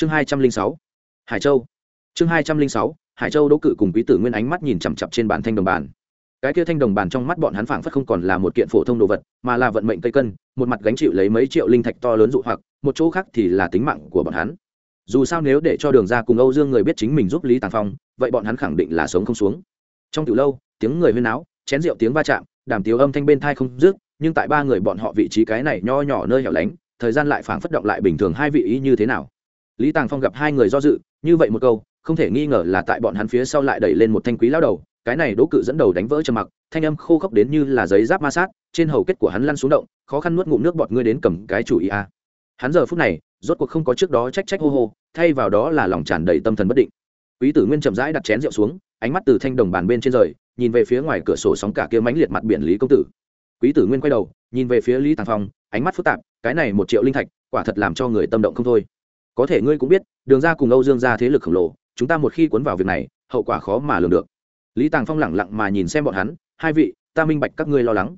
chương hai trăm linh sáu, hải châu. Chương hai trăm linh sáu, hải châu đỗ cự cùng quý tử nguyên ánh mắt nhìn chằm chặp trên bàn thanh đồng bàn. Cái kia thanh đồng bàn trong mắt bọn hắn phảng phất không còn là một kiện phổ thông đồ vật, mà là vận mệnh cây cân, một mặt gánh chịu lấy mấy triệu linh thạch to lớn dụ hoặc, một chỗ khác thì là tính mạng của bọn hắn. Dù sao nếu để cho đường ra cùng âu dương người biết chính mình giúp lý tàng phong, vậy bọn hắn khẳng định là sống không xuống. Trong từ lâu, tiếng người huyên áo chén rượu tiếng va chạm, đàm tiếu âm thanh bên thai không dứt, nhưng tại ba người bọn họ vị trí cái này nho nhỏ nơi hẻo lánh, thời gian lại phảng phất động lại bình thường hai vị ý như thế nào lý tàng phong gặp hai người do dự, như vậy một câu, không thể nghi ngờ là tại bọn hắn phía sau lại đẩy lên một thanh quý lao đầu, cái này đố cự dẫn đầu đánh vỡ trầm mặc, thanh âm khô khốc đến như là giấy giáp ma sát, trên hầu kết của hắn lăn xuống động, khó khăn nuốt ngụm nước bọt ngươi đến cầm cái chủ ý a hắn giờ phút này, rốt cuộc không có trước đó trách trách hô hô, thay vào đó là lòng tràn đầy tâm thần bất định. Quý tử nguyên chậm rãi đặt chén rượu xuống, ánh mắt từ thanh đồng bàn bên trên rời, nhìn về phía ngoài cửa sổ sóng cả kia mánh liệt mặt biển lý công tử. Quý tử nguyên quay đầu, nhìn về phía lý tàng phong, ánh mắt phức tạp, cái này một triệu linh thạch, quả thật làm cho người tâm động không thôi có thể ngươi cũng biết, đường ra cùng âu dương ra thế lực khổng lồ, chúng ta một khi cuốn vào việc này, hậu quả khó mà lường được. Lý tàng phong lẳng lặng mà nhìn xem bọn hắn, hai vị, ta minh bạch các ngươi lo lắng.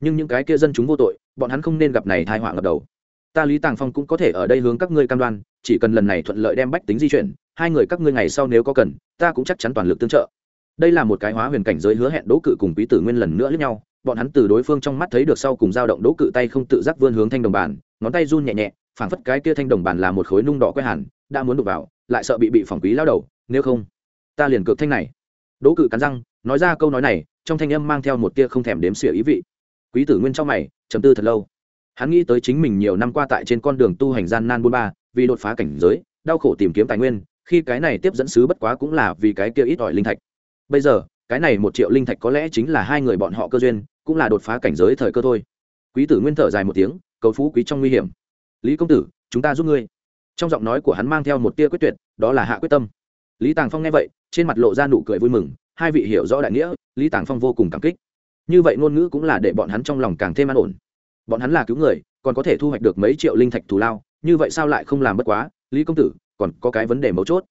Nhưng những cái kia dân chúng vô tội, bọn hắn không nên gặp này thai họa ngập đầu. Ta lý tàng phong cũng có thể ở đây hướng các ngươi cam đoan, chỉ cần lần này thuận lợi đem bách tính di chuyển, hai người các ngươi ngày sau nếu có cần, ta cũng chắc chắn toàn lực tương trợ. Đây là một cái hóa huyền cảnh giới hứa hẹn đỗ cự cùng quý tử nguyên lần nữa lẫn nhau. Bọn hắn từ đối phương trong mắt thấy được sau cùng dao động đỗ cự tay không tự giác vươn hướng thanh đồng bàn, ngón tay run nhẹ nhẹ phảng phất cái kia thanh đồng bàn là một khối nung đỏ quét hẳn, đã muốn đụng vào, lại sợ bị bị phỏng quý lao đầu, nếu không, ta liền cược thanh này. Đỗ cự cắn răng, nói ra câu nói này, trong thanh âm mang theo một tia không thèm đếm xỉa ý vị. Quý tử nguyên trong mày chấm tư thật lâu. Hắn nghĩ tới chính mình nhiều năm qua tại trên con đường tu hành gian nan bôn ba, vì đột phá cảnh giới, đau khổ tìm kiếm tài nguyên, khi cái này tiếp dẫn sứ bất quá cũng là vì cái kia ít ỏi linh thạch. Bây giờ, cái này một triệu linh thạch có lẽ chính là hai người bọn họ cơ duyên, cũng là đột phá cảnh giới thời cơ thôi. Quý tử nguyên thở dài một tiếng, cầu phú quý trong nguy hiểm lý công tử, chúng ta giúp ngươi. Trong giọng nói của hắn mang theo một tia quyết tuyệt, đó là hạ quyết tâm. Lý tàng phong nghe vậy, trên mặt lộ ra nụ cười vui mừng, hai vị hiểu rõ đại nghĩa, lý tàng phong vô cùng cảm kích. Như vậy ngôn ngữ cũng là để bọn hắn trong lòng càng thêm an ổn. Bọn hắn là cứu người, còn có thể thu hoạch được mấy triệu linh thạch thù lao, như vậy sao lại không làm bất quá? Lý công tử, còn có cái vấn đề mấu chốt.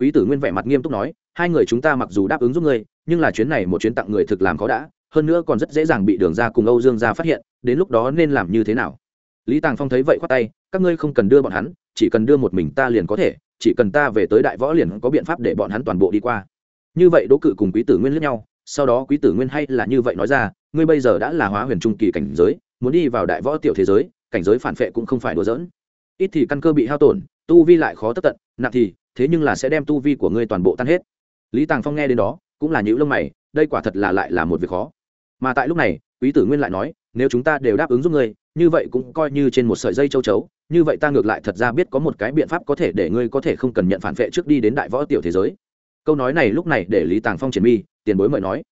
Quý tử nguyên vẻ mặt nghiêm túc nói, hai người chúng ta mặc dù đáp ứng giúp ngươi, nhưng là chuyến này một chuyến tặng người thực làm khó đã, hơn nữa còn rất dễ dàng bị đường ra cùng âu dương ra phát hiện, đến lúc đó nên làm như thế nào? Lý tàng phong thấy vậy khoát tay, các ngươi không cần đưa bọn hắn, chỉ cần đưa một mình ta liền có thể, chỉ cần ta về tới đại võ liền có biện pháp để bọn hắn toàn bộ đi qua. Như vậy đỗ cự cùng quý tử nguyên lẫn nhau, sau đó quý tử nguyên hay là như vậy nói ra, ngươi bây giờ đã là hóa huyền trung kỳ cảnh giới, muốn đi vào đại võ tiểu thế giới, cảnh giới phản vệ cũng không phải đùa giỡn. Ít thì căn cơ bị hao tổn, tu vi lại khó tất tận nặng thì, thế nhưng là sẽ đem tu vi của ngươi toàn bộ tan hết. Lý tàng phong nghe đến đó, cũng là những lông mày, đây quả thật là lại là một việc khó. Mà tại lúc này, quý tử nguyên lại nói, nếu chúng ta đều đáp ứng giúp ngươi như vậy cũng coi như trên một sợi dây châu chấu, như vậy ta ngược lại thật ra biết có một cái biện pháp có thể để ngươi có thể không cần nhận phản vệ trước đi đến đại võ tiểu thế giới. Câu nói này lúc này để lý tàng phong triển mi, tiền bối mời nói.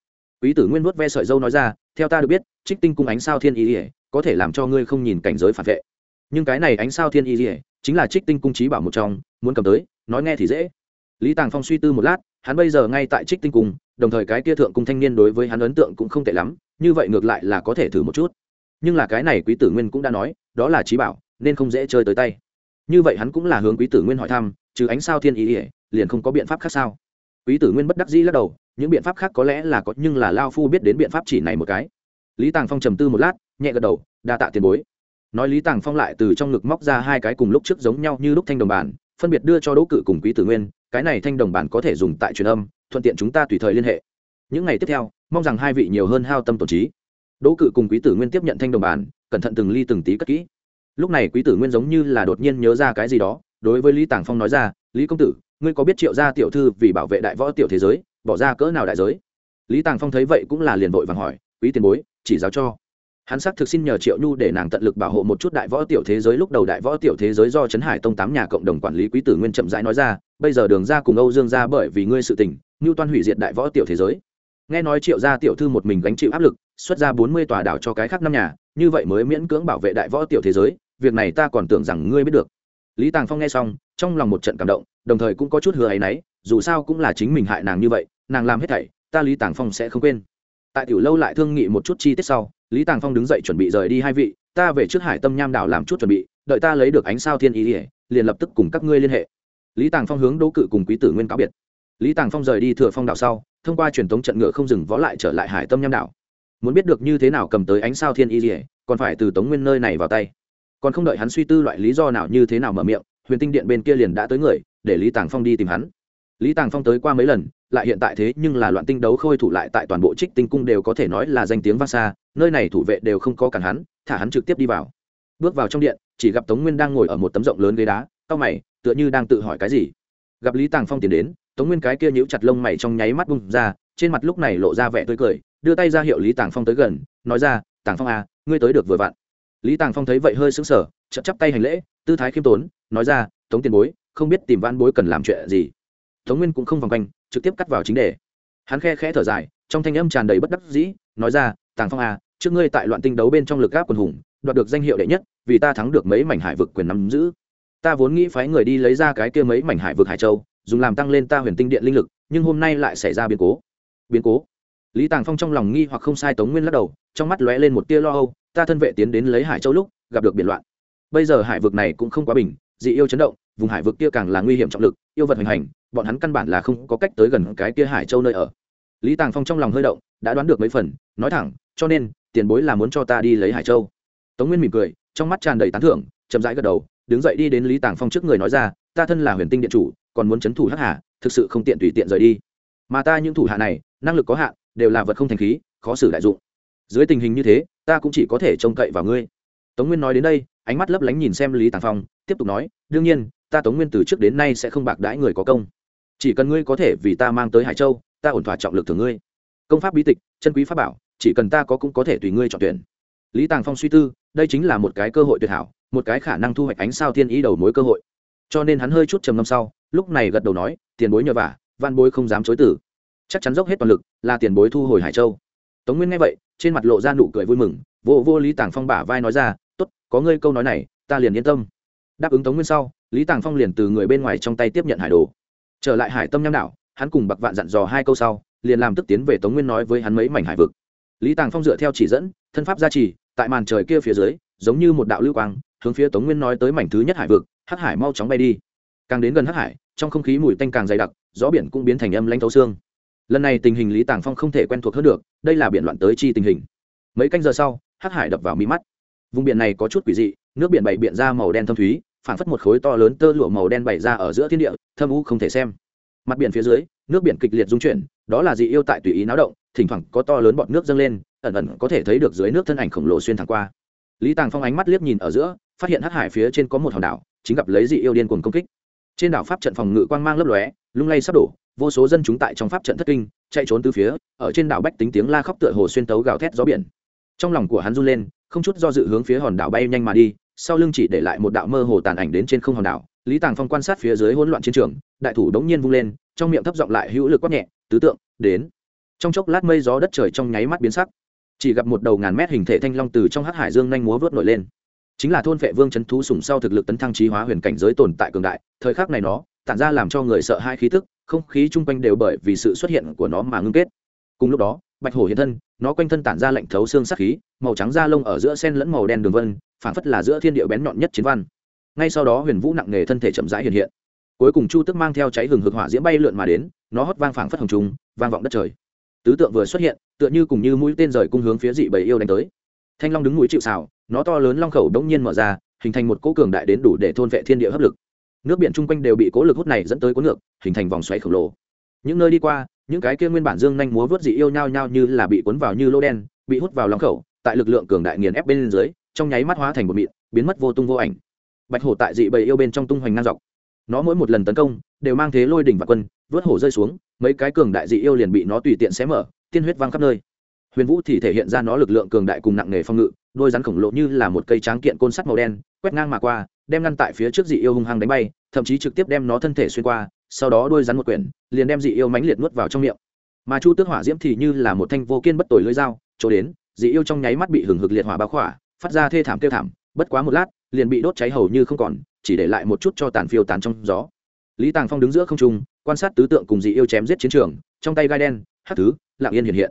Quý tử nguyên vuốt ve sợi dâu nói ra, theo ta được biết, trích tinh cung ánh sao thiên ý ỉa có thể làm cho ngươi không nhìn cảnh giới phản vệ. Nhưng cái này ánh sao thiên ý ỉa chính là trích tinh cung trí bảo một trong, muốn cầm tới, nói nghe thì dễ. Lý tàng phong suy tư một lát, hắn bây giờ ngay tại trích tinh cung, đồng thời cái kia thượng cung thanh niên đối với hắn ấn tượng cũng không tệ lắm, như vậy ngược lại là có thể thử một chút nhưng là cái này quý tử nguyên cũng đã nói, đó là trí bảo, nên không dễ chơi tới tay. Như vậy hắn cũng là hướng quý tử nguyên hỏi thăm, trừ ánh sao thiên ý ỉa liền không có biện pháp khác sao? Quý tử nguyên bất đắc dĩ lắc đầu, những biện pháp khác có lẽ là có, nhưng là lao phu biết đến biện pháp chỉ này một cái. Lý tàng phong trầm tư một lát, nhẹ gật đầu, đa tạ tiền bối. Nói lý tàng phong lại từ trong ngực móc ra hai cái cùng lúc trước giống nhau như lúc thanh đồng bản, phân biệt đưa cho đỗ cự cùng quý tử nguyên, cái này thanh đồng bản có thể dùng tại truyền âm, thuận tiện chúng ta tùy thời liên hệ. Những ngày tiếp theo, mong rằng hai vị nhiều hơn hao tâm tổ trí đỗ cự cùng quý tử nguyên tiếp nhận thanh đồng bản cẩn thận từng ly từng tí cất kỹ. Lúc này quý tử nguyên giống như là đột nhiên nhớ ra cái gì đó, đối với lý tàng phong nói ra, lý công tử, ngươi có biết triệu gia tiểu thư vì bảo vệ đại võ tiểu thế giới, bỏ ra cỡ nào đại giới? Lý tàng phong thấy vậy cũng là liền vội vàng hỏi, quý tiền bối, chỉ giáo cho. Hắn xác thực xin nhờ triệu nhu để nàng tận lực bảo hộ một chút đại võ tiểu thế giới, lúc đầu đại võ tiểu thế giới do trấn hải tông tám nhà cộng đồng quản lý quý tử nguyên chậm rãi nói ra, bây giờ đường ra cùng âu dương ra bởi vì ngươi sự tình ngưu toan hủy diệt đại võ tiểu thế giới nghe nói triệu gia tiểu thư một mình gánh chịu áp lực, xuất ra bốn mươi tòa đảo cho cái khác năm nhà, như vậy mới miễn cưỡng bảo vệ đại võ tiểu thế giới, việc này ta còn tưởng rằng ngươi biết được. Lý tàng phong nghe xong, trong lòng một trận cảm động, đồng thời cũng có chút hứa ấ y n ấ y dù sao cũng là chính mình hại nàng như vậy, nàng làm hết thảy, ta lý tàng phong sẽ không quên. Tại tiểu lâu lại thương nghị một chút chi tiết sau, lý tàng phong đứng dậy chuẩn bị rời đi hai vị, ta về trước hải tâm nham đảo làm chút chuẩn bị, đợi ta lấy được ánh sao thiên ý ỉa liền lập tức cùng các ngươi liên hệ. Lý tàng phong hướng đỗ cự cùng quý tử nguyên cáo biệt lý tàng phong rời đi thừa phong đảo sau, thông qua truyền thống trận ngựa không dừng võ lại trở lại hải tâm nham đảo. Muốn biết được như thế nào cầm tới ánh sao thiên y dỉa còn phải từ tống nguyên nơi này vào tay. Còn không đợi hắn suy tư loại lý do nào như thế nào mở miệng, huyền tinh điện bên kia liền đã tới người, để lý tàng phong đi tìm hắn. Lý tàng phong tới qua mấy lần, lại hiện tại thế nhưng là loạn tinh đấu khôi thủ lại tại toàn bộ trích tinh cung đều có thể nói là danh tiếng vang xa, nơi này thủ vệ đều không có cản hắn, thả hắn trực tiếp đi vào. Bước vào trong điện, chỉ gặp tống nguyên đang ngồi ở một tấm rộng lớn ghế đá cau mày, tựa như đang tự hỏi cái gì. Gặp lý tàng phong tiến đến tống nguyên cái kia nhíu chặt lông mày trong nháy mắt bung ra, trên mặt lúc này lộ ra vẻ tươi cười, đưa tay ra hiệu lý tàng phong tới gần, nói ra, tàng phong à ngươi tới được vừa vặn. Lý tàng phong thấy vậy hơi sững sờ, chậm chắp tay hành lễ, tư thái khiêm tốn, nói ra, tống tiền bối, không biết tìm văn bối cần làm chuyện gì. Tống nguyên cũng không vòng quanh, trực tiếp cắt vào chính đề. Hắn khe khẽ thở dài, trong thanh âm tràn đầy bất đắc dĩ, nói ra, tàng phong à trước ngươi tại loạn tinh đấu bên trong lực gáp quần hùng, đoạt được danh hiệu đệ nhất, vì ta thắng được mấy mảnh hải vực quyền nắm giữ. Ta vốn nghĩ phái người đi lấy ra cái kia mấy mảnh hải vực hải châu dùng làm tăng lên ta huyền tinh điện linh lực, nhưng hôm nay lại xảy ra biến cố. Biến cố? Lý tàng phong trong lòng nghi hoặc không sai tống nguyên lắc đầu, trong mắt lóe lên một tia lo âu, ta thân vệ tiến đến lấy hải châu lúc, gặp được biển loạn. Bây giờ hải vực này cũng không quá bình, dị yêu chấn động, vùng hải vực kia càng là nguy hiểm trọng lực, yêu vật hành hành, bọn hắn căn bản là không có cách tới gần cái kia hải châu nơi ở. Lý tàng phong trong lòng hơi động, đã đoán được mấy phần, nói thẳng, cho nên, tiền bối là muốn cho ta đi lấy hải châu. Tống nguyên mỉm cười, trong mắt tràn đầy tán thưởng, chậm rãi gật đầu, đứng dậy đi đến lý tàng phong trước người nói ra, ta thân là huyền tinh điện chủ còn muốn c h ấ n thủ hắc hà, thực sự không tiện tùy tiện rời đi. Mà ta những thủ hạ này, năng lực có hạn, đều là vật không thành khí, khó xử đại dụng. Dưới tình hình như thế, ta cũng chỉ có thể trông cậy vào ngươi. Tống nguyên nói đến đây, ánh mắt lấp lánh nhìn xem lý tàng phong, tiếp tục nói, đương nhiên, ta tống nguyên từ trước đến nay sẽ không bạc đãi người có công. Chỉ cần ngươi có thể vì ta mang tới hải châu, ta ổn thỏa trọng lực thường ngươi. Công pháp bí tịch, chân quý pháp bảo, chỉ cần ta có cũng có thể tùy ngươi chọn tuyển. Lý tàng phong suy tư, đây chính là một cái cơ hội tuyệt hảo, một cái khả năng thu hoạch ánh sao thiên ý đầu mối cơ hội. Cho nên hắn hơi chút trầm ngâm sau lúc này gật đầu nói, tiền bối nhờ vả, văn bối không dám chối tử chắc chắn dốc hết toàn lực là tiền bối thu hồi hải châu. Tống nguyên nghe vậy, trên mặt lộ ra nụ cười vui mừng, vô vô lý tàng phong bả vai nói ra t ố t có ngươi câu nói này, ta liền yên tâm. Đáp ứng tống nguyên sau, lý tàng phong liền từ người bên ngoài trong tay tiếp nhận hải đồ. Trở lại hải tâm nham đảo, hắn cùng bạc vạn dặn dò hai câu sau, liền làm tức tiến về tống nguyên nói với hắn mấy mảnh hải vực. Lý tàng phong dựa theo chỉ dẫn, thân pháp gia trì, tại màn trời kia phía dưới, giống như một đạo lưu quang, hướng phía tống nguyên nói tới mảnh thứ nhất hải vực, hắc hải mau chóng bay đi. Càng đến gần hắc hải trong không khí mùi tanh càng dày đặc, gió biển cũng biến thành âm lãnh thấu xương. Lần này tình hình lý tàng phong không thể quen thuộc hơn được, đây là biển loạn tới chi tình hình. Mấy canh giờ sau, hắc hải đập vào mi mắt. Vùng biển này có chút quỷ dị, nước biển bảy biển ra màu đen thâm thúy phản phất một khối to lớn tơ lụa màu đen bày ra ở giữa thiên địa, thâm u không thể xem. Mặt biển phía dưới, nước biển kịch liệt dung chuyển, đó là dị yêu tại tùy ý náo động, thỉnh thoảng có to lớn bọt nước dâng lên, ẩn ẩn có thể thấy được dưới nước thân ảnh khổng lồ xuyên thẳng qua. Lý tàng phong ánh mắt liếc nhìn ở giữa, phát hiện hắc hải phía trên có một hòn đảo, chính gặp lấy dị yêu điên cuồng công kích trên đảo pháp trận phòng ngự quang mang lấp lóe, lung lay sắp đổ, vô số dân chúng tại trong pháp trận thất kinh, chạy trốn từ phía, ở trên đảo bách tính tiếng la khóc tựa hồ xuyên tấu gào thét gió biển. Trong lòng của hắn run lên, không chút do dự hướng phía hòn đảo bay nhanh mà đi, sau lưng chỉ để lại một đạo mơ hồ tàn ảnh đến trên không hòn đảo. Lý tàng phong quan sát phía dưới hỗn loạn chiến trường, đại thủ đống nhiên vung lên, trong miệng thấp giọng lại hữu lực quát nhẹ, tứ tượng, đến. Trong chốc lát mây gió đất trời trong nháy mắt biến sắc. Chỉ gặp một đầu ngàn mét hình thể thanh long từ trong hắc hải dương nhanh múa vớt nổi lên chính là thôn vệ vương chấn thú sùng sau thực lực tấn thăng trí hóa huyền cảnh giới tồn tại cường đại, thời khắc này nó, tản ra làm cho người sợ hai khí tức, không khí chung quanh đều bởi vì sự xuất hiện của nó mà ngưng kết. Cùng lúc đó, bạch hổ hiện thân, nó quanh thân tản ra lệnh thấu xương sắc khí, màu trắng da lông ở giữa sen lẫn màu đen đường vân phản phất là giữa thiên địa bén nhọn nhất chiến văn. Ngay sau đó huyền vũ nặng nề thân thể chậm rãi hiện hiện. Cuối cùng chu tức mang theo cháy hừng hực hỏa diễm bay lượn mà đến, nó hót vang phảng phất hồng trùng, vang vọng đất trời. Tứ tượng vừa xuất hiện, tựa như cùng như mũi tên rời cung hướng phía dị bầy yêu đánh tới. Thanh long đứng mũi chịu xào nó to lớn long khẩu đống nhiên mở ra, hình thành một cỗ cường đại đến đủ để thôn vệ thiên địa hấp lực. Nước biển chung quanh đều bị cỗ lực hút này dẫn tới cuốn ngược, hình thành vòng xoáy khổng lồ. Những nơi đi qua, những cái kia nguyên bản dương nhanh múa vớt dị yêu nhau nhau như là bị cuốn vào như lô đen, bị hút vào long khẩu, tại lực lượng cường đại nghiền ép bên dưới, trong nháy mắt hóa thành một mịn, biến mất vô tung vô ảnh. Bạch hổ tại dị bầy yêu bên trong tung hoành ngang dọc. Nó mỗi một lần tấn công, đều mang thế lôi đỉnh và quân, vớt hổ rơi xuống, mấy cái cường đại dị yêu liền bị nó tùy tiện xé mở, tiên huyết văng khắp nơi. Huyền vũ thì thể hiện ra nó lực lượng cường đại cùng nặng nề phong ngự đôi rắn khổng lồ như là một cây tráng kiện côn sắt màu đen, quét ngang mà qua, đem ngăn tại phía trước dị yêu hung hăng đánh bay, thậm chí trực tiếp đem nó thân thể xuyên qua, sau đó đôi rắn một quyển, liền đem dị yêu mãnh liệt nuốt vào trong miệng. Mà chu tước hỏa diễm thì như là một thanh vô kiên bất tồi lưỡi dao, chỗ đến, dị yêu trong nháy mắt bị hừng hực liệt hỏa bao khỏa, phát ra thê thảm kêu thảm, bất quá một lát, liền bị đốt cháy hầu như không còn, chỉ để lại một chút cho tàn phiêu tàn trong gió. Lý tàng phong đứng giữa không trung, quan sát tứ tượng cùng dị yêu chém giết chiến trường, trong tay gai đen hát thứ lạng yên hiện hiện.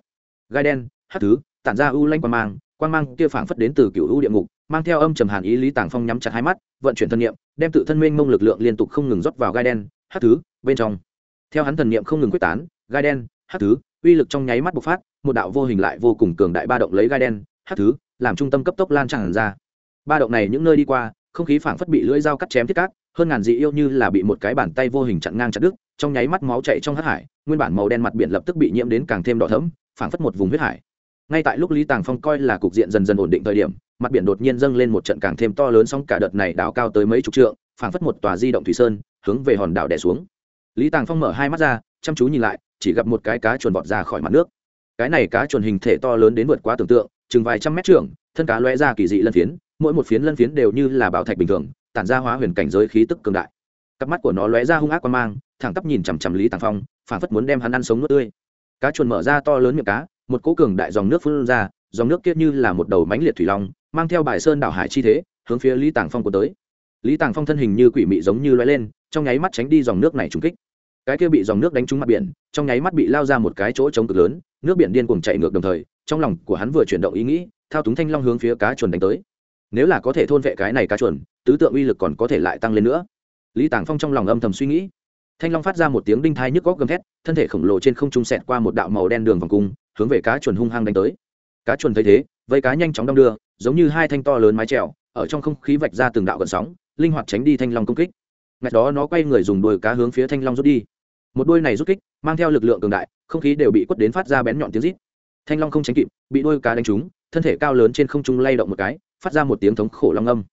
Gai đen hát thứ, tản ra u lanh qua mang quan mang kia phảng phất đến từ cựu u địa ngục mang theo âm trầm hàn ý lý tàng phong nhắm chặt hai mắt vận chuyển thân niệm, đem tự thân minh mông lực lượng liên tục không ngừng rót vào gai đen hát thứ bên trong. Theo hắn thần niệm không ngừng quyết tán gai đen hát thứ uy lực trong nháy mắt bộc phát một đạo vô hình lại vô cùng cường đại ba động lấy gai đen hát thứ làm trung tâm cấp tốc lan tràn ra. Ba động này những nơi đi qua không khí phảng phất bị lưỡi dao cắt chém thiết cát hơn ngàn dị yêu như là bị một cái bàn tay vô hình chặn ngang chặt đứt trong nháy mắt máu chạy trong hắc hải nguyên bản màu đen mặt biển lập tức bị nhiễm đến càng thêm đỏ thẫm phảng phất một vùng huyết hải ngay tại lúc lý tàng phong coi là cục diện dần dần ổn định thời điểm, mặt biển đột nhiên dâng lên một trận càng thêm to lớn song cả đợt này đảo cao tới mấy chục trượng, phảng phất một tòa di động thủy sơn, hướng về hòn đảo đè xuống. Lý tàng phong mở hai mắt ra, chăm chú nhìn lại, chỉ gặp một cái cá chuồn vọt ra khỏi mặt nước. Cái này cá chuồn hình thể to lớn đến vượt quá tưởng tượng, chừng vài trăm mét trưởng, thân cá loe ra kỳ dị lân phiến, mỗi một phiến lân phiến đều như là bảo thạch bình thường, tản ra hóa huyền cảnh giới khí tức cường đại. Cặp mắt của nó lóe ra hung ác quan mang, thẳng tắp nhìn chằm chằm lý tàng phong, phảng phất muốn đem hắn ăn sống nuốt tươi. Cá chuồn mở ra to lớn miệng cá một cỗ cường đại dòng nước phun ra, dòng nước kiết như là một đầu mánh liệt thủy long, mang theo bài sơn đảo hải chi thế, hướng phía lý tàng phong của tới. Lý tàng phong thân hình như quỷ mị giống như loay lên, trong nháy mắt tránh đi dòng nước này trúng kích. Cái kia bị dòng nước đánh trúng mặt biển, trong nháy mắt bị lao ra một cái chỗ trống cực lớn, nước biển điên cuồng chạy ngược đồng thời, trong lòng của hắn vừa chuyển động ý nghĩ, thao túng thanh long hướng phía cá chuồn đánh tới. Nếu là có thể thôn vệ cái này cá chuồn, tứ tượng uy lực còn có thể lại tăng lên nữa. Lý tàng phong trong lòng âm thầm suy nghĩ. Thanh long phát ra một tiếng đinh thai nhức góc gầm thét, thân thể khổng lồ trên không trung sẹt qua một đạo màu đen đường vòng cung hướng về cá chuồn hung hăng đánh tới. Cá chuồn thấy thế, vây cá nhanh chóng đong đưa, giống như hai thanh to lớn mái trèo ở trong không khí vạch ra từng đạo gần sóng, linh hoạt tránh đi thanh long công kích. Ngạch đó nó quay người dùng đuôi cá hướng phía thanh long rút đi. Một đuôi này rút kích, mang theo lực lượng cường đại, không khí đều bị quất đến phát ra bén nhọn tiếng rít. Thanh long không tránh kịp, bị đuôi cá đánh trúng, thân thể cao lớn trên không trung lay động một cái, phát ra một tiếng thống khổ long âm.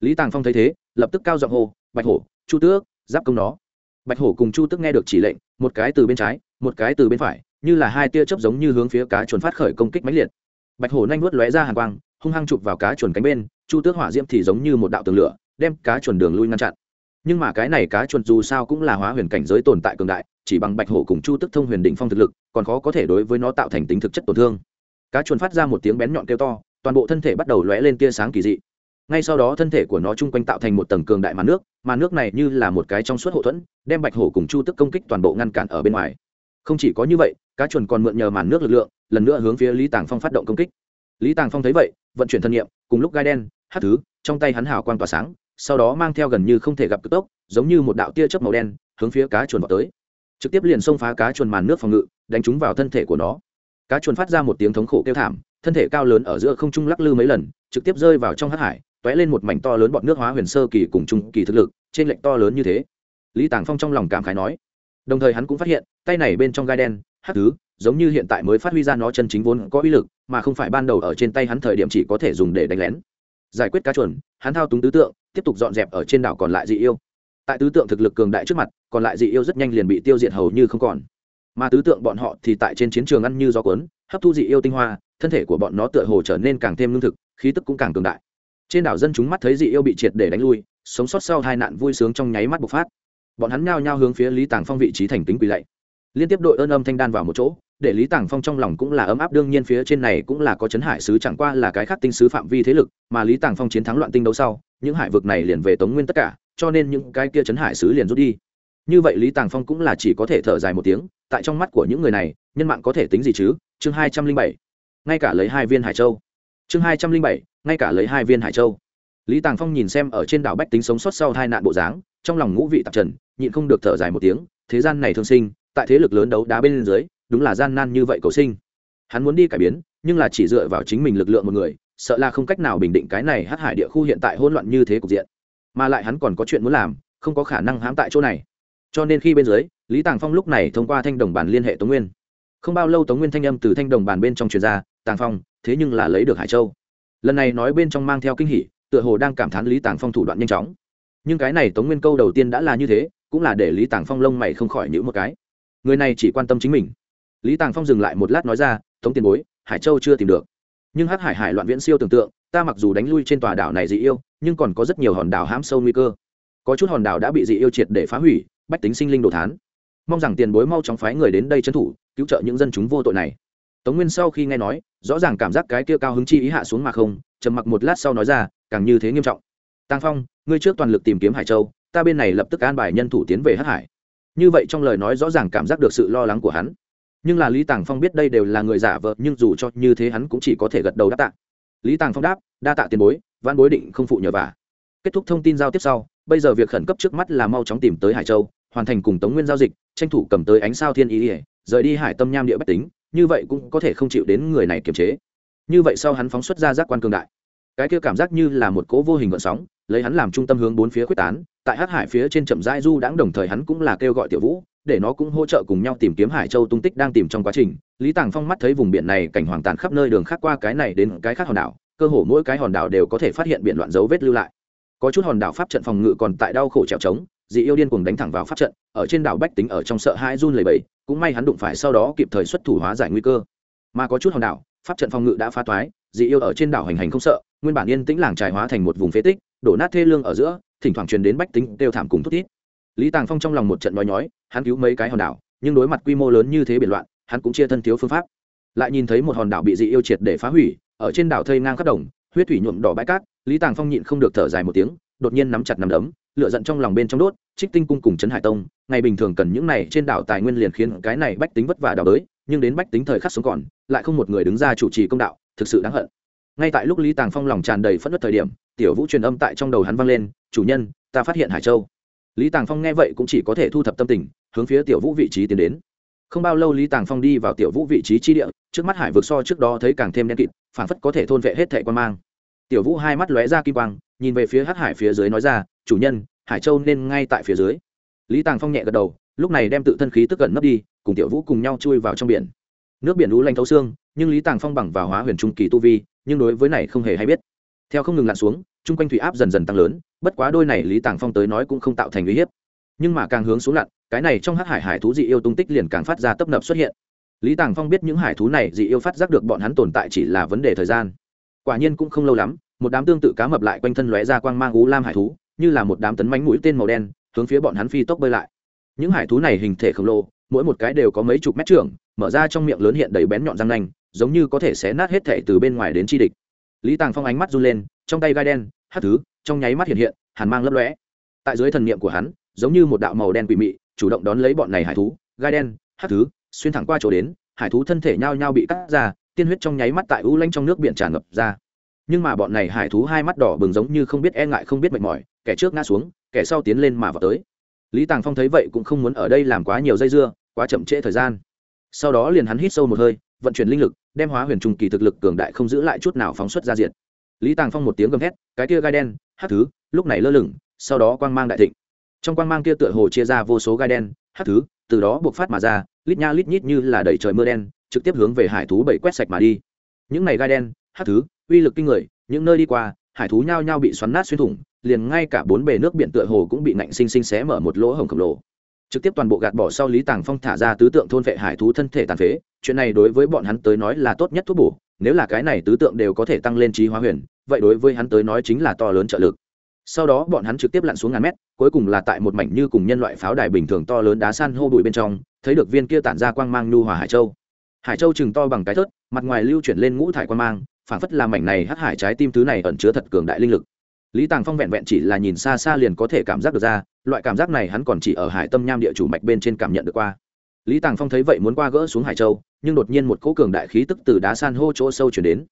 Lý tàng phong thấy thế, lập tức cao giọng hô, bạch hổ, chu tước, giáp công nó. Bạch hổ cùng chu tước nghe được chỉ lệnh, một cái từ bên trái, một cái từ bên phải như là hai tia chớp giống như hướng phía cá chuồn phát khởi công kích mãnh liệt. Bạch hổ nhanh vuốt lóe ra hàn quang, hung hăng chụp vào cá chuồn cánh bên, chu tước hỏa diễm thì giống như một đạo tường lửa, đem cá chuồn đường lui ngăn chặn. Nhưng mà cái này cá chuồn dù sao cũng là hóa huyền cảnh giới tồn tại cường đại, chỉ bằng bạch hổ cùng chu tức thông huyền đỉnh phong thực lực, còn khó có thể đối với nó tạo thành tính thực chất tổn thương. Cá chuồn phát ra một tiếng bén nhọn kêu to, toàn bộ thân thể bắt đầu lóe lên tia sáng kỳ dị. Ngay sau đó thân thể của nó chung quanh tạo thành một tầng cường đại màn nước màn nước này như là một cái trong suốt hậu thuẫn, đem bạch hổ cùng chu tức công kích toàn bộ ngăn cản ở bên ngoài không chỉ có như vậy, cá chuồn còn mượn nhờ màn nước lực lượng, lần nữa hướng phía lý tàng phong phát động công kích. Lý tàng phong thấy vậy, vận chuyển thân nhiệm, cùng lúc gai đen hát thứ, trong tay hắn hào quang tỏa sáng, sau đó mang theo gần như không thể gặp cực tốc, giống như một đạo tia chớp màu đen, hướng phía cá chuồn vào tới. Trực tiếp liền xông phá cá chuồn màn nước phòng ngự, đánh trúng vào thân thể của nó. Cá chuồn phát ra một tiếng thống khổ kêu thảm, thân thể cao lớn ở giữa không trung lắc lư mấy lần, trực tiếp rơi vào trong hát hải t ó é lên một mảnh to lớn bọn nước hóa huyền sơ kỳ cùng trung kỳ thực lực, trên lệnh to lớn như thế. Lý tàng phong trong lòng cảm khái nói đồng thời hắn cũng phát hiện, tay này bên trong gai đen hát thứ, giống như hiện tại mới phát huy ra nó chân chính vốn có uy lực, mà không phải ban đầu ở trên tay hắn thời điểm chỉ có thể dùng để đánh lén. Giải quyết cá chuẩn hắn thao túng tứ tượng, tiếp tục dọn dẹp ở trên đảo còn lại dị yêu. Tại tứ tượng thực lực cường đại trước mặt, còn lại dị yêu rất nhanh liền bị tiêu diệt hầu như không còn. Mà tứ tượng bọn họ thì tại trên chiến trường ăn như gió cuốn, hấp thu dị yêu tinh hoa, thân thể của bọn nó tựa hồ trở nên càng thêm lương thực, khí tức cũng càng cường đại. Trên đảo dân chúng mắt thấy dị yêu bị triệt để đánh lui, sống sót sau hai nạn vui sướng trong nháy mắt bộc phát bọn hắn nhao nhao hướng phía lý tàng phong vị trí thành kính quỳ lạy. Liên tiếp đội ơn âm thanh đan vào một chỗ, để lý tàng phong trong lòng cũng là ấm áp, đương nhiên phía trên này cũng là có chấn hải sứ, chẳng qua là cái khác tinh sứ phạm vi thế lực, mà lý tàng phong chiến thắng loạn tinh đấu sau, những hải vực này liền về tống nguyên tất cả, cho nên những cái kia chấn hải sứ liền rút đi. Như vậy lý tàng phong cũng là chỉ có thể thở dài một tiếng, tại trong mắt của những người này, nhân mạng có thể tính gì chứ? Chương hai trăm linh bảy. Ngay cả lấy hai viên hải châu. Chương hai trăm linh bảy, ngay cả lấy hai viên hải châu. Lý tàng phong nhìn xem ở trên đảo bách tính sống sót sau hai nạn bộ dáng, trong lòng ngũ vị tạp trần nhịn không được thở dài một tiếng, thế gian này thương sinh, tại thế lực lớn đấu đá bên dưới, đúng là gian nan như vậy cầu sinh. Hắn muốn đi cải biến, nhưng là chỉ dựa vào chính mình lực lượng một người, sợ là không cách nào bình định cái này hát hải địa khu hiện tại hỗn loạn như thế cục diện. Mà lại hắn còn có chuyện muốn làm, không có khả năng hãm tại chỗ này. Cho nên khi bên dưới, lý tàng phong lúc này thông qua thanh đồng bàn liên hệ tống nguyên. Không bao lâu tống nguyên thanh âm từ thanh đồng bàn bên trong truyền ra, tàng phong, thế nhưng là lấy được hải châu. Lần này nói bên trong mang theo kinh hỉ, tựa hồ đang cảm thán lý tàng phong thủ đoạn nhanh chóng. Nhưng cái này tống nguyên câu đầu tiên đã là như thế cũng là để lý tàng phong lông mày không khỏi nhữ một cái. Người này chỉ quan tâm chính mình. Lý tàng phong dừng lại một lát nói ra, tống tiền bối, hải châu chưa tìm được. Nhưng hắc hải hải loạn viễn siêu tưởng tượng, ta mặc dù đánh lui trên tòa đảo này dị yêu, nhưng còn có rất nhiều hòn đảo hãm sâu nguy cơ. Có chút hòn đảo đã bị dị yêu triệt để phá hủy, bách tính sinh linh đồ thán. Mong rằng tiền bối mau chóng phái người đến đây trấn thủ, cứu trợ những dân chúng vô tội này. Tống nguyên sau khi nghe nói, rõ ràng cảm giác cái kia cao hứng chi ý hạ xuống mà không, trầm mặc một lát sau nói ra, càng như thế nghiêm trọng. Tăng phong, ngươi trước toàn lực tìm kiếm hải châu ta bên này lập tức an bài nhân thủ tiến về hắc hải. Như vậy trong lời nói rõ ràng cảm giác được sự lo lắng của hắn. Nhưng là lý tàng phong biết đây đều là người giả vợ nhưng dù cho như thế hắn cũng chỉ có thể gật đầu đáp tạ. Lý tàng phong đáp, đa tạ tiền bối văn bối định không phụ nhờ vả. Kết thúc thông tin giao tiếp sau, bây giờ việc khẩn cấp trước mắt là mau chóng tìm tới hải châu, hoàn thành cùng tống nguyên giao dịch, tranh thủ cầm tới ánh sao thiên ý ỉa rời đi hải tâm nham địa bách tính, như vậy cũng có thể không chịu đến người này kiềm chế. Như vậy sau hắn phóng xuất ra giác quan cường đại. Cái kia cảm giác như là một cỗ vô hình gợn sóng lấy hắn làm trung tâm hướng bốn phía quyết tán, tại hắc hải phía trên chậm rãi du đãng đồng thời hắn cũng là kêu gọi tiểu vũ, để nó cũng hỗ trợ cùng nhau tìm kiếm hải châu tung tích đang tìm trong quá trình. Lý tàng phong mắt thấy vùng biển này cảnh hoàng tàn khắp nơi đường khác qua cái này đến cái khác hòn đảo, cơ hồ mỗi cái hòn đảo đều có thể phát hiện biển loạn dấu vết lưu lại. Có chút hòn đảo pháp trận phòng ngự còn tại đau khổ trèo trống, dị yêu điên cuồng đánh thẳng vào pháp trận, ở trên đảo bách tính ở trong sợ hãi run lầy bẫy cũng may hắn đụng phải sau đó kịp thời xuất thủ hóa giải nguy cơ. Mà có chút hòn đảo, pháp trận phòng ngự đã phá toái, dị yêu ở trên đảo hành hành không sợ, nguyên bản yên tĩnh làng trải hóa thành một vùng phế tích đổ nát thê lương ở giữa, thỉnh thoảng truyền đến bách tính đều thảm cùng thút thít. Lý tàng phong trong lòng một trận nói nhói, hắn cứu mấy cái hòn đảo, nhưng đối mặt quy mô lớn như thế biển loạn, hắn cũng chia thân thiếu phương pháp. Lại nhìn thấy một hòn đảo bị dị yêu triệt để phá hủy, ở trên đảo thây ngang khắp đồng, huyết thủy nhuộm đỏ bãi cát, lý tàng phong nhịn không được thở dài một tiếng, đột nhiên nắm chặt nắm đấm lựa giận trong lòng bên trong đốt, trích tinh cung cùng trấn hải tông, ngày bình thường cần những này trên đảo tài nguyên liền khiến cái này bách tính vất vả đào đới, nhưng đến bách tính thời khắc sống còn, lại không một người đứng ra chủ trì công đạo, thực sự đáng hận ngay tại lúc lý tàng phong lòng tràn đầy phất đất thời điểm, tiểu vũ truyền âm tại trong đầu hắn vang lên, chủ nhân, ta phát hiện hải châu. Lý tàng phong nghe vậy cũng chỉ có thể thu thập tâm tình, hướng phía tiểu vũ vị trí tiến đến. Không bao lâu lý tàng phong đi vào tiểu vũ vị trí chi địa, trước mắt hải vực so trước đó thấy càng thêm đen kịt phản phất có thể thôn vệ hết thẻ quan mang. Tiểu vũ hai mắt lóe ra kim quang, nhìn về phía hát hải phía dưới nói ra, chủ nhân, hải châu nên ngay tại phía dưới. Lý tàng phong nhẹ gật đầu, lúc này đem tự thân khí tức cận nấp đi, cùng tiểu vũ cùng nhau chui vào trong biển. Nước biển lũ lanh thấu xương, nhưng lý tàng phong bằng vào hóa huyền trung kỳ tu vi nhưng đối với này không hề hay biết. Theo không ngừng lặn xuống, chung quanh thủy áp dần dần tăng lớn, bất quá đôi này lý tàng phong tới nói cũng không tạo thành uy hiếp. Nhưng mà càng hướng xuống lặn, cái này trong hát hải hải thú dị yêu tung tích liền càng phát ra tấp nập xuất hiện. Lý tàng phong biết những hải thú này dị yêu phát giác được bọn hắn tồn tại chỉ là vấn đề thời gian. Quả nhiên cũng không lâu lắm, một đám tương tự cá mập lại quanh thân lóe ra quang mang ú lam hải thú, như là một đám tấn mánh mũi tên màu đen, hướng phía bọn hắn phi tốc bơi lại. Những hải thú này hình thể khổng lồ, mỗi một cái đều có mấy chục mét trưởng, mở ra trong miệng lớn hiện đầy bén nhọn răng nanh giống như có thể xé nát hết thể từ bên ngoài đến chi địch. Lý tàng phong ánh mắt run lên, trong tay gai đen hát thứ, trong nháy mắt hiện hiện, hàn mang lấp lóe. Tại dưới thần niệm của hắn, giống như một đạo màu đen quỷ mị, chủ động đón lấy bọn này hải thú, gai đen hát thứ, xuyên thẳng qua chỗ đến, hải thú thân thể nhao nhao bị cắt ra, tiên huyết trong nháy mắt tại u lanh trong nước biển tràn ngập ra. Nhưng mà bọn này hải thú hai mắt đỏ bừng giống như không biết e ngại không biết mệt mỏi, kẻ trước ngã xuống, kẻ sau tiến lên mà vào tới. Lý tàng phong thấy vậy cũng không muốn ở đây làm quá nhiều dây dưa, quá chậm trễ thời gian. Sau đó liền hắn hít sâu một hơi vận chuyển linh lực, đem hóa huyền trung kỳ thực lực cường đại không giữ lại chút nào phóng xuất ra diện lý tàng phong một tiếng gầm hét cái kia gai đen hát thứ, lúc này lơ lửng, sau đó quang mang đại thịnh. Trong quang mang kia tựa hồ chia ra vô số gai đen hát thứ, từ đó buộc phát mà ra, lít nha lít nhít như là đẩy trời mưa đen, trực tiếp hướng về hải thú bảy quét sạch mà đi. Những này gai đen hát thứ, uy lực kinh người, những nơi đi qua, hải thú nhao nhao bị xoắn nát xuyên thủng, liền ngay cả bốn bề nước biển tựa hồ cũng bị nạnh sinh sinh xé mở một lỗ hổng khổng lồ trực tiếp toàn bộ gạt bỏ sau lý tàng phong thả ra tứ tượng thôn vệ hải thú thân thể tàn phế, chuyện này đối với bọn hắn tới nói là tốt nhất thuốc bổ, nếu là cái này tứ tượng đều có thể tăng lên trí hóa huyền, vậy đối với hắn tới nói chính là to lớn trợ lực. Sau đó bọn hắn trực tiếp lặn xuống ngàn mét, cuối cùng là tại một mảnh như cùng nhân loại pháo đài bình thường to lớn đá san hô bụi bên trong, thấy được viên kia tản ra quang mang nhu hòa hải châu. Hải châu chừng to bằng cái thớt, mặt ngoài lưu chuyển lên ngũ thải quang mang phản phất là mảnh này hắc hải trái tim thứ này ẩn chứa thật cường đại linh lực lý tàng phong vẹn vẹn chỉ là nhìn xa xa liền có thể cảm giác được ra, loại cảm giác này hắn còn chỉ ở hải tâm nham địa chủ mạch bên trên cảm nhận được qua. Lý tàng phong thấy vậy muốn qua gỡ xuống hải châu, nhưng đột nhiên một cỗ cường đại khí tức từ đá san hô chỗ sâu chuyển đến.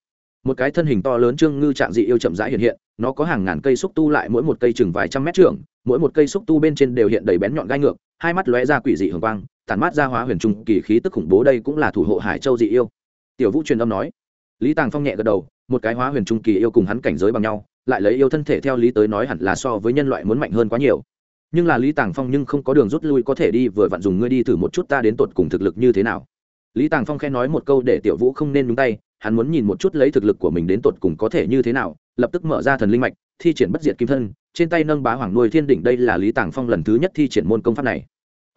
Một cái thân hình to lớn trương ngư trạng dị yêu chậm rãi hiện hiện, nó có hàng ngàn cây xúc tu lại mỗi một cây chừng vài trăm mét trưởng, mỗi một cây xúc tu bên trên đều hiện đầy bén nhọn gai ngược, hai mắt lóe ra quỷ dị hường quang, tản mát ra hóa huyền trung kỳ khí tức khủng bố đây cũng là thủ hộ hải châu dị yêu. Tiểu vũ truyền âm nói. Lý tàng phong nhẹ gật đầu, một cái hóa huyền trung kỳ yêu cùng hắn cảnh giới bằng nhau lại lấy yêu thân thể theo lý tới nói hẳn là so với nhân loại muốn mạnh hơn quá nhiều. Nhưng là lý tàng phong nhưng không có đường rút lui có thể đi, vừa vặn dùng ngươi đi thử một chút ta đến tột cùng thực lực như thế nào. Lý tàng phong khen nói một câu để tiểu vũ không nên nhúng tay, hắn muốn nhìn một chút lấy thực lực của mình đến tột cùng có thể như thế nào, lập tức mở ra thần linh mạch, thi triển bất diệt kim thân, trên tay nâng bá hoàng nuôi thiên đỉnh đây là lý tàng phong lần thứ nhất thi triển môn công pháp này.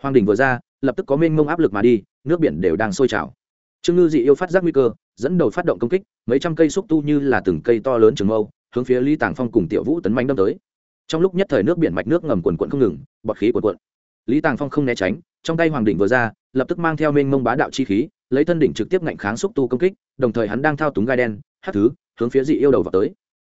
Hoàng đỉnh vừa ra, lập tức có mênh mông áp lực mà đi, nước biển đều đang sôi trào. Trương ngư dị yêu phát giác nguy cơ, dẫn đầu phát động công kích, mấy trăm cây xúc tu như là từng cây to lớn trường mâu hướng phía lý tàng phong cùng tiểu vũ tấn manh đâm tới. Trong lúc nhất thời nước biển mạch nước ngầm quần quận không ngừng, bọt khí quần quận. Lý tàng phong không né tránh, trong tay hoàng đỉnh vừa ra, lập tức mang theo mênh mông bá đạo chi khí, lấy thân đỉnh trực tiếp ngạnh kháng xúc tu công kích, đồng thời hắn đang thao túng gai đen hát thứ, hướng phía dị yêu đầu vào tới.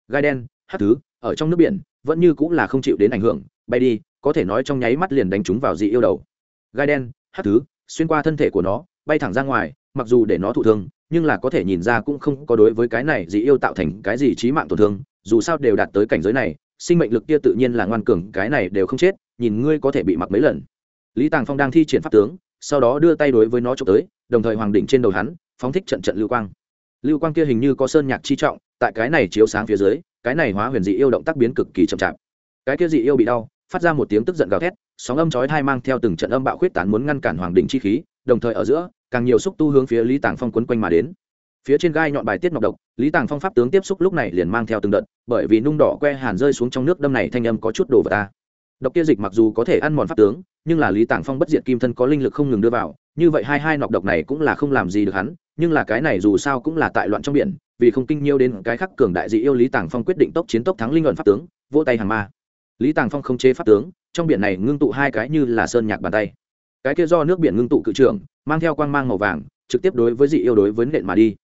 Gai đen hát thứ, ở trong nước biển, vẫn như cũng là không chịu đến ảnh hưởng, bay đi, có thể nói trong nháy mắt liền đánh trúng vào dị yêu đầu. Gai đen hát thứ, xuyên qua thân thể của nó, bay thẳng ra ngoài, mặc dù để nó thụ thương nhưng là có thể nhìn ra cũng không có đối với cái này dị yêu tạo thành cái gì trí mạng tổn thương, dù sao đều đạt tới cảnh giới này, sinh mệnh lực kia tự nhiên là ngoan cường, cái này đều không chết, nhìn ngươi có thể bị mặc mấy lần. Lý tàng phong đang thi triển pháp tướng, sau đó đưa tay đối với nó trộm tới, đồng thời hoàng đỉnh trên đầu hắn, phóng thích trận trận lưu quang. Lưu quang kia hình như có sơn nhạc chi trọng, tại cái này chiếu sáng phía dưới, cái này hóa huyền dị yêu động tác biến cực kỳ chậm chạp. Cái kia dị yêu bị đau, phát ra một tiếng tức giận gào thét, sóng âm chói thai mang theo từng trận âm bạo khuyết tán muốn ngăn cản hoàng Đỉnh chi khí, đồng thời ở giữa càng nhiều xúc tu hướng phía lý tàng phong quấn quanh mà đến. Phía trên gai nhọn bài tiết ngọc độc, lý tàng phong pháp tướng tiếp xúc lúc này liền mang theo từng đợt, bởi vì nung đỏ que hàn rơi xuống trong nước đâm này thanh âm có chút đổ vào ta. Độc kia dịch mặc dù có thể ăn mòn pháp tướng, nhưng là lý tàng phong bất diệt kim thân có linh lực không ngừng đưa vào, như vậy hai hai nọc độc này cũng là không làm gì được hắn, nhưng là cái này dù sao cũng là tại loạn trong biển, vì không kinh nhiêu đến cái khắc cường đại dị yêu lý tàng phong quyết định tốc chiến tốc thắng linh luận pháp tướng, vỗ tay hàng ma. Lý tàng phong không chế pháp tướng, trong biển này ngưng tụ hai cái như là sơn nhạc bàn tay. Cái kia do nước biển ngưng tụ cự trưởng mang theo quang mang màu vàng, trực tiếp đối với dị yêu đối với nện mà đi.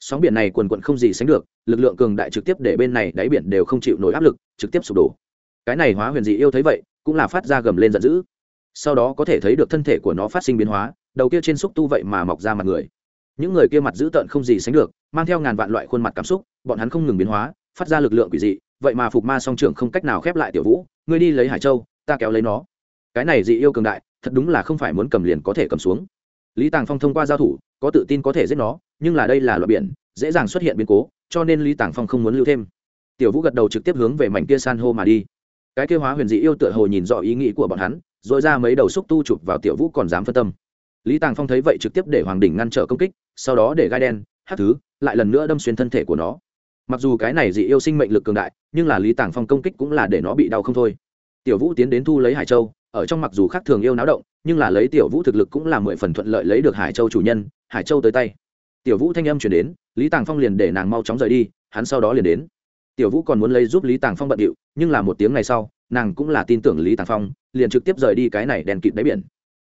Sóng biển này quần quận không gì sánh được, lực lượng cường đại trực tiếp để bên này đáy biển đều không chịu nổi áp lực, trực tiếp sụp đổ. Cái này hóa huyền dị yêu thấy vậy, cũng là phát ra gầm lên giận dữ. Sau đó có thể thấy được thân thể của nó phát sinh biến hóa, đầu kia trên xúc tu vậy mà mọc ra mặt người. Những người kia mặt dữ tợn không gì sánh được, mang theo ngàn vạn loại khuôn mặt cảm xúc, bọn hắn không ngừng biến hóa, phát ra lực lượng quỷ dị, vậy mà phục ma song trưởng không cách nào khép lại tiểu vũ, ngươi đi lấy hải châu, ta kéo lấy nó. Cái này dị yêu cường đại, thật đúng là không phải muốn cầm liền có thể cầm xuống lý tàng phong thông qua giao thủ, có tự tin có thể giết nó, nhưng là đây là loại biển, dễ dàng xuất hiện biến cố, cho nên lý tàng phong không muốn lưu thêm. Tiểu vũ gật đầu trực tiếp hướng về mảnh kia san hô mà đi. Cái kia hóa huyền dị yêu tựa hồ nhìn rõ ý nghĩ của bọn hắn, rồi ra mấy đầu xúc tu chụp vào tiểu vũ còn dám phân tâm. Lý tàng phong thấy vậy trực tiếp để hoàng đỉnh ngăn trở công kích, sau đó để gai đen hát thứ, lại lần nữa đâm xuyên thân thể của nó. Mặc dù cái này dị yêu sinh mệnh lực cường đại, nhưng là lý tàng phong công kích cũng là để nó bị đau không thôi. Tiểu vũ tiến đến thu lấy hải châu ở trong mặc dù khác thường yêu náo động, nhưng là lấy tiểu vũ thực lực cũng là mười phần thuận lợi lấy được hải châu chủ nhân, hải châu tới tay. Tiểu vũ thanh âm chuyển đến, lý tàng phong liền để nàng mau chóng rời đi, hắn sau đó liền đến. Tiểu vũ còn muốn lấy giúp lý tàng phong bận điệu, nhưng là một tiếng này sau, nàng cũng là tin tưởng lý tàng phong, liền trực tiếp rời đi cái này đèn kịt đáy biển.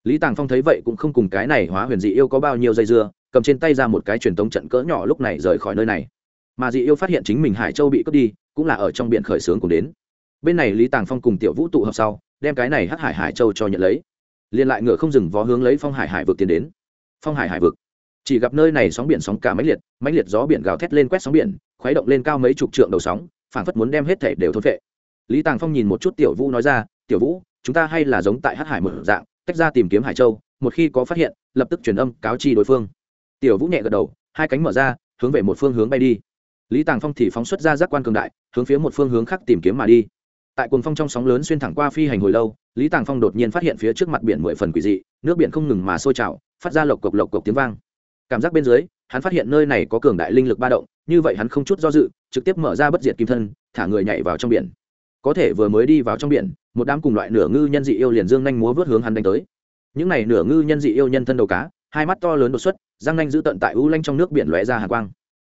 Lý tàng phong thấy vậy cũng không cùng cái này hóa huyền dị yêu có bao nhiêu dây dưa, cầm trên tay ra một cái truyền tống trận cỡ nhỏ lúc này rời khỏi nơi này. Mà dị yêu phát hiện chính mình hải châu bị cướp đi, cũng là ở trong biển khởi xướng cùng đến. Bên này lý tàng phong cùng tiểu vũ tụ hợp sau đem cái này hắc hải hải châu cho nhận lấy. Liền lại ngựa không dừng vó hướng lấy phong hải hải vực tiến đến. Phong hải hải vực. Chỉ gặp nơi này sóng biển sóng cả mãnh liệt mãnh liệt gió biển gào thét lên quét sóng biển, khuấy động lên cao mấy chục trượng đầu sóng, phảng phất muốn đem hết thể đều thôn vệ lý tàng phong nhìn một chút tiểu vũ nói ra, tiểu vũ, chúng ta hay là giống tại hắc hải một dạng, tách ra tìm kiếm hải châu, một khi có phát hiện, lập tức truyền âm cáo chi đối phương. Tiểu vũ nhẹ gật đầu, hai cánh mở ra, hướng về một phương hướng bay đi. Lý tàng phong thì phóng xuất ra giác quan cường đại, hướng phía một phương hướng khác tìm kiếm mà đi tại cuồng phong trong sóng lớn xuyên thẳng qua phi hành hồi lâu, lý tàng phong đột nhiên phát hiện phía trước mặt biển mười phần quỷ dị, nước biển không ngừng mà sôi trào, phát ra lộc cộc lộc cộc tiếng vang. Cảm giác bên dưới, hắn phát hiện nơi này có cường đại linh lực ba động, như vậy hắn không chút do dự, trực tiếp mở ra bất diệt kim thân, thả người nhảy vào trong biển. Có thể vừa mới đi vào trong biển, một đám cùng loại nửa ngư nhân dị yêu liền dương nhanh múa vớt hướng hắn đánh tới. Những này nửa ngư nhân dị yêu nhân thân đầu cá, hai mắt to lớn đột xuất, răng nanh giữ tận tại u lanh trong nước biển lóe ra hà quang.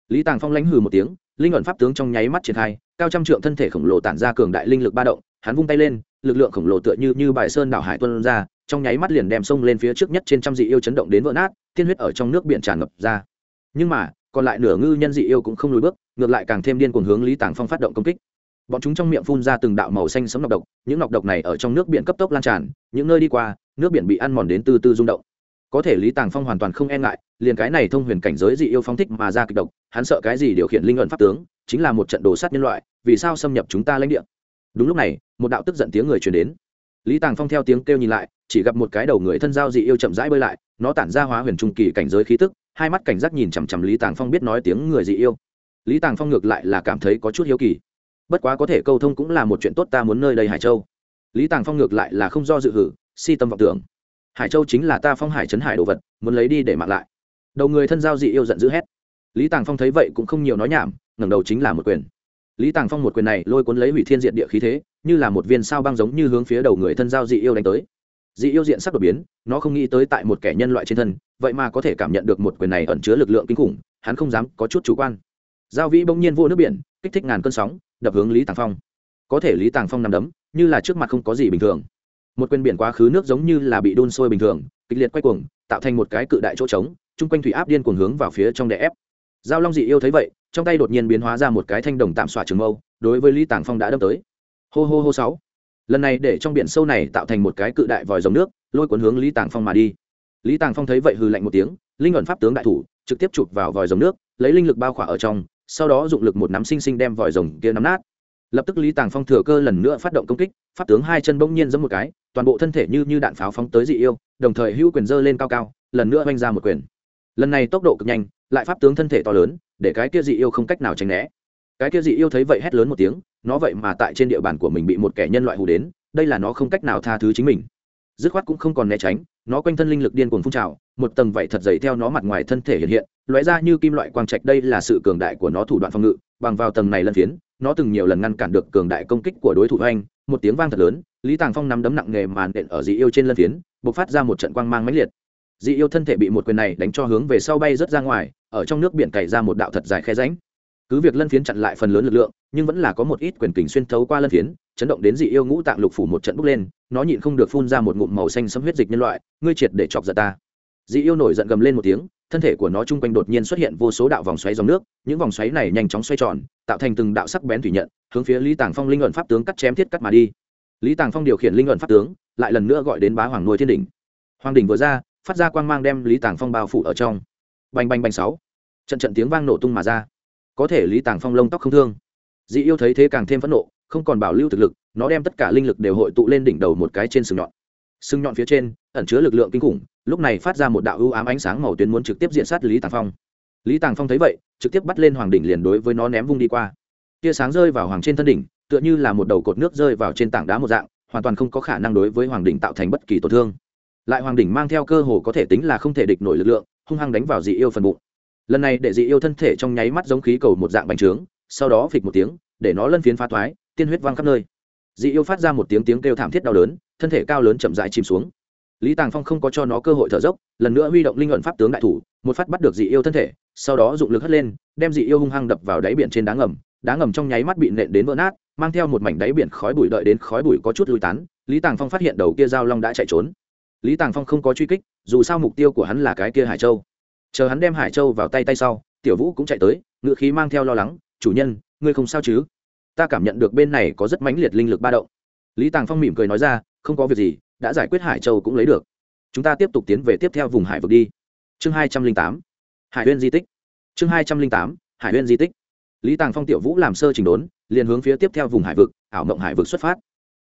Lý tàng phong lãnh hừ một tiếng linh ẩn pháp tướng trong nháy mắt triển khai, cao trăm trượng thân thể khổng lồ tản ra cường đại linh lực ba động, hắn vung tay lên, lực lượng khổng lồ tựa như như bài sơn đảo hải tuân ra, trong nháy mắt liền đem sông lên phía trước nhất trên trăm dị yêu chấn động đến vỡ nát thiên huyết ở trong nước biển tràn ngập ra. Nhưng mà, còn lại nửa ngư nhân dị yêu cũng không lùi bước, ngược lại càng thêm điên cuồng hướng lý tàng phong phát động công kích. Bọn chúng trong miệng phun ra từng đạo màu xanh sấm nọc độc, những nọc độc này ở trong nước biển cấp tốc lan tràn, những nơi đi qua, nước biển bị ăn mòn đến từ từ rung động có thể lý tàng phong hoàn toàn không e ngại, liền cái này thông huyền cảnh giới dị yêu phong thích mà ra kịch độc, hắn sợ cái gì điều khiển linh ẩn pháp tướng, chính là một trận đồ sát nhân loại, vì sao xâm nhập chúng ta lãnh địa? Đúng lúc này, một đạo tức giận tiếng người truyền đến. Lý tàng phong theo tiếng kêu nhìn lại, chỉ gặp một cái đầu người thân giao dị yêu chậm rãi bơi lại, nó tản ra hóa huyền trung kỳ cảnh giới khí tức, hai mắt cảnh giác nhìn chằm chằm lý tàng phong biết nói tiếng người dị yêu. Lý tàng phong ngược lại là cảm thấy có chút hiếu kỳ. Bất quá có thể câu thông cũng là một chuyện tốt ta muốn nơi đây hải châu. Lý tàng phong ngược lại là không do dự hử, si tâm vọng tưởng hải châu chính là ta phong hải trấn hải đồ vật, muốn lấy đi để mặc lại. Đầu người thân giao dị yêu giận dữ hét. Lý tàng phong thấy vậy cũng không nhiều nói nhảm, ngẩng đầu chính là một quyền. Lý tàng phong một quyền này lôi cuốn lấy hủy thiên diện địa khí thế, như là một viên sao băng giống như hướng phía đầu người thân giao dị yêu đánh tới. Dị yêu diện sắc đột biến, nó không nghĩ tới tại một kẻ nhân loại trên thân, vậy mà có thể cảm nhận được một quyền này ẩn chứa lực lượng kinh khủng, hắn không dám có chút chủ quan. Giao vĩ bỗng nhiên vô nước biển, kích thích ngàn cơn sóng, đập hướng lý tàng phong. Có thể lý tàng phong nằm đấm, như là trước mặt không có gì bình thường một quyền biển quá khứ nước giống như là bị đun sôi bình thường, kịch liệt quay cuồng, tạo thành một cái cự đại chỗ trống, chung quanh thủy áp điên cuồng hướng vào phía trong đè ép. Giao long dị yêu thấy vậy, trong tay đột nhiên biến hóa ra một cái thanh đồng tạm xỏa trường mâu, đối với lý tàng phong đã đâm tới. Hô hô hô sáu. Lần này để trong biển sâu này tạo thành một cái cự đại vòi dòng nước, lôi cuốn hướng lý tàng phong mà đi. Lý tàng phong thấy vậy hừ lạnh một tiếng, linh ẩn pháp tướng đại thủ, trực tiếp chụp vào vòi dòng nước, lấy linh lực bao khỏa ở trong, sau đó dụng lực một nắm sinh sinh đem vòi rồng kia nắm nát lập tức lý tàng phong thừa cơ lần nữa phát động công kích, pháp tướng hai chân bỗng nhiên giẫm một cái, toàn bộ thân thể như như đạn pháo phóng tới dị yêu, đồng thời hữu quyền dơ lên cao cao, lần nữa oanh ra một quyền. Lần này tốc độ cực nhanh, lại pháp tướng thân thể to lớn, để cái kia dị yêu không cách nào tránh né. Cái kia dị yêu thấy vậy hét lớn một tiếng, nó vậy mà tại trên địa bàn của mình bị một kẻ nhân loại hù đến, đây là nó không cách nào tha thứ chính mình. Dứt khoát cũng không còn né tránh, nó quanh thân linh lực điên cuồng phun trào, một tầng vảy thật dày theo nó mặt ngoài thân thể hiện hiện, lóe ra như kim loại quang trạch, đây là sự cường đại của nó thủ đoạn phòng ngự, bằng vào tầng này lân phiến nó từng nhiều lần ngăn cản được cường đại công kích của đối thủ anh một tiếng vang thật lớn, lý tàng phong nắm đấm nặng nghề màn đện ở dị yêu trên lân phiến, bộc phát ra một trận quang mang mãnh liệt. Dị yêu thân thể bị một quyền này đánh cho hướng về sau bay rớt ra ngoài, ở trong nước biển cày ra một đạo thật dài khe ránh cứ việc lân phiến chặn lại phần lớn lực lượng, nhưng vẫn là có một ít quyền kình xuyên thấu qua lân phiến, chấn động đến dị yêu ngũ tạng lục phủ một trận bốc lên, nó nhịn không được phun ra một ngụm màu xanh sấm huyết dịch nhân loại, ngươi triệt để chọc giận ta. Dị yêu nổi giận gầm lên một tiếng thân thể của nó chung quanh đột nhiên xuất hiện vô số đạo vòng xoáy dòng nước, những vòng xoáy này nhanh chóng xoay tròn, tạo thành từng đạo sắc bén thủy nhận, hướng phía lý tàng phong linh luận pháp tướng cắt chém thiết cắt mà đi. Lý tàng phong điều khiển linh luận pháp tướng, lại lần nữa gọi đến bá hoàng nuôi thiên đỉnh. Hoàng đỉnh vừa ra, phát ra quang mang đem lý tàng phong bao phủ ở trong. Bành bành bành sáu. Trận trận tiếng vang nổ tung mà ra. Có thể lý tàng phong lông tóc không thương. Dị yêu thấy thế càng thêm phẫn nộ, không còn bảo lưu thực lực, nó đem tất cả linh lực đều hội tụ lên đỉnh đầu một cái trên sừng nhọn sừng nhọn phía trên, ẩn chứa lực lượng kinh khủng, lúc này phát ra một đạo ưu ám ánh sáng màu tuyến muốn trực tiếp diện sát lý tàng phong. Lý tàng phong thấy vậy, trực tiếp bắt lên hoàng đỉnh liền đối với nó ném vung đi qua. Tia sáng rơi vào hoàng trên thân đỉnh, tựa như là một đầu cột nước rơi vào trên tảng đá một dạng, hoàn toàn không có khả năng đối với hoàng đỉnh tạo thành bất kỳ tổn thương. Lại hoàng đỉnh mang theo cơ hồ có thể tính là không thể địch nổi lực lượng, hung hăng đánh vào dị yêu phần bụng. Lần này để dị yêu thân thể trong nháy mắt giống khí cầu một dạng bành trướng, sau đó phịch một tiếng, để nó lân phiến phá thoái, tiên huyết văng khắp nơi. Dị yêu phát ra một tiếng tiếng kêu thảm thiết đau đớn thân thể cao lớn chậm rãi chìm xuống. Lý tàng phong không có cho nó cơ hội thở dốc, lần nữa huy động linh luận pháp tướng đại thủ, một phát bắt được dị yêu thân thể, sau đó dụng lực hất lên, đem dị yêu hung hăng đập vào đáy biển trên đá ngầm. Đá ngầm trong nháy mắt bị nện đến vỡ nát, mang theo một mảnh đáy biển khói bụi đợi đến khói bụi có chút lùi tán, lý tàng phong phát hiện đầu kia giao long đã chạy trốn. Lý tàng phong không có truy kích, dù sao mục tiêu của hắn là cái kia hải châu. Chờ hắn đem hải châu vào tay tay sau, tiểu vũ cũng chạy tới, ngựa khí mang theo lo lắng, chủ nhân, ngươi không sao chứ? Ta cảm nhận được bên này có rất mãnh liệt linh lực ba động. Lý tàng phong mỉm cười nói ra không có việc gì, đã giải quyết hải châu cũng lấy được. Chúng ta tiếp tục tiến về tiếp theo vùng hải vực đi. Chương hai trăm linh tám. Hải huyên di tích. Chương hai trăm linh tám, hải huyên di tích. Lý tàng phong tiểu vũ làm sơ trình đốn, liền hướng phía tiếp theo vùng hải vực, ảo mộng hải vực xuất phát.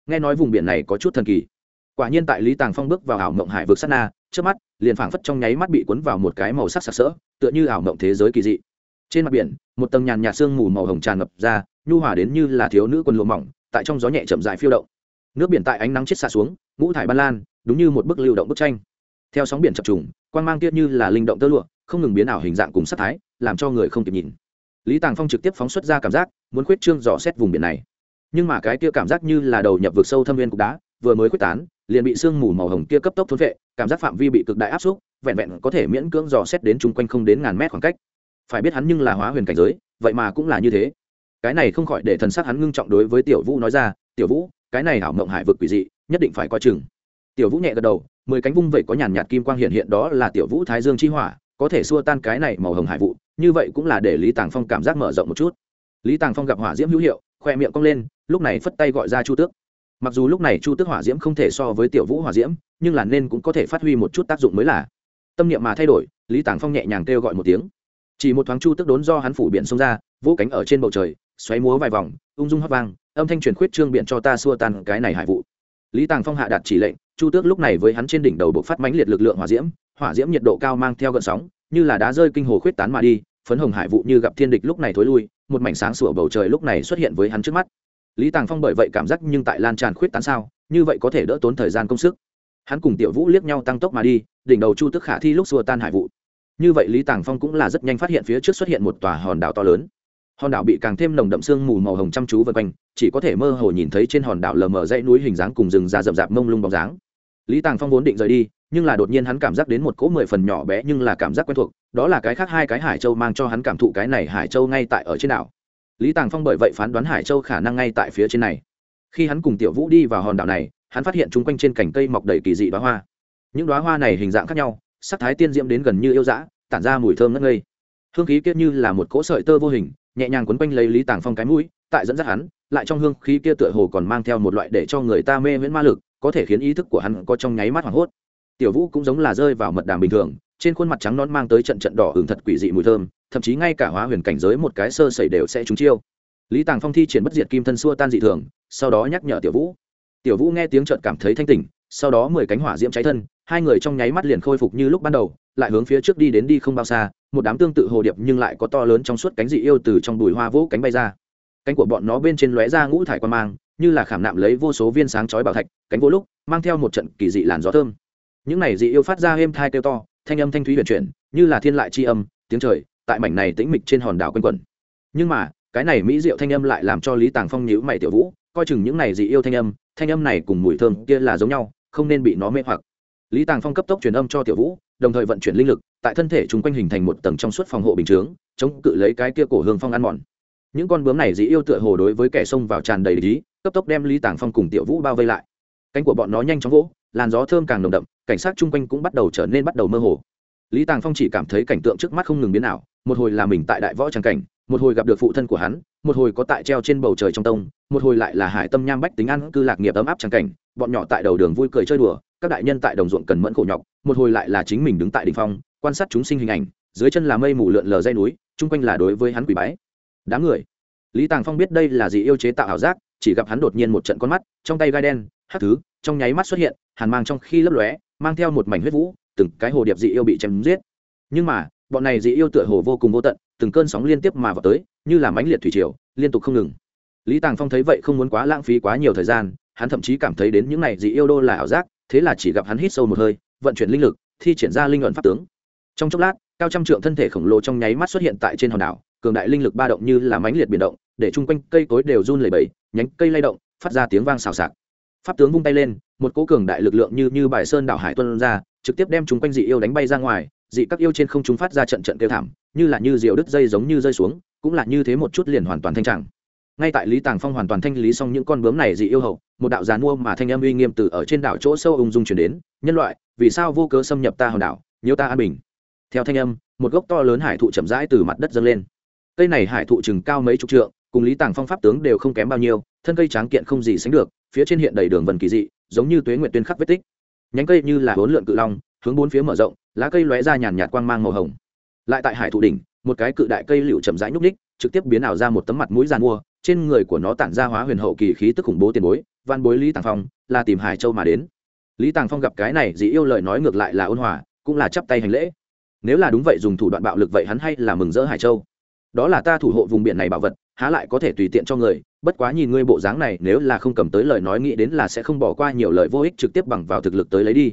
Nghe nói vùng biển này có chút thần kỳ. Quả nhiên tại lý tàng phong bước vào ảo mộng hải vực sát na, trước mắt, liền phảng phất trong nháy mắt bị cuốn vào một cái màu sắc sặc sỡ, tựa như ảo mộng thế giới kỳ dị. Trên mặt biển, một tầng nhàn nhạt sương mù màu hồng tràn ngập ra, nhu hòa đến như là thiếu nữ quần lụa mỏng, tại trong gió nhẹ chậm dài phiêu động nước biển tại ánh nắng chết xạ xuống, ngũ thải ban lan, đúng như một bức lưu động bức tranh. Theo sóng biển chập trùng quan g mang tiết như là linh động tơ lụa, không ngừng biến ảo hình dạng cùng sắc thái, làm cho người không kịp nhìn. Lý tàng phong trực tiếp phóng xuất ra cảm giác, muốn khuyết trương dò xét vùng biển này. Nhưng mà cái kia cảm giác như là đầu nhập vực sâu thâm viên cục đá, vừa mới quyết tán, liền bị sương mù màu hồng kia cấp tốc thốn vệ cảm giác phạm vi bị cực đại áp xúc, vẹn vẹn có thể miễn cưỡng dò xét đến chung quanh không đến ngàn mét khoảng cách. Phải biết hắn nhưng là hóa huyền cảnh giới, vậy mà cũng là như thế. Cái này không khỏi để thần sắc hắn ngưng trọng đối với tiểu vũ nói ra, tiểu vũ cái này ảo mộng hải vực quỷ dị, nhất định phải coi chừng. Tiểu vũ nhẹ gật đầu, mười cánh vung vậy có nhàn nhạt kim quang hiện hiện đó là tiểu vũ thái dương chi hỏa, có thể xua tan cái này màu hồng hải vụ, như vậy cũng là để lý tàng phong cảm giác mở rộng một chút. Lý tàng phong gặp hỏa diễm hữu hiệu, khoe miệng cong lên, lúc này phất tay gọi ra chu tước. Mặc dù lúc này chu tước hỏa diễm không thể so với tiểu vũ hỏa diễm, nhưng là nên cũng có thể phát huy một chút tác dụng mới là. Tâm niệm mà thay đổi, lý tàng phong nhẹ nhàng kêu gọi một tiếng. Chỉ một thoáng chu tước đốn do hắn phủ biển xông ra, vỗ cánh ở trên bầu trời, xoáy múa vài vòng, ung dung hót vang âm thanh truyền khuyết trương biện cho ta xua tan cái này hải vụ. Lý tàng phong hạ đạt chỉ lệnh, chu tước lúc này với hắn trên đỉnh đầu bộ phát mãnh liệt lực lượng hỏa diễm hỏa diễm nhiệt độ cao mang theo gợn sóng, như là đá rơi kinh hồ khuyết tán mà đi, phấn hồng hải vụ như gặp thiên địch lúc này thối lui, một mảnh sáng sủa bầu trời lúc này xuất hiện với hắn trước mắt. Lý tàng phong bởi vậy cảm giác nhưng tại lan tràn khuyết tán sao, như vậy có thể đỡ tốn thời gian công sức. Hắn cùng tiểu vũ liếc nhau tăng tốc mà đi, đỉnh đầu chu tức khả thi lúc xua tan hải vụ. Như vậy lý tàng phong cũng là rất nhanh phát hiện phía trước xuất hiện một tòa hòn đảo to lớn hòn đảo bị càng thêm nồng đậm sương mù màu hồng chăm chú vân quanh, chỉ có thể mơ hồ nhìn thấy trên hòn đảo lờ mờ dãy núi hình dáng cùng rừng già rậm rạp mông lung bóng dáng. Lý tàng phong vốn định rời đi, nhưng là đột nhiên hắn cảm giác đến một cỗ mười phần nhỏ bé nhưng là cảm giác quen thuộc, đó là cái khác hai cái hải châu mang cho hắn cảm thụ cái này hải châu ngay tại ở trên đảo. Lý tàng phong bởi vậy phán đoán hải châu khả năng ngay tại phía trên này. Khi hắn cùng tiểu vũ đi vào hòn đảo này, hắn phát hiện chung quanh trên cành cây mọc đầy kỳ dị đoá hoa. Những đoá hoa này hình dạng khác nhau, sắc thái tiên diễm đến gần như yêu dã, tản ra mùi thơm ngất ngây. Hương khí kiết như là một cỗ sợi tơ vô hình nhẹ nhàng quấn quanh lấy lý tàng phong cái mũi, tại dẫn dắt hắn, lại trong hương khí kia tựa hồ còn mang theo một loại để cho người ta mê miễn ma lực, có thể khiến ý thức của hắn có trong nháy mắt hoảng hốt. Tiểu vũ cũng giống là rơi vào mật đàm bình thường, trên khuôn mặt trắng nón mang tới trận trận đỏ hưởng thật quỷ dị mùi thơm, thậm chí ngay cả hóa huyền cảnh giới một cái sơ sẩy đều sẽ trúng chiêu. Lý tàng phong thi triển bất diệt kim thân xua tan dị thường, sau đó nhắc nhở tiểu vũ. Tiểu vũ nghe tiếng trợn cảm thấy thanh tỉnh, sau đó mười cánh hỏa diễm cháy thân, hai người trong nháy mắt liền khôi phục như lúc ban đầu, lại hướng phía trước đi đến đi không bao xa một đám tương tự hồ điệp nhưng lại có to lớn trong suốt cánh dị yêu từ trong bụi hoa vỗ cánh bay ra. Cánh của bọn nó bên trên lóe ra ngũ thải quan mang, như là khảm nạm lấy vô số viên sáng chói bảo thạch, cánh vô lúc mang theo một trận kỳ dị làn gió thơm. Những này dị yêu phát ra êm thai kêu to, thanh âm thanh thúy huyền chuyển, như là thiên lại c âm, tiếng trời, tại mảnh này tĩnh mịch trên hòn đảo quanh quẩn. Nhưng mà, cái này mỹ diệu thanh âm lại làm cho lý tàng phong nhữ mày tiểu vũ, coi chừng những này dị yêu thanh âm thanh âm này cùng mùi thơm kia là giống nhau, không nên bị nó mê hoặc lý tàng phong cấp tốc truyền âm cho tiểu vũ, đồng thời vận chuyển linh lực, tại thân thể chúng quanh hình thành một tầng trong suốt phòng hộ bình chướng, chống cự lấy cái kia cổ hương phong ăn mòn. Những con bướm này dĩ yêu tựa hồ đối với kẻ xông vào tràn đầy lý cấp tốc đem lý tàng phong cùng tiểu vũ bao vây lại. Cánh của bọn nó nhanh chóng vỗ, làn gió thơm càng nồng đậm, cảnh sát chung quanh cũng bắt đầu trở nên bắt đầu mơ hồ. Lý tàng phong chỉ cảm thấy cảnh tượng trước mắt không ngừng biến ảo, một hồi là mình tại đại võ tràng cảnh, một hồi gặp được phụ thân của hắn, một hồi có tại treo trên bầu trời trong tông, một hồi lại là hải tâm nham bách tính ăn cư lạc nghiệp ấm áp tràng cảnh bọn nhỏ tại đầu đường vui cười chơi đùa, các đại nhân tại đồng ruộng cần mẫn khổ nhọc, một hồi lại là chính mình đứng tại đ ỉ n h phong, quan sát chúng sinh hình ảnh, dưới chân là mây mù lượn lờ dây núi, chung quanh là đối với hắn quỷ bái. Đám người. Lý tàng phong biết đây là gì yêu chế tạo ảo giác, chỉ gặp hắn đột nhiên một trận con mắt, trong tay gai đen hát thứ, trong nháy mắt xuất hiện, hàn mang trong khi lấp lóe, mang theo một mảnh huyết vũ, từng cái hồ điệp dị yêu bị chém giết. Nhưng mà, bọn này dị yêu tựa hồ vô cùng vô tận, từng cơn sóng liên tiếp mà vào tới, như là mãnh liệt thủy triều, liên tục không ngừng. Lý tàng phong thấy vậy không muốn quá lãng phí quá nhiều thời gian hắn thậm chí cảm thấy đến những này dị yêu đô là ảo giác, thế là chỉ gặp hắn hít sâu một hơi, vận chuyển linh lực, thi triển ra linh luận pháp tướng. Trong chốc lát, cao trăm trượng thân thể khổng lồ trong nháy mắt xuất hiện tại trên hòn đảo, cường đại linh lực ba động như là mãnh liệt biển động, để chung quanh cây cối đều run lẩy bẩy, nhánh cây lay động, phát ra tiếng vang xào xạc. Pháp tướng vung tay lên, một cỗ cường đại lực lượng như như bài sơn đảo hải tuân ra, trực tiếp đem chúng quanh dị yêu đánh bay ra ngoài, dị các yêu trên không chúng phát ra trận trận kêu thảm, như là như diều đứt dây giống như rơi xuống, cũng là như thế một chút liền hoàn toàn thanh trạng ngay tại lý tàng phong hoàn toàn thanh lý xong những con bướm này dị yêu hậu, một đạo giàn mua mà thanh âm uy nghiêm từ ở trên đảo chỗ sâu ung dung chuyển đến, nhân loại, vì sao vô cớ xâm nhập ta hòn đảo? Nhiều ta an bình. Theo thanh âm, một gốc to lớn hải thụ chậm rãi từ mặt đất dâng lên. Cây này hải thụ chừng cao mấy chục trượng, cùng lý tàng phong pháp tướng đều không kém bao nhiêu, thân cây tráng kiện không gì sánh được, phía trên hiện đầy đường vần kỳ dị, giống như tuế nguyện tuyên khắc vết tích. Nhánh cây như là hốn lượn cự long, hướng bốn phía mở rộng, lá cây lóe ra nhàn nhạt quang mang màu hồng. Lại tại hải thụ đỉnh, một cái cự đại cây liệu chậm rãi nhúc ních trực tiếp biến ảo ra một tấm mặt mũi giàn mua trên người của nó tản ra hóa huyền hậu kỳ khí tức khủng bố tiền bối, văn bối lý tàng phong, là tìm hải châu mà đến. Lý tàng phong gặp cái này dị yêu lời nói ngược lại là ôn hòa, cũng là chắp tay hành lễ. Nếu là đúng vậy dùng thủ đoạn bạo lực vậy hắn hay là mừng rỡ hải châu. Đó là ta thủ hộ vùng biển này bảo vật, há lại có thể tùy tiện cho người, bất quá nhìn ngươi bộ dáng này, nếu là không cầm tới lời nói nghĩ đến là sẽ không bỏ qua nhiều lời vô ích trực tiếp bằng vào thực lực tới lấy đi.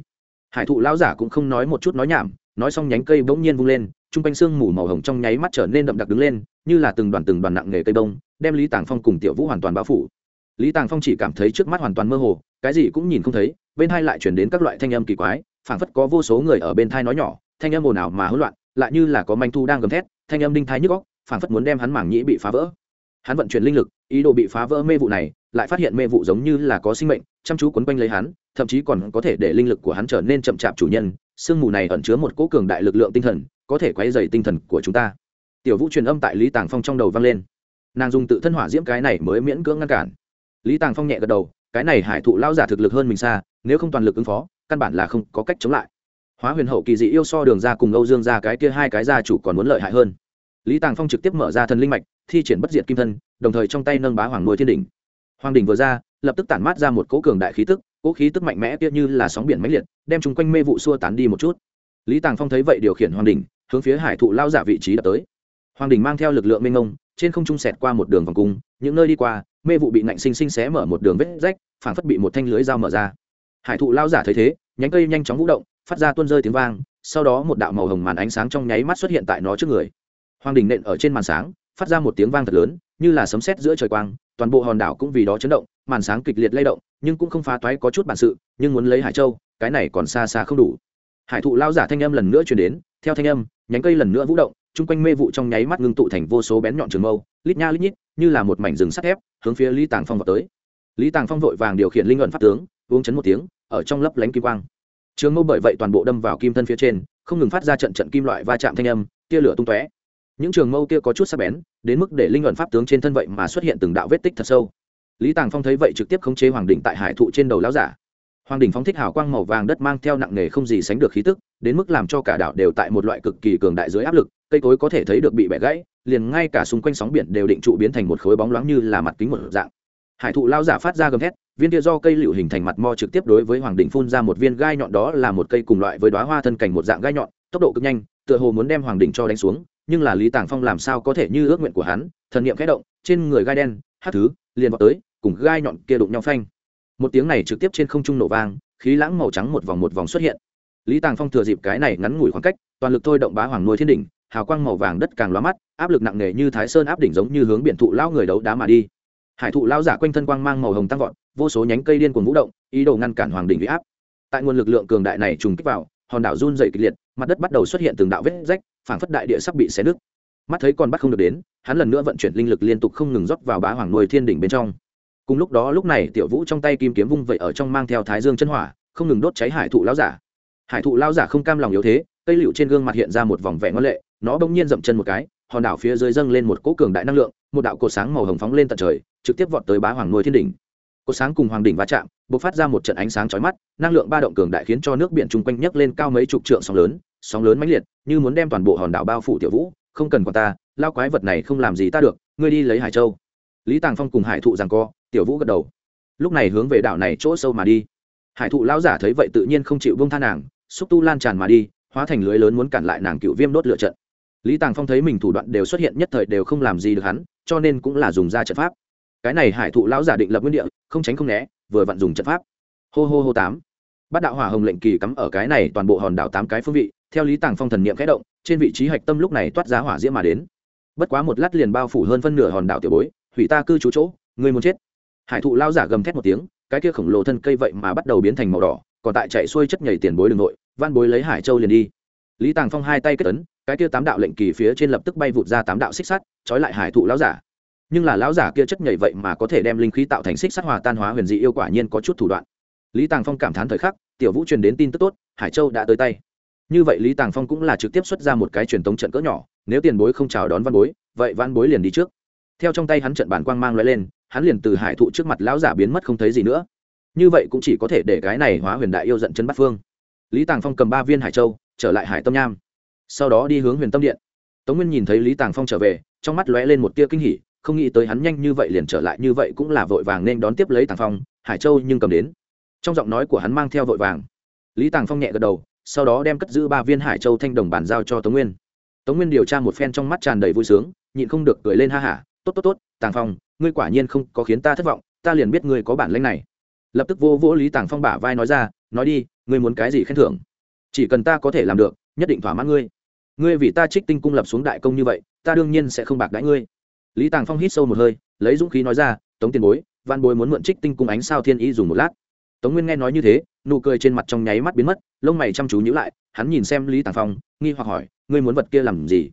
Hải thụ lão giả cũng không nói một chút nói nhảm nói xong nhánh cây bỗng nhiên vung lên, chung quanh xương mù màu hồng trong nháy mắt trở nên đậm đặc đứng lên, như là từng đoàn từng đoàn nặng nghề cây bông, đem lý tàng phong cùng tiểu vũ hoàn toàn bao phủ. Lý tàng phong chỉ cảm thấy trước mắt hoàn toàn mơ hồ, cái gì cũng nhìn không thấy, bên hai lại chuyển đến các loại thanh âm kỳ quái, phảng phất có vô số người ở bên thai nói nhỏ, thanh âm ồn ào mà hỗn loạn, lại như là có manh thu đang gầm thét, thanh âm đinh thái nhức góc phảng phất muốn đem hắn mảng nhĩ bị phá vỡ. Hắn vận chuyển linh lực, ý đồ bị phá vỡ mê vụ này, lại phát hiện mê vụ giống như là có sinh mệnh, chăm chú quấn quanh lấy hắn, thậm chí còn có thể để linh lực của hắn trở nên chậm chạp chủ nhân sương mù này ẩn chứa một cỗ cường đại lực lượng tinh thần, có thể quay dày tinh thần của chúng ta. Tiểu vũ truyền âm tại lý tàng phong trong đầu vang lên. Nàng dùng tự thân hỏa diễm cái này mới miễn cưỡng ngăn cản. Lý tàng phong nhẹ gật đầu, cái này hải thụ lao giả thực lực hơn mình xa, nếu không toàn lực ứng phó, căn bản là không có cách chống lại. Hóa huyền hậu kỳ dị yêu so đường ra cùng âu dương ra cái kia hai cái gia chủ còn muốn lợi hại hơn. Lý tàng phong trực tiếp mở ra thần linh mạch, thi triển bất diệt kim thân, đồng thời trong tay nâng bá hoàng nuôi thiên đỉnh. Hoàng đỉnh vừa ra, lập tức tản mát ra một cỗ cường đại khí tức cỗ khí tức mạnh mẽ kia như là sóng biển mãnh liệt, đem chúng quanh mê vụ xua tán đi một chút. Lý tàng phong thấy vậy điều khiển hoàng Đình, hướng phía hải thụ lao giả vị trí đập tới. Hoàng đình mang theo lực lượng mênh ngông trên không trung sẹt qua một đường vòng cung, những nơi đi qua, mê vụ bị nạnh sinh sinh xé mở một đường vết rách, phảng phất bị một thanh lưới dao mở ra. Hải thụ lao giả thấy thế, nhánh cây nhanh chóng vũ động, phát ra tuôn rơi tiếng vang, sau đó một đạo màu hồng màn ánh sáng trong nháy mắt xuất hiện tại nó trước người. Hoàng đình nện ở trên màn sáng, phát ra một tiếng vang thật lớn, như là sấm sét giữa trời quang, toàn bộ hòn đảo cũng vì đó chấn động màn sáng kịch liệt lay động, nhưng cũng không phá toái có chút bản sự, nhưng muốn lấy hải châu, cái này còn xa xa không đủ. Hải thụ lao giả thanh âm lần nữa truyền đến, theo thanh âm, nhánh cây lần nữa vũ động, chung quanh mê vụ trong nháy mắt ngưng tụ thành vô số bén nhọn trường mâu, lít nha lít nhít, như là một mảnh rừng sắt thép, hướng phía lý tàng phong vào tới. Lý tàng phong vội vàng điều khiển linh luận pháp tướng, uống chấn một tiếng, ở trong lấp lánh kim quang. Trường mâu bởi vậy toàn bộ đâm vào kim thân phía trên, không ngừng phát ra trận trận kim loại va chạm thanh âm, tia lửa tung tóe. Những trường mâu kia có chút sắc bén, đến mức để linh luận pháp tướng trên thân vậy mà xuất hiện từng đạo vết tích thật sâu lý tàng phong thấy vậy trực tiếp khống chế hoàng đỉnh tại hải thụ trên đầu lão giả. Hoàng đỉnh phóng thích hào quang màu vàng đất mang theo nặng nề không gì sánh được khí tức, đến mức làm cho cả đảo đều tại một loại cực kỳ cường đại dưới áp lực, cây cối có thể thấy được bị bẻ gãy, liền ngay cả xung quanh sóng biển đều định trụ biến thành một khối bóng loáng như là mặt kính một dạng. Hải thụ lao giả phát ra gầm thét, viên kia do cây liệu hình thành mặt mo trực tiếp đối với hoàng đỉnh phun ra một viên gai nhọn đó là một cây cùng loại với đoá hoa thân cảnh một dạng gai nhọn, tốc độ cực nhanh, tựa hồ muốn đem hoàng đỉnh cho đánh xuống, nhưng là lý tàng phong làm sao có thể như ước nguyện của hắn, thần niệm khẽ động, trên người gai đen hát thứ, liền vào tới cùng gai nhọn kia đụng nhau phanh. Một tiếng này trực tiếp trên không trung nổ vang, khí lãng màu trắng một vòng một vòng xuất hiện. Lý tàng phong thừa dịp cái này ngắn ngủi khoảng cách, toàn lực thôi động bá hoàng nuôi thiên đỉnh, hào quang màu vàng đất càng loa mắt, áp lực nặng nề như thái sơn áp đỉnh giống như hướng biển thụ lao người đấu đá mà đi. Hải thụ lao giả quanh thân quang mang màu hồng tăng vọt, vô số nhánh cây điên cuồng vũ động, ý đồ ngăn cản hoàng đỉnh bị áp. Tại nguồn lực lượng cường đại này trùng kích vào, hòn đảo run dày kịch liệt, mặt đất bắt đầu xuất hiện từng đạo vết rách, phảng phất đại địa sắp bị xé nứt. Mắt thấy còn bắt không được đến, hắn lần nữa vận chuyển linh lực liên tục không ngừng rót vào bá hoàng nuôi thiên đỉnh bên trong cùng lúc đó lúc này tiểu vũ trong tay kim kiếm vung vậy ở trong mang theo thái dương chân hỏa, không ngừng đốt cháy hải thụ lao giả. Hải thụ lao giả không cam lòng yếu thế, cây liệu trên gương mặt hiện ra một vòng vẻ ngân lệ, nó bỗng nhiên dậm chân một cái, hòn đảo phía dưới dâng lên một cỗ cường đại năng lượng, một đạo cột sáng màu hồng phóng lên tận trời, trực tiếp vọt tới bá hoàng nuôi thiên đỉnh. Cột sáng cùng hoàng đỉnh va chạm b ộ c phát ra một trận ánh sáng chói mắt, năng lượng ba động cường đại khiến cho nước biển chung quanh nhấc lên cao mấy chục trượng sóng lớn sóng lớn mãnh liệt, như muốn đem toàn bộ hòn đảo bao phủ tiểu vũ, không cần còn ta lao quái vật này không làm gì ta được, ngươi đi lấy hải châu. Lý tàng phong cùng hải thụ rằng co tiểu vũ gật đầu. Lúc này hướng về đảo này chỗ sâu mà đi. Hải thụ lão giả thấy vậy tự nhiên không chịu bông tha nàng, xúc tu lan tràn mà đi, hóa thành lưới lớn muốn cản lại nàng cựu viêm đốt lựa trận. Lý tàng phong thấy mình thủ đoạn đều xuất hiện nhất thời đều không làm gì được hắn, cho nên cũng là dùng ra trận pháp. Cái này hải thụ lão giả định lập nguyên địa, không tránh không né, vừa vặn dùng trận pháp. Hô hô hô tám. Bát đạo hỏa hồng lệnh kỳ cắm ở cái này toàn bộ hòn đảo tám cái phương vị, theo lý tàng phong thần niệm khẽ động, trên vị trí hạch tâm lúc này toát ra hỏa diễm mà đến. Bất quá một lát liền bao phủ hơn phân nửa hòn đảo tiểu bối, hủy ta cư trú chỗ người muốn chết hải thụ lao giả gầm thét một tiếng, cái kia khổng lồ thân cây vậy mà bắt đầu biến thành màu đỏ, còn tại chạy xuôi chất nhảy tiền bối đường nội văn bối lấy hải châu liền đi. Lý tàng phong hai tay kết tấn cái kia tám đạo lệnh kỳ phía trên lập tức bay vụt ra tám đạo xích sắt, trói lại hải thụ lão giả. Nhưng là lão giả kia chất nhảy vậy mà có thể đem linh khí tạo thành xích sắt hòa tan hóa huyền dị yêu quả nhiên có chút thủ đoạn. Lý tàng phong cảm thán thời khắc, tiểu vũ truyền đến tin tức tốt, hải châu đã tới tay. Như vậy lý tàng phong cũng là trực tiếp xuất ra một cái truyền tống trận cỡ nhỏ, nếu tiền bối không chào đón văn bối, vậy văn bối liền đi trước. Theo trong tay hắn trận bản quang mang loại lên hắn liền từ hải thụ trước mặt lão giả biến mất không thấy gì nữa. Như vậy cũng chỉ có thể để cái này hóa huyền đại yêu giận chân bắt phương. Lý tàng phong cầm ba viên hải châu, trở lại hải tâm nham. Sau đó đi hướng huyền tâm điện. Tống nguyên nhìn thấy lý tàng phong trở về, trong mắt lóe lên một tia kinh hỉ, không nghĩ tới hắn nhanh như vậy liền trở lại, như vậy cũng là vội vàng nên đón tiếp lấy tàng phong, hải châu nhưng cầm đến. Trong giọng nói của hắn mang theo vội vàng. Lý tàng phong nhẹ gật đầu, sau đó đem cất giữ ba viên hải châu thanh đồng bàn giao cho tống nguyên. Tống nguyên điều tra một phen trong mắt tràn đầy vui sướng, nhịn không được cười lên ha hả tốt tốt tốt, tàng phong, ngươi quả nhiên không có khiến ta thất vọng, ta liền biết ngươi có bản lĩnh này. Lập tức vô vỗ lý tàng phong bả vai nói ra, nói đi, ngươi muốn cái gì khen thưởng? Chỉ cần ta có thể làm được, nhất định thỏa mãn ngươi. Ngươi vì ta trích tinh cung lập xuống đại công như vậy, ta đương nhiên sẽ không bạc đãi ngươi. Lý tàng phong hít sâu một hơi, lấy dũng khí nói ra, tống tiền bối văn bối muốn mượn trích tinh cung ánh sao thiên ý dùng một lát. Tống nguyên nghe nói như thế, nụ cười trên mặt trong nháy mắt biến mất, lông mày chăm chú nhữ lại, hắn nhìn xem lý tàng phong, nghi hoặc hỏi, ngươi muốn vật kia làm gì?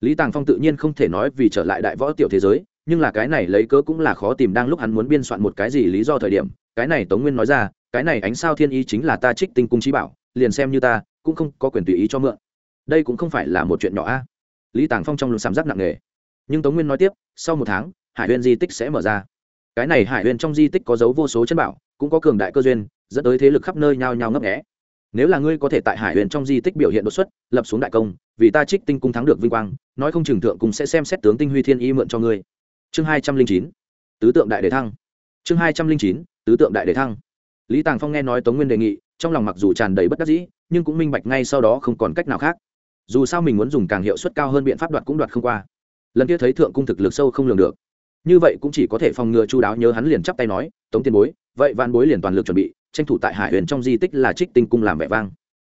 Lý tàng phong tự nhiên không thể nói vì trở lại đại võ tiểu thế giới, nhưng là cái này lấy cớ cũng là khó tìm đang lúc hắn muốn biên soạn một cái gì lý do thời điểm, cái này tống nguyên nói ra, cái này ánh sao thiên ý chính là ta trích tinh cung trí bảo, liền xem như ta, cũng không có quyền tùy ý cho mượn. Đây cũng không phải là một chuyện nhỏ a. Lý tàng phong trong lòng sám giác nặng nề. Nhưng tống nguyên nói tiếp, sau một tháng, hải huyên di tích sẽ mở ra. Cái này hải huyên trong di tích có dấu vô số chân bảo, cũng có cường đại cơ duyên, dẫn tới thế lực khắp nơi nhao nhao ngấp nghẽ nếu là ngươi có thể tại hải huyền trong di tích biểu hiện đột xuất, lập xuống đại công, vì ta trích tinh cung thắng được vinh quang, nói không chừng thượng cùng sẽ xem xét tướng tinh huy thiên y mượn cho ngươi. Chương hai trăm linh chín, tứ tượng đại đề thăng. Chương hai trăm linh chín, tứ tượng đại đề thăng. Lý tàng phong nghe nói tống nguyên đề nghị, trong lòng mặc dù tràn đầy bất đắc dĩ, nhưng cũng minh bạch ngay sau đó không còn cách nào khác. Dù sao mình muốn dùng càng hiệu suất cao hơn biện pháp đoạt cũng đoạt không qua. Lần kia thấy thượng cung thực lực sâu không lường được. Như vậy cũng chỉ có thể phòng ngừa chu đáo nhớ hắn liền chắp tay nói, tống tiền bối, vậy van bối liền toàn lực chuẩn bị tranh thủ tại hải huyền trong di tích là trích tinh cung làm vẻ vang.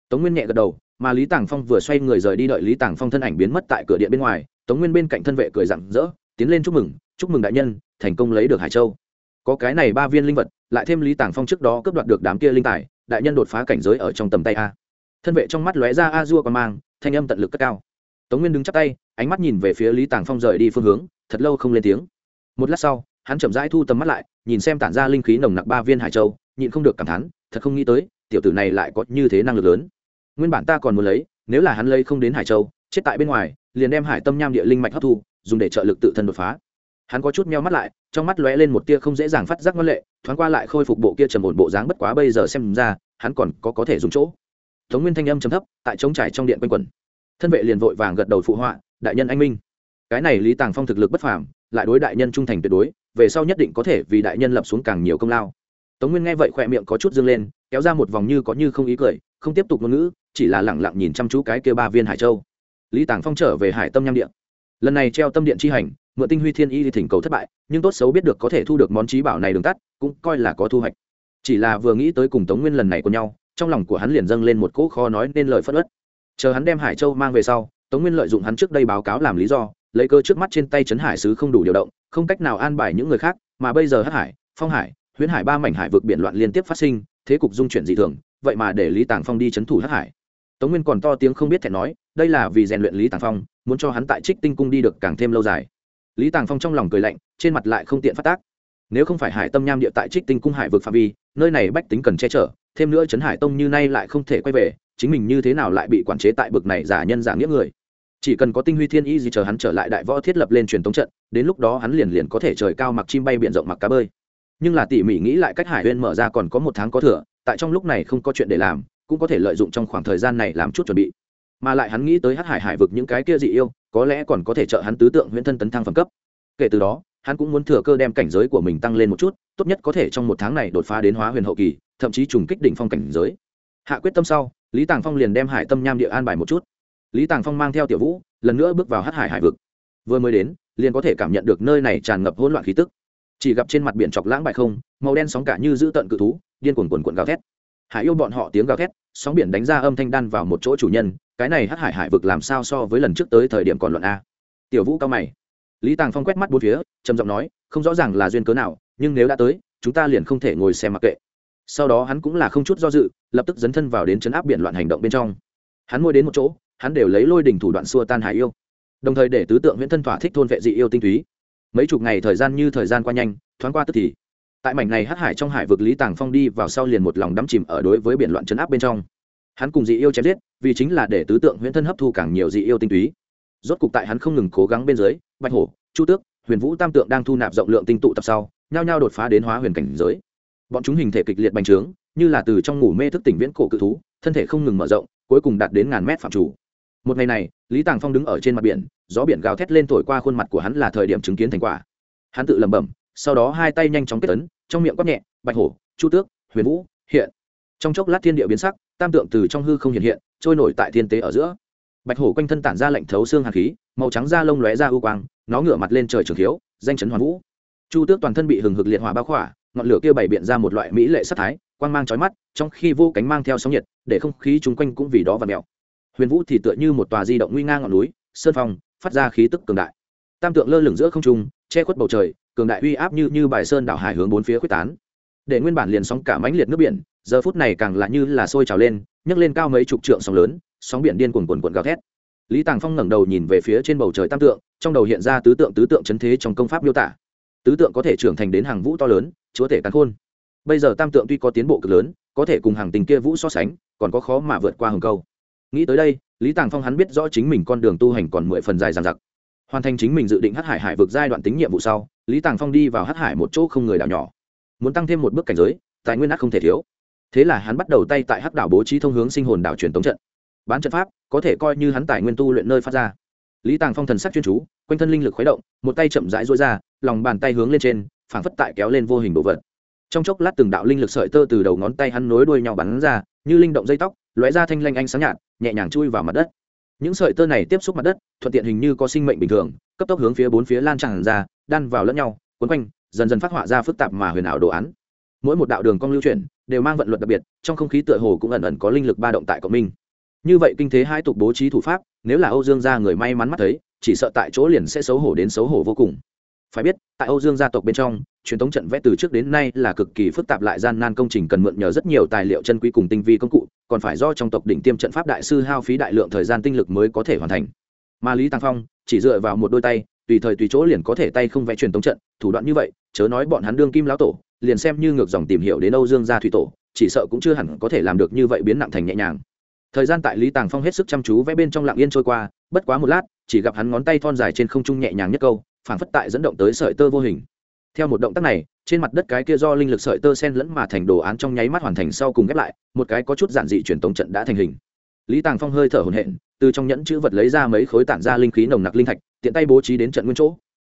Tống nguyên nhẹ gật đầu, mà lý tàng phong vừa xoay người rời đi đợi lý tàng phong thân ảnh biến mất tại cửa điện bên ngoài, tống nguyên bên cạnh thân vệ cười rặng rỡ, tiến lên chúc mừng chúc mừng đại nhân, thành công lấy được hải châu. Có cái này ba viên linh vật, lại thêm lý tàng phong trước đó cướp đoạt được đám kia linh tài, đại nhân đột phá cảnh giới ở trong tầm tay a. Thân vệ trong mắt lóe ra a dua còn mang, thanh âm tận lực cất cao. Tống nguyên đứng chắp tay, ánh mắt nhìn về phía lý tàng phong rời đi phương hướng, thật lâu không lên tiếng. Một lát sau, hắn chậm rãi thu tầm mắt lại, nhìn xem tản ra linh khí nồng nặc ba viên hải châu nhịn không được cảm thán, thật không nghĩ tới, tiểu tử này lại có như thế năng lực lớn. Nguyên bản ta còn muốn lấy, nếu là hắn lấy không đến hải châu, chết tại bên ngoài, liền đem hải tâm nham địa linh mạch hấp thu, dùng để trợ lực tự thân đột phá. Hắn có chút meo mắt lại, trong mắt lóe lên một tia không dễ dàng phát giác ngân lệ, thoáng qua lại khôi phục bộ kia trầm ổn bộ dáng bất quá bây giờ xem ra, hắn còn có có thể dùng chỗ. Tống nguyên thanh âm trầm thấp, tại trống trải trong điện quanh quẩn. Thân vệ liền vội vàng gật đầu phụ họa, đại nhân anh minh. Cái này lý tàng phong thực lực bất phàm, lại đối đại nhân trung thành tuyệt đối, về sau nhất định có thể vì đại nhân lập xuống càng nhiều công lao tống nguyên nghe vậy khỏe miệng có chút dâng lên, kéo ra một vòng như có như không ý cười, không tiếp tục ngôn ngữ, chỉ là lẳng lặng nhìn chăm chú cái kia ba viên hải châu. Lý tàng phong trở về hải tâm nham điện lần này treo tâm điện chi hành, mượn tinh huy thiên y thì thỉnh cầu thất bại, nhưng tốt xấu biết được có thể thu được món trí bảo này đường tắt, cũng coi là có thu hoạch. Chỉ là vừa nghĩ tới cùng tống nguyên lần này của nhau, trong lòng của hắn liền dâng lên một cỗ kho nói nên lời phất ớt chờ hắn đem hải châu mang về sau, tống nguyên lợi dụng hắn trước đây báo cáo làm lý do, lấy cơ trước mắt trên tay trấn hải sứ không đủ điều động, không cách nào an bài những người khác, mà bây giờ hắc hải, phong hải huyễn hải ba mảnh hải vực biển loạn liên tiếp phát sinh, thế cục dung chuyển dị thường, vậy mà để lý tàng phong đi c h ấ n thủ hắc hải. Tống nguyên còn to tiếng không biết thẹn nói, đây là vì rèn luyện lý tàng phong, muốn cho hắn tại trích tinh cung đi được càng thêm lâu dài. Lý tàng phong trong lòng cười lạnh, trên mặt lại không tiện phát tác. Nếu không phải hải tâm nham địa tại trích tinh cung hải vực phạm vi, nơi này bách tính cần che chở, thêm nữa trấn hải tông như nay lại không thể quay về, chính mình như thế nào lại bị quản chế tại bực này giả nhân giả nghĩa người? Chỉ cần có tinh huy thiên y gì chờ hắn trở lại đại võ thiết lập lên truyền tống trận, đến lúc đó hắn liền liền có thể trời cao mặc chim bay b i ể n rộng mặc cá bơi nhưng là tỉ mỉ nghĩ lại cách hải huyên mở ra còn có một tháng có thừa, tại trong lúc này không có chuyện để làm, cũng có thể lợi dụng trong khoảng thời gian này làm chút chuẩn bị. Mà lại hắn nghĩ tới hát hải hải vực những cái kia dị yêu, có lẽ còn có thể trợ hắn tứ tượng huyễn thân tấn thăng phẩm cấp. Kể từ đó, hắn cũng muốn thừa cơ đem cảnh giới của mình tăng lên một chút, tốt nhất có thể trong một tháng này đột phá đến hóa huyền hậu kỳ, thậm chí trùng kích đỉnh phong cảnh giới. Hạ quyết tâm sau, lý tàng phong liền đem hải tâm nham địa an bài một chút. Lý tàng phong mang theo tiểu vũ, lần nữa bước vào hát hải hải vực. Vừa mới đến, liền có thể cảm nhận được nơi này tràn ngập hỗn loạn khí tức chỉ gặp trên mặt biển chọc lãng bại không, màu đen sóng cả như giữ tận cự thú, điên cuồn cuồn cuộn gào thét. Hải yêu bọn họ tiếng gào thét, sóng biển đánh ra âm thanh đan vào một chỗ chủ nhân, cái này hắc hải hải vực làm sao so với lần trước tới thời điểm còn luận a. Tiểu vũ cao mày. Lý tàng phong quét mắt bốn phía, trầm giọng nói, không rõ ràng là duyên cớ nào, nhưng nếu đã tới, chúng ta liền không thể ngồi xem mặc kệ. Sau đó hắn cũng là không chút do dự, lập tức dấn thân vào đến chấn áp biển loạn hành động bên trong. Hắn môi đến một chỗ, hắn đều lấy lôi đình thủ đoạn xua tan hải yêu. Đồng thời để tứ tượng nguyễn thân thỏa thích thôn vệ dị yêu tinh túy mấy chục ngày thời gian như thời gian qua nhanh, thoáng qua tức thì. Tại mảnh này hắc hải trong hải vực lý tàng phong đi vào sau liền một lòng đắm chìm ở đối với biển loạn chấn áp bên trong. Hắn cùng dị yêu chém giết, vì chính là để tứ tượng huyễn thân hấp thu càng nhiều dị yêu tinh túy. Rốt cục tại hắn không ngừng cố gắng bên dưới, bạch hổ, chu tước, huyền vũ tam tượng đang thu nạp rộng lượng tinh tụ tập sau, nhao nhao đột phá đến hóa huyền cảnh giới. Bọn chúng hình thể kịch liệt bành trướng, như là từ trong ngủ mê thức tỉnh viễn cổ cự thú, thân thể không ngừng mở rộng, cuối cùng đạt đến ngàn mét phạm chủ. Một ngày này lý tàng phong đứng ở trên mặt biển gió biển gào thét lên thổi qua khuôn mặt của hắn là thời điểm chứng kiến thành quả. Hắn tự lẩm bẩm sau đó hai tay nhanh chóng kết tấn, trong miệng quát nhẹ bạch hổ chu tước huyền vũ hiện. Trong chốc lát thiên địa biến sắc tam tượng từ trong hư không hiện hiện trôi nổi tại thiên tế ở giữa. Bạch hổ quanh thân tản ra lạnh thấu xương hạt khí màu trắng da lông lóe ra ưu quang nó ngửa mặt lên trời trường thiếu, danh chấn hoàn vũ. Chu tước toàn thân bị hừng hực liệt hỏa bao khỏa ngọn lửa kia bày biện ra một loại mỹ lệ sắc thái quang mang trói mắt trong khi vô cánh mang theo sóng nhiệt để không khí chung quanh cũng vì đó và mèo huyền vũ thì tựa như một tòa di động nguy ngang ngọn núi, sơn phong, phát ra khí tức cường đại. Tam tượng lơ lửng giữa không trung, che khuất bầu trời, cường đại uy áp như như bài sơn đảo hải hướng bốn phía quyết tán. Để nguyên bản liền sóng cả mãnh liệt nước biển, giờ phút này càng lạ như là sôi trào lên, nhấc lên cao mấy chục trượng sóng lớn, sóng biển điên cuồn cuồn cuộn gào thét. Lý tàng phong ngẩng đầu nhìn về phía trên bầu trời tam tượng, trong đầu hiện ra tứ tượng tứ tượng chấn thế trong công pháp miêu tả. Tứ tượng có thể trưởng thành đến hàng vũ to lớn, chúa thể cắn khôn. Bây giờ tam tượng tuy có tiến bộ cực lớn, có thể cùng hàng tình kia vũ so sánh, còn có khó mà vượt qua hồng câu nghĩ tới đây, lý tàng phong hắn biết rõ chính mình con đường tu hành còn mười phần dài dàn giặc hoàn thành chính mình dự định hát hải hải vượt giai đoạn tính nhiệm vụ sau, lý tàng phong đi vào hát hải một chỗ không người đảo nhỏ. Muốn tăng thêm một bước cảnh giới, tài nguyên ác không thể thiếu. Thế là hắn bắt đầu tay tại hắc đảo bố trí thông hướng sinh hồn đảo truyền tống trận. Bán trận pháp, có thể coi như hắn tài nguyên tu luyện nơi phát ra. Lý tàng phong thần sắc chuyên chú, quanh thân linh lực khuấy động, một tay chậm rãi rối ra, lòng bàn tay hướng lên trên, phảng phất tại kéo lên vô hình đồ vật. Trong chốc lát từng đạo linh lực sợi tơ từ đầu ngón tay hắn nối đuôi nhau bắn ra, như linh động dây tóc lóe ra thanh lanh ánh sáng nhạt, nhẹ nhàng chui vào mặt đất. Những sợi tơ này tiếp xúc mặt đất, thuận tiện hình như có sinh mệnh bình thường, cấp tốc hướng phía bốn phía lan tràn ra, đan vào lẫn nhau quấn quanh, dần dần phát họa ra phức tạp mà huyền ảo đồ án. Mỗi một đạo đường cong lưu chuyển, đều mang vận luật đặc biệt, trong không khí tựa hồ cũng ẩn ẩn có linh lực ba động tại cộng minh. Như vậy kinh thế hai tục bố trí thủ pháp, nếu là âu dương gia người may mắn mắt thấy, chỉ sợ tại chỗ liền sẽ xấu hổ đến xấu hổ vô cùng. Phải biết, tại âu dương gia tộc bên trong, truyền thống trận vẽ từ trước đến nay là cực kỳ phức tạp lại gian nan công trình cần mượn nhờ rất nhiều tài liệu chân quý cùng tinh vi công cụ còn phải do trong tộc đỉnh tiêm trận pháp đại sư hao phí đại lượng thời gian tinh lực mới có thể hoàn thành. Mà lý tăng phong chỉ dựa vào một đôi tay, tùy thời tùy chỗ liền có thể tay không vẽ truyền tống trận, thủ đoạn như vậy, chớ nói bọn hắn đương kim lão tổ, liền xem như ngược dòng tìm hiểu đến âu dương gia thủy tổ, chỉ sợ cũng chưa hẳn có thể làm được như vậy biến nặng thành nhẹ nhàng. Thời gian tại lý tàng phong hết sức chăm chú vẽ bên trong lặng yên trôi qua, bất quá một lát, chỉ gặp hắn ngón tay thon dài trên không trung nhẹ nhàng nhất câu, phảng phất tại dẫn động tới sợi tơ vô hình theo một động tác này, trên mặt đất cái kia do linh lực sợi tơ sen lẫn mà thành đồ án trong nháy mắt hoàn thành sau cùng ghép lại, một cái có chút giản dị truyền tống trận đã thành hình. Lý tàng phong hơi thở hồn hển, từ trong nhẫn chữ vật lấy ra mấy khối tản ra linh khí nồng nặc linh thạch, tiện tay bố trí đến trận nguyên chỗ.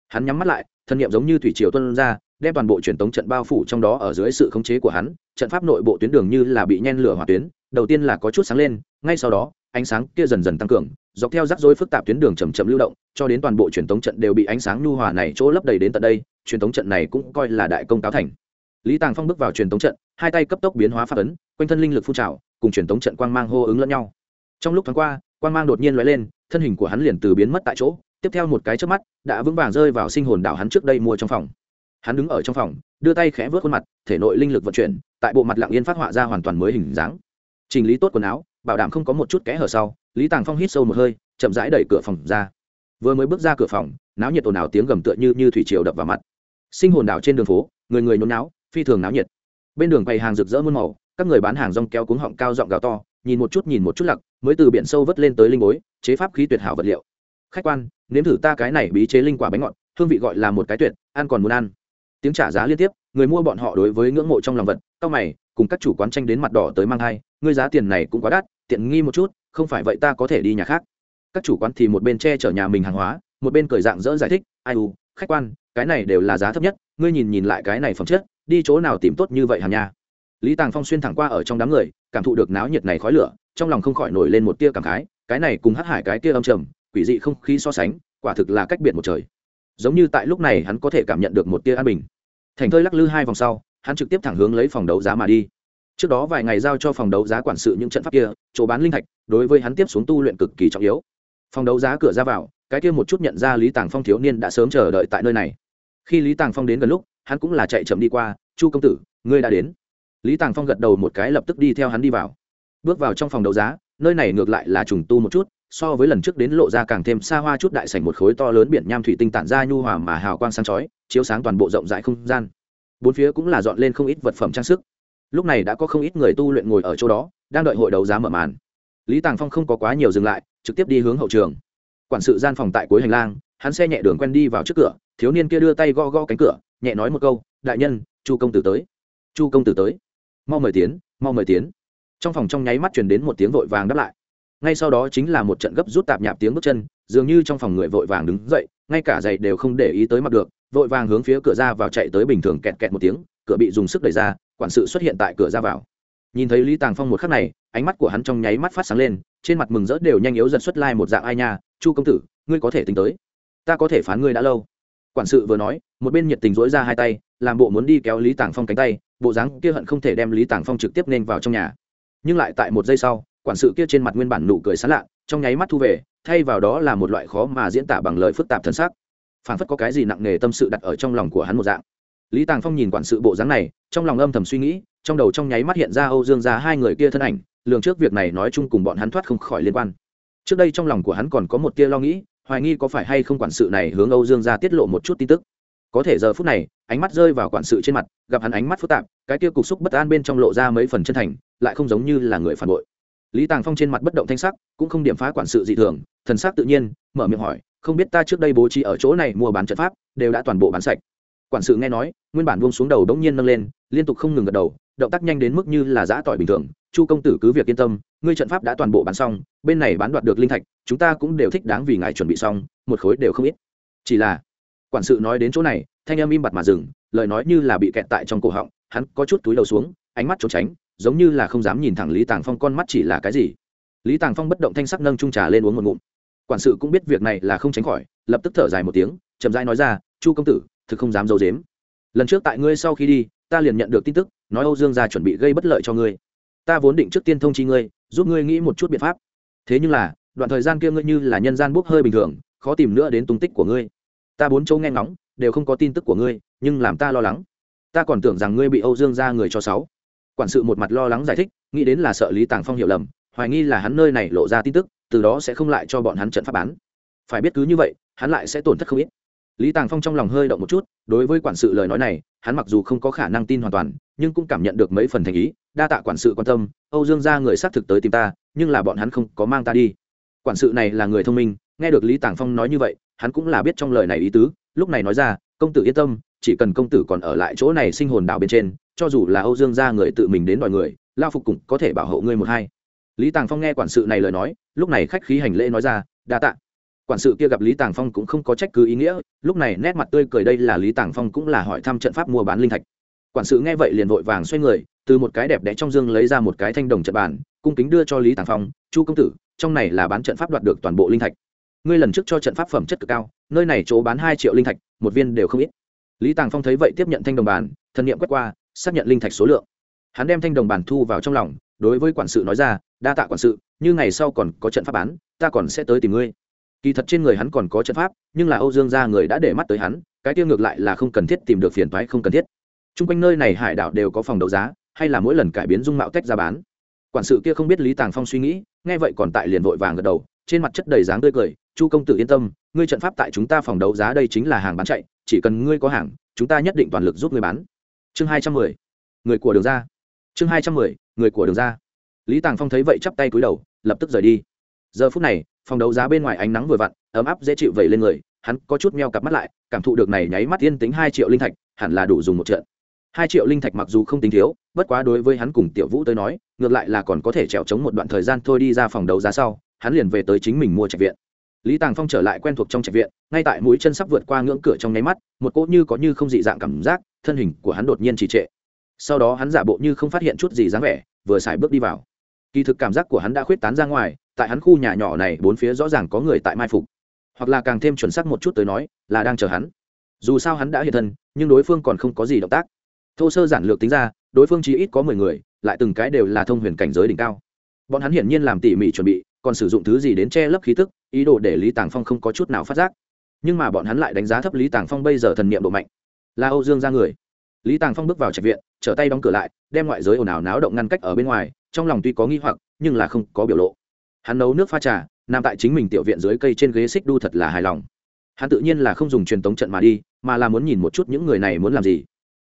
Hắn nhắm mắt lại, thân nhiệm giống như thủy triều tuân ra, đem toàn bộ truyền tống trận bao phủ trong đó ở dưới sự khống chế của hắn, trận pháp nội bộ tuyến đường như là bị nhen lửa hỏa tuyến, đầu tiên là có chút sáng lên, ngay sau đó, ánh sáng kia dần dần tăng cường dọc theo rắc rối phức tạp tuyến đường chầm chậm lưu động, cho đến toàn bộ truyền tống trận đều bị ánh sáng nhu hòa này chỗ lấp đầy đến tận đây, truyền tống trận này cũng coi là đại công cáo thành. Lý tàng phong bước vào truyền tống trận, hai tay cấp tốc biến hóa phát ấn, quanh thân linh lực phun trào, cùng truyền tống trận quang mang hô ứng lẫn nhau. Trong lúc thoáng qua, quang mang đột nhiên lóe lên, thân hình của hắn liền từ biến mất tại chỗ, tiếp theo một cái trước mắt, đã vững vàng rơi vào sinh hồn đảo hắn trước đây mua trong phòng. Hắn đứng ở trong phòng, đưa tay khẽ vớt khuôn mặt, thể nội linh lực vận chuyển, tại bộ mặt lặng yên phát họa ra hoàn toàn mới hình dáng. Chỉnh lý tốt quần áo, bảo đảm không có một chút kẽ hở sau lý tàng phong hít sâu một hơi, chậm rãi đẩy cửa phòng ra. Vừa mới bước ra cửa phòng, náo nhiệt ồn ào tiếng gầm tựa như như thủy triều đập vào mặt. Sinh hồn đảo trên đường phố, người người nhốn náo phi thường náo nhiệt. Bên đường bày hàng rực rỡ muôn màu, các người bán hàng rong kéo cuống họng cao giọng gào to, nhìn một chút nhìn một chút lặc, mới từ biển sâu vớt lên tới linh bối chế pháp khí tuyệt hảo vật liệu. Khách quan, nếm thử ta cái này bí chế linh quả bánh ngọt, hương vị gọi là một cái tuyệt, ăn còn muốn ăn. Tiếng trả giá liên tiếp, người mua bọn họ đối với ngưỡng mộ trong lòng vật cao mày, cùng các chủ quán tranh đến mặt đỏ tới mang hai ngươi giá tiền này cũng quá đắt, tiện nghi một chút không phải vậy ta có thể đi nhà khác. Các chủ quán thì một bên che chở nhà mình hàng hóa, một bên cười dạng dỡ giải thích, ai u, khách quan, cái này đều là giá thấp nhất, ngươi nhìn nhìn lại cái này phẩm chất, đi chỗ nào tìm tốt như vậy hàng nhà lý tàng phong xuyên thẳng qua ở trong đám người, cảm thụ được náo nhiệt này khói lửa, trong lòng không khỏi nổi lên một tia cảm khái, cái này cùng hắc hải cái tia âm trầm, quỷ dị không khí so sánh, quả thực là cách biệt một trời. Giống như tại lúc này hắn có thể cảm nhận được một tia an bình. Thành thơi lắc lư hai vòng sau, hắn trực tiếp thẳng hướng lấy phòng đấu giá mà đi trước đó vài ngày giao cho phòng đấu giá quản sự những trận pháp kia, chỗ bán linh thạch, đối với hắn tiếp xuống tu luyện cực kỳ trọng yếu. Phòng đấu giá cửa ra vào, cái kia một chút nhận ra lý tàng phong thiếu niên đã sớm chờ đợi tại nơi này. Khi lý tàng phong đến gần lúc, hắn cũng là chạy chậm đi qua, chu công tử, ngươi đã đến. Lý tàng phong gật đầu một cái lập tức đi theo hắn đi vào. Bước vào trong phòng đấu giá, nơi này ngược lại là trùng tu một chút, so với lần trước đến lộ ra càng thêm xa hoa chút đại sảnh một khối to lớn biển nham thủy tinh tản ra nhu hòa mà hào quang sáng chói, chiếu sáng toàn bộ rộng rãi không gian. Bốn phía cũng là dọn lên không ít vật phẩm trang sức lúc này đã có không ít người tu luyện ngồi ở chỗ đó, đang đợi hội đấu giá mở màn. Lý tàng phong không có quá nhiều dừng lại, trực tiếp đi hướng hậu trường. Quản sự gian phòng tại cuối hành lang, hắn xe nhẹ đường quen đi vào trước cửa, thiếu niên kia đưa tay gõ gõ cánh cửa, nhẹ nói một câu, đại nhân, chu công tử tới. Chu công tử tới? Mau mời tiến, mau mời tiến. Trong phòng trong nháy mắt truyền đến một tiếng vội vàng đáp lại. Ngay sau đó chính là một trận gấp rút tạp nhạp tiếng bước chân, dường như trong phòng người vội vàng đứng dậy, ngay cả giày đều không để ý tới mặt được, vội vàng hướng phía cửa ra vào chạy tới bình thường kẹt kẹt một tiếng, cửa bị dùng sức đẩy ra quản sự xuất hiện tại cửa ra vào. Nhìn thấy lý tàng phong một khắc này, ánh mắt của hắn trong nháy mắt phát sáng lên, trên mặt mừng rỡ đều nhanh yếu dần xuất lai、like、một dạng ai nha, chu công tử, ngươi có thể tính tới. Ta có thể phán ngươi đã lâu. Quản sự vừa nói, một bên nhiệt tình dỗi ra hai tay, làm bộ muốn đi kéo lý tàng phong cánh tay, bộ dáng kia hận không thể đem lý tàng phong trực tiếp nên vào trong nhà. Nhưng lại tại một giây sau, quản sự kia trên mặt nguyên bản nụ cười sán lạ, trong nháy mắt thu về, thay vào đó là một loại khó mà diễn tả bằng lời phức tạp thân xác phản phất có cái gì nặng nề tâm sự đặt ở trong lòng của hắn một dạng lý tàng phong nhìn quản sự bộ dáng này, trong lòng âm thầm suy nghĩ, trong đầu trong nháy mắt hiện ra âu dương ra hai người kia thân ảnh, lường trước việc này nói chung cùng bọn hắn thoát không khỏi liên quan. Trước đây trong lòng của hắn còn có một tia lo nghĩ, hoài nghi có phải hay không quản sự này hướng âu dương ra tiết lộ một chút tin tức. Có thể giờ phút này, ánh mắt rơi vào quản sự trên mặt, gặp hắn ánh mắt phức tạp, cái kia cục xúc bất an bên trong lộ ra mấy phần chân thành, lại không giống như là người phản bội. Lý tàng phong trên mặt bất động thanh sắc, cũng không điểm phá quản sự dị thường, thần sắc tự nhiên, mở miệng hỏi, không biết ta trước đây bố trí ở chỗ này mua bán trận pháp, đều đã toàn bộ bán sạch? Quản sự nghe nói, nguyên bản buông xuống đầu đống nhiên nâng lên, liên tục không ngừng gật đầu, động tác nhanh đến mức như là giã tỏi bình thường. Chu công tử cứ việc yên tâm, ngươi trận pháp đã toàn bộ bán xong, bên này bán đoạt được linh thạch, chúng ta cũng đều thích đáng vì ngài chuẩn bị xong, một khối đều không ít. Chỉ là, quản sự nói đến chỗ này, thanh âm im bặt mà dừng, lời nói như là bị kẹt tại trong cổ họng, hắn có chút túi đầu xuống, ánh mắt trốn tránh, giống như là không dám nhìn thẳng lý tàng phong con mắt chỉ là cái gì. Lý tàng phong bất động thanh sắc nâng trung trà lên uống một ngụm. Quản sự cũng biết việc này là không tránh khỏi, lập tức thở dài một tiếng, chậm rãi nói ra, chu công tử thực không dám d i ấ u dếm lần trước tại ngươi sau khi đi, ta liền nhận được tin tức, nói âu dương gia chuẩn bị gây bất lợi cho ngươi. Ta vốn định trước tiên thông chi ngươi, giúp ngươi nghĩ một chút biện pháp. Thế nhưng là, đoạn thời gian kia ngươi như là nhân gian bốc hơi bình thường, khó tìm nữa đến tung tích của ngươi. Ta bốn châu nghe ngóng, đều không có tin tức của ngươi, nhưng làm ta lo lắng. Ta còn tưởng rằng ngươi bị âu dương ra người cho sáu. Quản sự một mặt lo lắng giải thích, nghĩ đến là sợ lý tàng phong hiểu lầm, hoài nghi là hắn nơi này lộ ra tin tức, từ đó sẽ không lại cho bọn hắn trận pháp bán. Phải biết cứ như vậy, hắn lại sẽ tổn thất không ít lý tàng phong trong lòng hơi động một chút, đối với quản sự lời nói này, hắn mặc dù không có khả năng tin hoàn toàn, nhưng cũng cảm nhận được mấy phần thành ý, đa tạ quản sự quan tâm, âu dương ra người xác thực tới tìm ta, nhưng là bọn hắn không có mang ta đi. Quản sự này là người thông minh, nghe được lý tàng phong nói như vậy, hắn cũng là biết trong lời này ý tứ, lúc này nói ra, công tử yên tâm, chỉ cần công tử còn ở lại chỗ này sinh hồn đạo bên trên, cho dù là âu dương gia người tự mình đến đòi người lao phục cũng có thể bảo hộ ngươi một hai. Lý tàng phong nghe quản sự này lời nói, lúc này khách khí hành lễ nói ra, đa tạ quản sự kia gặp lý tàng phong cũng không có trách cứ ý nghĩa, lúc này nét mặt tươi cười đây là lý tàng phong cũng là hỏi thăm trận pháp mua bán linh thạch. Quản sự nghe vậy liền vội vàng xoay người, từ một cái đẹp đẽ trong dương lấy ra một cái thanh đồng trận bàn, cung kính đưa cho lý tàng phong, chu công tử, trong này là bán trận pháp đoạt được toàn bộ linh thạch. Ngươi lần trước cho trận pháp phẩm chất cực cao, nơi này chỗ bán hai triệu linh thạch, một viên đều không ít. Lý tàng phong thấy vậy tiếp nhận thanh đồng bàn thân nghiệm quét qua, xác nhận linh thạch số lượng. Hắn đem thanh đồng bàn thu vào trong lòng, đối với quản sự nói ra, đa tạ quản sự, như ngày sau còn có trận pháp bán, ta còn sẽ tới tìm ngươi kỳ thật trên người hắn còn có trận pháp, nhưng là âu dương gia người đã để mắt tới hắn, cái tiêu ngược lại là không cần thiết tìm được phiền thoái không cần thiết. T r u n g quanh nơi này hải đảo đều có phòng đấu giá, hay là mỗi lần cải biến dung mạo tách ra bán. Quản sự kia không biết lý tàng phong suy nghĩ, nghe vậy còn tại liền vội vàng gật đầu, trên mặt chất đầy dáng tươi cười, chu công tử yên tâm, ngươi trận pháp tại chúng ta phòng đấu giá đây chính là hàng bán chạy, chỉ cần ngươi có hàng, chúng ta nhất định toàn lực giúp ngươi bán. Chương hai trăm mười, người của đường ra. Chương hai trăm mười, người của đường ra. Lý tàng phong thấy vậy chắp tay cúi đầu, lập tức rời đi giờ phút này, phòng đấu giá bên ngoài ánh nắng vừa vặn, ấm áp dễ chịu vẩy lên người, hắn có chút meo cặp mắt lại, cảm thụ được này nháy mắt yên tính hai triệu linh thạch, hẳn là đủ dùng một trận. Hai triệu linh thạch mặc dù không tính thiếu, bất quá đối với hắn cùng tiểu vũ tới nói, ngược lại là còn có thể trèo trống một đoạn thời gian thôi đi ra phòng đấu giá sau, hắn liền về tới chính mình mua trạch viện. Lý tàng phong trở lại quen thuộc trong trạch viện, ngay tại mũi chân sắp vượt qua ngưỡng cửa trong nháy mắt, một cỗ như có như không dị dạng cảm giác, thân hình của hắn đột nhiên trì trệ. Sau đó hắn giả bộ như không phát hiện chút gì dáng vẻ, vừa xài bước đi vào. Kỳ thực cảm giác của hắn đã khuyết tán ra ngoài tại hắn khu nhà nhỏ này, bốn phía rõ ràng có người tại mai phục. Hoặc là càng thêm chuẩn xác một chút tới nói, là đang chờ hắn. Dù sao hắn đã hiện thân, nhưng đối phương còn không có gì động tác. Thô sơ giản lược tính ra, đối phương chỉ ít có mười người, lại từng cái đều là thông huyền cảnh giới đỉnh cao. Bọn hắn hiển nhiên làm tỉ mỉ chuẩn bị, còn sử dụng thứ gì đến che lấp khí tức, ý đồ để lý tàng phong không có chút nào phát giác. Nhưng mà bọn hắn lại đánh giá thấp lý tàng phong bây giờ thần niệm độ mạnh. Là âu dương ra người. Lý tàng phong bước vào trạch viện, trở tay đóng cửa lại, đem ngoại giới ồn ào náo động ngăn cách ở bên ngoài, trong lòng tuy có nghi hoặc, nhưng là không có biểu lộ hắn nấu nước pha trà, nằm tại chính mình tiểu viện dưới cây trên ghế xích đu thật là hài lòng. Hắn tự nhiên là không dùng truyền tống trận mà đi, mà là muốn nhìn một chút những người này muốn làm gì.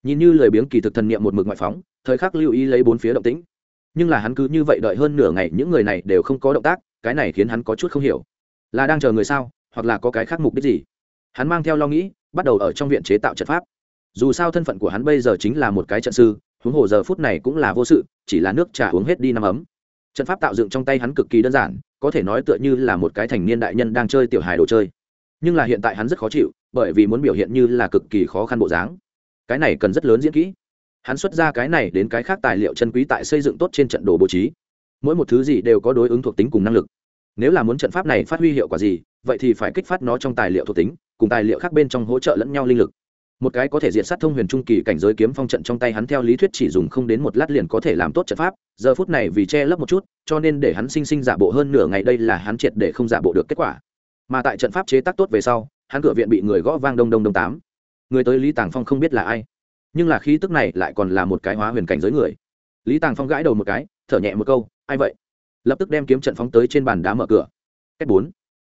Nhìn như lời biếng kỳ thực thần niệm một mực ngoại phóng, thời khắc lưu ý lấy bốn phía động tĩnh. Nhưng là hắn cứ như vậy đợi hơn nửa ngày, những người này đều không có động tác, cái này khiến hắn có chút không hiểu. Là đang chờ người sao, hoặc là có cái khác mục đích gì? Hắn mang theo lo nghĩ, bắt đầu ở trong viện chế tạo trận pháp. Dù sao thân phận của hắn bây giờ chính là một cái trận sư, huống hồ giờ phút này cũng là vô sự, chỉ là nước trà uống hết đi năm ấm trận pháp tạo dựng trong tay hắn cực kỳ đơn giản, có thể nói tựa như là một cái thành niên đại nhân đang chơi tiểu hài đồ chơi. Nhưng là hiện tại hắn rất khó chịu, bởi vì muốn biểu hiện như là cực kỳ khó khăn bộ dáng. Cái này cần rất lớn diễn kỹ. Hắn xuất ra cái này đến cái khác tài liệu chân quý tại xây dựng tốt trên trận đồ bố trí. Mỗi một thứ gì đều có đối ứng thuộc tính cùng năng lực. Nếu là muốn trận pháp này phát huy hiệu quả gì, vậy thì phải kích phát nó trong tài liệu thuộc tính, cùng tài liệu khác bên trong hỗ trợ lẫn nhau linh lực một cái có thể diện sát thông huyền trung kỳ cảnh giới kiếm phong trận trong tay hắn theo lý thuyết chỉ dùng không đến một lát liền có thể làm tốt trận pháp, giờ phút này vì che lấp một chút, cho nên để hắn sinh sinh giả bộ hơn nửa ngày đây là hắn triệt để không giả bộ được kết quả. Mà tại trận pháp chế tác tốt về sau, hắn cửa viện bị người gõ vang đông đông đông tám. Người tới lý tàng phong không biết là ai, nhưng là khí tức này lại còn là một cái hóa huyền cảnh giới người. Lý tàng phong gãi đầu một cái, thở nhẹ một câu, ai vậy? Lập tức đem kiếm trận phóng tới trên bàn đá mở cửa. Cách bốn.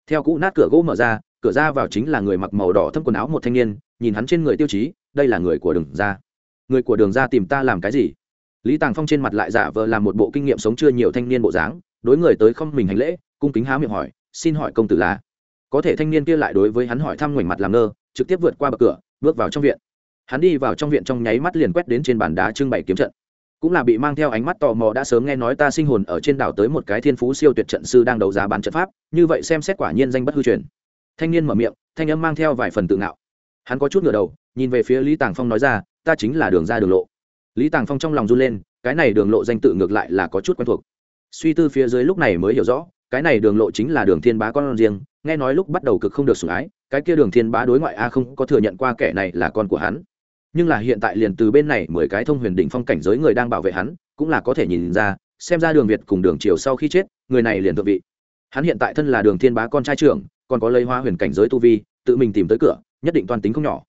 Theo cũ nát cửa gỗ mở ra cửa ra vào chính là người mặc màu đỏ thâm quần áo một thanh niên, nhìn hắn trên người tiêu chí, đây là người của đường ra. Người của đường ra tìm ta làm cái gì? Lý tàng phong trên mặt lại giả vờ làm một bộ kinh nghiệm sống chưa nhiều thanh niên bộ dáng, đối người tới không mình hành lễ, cung kính há miệng hỏi, xin hỏi công tử là? Có thể thanh niên kia lại đối với hắn hỏi thăm ngoảnh mặt làm ngơ, trực tiếp vượt qua bậc cửa, bước vào trong viện. Hắn đi vào trong viện trong nháy mắt liền quét đến trên bàn đá trưng bày kiếm trận. Cũng là bị mang theo ánh mắt tò mò đã sớm nghe nói ta sinh hồn ở trên đảo tới một cái thiên phú siêu tuyệt trận sư đang đấu giá bán trận pháp, như vậy xem xét quả nhiên danh bất hư truyền thanh niên mở miệng, thanh âm mang theo vài phần tự ngạo. Hắn có chút ngửa đầu, nhìn về phía lý tàng phong nói ra, ta chính là đường ra đường lộ. Lý tàng phong trong lòng run lên, cái này đường lộ danh tự ngược lại là có chút quen thuộc. Suy tư phía dưới lúc này mới hiểu rõ, cái này đường lộ chính là đường thiên bá con riêng, nghe nói lúc bắt đầu cực không được sủng ái, cái kia đường thiên bá đối ngoại a không có thừa nhận qua kẻ này là con của hắn. Nhưng là hiện tại liền từ bên này mười cái thông huyền đỉnh phong cảnh giới người đang bảo vệ hắn, cũng là có thể nhìn ra, xem ra đường việt cùng đường triều sau khi chết, người này liền thượng vị. Hắn hiện tại thân là đường thiên bá con trai trưởng còn có lấy hoa huyền cảnh giới tu vi, tự mình tìm tới cửa, nhất định toàn tính không nhỏ.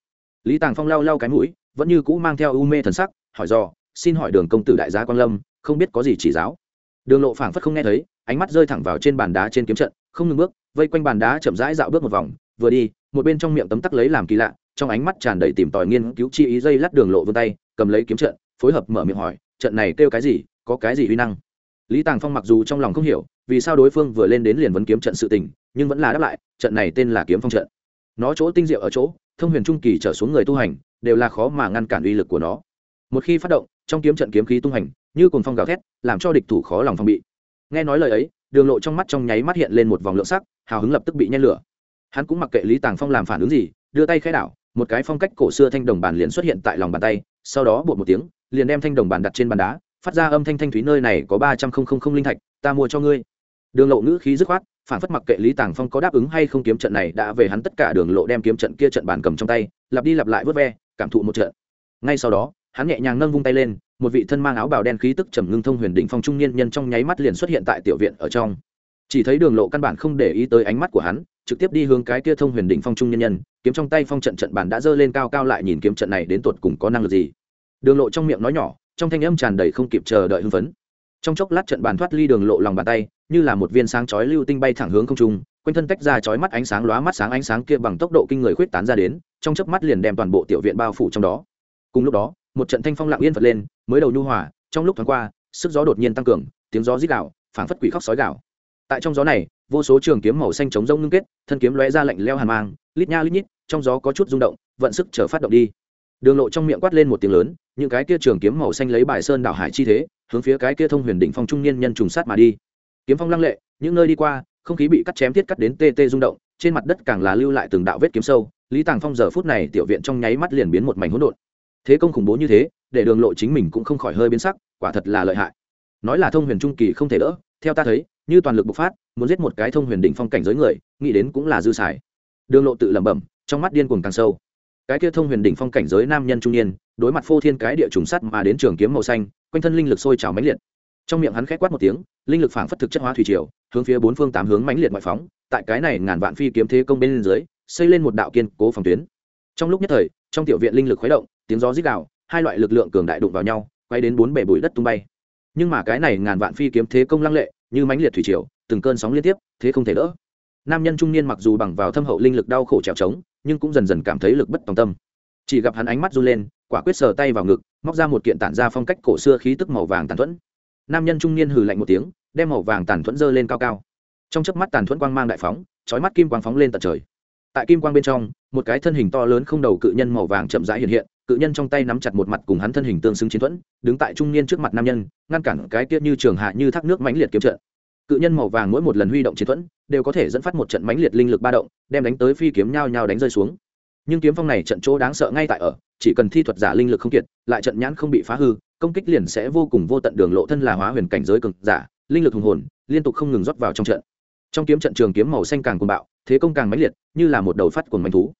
Lý tàng phong lau lau cái mũi, vẫn như cũ mang theo u mê thần sắc, hỏi do xin hỏi đường công tử đại gia quang lâm, không biết có gì chỉ giáo? Đường lộ phảng phất không nghe thấy, ánh mắt rơi thẳng vào trên bàn đá trên kiếm trận, không ngừng bước, vây quanh bàn đá chậm rãi dạo bước một vòng, vừa đi, một bên trong miệng tấm tắc lấy làm kỳ lạ, trong ánh mắt tràn đầy tìm tòi nghiên cứu chi ý dây lát đường lộ vươn tay, cầm lấy kiếm trận, phối hợp mở miệng hỏi, trận này kêu cái gì, có cái gì uy năng? Lý tàng phong mặc dù trong lòng không hiểu, vì sao đối phương vừa lên đến liền vấn kiếm trận sự tình nhưng vẫn là đáp lại, trận này tên là kiếm phong trận. Nó chỗ tinh diệu ở chỗ, thông huyền trung kỳ trở xuống người tu hành, đều là khó mà ngăn cản uy lực của nó. Một khi phát động, trong kiếm trận kiếm khí tung hành, như cồn phong gào thét, làm cho địch thủ khó lòng phòng bị. Nghe nói lời ấy, đường lộ trong mắt trong nháy mắt hiện lên một vòng lượng sắc, hào hứng lập tức bị nhen lửa. Hắn cũng mặc kệ lý tàng phong làm phản ứng gì, đưa tay khai đảo, một cái phong cách cổ xưa thanh đồng bàn liền xuất hiện tại lòng bàn tay, sau đó bột một tiếng, liền đem thanh đồng bàn đặt trên bàn đá, phát ra âm thanh thanh thúy nơi này có ba trăm linh linh thạch, ta mua cho ngươi. Đường lộ ngữ khí dứt khoát phản phất mặc kệ lý tàng phong có đáp ứng hay không kiếm trận này đã về hắn tất cả đường lộ đem kiếm trận kia trận bàn cầm trong tay, lặp đi lặp lại vớt ve, cảm thụ một trận. Ngay sau đó, hắn nhẹ nhàng nâng vung tay lên, một vị thân mang áo bào đen khí tức trầm ngưng thông huyền đỉnh phong trung niên nhân trong nháy mắt liền xuất hiện tại tiểu viện ở trong. Chỉ thấy đường lộ căn bản không để ý tới ánh mắt của hắn, trực tiếp đi hướng cái kia thông huyền đỉnh phong trung niên nhân, kiếm trong tay phong trận trận bản đã dơ lên cao cao lại nhìn kiếm trận này đến tột cùng có năng lực gì. Đường lộ trong miệng nói nhỏ, trong thanh âm tràn đầy không kịp chờ đợi hưng phấn. Trong chốc lát trận bàn thoát ly đường lộ lòng bàn tay như là một viên sáng chói lưu tinh bay thẳng hướng không trung, quanh thân tách ra chói mắt ánh sáng lóa mắt sáng ánh sáng kia bằng tốc độ kinh người khuyết tán ra đến, trong chớp mắt liền đem toàn bộ tiểu viện bao phủ trong đó. Cùng lúc đó, một trận thanh phong lặng yên phật lên, mới đầu nhu hòa, trong lúc thoáng qua, sức gió đột nhiên tăng cường, tiếng gió rít gạo phảng phất quỷ khóc sói gạo tại trong gió này, vô số trường kiếm màu xanh chống rông ngưng kết, thân kiếm lóe ra lạnh leo hàn mang, lít nha lít nhít, trong gió có chút rung động, vận sức chờ phát động đi. Đường lộ trong miệng quát lên một tiếng lớn, những cái kia trường kiếm màu xanh lấy bài sơn đảo hải chi thế, hướng phía cái kia thông huyền đỉnh phong trung niên nhân trùng sát mà đi kiếm phong lăng lệ, những nơi đi qua, không khí bị cắt chém thiết cắt đến tê tê rung động, trên mặt đất càng là lưu lại từng đạo vết kiếm sâu. Lý tàng phong giờ phút này tiểu viện trong nháy mắt liền biến một mảnh hỗn độn. Thế công khủng bố như thế, để đường lộ chính mình cũng không khỏi hơi biến sắc, quả thật là lợi hại. Nói là thông huyền trung kỳ không thể đỡ, theo ta thấy, như toàn lực bộc phát, muốn giết một cái thông huyền đỉnh phong cảnh giới người, nghĩ đến cũng là dư xài. Đường lộ tự lẩm bẩm, trong mắt điên cuồng càng sâu. Cái kia thông huyền đỉnh phong cảnh giới nam nhân trung niên, đối mặt phô thiên cái địa trùng sắt mà đến trường kiếm màu xanh, quanh thân linh lực sôi trào mãnh liệt trong miệng hắn khẽ quát một tiếng linh lực phảng phất thực chất hóa thủy triều hướng phía bốn phương tám hướng mãnh liệt ngoại phóng tại cái này ngàn vạn phi kiếm thế công bên dưới xây lên một đạo kiên cố phòng tuyến. Trong lúc nhất thời trong tiểu viện linh lực khuấy động tiếng gió rít đạo, hai loại lực lượng cường đại đụng vào nhau quay đến bốn bể bụi đất tung bay. Nhưng mà cái này ngàn vạn phi kiếm thế công lăng lệ như mãnh liệt thủy triều từng cơn sóng liên tiếp thế không thể đỡ. Nam nhân trung niên mặc dù bằng vào thâm hậu linh lực đau khổ trèo trống nhưng cũng dần dần cảm thấy lực bất tòng tâm. Chỉ gặp hắn ánh mắt run lên quả quyết sờ tay vào ngực móc ra một kiện tản ra phong cách cổ xưa khí tức màu vàng tàn thuẫn nam nhân trung niên hừ lạnh một tiếng, đem màu vàng tàn thuẫn dơ lên cao cao. Trong chớp mắt tàn thuẫn quang mang đại phóng, chói mắt kim quang phóng lên tận trời. Tại kim quang bên trong, một cái thân hình to lớn không đầu cự nhân màu vàng chậm rãi hiện hiện, cự nhân trong tay nắm chặt một mặt cùng hắn thân hình tương xứng chiến thuẫn, đứng tại trung niên trước mặt nam nhân, ngăn cản cái tiết như trường hạ như thác nước mãnh liệt kiếm trận. Cự nhân màu vàng mỗi một lần huy động chiến thuẫn, đều có thể dẫn phát một trận mãnh liệt linh lực ba động, đem đánh tới phi kiếm nhau nhau đánh rơi xuống. Nhưng kiếm phong này trận chỗ đáng sợ ngay tại ở, chỉ cần thi thuật giả linh lực không kiệt, lại trận nhãn không bị phá hư công kích liền sẽ vô cùng vô tận đường lộ thân là hóa huyền cảnh giới cực giả, linh lực hùng hồn, liên tục không ngừng rót vào trong trận. Trong kiếm trận trường kiếm màu xanh càng cuồng bạo, thế công càng mãnh liệt, như là một đầu phát cuồng manh thú.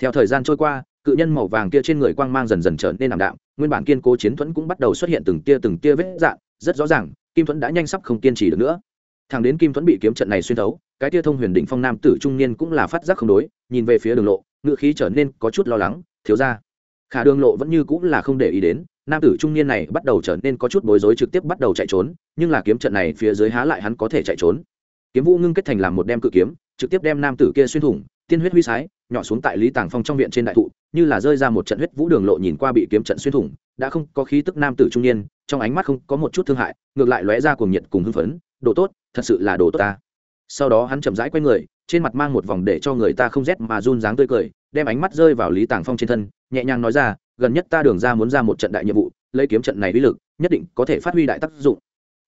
Theo thời gian trôi qua, cự nhân màu vàng kia trên người quang mang dần dần trở nên ảm đạm, nguyên bản kiên cố chiến thuẫn cũng bắt đầu xuất hiện từng tia từng tia vết dạn rất rõ ràng, kim thuẫn đã nhanh sắp không kiên trì được nữa. Thằng đến kim thuẫn bị kiếm trận này xuyên thấu, cái tia thông huyền định phong nam tử trung niên cũng là phát giác không đối, nhìn về phía đường lộ, ngựa khí trở nên có chút lo lắng, thiếu ra. Khả đường lộ vẫn như cũng là không để ý đến nam tử trung niên này bắt đầu trở nên có chút bối rối trực tiếp bắt đầu chạy trốn, nhưng là kiếm trận này phía dưới há lại hắn có thể chạy trốn. Kiếm vũ ngưng kết thành làm một đem cự kiếm, trực tiếp đem nam tử kia xuyên thủng, tiên huyết huy sái, nhỏ xuống tại lý tàng phong trong viện trên đại thụ, như là rơi ra một trận huyết vũ đường lộ nhìn qua bị kiếm trận xuyên thủng, đã không có khí tức nam tử trung niên, trong ánh mắt không có một chút thương hại, ngược lại lóe ra cuồng nhiệt cùng hưng phấn, đồ tốt, thật sự là đồ tốt ta. Sau đó hắn chậm rãi quay người, trên mặt mang một vòng để cho người ta không rét mà run dáng tươi cười, đem ánh mắt rơi vào lý tàng phong trên thân, nhẹ nhàng nói ra gần nhất ta đường ra muốn ra một trận đại nhiệm vụ, lấy kiếm trận này uy lực, nhất định có thể phát huy đại tác dụng.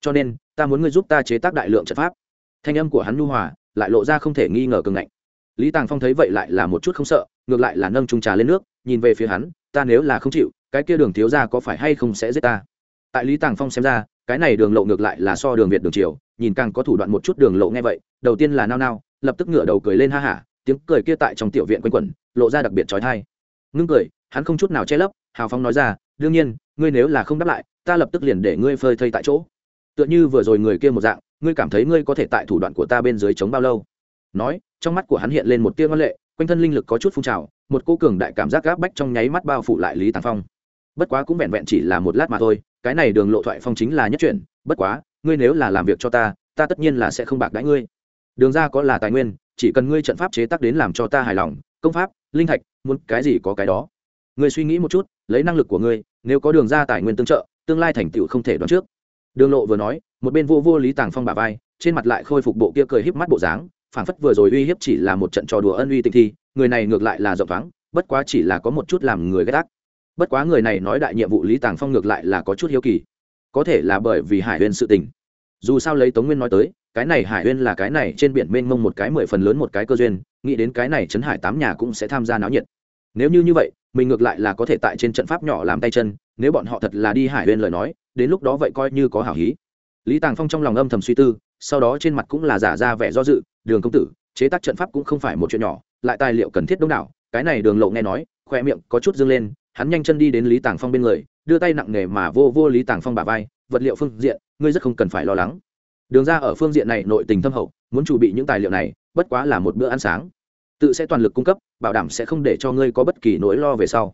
Cho nên, ta muốn ngươi giúp ta chế tác đại lượng trận pháp. Thanh âm của hắn nhu hòa, lại lộ ra không thể nghi ngờ cường ngạnh. Lý tàng phong thấy vậy lại là một chút không sợ, ngược lại là nâng trung trà lên nước, nhìn về phía hắn, ta nếu là không chịu, cái kia đường thiếu ra có phải hay không sẽ giết ta? Tại lý tàng phong xem ra, cái này đường lộ ngược lại là so đường việt đường triều, nhìn càng có thủ đoạn một chút đường lộ nghe vậy, đầu tiên là nao nao, lập tức ngửa đầu cười lên ha hả, tiếng cười kia tại trong tiểu viện quanh quẩn, lộ ra đặc biệt trói thai ngưng cười hắn không chút nào che lấp, hào phong nói ra, đương nhiên, ngươi nếu là không đáp lại, ta lập tức liền để ngươi phơi thây tại chỗ. Tựa như vừa rồi người kia một dạng, ngươi cảm thấy ngươi có thể tại thủ đoạn của ta bên dưới chống bao lâu? Nói, trong mắt của hắn hiện lên một tia ngân lệ, quanh thân linh lực có chút phun trào, một cô cường đại cảm giác gáp bách trong nháy mắt bao phủ lại lý tàng phong. Bất quá cũng vẹn vẹn chỉ là một lát mà thôi, cái này đường lộ thoại phong chính là nhất chuyển bất quá, ngươi nếu là làm việc cho ta ta tất nhiên là sẽ không bạc đãi ngươi. Đường ra có là tài nguyên, chỉ cần ngươi trận pháp chế tác đến làm cho ta hài lòng, công pháp, linh thạch, muốn cái gì có cái đó ngươi suy nghĩ một chút, lấy năng lực của ngươi, nếu có đường ra tài nguyên tương trợ, tương lai thành tựu không thể đoán trước. Đường lộ vừa nói, một bên vô vô lý tàng phong bả vai, trên mặt lại khôi phục bộ kia cười híp mắt bộ dáng, phảng phất vừa rồi uy hiếp chỉ là một trận trò đùa ân uy tình thi, người này ngược lại là rộng thoáng, bất quá chỉ là có một chút làm người ghét ác. Bất quá người này nói đại nhiệm vụ lý tàng phong ngược lại là có chút hiếu kỳ. Có thể là bởi vì hải Uyên sự tình. Dù sao lấy tống nguyên nói tới, cái này hải uyên là cái này trên biển mênh mông một cái mười phần lớn một cái cơ duyên, nghĩ đến cái này trấn hải tám nhà cũng sẽ tham gia náo nhiệt. Nếu như như vậy mình ngược lại là có thể tại trên trận pháp nhỏ làm tay chân, nếu bọn họ thật là đi hải huyên lời nói, đến lúc đó vậy coi như có hảo hí. Lý tàng phong trong lòng âm thầm suy tư, sau đó trên mặt cũng là giả ra vẻ do dự, đường công tử, chế tác trận pháp cũng không phải một chuyện nhỏ, lại tài liệu cần thiết đông đảo. Cái này đường lộ nghe nói khoe miệng có chút dâng lên, hắn nhanh chân đi đến lý tàng phong bên người, đưa tay nặng nề mà vô vô lý tàng phong bà vai, vật liệu phương diện, ngươi rất không cần phải lo lắng. Đường ra ở phương diện này nội tình thâm hậu, muốn chuẩn bị những tài liệu này, bất quá là một bữa ăn sáng. Tự sẽ toàn lực cung cấp bảo đảm sẽ không để cho ngươi có bất kỳ nỗi lo về sau.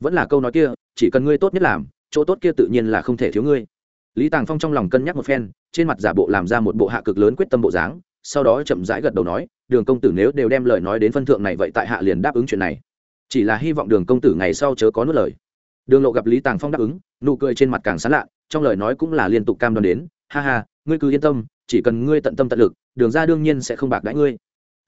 Vẫn là câu nói kia, chỉ cần ngươi tốt nhất làm, chỗ tốt kia tự nhiên là không thể thiếu ngươi. Lý tàng phong trong lòng cân nhắc một phen, trên mặt giả bộ làm ra một bộ hạ cực lớn quyết tâm bộ dáng, sau đó chậm rãi gật đầu nói, đường công tử nếu đều đem lời nói đến phân thượng này vậy tại hạ liền đáp ứng chuyện này. Chỉ là hy vọng đường công tử ngày sau chớ có nuốt lời. Đường lộ gặp lý tàng phong đáp ứng, nụ cười trên mặt càng sán lạ, trong lời nói cũng là liên tục cam đoan đến, ha ha, ngươi cứ yên tâm, chỉ cần ngươi tận tâm tận lực, đường ra đương nhiên sẽ không bạc đãi ngươi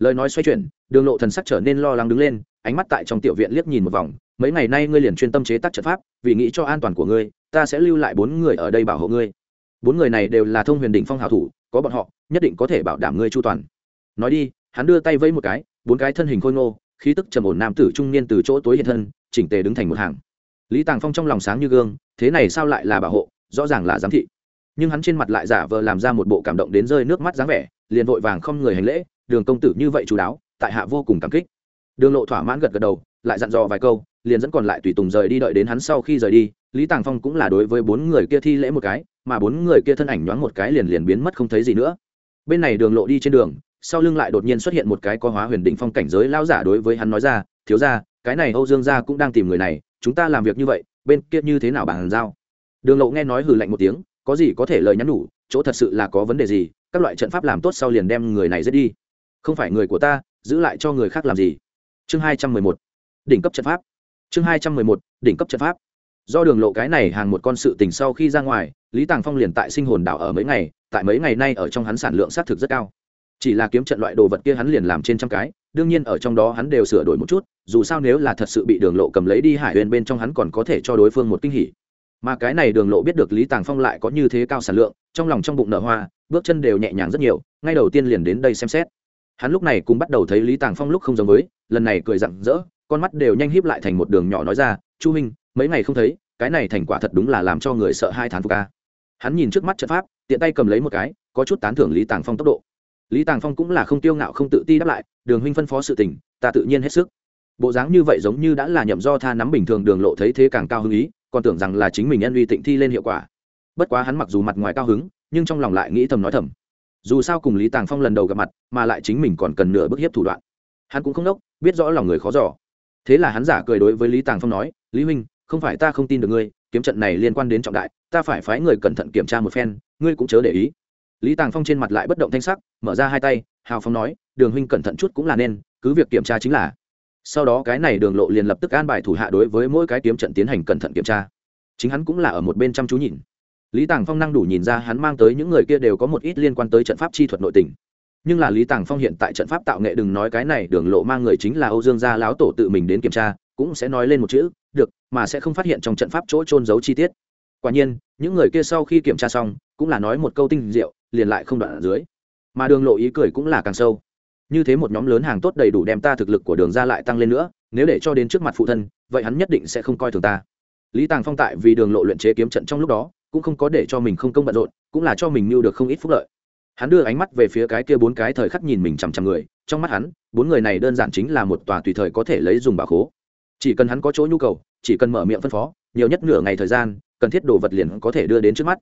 lời nói xoay chuyển, đường lộ thần sắc trở nên lo lắng đứng lên, ánh mắt tại trong tiểu viện liếc nhìn một vòng, mấy ngày nay ngươi liền chuyên tâm chế tác trận pháp, vì nghĩ cho an toàn của ngươi, ta sẽ lưu lại bốn người ở đây bảo hộ ngươi. Bốn người này đều là thông huyền đỉnh phong hảo thủ, có bọn họ, nhất định có thể bảo đảm ngươi chu toàn. Nói đi, hắn đưa tay vẫy một cái, bốn cái thân hình khôi ngô, khí tức trầm ổn nam tử trung niên từ chỗ tối hiện thân, chỉnh tề đứng thành một hàng. Lý tàng phong trong lòng sáng như gương, thế này sao lại là bảo hộ, rõ ràng là giám thị. Nhưng hắn trên mặt lại giả vờ làm ra một bộ cảm động đến rơi nước mắt dáng vẻ, liền vội vàng không người hành lễ đường công tử như vậy chú đáo, tại hạ vô cùng cảm kích. Đường lộ thỏa mãn gật gật đầu, lại dặn dò vài câu, liền dẫn còn lại tùy tùng rời đi đợi đến hắn sau khi rời đi, lý tàng phong cũng là đối với bốn người kia thi lễ một cái, mà bốn người kia thân ảnh nhoáng một cái liền liền biến mất không thấy gì nữa. Bên này đường lộ đi trên đường, sau lưng lại đột nhiên xuất hiện một cái có hóa huyền định phong cảnh giới lao giả đối với hắn nói ra, thiếu ra cái này âu dương gia cũng đang tìm người này, chúng ta làm việc như vậy, bên kia như thế nào bàn giao? Đường lộ nghe nói hừ lạnh một tiếng, có gì có thể lời nhắn nhủ, chỗ thật sự là có vấn đề gì, các loại trận pháp làm tốt sau liền đem người này giết đi không phải người của ta, giữ lại cho người khác làm gì? Chương hai trăm mười một, đỉnh cấp trận pháp. Chương hai trăm mười một, đỉnh cấp trận pháp. Do đường lộ cái này hàng một con sự tình sau khi ra ngoài, lý tàng phong liền tại sinh hồn đảo ở mấy ngày, tại mấy ngày nay ở trong hắn sản lượng xác thực rất cao. Chỉ là kiếm trận loại đồ vật kia hắn liền làm trên trăm cái, đương nhiên ở trong đó hắn đều sửa đổi một chút, dù sao nếu là thật sự bị đường lộ cầm lấy đi hải huyền bên trong hắn còn có thể cho đối phương một kinh hỉ. Mà cái này đường lộ biết được lý tàng phong lại có như thế cao sản lượng, trong lòng trong bụng nở hoa, bước chân đều nhẹ nhàng rất nhiều, ngay đầu tiên liền đến đây xem xét hắn lúc này cũng bắt đầu thấy lý tàng phong lúc không giống với, lần này cười rặng rỡ, con mắt đều nhanh híp lại thành một đường nhỏ nói ra, chu huynh, mấy ngày không thấy, cái này thành quả thật đúng là làm cho người sợ hai thán phục ca hắn nhìn trước mắt trận pháp, tiện tay cầm lấy một cái, có chút tán thưởng lý tàng phong tốc độ. Lý tàng phong cũng là không tiêu ngạo không tự ti đáp lại, đường huynh phân phó sự tình, ta tự nhiên hết sức. Bộ dáng như vậy giống như đã là nhậm do tha nắm bình thường đường lộ thấy thế càng cao hứng ý, còn tưởng rằng là chính mình nhân uy tịnh thi lên hiệu quả. Bất quá hắn mặc dù mặt ngoài cao hứng, nhưng trong lòng lại nghĩ thầm nói thầm dù sao cùng lý tàng phong lần đầu gặp mặt mà lại chính mình còn cần nửa bức hiếp thủ đoạn hắn cũng không đốc, biết rõ lòng người khó giỏ thế là hắn giả cười đối với lý tàng phong nói, lý huynh, không phải ta không tin được ngươi, kiếm trận này liên quan đến trọng đại, ta phải phái người cẩn thận kiểm tra một phen, ngươi cũng chớ để ý. lý tàng phong trên mặt lại bất động thanh sắc, mở ra hai tay, hào phong nói, đường huynh cẩn thận chút cũng là nên, cứ việc kiểm tra chính là. sau đó cái này đường lộ liền lập tức an bài thủ hạ đối với mỗi cái kiếm trận tiến hành cẩn thận kiểm tra. chính hắn cũng là ở một bên chăm chú nhìn lý tàng phong năng đủ nhìn ra hắn mang tới những người kia đều có một ít liên quan tới trận pháp chi thuật nội tình. Nhưng là lý tàng phong hiện tại trận pháp tạo nghệ đừng nói cái này, đường lộ mang người chính là âu dương gia láo tổ tự mình đến kiểm tra, cũng sẽ nói lên một chữ, được, mà sẽ không phát hiện trong trận pháp chỗ trôn giấu chi tiết. Quả nhiên, những người kia sau khi kiểm tra xong, cũng là nói một câu tinh diệu, liền lại không đoạn ở dưới. Mà đường lộ ý cười cũng là càng sâu. Như thế một nhóm lớn hàng tốt đầy đủ đem ta thực lực của đường ra lại tăng lên nữa, nếu để cho đến trước mặt phụ thân, vậy hắn nhất định sẽ không coi thường ta. Lý tàng phong tại vì đường lộ luyện chế kiếm trận trong lúc đó cũng không có để cho mình không công bận rộn, cũng là cho mình mưu được không ít phúc lợi. Hắn đưa ánh mắt về phía cái kia bốn cái thời khắc nhìn mình chằm chằm người, trong mắt hắn, bốn người này đơn giản chính là một tòa tùy thời có thể lấy dùng bà khố. Chỉ cần hắn có chỗ nhu cầu, chỉ cần mở miệng phân phó, nhiều nhất nửa ngày thời gian, cần thiết đồ vật liền có thể đưa đến trước mắt.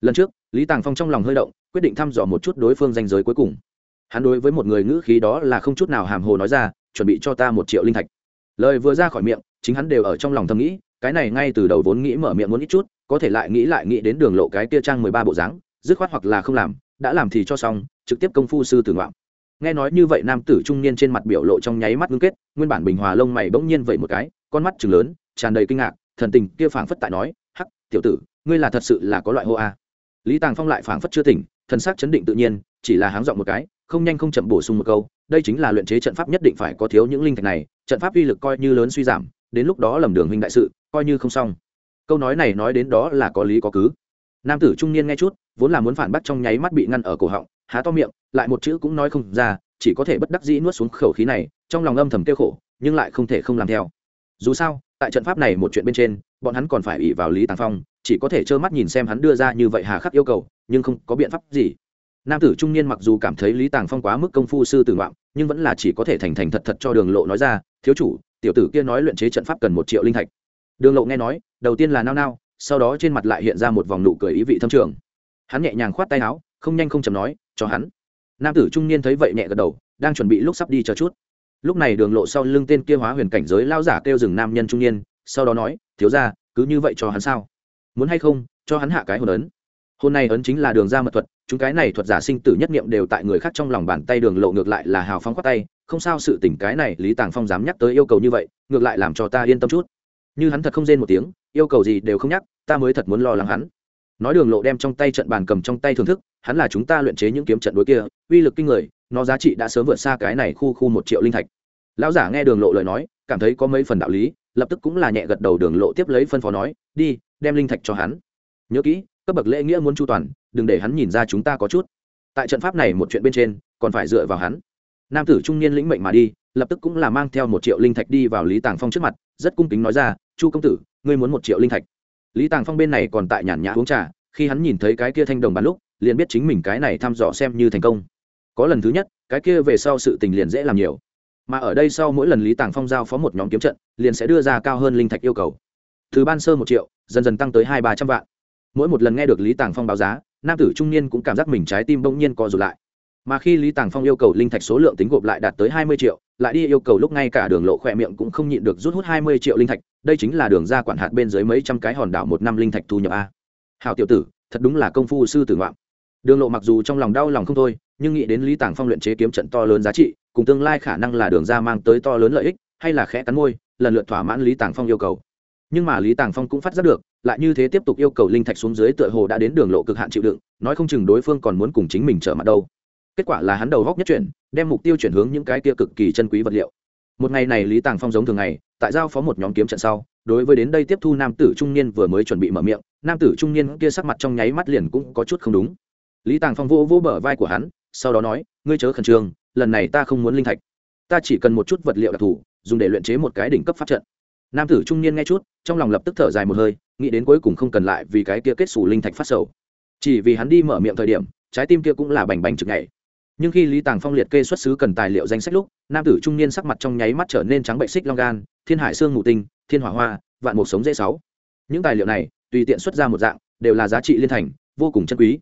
Lần trước, lý tàng phong trong lòng hơi động, quyết định thăm dò một chút đối phương danh giới cuối cùng. Hắn đối với một người ngữ khí đó là không chút nào hàm hồ nói ra, chuẩn bị cho ta một triệu linh thạch. Lời vừa ra khỏi miệng, chính hắn đều ở trong lòng thầm nghĩ, cái này ngay từ đầu vốn nghĩ mở miệng muốn ít chút có thể lại nghĩ lại nghĩ đến đường lộ cái kia trang mười ba bộ dáng, dứt khoát hoặc là không làm, đã làm thì cho xong, trực tiếp công phu sư tử ngoạm. Nghe nói như vậy nam tử trung niên trên mặt biểu lộ trong nháy mắt ngưng kết, nguyên bản bình hòa lông mày bỗng nhiên vậy một cái, con mắt chừng lớn, tràn đầy kinh ngạc, thần tình kia phảng phất tại nói, hắc, tiểu tử, ngươi là thật sự là có loại hô a. Lý tàng phong lại phảng phất chưa tỉnh, thần sắc chấn định tự nhiên, chỉ là háng giọng một cái, không nhanh không chậm bổ sung một câu, đây chính là luyện chế trận pháp nhất định phải có thiếu những linh thạch này, trận pháp uy lực coi như lớn suy giảm, đến lúc đó lầm đường huynh đại sự, coi như không xong câu nói này nói đến đó là có lý có cứ. Nam tử trung niên nghe chút, vốn là muốn phản bác trong nháy mắt bị ngăn ở cổ họng, há to miệng, lại một chữ cũng nói không ra, chỉ có thể bất đắc dĩ nuốt xuống khẩu khí này, trong lòng âm thầm tiêu khổ, nhưng lại không thể không làm theo. Dù sao, tại trận pháp này một chuyện bên trên, bọn hắn còn phải ủy vào lý tàng phong, chỉ có thể trơ mắt nhìn xem hắn đưa ra như vậy hà khắc yêu cầu, nhưng không có biện pháp gì. Nam tử trung niên mặc dù cảm thấy lý tàng phong quá mức công phu sư tử ngoạm, nhưng vẫn là chỉ có thể thành thành thật thật cho đường lộ nói ra, thiếu chủ, tiểu tử kia nói luyện chế trận pháp cần một triệu linh thạch đường lộ nghe nói, đầu tiên là nao nao, sau đó trên mặt lại hiện ra một vòng nụ cười ý vị thâm trường. Hắn nhẹ nhàng khoát tay áo, không nhanh không chầm nói, cho hắn. Nam tử trung niên thấy vậy nhẹ gật đầu, đang chuẩn bị lúc sắp đi chờ chút. Lúc này đường lộ sau lưng tên kia hóa huyền cảnh giới lao giả kêu rừng nam nhân trung niên, sau đó nói, thiếu ra cứ như vậy cho hắn sao? Muốn hay không, cho hắn hạ cái hồn ấn. Hôm này ấn chính là đường ra mật thuật, chúng cái này thuật giả sinh tử nhất niệm đều tại người khác trong lòng bàn tay đường lộ ngược lại là hào phóng khoát tay, không sao sự tỉnh cái này lý tàng phong dám nhắc tới yêu cầu như vậy, ngược lại làm cho ta yên tâm chút như hắn thật không rên một tiếng, yêu cầu gì đều không nhắc, ta mới thật muốn lo lắng hắn. Nói đường lộ đem trong tay trận bàn cầm trong tay thưởng thức, hắn là chúng ta luyện chế những kiếm trận đối kia, uy lực kinh người, nó giá trị đã sớm vượt xa cái này khu khu một triệu linh thạch. Lão giả nghe đường lộ lời nói, cảm thấy có mấy phần đạo lý, lập tức cũng là nhẹ gật đầu đường lộ tiếp lấy phân phó nói, đi, đem linh thạch cho hắn. Nhớ kỹ, cấp bậc lễ nghĩa muốn chu toàn, đừng để hắn nhìn ra chúng ta có chút. Tại trận pháp này một chuyện bên trên, còn phải dựa vào hắn. Nam tử trung niên lĩnh mệnh mà đi, lập tức cũng là mang theo một triệu linh thạch đi vào lý tàng phong trước mặt, rất cung kính nói ra chu công tử, ngươi muốn một triệu linh thạch. Lý tàng phong bên này còn tại nhàn nhã uống trà, khi hắn nhìn thấy cái kia thanh đồng bàn lúc, liền biết chính mình cái này thăm dò xem như thành công. Có lần thứ nhất, cái kia về sau sự tình liền dễ làm nhiều. Mà ở đây sau mỗi lần lý tàng phong giao phó một nhóm kiếm trận, liền sẽ đưa ra cao hơn linh thạch yêu cầu. Từ ban sơ một triệu, dần dần tăng tới hai ba trăm vạn. Mỗi một lần nghe được lý tàng phong báo giá, nam tử trung niên cũng cảm giác mình trái tim bỗng nhiên co rụt lại. Mà khi lý tàng phong yêu cầu linh thạch số lượng tính gộp lại đạt tới hai mươi triệu, lại đi yêu cầu lúc ngay cả đường lộ khỏe miệng cũng không nhịn được rút hút hai mươi triệu linh thạch đây chính là đường ra quản hạt bên dưới mấy trăm cái hòn đảo một năm linh thạch thu nhập a. Hào tiểu tử, thật đúng là công phu sư tử ngoạm. Đường lộ mặc dù trong lòng đau lòng không thôi, nhưng nghĩ đến lý tàng phong luyện chế kiếm trận to lớn giá trị, cùng tương lai khả năng là đường ra mang tới to lớn lợi ích, hay là khẽ cắn môi, lần lượt thỏa mãn lý tàng phong yêu cầu. Nhưng mà lý tàng phong cũng phát giác được, lại như thế tiếp tục yêu cầu linh thạch xuống dưới tựa hồ đã đến đường lộ cực hạn chịu đựng, nói không chừng đối phương còn muốn cùng chính mình trở mặt đâu. Kết quả là hắn đầu góc nhất chuyển, đem mục tiêu chuyển hướng những cái kia cực kỳ chân quý vật liệu một ngày này lý tàng phong giống thường ngày, tại giao phó một nhóm kiếm trận sau, đối với đến đây tiếp thu nam tử trung niên vừa mới chuẩn bị mở miệng, nam tử trung niên kia sắc mặt trong nháy mắt liền cũng có chút không đúng. Lý tàng phong vô vô bờ vai của hắn, sau đó nói, ngươi chớ khẩn trương, lần này ta không muốn linh thạch. Ta chỉ cần một chút vật liệu đặc thù, dùng để luyện chế một cái đỉnh cấp pháp trận. Nam tử trung niên nghe chút, trong lòng lập tức thở dài một hơi, nghĩ đến cuối cùng không cần lại vì cái kia kết xù linh thạch phát sầu. Chỉ vì hắn đi mở miệng thời điểm, trái tim kia cũng là bành bành chực ngày nhưng khi lý tàng phong liệt kê xuất xứ cần tài liệu danh sách lúc, nam tử trung niên sắc mặt trong nháy mắt trở nên trắng bệnh xích long gan, thiên hải xương mù tinh, thiên hỏa hoa, vạn mục sống dễ sáu. Những tài liệu này, tùy tiện xuất ra một dạng, đều là giá trị liên thành, vô cùng chân quý.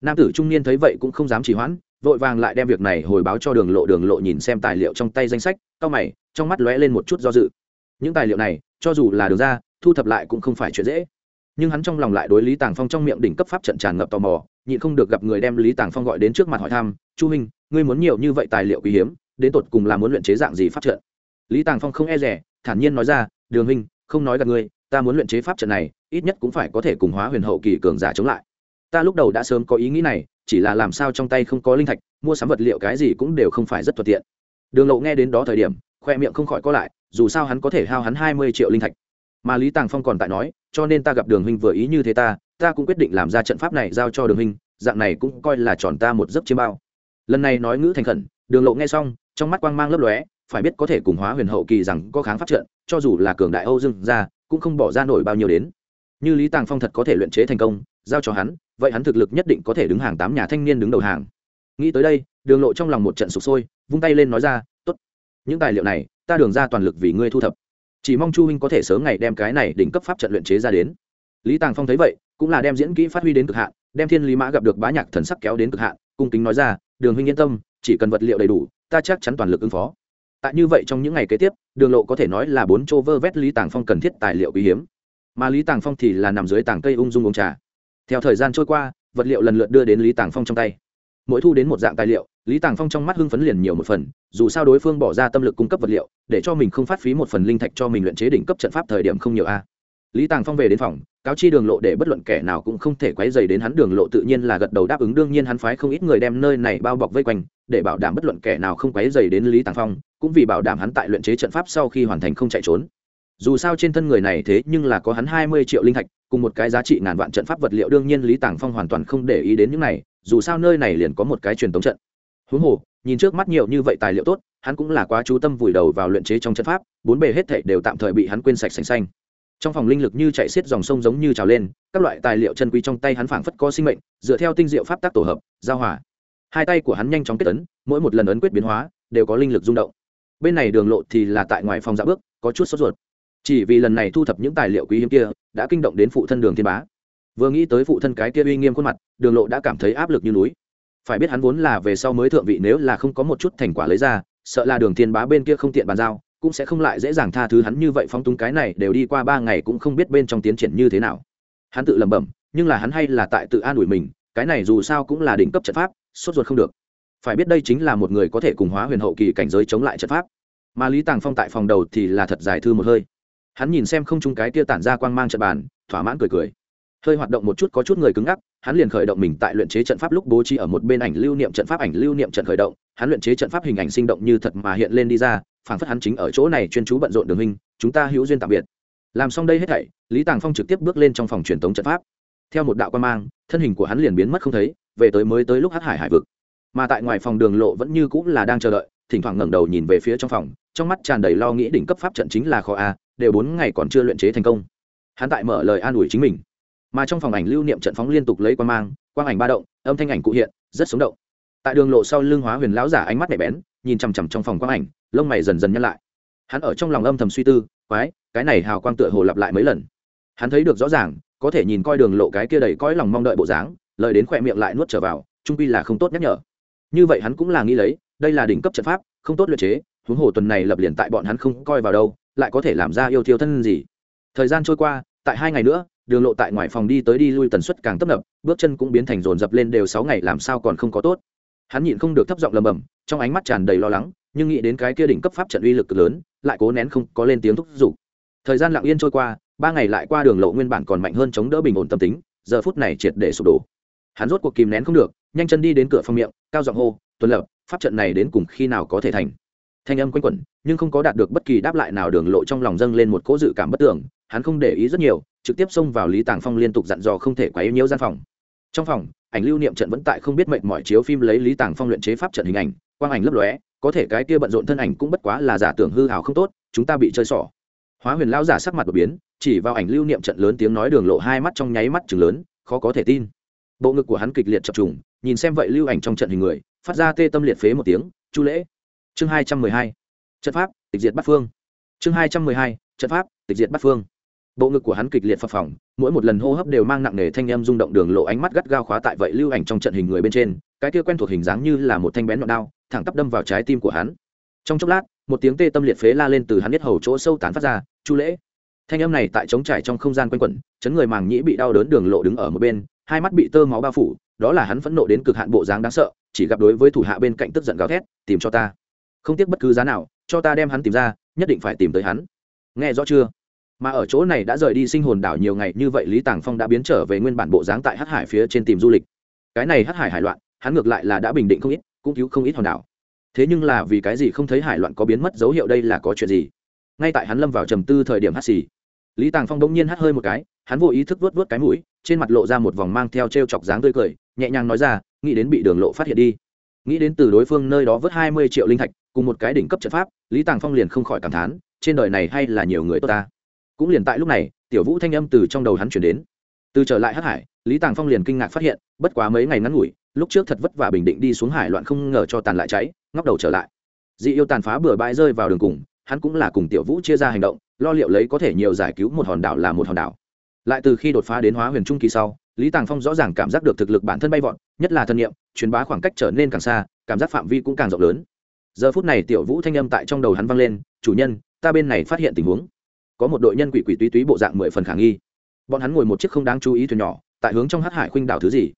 Nam tử trung niên thấy vậy cũng không dám trì hoãn, vội vàng lại đem việc này hồi báo cho đường lộ đường lộ nhìn xem tài liệu trong tay danh sách cao mày, trong mắt lóe lên một chút do dự. Những tài liệu này, cho dù là đường ra, thu thập lại cũng không phải chuyện dễ. Nhưng hắn trong lòng lại đối lý tàng phong trong miệng đỉnh cấp pháp trận tràn ngập tò mò, nhịn không được gặp người đem lý tàng phong gọi đến trước mặt hỏi thăm chu minh ngươi muốn nhiều như vậy tài liệu quý hiếm, đến tột cùng là muốn luyện chế dạng gì pháp trận? Lý tàng phong không e rẻ, thản nhiên nói ra, đường huynh, không nói gặp ngươi, ta muốn luyện chế pháp trận này, ít nhất cũng phải có thể cùng hóa huyền hậu kỳ cường giả chống lại. Ta lúc đầu đã sớm có ý nghĩ này, chỉ là làm sao trong tay không có linh thạch, mua sắm vật liệu cái gì cũng đều không phải rất thuận tiện. Đường lộ nghe đến đó thời điểm, khoe miệng không khỏi có lại, dù sao hắn có thể hao hắn hai mươi triệu linh thạch. Mà lý tàng phong còn tại nói, cho nên ta gặp đường huynh vừa ý như thế ta ta cũng quyết định làm ra trận pháp này giao cho đường huynh, dạng này cũng coi là tròn ta một giấc chiêm bao lần này nói ngữ thành khẩn, đường lộ nghe xong, trong mắt quang mang lấp lóe, phải biết có thể cùng hóa huyền hậu kỳ rằng có kháng pháp trận, cho dù là cường đại âu dương ra cũng không bỏ ra nổi bao nhiêu đến. Như lý tàng phong thật có thể luyện chế thành công, giao cho hắn, vậy hắn thực lực nhất định có thể đứng hàng tám nhà thanh niên đứng đầu hàng. Nghĩ tới đây, đường lộ trong lòng một trận sụp sôi, vung tay lên nói ra t ố t những tài liệu này, ta đường ra toàn lực vì ngươi thu thập. Chỉ mong chu huynh có thể sớm ngày đem cái này đỉnh cấp pháp trận luyện chế ra đến. Lý tàng phong thấy vậy, cũng là đem diễn kỹ phát huy đến cực hạn, đem thiên lý mã gặp được bá nhạc thần sắc kéo đến cực hạn cung kính nói ra, đường huynh yên tâm, chỉ cần vật liệu đầy đủ, ta chắc chắn toàn lực ứng phó. Tại như vậy trong những ngày kế tiếp, đường lộ có thể nói là bốn chỗ vơ vét lý tàng phong cần thiết tài liệu quý hiếm. Mà lý tàng phong thì là nằm dưới tàng cây ung dung uống trà. Theo thời gian trôi qua, vật liệu lần lượt đưa đến lý tàng phong trong tay. Mỗi thu đến một dạng tài liệu, lý tàng phong trong mắt hưng phấn liền nhiều một phần, dù sao đối phương bỏ ra tâm lực cung cấp vật liệu, để cho mình không phát phí một phần linh thạch cho mình luyện chế đỉnh cấp trận pháp thời điểm không nhiều a lý tàng phong về đến phòng, cáo chi đường lộ để bất luận kẻ nào cũng không thể quấy dày đến hắn. Đường lộ tự nhiên là gật đầu đáp ứng. Đương nhiên hắn phái không ít người đem nơi này bao bọc vây quanh, để bảo đảm bất luận kẻ nào không quấy dày đến lý tàng phong, cũng vì bảo đảm hắn tại luyện chế trận pháp sau khi hoàn thành không chạy trốn. Dù sao trên thân người này thế nhưng là có hắn hai mươi triệu linh thạch, cùng một cái giá trị ngàn vạn trận pháp vật liệu. Đương nhiên lý tàng phong hoàn toàn không để ý đến những này, dù sao nơi này liền có một cái truyền thống trận. Huống hồ, nhìn trước mắt nhiều như vậy tài liệu tốt, hắn cũng là quá chú tâm vùi đầu vào luyện chế trong trận pháp, bốn bề hết thảy đều tạm thời bị hắn quên sạch sành xanh trong phòng linh lực như chạy xiết dòng sông giống như trào lên, các loại tài liệu chân quý trong tay hắn phảng phất có sinh mệnh, dựa theo tinh diệu pháp tác tổ hợp, giao hòa. Hai tay của hắn nhanh chóng kết ấn, mỗi một lần ấn quyết biến hóa, đều có linh lực rung động. Bên này đường lộ thì là tại ngoài phòng dạ bước, có chút sốt ruột. Chỉ vì lần này thu thập những tài liệu quý hiếm kia, đã kinh động đến phụ thân đường thiên bá. Vừa nghĩ tới phụ thân cái kia uy nghiêm khuôn mặt, đường lộ đã cảm thấy áp lực như núi. Phải biết hắn vốn là về sau mới thượng vị, nếu là không có một chút thành quả lấy ra, sợ là đường thiên bá bên kia không tiện bàn giao cũng sẽ không lại dễ dàng tha thứ hắn như vậy phong túng cái này đều đi qua ba ngày cũng không biết bên trong tiến triển như thế nào. Hắn tự lẩm bẩm, nhưng là hắn hay là tại tự an ủi mình, cái này dù sao cũng là đỉnh cấp trận pháp, sốt ruột không được. Phải biết đây chính là một người có thể cùng hóa huyền hậu kỳ cảnh giới chống lại trận pháp. Mà lý tàng phong tại phòng đầu thì là thật dài thư một hơi. Hắn nhìn xem không chung cái kia tản ra quang mang trận bàn, thỏa mãn cười cười hơi hoạt động một chút, có chút người cứng ngắc, hắn liền khởi động mình tại luyện chế trận pháp lúc bố trí ở một bên ảnh lưu niệm trận pháp, ảnh lưu niệm trận khởi động, hắn luyện chế trận pháp hình ảnh sinh động như thật mà hiện lên đi ra, phảng phất hắn chính ở chỗ này chuyên chú bận rộn đường hình chúng ta hữu duyên tạm biệt. Làm xong đây hết thảy, lý tàng phong trực tiếp bước lên trong phòng truyền thống trận pháp. Theo một đạo quan mang, thân hình của hắn liền biến mất không thấy, về tới mới tới lúc hát hải hải vực. Mà tại ngoài phòng đường lộ vẫn như cũng là đang chờ đợi, thỉnh thoảng ngẩng đầu nhìn về phía trong phòng, trong mắt tràn đầy lo nghĩ đỉnh cấp pháp trận chính là kho a, đều bốn ngày còn chưa luyện chế thành công. Hắn tại mở lời an ủi chính mình mà trong phòng ảnh lưu niệm trận phóng liên tục lấy quang mang, quang ảnh ba động, âm thanh ảnh cụ hiện, rất sống động. Tại đường lộ sau lưng hóa huyền lão giả ánh mắt nhạy bén, nhìn chằm chằm trong phòng quang ảnh, lông mày dần dần nhăn lại. Hắn ở trong lòng âm thầm suy tư, quái, cái này hào quang tựa hồ lặp lại mấy lần. Hắn thấy được rõ ràng, có thể nhìn coi đường lộ cái kia đầy cõi lòng mong đợi bộ dáng, lời đến khỏe miệng lại nuốt trở vào, trung pi là không tốt nhắc nhở. Như vậy hắn cũng là nghĩ lấy, đây là đỉnh cấp trận pháp, không tốt luyện chế, huống hồ tuần này lập liền tại bọn hắn không coi vào đâu, lại có thể làm ra yêu thiêu thân gì. Thời gian trôi qua, tại hai ngày nữa đường lộ tại ngoài phòng đi tới đi lui tần suất càng tấp nập, bước chân cũng biến thành rồn rập lên đều sáu ngày làm sao còn không có tốt. Hắn nhịn không được thấp giọng lầm bầm, trong ánh mắt tràn đầy lo lắng, nhưng nghĩ đến cái kia đỉnh cấp pháp trận uy lực cực lớn, lại cố nén không có lên tiếng thúc giục. Thời gian lặng yên trôi qua, ba ngày lại qua đường lộ nguyên bản còn mạnh hơn chống đỡ bình ổn tâm tính, giờ phút này triệt để sụp đổ. Hắn rốt cuộc kìm nén không được, nhanh chân đi đến cửa phòng miệng, cao giọng hô tuần lập, pháp trận này đến cùng khi nào có thể thành? Thanh âm quanh quẩn, nhưng không có đạt được bất kỳ đáp lại nào, đường lộ trong lòng dâng lên một cỗ dự cảm bất tưởng hắn không để ý rất nhiều, trực tiếp xông vào lý tàng phong liên tục dặn dò không thể quá nhiễu gian phòng. Trong phòng, ảnh lưu niệm trận vẫn tại không biết mệnh mọi chiếu phim lấy lý tàng phong luyện chế pháp trận hình ảnh, quang ảnh lấp lóe, có thể cái kia bận rộn thân ảnh cũng bất quá là giả tưởng hư hào không tốt, chúng ta bị chơi xỏ. Hóa huyền lão giả sắc mặt đột biến, chỉ vào ảnh lưu niệm trận lớn tiếng nói đường lộ hai mắt trong nháy mắt chừng lớn, khó có thể tin. Bộ ngực của hắn kịch liệt chập trùng, nhìn xem vậy lưu ảnh trong trận hình người, phát ra tê tâm liệt phế một tiếng, chu lễ. Chương hai trăm mười hai. Trận pháp, tịch diệt bắt phương. Chương hai trăm mười hai. Trận pháp, tịch diệt bắt phương bộ ngực của hắn kịch liệt phập phồng, mỗi một lần hô hấp đều mang nặng nề thanh âm rung động đường lộ ánh mắt gắt gao khóa tại vậy lưu ảnh trong trận hình người bên trên, cái kia quen thuộc hình dáng như là một thanh bén nhọn đao, thẳng tắp đâm vào trái tim của hắn. Trong chốc lát, một tiếng tê tâm liệt phế la lên từ hắn biết hầu chỗ sâu tán phát ra, chu lễ! Thanh âm này tại trống trải trong không gian quanh quẩn, chấn người màng nhĩ bị đau đớn đường lộ đứng ở một bên, hai mắt bị tơ máu bao phủ, đó là hắn phẫn nộ đến cực hạn bộ dáng đáng sợ, chỉ gặp đối với thủ hạ bên cạnh tức giận gào thét, tìm cho ta. Không tiếc bất cứ giá nào, cho ta đem hắn tìm ra, nhất định phải tìm tới hắn. Nghe rõ chưa? Mà ở chỗ này đã rời đi sinh hồn đảo nhiều ngày, như vậy lý tàng phong đã biến trở về nguyên bản bộ dáng tại Hát hải phía trên tìm du lịch. Cái này Hát hải hải loạn, hắn ngược lại là đã bình định không ít, cũng cứu không ít hòn đảo. Thế nhưng là vì cái gì không thấy hải loạn có biến mất dấu hiệu đây là có chuyện gì? Ngay tại hắn lâm vào trầm tư thời điểm Hát xì, lý tàng phong đông nhiên Hát hơi một cái, hắn vô ý thức vớt vớt cái mũi, trên mặt lộ ra một vòng mang theo t r e o chọc dáng tươi cười, nhẹ nhàng nói ra, nghĩ đến bị đường lộ phát hiện đi. Nghĩ đến từ đối phương nơi đó vớt hai mươi triệu linh thạch, cùng một cái đỉnh cấp trận pháp, lý tàng phong liền không khỏi cảm thán, trên đời này hay là nhiều người tốt ta cũng liền tại lúc này, tiểu vũ thanh âm từ trong đầu hắn chuyển đến. Từ trở lại hắc hải, lý tàng phong liền kinh ngạc phát hiện, bất quá mấy ngày ngắn ngủi, lúc trước thật vất vả bình định đi xuống hải loạn không ngờ cho tàn lại cháy, ngóc đầu trở lại. Dị yêu tàn phá bừa bãi rơi vào đường cùng, hắn cũng là cùng tiểu vũ chia ra hành động, lo liệu lấy có thể nhiều giải cứu một hòn đảo là một hòn đảo. Lại từ khi đột phá đến hóa huyền trung kỳ sau, lý tàng phong rõ ràng cảm giác được thực lực bản thân bay vọt, nhất là thân nhiệm, truyền bá khoảng cách trở nên càng xa, cảm giác phạm vi cũng càng rộng lớn. Giờ phút này tiểu vũ thanh âm tại trong đầu hắn vang lên, chủ nhân, ta bên này phát hiện tình huống có một đội nhân quỷ quỷ túy túy bộ dạng mười phần khả nghi. Bọn hắn ngồi một chiếc không đáng chú ý thuyền nhỏ, tại hướng trong hát hải khuynh đảo thứ gì.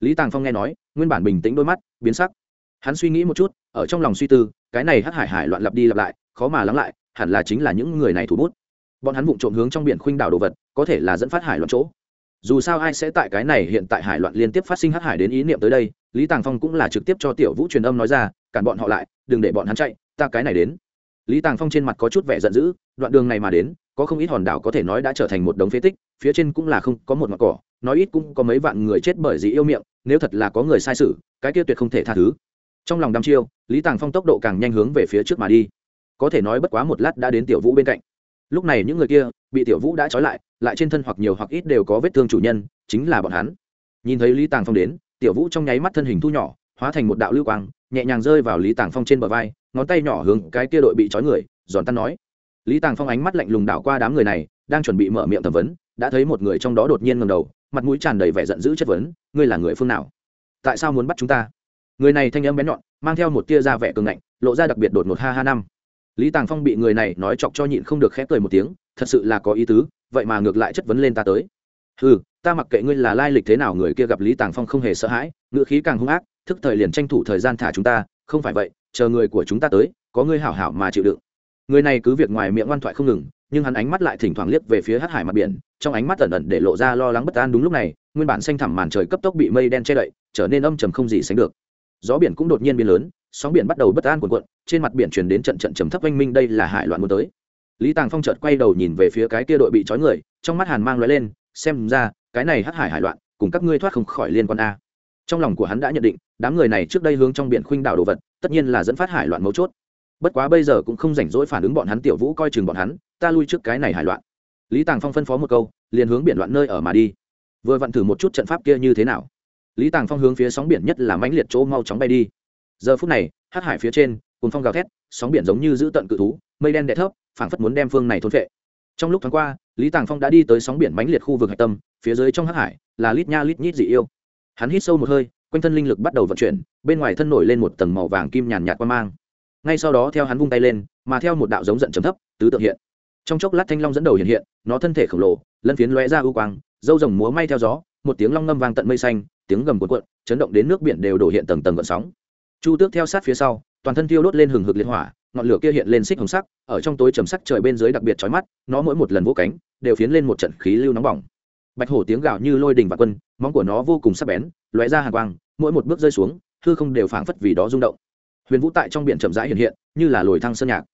Lý tàng phong nghe nói, nguyên bản bình tĩnh đôi mắt, biến sắc. Hắn suy nghĩ một chút, ở trong lòng suy tư, cái này hát hải hải loạn lặp đi lặp lại, khó mà lắng lại, hẳn là chính là những người này thủ bút. Bọn hắn vụng trộm hướng trong biển khuynh đảo đồ vật, có thể là dẫn phát hải loạn chỗ. Dù sao ai sẽ tại cái này hiện tại hải loạn liên tiếp phát sinh hát hải đến ý niệm tới đây, lý tàng phong cũng là trực tiếp cho tiểu vũ truyền âm nói ra, cản bọn họ lại, đừng để bọn hắn chạy, ta cái này đến lý tàng phong trên mặt có chút vẻ giận dữ, đoạn đường này mà đến, có không ít hòn đảo có thể nói đã trở thành một đống phế tích, phía trên cũng là không có một ngọn cỏ, nói ít cũng có mấy vạn người chết bởi dị yêu miệng, nếu thật là có người sai sự cái kia tuyệt không thể tha thứ. Trong lòng đăm chiêu, lý tàng phong tốc độ càng nhanh hướng về phía trước mà đi. Có thể nói bất quá một lát đã đến tiểu vũ bên cạnh. Lúc này những người kia, bị tiểu vũ đã trói lại lại trên thân hoặc nhiều hoặc ít đều có vết thương chủ nhân, chính là bọn hắn. Nhìn thấy lý tàng phong đến, tiểu vũ trong nháy mắt thân hình thu nhỏ, hóa thành một đạo lưu quang, nhẹ nhàng rơi vào lý tàng phong trên bờ vai ngón tay nhỏ hướng cái kia đội bị trói người, giòn tan nói. Lý tàng phong ánh mắt lạnh lùng đảo qua đám người này, đang chuẩn bị mở miệng thẩm vấn, đã thấy một người trong đó đột nhiên ngầm đầu, mặt mũi tràn đầy vẻ giận dữ chất vấn, ngươi là người phương nào? Tại sao muốn bắt chúng ta? Người này thanh âm bén nhọn, mang theo một tia da vẻ cường ngạnh, lộ ra đặc biệt đột ngột ha ha năm. Lý tàng phong bị người này nói chọc cho nhịn không được khép cười một tiếng, thật sự là có ý tứ, vậy mà ngược lại chất vấn lên ta tới. Ừ ta mặc kệ ngươi là lai lịch thế nào người kia gặp lý tàng phong không hề sợ hãi, ngữ khí càng hung ác, thức thời liền tranh thủ thời gian thả chúng ta, không phải vậy chờ người của chúng ta tới, có ngươi hảo hảo mà chịu đựng. Người này cứ việc ngoài miệng ngoan thoại không ngừng, nhưng hắn ánh mắt lại thỉnh thoảng liếc về phía hát hải mặt biển, trong ánh mắt ẩn ẩn để lộ ra lo lắng bất an đúng lúc này, nguyên bản xanh thẳm màn trời cấp tốc bị mây đen che đậy, trở nên âm trầm không gì sánh được. Gió biển cũng đột nhiên biến lớn, sóng biển bắt đầu bất an cuộn cuộn, trên mặt biển truyền đến trận trận trầm thấp oanh minh đây là hải loạn muốn tới. Lý tàng phong chợt quay đầu nhìn về phía cái kia đội bị trói người, trong mắt hàn mang lóe lên, xem ra, cái này hát hải hải loạn, cùng các ngươi thoát không khỏi liên quan a trong lòng của hắn đã nhận định, đám người này trước đây hướng trong biển khuynh đảo đồ vật, tất nhiên là dẫn phát hải loạn mấu chốt. Bất quá bây giờ cũng không rảnh rỗi phản ứng bọn hắn tiểu vũ coi chừng bọn hắn, ta lui trước cái này hải loạn. Lý tàng phong phân phó một câu, liền hướng biển loạn nơi ở mà đi. Vừa vặn thử một chút trận pháp kia như thế nào. Lý tàng phong hướng phía sóng biển nhất là mãnh liệt chỗ mau chóng bay đi. Giờ phút này hát hải phía trên cồn phong gào thét, sóng biển giống như giữ tận cự thú, mây đen đẹ thấp, phảng phất muốn đem phương này thôn vệ trong lúc thoáng qua, lý tàng phong đã đi tới sóng biển mãnh liệt khu vực hạch tâm, phía dưới trong hát hải là lít nha lít nhít dị yêu hắn hít sâu một hơi, quanh thân linh lực bắt đầu vận chuyển, bên ngoài thân nổi lên một tầng màu vàng kim nhàn nhạt qua mang. Ngay sau đó theo hắn vung tay lên, mà theo một đạo giống giận chấm thấp, tứ tượng hiện. Trong chốc lát thanh long dẫn đầu hiện hiện, nó thân thể khổng lồ, lân phiến lóe ra ưu quang, dâu rồng múa may theo gió, một tiếng long ngâm vang tận mây xanh, tiếng gầm cuộn cuộn, chấn động đến nước biển đều đổ hiện tầng tầng gợn sóng. Chu tước theo sát phía sau, toàn thân thiêu đốt lên hừng hực liệt hỏa, ngọn lửa kia hiện lên xích hồng sắc, ở trong tối trầm sắc trời bên dưới đặc biệt chói mắt, nó mỗi một lần vỗ cánh, đều phiến lên một trận khí lưu nóng bỏng bạch hổ tiếng gào như lôi đình và quân, móng của nó vô cùng sắc bén, lóe ra hàng quang, mỗi một bước rơi xuống, hư không đều phảng phất vì đó rung động. Huyền vũ tại trong biển chậm rãi hiện hiện, như là lồi thăng sơn nhạc.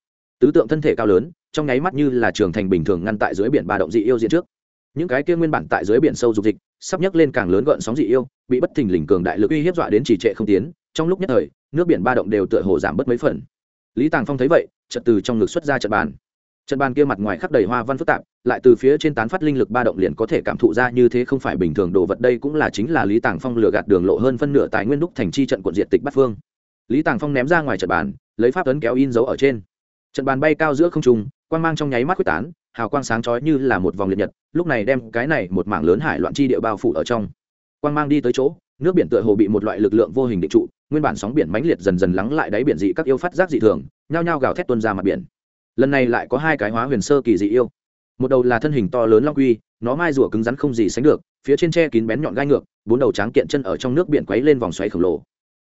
Tứ tượng thân thể cao lớn, trong nháy mắt như là trường thành bình thường ngăn tại dưới biển ba động dị yêu diễn trước. Những cái kia nguyên bản tại dưới biển sâu dục dịch, sắp nhấc lên càng lớn gợn sóng dị yêu, bị bất thình lình cường đại lực uy hiếp dọa đến trì trệ không tiến, trong lúc nhất thời, nước biển ba động đều tựa hồ giảm bớt mấy phần. Lý tàng phong thấy vậy, chợt từ trong ngực xuất ra trận bàn trận bàn kia mặt ngoài khắp đầy hoa văn phức tạp, lại từ phía trên tán phát linh lực ba động liền có thể cảm thụ ra như thế không phải bình thường đồ vật, đây cũng là chính là lý tàng phong lừa gạt đường lộ hơn phân nửa tài nguyên đúc thành chi trận quận diện tịch bắc phương. Lý tàng phong ném ra ngoài trận bàn, lấy pháp tấn kéo in dấu ở trên. Trận bàn bay cao giữa không trung, quang mang trong nháy mắt quyết tán, hào quang sáng chói như là một vòng liệt nhật, lúc này đem cái này một mảng lớn hải loạn chi địa bao phủ ở trong. Quang mang đi tới chỗ, nước biển tựa hồ bị một loại lực lượng vô hình định trụ, nguyên bản sóng biển mãnh liệt dần dần lắng lại đáy biển dị các yêu phát giác dị thường, nhao nhao gào thét tuôn ra mặt biển lần này lại có hai cái hóa huyền sơ kỳ dị yêu. Một đầu là thân hình to lớn long quy, nó mai rùa cứng rắn không gì sánh được, phía trên tre kín bén nhọn gai ngược, bốn đầu tráng kiện chân ở trong nước biển quấy lên vòng xoáy khổng lồ.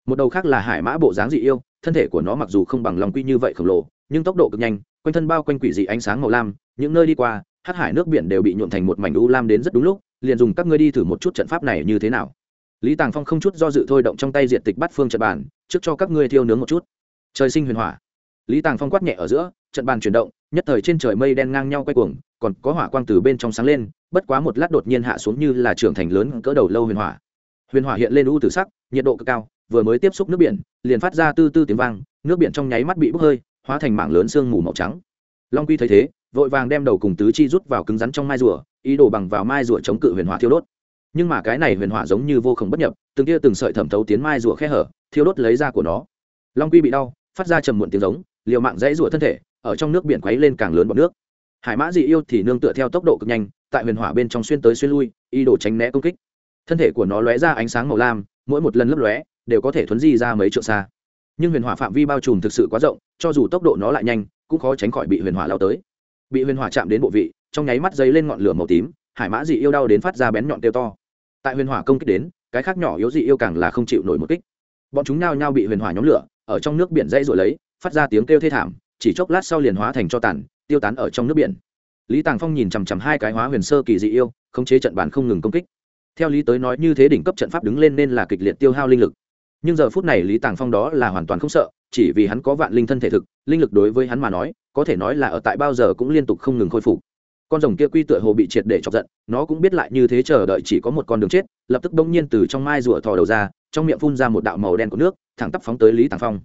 Một đầu khác là hải mã bộ dáng dị yêu, thân thể của nó mặc dù không bằng long quy như vậy khổng lồ, nhưng tốc độ cực nhanh, quanh thân bao quanh quỷ dị ánh sáng màu lam, những nơi đi qua hát hải nước biển đều bị nhuộn thành một mảnh u lam đến rất đúng lúc, liền dùng các ngươi đi thử một chút trận pháp này như thế nào. Lý tàng phong không chút do dự thôi động trong tay diện tịch bắt phương trận bàn, trước cho các ngươi thiêu nướng một chút. Trời sinh huyền hỏa lý tàng phong quát nhẹ ở giữa, trận bàn chuyển động, nhất thời trên trời mây đen ngang nhau quay cuồng, còn có hỏa quang từ bên trong sáng lên, bất quá một lát đột nhiên hạ xuống như là trưởng thành lớn cỡ đầu lâu huyền hỏa. Huyền hỏa hiện lên u tử sắc, nhiệt độ cực cao, vừa mới tiếp xúc nước biển, liền phát ra tư tư tiếng vang, nước biển trong nháy mắt bị bốc hơi, hóa thành mảng lớn sương mù màu trắng. Long quy thấy thế, vội vàng đem đầu cùng tứ chi rút vào cứng rắn trong mai rùa, ý đồ bằng vào mai rùa chống cự huyền hỏa thiêu đốt. Nhưng mà cái này huyền hỏa giống như vô khổng bất nhập, từng kia từng sợi thẩm thấu tiến mai rùa khe hở, thiêu đốt lấy ra của nó. Long quy bị đau, phát ra trầm muộn tiếng giống liều mạng dãy rùa thân thể, ở trong nước biển quấy lên càng lớn bọt nước. Hải mã dị yêu thì nương tựa theo tốc độ cực nhanh, tại huyền hỏa bên trong xuyên tới xuyên lui, ý đồ tránh né công kích. Thân thể của nó lóe ra ánh sáng màu lam, mỗi một lần lấp lóe, đều có thể thuấn di ra mấy trượng xa. Nhưng huyền hỏa phạm vi bao trùm thực sự quá rộng, cho dù tốc độ nó lại nhanh, cũng khó tránh khỏi bị huyền hỏa lao tới. Bị huyền hỏa chạm đến bộ vị, trong nháy mắt dấy lên ngọn lửa màu tím, hải mã dị yêu đau đến phát ra bén nhọn tiêu to. Tại huyền hỏa công kích đến, cái khác nhỏ yếu dị yêu càng là không chịu nổi một kích. Bọn chúng nao nhao bị huyền hỏa nhóm lửa, ở trong nước biển dãy rồi lấy phát ra tiếng kêu thê thảm, chỉ chốc lát sau liền hóa thành cho tàn, tiêu tán ở trong nước biển. Lý tàng phong nhìn chằm chằm hai cái hóa huyền sơ kỳ dị yêu, khống chế trận bàn không ngừng công kích. Theo lý tới nói như thế đỉnh cấp trận pháp đứng lên nên là kịch liệt tiêu hao linh lực. Nhưng giờ phút này lý tàng phong đó là hoàn toàn không sợ, chỉ vì hắn có vạn linh thân thể thực, linh lực đối với hắn mà nói, có thể nói là ở tại bao giờ cũng liên tục không ngừng khôi phục. Con rồng kia quy tựa hồ bị triệt để chọc giận, nó cũng biết lại như thế chờ đợi chỉ có một con đường chết, lập tức bỗng nhiên từ trong mai rùa thò đầu ra, trong miệng phun ra một đạo màu đen của nước, thẳng tắp phóng tới lý tàng phong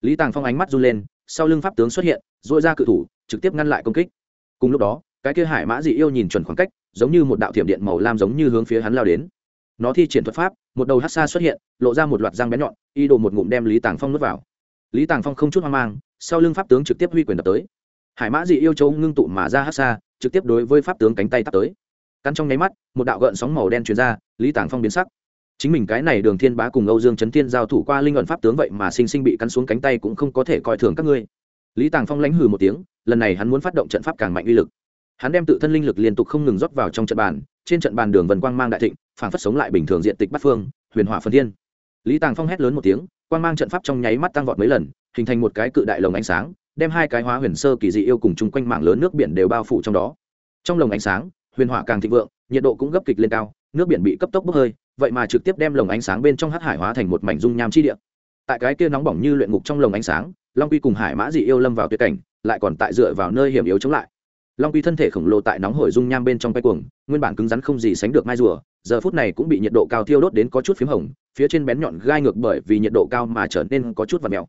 lý tàng phong ánh mắt run lên, sau lưng pháp tướng xuất hiện dội ra cự thủ, trực tiếp ngăn lại công kích. Cùng lúc đó, cái kia hải mã dị yêu nhìn chuẩn khoảng cách, giống như một đạo thiểm điện màu lam giống như hướng phía hắn lao đến. Nó thi triển thuật pháp, một đầu hát xa xuất hiện, lộ ra một loạt răng bén nhọn, y đồ một ngụm đem lý tàng phong nuốt vào. Lý tàng phong không chút hoang mang, sau lưng pháp tướng trực tiếp huy quyền đập tới. Hải mã dị yêu châu ngưng tụ mà ra hát xa trực tiếp đối với pháp tướng cánh tay tắt tới. Căn trong nháy mắt, một đạo gợn sóng màu đen truyền ra, lý tàng phong biến sắc chính mình cái này đường thiên bá cùng âu dương trấn thiên giao thủ qua linh luận pháp tướng vậy mà sinh sinh bị cắn xuống cánh tay cũng không có thể coi thường các ngươi. Lý tàng phong lãnh hừ một tiếng, lần này hắn muốn phát động trận pháp càng mạnh uy lực. Hắn đem tự thân linh lực liên tục không ngừng rót vào trong trận bàn, trên trận bàn đường vần quang mang đại thịnh phản phất sống lại bình thường diện tịch bát phương, huyền hỏa phân thiên. Lý tàng phong hét lớn một tiếng, quang mang trận pháp trong nháy mắt tăng vọt mấy lần, hình thành một cái cự đại lồng ánh sáng, đem hai cái hóa huyền sơ kỳ dị yêu cùng chung quanh mạng lớn nước biển đều bao phủ trong đó. Trong lồng ánh sáng, huyền hỏa càng thịnh vượng, nhiệt độ cũng gấp kịch lên cao, nước biển bị cấp tốc bốc hơi vậy mà trực tiếp đem lồng ánh sáng bên trong hắc hải hóa thành một mảnh dung nham chi địa. Tại cái kia nóng bỏng như luyện ngục trong lồng ánh sáng, long quy cùng hải mã dị yêu lâm vào tuyệt cảnh, lại còn tại dựa vào nơi hiểm yếu chống lại. Long quy thân thể khổng lồ tại nóng hổi dung nham bên trong quay cuồng, nguyên bản cứng rắn không gì sánh được mai rùa, giờ phút này cũng bị nhiệt độ cao thiêu đốt đến có chút p h í m hồng, phía trên bén nhọn gai ngược bởi vì nhiệt độ cao mà trở nên có chút và mèo.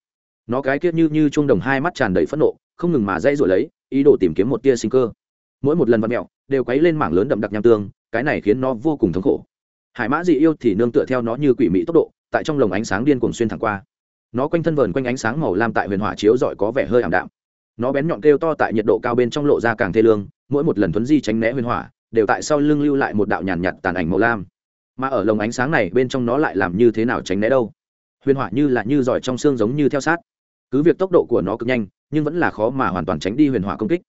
Nó cái kiết như như chuông đồng hai mắt tràn đầy phẫn nộ, không ngừng mà dây rồi lấy, ý đồ tìm kiếm một tia sinh cơ. Mỗi một lần vật mẹo đều quấy lên mảng lớn đậm đặc nham tương, cái này khiến nó vô cùng thống khổ hải mã dị yêu thì nương tựa theo nó như quỷ mỹ tốc độ, tại trong lồng ánh sáng điên cuồng xuyên thẳng qua. Nó quanh thân vờn quanh ánh sáng màu lam tại huyền hỏa chiếu rọi có vẻ hơi ảm đạm. Nó bén nhọn kêu to tại nhiệt độ cao bên trong lộ ra càng thê lương, mỗi một lần thuấn di tránh né huyền hỏa, đều tại sau lưng lưu lại một đạo nhàn nhạt tàn ảnh màu lam. Mà ở lồng ánh sáng này, bên trong nó lại làm như thế nào tránh né đâu? Huyền hỏa như là như giỏi trong xương giống như theo sát. Cứ việc tốc độ của nó cực nhanh, nhưng vẫn là khó mà hoàn toàn tránh đi huyền hỏa công kích.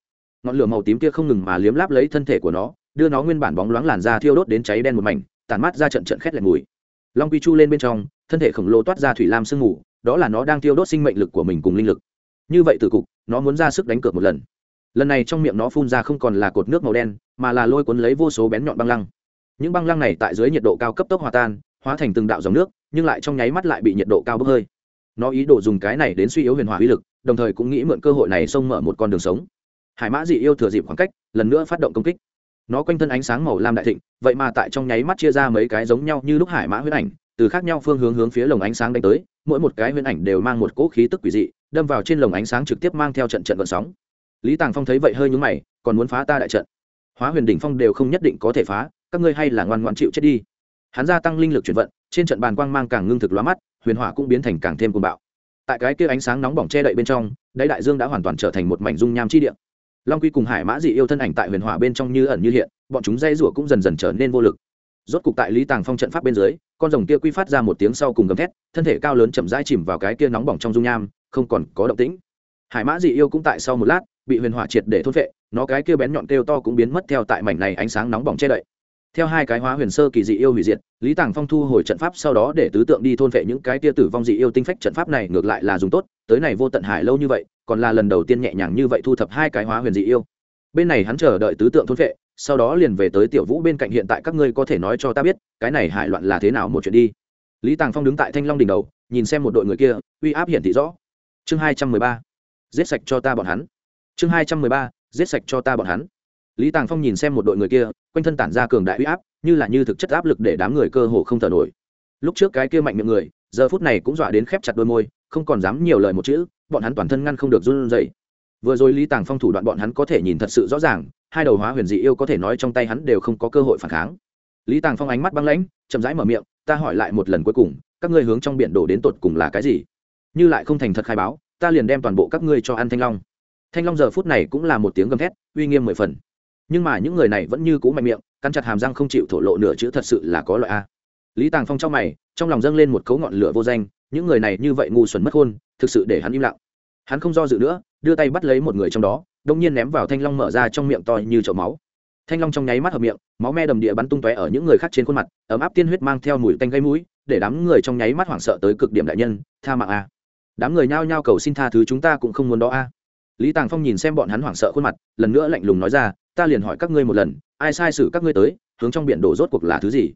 Ngọn lửa màu tím kia không ngừng mà liếm láp lấy thân thể của nó, đưa nó nguyên bản bóng loáng làn da thiêu đốt đến cháy đen một mảnh tản mát ra trận trận khét lẹt mùi. Long quy chu lên bên trong, thân thể khổng lồ toát ra thủy lam sương mù, đó là nó đang tiêu đốt sinh mệnh lực của mình cùng linh lực. Như vậy từ cục, nó muốn ra sức đánh cược một lần. Lần này trong miệng nó phun ra không còn là cột nước màu đen, mà là lôi cuốn lấy vô số bén nhọn băng lăng. Những băng lăng này tại dưới nhiệt độ cao cấp tốc hòa tan, hóa thành từng đạo dòng nước, nhưng lại trong nháy mắt lại bị nhiệt độ cao bốc hơi. Nó ý đồ dùng cái này đến suy yếu huyền hỏa uy lực, đồng thời cũng nghĩ mượn cơ hội này xông mở một con đường sống. Hải mã dị yêu thừa dịp khoảng cách, lần nữa phát động công kích nó quanh thân ánh sáng màu lam đại thịnh, vậy mà tại trong nháy mắt chia ra mấy cái giống nhau như lúc hải mã huyễn ảnh, từ khác nhau phương hướng hướng phía lồng ánh sáng đánh tới, mỗi một cái huyễn ảnh đều mang một cỗ khí tức quỷ dị, đâm vào trên lồng ánh sáng trực tiếp mang theo trận trận vận sóng. Lý tàng phong thấy vậy hơi nhúng mày, còn muốn phá ta đại trận? Hóa huyền đỉnh phong đều không nhất định có thể phá, các ngươi hay là ngoan ngoan chịu chết đi. Hắn gia tăng linh lực chuyển vận, trên trận bàn quang mang càng ngưng thực lóa mắt, huyền hỏa cũng biến thành càng thêm cuồng bạo. Tại cái kia ánh sáng nóng bỏng che đậy bên trong, đáy đại dương đã hoàn toàn trở thành một mảnh dung nham chi địa long quy cùng hải mã dị yêu thân ảnh tại huyền hỏa bên trong như ẩn như hiện, bọn chúng dây rủa cũng dần dần trở nên vô lực. Rốt cục tại lý tàng phong trận pháp bên dưới, con rồng kia quy phát ra một tiếng sau cùng gầm thét, thân thể cao lớn chậm rãi chìm vào cái kia nóng bỏng trong dung nham, không còn có động tĩnh. Hải mã dị yêu cũng tại sau một lát, bị huyền hỏa triệt để thốt vệ nó cái kia bén nhọn kêu to cũng biến mất theo tại mảnh này ánh sáng nóng bỏng che đậy theo hai cái hóa huyền sơ kỳ dị yêu hủy diệt, lý tàng phong thu hồi trận pháp sau đó để tứ tượng đi thôn vệ những cái tia tử vong dị yêu tinh phách trận pháp này ngược lại là dùng tốt, tới này vô tận hải lâu như vậy, còn là lần đầu tiên nhẹ nhàng như vậy thu thập hai cái hóa huyền dị yêu. Bên này hắn chờ đợi tứ tượng thôn vệ, sau đó liền về tới tiểu vũ bên cạnh hiện tại các ngươi có thể nói cho ta biết, cái này hải loạn là thế nào một chuyện đi. Lý tàng phong đứng tại thanh long đỉnh đầu, nhìn xem một đội người kia, uy áp hiển thị rõ. Chương hai trăm mười ba, giết sạch cho ta bọn hắn. Chương hai trăm mười ba, giết sạch cho ta bọn hắn lý tàng phong nhìn xem một đội người kia, quanh thân tản ra cường đại uy áp, như là như thực chất áp lực để đám người cơ hồ không thở nổi. Lúc trước cái kia mạnh miệng người, giờ phút này cũng dọa đến khép chặt đôi môi, không còn dám nhiều lời một chữ, bọn hắn toàn thân ngăn không được run rẩy. Vừa rồi lý tàng phong thủ đoạn bọn hắn có thể nhìn thật sự rõ ràng, hai đầu hóa huyền dị yêu có thể nói trong tay hắn đều không có cơ hội phản kháng. Lý tàng phong ánh mắt băng lãnh, chậm rãi mở miệng, ta hỏi lại một lần cuối cùng, các ngươi hướng trong biển đổ đến tột cùng là cái gì? Như lại không thành thật khai báo, ta liền đem toàn bộ các ngươi cho ăn thanh long. Thanh long giờ phút này cũng là một tiếng gầm thét, uy nghiêm mười phần nhưng mà những người này vẫn như cũ mạnh miệng, cắn chặt hàm răng không chịu thổ lộ nửa chữ thật sự là có loại a. Lý tàng phong trong mày, trong lòng dâng lên một cấu ngọn lửa vô danh, những người này như vậy ngu xuẩn mất hôn thực sự để hắn im lặng. Hắn không do dự nữa, đưa tay bắt lấy một người trong đó đông nhiên ném vào thanh long mở ra trong miệng to như chậu máu. Thanh long trong nháy mắt hợp miệng, máu me đầm địa bắn tung tóe ở những người khác trên khuôn mặt, ấm áp tiên huyết mang theo mùi tanh gây mũi, để đám người trong nháy mắt hoảng sợ tới cực điểm đại nhân, tha mạng a. Đám người nhao nhao cầu xin tha thứ chúng ta cũng không muốn đó a. Lý tàng phong nhìn xem bọn hắn hoảng sợ khuôn mặt, lần nữa lạnh lùng nói ra ta liền hỏi các ngươi một lần, ai sai xử các ngươi tới, hướng trong biển đổ rốt cuộc là thứ gì?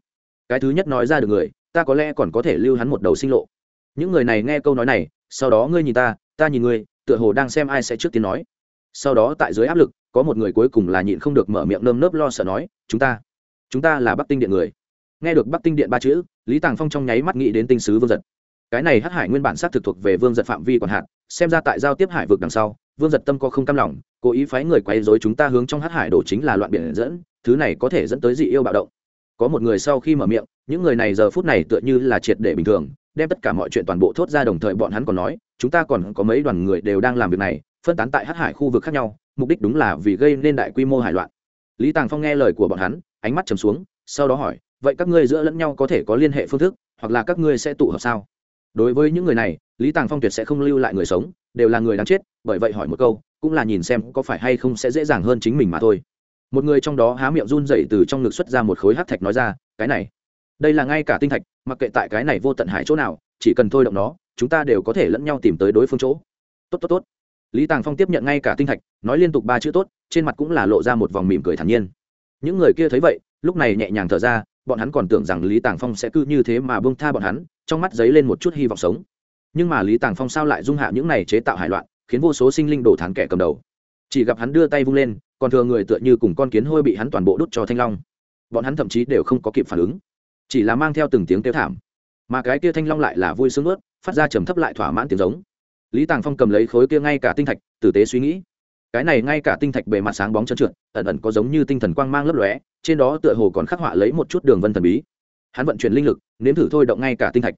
Cái thứ nhất nói ra được người, ta có lẽ còn có thể lưu hắn một đầu sinh lộ. Những người này nghe câu nói này, sau đó ngươi nhìn ta ta nhìn ngươi, tựa hồ đang xem ai sẽ trước tiên nói. Sau đó tại dưới áp lực, có một người cuối cùng là nhịn không được mở miệng nơm nớp lo sợ nói, chúng ta chúng ta là bắc tinh điện người. Nghe được bắc tinh điện ba chữ, lý tàng phong trong nháy mắt nghĩ đến tinh sứ vương giật. Cái này hắc hải nguyên bản xác thực thuộc về vương giật phạm vi còn hạn, xem ra tại giao tiếp hải vực đằng sau vương giật tâm có không cam lòng, cố ý phái người quay dối chúng ta hướng trong Hát hải đổ chính là loạn biển dẫn, thứ này có thể dẫn tới dị yêu bạo động. Có một người sau khi mở miệng, những người này giờ phút này tựa như là triệt để bình thường, đem tất cả mọi chuyện toàn bộ thốt ra đồng thời bọn hắn còn nói, chúng ta còn có mấy đoàn người đều đang làm việc này, phân tán tại Hát hải khu vực khác nhau, mục đích đúng là vì gây nên đại quy mô hải loạn. Lý tàng phong nghe lời của bọn hắn, ánh mắt trầm xuống, sau đó hỏi, vậy các ngươi giữa lẫn nhau có thể có liên hệ phương thức, hoặc là các ngươi sẽ tụ hợp sao? Đối với những người này, lý tàng phong tuyệt sẽ không lưu lại người sống, đều là người đáng chết, bởi vậy hỏi một câu, cũng là nhìn xem có phải hay không sẽ dễ dàng hơn chính mình mà thôi. Một người trong đó há miệng run dậy từ trong ngực xuất ra một khối hát thạch nói ra, cái này, đây là ngay cả tinh thạch, mặc kệ tại cái này vô tận hải chỗ nào, chỉ cần thôi động nó, chúng ta đều có thể lẫn nhau tìm tới đối phương chỗ. Tốt tốt tốt. Lý tàng phong tiếp nhận ngay cả tinh thạch, nói liên tục ba chữ tốt trên mặt cũng là lộ ra một vòng mỉm cười thản nhiên. Những người kia thấy vậy, lúc này nhẹ nhàng thở ra bọn hắn còn tưởng rằng lý tàng phong sẽ cứ như thế mà bông tha bọn hắn, trong mắt dấy lên một chút hy vọng sống. Nhưng mà lý tàng phong sao lại dung hạ những này chế tạo hải loạn, khiến vô số sinh linh đổ thán kẻ cầm đầu. Chỉ gặp hắn đưa tay vung lên, còn thừa người tựa như cùng con kiến hôi bị hắn toàn bộ đút cho thanh long. Bọn hắn thậm chí đều không có kịp phản ứng, chỉ là mang theo từng tiếng kêu thảm. Mà cái kia thanh long lại là vui sướng ướt phát ra trầm thấp lại thỏa mãn tiếng giống. Lý tàng phong cầm lấy khối kia ngay cả tinh thạch, tử tế suy nghĩ cái này ngay cả tinh thạch bề mặt sáng bóng trơn trượt, ẩn ẩn có giống như tinh thần quang mang lấp lóe, trên đó tựa hồ còn khắc họa lấy một chút đường vân thần bí. Hắn vận chuyển linh lực, nếm thử thôi động ngay cả tinh thạch.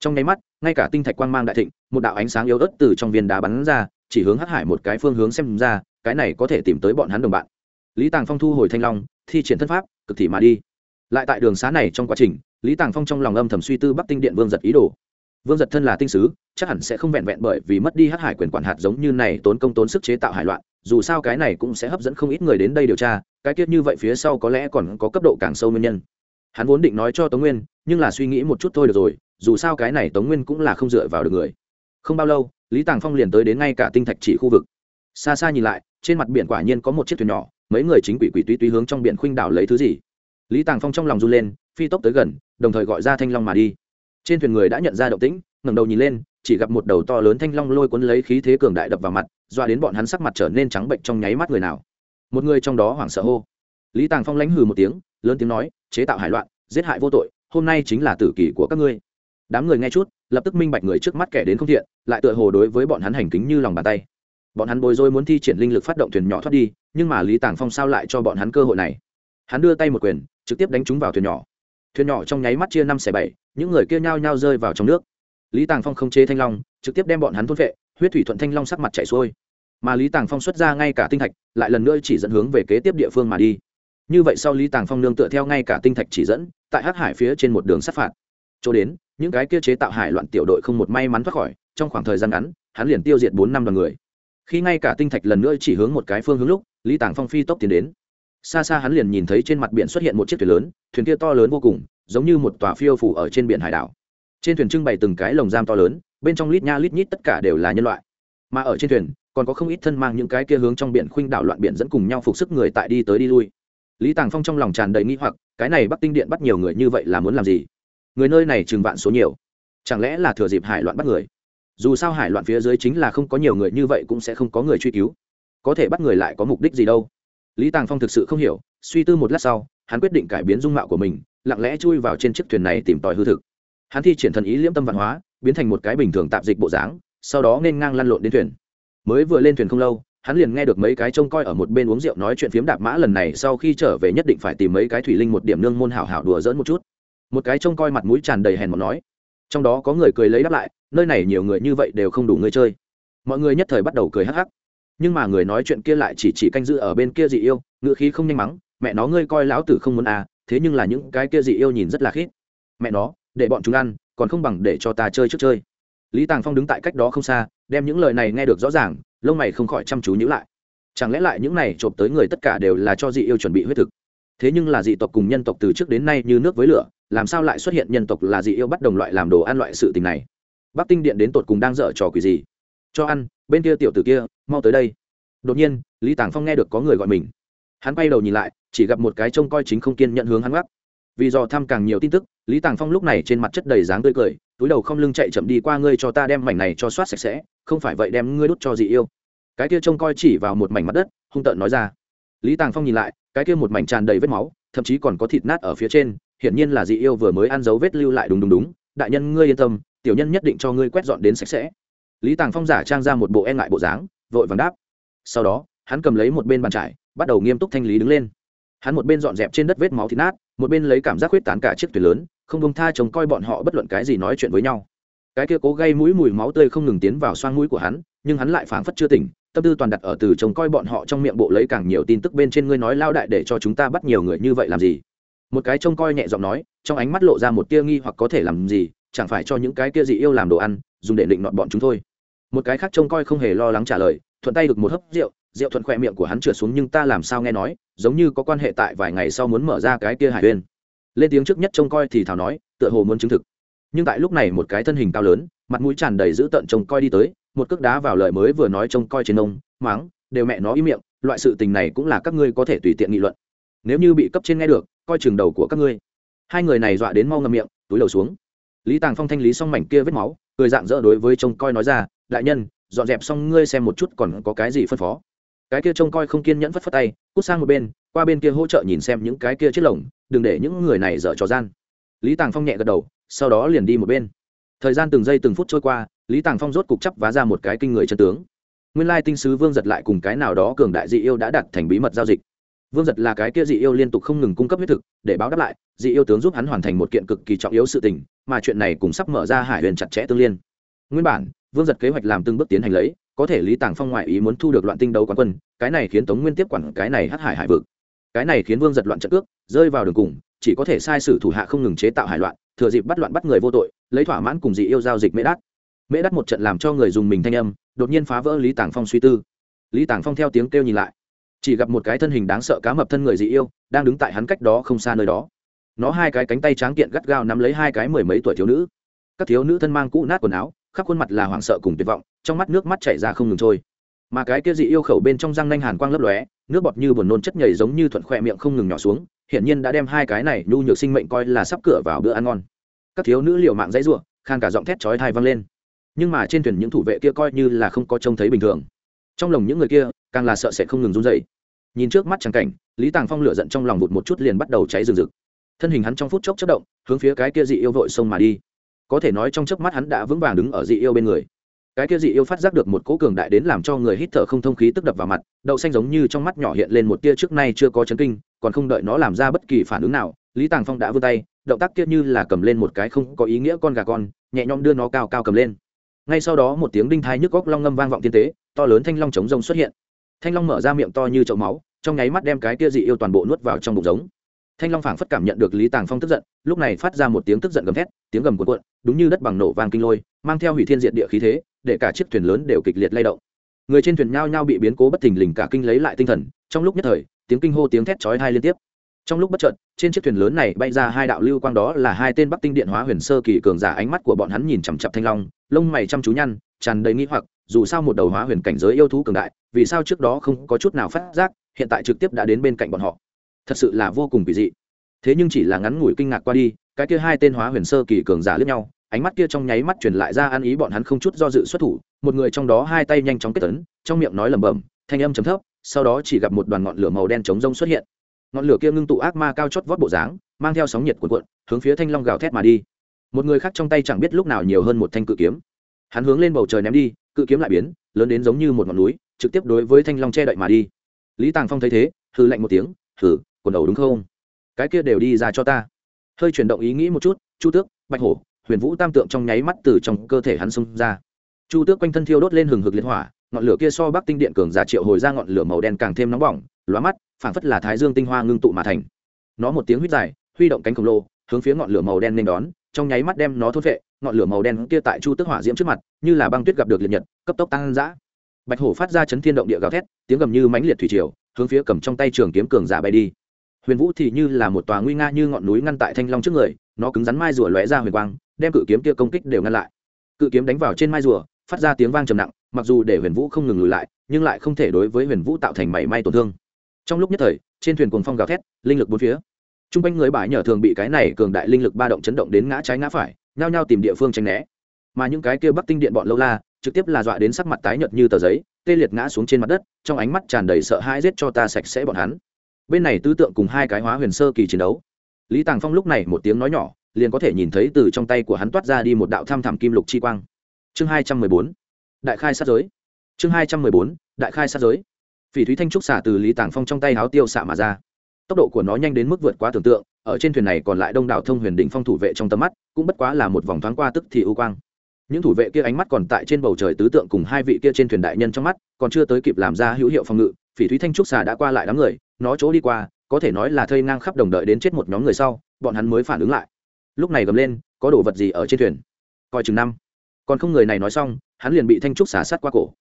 Trong nháy mắt, ngay cả tinh thạch quang mang đại thịnh, một đạo ánh sáng yếu ớt từ trong viên đá bắn ra, chỉ hướng hắc hải một cái phương hướng xem ra, cái này có thể tìm tới bọn hắn đồng bạn. Lý tàng phong thu hồi thanh long, thi triển thân pháp, cực thị mà đi. Lại tại đường xá này trong quá trình, lý tàng phong trong lòng âm thầm suy tư bắc tinh điện vương giật ý đồ vương giật thân là tinh sứ, chắc hẳn sẽ không vẹn vẹn bởi vì mất đi hắc hải quyền quản hạt giống như này tốn công tốn sức chế tạo hải loạn, dù sao cái này cũng sẽ hấp dẫn không ít người đến đây điều tra, cái tiết như vậy phía sau có lẽ còn có cấp độ càng sâu nguyên nhân. Hắn vốn định nói cho tống nguyên, nhưng là suy nghĩ một chút thôi được rồi, dù sao cái này tống nguyên cũng là không dựa vào được người. Không bao lâu, lý tàng phong liền tới đến ngay cả tinh thạch chỉ khu vực. Xa xa nhìn lại, trên mặt biển quả nhiên có một chiếc thuyền nhỏ, mấy người chính quỷ quỷ tuy tuy hướng trong biển khuynh đảo lấy thứ gì. Lý tàng phong trong lòng run lên, phi tốc tới gần, đồng thời gọi ra thanh long mà đi trên thuyền người đã nhận ra động tĩnh, ngẩng đầu nhìn lên, chỉ gặp một đầu to lớn thanh long lôi cuốn lấy khí thế cường đại đập vào mặt doa đến bọn hắn sắc mặt trở nên trắng bệnh trong nháy mắt người nào. Một người trong đó hoảng sợ hô. Lý tàng phong lãnh hừ một tiếng, lớn tiếng nói, chế tạo hải loạn, giết hại vô tội, hôm nay chính là tử kỷ của các ngươi. Đám người nghe chút, lập tức minh bạch người trước mắt kẻ đến không thiện, lại tựa hồ đối với bọn hắn hành kính như lòng bàn tay. Bọn hắn bối rối muốn thi triển linh lực phát động thuyền nhỏ thoát đi, nhưng mà lý tàng phong sao lại cho bọn hắn cơ hội này? Hắn đưa tay một quyền, trực tiếp đánh chúng vào thuyền nhỏ thuyền nhỏ trong nháy mắt chia năm xẻ bảy, những người kia nhao nhao rơi vào trong nước. Lý tàng phong không chế thanh long, trực tiếp đem bọn hắn thôn vệ, huyết thủy thuận thanh long sắc mặt chảy xuôi. Mà lý tàng phong xuất ra ngay cả tinh thạch, lại lần nữa chỉ dẫn hướng về kế tiếp địa phương mà đi. Như vậy sau lý tàng phong nương tựa theo ngay cả tinh thạch chỉ dẫn, tại hắc hải phía trên một đường sát phạt. Chỗ đến, những cái kia chế tạo hải loạn tiểu đội không một may mắn thoát khỏi, trong khoảng thời gian ngắn, hắn liền tiêu diệt bốn năm đoàn người. Khi ngay cả tinh thạch lần nữa chỉ hướng một cái phương hướng lúc, lý tàng phong phi tốc tiến đến xa xa hắn liền nhìn thấy trên mặt biển xuất hiện một chiếc thuyền lớn, thuyền kia to lớn vô cùng, giống như một tòa phiêu phủ ở trên biển hải đảo. Trên thuyền trưng bày từng cái lồng giam to lớn, bên trong lít nha lít nhít tất cả đều là nhân loại. Mà ở trên thuyền, còn có không ít thân mang những cái kia hướng trong biển khuynh đảo loạn biển dẫn cùng nhau phục sức người tại đi tới đi lui. Lý tàng phong trong lòng tràn đầy nghi hoặc, cái này bắc tinh điện bắt nhiều người như vậy là muốn làm gì? Người nơi này chừng vạn số nhiều. Chẳng lẽ là thừa dịp hải loạn bắt người? Dù sao hải loạn phía dưới chính là không có nhiều người như vậy cũng sẽ không có người truy cứu. Có thể bắt người lại có mục đích gì đâu? Lý tàng phong thực sự không hiểu, suy tư một lát sau, hắn quyết định cải biến dung mạo của mình, lặng lẽ chui vào trên chiếc thuyền này tìm tòi hư thực. Hắn thi triển thần ý liễm tâm văn hóa, biến thành một cái bình thường tạp dịch bộ dáng, sau đó nên ngang lăn lộn đến thuyền. Mới vừa lên thuyền không lâu, hắn liền nghe được mấy cái trông coi ở một bên uống rượu nói chuyện phiếm đạp mã lần này sau khi trở về nhất định phải tìm mấy cái thủy linh một điểm nương môn hảo hảo đùa dỡn một chút. Một cái trông coi mặt mũi tràn đầy hèn một nói. Trong đó có người cười lấy đáp lại, nơi này nhiều người như vậy đều không đủ người chơi. Mọi người nhất thời bắt đầu cười hắc hắc nhưng mà người nói chuyện kia lại chỉ chỉ canh giữ ở bên kia dị yêu ngựa khí không nhanh mắng, mẹ nó ngươi coi lão tử không muốn à thế nhưng là những cái kia dị yêu nhìn rất là khít. Mẹ nó, để bọn chúng ăn, còn không bằng để cho ta chơi trước chơi. Lý tàng phong đứng tại cách đó không xa, đem những lời này nghe được rõ ràng, lông mày không khỏi chăm chú nhữ lại. Chẳng lẽ lại những này trộm tới người tất cả đều là cho dị yêu chuẩn bị huyết thực? Thế nhưng là dị tộc cùng nhân tộc từ trước đến nay như nước với lửa, làm sao lại xuất hiện nhân tộc là dị yêu bắt đồng loại làm đồ ăn loại sự tình này? Bắc tinh điện đến tột cùng đang dở trò quỷ gì? Cho ăn bên kia tiểu tử kia, mau tới đây. Đột nhiên, lý tàng phong nghe được có người gọi mình. Hắn quay đầu nhìn lại, chỉ gặp một cái trông coi chính không kiên nhận hướng hắn gác. Vì do thăm càng nhiều tin tức, lý tàng phong lúc này trên mặt chất đầy dáng tươi cười, túi đầu không lưng chạy chậm đi qua ngươi cho ta đem mảnh này cho soát sạch sẽ, không phải vậy đem ngươi đút cho dị yêu. Cái kia trông coi chỉ vào một mảnh mặt đất, hung tợn nói ra. Lý tàng phong nhìn lại, cái kia một mảnh tràn đầy vết máu, thậm chí còn có thịt nát ở phía trên, hiển nhiên là dị yêu vừa mới ăn dấu vết lưu lại đúng đúng đúng. Đại nhân ngươi yên tâm, tiểu nhân nhất định cho ngươi quét dọn đến sạch sẽ lý tàng phong giả trang ra một bộ e ngại bộ dáng, vội vàng đáp. Sau đó, hắn cầm lấy một bên bàn trải, bắt đầu nghiêm túc thanh lý đứng lên. Hắn một bên dọn dẹp trên đất vết máu thịt nát, một bên lấy cảm giác huyết tán cả chiếc thuyền lớn, không bông tha trông coi bọn họ bất luận cái gì nói chuyện với nhau. Cái kia cố gây mũi mùi máu tươi không ngừng tiến vào xoang mũi của hắn, nhưng hắn lại phảng phất chưa tỉnh, tâm tư toàn đặt ở từ trông coi bọn họ trong miệng bộ lấy càng nhiều tin tức bên trên ngươi nói lao đại để cho chúng ta bắt nhiều người như vậy làm gì? Một cái trông coi nhẹ giọng nói, trong ánh mắt lộ ra một tia nghi hoặc có thể làm gì, chẳng phải cho những cái kia dị yêu làm đồ ăn, dùng để định nọt bọn chúng thôi một cái khác trông coi không hề lo lắng trả lời, thuận tay được một hớp rượu rượu thuận khỏe miệng của hắn trượt xuống nhưng ta làm sao nghe nói, giống như có quan hệ tại vài ngày sau muốn mở ra cái kia hải uyên. Lên tiếng trước nhất trông coi thì thảo nói, tựa hồ muốn chứng thực. Nhưng tại lúc này một cái thân hình cao lớn, mặt mũi tràn đầy dữ tợn trông coi đi tới, một cước đá vào lời mới vừa nói trông coi trên ông, máng, đều mẹ nó ý miệng, loại sự tình này cũng là các ngươi có thể tùy tiện nghị luận. Nếu như bị cấp trên nghe được, coi chừng đầu của các ngươi. Hai người này dọa đến mau ngậm miệng, túi đầu xuống. Lý tàng phong thanh lý xong mảnh kia vết máu, cười dạng dỡ đối với trông coi nói ra đại nhân, dọn dẹp xong ngươi xem một chút còn có cái gì phân phó. Cái kia trông coi không kiên nhẫn phất phất tay, cút sang một bên, qua bên kia hỗ trợ nhìn xem những cái kia chiếc lồng, đừng để những người này dở trò gian. Lý tàng phong nhẹ gật đầu, sau đó liền đi một bên. Thời gian từng giây từng phút trôi qua, lý tàng phong rốt cục chấp vá ra một cái kinh người chân tướng. Nguyên lai tinh sứ vương giật lại cùng cái nào đó cường đại dị yêu đã đặt thành bí mật giao dịch. Vương giật là cái kia dị yêu liên tục không ngừng cung cấp huyết thực, để báo đáp lại, dị yêu tướng giúp hắn hoàn thành một kiện cực kỳ trọng yếu sự tình, mà chuyện này cũng sắp mở ra hải huyền chặt chẽ tương liên. Nguyên bản vương giật kế hoạch làm từng bước tiến hành lấy, có thể lý tàng phong ngoại ý muốn thu được loạn tinh đấu quán quân, cái này khiến tống nguyên tiếp quản cái này hắc hải hải vực. Cái này khiến vương giật loạn trận ước rơi vào đường cùng, chỉ có thể sai sử thủ hạ không ngừng chế tạo hải loạn, thừa dịp bắt loạn bắt người vô tội, lấy thỏa mãn cùng dị yêu giao dịch mễ đắt mễ đắt một trận làm cho người dùng mình thanh âm, đột nhiên phá vỡ lý tàng phong suy tư. Lý tàng phong theo tiếng kêu nhìn lại, chỉ gặp một cái thân hình đáng sợ cá mập thân người dị yêu, đang đứng tại hắn cách đó không xa nơi đó. Nó hai cái cánh tay tráng kiện gắt gao nắm lấy hai cái mười mấy tuổi thiếu nữ. Các thiếu nữ thân mang cũ nát quần áo khắp khuôn mặt là hoảng sợ cùng tuyệt vọng, trong mắt nước mắt chảy ra không ngừng trôi. Mà cái kia dị yêu khẩu bên trong răng nanh hàn quang lấp lóe, nước bọt như buồn nôn chất nhảy giống như thuận khoe miệng không ngừng nhỏ xuống, hiển nhiên đã đem hai cái này nhu nhược sinh mệnh coi là sắp cửa vào bữa ăn ngon. Các thiếu nữ liều mạng dãy ruộng khan cả giọng thét chói thai vang lên. Nhưng mà trên thuyền những thủ vệ kia coi như là không có trông thấy bình thường. Trong lòng những người kia, càng là sợ sẽ không ngừng run dậy nhìn trước mắt trắng cảnh, lý tàng phong lửa giận trong lòng vụt một chút liền bắt đầu cháy rừng rực. Thân hình hắn trong phút chốc chất động, hướng phía cái kia dị yêu vội sông mà đi có thể nói trong chớp mắt hắn đã vững vàng đứng ở dị yêu bên người. Cái kia dị yêu phát giác được một cỗ cường đại đến làm cho người hít thở không thông khí tức đập vào mặt, đậu xanh giống như trong mắt nhỏ hiện lên một tia trước nay chưa có chấn kinh, còn không đợi nó làm ra bất kỳ phản ứng nào, lý tàng phong đã vươn tay, động tác kia như là cầm lên một cái không có ý nghĩa con gà con, nhẹ nhõm đưa nó cao cao cầm lên. Ngay sau đó một tiếng đinh thai nhức góc long ngâm vang vọng tiên tế, to lớn thanh long chống rông xuất hiện. Thanh long mở ra miệng to như chậu máu, trong nháy mắt đem cái kia dị yêu toàn bộ nuốt vào trong bụng giống thanh long phảng phất cảm nhận được lý tàng phong tức giận, lúc này phát ra một tiếng tức giận gầm thét, tiếng gầm cuộn cuộn, đúng như đất bằng nổ vang kinh lôi, mang theo hủy thiên diện địa khí thế, để cả chiếc thuyền lớn đều kịch liệt lay động. Người trên thuyền nhao nhao bị biến cố bất thình lình cả kinh lấy lại tinh thần, trong lúc nhất thời, tiếng kinh hô tiếng thét chói tai liên tiếp. Trong lúc bất chợt, trên chiếc thuyền lớn này bay ra hai đạo lưu quang đó là hai tên bắc tinh điện hóa huyền sơ kỳ cường giả ánh mắt của bọn hắn nhìn chằm chặp thanh long, lông mày chăm chú nhăn, tràn đầy nghi hoặc, dù sao một đầu hóa huyền cảnh giới yêu thú cường đại, vì sao trước đó không có chút nào phát giác, hiện tại trực tiếp đã đến bên cạnh bọn họ thật sự là vô cùng kỳ dị. Thế nhưng chỉ là ngắn ngủi kinh ngạc qua đi, cái kia hai tên hóa huyền sơ kỳ cường giả lướt nhau, ánh mắt kia trong nháy mắt truyền lại ra ăn ý bọn hắn không chút do dự xuất thủ, một người trong đó hai tay nhanh chóng kết tấn trong miệng nói lẩm bẩm, thanh âm chấm thấp, sau đó chỉ gặp một đoàn ngọn lửa màu đen chống rông xuất hiện. Ngọn lửa kia ngưng tụ ác ma cao chót vót bộ dáng, mang theo sóng nhiệt cuộn cuộn, hướng phía thanh long gào thét mà đi. Một người khác trong tay chẳng biết lúc nào nhiều hơn một thanh cự kiếm. Hắn hướng lên bầu trời ném đi, cự kiếm lại biến, lớn đến giống như một ngọn núi, trực tiếp đối với thanh long che đậy mà đi. Lý tàng phong thấy thế, hừ lạnh một tiếng, hừ quần đầu đúng không? Cái kia đều đi ra cho ta. Hơi chuyển động ý nghĩ một chút, chu tước, bạch hổ, huyền vũ tam tượng trong nháy mắt từ trong cơ thể hắn xông ra. Chu tước quanh thân thiêu đốt lên hừng hực liệt hỏa, ngọn lửa kia so bắc tinh điện cường giả triệu hồi ra ngọn lửa màu đen càng thêm nóng bỏng, lóa mắt, phảng phất là thái dương tinh hoa ngưng tụ mà thành. Nó một tiếng huýt dài, huy động cánh khổng lồ, hướng phía ngọn lửa màu đen nên đón, trong nháy mắt đem nó thốt vệ ngọn lửa màu đen kia tại chu tước hỏa diễm trước mặt, như là băng tuyết gặp được liệt nhật, cấp tốc tăng dã bạch hổ phát ra chấn thiên động địa gào thét, tiếng gầm như mãnh liệt thủy triều, hướng phía cầm trong tay trường kiếm cường giả bay đi huyền vũ thì như là một tòa nguy nga như ngọn núi ngăn tại thanh long trước người, nó cứng rắn mai rùa lóe ra huyền quang, đem cự kiếm kia công kích đều ngăn lại. Cự kiếm đánh vào trên mai rùa, phát ra tiếng vang trầm nặng, mặc dù để huyền vũ không ngừng lùi lại, nhưng lại không thể đối với huyền vũ tạo thành mảy may tổn thương. Trong lúc nhất thời, trên thuyền cuồng phong gào thét, linh lực bốn phía. T r u n g quanh người bãi nhờ thường bị cái này cường đại linh lực ba động chấn động đến ngã trái ngã phải, nhao nhao tìm địa phương tránh né. Mà những cái kia bắc tinh điện bọn lâu la, trực tiếp là dọa đến sắc mặt tái nhợt như tờ giấy, tê liệt ngã xuống trên mặt đất, trong ánh mắt tràn đầy sợ hãi giết cho ta sạch sẽ bọn hắn bên này tứ tượng cùng hai cái hóa huyền sơ kỳ chiến đấu. Lý tàng phong lúc này một tiếng nói nhỏ, liền có thể nhìn thấy từ trong tay của hắn toát ra đi một đạo thăm thẳm kim lục chi quang. Chương hai trăm mười bốn, đại khai sát giới. Chương hai trăm mười bốn, đại khai sát giới. Phỉ thúy thanh trúc xả từ lý tàng phong trong tay háo tiêu xạ mà ra. Tốc độ của nó nhanh đến mức vượt quá tưởng tượng, ở trên thuyền này còn lại đông đảo thông huyền đỉnh phong thủ vệ trong tầm mắt, cũng bất quá là một vòng thoáng qua tức thì ưu quang. Những thủ vệ kia ánh mắt còn tại trên bầu trời tứ tượng cùng hai vị kia trên thuyền đại nhân trong mắt, còn chưa tới kịp làm ra hữu hiệu phòng ngự, phỉ thúy thanh trúc xà đã qua lại đám người nó chỗ đi qua, có thể nói là thây ngang khắp đồng đợi đến chết một nhóm người sau, bọn hắn mới phản ứng lại. Lúc này gầm lên, có đồ vật gì ở trên thuyền? Coi chừng năm. Còn không người này nói xong, hắn liền bị thanh trúc xả sát qua cổ.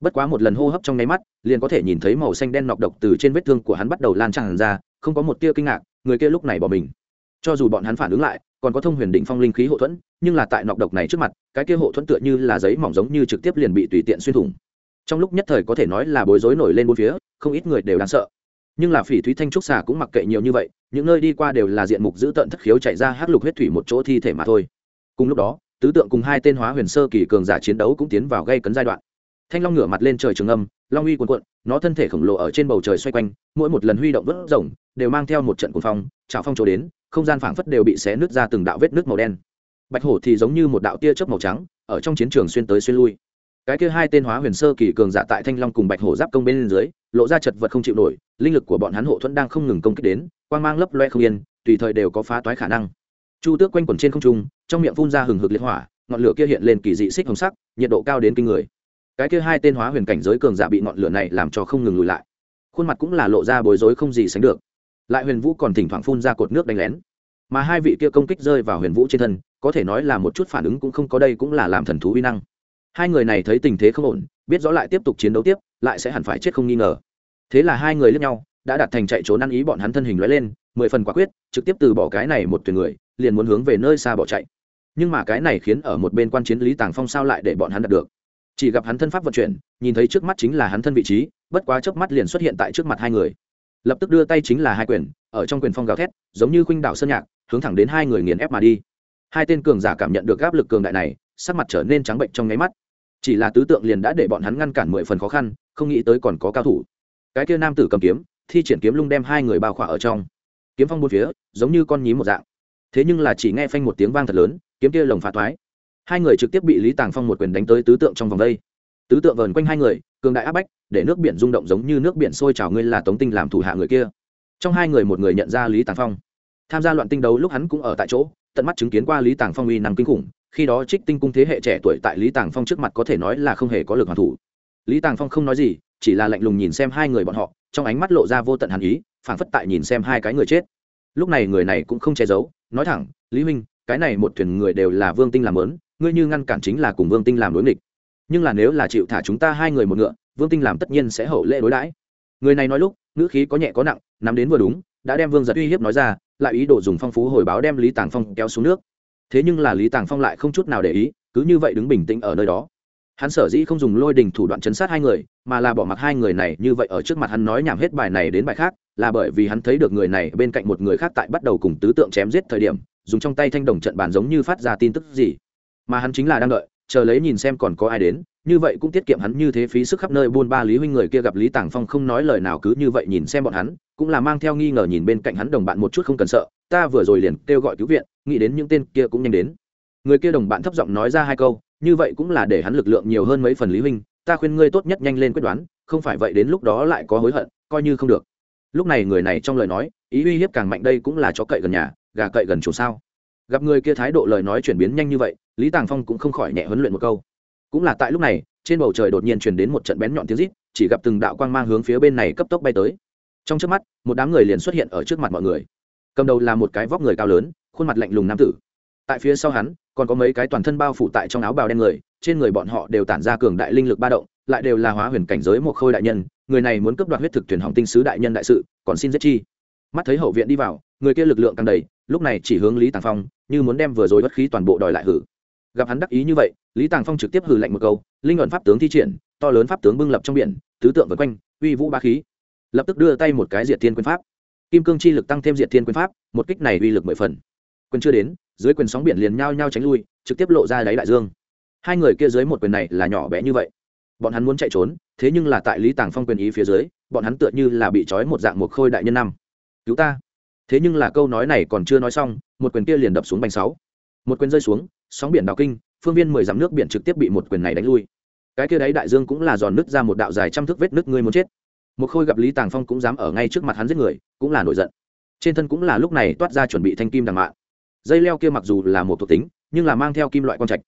Bất quá một lần hô hấp trong nháy mắt, liền có thể nhìn thấy màu xanh đen nọc độc từ trên vết thương của hắn bắt đầu lan tràn ra, không có một tia kinh ngạc, người kia lúc này bỏ mình. Cho dù bọn hắn phản ứng lại, còn có thông huyền định phong linh khí hộ thuẫn, nhưng là tại nọc độc này trước mặt, cái kia hộ thuẫn tựa như là giấy mỏng giống như trực tiếp liền bị tùy tiện xuyên thủng. Trong lúc nhất thời có thể nói là bối rối nổi lên bốn phía, không ít người đều đáng sợ nhưng là phỉ thúy thanh trúc xà cũng mặc kệ nhiều như vậy, những nơi đi qua đều là diện mục giữ tận thất khiếu chạy ra hát lục huyết thủy một chỗ thi thể mà thôi. Cùng lúc đó, tứ tượng cùng hai tên hóa huyền sơ kỳ cường giả chiến đấu cũng tiến vào gây cấn giai đoạn. Thanh long ngửa mặt lên trời trường âm, long uy cuồn cuộn, nó thân thể khổng lồ ở trên bầu trời xoay quanh, mỗi một lần huy động vớt rồng, đều mang theo một trận cuồng phong, trào phong trổ đến, không gian phảng phất đều bị xé nứt ra từng đạo vết nước màu đen. Bạch hổ thì giống như một đạo tia chớp màu trắng, ở trong chiến trường xuyên tới xuyên lui cái kia hai tên hóa huyền sơ kỳ cường giả tại thanh long cùng bạch hổ giáp công bên dưới, lộ ra chật vật không chịu nổi, linh lực của bọn hắn hộ thuẫn đang không ngừng công kích đến, quang mang lấp loe không yên, tùy thời đều có phá toái khả năng. Chu tước quanh quẩn trên không trung, trong miệng phun ra hừng hực liệt hỏa, ngọn lửa kia hiện lên kỳ dị xích hồng sắc, nhiệt độ cao đến kinh người. Cái kia hai tên hóa huyền cảnh giới cường giả bị ngọn lửa này làm cho không ngừng lùi lại. Khuôn mặt cũng là lộ ra bối rối không gì sánh được. Lại huyền vũ còn thỉnh thoảng phun ra cột nước đánh lén. Mà hai vị kia công kích rơi vào huyền vũ trên thân, có thể nói là một chút phản ứng cũng không có đây cũng là làm thần thú uy năng hai người này thấy tình thế không ổn, biết rõ lại tiếp tục chiến đấu tiếp, lại sẽ hẳn phải chết không nghi ngờ. Thế là hai người lướt nhau, đã đặt thành chạy trốn ăn ý bọn hắn thân hình lóe lên, mười phần quả quyết, trực tiếp từ bỏ cái này một thuyền người, liền muốn hướng về nơi xa bỏ chạy. Nhưng mà cái này khiến ở một bên quan chiến lý tàng phong sao lại để bọn hắn đạt được? Chỉ gặp hắn thân pháp vận chuyển, nhìn thấy trước mắt chính là hắn thân vị trí, bất quá chớp mắt liền xuất hiện tại trước mặt hai người. Lập tức đưa tay chính là hai quyền, ở trong quyền phong gào thét, giống như khuynh đảo sơn nhạc, hướng thẳng đến hai người nghiền ép mà đi. Hai tên cường giả cảm nhận được áp lực cường đại này sắc mặt trở nên trắng bệnh trong nháy mắt. Chỉ là tứ tượng liền đã để bọn hắn ngăn cản mười phần khó khăn, không nghĩ tới còn có cao thủ. Cái kia nam tử cầm kiếm, thi triển kiếm lung đem hai người bao khỏa ở trong. Kiếm phong bốn phía, giống như con nhím một dạng. Thế nhưng là chỉ nghe phanh một tiếng vang thật lớn, kiếm kia lồng phá thoái. Hai người trực tiếp bị lý tàng phong một quyền đánh tới tứ tượng trong vòng đây. Tứ tượng vờn quanh hai người, cường đại áp bách, để nước biển rung động giống như nước biển sôi trào ngươi là tống tinh làm thủ hạ người kia. Trong hai người một người nhận ra lý tàng phong. Tham gia loạn tinh đấu lúc hắn cũng ở tại chỗ, tận mắt chứng kiến qua lý tàng phong uy năng kinh khủng khi đó trích tinh cung thế hệ trẻ tuổi tại lý tàng phong trước mặt có thể nói là không hề có lực hoàn thủ. Lý tàng phong không nói gì, chỉ là lạnh lùng nhìn xem hai người bọn họ, trong ánh mắt lộ ra vô tận hàn ý, phảng phất tại nhìn xem hai cái người chết. Lúc này người này cũng không che giấu, nói thẳng, lý huynh, cái này một thuyền người đều là vương tinh làm lớn, ngươi như ngăn cản chính là cùng vương tinh làm đối nghịch. Nhưng là nếu là chịu thả chúng ta hai người một ngựa, vương tinh làm tất nhiên sẽ hậu lễ đối đãi. Người này nói lúc, ngữ khí có nhẹ có nặng, nắm đến vừa đúng, đã đem vương giật uy hiếp nói ra, lại ý đồ dùng phong phú hồi báo đem lý tàng phong kéo xuống nước thế nhưng là lý tàng phong lại không chút nào để ý cứ như vậy đứng bình tĩnh ở nơi đó hắn sở dĩ không dùng lôi đình thủ đoạn chấn sát hai người mà là bỏ mặc hai người này như vậy ở trước mặt hắn nói nhảm hết bài này đến bài khác là bởi vì hắn thấy được người này bên cạnh một người khác tại bắt đầu cùng tứ tượng chém giết thời điểm dùng trong tay thanh đồng trận bàn giống như phát ra tin tức gì mà hắn chính là đang đợi chờ lấy nhìn xem còn có ai đến như vậy cũng tiết kiệm hắn như thế phí sức khắp nơi buôn ba lý huynh người kia gặp lý tàng phong không nói lời nào cứ như vậy nhìn xem bọn hắn cũng là mang theo nghi ngờ nhìn bên cạnh hắn đồng bạn một chút không cần sợ ta vừa rồi liền kêu gọi cứu viện, nghĩ đến những tên kia cũng nhanh đến. Người kia đồng bạn thấp giọng nói ra hai câu, như vậy cũng là để hắn lực lượng nhiều hơn mấy phần lý huynh, ta khuyên ngươi tốt nhất nhanh lên quyết đoán, không phải vậy đến lúc đó lại có hối hận, coi như không được. Lúc này người này trong lời nói, ý uy hiếp càng mạnh đây cũng là chó cậy gần nhà, gà cậy gần chủ sao. Gặp người kia thái độ lời nói chuyển biến nhanh như vậy, lý tàng phong cũng không khỏi nhẹ huấn luyện một câu. Cũng là tại lúc này, trên bầu trời đột nhiên truyền đến một trận bén nhọn tiếng rít, chỉ gặp từng đạo quang mang hướng phía bên này cấp tốc bay tới. Trong trước mắt, một đám người liền xuất hiện ở trước mặt mọi người cầm đầu là một cái vóc người cao lớn, khuôn mặt lạnh lùng nam tử. Tại phía sau hắn, còn có mấy cái toàn thân bao phủ tại trong áo bào đen người, trên người bọn họ đều tản ra cường đại linh lực ba động, lại đều là hóa huyền cảnh giới một khôi đại nhân, người này muốn cấp đoạt huyết thực thuyền hỏng tinh sứ đại nhân đại sự, còn xin giết chi. Mắt thấy hậu viện đi vào, người kia lực lượng càng đầy, lúc này chỉ hướng lý tàng phong, như muốn đem vừa rồi bất khí toàn bộ đòi lại hử. Gặp hắn đắc ý như vậy, lý tàng phong trực tiếp hử lạnh một câu, linh luận pháp tướng thi triển, to lớn pháp tướng bưng lập trong biển, tứ tượng vân quanh, uy vũ ba khí. Lập tức đưa tay một cái diệt thiên quyền pháp kim cương chi lực tăng thêm diệt thiên quyền pháp, một kích này uy lực mười phần. Quyền chưa đến, dưới quyền sóng biển liền nhao nhao tránh lui, trực tiếp lộ ra đáy đại dương. Hai người kia dưới một quyền này là nhỏ bé như vậy. Bọn hắn muốn chạy trốn, thế nhưng là tại lý tàng phong quyền ý phía dưới, bọn hắn tựa như là bị trói một dạng một khôi đại nhân năm. Cứu ta. Thế nhưng là câu nói này còn chưa nói xong, một quyền kia liền đập xuống bành sáu. Một quyền rơi xuống, sóng biển đào kinh, phương viên mười dặm nước biển trực tiếp bị một quyền này đánh lui. Cái kia đấy đại dương cũng là giòn nứt ra một đạo dài trăm thước vết nước ngươi muốn chết. Một khôi gặp lý tàng phong cũng dám ở ngay trước mặt hắn giết người cũng là nổi giận. Trên thân cũng là lúc này toát ra chuẩn bị thanh kim đằng mạ dây leo kia mặc dù là một thuộc tính, nhưng là mang theo kim loại quang trạch.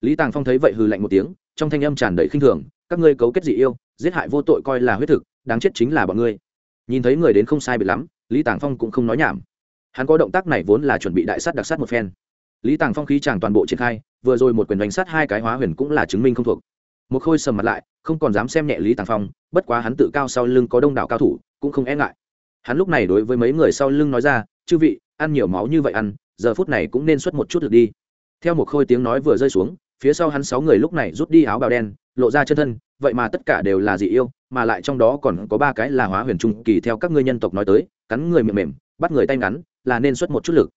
Lý tàng phong thấy vậy hừ lạnh một tiếng, trong thanh âm tràn đầy khinh thường, các ngươi cấu kết dị yêu, giết hại vô tội coi là huyết thực, đáng chết chính là bọn ngươi. Nhìn thấy người đến không sai biệt lắm, lý tàng phong cũng không nói nhảm. Hắn có động tác này vốn là chuẩn bị đại sắt đặc sắt một phen. Lý tàng phong khí chàng toàn bộ triển khai, vừa rồi một quyền đánh sát hai cái hóa huyền cũng là chứng minh không thuộc. Một khôi sầm mặt lại, không còn dám xem nhẹ lý tàng phong, bất quá hắn tự cao sau lưng có đông đảo cao thủ, cũng không e ngại hắn lúc này đối với mấy người sau lưng nói ra, chư vị, ăn nhiều máu như vậy ăn, giờ phút này cũng nên xuất một chút lực đi. Theo một khôi tiếng nói vừa rơi xuống, phía sau hắn sáu người lúc này rút đi áo bào đen, lộ ra chân thân, vậy mà tất cả đều là dị yêu, mà lại trong đó còn có ba cái là hóa huyền trung kỳ theo các ngươi nhân tộc nói tới, cắn người miệng mềm, bắt người tay ngắn, là nên xuất một chút lực.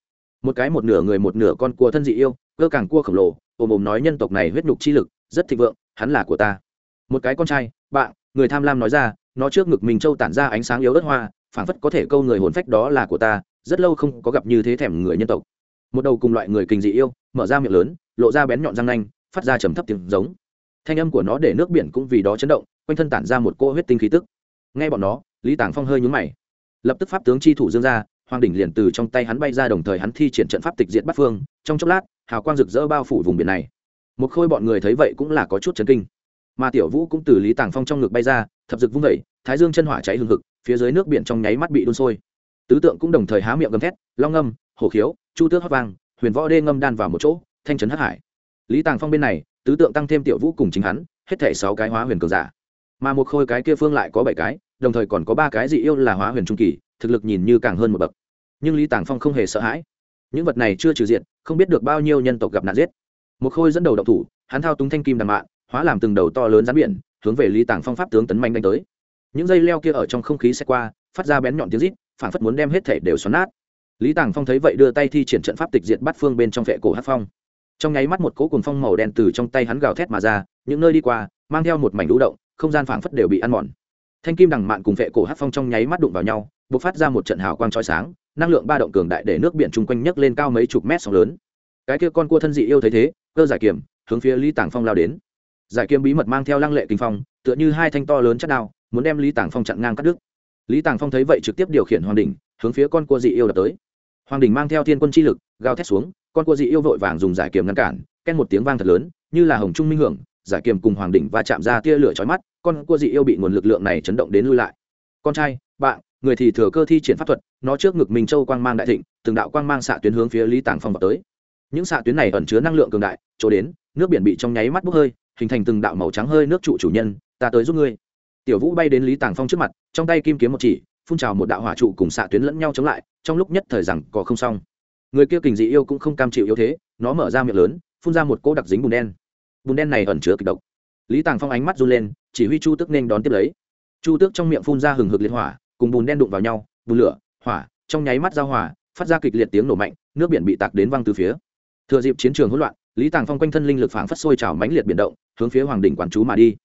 Một cái một nửa người một nửa con cua thân dị yêu, cơ càng cua khổng lồ, ồm ồm nói nhân tộc này huyết nhục chi lực, rất thịnh vượng, hắn là của ta. Một cái con trai, bạn, người tham lam nói ra, nó trước ngực mình trâu tản ra ánh sáng yếu ớt hoa phảng phất có thể câu người hồn phách đó là của ta, rất lâu không có gặp như thế thèm người nhân tộc. Một đầu cùng loại người kinh dị yêu, mở ra miệng lớn, lộ ra bén nhọn răng nanh, phát ra trầm thấp tiếng giống. Thanh âm của nó để nước biển cũng vì đó chấn động, quanh thân tản ra một cỗ huyết tinh khí tức. Nghe bọn nó, lý tàng phong hơi nhúng mày. Lập tức pháp tướng chi thủ dương ra, hoàng đỉnh liền từ trong tay hắn bay ra đồng thời hắn thi triển trận pháp tịch diệt bắt phương. Trong chốc lát, hào quang rực rỡ bao phủ vùng biển này. Một khôi bọn người thấy vậy cũng là có chút chấn kinh. Mà tiểu vũ cũng từ lý tàng phong trong ngực bay ra, thập dực vung vẩy thái dương chân hỏa cháy hừng hực phía dưới nước biển trong nháy mắt bị đun sôi. Tứ tượng cũng đồng thời há miệng gầm thét long ngâm hổ khiếu chu tước hót vang huyền võ đê ngâm đan vào một chỗ thanh trấn hắc hải. Lý tàng phong bên này tứ tượng tăng thêm tiểu vũ cùng chính hắn hết thể sáu cái hóa huyền cường giả. Mà một khôi cái kia phương lại có bảy cái đồng thời còn có ba cái dị yêu là hóa huyền trung kỳ thực lực nhìn như càng hơn một bậc. Nhưng lý tàng phong không hề sợ hãi. Những vật này chưa trừ diện không biết được bao nhiêu nhân tộc gặp nạn giết. Một khôi dẫn đầu động thủ hắn thao túng thanh kim đằng mạng, hóa làm từng đầu to lớn rắn biển hướng về lý tàng phong pháp tướng tấn manh đánh tới những dây leo kia ở trong không khí xe qua, phát ra bén nhọn tiếng rít phản phất muốn đem hết thể đều xoắn nát. Lý tàng phong thấy vậy đưa tay thi triển trận pháp tịch diệt bắt phương bên trong vệ cổ hát phong. Trong nháy mắt một cỗ cùng phong màu đen từ trong tay hắn gào thét mà ra, những nơi đi qua, mang theo một mảnh lũ động, không gian phảng phất đều bị ăn mòn. Thanh kim đằng mạn cùng vệ cổ hát phong trong nháy mắt đụng vào nhau b ộ c phát ra một trận hào quang trói sáng, năng lượng ba động cường đại để nước biển chung quanh nhấc lên cao mấy chục mét sóng lớn. Cái kia con cua thân dị yêu thấy thế, cơ giải kiềm, hướng phía lý tàng phong lao đến. Giải kiềm bí mật mang theo lăng lệ kinh phong, tựa như hai thanh to lớn chất đao muốn đem lý tàng phong chặn ngang cắt đứt. Lý tàng phong thấy vậy trực tiếp điều khiển hoàng đình, hướng phía con cua dị yêu đập tới. Hoàng đình mang theo thiên quân chi lực, gào thét xuống, con cua dị yêu vội vàng dùng giải kiềm ngăn cản, ken một tiếng vang thật lớn, như là hồng trung minh hưởng, giải kiềm cùng hoàng đình và chạm ra tia lửa chói mắt, con cua dị yêu bị nguồn lực lượng này chấn động đến lui lại. Con trai, bạn, người thì thừa cơ thi triển pháp thuật, nó trước ngực mình châu quang mang đại thịnh, từng đạo quang mang xạ tuyến hướng phía lý tàng phong vào tới. Những xạ tuyến này ẩn chứa năng lượng cường đại, chỗ đến, nước biển bị trong nháy mắt bốc hơi, hình thành từng đạo màu trắng hơi nước trụ chủ nhân, ta tới giúp ngươi tiểu vũ bay đến lý tàng phong trước mặt, trong tay kim kiếm một chỉ, phun trào một đạo hỏa trụ cùng xạ tuyến lẫn nhau chống lại, trong lúc nhất thời rằng có không xong. Người kia kình dị yêu cũng không cam chịu yếu thế, nó mở ra miệng lớn, phun ra một cỗ đặc dính bùn đen. Bùn đen này ẩn chứa kịch độc. Lý tàng phong ánh mắt run lên, chỉ huy chu tước nên đón tiếp lấy. Chu tước trong miệng phun ra hừng hực liệt hỏa, cùng bùn đen đụng vào nhau, bùn lửa, hỏa, trong nháy mắt giao hỏa phát ra kịch liệt tiếng nổ mạnh, nước biển bị tạc đến văng từ phía. Thừa dịp chiến trường hỗn loạn, lý tàng phong quanh thân linh lực phảng phất sôi trào mãnh liệt biển động, hướng phía hoàng đỉnh quản chú mà đi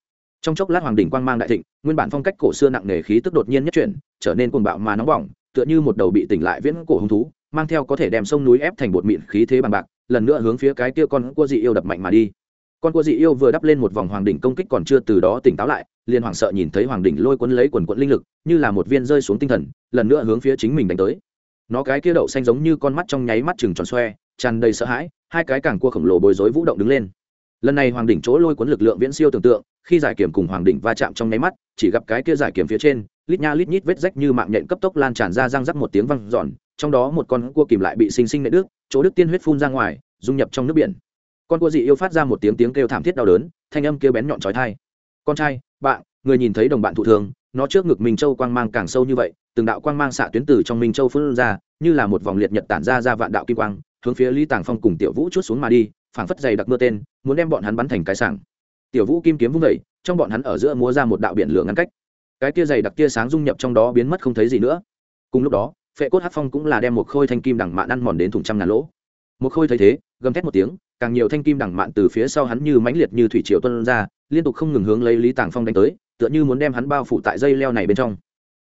trong chốc lát hoàng đỉnh quang mang đại thịnh, nguyên bản phong cách cổ xưa nặng nề khí tức đột nhiên nhất chuyển, trở nên cuồng bạo mà nóng bỏng, tựa như một đầu bị tỉnh lại viễn cổ hung thú, mang theo có thể đem sông núi ép thành bột mịn khí thế bằng bạc, lần nữa hướng phía cái kia con cua dị yêu đập mạnh mà đi. Con cua dị yêu vừa đắp lên một vòng hoàng đỉnh công kích còn chưa từ đó tỉnh táo lại, liền hoảng sợ nhìn thấy hoàng đỉnh lôi cuốn lấy quần quận linh lực, như là một viên rơi xuống tinh thần, lần nữa hướng phía chính mình đánh tới. Nó cái kia đậu xanh giống như con mắt trong nháy mắt chừng tròn xoe, tràn đầy sợ hãi, hai cái càng cua khổng lồ bối rối vũ động đứng lên lần này hoàng đỉnh chỗ lôi cuốn lực lượng viễn siêu tưởng tượng, khi giải kiểm cùng hoàng đỉnh va chạm trong nháy mắt, chỉ gặp cái kia giải kiểm phía trên, lít nha lít nhít vết rách như mạng nhện cấp tốc lan tràn ra răng rắc một tiếng văng giòn trong đó một con cua kìm lại bị xinh xinh nệ đức chỗ đức tiên huyết phun ra ngoài, dung nhập trong nước biển. Con cua dị yêu phát ra một tiếng tiếng kêu thảm thiết đau đớn, thanh âm kêu bén nhọn trói thai con trai, bạn, người nhìn thấy đồng bạn thụ thường nó trước ngực minh châu quang mang càng sâu như vậy, từng đạo quang mang xạ tuyến từ trong minh châu phun ra, như là một vòng liệt nhật tản ra ra vạn đạo kim quang, hướng phía lý tàng phong cùng tiểu vũ chút xuống mà đi phảng phất dày đặc mưa tên, muốn đem bọn hắn bắn thành cái sảng. Tiểu vũ kim kiếm vung vẩy trong bọn hắn ở giữa múa ra một đạo biển lửa ngăn cách. Cái kia dày đặc tia sáng dung nhập trong đó biến mất không thấy gì nữa. Cùng lúc đó, phệ cốt hát phong cũng là đem một khôi thanh kim đằng mạn ăn mòn đến thùng trăm ngàn lỗ. Một khôi thấy thế, gầm thét một tiếng, càng nhiều thanh kim đằng mạn từ phía sau hắn như mãnh liệt như thủy triều tuân ra, liên tục không ngừng hướng lấy lý tàng phong đánh tới, tựa như muốn đem hắn bao phủ tại dây leo này bên trong.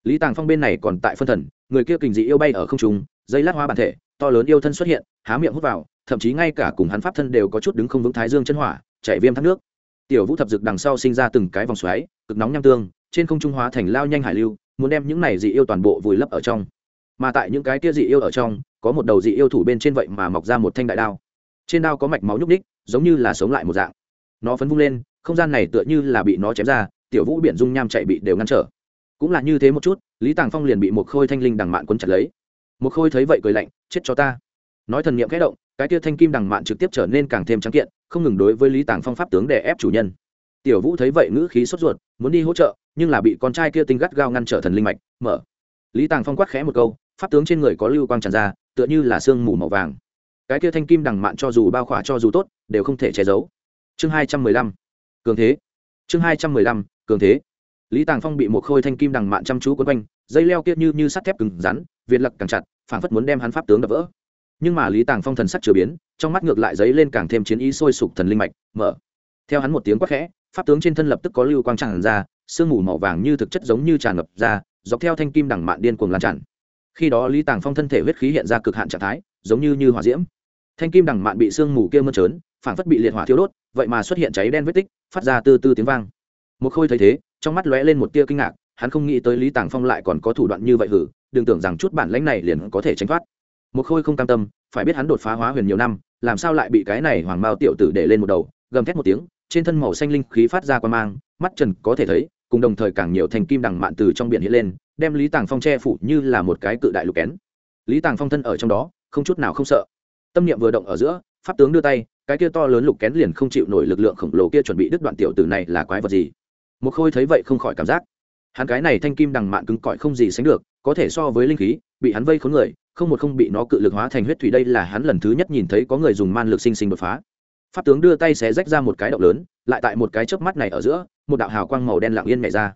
Lý tàng phong bên này còn tại phân thần, người kia kình dị yêu bay ở không trung, dây lát hoa bản thể, to lớn yêu thân xuất hiện, há miệng hút vào thậm chí ngay cả cùng hắn pháp thân đều có chút đứng không vững thái dương chân hỏa chạy viêm thác nước. Tiểu vũ thập dực đằng sau sinh ra từng cái vòng xoáy, cực nóng nham tương, trên không trung hóa thành lao nhanh hải lưu, muốn đem những này dị yêu toàn bộ vùi lấp ở trong. Mà tại những cái kia dị yêu ở trong, có một đầu dị yêu thủ bên trên vậy mà mọc ra một thanh đại đao. Trên đao có mạch máu nhúc ních giống như là sống lại một dạng. Nó phấn vung lên, không gian này tựa như là bị nó chém ra, tiểu vũ biển dung nham chạy bị đều ngăn trở. Cũng là như thế một chút, lý tàng phong liền bị một khôi thanh linh đằng mạn quấn chặt lấy. Một khôi thấy vậy cười lạnh, chết cho ta nói thần niệm khẽ động, cái tia thanh kim đằng mạn trực tiếp trở nên càng thêm trắng kiện, không ngừng đối với lý tàng phong pháp tướng để ép chủ nhân. Tiểu vũ thấy vậy ngữ khí sốt ruột, muốn đi hỗ trợ, nhưng là bị con trai kia tinh gắt gao ngăn trở thần linh mạch, mở. Lý tàng phong quát khẽ một câu, pháp tướng trên người có lưu quang tràn ra, tựa như là sương mù màu vàng. Cái kia thanh kim đằng mạn cho dù bao khỏa cho dù tốt, đều không thể che giấu. Chương hai trăm mười lăm. Cường thế. Chương hai trăm mười lăm, cường thế. Lý tàng phong bị một khôi thanh kim đằng mạn chăm chú quấn quanh, dây leo kia như như sắt thép cứng rắn, việt lặc càng chặt phản phất muốn đem hắn pháp tướng đập vỡ nhưng mà lý tàng phong thần sắc chưa biến, trong mắt ngược lại giấy lên càng thêm chiến ý sôi sục thần linh mạch, mở. Theo hắn một tiếng quát khẽ, pháp tướng trên thân lập tức có lưu quang tràn ra, sương mù màu vàng như thực chất giống như tràn ngập ra, dọc theo thanh kim đằng mạn điên cuồng lan tràn. Khi đó lý tàng phong thân thể huyết khí hiện ra cực hạn trạng thái, giống như như hỏa diễm. Thanh kim đằng mạn bị sương mù kia mơn trớn, phảng phất bị liệt hỏa thiêu đốt, vậy mà xuất hiện cháy đen vết tích, phát ra từ từ tiếng vang. Một khôi thấy thế, trong mắt lóe lên một tia kinh ngạc, hắn không nghĩ tới lý tàng phong lại còn có thủ đoạn như vậy hử, đừng tưởng rằng chút bản lãnh này liền có thể tránh thoát một khôi không cam tâm, phải biết hắn đột phá hóa huyền nhiều năm, làm sao lại bị cái này hoàng mao tiểu tử để lên một đầu, gầm thét một tiếng, trên thân màu xanh linh khí phát ra qua mang, mắt trần có thể thấy, cùng đồng thời càng nhiều thành kim đằng mạn từ trong biển hiện lên, đem lý tàng phong che phủ như là một cái cự đại lục kén. Lý tàng phong thân ở trong đó, không chút nào không sợ. Tâm niệm vừa động ở giữa, pháp tướng đưa tay, cái kia to lớn lục kén liền không chịu nổi lực lượng khổng lồ kia chuẩn bị đứt đoạn tiểu tử này là quái vật gì? Một khôi thấy vậy không khỏi cảm giác. Hắn cái này thanh kim đằng mạn cứng cỏi không gì sánh được, có thể so với linh khí, bị hắn vây khốn người không một không bị nó cự lực hóa thành huyết thủy. Đây là hắn lần thứ nhất nhìn thấy có người dùng man lực sinh sinh đột phá. Pháp tướng đưa tay xé rách ra một cái động lớn, lại tại một cái chớp mắt này ở giữa, một đạo hào quang màu đen lặng yên nhảy ra.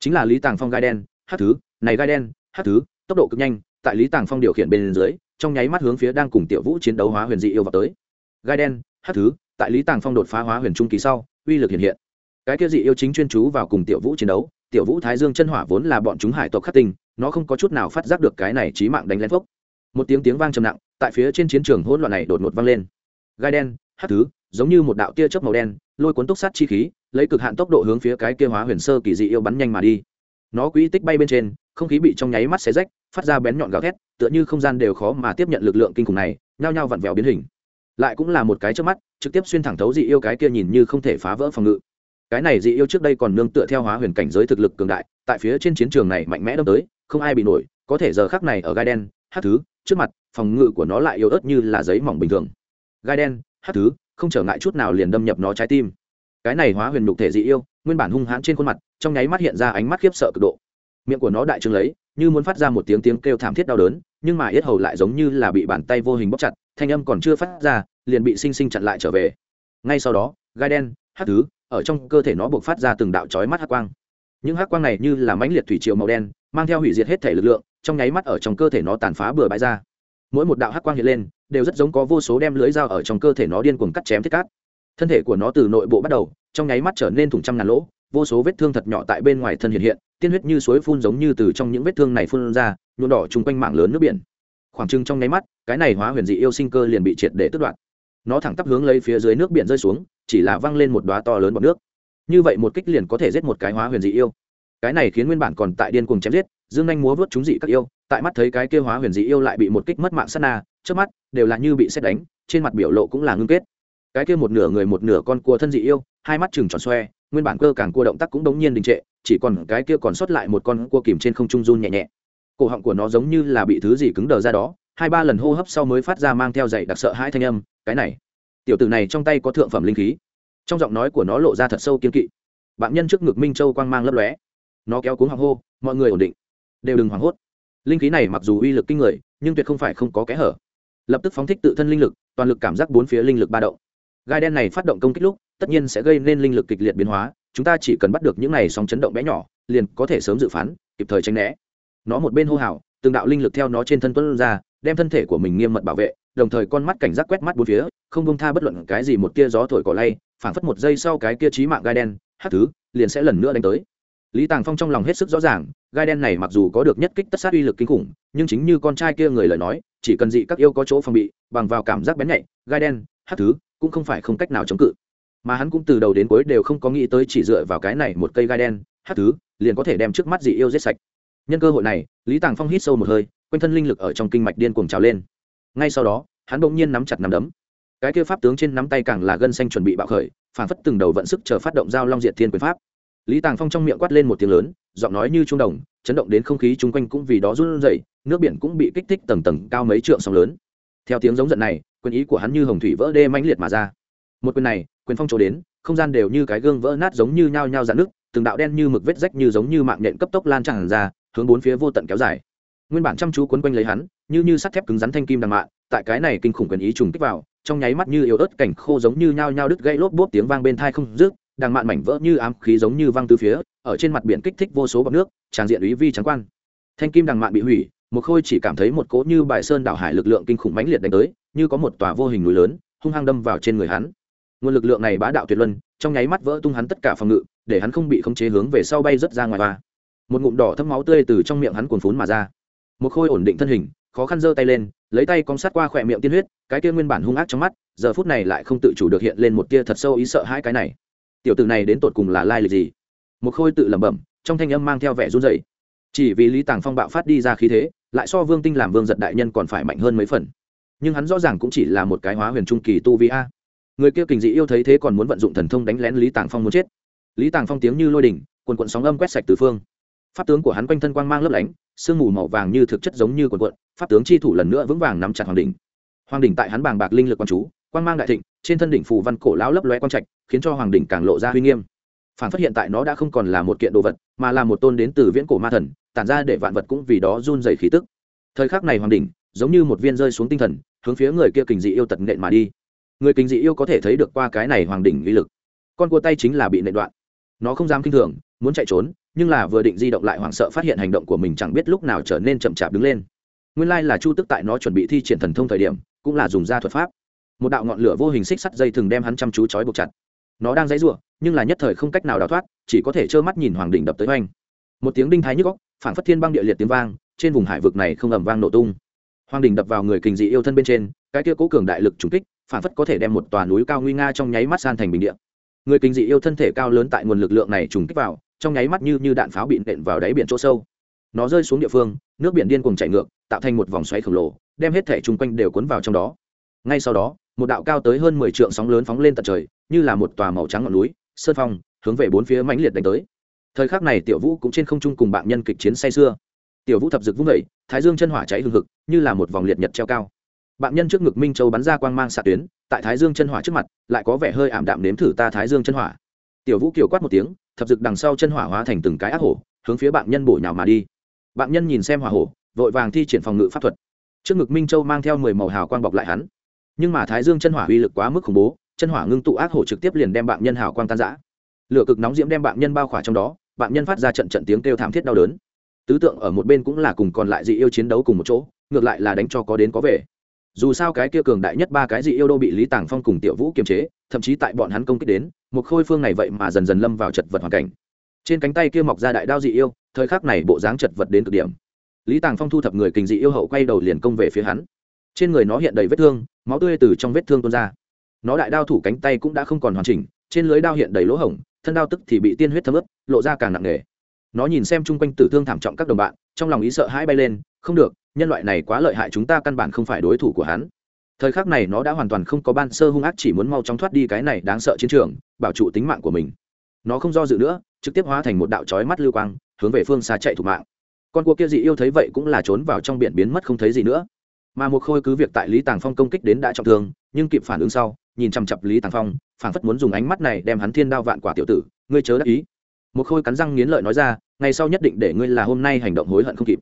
Chính là lý tàng phong gai đen, hát thứ, này gai đen, hát thứ, tốc độ cực nhanh, tại lý tàng phong điều khiển bên dưới, trong nháy mắt hướng phía đang cùng tiểu vũ chiến đấu hóa huyền dị yêu vào tới. Gai đen, hát thứ, tại lý tàng phong đột phá hóa huyền trung kỳ sau, uy lực hiện hiện. Cái kia dị yêu chính chuyên chú vào cùng tiểu vũ chiến đấu, tiểu vũ thái dương chân hỏa vốn là bọn chúng hải tộc khắc tinh, nó không có chút nào phát giác được cái này trí mạng đánh lén phốc một tiếng tiếng vang trầm nặng, tại phía trên chiến trường hỗn loạn này đột ngột vang lên. Gai đen hát thứ, giống như một đạo tia chớp màu đen, lôi cuốn túc sát chi khí, lấy cực hạn tốc độ hướng phía cái kia hóa huyền sơ kỳ dị yêu bắn nhanh mà đi. Nó quỹ tích bay bên trên, không khí bị trong nháy mắt xé rách, phát ra bén nhọn gào thét, tựa như không gian đều khó mà tiếp nhận lực lượng kinh khủng này, nhao nhao vặn vẹo biến hình. Lại cũng là một cái trước mắt, trực tiếp xuyên thẳng thấu dị yêu cái kia nhìn như không thể phá vỡ phòng ngự. Cái này dị yêu trước đây còn nương tựa theo hóa huyền cảnh giới thực lực cường đại, tại phía trên chiến trường này mạnh mẽ đâm tới, không ai bị nổi, có thể giờ khắc này ở gai đen hát thứ trước mặt, phòng ngự của nó lại yếu ớt như là giấy mỏng bình thường. Gai đen hát thứ, không trở ngại chút nào liền đâm nhập nó trái tim. Cái này hóa huyền nhục thể dị yêu, nguyên bản hung hãn trên khuôn mặt, trong nháy mắt hiện ra ánh mắt khiếp sợ cực độ. Miệng của nó đại trương lấy, như muốn phát ra một tiếng tiếng kêu thảm thiết đau đớn, nhưng mà yết hầu lại giống như là bị bàn tay vô hình bóc chặt, thanh âm còn chưa phát ra, liền bị sinh sinh chặn lại trở về. Ngay sau đó, gai đen hát thứ, ở trong cơ thể nó buộc phát ra từng đạo chói mắt hắc quang những hắc quang này như là mãnh liệt thủy triều màu đen, mang theo hủy diệt hết thể lực lượng, trong nháy mắt ở trong cơ thể nó tàn phá bừa bãi ra. Mỗi một đạo hắc quang hiện lên, đều rất giống có vô số đem lưới dao ở trong cơ thể nó điên cuồng cắt chém thiết cát. Thân thể của nó từ nội bộ bắt đầu, trong nháy mắt trở nên thủng trăm ngàn lỗ, vô số vết thương thật nhỏ tại bên ngoài thân hiện hiện, tiên huyết như suối phun giống như từ trong những vết thương này phun ra, nhuộm đỏ chung quanh mạng lớn nước biển. Khoảng trưng trong nháy mắt, cái này hóa huyền dị yêu sinh cơ liền bị triệt để tước đoạt. Nó thẳng tắp hướng lấy phía dưới nước biển rơi xuống, chỉ là văng lên một đóa to lớn bọt nước như vậy một kích liền có thể giết một cái hóa huyền dị yêu. Cái này khiến nguyên bản còn tại điên cuồng chém giết, dương anh múa vớt chúng dị các yêu, tại mắt thấy cái kia hóa huyền dị yêu lại bị một kích mất mạng sát na, trước mắt đều là như bị xét đánh, trên mặt biểu lộ cũng là ngưng kết. Cái kia một nửa người một nửa con cua thân dị yêu, hai mắt chừng tròn xoe, nguyên bản cơ càng cua động tác cũng đống nhiên đình trệ, chỉ còn cái kia còn sót lại một con cua kìm trên không trung run nhẹ nhẹ. Cổ họng của nó giống như là bị thứ gì cứng đờ ra đó, hai ba lần hô hấp sau mới phát ra mang theo dậy đặc sợ hai thanh âm, cái này, tiểu tử này trong tay có thượng phẩm linh khí trong giọng nói của nó lộ ra thật sâu kiên kỵ. Bạn nhân trước ngực minh châu quang mang lấp lóe. Nó kéo cuống hoàng hô, mọi người ổn định. Đều đừng hoảng hốt. Linh khí này mặc dù uy lực kinh người, nhưng tuyệt không phải không có kẽ hở. Lập tức phóng thích tự thân linh lực, toàn lực cảm giác bốn phía linh lực ba động. Gai đen này phát động công kích lúc, tất nhiên sẽ gây nên linh lực kịch liệt biến hóa, chúng ta chỉ cần bắt được những này sóng chấn động bé nhỏ, liền có thể sớm dự phán, kịp thời tránh né. Nó một bên hô hào, từng đạo linh lực theo nó trên thân tuân ra, đem thân thể của mình nghiêm mật bảo vệ, đồng thời con mắt cảnh giác quét mắt bốn phía không bông tha bất luận cái gì một tia gió thổi cỏ lay, phảng phất một giây sau cái kia trí mạng gai đen hát thứ, liền sẽ lần nữa đánh tới. Lý tàng phong trong lòng hết sức rõ ràng, gai đen này mặc dù có được nhất kích tất sát uy lực kinh khủng, nhưng chính như con trai kia người lời nói, chỉ cần dị các yêu có chỗ phòng bị, bằng vào cảm giác bén nhạy, gai đen hát thứ, cũng không phải không cách nào chống cự. Mà hắn cũng từ đầu đến cuối đều không có nghĩ tới chỉ dựa vào cái này một cây gai đen hát thứ, liền có thể đem trước mắt dị yêu giết sạch. Nhân cơ hội này, lý tàng phong hít sâu một hơi, quanh thân linh lực ở trong kinh mạch điên cuồng trào lên. Ngay sau đó, hắn bỗng nhiên nắm chặt nắm đấm cái kia pháp tướng trên nắm tay càng là gân xanh chuẩn bị bạo khởi phản phất từng đầu vận sức chờ phát động giao long diệt thiên quyền pháp. Lý tàng phong trong miệng quát lên một tiếng lớn, giọng nói như trung đồng, chấn động đến không khí chung quanh cũng vì đó run rẩy, nước biển cũng bị kích thích tầng tầng cao mấy trượng sóng lớn. Theo tiếng giống giận này, quyền ý của hắn như hồng thủy vỡ đê mãnh liệt mà ra. Một quyền này, quyền phong trổ đến, không gian đều như cái gương vỡ nát giống như nhao nhao dạn nước từng đạo đen như mực vết rách như giống như mạng nhện cấp tốc lan tràn ra, hướng bốn phía vô tận kéo dài. Nguyên bản chăm chú quấn quanh lấy hắn, như như sắt thép cứng rắn thanh kim đằng mạ tại cái này kinh khủng quyền ý trùng kích vào, trong nháy mắt như yếu ớt cảnh khô giống như nhao nhao đứt gãy lốp bốp tiếng vang bên thai không rước đằng mạn mảnh vỡ như ám khí giống như văng từ phía, ở trên mặt biển kích thích vô số bọt nước, tràn diện ý vi trắng quan. Thanh kim đằng mạn bị hủy, một khôi chỉ cảm thấy một cỗ như bài sơn đảo hải lực lượng kinh khủng mãnh liệt đánh tới, như có một tòa vô hình núi lớn, hung hăng đâm vào trên người hắn. Nguồn lực lượng này bá đạo tuyệt luân, trong nháy mắt vỡ tung hắn tất cả phòng ngự, để hắn không bị khống chế hướng về sau bay rớt ra ngoài. Và một ngụm đỏ thấm máu tươi từ trong miệng hắn cuồn phún mà ra. Một khôi ổn định thân hình, khó khăn giơ tay lên lấy tay cong sát qua khỏe miệng tiên huyết, cái kia nguyên bản hung ác trong mắt, giờ phút này lại không tự chủ được hiện lên một tia thật sâu ý sợ hai cái này. Tiểu tử này đến tột cùng là lai lịch gì? Một khôi tự lẩm bẩm, trong thanh âm mang theo vẻ run rẩy. Chỉ vì lý tàng phong bạo phát đi ra khí thế, lại so vương tinh làm vương giật đại nhân còn phải mạnh hơn mấy phần. Nhưng hắn rõ ràng cũng chỉ là một cái hóa huyền trung kỳ tu vi a. Người kia kình dị yêu thấy thế còn muốn vận dụng thần thông đánh lén lý tàng phong muốn chết. Lý tàng phong tiếng như lôi đỉnh, quần quận sóng âm quét sạch từ phương pháp tướng của hắn quanh thân quang mang lấp lánh, sương mù màu vàng như thực chất giống như quần quận, pháp tướng chi thủ lần nữa vững vàng nắm chặt hoàng đỉnh. Hoàng đỉnh tại hắn bàng bạc linh lực quan chú, quang mang đại thịnh, trên thân đỉnh phù văn cổ lão lấp lóe quang trạch, khiến cho hoàng đỉnh càng lộ ra uy nghiêm. Phản phát hiện tại nó đã không còn là một kiện đồ vật, mà là một tôn đến từ viễn cổ ma thần, tản ra để vạn vật cũng vì đó run dày khí tức. Thời khắc này hoàng đỉnh, giống như một viên rơi xuống tinh thần, hướng phía người kia kình dị yêu tật nện mà đi. Người kình dị yêu có thể thấy được qua cái này hoàng đỉnh uy lực. Con cua tay chính là bị nện đoạn. Nó không dám kinh thường, muốn chạy trốn nhưng là vừa định di động lại hoảng sợ phát hiện hành động của mình chẳng biết lúc nào trở nên chậm chạp đứng lên. Nguyên lai là chu tức tại nó chuẩn bị thi triển thần thông thời điểm, cũng là dùng ra thuật pháp. Một đạo ngọn lửa vô hình xích sắt dây thường đem hắn chăm chú trói buộc chặt. Nó đang dãy rủa, nhưng là nhất thời không cách nào đào thoát, chỉ có thể trơ mắt nhìn hoàng đỉnh đập tới oanh. Một tiếng đinh thái nhức góc phản phất thiên băng địa liệt tiếng vang, trên vùng hải vực này không ầm vang nổ tung. Hoàng đỉnh đập vào người kình dị yêu thân bên trên, cái kia cố cường đại lực trùng kích phản phất có thể đem một tòa núi cao nguy nga trong nháy mắt san thành bình địa. Người kình dị yêu thân thể cao lớn tại nguồn lực lượng này trùng kích vào trong nháy mắt như như đạn pháo bị nện vào đáy biển chỗ sâu. Nó rơi xuống địa phương, nước biển điên cuồng chảy ngược, tạo thành một vòng xoáy khổng lồ, đem hết thể chung quanh đều cuốn vào trong đó. Ngay sau đó, một đạo cao tới hơn mười trượng sóng lớn phóng lên tận trời, như là một tòa màu trắng ngọn núi, sơn phong, hướng về bốn phía mãnh liệt đánh tới. Thời khắc này tiểu vũ cũng trên không trung cùng bạn nhân kịch chiến say xưa tiểu vũ thập dực vung vẩy thái dương chân hỏa cháy hừng hực, như là một vòng liệt nhật treo cao. Bạn nhân trước ngực minh châu bắn ra quang mang xạ tuyến, tại thái dương chân hỏa trước mặt, lại có vẻ hơi ảm đạm nếm thử ta thái dương chân hỏa. Tiểu vũ kiều quát một tiếng thập dực đằng sau chân hỏa hóa thành từng cái ác hổ, hướng phía bạn nhân bổ nhào mà đi. Bạn nhân nhìn xem hỏa hổ, vội vàng thi triển phòng ngự pháp thuật. Trước ngực minh châu mang theo mười màu hào quang bọc lại hắn. Nhưng mà thái dương chân hỏa uy lực quá mức khủng bố, chân hỏa ngưng tụ ác hổ trực tiếp liền đem bạn nhân hào quang tan giã lửa cực nóng diễm đem bạn nhân bao khỏa trong đó, bạn nhân phát ra trận trận tiếng kêu thảm thiết đau đớn. Tứ tượng ở một bên cũng là cùng còn lại dị yêu chiến đấu cùng một chỗ, ngược lại là đánh cho có đến có về. Dù sao cái kia cường đại nhất ba cái dị yêu đô bị lý tàng phong cùng tiểu vũ kiềm chế, thậm chí tại bọn hắn công kích đến một khôi phương này vậy mà dần dần lâm vào chật vật hoàn cảnh. Trên cánh tay kia mọc ra đại đao dị yêu, thời khắc này bộ dáng chật vật đến cực điểm. Lý tàng phong thu thập người kình dị yêu hậu quay đầu liền công về phía hắn. Trên người nó hiện đầy vết thương, máu tươi từ trong vết thương tuôn ra. Nó đại đao thủ cánh tay cũng đã không còn hoàn chỉnh, trên lưới đao hiện đầy lỗ hổng, thân đao tức thì bị tiên huyết thấm ướt, lộ ra càng nặng nề. Nó nhìn xem chung quanh tử thương thảm trọng các đồng bạn, trong lòng ý sợ hãi bay lên, không được, nhân loại này quá lợi hại, chúng ta căn bản không phải đối thủ của hắn thời khắc này nó đã hoàn toàn không có ban sơ hung ác, chỉ muốn mau chóng thoát đi cái này đáng sợ chiến trường, bảo trụ tính mạng của mình. Nó không do dự nữa, trực tiếp hóa thành một đạo trói mắt lưu quang, hướng về phương xa chạy thủ mạng. Con cua kia dị yêu thấy vậy cũng là trốn vào trong biển biến mất không thấy gì nữa. Mà một khôi cứ việc tại lý tàng phong công kích đến đã trọng thương, nhưng kịp phản ứng sau, nhìn chằm chặp lý tàng phong, phảng phất muốn dùng ánh mắt này đem hắn thiên đao vạn quả tiểu tử, ngươi chớ đắc ý. Một khôi cắn răng nghiến lợi nói ra, ngày sau nhất định để ngươi là hôm nay hành động hối hận không kịp.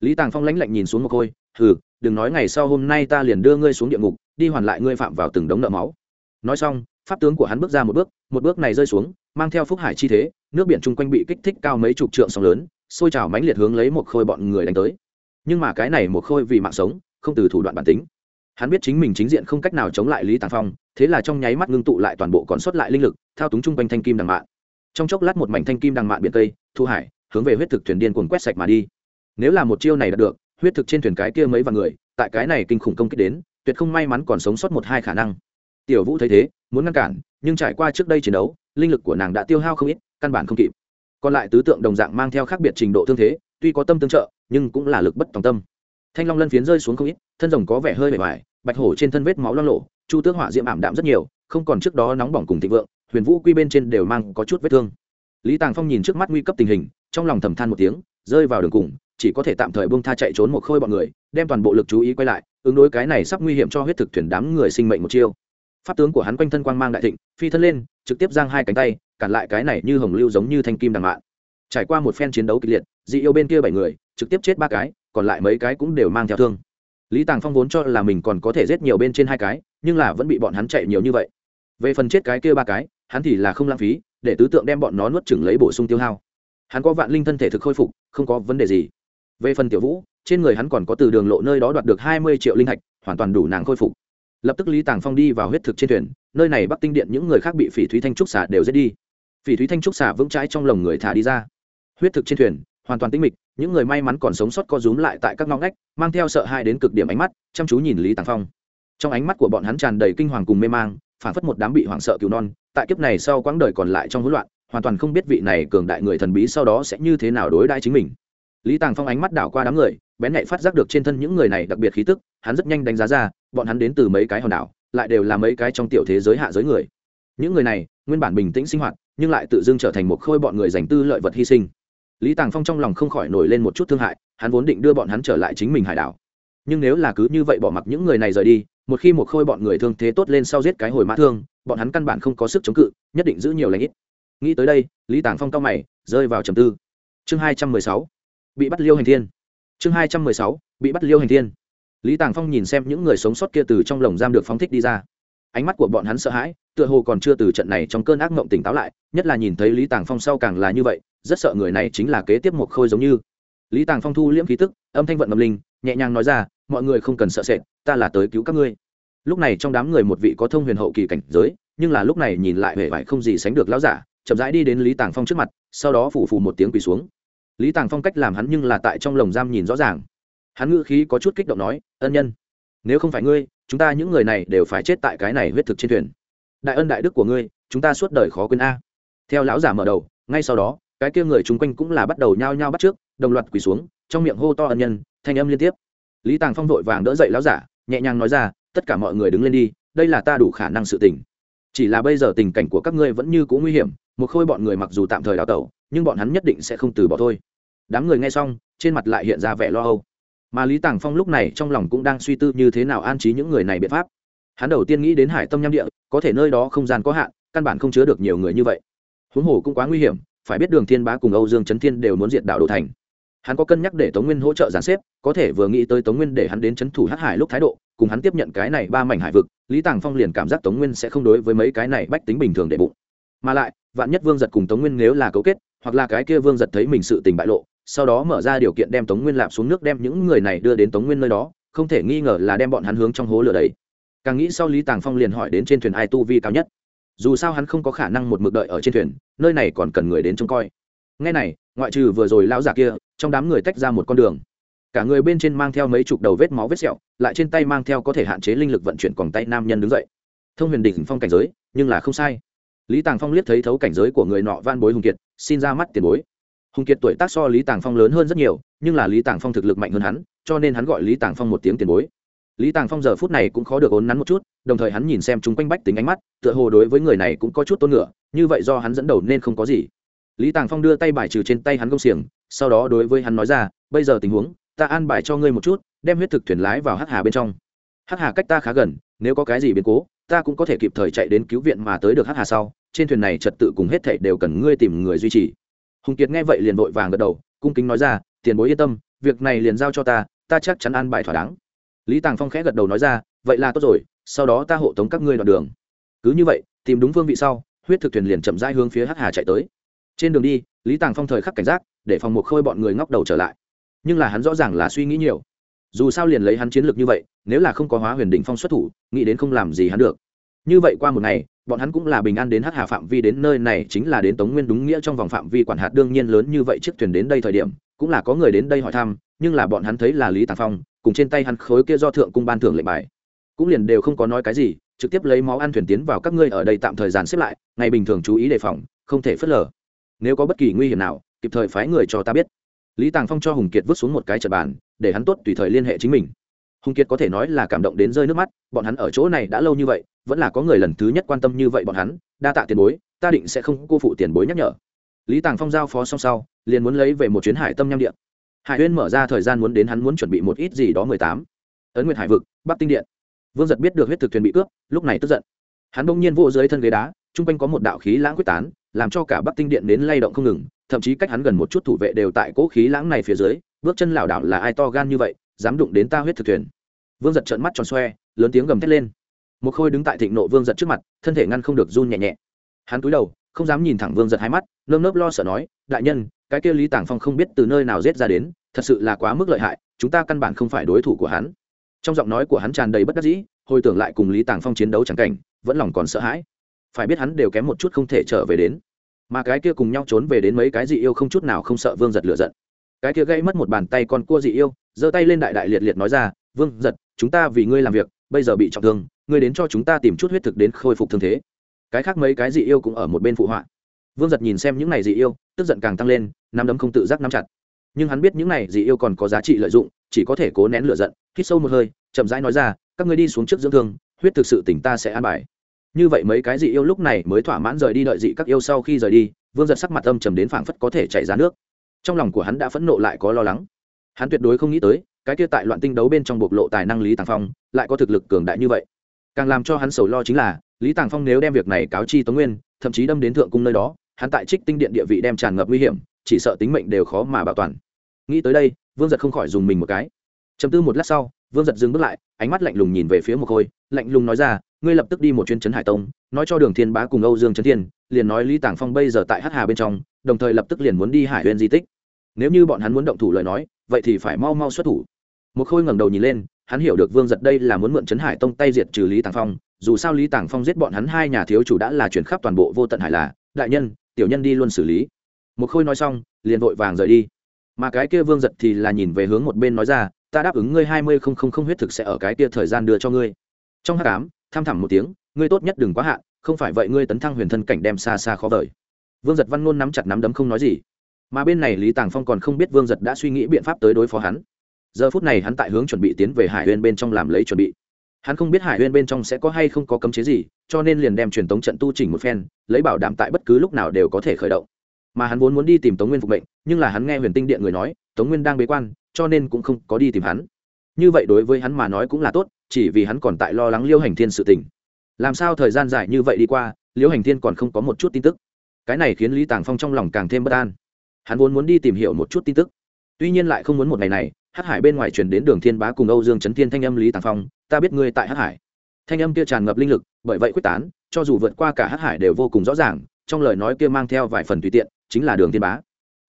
Lý tàng phong lãnh lạnh nhìn xuống một khôi, hừ đừng nói ngày sau hôm nay ta liền đưa ngươi xuống địa ngục, đi hoàn lại ngươi phạm vào từng đống nợ máu. Nói xong, pháp tướng của hắn bước ra một bước một bước này rơi xuống, mang theo phúc hải chi thế, nước biển chung quanh bị kích thích cao mấy chục trượng sóng lớn xôi trào mãnh liệt hướng lấy một khôi bọn người đánh tới. Nhưng mà cái này một khôi vì mạng sống, không từ thủ đoạn bản tính. Hắn biết chính mình chính diện không cách nào chống lại lý tàng phong, thế là trong nháy mắt ngưng tụ lại toàn bộ còn sót lại linh lực, thao túng chung quanh thanh kim đằng mạn. Trong chốc lát một mảnh thanh kim đằng mạn biển tây thu hải, hướng về huyết thực thuyền điên cuồng quét sạch mà đi. Nếu là một chiêu này đạt được huyết thực trên thuyền cái kia mấy vạn người, tại cái này kinh khủng công kích đến, tuyệt không may mắn còn sống sót một hai khả năng. Tiểu vũ thấy thế, muốn ngăn cản, nhưng trải qua trước đây chiến đấu, linh lực của nàng đã tiêu hao không ít, căn bản không kịp. Còn lại tứ tượng đồng dạng mang theo khác biệt trình độ thương thế, tuy có tâm tương trợ, nhưng cũng là lực bất tòng tâm. Thanh long lân phiến rơi xuống không ít, thân rồng có vẻ hơi bề ngoài, bạch hổ trên thân vết máu lo lộ chu tước hỏa diễm ảm đạm rất nhiều, không còn trước đó nóng bỏng cùng thịnh vượng, huyền vũ quy bên trên đều mang có chút vết thương. Lý tàng phong nhìn trước mắt nguy cấp tình hình trong lòng thầm than một tiếng, rơi vào đường cùng, chỉ có thể tạm thời bông tha chạy trốn một khôi bọn người, đem toàn bộ lực chú ý quay lại, ứng đối cái này sắp nguy hiểm cho huyết thực thuyền đám người sinh mệnh một chiêu. Pháp tướng của hắn quanh thân quang mang đại thịnh, phi thân lên, trực tiếp giang hai cánh tay, cản lại cái này như hồng lưu giống như thanh kim đằng mạn. Trải qua một phen chiến đấu kịch liệt, dị yêu bên kia bảy người, trực tiếp chết ba cái, còn lại mấy cái cũng đều mang theo thương. Lý tàng phong vốn cho là mình còn có thể giết nhiều bên trên hai cái, nhưng là vẫn bị bọn hắn chạy nhiều như vậy. Về phần chết cái kia ba cái, hắn thì là không lãng phí, để tứ tượng đem bọn nó nuốt chừng lấy bổ sung tiêu hao hắn có vạn linh thân thể thực khôi phục, không có vấn đề gì. Về phần tiểu vũ, trên người hắn còn có từ đường lộ nơi đó đoạt được hai mươi triệu linh thạch hoàn toàn đủ nàng khôi phục. Lập tức lý tàng phong đi vào huyết thực trên thuyền, nơi này bắc tinh điện những người khác bị phỉ thúy thanh trúc xả đều giết đi. Phỉ thúy thanh trúc xả vững trái trong lồng người thả đi ra. Huyết thực trên thuyền, hoàn toàn tinh mịch, những người may mắn còn sống sót co rúm lại tại các ngõ ngách, mang theo sợ hãi đến cực điểm ánh mắt, chăm chú nhìn lý tàng phong. Trong ánh mắt của bọn hắn tràn đầy kinh hoàng cùng mê mang phản phất một đám bị hoảng sợ cứu non, tại kiếp này sau quãng đời còn lại trong hỗn loạn hoàn toàn không biết vị này cường đại người thần bí sau đó sẽ như thế nào đối đãi chính mình. Lý tàng phong ánh mắt đảo qua đám người, bén nhạy phát giác được trên thân những người này đặc biệt khí tức, hắn rất nhanh đánh giá ra, bọn hắn đến từ mấy cái hòn đảo, lại đều là mấy cái trong tiểu thế giới hạ giới người. Những người này, nguyên bản bình tĩnh sinh hoạt, nhưng lại tự dưng trở thành một khôi bọn người dành tư lợi vật hy sinh. Lý tàng phong trong lòng không khỏi nổi lên một chút thương hại, hắn vốn định đưa bọn hắn trở lại chính mình hải đảo. Nhưng nếu là cứ như vậy bỏ mặc những người này rời đi, một khi một khôi bọn người thương thế tốt lên sau giết cái hồi mã thương, bọn hắn căn bản không có sức chống cự, nhất định giữ nhiều lãnh ít nghĩ tới đây, lý tàng phong cao mày, rơi vào trầm tư. Chương hai trăm mười sáu. Bị bắt liêu hành thiên. Chương hai trăm mười sáu. Bị bắt liêu hành thiên. Lý tàng phong nhìn xem những người sống sót kia từ trong lồng giam được phóng thích đi ra. Ánh mắt của bọn hắn sợ hãi, tựa hồ còn chưa từ trận này trong cơn ác mộng tỉnh táo lại, nhất là nhìn thấy lý tàng phong sau càng là như vậy, rất sợ người này chính là kế tiếp một khôi giống như. Lý tàng phong thu liễm khí tức, âm thanh vận ngầm linh, nhẹ nhàng nói ra, mọi người không cần sợ sệt, ta là tới cứu các ngươi. Lúc này trong đám người một vị có thông huyền hậu kỳ cảnh giới, nhưng là lúc này nhìn lại vẻ vải không gì sánh được lão giả chậm rãi đi đến lý tàng phong trước mặt, sau đó phủ phủ một tiếng quỳ xuống. Lý tàng phong cách làm hắn nhưng là tại trong lồng giam nhìn rõ ràng. Hắn ngữ khí có chút kích động nói, ân nhân, nếu không phải ngươi, chúng ta những người này đều phải chết tại cái này huyết thực trên thuyền. Đại ân đại đức của ngươi, chúng ta suốt đời khó quên a. Theo lão giả mở đầu, ngay sau đó, cái kia người chung quanh cũng là bắt đầu nhao nhao bắt trước, đồng loạt quỳ xuống, trong miệng hô to ân nhân, thanh âm liên tiếp. Lý tàng phong vội vàng đỡ dậy lão giả, nhẹ nhàng nói ra, tất cả mọi người đứng lên đi, đây là ta đủ khả năng sự tình chỉ là bây giờ tình cảnh của các ngươi vẫn như cũ nguy hiểm, một khôi bọn người mặc dù tạm thời đào tẩu, nhưng bọn hắn nhất định sẽ không từ bỏ thôi. Đám người nghe xong, trên mặt lại hiện ra vẻ lo âu. Mà lý tàng phong lúc này trong lòng cũng đang suy tư như thế nào an trí những người này biện pháp. Hắn đầu tiên nghĩ đến hải tâm nham địa, có thể nơi đó không gian có hạn, căn bản không chứa được nhiều người như vậy. Huống hồ cũng quá nguy hiểm, phải biết đường thiên bá cùng âu dương trấn thiên đều muốn diệt đảo đồ thành hắn có cân nhắc để tống nguyên hỗ trợ giàn xếp, có thể vừa nghĩ tới tống nguyên để hắn đến trấn thủ hát hải lúc thái độ, cùng hắn tiếp nhận cái này ba mảnh hải vực, lý tàng phong liền cảm giác tống nguyên sẽ không đối với mấy cái này bách tính bình thường để bụng. Mà lại, vạn nhất vương giật cùng tống nguyên nếu là cấu kết, hoặc là cái kia vương giật thấy mình sự tình bại lộ, sau đó mở ra điều kiện đem tống nguyên lạp xuống nước đem những người này đưa đến tống nguyên nơi đó, không thể nghi ngờ là đem bọn hắn hướng trong hố lửa đấy càng nghĩ sau lý tàng phong liền hỏi đến trên thuyền ai tu vi cao nhất. Dù sao hắn không có khả năng một mực đợi ở trên thuyền, nơi này còn cần người đến trông coi ngay này, ngoại trừ vừa rồi lão giả kia, trong đám người tách ra một con đường. Cả người bên trên mang theo mấy chục đầu vết máu vết sẹo, lại trên tay mang theo có thể hạn chế linh lực vận chuyển còn tay nam nhân đứng dậy. Thông huyền đỉnh phong cảnh giới, nhưng là không sai. Lý tàng phong liếc thấy thấu cảnh giới của người nọ van bối hùng kiệt, xin ra mắt tiền bối. Hùng kiệt tuổi tác so lý tàng phong lớn hơn rất nhiều, nhưng là lý tàng phong thực lực mạnh hơn hắn, cho nên hắn gọi lý tàng phong một tiếng tiền bối. Lý tàng phong giờ phút này cũng khó được ốn nắn một chút, đồng thời hắn nhìn xem chúng quanh bách tính ánh mắt, tựa hồ đối với người này cũng có chút tôn ngựa, như vậy do hắn dẫn đầu nên không có gì lý tàng phong đưa tay bài trừ trên tay hắn công xiềng, sau đó đối với hắn nói ra, bây giờ tình huống, ta an bài cho ngươi một chút, đem huyết thực thuyền lái vào hắc hà bên trong. Hắc hà cách ta khá gần, nếu có cái gì biến cố, ta cũng có thể kịp thời chạy đến cứu viện mà tới được hắc hà sau. Trên thuyền này trật tự cùng hết thảy đều cần ngươi tìm người duy trì. Hùng kiệt nghe vậy liền vội vàng gật đầu, cung kính nói ra, tiền bối yên tâm, việc này liền giao cho ta ta chắc chắn an bài thỏa đáng. Lý tàng phong khẽ gật đầu nói ra, vậy là tốt rồi, sau đó ta hộ tống các ngươi đoạn đường. Cứ như vậy, tìm đúng phương vị sau, huyết thực thuyền liền chậm rãi hướng phía hắc hà chạy tới trên đường đi, lý tàng phong thời khắc cảnh giác, để phòng một khôi bọn người ngóc đầu trở lại. Nhưng là hắn rõ ràng là suy nghĩ nhiều. Dù sao liền lấy hắn chiến lược như vậy, nếu là không có hóa huyền đỉnh phong xuất thủ, nghĩ đến không làm gì hắn được. Như vậy qua một ngày, bọn hắn cũng là bình an đến hắc hà phạm vi đến nơi này chính là đến tống nguyên đúng nghĩa trong vòng phạm vi quản hạt đương nhiên lớn như vậy chiếc thuyền đến đây thời điểm, cũng là có người đến đây hỏi thăm, nhưng là bọn hắn thấy là lý tàng phong, cùng trên tay hắn khối kia do thượng cung ban thưởng lệnh bài. Cũng liền đều không có nói cái gì, trực tiếp lấy máu ăn thuyền tiến vào các ngươi ở đây tạm thời gian xếp lại, ngày bình thường chú ý đề phòng, không thể phớt lờ nếu có bất kỳ nguy hiểm nào, kịp thời phái người cho ta biết. Lý tàng phong cho hùng kiệt vứt xuống một cái trật bàn, để hắn tốt tùy thời liên hệ chính mình. Hùng kiệt có thể nói là cảm động đến rơi nước mắt, bọn hắn ở chỗ này đã lâu như vậy, vẫn là có người lần thứ nhất quan tâm như vậy bọn hắn, đa tạ tiền bối, ta định sẽ không cô phụ tiền bối nhắc nhở. Lý tàng phong giao phó xong sau, liền muốn lấy về một chuyến hải tâm nham điện. Hải huyên mở ra thời gian muốn đến hắn muốn chuẩn bị một ít gì đó mười tám. Ấn nguyệt hải vực, bắc tinh điện. Vương giật biết được huyết thực thuyền bị cướp, lúc này tức giận. Hắn bỗng nhiên vô dưới thân ghế đá, chung quanh có một đạo khí lãng quyết tán làm cho cả bắc tinh điện đến lay động không ngừng, thậm chí cách hắn gần một chút thủ vệ đều tại cỗ khí lãng này phía dưới, bước chân lảo đảo là ai to gan như vậy, dám đụng đến ta huyết thực thuyền. Vương giật trợn mắt tròn xoe, lớn tiếng gầm thét lên. Một khôi đứng tại thịnh nộ vương giật trước mặt, thân thể ngăn không được run nhẹ nhẹ. Hắn cúi đầu, không dám nhìn thẳng vương giật hai mắt, nơm nớp lo sợ nói, đại nhân, cái kia lý tàng phong không biết từ nơi nào rết ra đến, thật sự là quá mức lợi hại, chúng ta căn bản không phải đối thủ của hắn. Trong giọng nói của hắn tràn đầy bất đắc dĩ, hồi tưởng lại cùng lý tàng phong chiến đấu c cảnh, vẫn lòng còn sợ hãi phải biết hắn đều kém một chút không thể trở về đến. Mà cái kia cùng nhau trốn về đến mấy cái dị yêu không chút nào không sợ vương giật lựa giận. Cái kia gây mất một bàn tay con cua dị yêu, giơ tay lên đại đại liệt liệt nói ra, vương giật, chúng ta vì ngươi làm việc, bây giờ bị trọng thương, ngươi đến cho chúng ta tìm chút huyết thực đến khôi phục thương thế. Cái khác mấy cái dị yêu cũng ở một bên phụ họa. Vương giật nhìn xem những này dị yêu, tức giận càng tăng lên, nắm đấm không tự giác nắm chặt. Nhưng hắn biết những này dị yêu còn có giá trị lợi dụng, chỉ có thể cố nén lửa giận, hít sâu một hơi, chậm rãi nói ra, các ngươi đi xuống trước dưỡng thương, huyết thực sự tỉnh ta sẽ an bài như vậy mấy cái dị yêu lúc này mới thỏa mãn rời đi đợi dị các yêu sau khi rời đi, vương giật sắc mặt âm trầm đến phảng phất có thể chảy ra nước. Trong lòng của hắn đã phẫn nộ lại có lo lắng. Hắn tuyệt đối không nghĩ tới, cái kia tại loạn tinh đấu bên trong bộc lộ tài năng lý tàng phong lại có thực lực cường đại như vậy. Càng làm cho hắn sầu lo chính là, lý tàng phong nếu đem việc này cáo chi tống nguyên, thậm chí đâm đến thượng cung nơi đó, hắn tại trích tinh điện địa vị đem tràn ngập nguy hiểm, chỉ sợ tính mệnh đều khó mà bảo toàn. Nghĩ tới đây, vương giật không khỏi dùng mình một cái. Chấm tư một lát sau, vương giật dừng bước lại, ánh mắt lạnh lùng nhìn về phía một khôi, lạnh lùng nói ra ngươi lập tức đi một chuyến trấn hải tông, nói cho đường thiên bá cùng âu dương trấn thiên, liền nói lý tàng phong bây giờ tại hắc hà bên trong, đồng thời lập tức liền muốn đi hải huyền di tích. Nếu như bọn hắn muốn động thủ lời nói, vậy thì phải mau mau xuất thủ. Một khôi ngẩng đầu nhìn lên, hắn hiểu được vương giật đây là muốn mượn trấn hải tông tay diệt trừ lý tàng phong, dù sao lý tàng phong giết bọn hắn hai nhà thiếu chủ đã là chuyển khắp toàn bộ vô tận hải là, đại nhân, tiểu nhân đi luôn xử lý. Một khôi nói xong, liền vội vàng rời đi. Mà cái kia vương giật thì là nhìn về hướng một bên nói ra, ta đáp ứng ngươi hai mươi không không không huyết thực sẽ ở cái kia thời gian đưa cho ngươi. Trong h tám tham thẳm một tiếng, ngươi tốt nhất đừng quá hạn, không phải vậy ngươi tấn thăng huyền thân cảnh đem xa xa khó vời. Vương giật văn ngôn nắm chặt nắm đấm không nói gì. Mà bên này lý tàng phong còn không biết vương giật đã suy nghĩ biện pháp tới đối phó hắn. Giờ phút này hắn tại hướng chuẩn bị tiến về hải huyên bên trong làm lấy chuẩn bị. Hắn không biết hải huyên bên trong sẽ có hay không có cấm chế gì, cho nên liền đem truyền tống trận tu chỉnh một phen, lấy bảo đảm tại bất cứ lúc nào đều có thể khởi động. Mà hắn vốn muốn đi tìm tống nguyên phục mệnh, nhưng là hắn nghe huyền tinh điện người nói, tống nguyên đang bế quan, cho nên cũng không có đi tìm hắn. Như vậy đối với hắn mà nói cũng là tốt chỉ vì hắn còn tại lo lắng liêu hành thiên sự tình. Làm sao thời gian dài như vậy đi qua, liêu hành thiên còn không có một chút tin tức. Cái này khiến lý tàng phong trong lòng càng thêm bất an. Hắn vốn muốn đi tìm hiểu một chút tin tức. Tuy nhiên lại không muốn một ngày này hát hải bên ngoài truyền đến đường thiên bá cùng âu dương trấn thiên thanh âm lý tàng phong, ta biết ngươi tại hát hải. Thanh âm kia tràn ngập linh lực, bởi vậy quyết tán, cho dù vượt qua cả hát hải đều vô cùng rõ ràng, trong lời nói kia mang theo vài phần tùy tiện, chính là đường thiên bá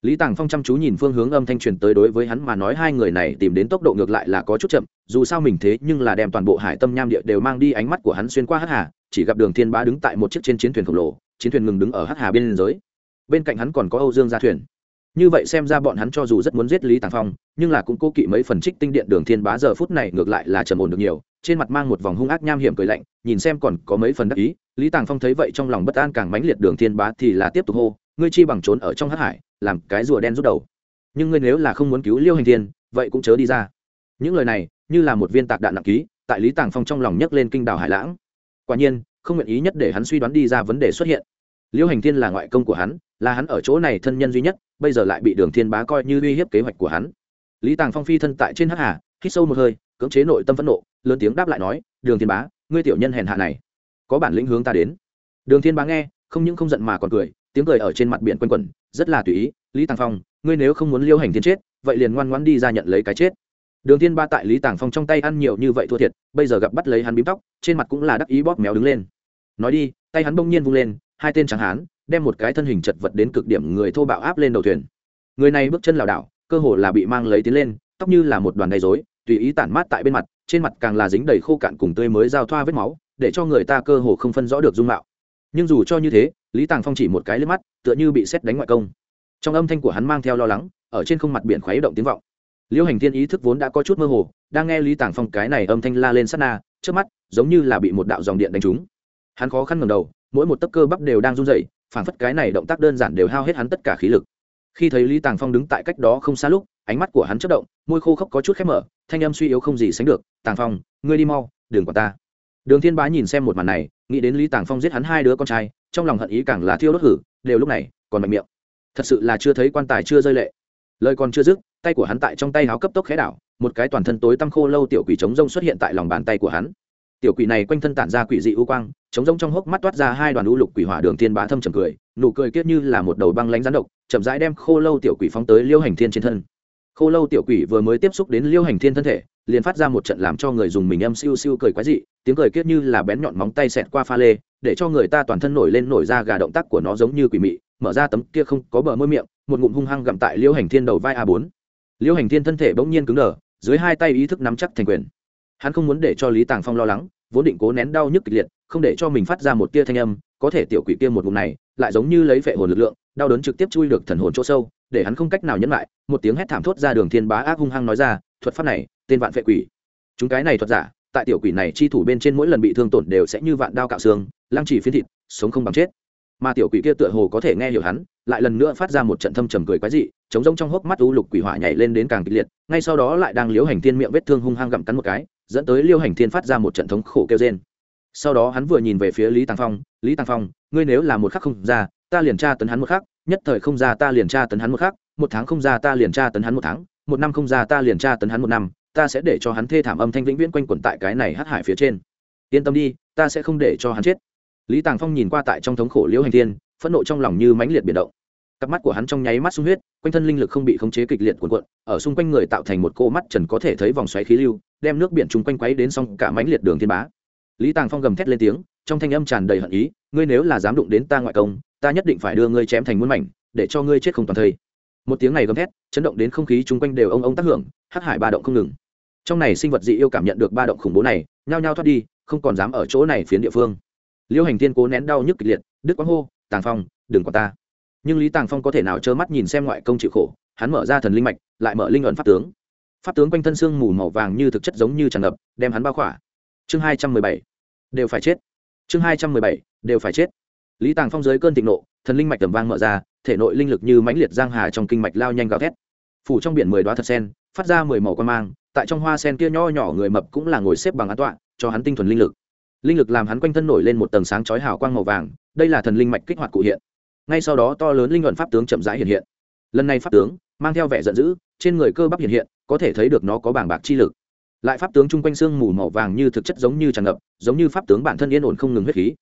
lý tàng phong chăm chú nhìn phương hướng âm thanh truyền tới đối với hắn mà nói hai người này tìm đến tốc độ ngược lại là có chút chậm, dù sao mình thế nhưng là đem toàn bộ hải tâm nham địa đều mang đi ánh mắt của hắn xuyên qua hắc hà, chỉ gặp đường thiên bá đứng tại một chiếc trên chiến thuyền khổng lồ, chiến thuyền ngừng đứng ở hắc hà bên giới bên cạnh hắn còn có âu dương gia thuyền. Như vậy xem ra bọn hắn cho dù rất muốn giết lý tàng phong, nhưng là cũng cố kỵ mấy phần trích tinh điện đường thiên bá giờ phút này ngược lại là trầm ổn được nhiều, trên mặt mang một vòng hung ác nham hiểm cười lạnh, nhìn xem còn có mấy phần đắc ý, lý tàng phong thấy vậy trong lòng bất an càng mãnh liệt đường thiên bá thì là tiếp tục hô, ngươi chi bằng trốn ở trong hắc hải làm cái rùa đen rút đầu. Nhưng ngươi nếu là không muốn cứu liêu hành thiên, vậy cũng chớ đi ra. Những lời này, như là một viên tạc đạn nặng ký, tại lý tàng phong trong lòng nhấc lên kinh đảo hải lãng. Quả nhiên, không nguyện ý nhất để hắn suy đoán đi ra vấn đề xuất hiện. Liêu hành thiên là ngoại công của hắn, là hắn ở chỗ này thân nhân duy nhất, bây giờ lại bị đường thiên bá coi như uy hiếp kế hoạch của hắn. Lý tàng phong phi thân tại trên hắc hà, hít sâu một hơi, cưỡng chế nội tâm phẫn nộ, lớn tiếng đáp lại nói, đường thiên bá, ngươi tiểu nhân hèn hạ này, có bản lĩnh hướng ta đến. Đường thiên bá nghe, không những không giận mà còn cười tiếng cười ở trên mặt biển quanh quẩn, rất là tùy ý, lý tàng phong, ngươi nếu không muốn liêu hành thiên chết, vậy liền ngoan ngoãn đi ra nhận lấy cái chết. Đường thiên ba tại lý tàng phong trong tay ăn nhiều như vậy thua thiệt, bây giờ gặp bắt lấy hắn bím tóc, trên mặt cũng là đắc ý bóp méo đứng lên. Nói đi, tay hắn bỗng nhiên vung lên, hai tên tráng hán, đem một cái thân hình chật vật đến cực điểm người thô bạo áp lên đầu thuyền. Người này bước chân lảo đảo, cơ hồ là bị mang lấy tiến lên, tóc như là một đoàn đầy rối, tùy ý tản mát tại bên mặt, trên mặt càng là dính đầy khô cạn cùng tươi mới giao thoa vết máu, để cho người ta cơ hồ không phân rõ được dung mạo. Nhưng dù cho như thế lý tàng phong chỉ một cái lên mắt, tựa như bị xét đánh ngoại công. Trong âm thanh của hắn mang theo lo lắng, ở trên không mặt biển khuấy động tiếng vọng. Liêu hành thiên ý thức vốn đã có chút mơ hồ, đang nghe lý tàng phong cái này âm thanh la lên sát na trước mắt, giống như là bị một đạo dòng điện đánh trúng. Hắn khó khăn ngầm đầu, mỗi một tấc cơ bắp đều đang run rẩy phản phất cái này động tác đơn giản đều hao hết hắn tất cả khí lực. Khi thấy lý tàng phong đứng tại cách đó không xa lúc, ánh mắt của hắn chất động, môi khô khốc có chút khép mở, thanh âm suy yếu không gì sánh được, tàng phong, ngươi đi mau đường của ta. Đường thiên bá nhìn xem một màn này, nghĩ đến lý tàng phong giết hắn hai đứa con trai trong lòng hận ý càng là thiêu đốt hử, đều lúc này còn mạnh miệng. Thật sự là chưa thấy quan tài chưa rơi lệ. Lời còn chưa dứt, tay của hắn tại trong tay háo cấp tốc khẽ đảo, một cái toàn thân tối tăm khô lâu tiểu quỷ trống rông xuất hiện tại lòng bàn tay của hắn. Tiểu quỷ này quanh thân tản ra quỷ dị u quang, trống rông trong hốc mắt toát ra hai đoàn u lục quỷ hỏa đường thiên bá thâm trầm cười, nụ cười kiết như là một đầu băng lánh rắn độc, chậm rãi đem khô lâu tiểu quỷ phóng tới liêu hành thiên trên thân khô lâu tiểu quỷ vừa mới tiếp xúc đến liêu hành thiên thân thể, liền phát ra một trận làm cho người dùng mình âm siêu siêu cười quái dị, tiếng cười kia như là bén nhọn móng tay xẹt qua pha lê, để cho người ta toàn thân nổi lên nổi ra gà động tác của nó giống như quỷ mị, mở ra tấm kia không có bờ môi miệng, một ngụm hung hăng gặm tại liêu hành thiên đầu vai a bốn. Liêu hành thiên thân thể bỗng nhiên cứng đờ, dưới hai tay ý thức nắm chắc thành quyền. Hắn không muốn để cho lý tàng phong lo lắng, vốn định cố nén đau nhức kịch liệt, không để cho mình phát ra một tia thanh âm, có thể tiểu quỷ kia một ngụm này, lại giống như lấy phệ hồn lực lượng đau đớn trực tiếp chui được thần hồn chỗ sâu, để hắn không cách nào nhẫn lại, một tiếng hét thảm thốt ra đường thiên bá ác hung hăng nói ra, thuật pháp này, tên vạn phệ quỷ. Chúng cái này thuật giả, tại tiểu quỷ này chi thủ bên trên mỗi lần bị thương tổn đều sẽ như vạn đao cạo xương, lăng chỉ phiến thịt, sống không bằng chết. Mà tiểu quỷ kia tựa hồ có thể nghe hiểu hắn, lại lần nữa phát ra một trận thâm trầm cười quái dị, chống rông trong hốc mắt u lục quỷ hỏa nhảy lên đến càng kịch liệt, ngay sau đó lại đang liếu hành thiên miệng vết thương hung hăng gặm cắn một cái, dẫn tới liêu hành thiên phát ra một trận thống khổ kêu trên sau đó hắn vừa nhìn về phía lý tàng phong, lý tàng phong, ngươi nếu là một khắc không ra ta liền tra tấn hắn một khắc, nhất thời không ra ta liền tra tấn hắn một khắc, một tháng không ra ta liền tra tấn hắn một tháng, một năm không ra ta liền tra tấn hắn một năm, ta sẽ để cho hắn thê thảm âm thanh vĩnh viễn quanh quẩn tại cái này hắc hải phía trên. Yên tâm đi, ta sẽ không để cho hắn chết. Lý tàng phong nhìn qua tại trong thống khổ liễu hành thiên, phẫn nộ trong lòng như mãnh liệt biển động. Cặp mắt của hắn trong nháy mắt sung huyết, quanh thân linh lực không bị khống chế kịch liệt cuộn cuộn, ở xung quanh người tạo thành một cô mắt trần có thể thấy vòng xoáy khí lưu, đem nước biển chung quanh quấy đến xong cả mãnh liệt đường thiên bá. Lý tàng phong gầm thét lên tiếng, trong thanh âm tràn đầy hận ý, ngươi nếu là dám đụng đến ta ngoại công ta nhất định phải đưa ngươi chém thành muôn mảnh, để cho ngươi chết không toàn thây. Một tiếng này gầm thét, chấn động đến không khí chung quanh đều ông ông tác hưởng, hắc hải ba động không ngừng. Trong này sinh vật dị yêu cảm nhận được ba động khủng bố này, nhao nhao thoát đi, không còn dám ở chỗ này phiến địa phương. Liêu hành thiên cố nén đau nhức kịch liệt đức quang hô, tàng phong, đừng qua ta. Nhưng lý tàng phong có thể nào trơ mắt nhìn xem ngoại công chịu khổ, hắn mở ra thần linh mạch, lại mở linh ẩn pháp tướng. Pháp tướng quanh thân xương mù màu vàng như thực chất giống như tràn ngập, đem hắn bao khỏa. Chương hai trăm mười bảy, đều phải chết. Chương hai trăm mười bảy, đều phải chết lý tàng phong dưới cơn thịnh nộ, thần linh mạch tầm vang mở ra, thể nội linh lực như mãnh liệt giang hà trong kinh mạch lao nhanh gào thét. Phủ trong biển mười đoá thật sen, phát ra mười màu quan mang, tại trong hoa sen kia nho nhỏ người mập cũng là ngồi xếp bằng an tọa, cho hắn tinh thuần linh lực. Linh lực làm hắn quanh thân nổi lên một tầng sáng chói hào quang màu vàng, đây là thần linh mạch kích hoạt cụ hiện. Ngay sau đó to lớn linh luận pháp tướng chậm rãi hiện hiện. Lần này pháp tướng, mang theo vẻ giận dữ, trên người cơ bắp hiện hiện, có thể thấy được nó có bảng bạc chi lực. Lại pháp tướng chung quanh xương mù màu vàng như thực chất giống như tràn ngập, giống như pháp tướng bản thân yên ổn không ngừng huyết khí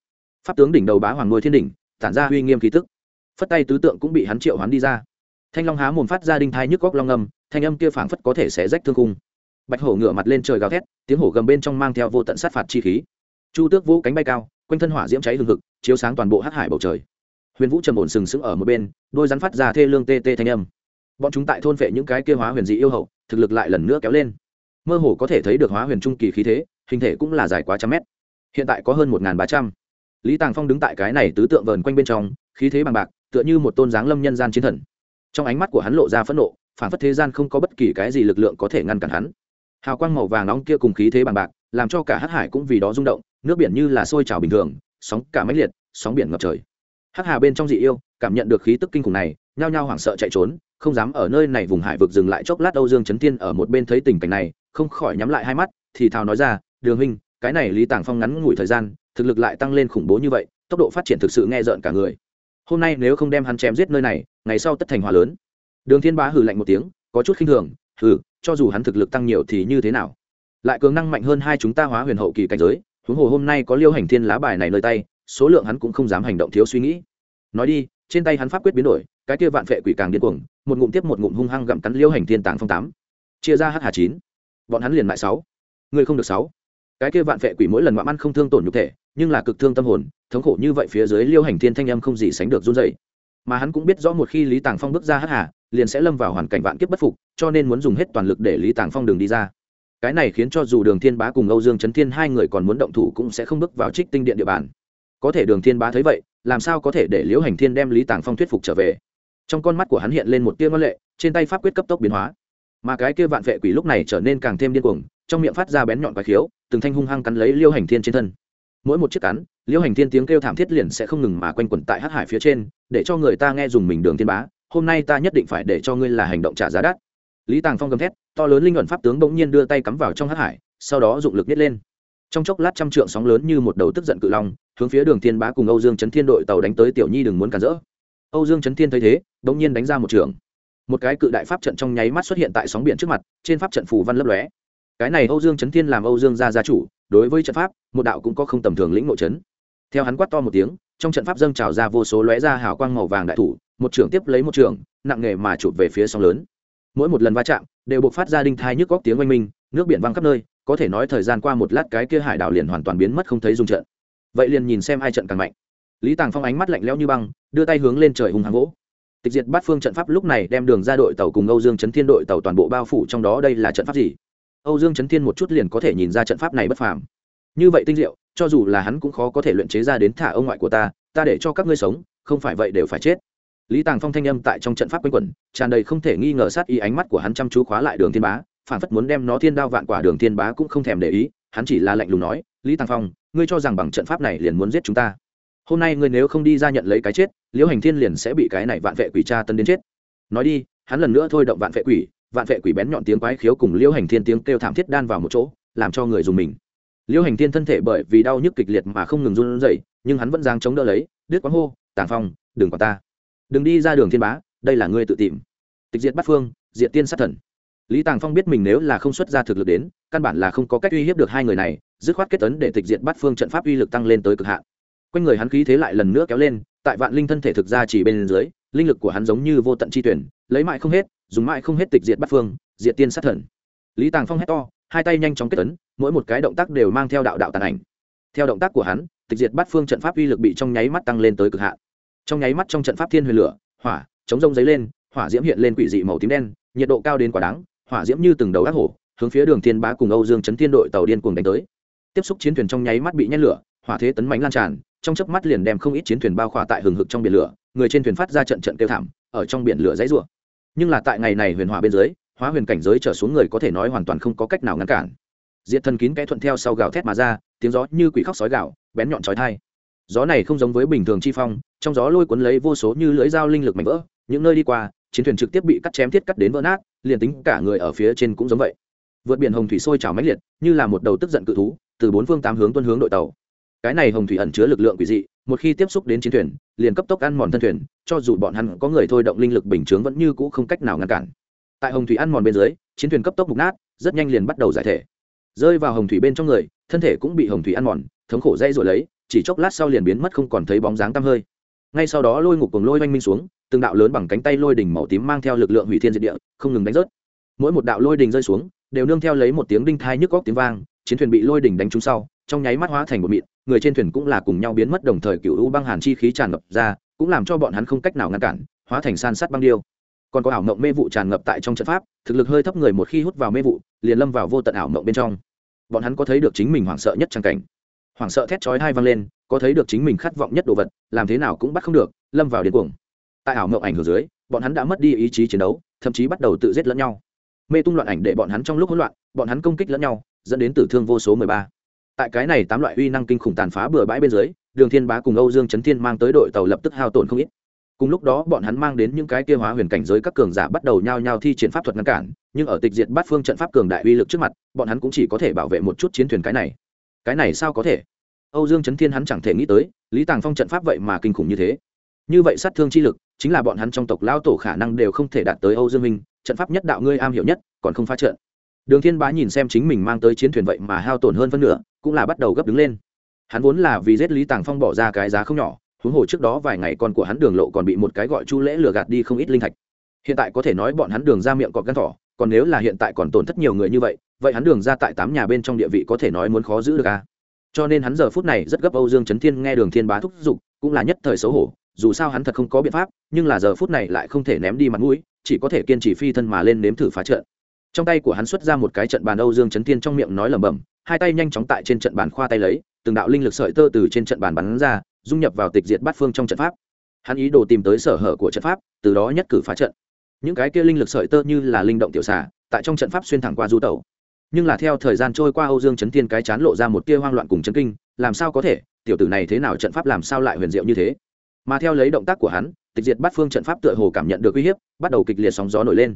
pháp tướng đỉnh đầu bá hoàng ngôi thiên đỉnh, tản ra uy nghiêm khí tức. Phất tay tứ tượng cũng bị hắn triệu hoán đi ra. Thanh long há mồm phát ra đinh thai nhức góc long âm, thanh âm kia phảng phất có thể sẽ rách thương cung bạch hổ ngửa mặt lên trời gào thét, tiếng hổ gầm bên trong mang theo vô tận sát phạt chi khí. Chu tước vũ cánh bay cao, quanh thân hỏa diễm cháy hừng hực, chiếu sáng toàn bộ hắc hải bầu trời. Huyền vũ trầm ổn sừng sững ở một bên, đôi rắn phát ra thê lương tê tê thanh âm. Bọn chúng tại thôn vệ những cái kia hóa huyền dị yêu hậu, thực lực lại lần nữa kéo lên. Mơ hồ có thể thấy được hóa huyền trung kỳ khí thế, hình thể cũng là dài quá trăm mét. Hiện tại có hơn một ba trăm lý tàng phong đứng tại cái này tứ tượng vờn quanh bên trong, khí thế bằng bạc, tựa như một tôn giáng lâm nhân gian chiến thần. Trong ánh mắt của hắn lộ ra phẫn nộ, phản phất thế gian không có bất kỳ cái gì lực lượng có thể ngăn cản hắn. Hào quang màu vàng nóng kia cùng khí thế bằng bạc, làm cho cả hát hải cũng vì đó rung động, nước biển như là sôi trào bình thường, sóng cả máy liệt, sóng biển ngập trời. Hắc hà bên trong dị yêu, cảm nhận được khí tức kinh khủng này, nhao nhao hoảng sợ chạy trốn, không dám ở nơi này vùng hải vực dừng lại chốc lát âu dương trấn thiên ở một bên thấy tình cảnh này, không khỏi nhắm lại hai mắt, thì thào nói ra, đường huynh, cái này lý tàng phong ngắn ngủi thời gian thực lực lại tăng lên khủng bố như vậy, tốc độ phát triển thực sự nghe rợn cả người. Hôm nay nếu không đem hắn chém giết nơi này, ngày sau tất thành hòa lớn. Đường thiên bá hừ lạnh một tiếng, có chút khinh thường, hừ, cho dù hắn thực lực tăng nhiều thì như thế nào? Lại cường năng mạnh hơn hai chúng ta hóa huyền hậu kỳ cảnh giới, huống hồ hôm nay có liêu hành thiên lá bài này nơi tay, số lượng hắn cũng không dám hành động thiếu suy nghĩ. Nói đi, trên tay hắn pháp quyết biến đổi, cái kia vạn phệ quỷ càng điên cuồng, một ngụm tiếp một ngụm hung hăng gặm cắn liêu hành thiên tàng phong tám. Chia ra h hà chín. Bọn hắn liền mại sáu. Người không được sáu. Cái kia vạn phệ quỷ mỗi lần ngoạm ăn không thương tổn nhục thể nhưng là cực thương tâm hồn, thống khổ như vậy phía dưới liêu hành thiên thanh âm không gì sánh được run dậy mà hắn cũng biết rõ một khi lý tàng phong bước ra hắc hà, liền sẽ lâm vào hoàn cảnh vạn kiếp bất phục, cho nên muốn dùng hết toàn lực để lý tàng phong đường đi ra. Cái này khiến cho dù đường thiên bá cùng âu dương trấn thiên hai người còn muốn động thủ cũng sẽ không bước vào trích tinh điện địa bàn. Có thể đường thiên bá thấy vậy, làm sao có thể để liễu hành thiên đem lý tàng phong thuyết phục trở về? Trong con mắt của hắn hiện lên một tia ngân lệ, trên tay pháp quyết cấp tốc biến hóa. Mà cái kia vạn vệ quỷ lúc này trở nên càng thêm điên cuồng, trong miệng phát ra bén nhọn và khiếu, từng thanh hung hăng cắn lấy liêu hành thiên trên thân mỗi một chiếc cắn Liễu hành thiên tiếng kêu thảm thiết liền sẽ không ngừng mà quanh quẩn tại hát hải phía trên, để cho người ta nghe dùng mình đường thiên bá, hôm nay ta nhất định phải để cho ngươi là hành động trả giá đắt. Lý tàng phong gầm thét, to lớn linh luận pháp tướng bỗng nhiên đưa tay cắm vào trong hát hải, sau đó dụng lực nhét lên. Trong chốc lát trăm trượng sóng lớn như một đầu tức giận cự long, hướng phía đường thiên bá cùng âu dương chấn thiên đội tàu đánh tới tiểu nhi đừng muốn cản rỡ. Âu dương chấn thiên thấy thế, bỗng nhiên đánh ra một trường. Một cái cự đại pháp trận trong nháy mắt xuất hiện tại sóng biển trước mặt, trên pháp trận phù văn lấp lóe cái này âu dương chấn thiên làm âu dương gia gia chủ, đối với trận pháp, một đạo cũng có không tầm thường lĩnh nội trấn theo hắn quát to một tiếng, trong trận pháp dâng trào ra vô số lóe ra hào quang màu vàng đại thủ, một trưởng tiếp lấy một trưởng, nặng nghề mà chụp về phía sóng lớn. Mỗi một lần va chạm, đều buộc phát ra đinh thai nhức góc tiếng oanh minh, nước biển văng khắp nơi, có thể nói thời gian qua một lát cái kia hải đảo liền hoàn toàn biến mất không thấy dung trận. Vậy liền nhìn xem ai trận càng mạnh. Lý tàng phong ánh mắt lạnh lẽo như băng, đưa tay hướng lên trời hùng hàng gỗ tịch diệt bát phương trận pháp lúc này đem đường ra đội tàu cùng âu dương chấn thiên đội tàu toàn bộ bao phủ trong đó, đây là trận pháp gì? Âu dương chấn thiên một chút liền có thể nhìn ra trận pháp này bất phàm. Như vậy tinh diệu, cho dù là hắn cũng khó có thể luyện chế ra đến thả ông ngoại của ta ta để cho các ngươi sống, không phải vậy đều phải chết. Lý tàng phong thanh âm tại trong trận pháp quanh quẩn, tràn đầy không thể nghi ngờ sát ý ánh mắt của hắn chăm chú khóa lại đường thiên bá, phản phất muốn đem nó thiên đao vạn quả đường thiên bá cũng không thèm để ý, hắn chỉ là lạnh lùng nói, lý tàng phong, ngươi cho rằng bằng trận pháp này liền muốn giết chúng ta? Hôm nay ngươi nếu không đi ra nhận lấy cái chết, liễu hành thiên liền sẽ bị cái này vạn vệ quỷ tra tân đến chết. Nói đi, hắn lần nữa thôi động vạn vệ quỷ vạn vệ quỷ bén nhọn tiếng quái khiếu cùng liễu hành thiên tiếng kêu thảm thiết đan vào một chỗ, làm cho người dùng mình. Liễu hành thiên thân thể bởi vì đau nhức kịch liệt mà không ngừng run rẩy, nhưng hắn vẫn giang chống đỡ lấy, đứt quán hô, tàng phong, đừng có ta. Đừng đi ra đường thiên bá, đây là ngươi tự tìm. Tịch diệt bắt phương, diệt tiên sát thần. Lý tàng phong biết mình nếu là không xuất ra thực lực đến, căn bản là không có cách uy hiếp được hai người này, dứt khoát kết tấn để tịch diệt bắt phương trận pháp uy lực tăng lên tới cực hạn. Quanh người hắn khí thế lại lần nữa kéo lên, tại vạn linh thân thể thực ra chỉ bên dưới, linh lực của hắn giống như vô tận chi tuyển, lấy mãi không hết dùng mãi không hết tịch diệt bắt phương, diệt tiên sát thần. Lý tàng phong hét to, hai tay nhanh chóng kết tấn, mỗi một cái động tác đều mang theo đạo đạo tàn ảnh. Theo động tác của hắn, tịch diệt bắt phương trận pháp uy lực bị trong nháy mắt tăng lên tới cực hạn. Trong nháy mắt trong trận pháp thiên huyền lửa, hỏa, chống rông giấy lên, hỏa diễm hiện lên quỷ dị màu tím đen, nhiệt độ cao đến quá đáng, hỏa diễm như từng đầu ác hổ, hướng phía đường thiên bá cùng âu dương chấn thiên đội tàu điên cuồng đánh tới. Tiếp xúc chiến thuyền trong nháy mắt bị nhét lửa, hỏa thế tấn mãnh lan tràn, trong chớp mắt liền đem không ít chiến thuyền bao khỏa tại hừng hực trong biển lửa, người trên thuyền phát ra trận trận kêu thảm, ở trong biển lửa dãy rủa nhưng là tại ngày này huyền hỏa bên dưới, hóa huyền cảnh giới trở xuống người có thể nói hoàn toàn không có cách nào ngăn cản. Diệt thần kín kẽ thuận theo sau gào thét mà ra, tiếng gió như quỷ khóc sói gạo bén nhọn chói tai. Gió này không giống với bình thường chi phong, trong gió lôi cuốn lấy vô số như lưỡi dao linh lực mạnh vỡ, những nơi đi qua, chiến thuyền trực tiếp bị cắt chém thiết cắt đến vỡ nát, liền tính cả người ở phía trên cũng giống vậy. Vượt biển hồng thủy sôi trào mãnh liệt, như là một đầu tức giận cự thú, từ bốn phương tám hướng tuân hướng đội tàu. Cái này hồng thủy ẩn chứa lực lượng quỷ dị một khi tiếp xúc đến chiến thuyền, liền cấp tốc ăn mòn thân thuyền, cho dù bọn hắn có người thôi động linh lực bình chướng vẫn như cũ không cách nào ngăn cản. Tại hồng thủy ăn mòn bên dưới, chiến thuyền cấp tốc mục nát, rất nhanh liền bắt đầu giải thể. Rơi vào hồng thủy bên trong người, thân thể cũng bị hồng thủy ăn mòn, thống khổ dây rồi lấy, chỉ chốc lát sau liền biến mất không còn thấy bóng dáng tăm hơi. Ngay sau đó lôi ngục cùng lôi oanh minh xuống, từng đạo lớn bằng cánh tay lôi đỉnh màu tím mang theo lực lượng hủy thiên diệt địa, không ngừng đánh rớt. Mỗi một đạo lôi đỉnh rơi xuống, đều nương theo lấy một tiếng đinh thai nhức góc tiếng vang, chiến thuyền bị lôi đỉnh đánh trúng sau trong nháy mắt hóa thành một mịn, người trên thuyền cũng là cùng nhau biến mất, đồng thời cựu u băng hàn chi khí tràn ngập ra, cũng làm cho bọn hắn không cách nào ngăn cản, hóa thành san sát băng điêu. Còn có ảo mộng mê vụ tràn ngập tại trong trận pháp, thực lực hơi thấp người một khi hút vào mê vụ, liền lâm vào vô tận ảo mộng bên trong. Bọn hắn có thấy được chính mình hoảng sợ nhất trang cảnh? Hoảng sợ thét chói hai vang lên, có thấy được chính mình khát vọng nhất đồ vật, làm thế nào cũng bắt không được, lâm vào điên cuồng. Tại ảo mộng ảnh hưởng dưới, bọn hắn đã mất đi ý chí chiến đấu, thậm chí bắt đầu tự giết lẫn nhau. Mê tung loạn ảnh để bọn hắn trong lúc hỗn loạn, bọn hắn công kích lẫn nhau, dẫn đến tử thương vô số mười ba tại cái này tám loại uy năng kinh khủng tàn phá bừa bãi bên dưới, đường thiên bá cùng âu dương chấn thiên mang tới đội tàu lập tức hao tổn không ít. Cùng lúc đó, bọn hắn mang đến những cái kia hóa huyền cảnh giới các cường giả bắt đầu nhao nhao thi triển pháp thuật ngăn cản, nhưng ở tịch diệt bát phương trận pháp cường đại uy lực trước mặt, bọn hắn cũng chỉ có thể bảo vệ một chút chiến thuyền cái này. Cái này sao có thể? Âu dương chấn thiên hắn chẳng thể nghĩ tới, lý tàng phong trận pháp vậy mà kinh khủng như thế. Như vậy sát thương chi lực, chính là bọn hắn trong tộc lao tổ khả năng đều không thể đạt tới âu dương minh, trận pháp nhất đạo ngươi am hiểu nhất, còn không phá trận. Đường thiên bá nhìn xem chính mình mang tới chiến thuyền vậy mà hao tổn hơn phân nửa cũng là bắt đầu gấp đứng lên. Hắn vốn là vì giết lý tàng phong bỏ ra cái giá không nhỏ, huống hồ trước đó vài ngày con của hắn đường lộ còn bị một cái gọi chu lễ lừa gạt đi không ít linh thạch. Hiện tại có thể nói bọn hắn đường ra miệng cọp gan thỏ, còn nếu là hiện tại còn tổn thất nhiều người như vậy vậy hắn đường ra tại tám nhà bên trong địa vị có thể nói muốn khó giữ được à. cho nên hắn giờ phút này rất gấp âu dương trấn thiên nghe đường thiên bá thúc giục, cũng là nhất thời xấu hổ, dù sao hắn thật không có biện pháp, nhưng là giờ phút này lại không thể ném đi mặt mũi, chỉ có thể kiên trì phi thân mà lên nếm thử phá trận. Trong tay của hắn xuất ra một cái trận bàn âu dương chấn thiên trong miệng nói lẩm bẩm hai tay nhanh chóng tại trên trận bàn khoa tay lấy, từng đạo linh lực sợi tơ từ trên trận bàn bắn ra, dung nhập vào tịch diệt bát phương trong trận pháp. Hắn ý đồ tìm tới sở hở của trận pháp, từ đó nhất cử phá trận. Những cái kia linh lực sợi tơ như là linh động tiểu xả tại trong trận pháp xuyên thẳng qua du tẩu. Nhưng là theo thời gian trôi qua âu dương chấn thiên cái chán lộ ra một tia hoang loạn cùng chấn kinh, làm sao có thể, tiểu tử này thế nào trận pháp làm sao lại huyền diệu như thế? Mà theo lấy động tác của hắn, tịch diệt bát phương trận pháp tựa hồ cảm nhận được uy hiếp, bắt đầu kịch liệt sóng gió nổi lên.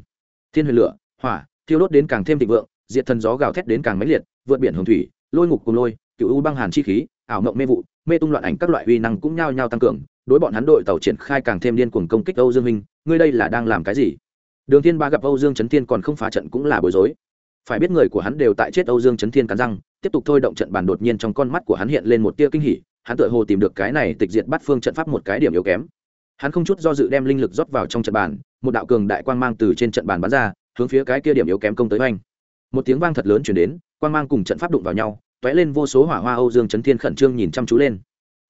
Thiên huyền lửa, hỏa, thiêu đốt đến càng thêm thịnh vượng diệt thần gió gào thét đến càng mãnh liệt, vượt biển hồng thủy, lôi ngục cùng lôi, cựu u băng hàn chi khí, ảo mộng mê vụ, mê tung loạn ảnh các loại uy năng cũng nhao nhao tăng cường, đối bọn hắn đội tàu triển khai càng thêm điên cuồng công kích âu dương minh, ngươi đây là đang làm cái gì? Đường thiên ba gặp âu dương chấn thiên còn không phá trận cũng là bối rối. Phải biết người của hắn đều tại chết âu dương chấn thiên cắn răng, tiếp tục thôi động trận bàn đột nhiên trong con mắt của hắn hiện lên một tia kinh hỉ, hắn tựa hồ tìm được cái này tịch diệt bắt phương trận pháp một cái điểm yếu kém. Hắn không chút do dự đem linh lực rót vào trong trận bàn, một đạo cường đại quang mang từ trên trận bàn bắn ra, hướng phía cái kia điểm yếu kém công tới oanh một tiếng vang thật lớn chuyển đến, quang mang cùng trận pháp đụng vào nhau t ó é lên vô số hỏa hoa âu dương chấn thiên khẩn trương nhìn chăm chú lên.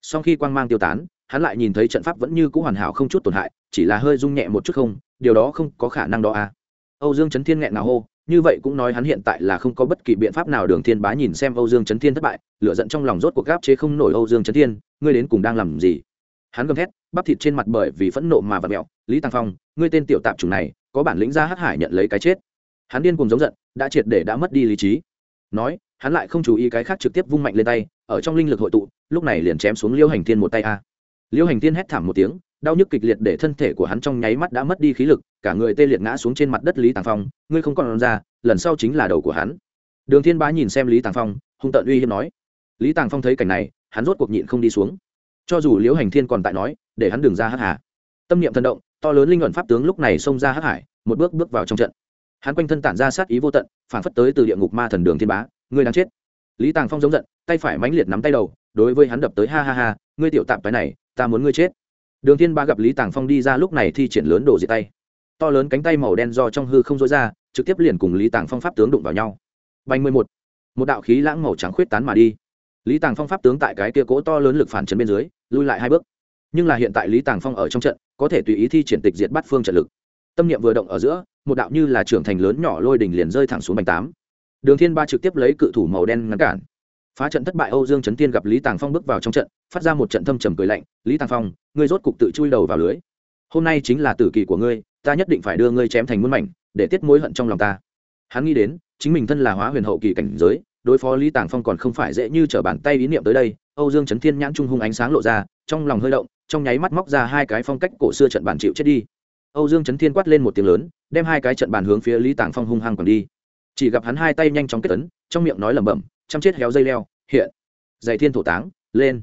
Sau khi quang mang tiêu tán, hắn lại nhìn thấy trận pháp vẫn như c ũ hoàn hảo không chút tổn hại, chỉ là hơi rung nhẹ một chút không, điều đó không có khả năng đó à. Âu dương chấn thiên nghẹn nào hô, như vậy cũng nói hắn hiện tại là không có bất kỳ biện pháp nào đường thiên bá nhìn xem âu dương chấn thiên thất bại, lửa giận trong lòng rốt cuộc gáp chế không nổi âu dương chấn thiên, ngươi đến cùng đang làm gì? Hắn gầm thét, bắp thịt trên mặt bởi vì phẫn nộ mà vật mẹo, lý tăng phong, ngươi tên tiểu tạp chủng này, có bản lĩnh ra hắc hải nhận lấy cái chết hắn điên cùng giống giận, đã triệt để đã mất đi lý trí. Nói, hắn lại không chú ý cái khác trực tiếp vung mạnh lên tay, ở trong linh lực hội tụ, lúc này liền chém xuống liêu hành thiên một tay a. Liêu hành thiên hét thảm một tiếng, đau nhức kịch liệt để thân thể của hắn trong nháy mắt đã mất đi khí lực, cả người tê liệt ngã xuống trên mặt đất lý tàng phong, ngươi không còn ra, lần sau chính là đầu của hắn. Đường thiên bá nhìn xem lý tàng phong, hung tợn uy hiếp nói. Lý tàng phong thấy cảnh này, hắn rốt cuộc nhịn không đi xuống. Cho dù liễu hành thiên còn tại nói, để hắn đừng ra hắc hà. Tâm niệm thần động, to lớn linh luận pháp tướng lúc này xông ra hắc hải, một bước bước vào trong trận hắn quanh thân tản ra sát ý vô tận phản phất tới từ địa ngục ma thần đường thiên bá. Ngươi đang chết. Lý tàng phong giống giận, tay phải mãnh liệt nắm tay đầu, đối với hắn đập tới, ha ha ha, ngươi tiểu tạm cái này, ta muốn ngươi chết. Đường thiên bá gặp lý tàng phong đi ra lúc này thi triển lớn đổ diệt tay. To lớn cánh tay màu đen do trong hư không rối ra, trực tiếp liền cùng lý tàng phong pháp tướng đụng vào nhau. Bành mười một. Một đạo khí lãng màu trắng khuyết tán mà đi. Lý tàng phong pháp tướng tại cái kia cố to lớn lực phản chấn bên dưới, lui lại hai bước. Nhưng là hiện tại lý tàng phong ở trong trận, có thể tùy ý thi triển tịch diệt bắt phương trận lực. Tâm niệm vừa động ở giữa một đạo như là trưởng thành lớn nhỏ lôi đỉnh liền rơi thẳng xuống bành tám. Đường thiên ba trực tiếp lấy cự thủ màu đen ngăn cản. Phá trận thất bại âu dương trấn tiên gặp lý tàng phong bước vào trong trận, phát ra một trận thâm trầm cười lạnh, lý tàng phong, ngươi rốt cục tự chui đầu vào lưới. Hôm nay chính là tử kỳ của ngươi, ta nhất định phải đưa ngươi chém thành muôn mảnh, để tiết mối hận trong lòng ta. Hắn nghĩ đến, chính mình thân là hóa huyền hậu kỳ cảnh giới, đối phó lý tàng phong còn không phải dễ như trở bàn tay ý niệm tới đây, âu dương trấn thiên nhãn trung hung ánh sáng lộ ra, trong lòng hơi động, trong nháy mắt móc ra hai cái phong cách cổ xưa trận bản chịu chết đi âu dương Chấn thiên quát lên một tiếng lớn đem hai cái trận bàn hướng phía lý tàng phong hung hăng quẳng đi. Chỉ gặp hắn hai tay nhanh chóng kết ấn, trong miệng nói lẩm bẩm chăm chết héo dây leo hiện. Dày thiên thổ táng lên.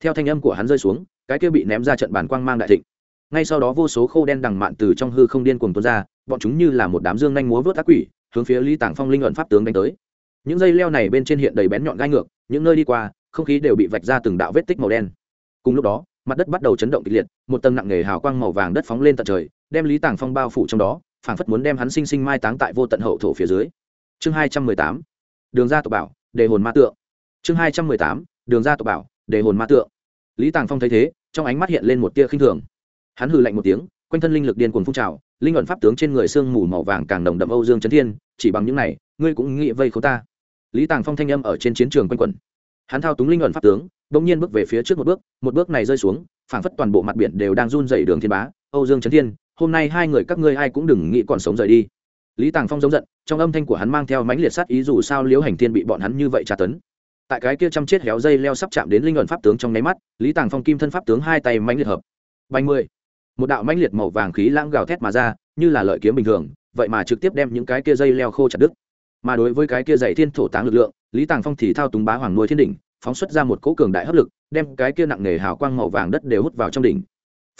Theo thanh âm của hắn rơi xuống cái kia bị ném ra trận bàn quang mang đại thịnh. Ngay sau đó vô số khô đen đằng mạn từ trong hư không điên cuồng tuôn ra bọn chúng như là một đám dương nhanh múa vớt ác quỷ hướng phía lý tàng phong linh luận pháp tướng đánh tới. Những dây leo này bên trên hiện đầy bén nhọn gai ngược những nơi đi qua không khí đều bị vạch ra từng đạo vết tích màu đen. Cùng lúc đó mặt đất bắt đầu chấn động kịch liệt một tầng nặng nề hào quang màu vàng đất phóng lên tận trời đem lý tàng phong bao phủ trong đó, phảng phất muốn đem hắn sinh sinh mai táng tại vô tận hậu thổ phía dưới. Chương hai trăm mười tám, đường ra tộc bảo, đề hồn ma tượng. Chương hai trăm mười tám, đường ra tộc bảo, đề hồn ma tượng. Lý tàng phong thấy thế, trong ánh mắt hiện lên một tia khinh thường. Hắn hừ lạnh một tiếng, quanh thân linh lực điên cuồng phun trào, linh luận pháp tướng trên người sương mù màu vàng càng nồng đậm âu dương trấn thiên, chỉ bằng những này, ngươi cũng nghĩ vây khấu ta. Lý tàng phong thanh âm ở trên chiến trường quanh quẩn. Hắn thao túng linh luận pháp tướng đ ỗ n g nhiên bước về phía trước một bước một bước này rơi xuống, phảng phất toàn bộ mặt biển đều đang run dày đường thiên bá, âu dương trấn thiên hôm nay hai người các ngươi ai cũng đừng nghĩ còn sống rời đi. Lý tàng phong giống giận, trong âm thanh của hắn mang theo mãnh liệt sát ý dù sao liễu hành thiên bị bọn hắn như vậy tra tấn. Tại cái kia chăm chết héo dây leo sắp chạm đến linh luận pháp tướng trong nháy mắt, lý tàng phong kim thân pháp tướng hai tay mãnh liệt hợp. Banh mười. Một đạo mãnh liệt màu vàng khí lãng gào thét mà ra, như là lợi kiếm bình thường, vậy mà trực tiếp đem những cái kia dây leo khô chặt đứt. Mà đối với cái kia dạy thiên thổ táng lực lượng, lý tàng phong thì thao túng bá hoàng nuôi thiên đỉnh, phóng xuất ra một cỗ cường đại hấp lực, đem cái kia nặng nề hào quang màu vàng đất đều hút vào trong đỉnh.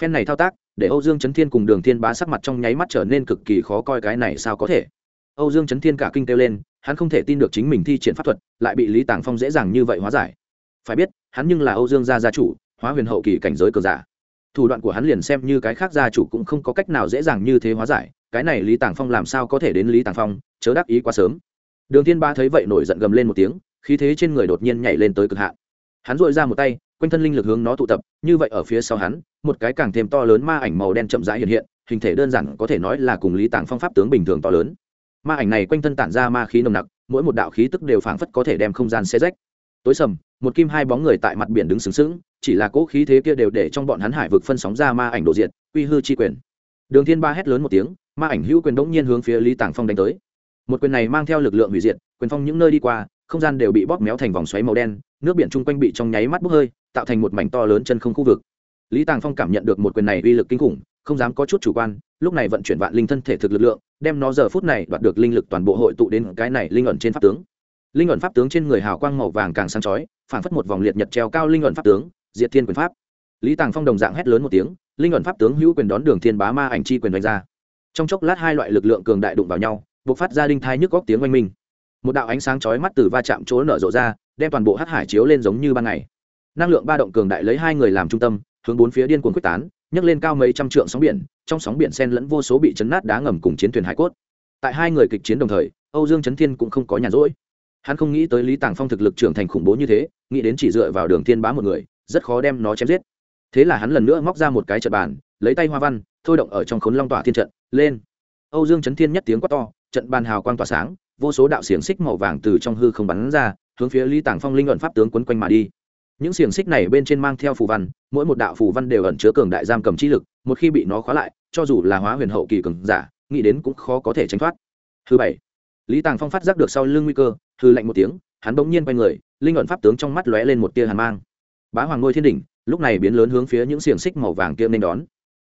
Phen này thao tác để âu dương chấn thiên cùng đường thiên bá sắc mặt trong nháy mắt trở nên cực kỳ khó coi cái này sao có thể? Âu dương chấn thiên cả kinh kêu lên, hắn không thể tin được chính mình thi triển pháp thuật, lại bị lý tàng phong dễ dàng như vậy hóa giải. Phải biết, hắn nhưng là âu dương gia gia chủ, hóa huyền hậu kỳ cảnh giới cường giả. Thủ đoạn của hắn liền xem như cái khác gia chủ cũng không có cách nào dễ dàng như thế hóa giải, cái này lý tàng phong làm sao có thể đến lý tàng phong, chớ đắc ý quá sớm. Đường thiên ba thấy vậy nổi giận gầm lên một tiếng, khí thế trên người đột nhiên nhảy lên tới cực hạn. Hắn dội ra một tay quanh thân linh lực hướng nó tụ tập, như vậy ở phía sau hắn, một cái càng thêm to lớn ma ảnh màu đen chậm rãi hiện hiện, hình thể đơn giản có thể nói là cùng lý tàng phong pháp tướng bình thường to lớn. Ma ảnh này quanh thân tản ra ma khí nồng nặc, mỗi một đạo khí tức đều phảng phất có thể đem không gian xe rách. Tối sầm, một kim hai bóng người tại mặt biển đứng sướng sướng chỉ là cỗ khí thế kia đều để trong bọn hắn hải vực phân sóng ra ma ảnh đổ diện uy hư chi quyền. Đường thiên ba hét lớn một tiếng, ma ảnh hữu quyền đống nhiên hướng phía lý tàng phong đánh tới. Một quyền này mang theo lực lượng hủy diệt, quyền phong những nơi đi qua, không gian đều bị bóp méo thành vòng xoáy màu đen, nước biển chung quanh bị trong nháy mắt bốc hơi tạo thành một mảnh to lớn chân không khu vực. Lý tàng phong cảm nhận được một quyền này uy lực kinh khủng, không dám có chút chủ quan, lúc này vận chuyển vạn linh thân thể thực lực lượng, đem nó giờ phút này đoạt được linh lực toàn bộ hội tụ đến cái này linh ẩn trên pháp tướng. Linh ẩn pháp tướng trên người hào quang màu vàng càng sáng chói phản phất một vòng liệt nhật treo cao linh ẩn pháp tướng, diệt thiên quyền pháp. Lý tàng phong đồng dạng hét lớn một tiếng, linh ẩn pháp tướng hữu quyền đón đường thiên bá ma ảnh chi quyền đánh ra. Trong chốc lát hai loại lực lượng cường đại đụng vào nhau buộc phát ra đinh thai nhức góc tiếng oanh minh. Một đạo ánh sáng chói mắt từ va chạm chỗ nở rộ ra, đem toàn bộ hắc hải chiếu lên giống như ban ngày năng lượng ba động cường đại lấy hai người làm trung tâm, hướng bốn phía điên cuồng quyết tán, nhấc lên cao mấy trăm trượng sóng biển, trong sóng biển sen lẫn vô số bị chấn nát đá ngầm cùng chiến thuyền hải cốt. Tại hai người kịch chiến đồng thời, âu dương chấn thiên cũng không có nhàn rỗi. Hắn không nghĩ tới lý tàng phong thực lực trưởng thành khủng bố như thế, nghĩ đến chỉ dựa vào đường thiên bá một người, rất khó đem nó chém giết. Thế là hắn lần nữa móc ra một cái trận bàn, lấy tay hoa văn, thôi động ở trong khốn long tỏa thiên trận, lên. Âu dương chấn thiên nhất tiếng quát to, trận bàn hào quang tỏa sáng, vô số đạo xiềng xích màu vàng từ trong hư không bắn ra, hướng phía lý tàng phong linh luận pháp tướng quấn quanh mà đi những xiềng xích này bên trên mang theo phù văn, mỗi một đạo phù văn đều ẩn chứa cường đại giam cầm chi lực, một khi bị nó khóa lại, cho dù là hóa huyền hậu kỳ cường giả, nghĩ đến cũng khó có thể tránh thoát. Thứ bảy, lý tàng phong phát giác được sau lưng nguy cơ hư lạnh một tiếng, hắn bỗng nhiên quay người, linh luận pháp tướng trong mắt lóe lên một tia hàn mang. Bá hoàng ngôi thiên đỉnh, lúc này biến lớn hướng phía những xiềng xích màu vàng kia nên đón.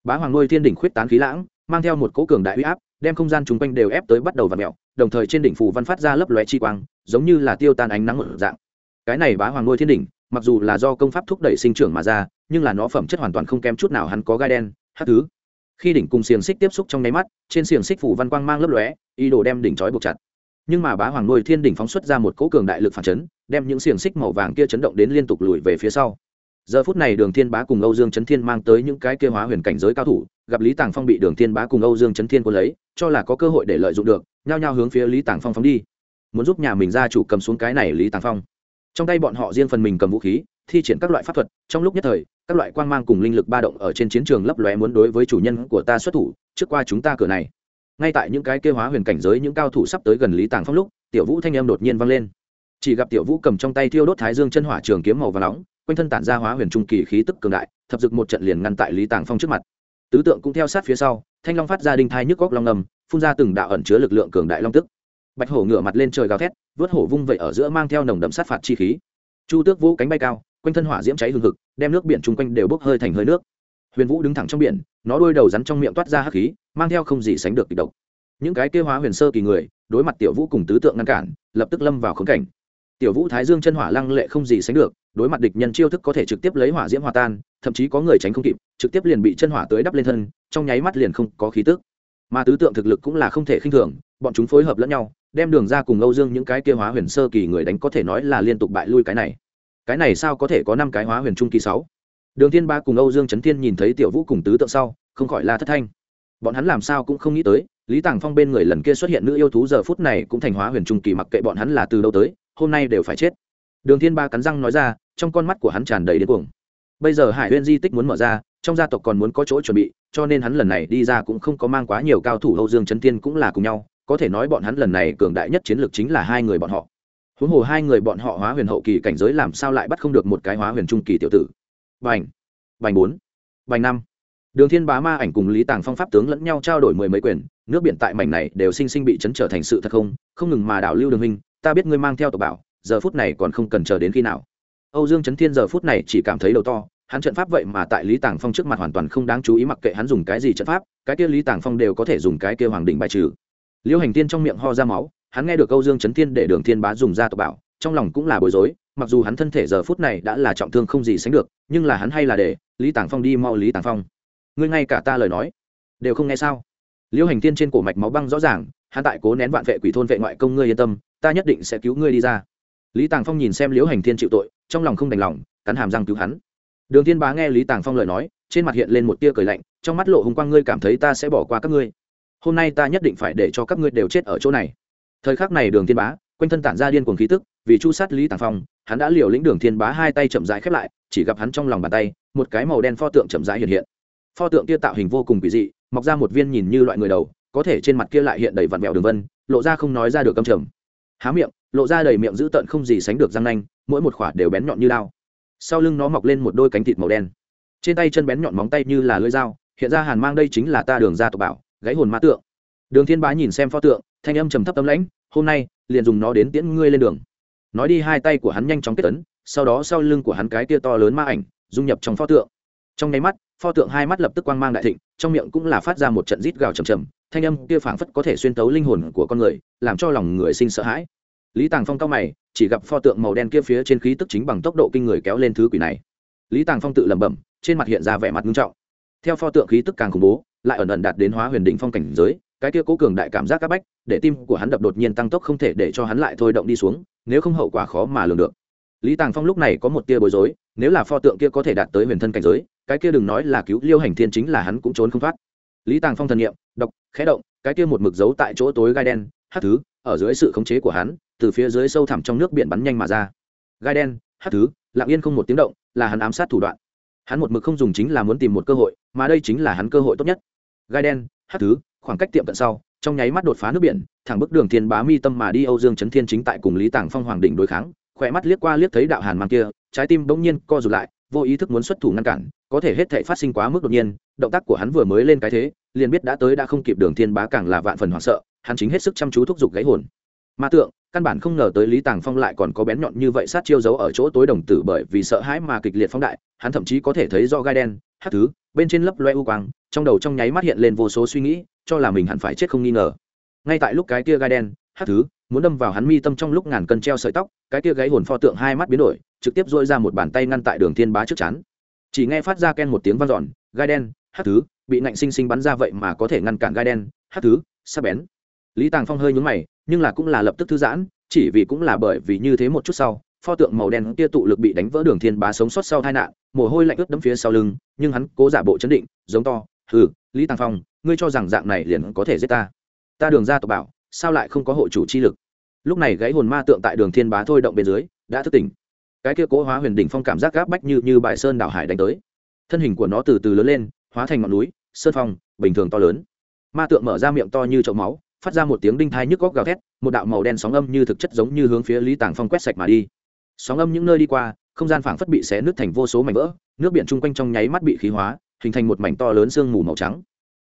Bá hoàng ngôi thiên đỉnh khuyết tán khí lãng, mang theo một cỗ cường đại uy áp, đem không gian chung quanh đều ép tới bắt đầu và mẹo đồng thời trên đỉnh phù văn phát ra lấp lóe chi quang, giống như là tiêu tan ánh nắng một dạng. Cái này bá hoàng ngôi thiên đỉnh mặc dù là do công pháp thúc đẩy sinh trưởng mà ra, nhưng là nó phẩm chất hoàn toàn không kém chút nào hắn có gai đen hát thứ. Khi đỉnh cùng xiềng xích tiếp xúc trong nháy mắt, trên xiềng xích phủ văn quang mang lấp lóe, ý đồ đem đỉnh trói buộc chặt. Nhưng mà bá hoàng nuôi thiên đỉnh phóng xuất ra một cỗ cường đại lực phản chấn, đem những xiềng xích màu vàng kia chấn động đến liên tục lùi về phía sau. Giờ phút này đường thiên bá cùng âu dương chấn thiên mang tới những cái kia hóa huyền cảnh giới cao thủ, gặp lý tàng phong bị đường thiên bá cùng âu dương chấn thiên quân lấy, cho là có cơ hội để lợi dụng được, nhao nhao hướng phía lý tàng phong phóng đi. Muốn giúp nhà mình ra chủ cầm xuống cái này lý tàng phong trong tay bọn họ riêng phần mình cầm vũ khí, thi triển các loại pháp thuật, trong lúc nhất thời, các loại quang mang cùng linh lực ba động ở trên chiến trường lấp lóe muốn đối với chủ nhân của ta xuất thủ, trước qua chúng ta cửa này. Ngay tại những cái kêu hóa huyền cảnh giới, những cao thủ sắp tới gần lý tàng phong lúc, tiểu vũ thanh em đột nhiên vang lên. Chỉ gặp tiểu vũ cầm trong tay thiêu đốt thái dương chân hỏa trường kiếm màu và nóng, quanh thân tản ra hóa huyền trung kỳ khí tức cường đại, thập dực một trận liền ngăn tại lý tàng phong trước mặt. Tứ tượng cũng theo sát phía sau, thanh long phát ra đinh thai nhức góc long ngầm phun ra từng đạo ẩn chứa lực lượng cường đại long tức bạch hổ ngửa mặt lên trời gào thét, vớt hổ vung vậy ở giữa mang theo nồng đậm sát phạt chi khí. Chu tước vũ cánh bay cao, quanh thân hỏa diễm cháy hừng hực, đem nước biển chung quanh đều bốc hơi thành hơi nước. Huyền vũ đứng thẳng trong biển, nó đôi đầu rắn trong miệng toát ra hắc khí, mang theo không gì sánh được kịch độc. Những cái kêu hóa huyền sơ kỳ người, đối mặt tiểu vũ cùng tứ tượng ngăn cản, lập tức lâm vào khống cảnh. Tiểu vũ thái dương chân hỏa lăng lệ không gì sánh được, đối mặt địch nhân chiêu thức có thể trực tiếp lấy hỏa diễm hòa tan, thậm chí có người tránh không kịp, trực tiếp liền bị chân hỏa tới đắp lên thân, trong nháy mắt liền không có khí tức. Mà tứ tượng thực lực cũng là không thể khinh thường, bọn chúng phối hợp lẫn nhau đem đường ra cùng âu dương những cái kia hóa huyền sơ kỳ người đánh có thể nói là liên tục bại lui cái này. Cái này sao có thể có năm cái hóa huyền trung kỳ sáu? Đường thiên ba cùng âu dương trấn thiên nhìn thấy tiểu vũ cùng tứ tượng sau, không khỏi la thất thanh. Bọn hắn làm sao cũng không nghĩ tới, lý tàng phong bên người lần kia xuất hiện nữ yêu thú giờ phút này cũng thành hóa huyền trung kỳ mặc kệ bọn hắn là từ đâu tới, hôm nay đều phải chết. Đường thiên ba cắn răng nói ra, trong con mắt của hắn tràn đầy điên cuồng. Bây giờ hải huyên di tích muốn mở ra, trong gia tộc còn muốn có chỗ chuẩn bị, cho nên hắn lần này đi ra cũng không có mang quá nhiều cao thủ âu dương trấn thiên cũng là cùng nhau có thể nói bọn hắn lần này cường đại nhất chiến lược chính là hai người bọn họ. Huống hồ hai người bọn họ hóa huyền hậu kỳ cảnh giới làm sao lại bắt không được một cái hóa huyền trung kỳ tiểu tử. Bành bành bốn, bành năm. Đường thiên bá ma ảnh cùng lý tàng phong pháp tướng lẫn nhau trao đổi mười mấy quyền, nước biển tại mảnh này đều sinh sinh bị chấn trở thành sự thật không? Không ngừng mà đảo lưu đường huynh, ta biết ngươi mang theo tộc bảo, giờ phút này còn không cần chờ đến khi nào. Âu dương chấn thiên giờ phút này chỉ cảm thấy đầu to, hắn trận pháp vậy mà tại lý tàng phong trước mặt hoàn toàn không đáng chú ý mặc kệ hắn dùng cái gì trận pháp, cái kia lý tàng phong đều có thể dùng cái kia hoàng đỉnh bài trừ liêu hành tiên trong miệng ho ra máu, hắn nghe được câu dương chấn thiên để đường thiên bá dùng ra tộc bảo, trong lòng cũng là bối rối, mặc dù hắn thân thể giờ phút này đã là trọng thương không gì sánh được, nhưng là hắn hay là để lý tàng phong đi mau lý tàng phong. Ngươi ngay cả ta lời nói đều không nghe sao? Liêu hành tiên trên cổ mạch máu băng rõ ràng, hắn tại cố nén vạn vệ quỷ thôn vệ ngoại công ngươi yên tâm, ta nhất định sẽ cứu ngươi đi ra. Lý tàng phong nhìn xem liễu hành thiên chịu tội, trong lòng không đành lòng, cắn hàm răng cứu hắn. Đường thiên bá nghe lý tàng phong lời nói, trên mặt hiện lên một tia cười lạnh, trong mắt lộ hùng quang ngươi cảm thấy ta sẽ bỏ qua các ngươi hôm nay ta nhất định phải để cho các ngươi đều chết ở chỗ này. Thời khắc này đường thiên bá, quanh thân tản ra điên cuồng khí tức, vì chu sát lý tàng phong, hắn đã liều lĩnh đường thiên bá hai tay chậm rãi khép lại, chỉ gặp hắn trong lòng bàn tay, một cái màu đen pho tượng chậm rãi hiện hiện. Pho tượng kia tạo hình vô cùng kỳ dị, mọc ra một viên nhìn như loại người đầu, có thể trên mặt kia lại hiện đầy vặn vẹo đường vân, lộ ra không nói ra được câm trầm. Há miệng, lộ ra đầy miệng dữ tợn không gì sánh được răng nanh, mỗi một khỏa đều bén nhọn như lao sau lưng nó mọc lên một đôi cánh thịt màu đen. Trên tay chân bén nhọn móng tay như là lưỡi dao, hiện ra hàn mang đây chính là ta đường ra tộc bảo gáy hồn ma tượng. Đường thiên bá nhìn xem pho tượng, thanh âm trầm thấp âm lãnh, hôm nay, liền dùng nó đến tiễn ngươi lên đường. Nói đi, hai tay của hắn nhanh chóng kết ấn, sau đó sau lưng của hắn cái kia to lớn ma ảnh, dung nhập trong pho tượng. Trong nháy mắt, pho tượng hai mắt lập tức quang mang đại thịnh, trong miệng cũng là phát ra một trận rít gào trầm trầm, thanh âm kia phảng phất có thể xuyên tấu linh hồn của con người, làm cho lòng người sinh sợ hãi. Lý tàng phong cao mày, chỉ gặp pho tượng màu đen kia phía trên khí tức chính bằng tốc độ kinh người kéo lên thứ quỷ này. Lý tàng phong tự lẩm bẩm, trên mặt hiện ra vẻ mặt nghiêm trọng. Theo pho tượng khí tức càng khủng bố lại ẩn ẩn đạt đến hóa huyền đỉnh phong cảnh giới, cái kia cố cường đại cảm giác các bách, để tim của hắn đập đột nhiên tăng tốc không thể để cho hắn lại thôi động đi xuống, nếu không hậu quả khó mà lường được. Lý tàng phong lúc này có một tia bối rối, nếu là pho tượng kia có thể đạt tới huyền thân cảnh giới, cái kia đừng nói là cứu liêu hành thiên chính là hắn cũng trốn không thoát. Lý tàng phong thần niệm đọc khẽ động, cái kia một mực giấu tại chỗ tối gai đen, hắc thứ, ở dưới sự khống chế của hắn, từ phía dưới sâu thẳm trong nước biển bắn nhanh mà ra. Gai đen, hắc thứ, lặng yên không một tiếng động, là hắn ám sát thủ đoạn. Hắn một mực không dùng chính là muốn tìm một cơ hội, mà đây chính là hắn cơ hội tốt nhất gai đen, hát thứ, khoảng cách tiệm cận sau, trong nháy mắt đột phá nước biển, thẳng bức đường thiên bá mi tâm mà đi âu dương trấn thiên chính tại cùng lý tàng phong hoàng đỉnh đối kháng, khỏe mắt liếc qua liếc thấy đạo hàn mang kia, trái tim bỗng nhiên co rụt lại, vô ý thức muốn xuất thủ ngăn cản, có thể hết thể phát sinh quá mức đột nhiên, động tác của hắn vừa mới lên cái thế, liền biết đã tới đã không kịp đường thiên bá càng là vạn phần hoảng sợ, hắn chính hết sức chăm chú thúc giục gáy hồn. Ma tượng, căn bản không ngờ tới lý tàng phong lại còn có bén nhọn như vậy sát chiêu giấu ở chỗ tối đồng tử bởi vì sợ hãi mà kịch liệt phóng đại, hắn thậm chí có thể thấy do gai đen hát thứ, bên trên lấp loe u quang, trong đầu trong nháy mắt hiện lên vô số suy nghĩ, cho là mình hẳn phải chết không nghi ngờ. Ngay tại lúc cái kia gai đen, hát thứ, muốn đâm vào hắn mi tâm trong lúc ngàn cân treo sợi tóc, cái kia gáy hồn pho tượng hai mắt biến đổi, trực tiếp dôi ra một bàn tay ngăn tại đường thiên bá trước chắn chỉ nghe phát ra ken một tiếng vang dọn, gai đen, hát thứ, bị nạnh sinh sinh bắn ra vậy mà có thể ngăn cản gai đen, hát thứ, sắp bén. Lý tàng phong hơi nhúng mày, nhưng là cũng là lập tức thư giãn, chỉ vì cũng là bởi vì như thế một chút sau pho tượng màu đen kia tụ lực bị đánh vỡ đường thiên bá sống sót sau tai nạn, mồ hôi lạnh ướt đẫm phía sau lưng, nhưng hắn cố giả bộ chấn định, giống to, hừ, lý tàng phong, ngươi cho rằng dạng này liền có thể giết ta? Ta đường ra tộc bảo, sao lại không có hộ chủ chi lực? Lúc này gãy hồn ma tượng tại đường thiên bá thôi động bên dưới, đã thức tỉnh. Cái kia cố hóa huyền đỉnh phong cảm giác gáp bách như như bại sơn đảo hải đánh tới. Thân hình của nó từ từ lớn lên, hóa thành ngọn núi, sơn phong, bình thường to lớn. Ma tượng mở ra miệng to như chậu máu, phát ra một tiếng đinh thai nhức góc gào thét, một đạo màu đen sóng âm như thực chất giống như hướng phía lý tàng phong quét sạch mà đi sóng âm những nơi đi qua, không gian phảng phất bị xé nứt thành vô số mảnh vỡ, nước biển chung quanh trong nháy mắt bị khí hóa, hình thành một mảnh to lớn sương mù màu trắng.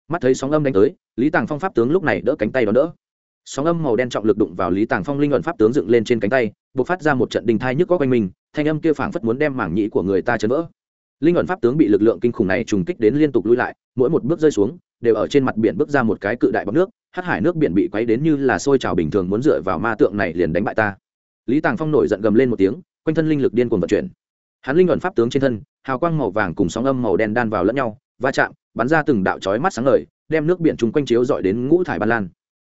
Mắt thấy sóng âm đánh tới, lý tàng phong pháp tướng lúc này đỡ cánh tay đón đỡ. Sóng âm màu đen trọng lực đụng vào lý tàng phong linh luận pháp tướng dựng lên trên cánh tay b ộ c phát ra một trận đình thai nhức có quanh mình, thanh âm kia phảng phất muốn đem mảng nhĩ của người ta chấn vỡ. Linh luận pháp tướng bị lực lượng kinh khủng này trùng kích đến liên tục lui lại, mỗi một bước rơi xuống, đều ở trên mặt biển bước ra một cái cự đại bọc nước hát hải nước biển bị quấy đến như là sôi trào bình thường muốn dựa vào ma tượng này liền đánh bại ta lý tàng phong nổi giận gầm lên một tiếng, quanh thân linh lực điên cuồng vận chuyển. Hắn linh luận pháp tướng trên thân, hào quang màu vàng cùng sóng âm màu đen đan vào lẫn nhau, va chạm, bắn ra từng đạo chói mắt sáng ngời, đem nước biển chung quanh chiếu dọi đến ngũ thải ban lan.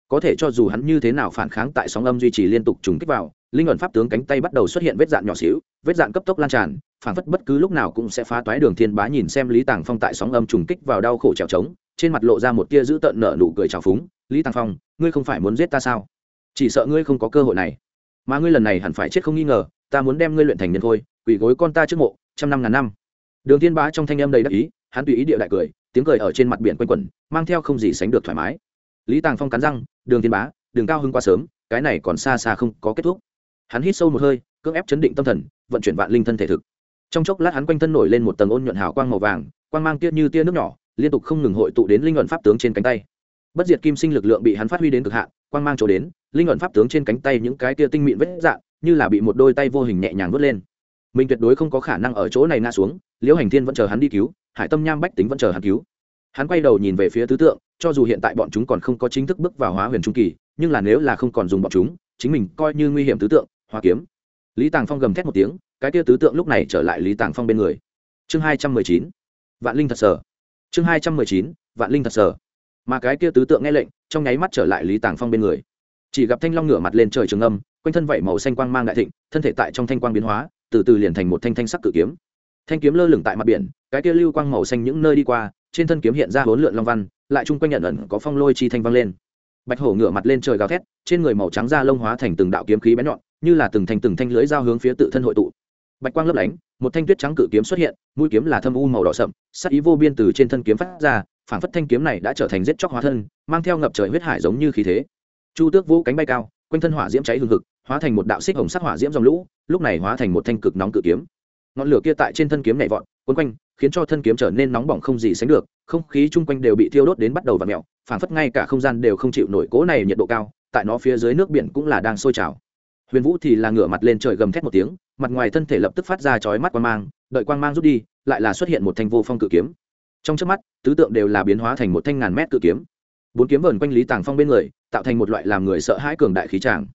Có thể cho dù hắn như thế nào phản kháng tại sóng âm duy trì liên tục trùng kích vào, linh luận pháp tướng cánh tay bắt đầu xuất hiện vết dạn nhỏ xíu, vết dạn cấp tốc lan tràn, phản phất bất cứ lúc nào cũng sẽ phá toái đường thiên bá nhìn xem lý tàng phong tại sóng âm trùng kích vào đau khổ trèo trống, trên mặt lộ ra một tia dữ tợn nở nụ cười trào phúng, lý tàng phong, ngươi không phải muốn giết ta sao? Chỉ sợ ngươi không có cơ hội này mà ngươi lần này hẳn phải chết không nghi ngờ, ta muốn đem ngươi luyện thành nhân thôi, quỳ gối con ta trước mộ, trăm năm ngàn năm. Đường thiên bá trong thanh âm đầy đắc ý, hắn tùy ý địa đại cười, tiếng cười ở trên mặt biển quanh quẩn, mang theo không gì sánh được thoải mái. Lý tàng phong cắn răng, đường thiên bá đường cao hưng quá sớm, cái này còn xa xa không có kết thúc. Hắn hít sâu một hơi, cưỡng ép chấn định tâm thần, vận chuyển vạn linh thân thể thực. Trong chốc lát hắn quanh thân nổi lên một tầng ôn nhuận hào quang màu vàng, quang mang tia như tia nước nhỏ, liên tục không ngừng hội tụ đến linh luận pháp tướng trên cánh tay. Bất diệt kim sinh lực lượng bị hắn phát huy đến cực hạn quang mang chỗ đến, linh luận pháp tướng trên cánh tay những cái tia tinh mịn vết dạng, như là bị một đôi tay vô hình nhẹ nhàng vớt lên. Mình tuyệt đối không có khả năng ở chỗ này ngã xuống, liễu hành thiên vẫn chờ hắn đi cứu, hải tâm nham bách tính vẫn chờ hắn cứu. Hắn quay đầu nhìn về phía tứ tượng, cho dù hiện tại bọn chúng còn không có chính thức bước vào hóa huyền trung kỳ, nhưng là nếu là không còn dùng bọn chúng, chính mình coi như nguy hiểm tứ tượng, hoa kiếm. Lý tàng phong gầm thét một tiếng, cái tia tứ tượng lúc này trở lại lý tàng phong bên người. Chương hai trăm mười chín, vạn linh thật sở. Chương hai trăm mười chín, vạn linh thật sở mà cái kia tứ tượng nghe lệnh, trong nháy mắt trở lại lý tàng phong bên người. Chỉ gặp thanh long ngửa mặt lên trời trường âm, quanh thân vảy màu xanh quang mang đại thịnh, thân thể tại trong thanh quang biến hóa, từ từ liền thành một thanh thanh sắc cự kiếm. Thanh kiếm lơ lửng tại mặt biển, cái kia lưu quang màu xanh những nơi đi qua, trên thân kiếm hiện ra bốn lượn long văn, lại chung quanh nhận ẩn có phong lôi chi thanh vang lên. Bạch hổ ngửa mặt lên trời gào thét, trên người màu trắng da lông hóa thành từng đạo kiếm khí bén nhọn, như là từng thanh từng thanh lưới dao hướng phía tự thân hội tụ. Bạch quang lấp lánh, một thanh tuyết trắng cự kiếm xuất hiện, mũi kiếm là thâm u màu đỏ sậm, sắc ý vô biên từ trên thân kiếm phát ra phảng phất thanh kiếm này đã trở thành giết chóc hóa thân, mang theo ngập trời huyết hải giống như khí thế. Chu tước vũ cánh bay cao, quanh thân hỏa diễm cháy hừng hực, hóa thành một đạo xích hồng sắc hỏa diễm dòng lũ, lúc này hóa thành một thanh cực nóng cự kiếm. Ngọn lửa kia tại trên thân kiếm nhảy vọt quấn quanh, khiến cho thân kiếm trở nên nóng bỏng không gì sánh được, không khí chung quanh đều bị thiêu đốt đến bắt đầu và mẹo phảng phất ngay cả không gian đều không chịu nổi cố này nhiệt độ cao, tại nó phía dưới nước biển cũng là đang sôi trào. Huyền vũ thì là ngửa mặt lên trời gầm thét một tiếng, mặt ngoài thân thể lập tức phát ra chói mắt quang mang, đợi quang mang rút đi, lại là xuất hiện một thanh vô phong cự kiếm trong trước mắt, tứ tượng đều là biến hóa thành một thanh ngàn mét cự kiếm. Bốn kiếm vờn quanh lý tàng phong bên người, tạo thành một loại làm người sợ hãi cường đại khí tràng.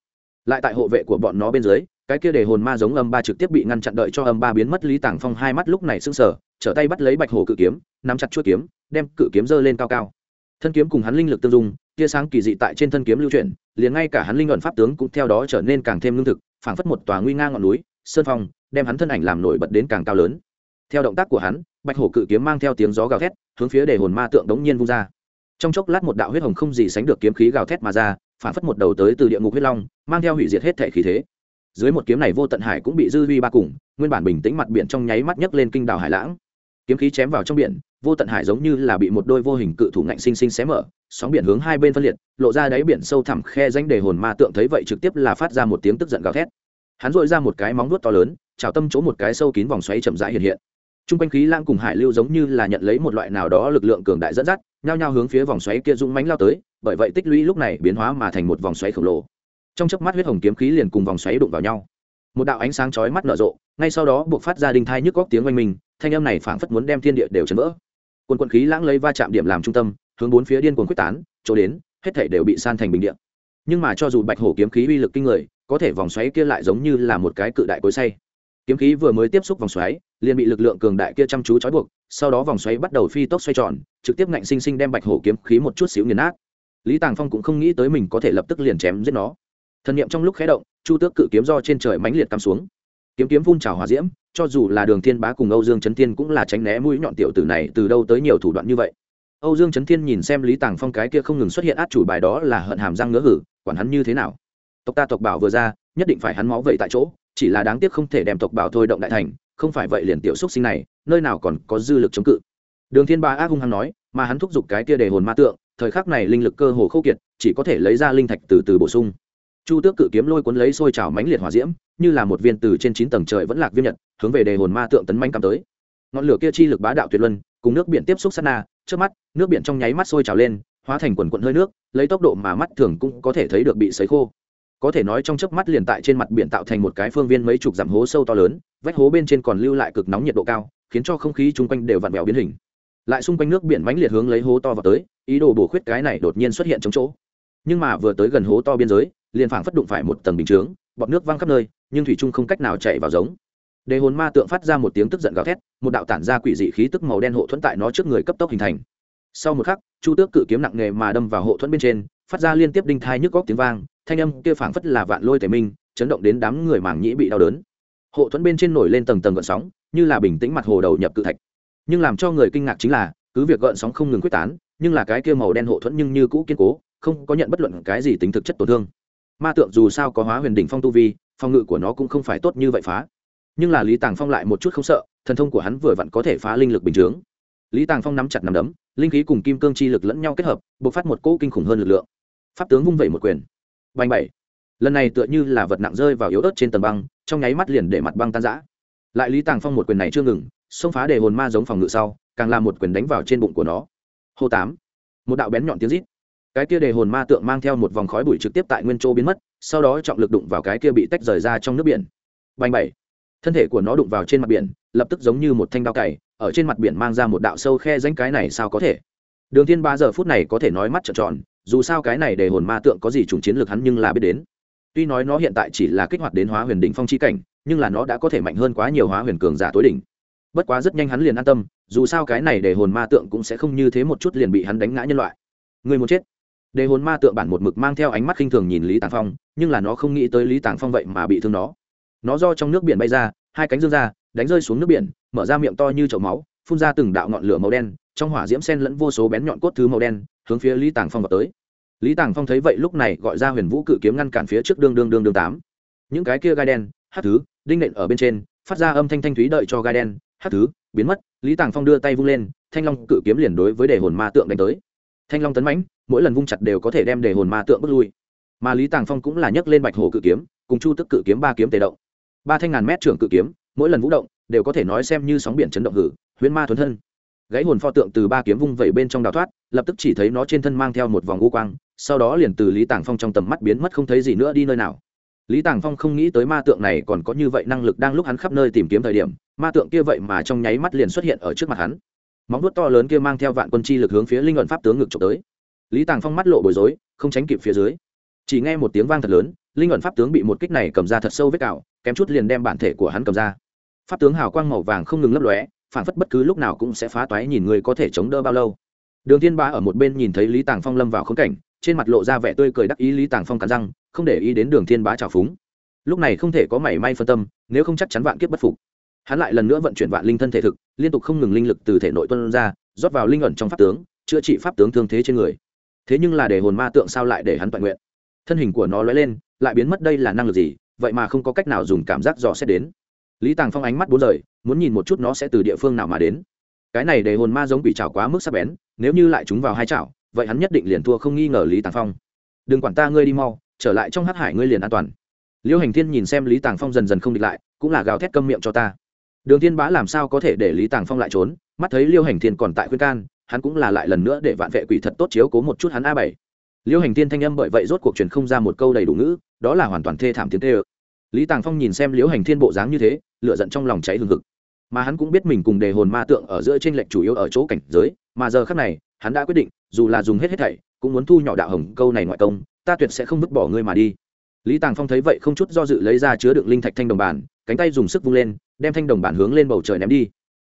Lại tại hộ vệ của bọn nó bên dưới, cái kia để hồn ma giống âm ba trực tiếp bị ngăn chặn đợi cho âm ba biến mất, lý tàng phong hai mắt lúc này sưng sờ, trở tay bắt lấy bạch hồ cự kiếm, nắm chặt chuỗi kiếm, đem cự kiếm dơ lên cao cao. Thân kiếm cùng hắn linh lực tương dung, tia sáng kỳ dị tại trên thân kiếm lưu chuyển, liền ngay cả hắn linh luận pháp tướng cũng theo đó trở nên càng thêm lương thực, phảng phất một tòa nguy nga ngọn núi, sơn phong, đem hắn thân ảnh làm nổi bật đến càng cao lớn. Theo động tác của hắn bạch hổ cự kiếm mang theo tiếng gió gào thét, hướng phía để hồn ma tượng đống nhiên vung ra. Trong chốc lát một đạo huyết hồng không gì sánh được kiếm khí gào thét mà ra, phản phất một đầu tới từ địa ngục huyết long, mang theo hủy diệt hết thể khí thế. Dưới một kiếm này vô tận hải cũng bị dư vi ba cùng, nguyên bản bình tĩnh mặt biển trong nháy mắt nhấc lên kinh đảo hải lãng. Kiếm khí chém vào trong biển, vô tận hải giống như là bị một đôi vô hình cự thủ ngạnh sinh sinh xé mở, sóng biển hướng hai bên phân liệt, lộ ra đáy biển sâu thẳm khe danh đề hồn ma tượng thấy vậy trực tiếp là phát ra một tiếng tức giận gào thét. Hắn dội ra một cái móng vuốt to lớn trào tâm chỗ một cái sâu kín vòng xoáy chậm rãi hiện hiện t r u n g quanh khí lãng cùng hải lưu giống như là nhận lấy một loại nào đó lực lượng cường đại dẫn dắt, nhao nhao hướng phía vòng xoáy kia dũng mánh lao tới, bởi vậy tích lũy lúc này biến hóa mà thành một vòng xoáy khổng lồ. Trong chớp mắt huyết hồng kiếm khí liền cùng vòng xoáy đụng vào nhau. Một đạo ánh sáng chói mắt nở rộ, ngay sau đó buộc phát ra đinh thai nhức góc tiếng oanh mình thanh âm này phảng phất muốn đem thiên địa đều chấn vỡ. Quân quân khí lãng lấy va chạm điểm làm trung tâm, hướng bốn phía điên cuồng quyết tán, chỗ đến, hết thảy đều bị san thành bình địa. Nhưng mà cho dù bạch hổ kiếm khí uy lực kinh người, có thể vòng xoáy kia lại giống như là một cái cự đại cối say kiếm khí vừa mới tiếp xúc vòng xoáy liền bị lực lượng cường đại kia chăm chú trói buộc, sau đó vòng xoáy bắt đầu phi tốc xoay tròn, trực tiếp ngạnh sinh sinh đem bạch hổ kiếm khí một chút xíu nghiền nát. Lý tàng phong cũng không nghĩ tới mình có thể lập tức liền chém giết nó. Thần niệm trong lúc khé động, chu tước cự kiếm do trên trời mãnh liệt cắm xuống. Kiếm kiếm phun trào hòa diễm, cho dù là đường thiên bá cùng âu dương trấn Thiên cũng là tránh né mũi nhọn tiểu tử này từ đâu tới nhiều thủ đoạn như vậy. Âu dương trấn thiên nhìn xem lý tàng phong cái kia không ngừng xuất hiện át chủ bài đó là hận hàm răng ngỡ hử, quản hắn như thế nào. Tộc ta tộc bảo vừa ra, nhất định phải hắn máu vậy tại chỗ, chỉ là đáng tiếc không thể đem tộc bảo thôi động đại thành không phải vậy liền tiểu xúc sinh này, nơi nào còn có dư lực chống cự. Đường thiên ba ác hung hăng nói, mà hắn thúc giục cái kia đề hồn ma tượng, thời khắc này linh lực cơ hồ khô kiệt, chỉ có thể lấy ra linh thạch từ từ bổ sung. Chu tước cự kiếm lôi cuốn lấy sôi trào mãnh liệt hỏa diễm, như là một viên từ trên chín tầng trời vẫn lạc viêm nhật, hướng về đề hồn ma tượng tấn manh cắm tới. Ngọn lửa kia chi lực bá đạo tuyệt luân, cùng nước biển tiếp xúc sát na, trước mắt, nước biển trong nháy mắt sôi trào lên, hóa thành quần quận hơi nước, lấy tốc độ mà mắt thường cũng có thể thấy được bị sấy khô có thể nói trong chớp mắt liền tại trên mặt biển tạo thành một cái phương viên mấy chục dặm hố sâu to lớn, vách hố bên trên còn lưu lại cực nóng nhiệt độ cao, khiến cho không khí chung quanh đều vặn vẹo biến hình. Lại xung quanh nước biển mãnh liệt hướng lấy hố to vào tới, ý đồ bổ khuyết cái này đột nhiên xuất hiện trong chỗ. Nhưng mà vừa tới gần hố to biên giới, liền phảng phất đụng phải một tầng bình chướng, bọt nước văng khắp nơi, nhưng thủy trung không cách nào chạy vào giống. Đề hồn ma tượng phát ra một tiếng tức giận gào thét, một đạo tản ra quỷ dị khí tức màu đen hộ thuẫn tại nó trước người cấp tốc hình thành. Sau một khắc, chu tước cự kiếm nặng nề mà đâm vào hộ thuẫn bên trên phát ra liên tiếp đinh thai nhức góc tiếng vang, thanh âm kia phảng phất là vạn lôi tề minh, chấn động đến đám người mảng nhĩ bị đau đớn. Hộ thuẫn bên trên nổi lên tầng tầng gợn sóng, như là bình tĩnh mặt hồ đầu nhập cự thạch. Nhưng làm cho người kinh ngạc chính là, cứ việc gợn sóng không ngừng quyết tán, nhưng là cái kia màu đen hộ thuẫn nhưng như cũ kiên cố, không có nhận bất luận cái gì tính thực chất tổn thương. Ma tượng dù sao có hóa huyền đỉnh phong tu vi phong ngự của nó cũng không phải tốt như vậy phá. Nhưng là lý tàng phong lại một chút không sợ, thần thông của hắn vừa vặn có thể phá linh lực bình chướng. Lý tàng phong nắm chặt nắm đấm, linh khí cùng kim cương chi lực lẫn nhau kết hợp, bộc phát một cỗ kinh khủng hơn lực lượng pháp tướng vung vẩy một quyền. Bành bảy. Lần này tựa như là vật nặng rơi vào yếu ớt trên tầng băng, trong nháy mắt liền để mặt băng tan giã lại lý tàng phong một quyền này chưa ngừng, xông phá để hồn ma giống phòng ngự sau, càng làm một quyền đánh vào trên bụng của nó. Hô tám. Một đạo bén nhọn tiếng rít. Cái kia đề hồn ma tượng mang theo một vòng khói bụi trực tiếp tại nguyên châu biến mất, sau đó trọng lực đụng vào cái kia bị tách rời ra trong nước biển. Bành bảy. Thân thể của nó đụng vào trên mặt biển, lập tức giống như một thanh đao cày, ở trên mặt biển mang ra một đạo sâu khe danh cái này sao có thể? Đường thiên ba giờ phút này có thể nói mắt trợn tròn dù sao cái này để hồn ma tượng có gì trùng chiến lược hắn nhưng là biết đến. Tuy nói nó hiện tại chỉ là kích hoạt đến hóa huyền đỉnh phong chi cảnh, nhưng là nó đã có thể mạnh hơn quá nhiều hóa huyền cường giả tối đỉnh. Bất quá rất nhanh hắn liền an tâm, dù sao cái này để hồn ma tượng cũng sẽ không như thế một chút liền bị hắn đánh ngã nhân loại. Người muốn chết. Để hồn ma tượng bản một mực mang theo ánh mắt khinh thường nhìn lý tàng phong, nhưng là nó không nghĩ tới lý tàng phong vậy mà bị thương nó. Nó do trong nước biển bay ra, hai cánh dương ra, đánh rơi xuống nước biển, mở ra miệng to như chậu máu phun ra từng đạo ngọn lửa màu đen, trong hỏa diễm sen lẫn vô số bén nhọn cốt thứ màu đen, hướng phía lý tàng phong vào tới. Lý tàng phong thấy vậy lúc này gọi ra huyền vũ cự kiếm ngăn cản phía trước đương đương đương đương tám. Những cái kia gai đen hát thứ, đinh nện ở bên trên, phát ra âm thanh thanh thúy đợi cho gai đen hát thứ, biến mất, lý tàng phong đưa tay vung lên, thanh long cự kiếm liền đối với đề hồn ma tượng đánh tới. Thanh long tấn mãnh, mỗi lần vung chặt đều có thể đem đề hồn ma tượng bước lui. Mà lý tàng phong cũng là nhấc lên bạch hồ cự kiếm, cùng chu tức cự kiếm ba kiếm tề động. Ba thanh ngàn mét trưởng cự kiếm, mỗi lần vũ động, đều có thể nói xem như sóng biển chấn động hử huyễn ma thuấn thân. Gãy hồn pho tượng từ ba kiếm vung vẩy bên trong đào thoát, lập tức chỉ thấy nó trên thân mang theo một vòng u quang, sau đó liền từ lý tàng phong trong tầm mắt biến mất không thấy gì nữa đi nơi nào. Lý tàng phong không nghĩ tới ma tượng này còn có như vậy năng lực đang lúc hắn khắp nơi tìm kiếm thời điểm, ma tượng kia vậy mà trong nháy mắt liền xuất hiện ở trước mặt hắn. Móng vuốt to lớn kia mang theo vạn quân chi lực hướng phía linh luận pháp tướng ngực trộm tới. Lý tàng phong mắt lộ bối rối, không tránh kịp phía dưới. Chỉ nghe một tiếng vang thật lớn, linh luận pháp tướng bị một kích này cầm ra thật sâu vết cào, kém chút liền đem bản thể của hắn cầm ra. Pháp tướng hào quang màu vàng không ngừng lấp lóe phản phất bất cứ lúc nào cũng sẽ phá toái nhìn người có thể chống đỡ bao lâu. Đường thiên ba ở một bên nhìn thấy lý tàng phong lâm vào khốn cảnh, trên mặt lộ ra vẻ tươi cười đắc ý lý tàng phong cắn răng, không để ý đến đường thiên bá trào phúng. Lúc này không thể có mảy may phân tâm, nếu không chắc chắn vạn kiếp bất phục. Hắn lại lần nữa vận chuyển vạn linh thân thể thực, liên tục không ngừng linh lực từ thể nội tuân ra, rót vào linh ẩn trong pháp tướng, chữa trị pháp tướng thương thế trên người. Thế nhưng là để hồn ma tượng sao lại để hắn toàn nguyện? Thân hình của nó lóe lên, lại biến mất đây là năng lực gì, vậy mà không có cách nào dùng cảm giác dò xét đến. Lý tàng phong ánh mắt bốn rời muốn nhìn một chút nó sẽ từ địa phương nào mà đến. Cái này để hồn ma giống bị trào quá mức sắc bén, nếu như lại chúng vào hai chảo vậy hắn nhất định liền thua không nghi ngờ lý tàng phong. Đừng quản ta ngươi đi mau, trở lại trong hát hải ngươi liền an toàn. Liêu hành thiên nhìn xem lý tàng phong dần dần không địch lại, cũng là gào thét câm miệng cho ta. Đường thiên bá làm sao có thể để lý tàng phong lại trốn? Mắt thấy liêu hành thiên còn tại khuyên can, hắn cũng là lại lần nữa để vạn vệ quỷ thật tốt chiếu cố một chút hắn a bảy. Liêu hành thiên thanh âm bởi vậy rốt cuộc truyền không ra một câu đầy đủ ngữ, đó là hoàn toàn thê thảm tiếng tê ơ. Lý tàng phong nhìn xem liêu hành thiên bộ dáng như thế Lửa giận trong lòng cháy hừng hực. Mà hắn cũng biết mình cùng đề hồn ma tượng ở giữa trên lệnh chủ yếu ở chỗ cảnh giới, mà giờ khác này, hắn đã quyết định, dù là dùng hết hết thảy, cũng muốn thu nhỏ đạo hồng câu này ngoại công, ta tuyệt sẽ không vứt bỏ ngươi mà đi. Lý tàng phong thấy vậy không chút do dự lấy ra chứa đựng linh thạch thanh đồng bản, cánh tay dùng sức vung lên, đem thanh đồng bản hướng lên bầu trời ném đi.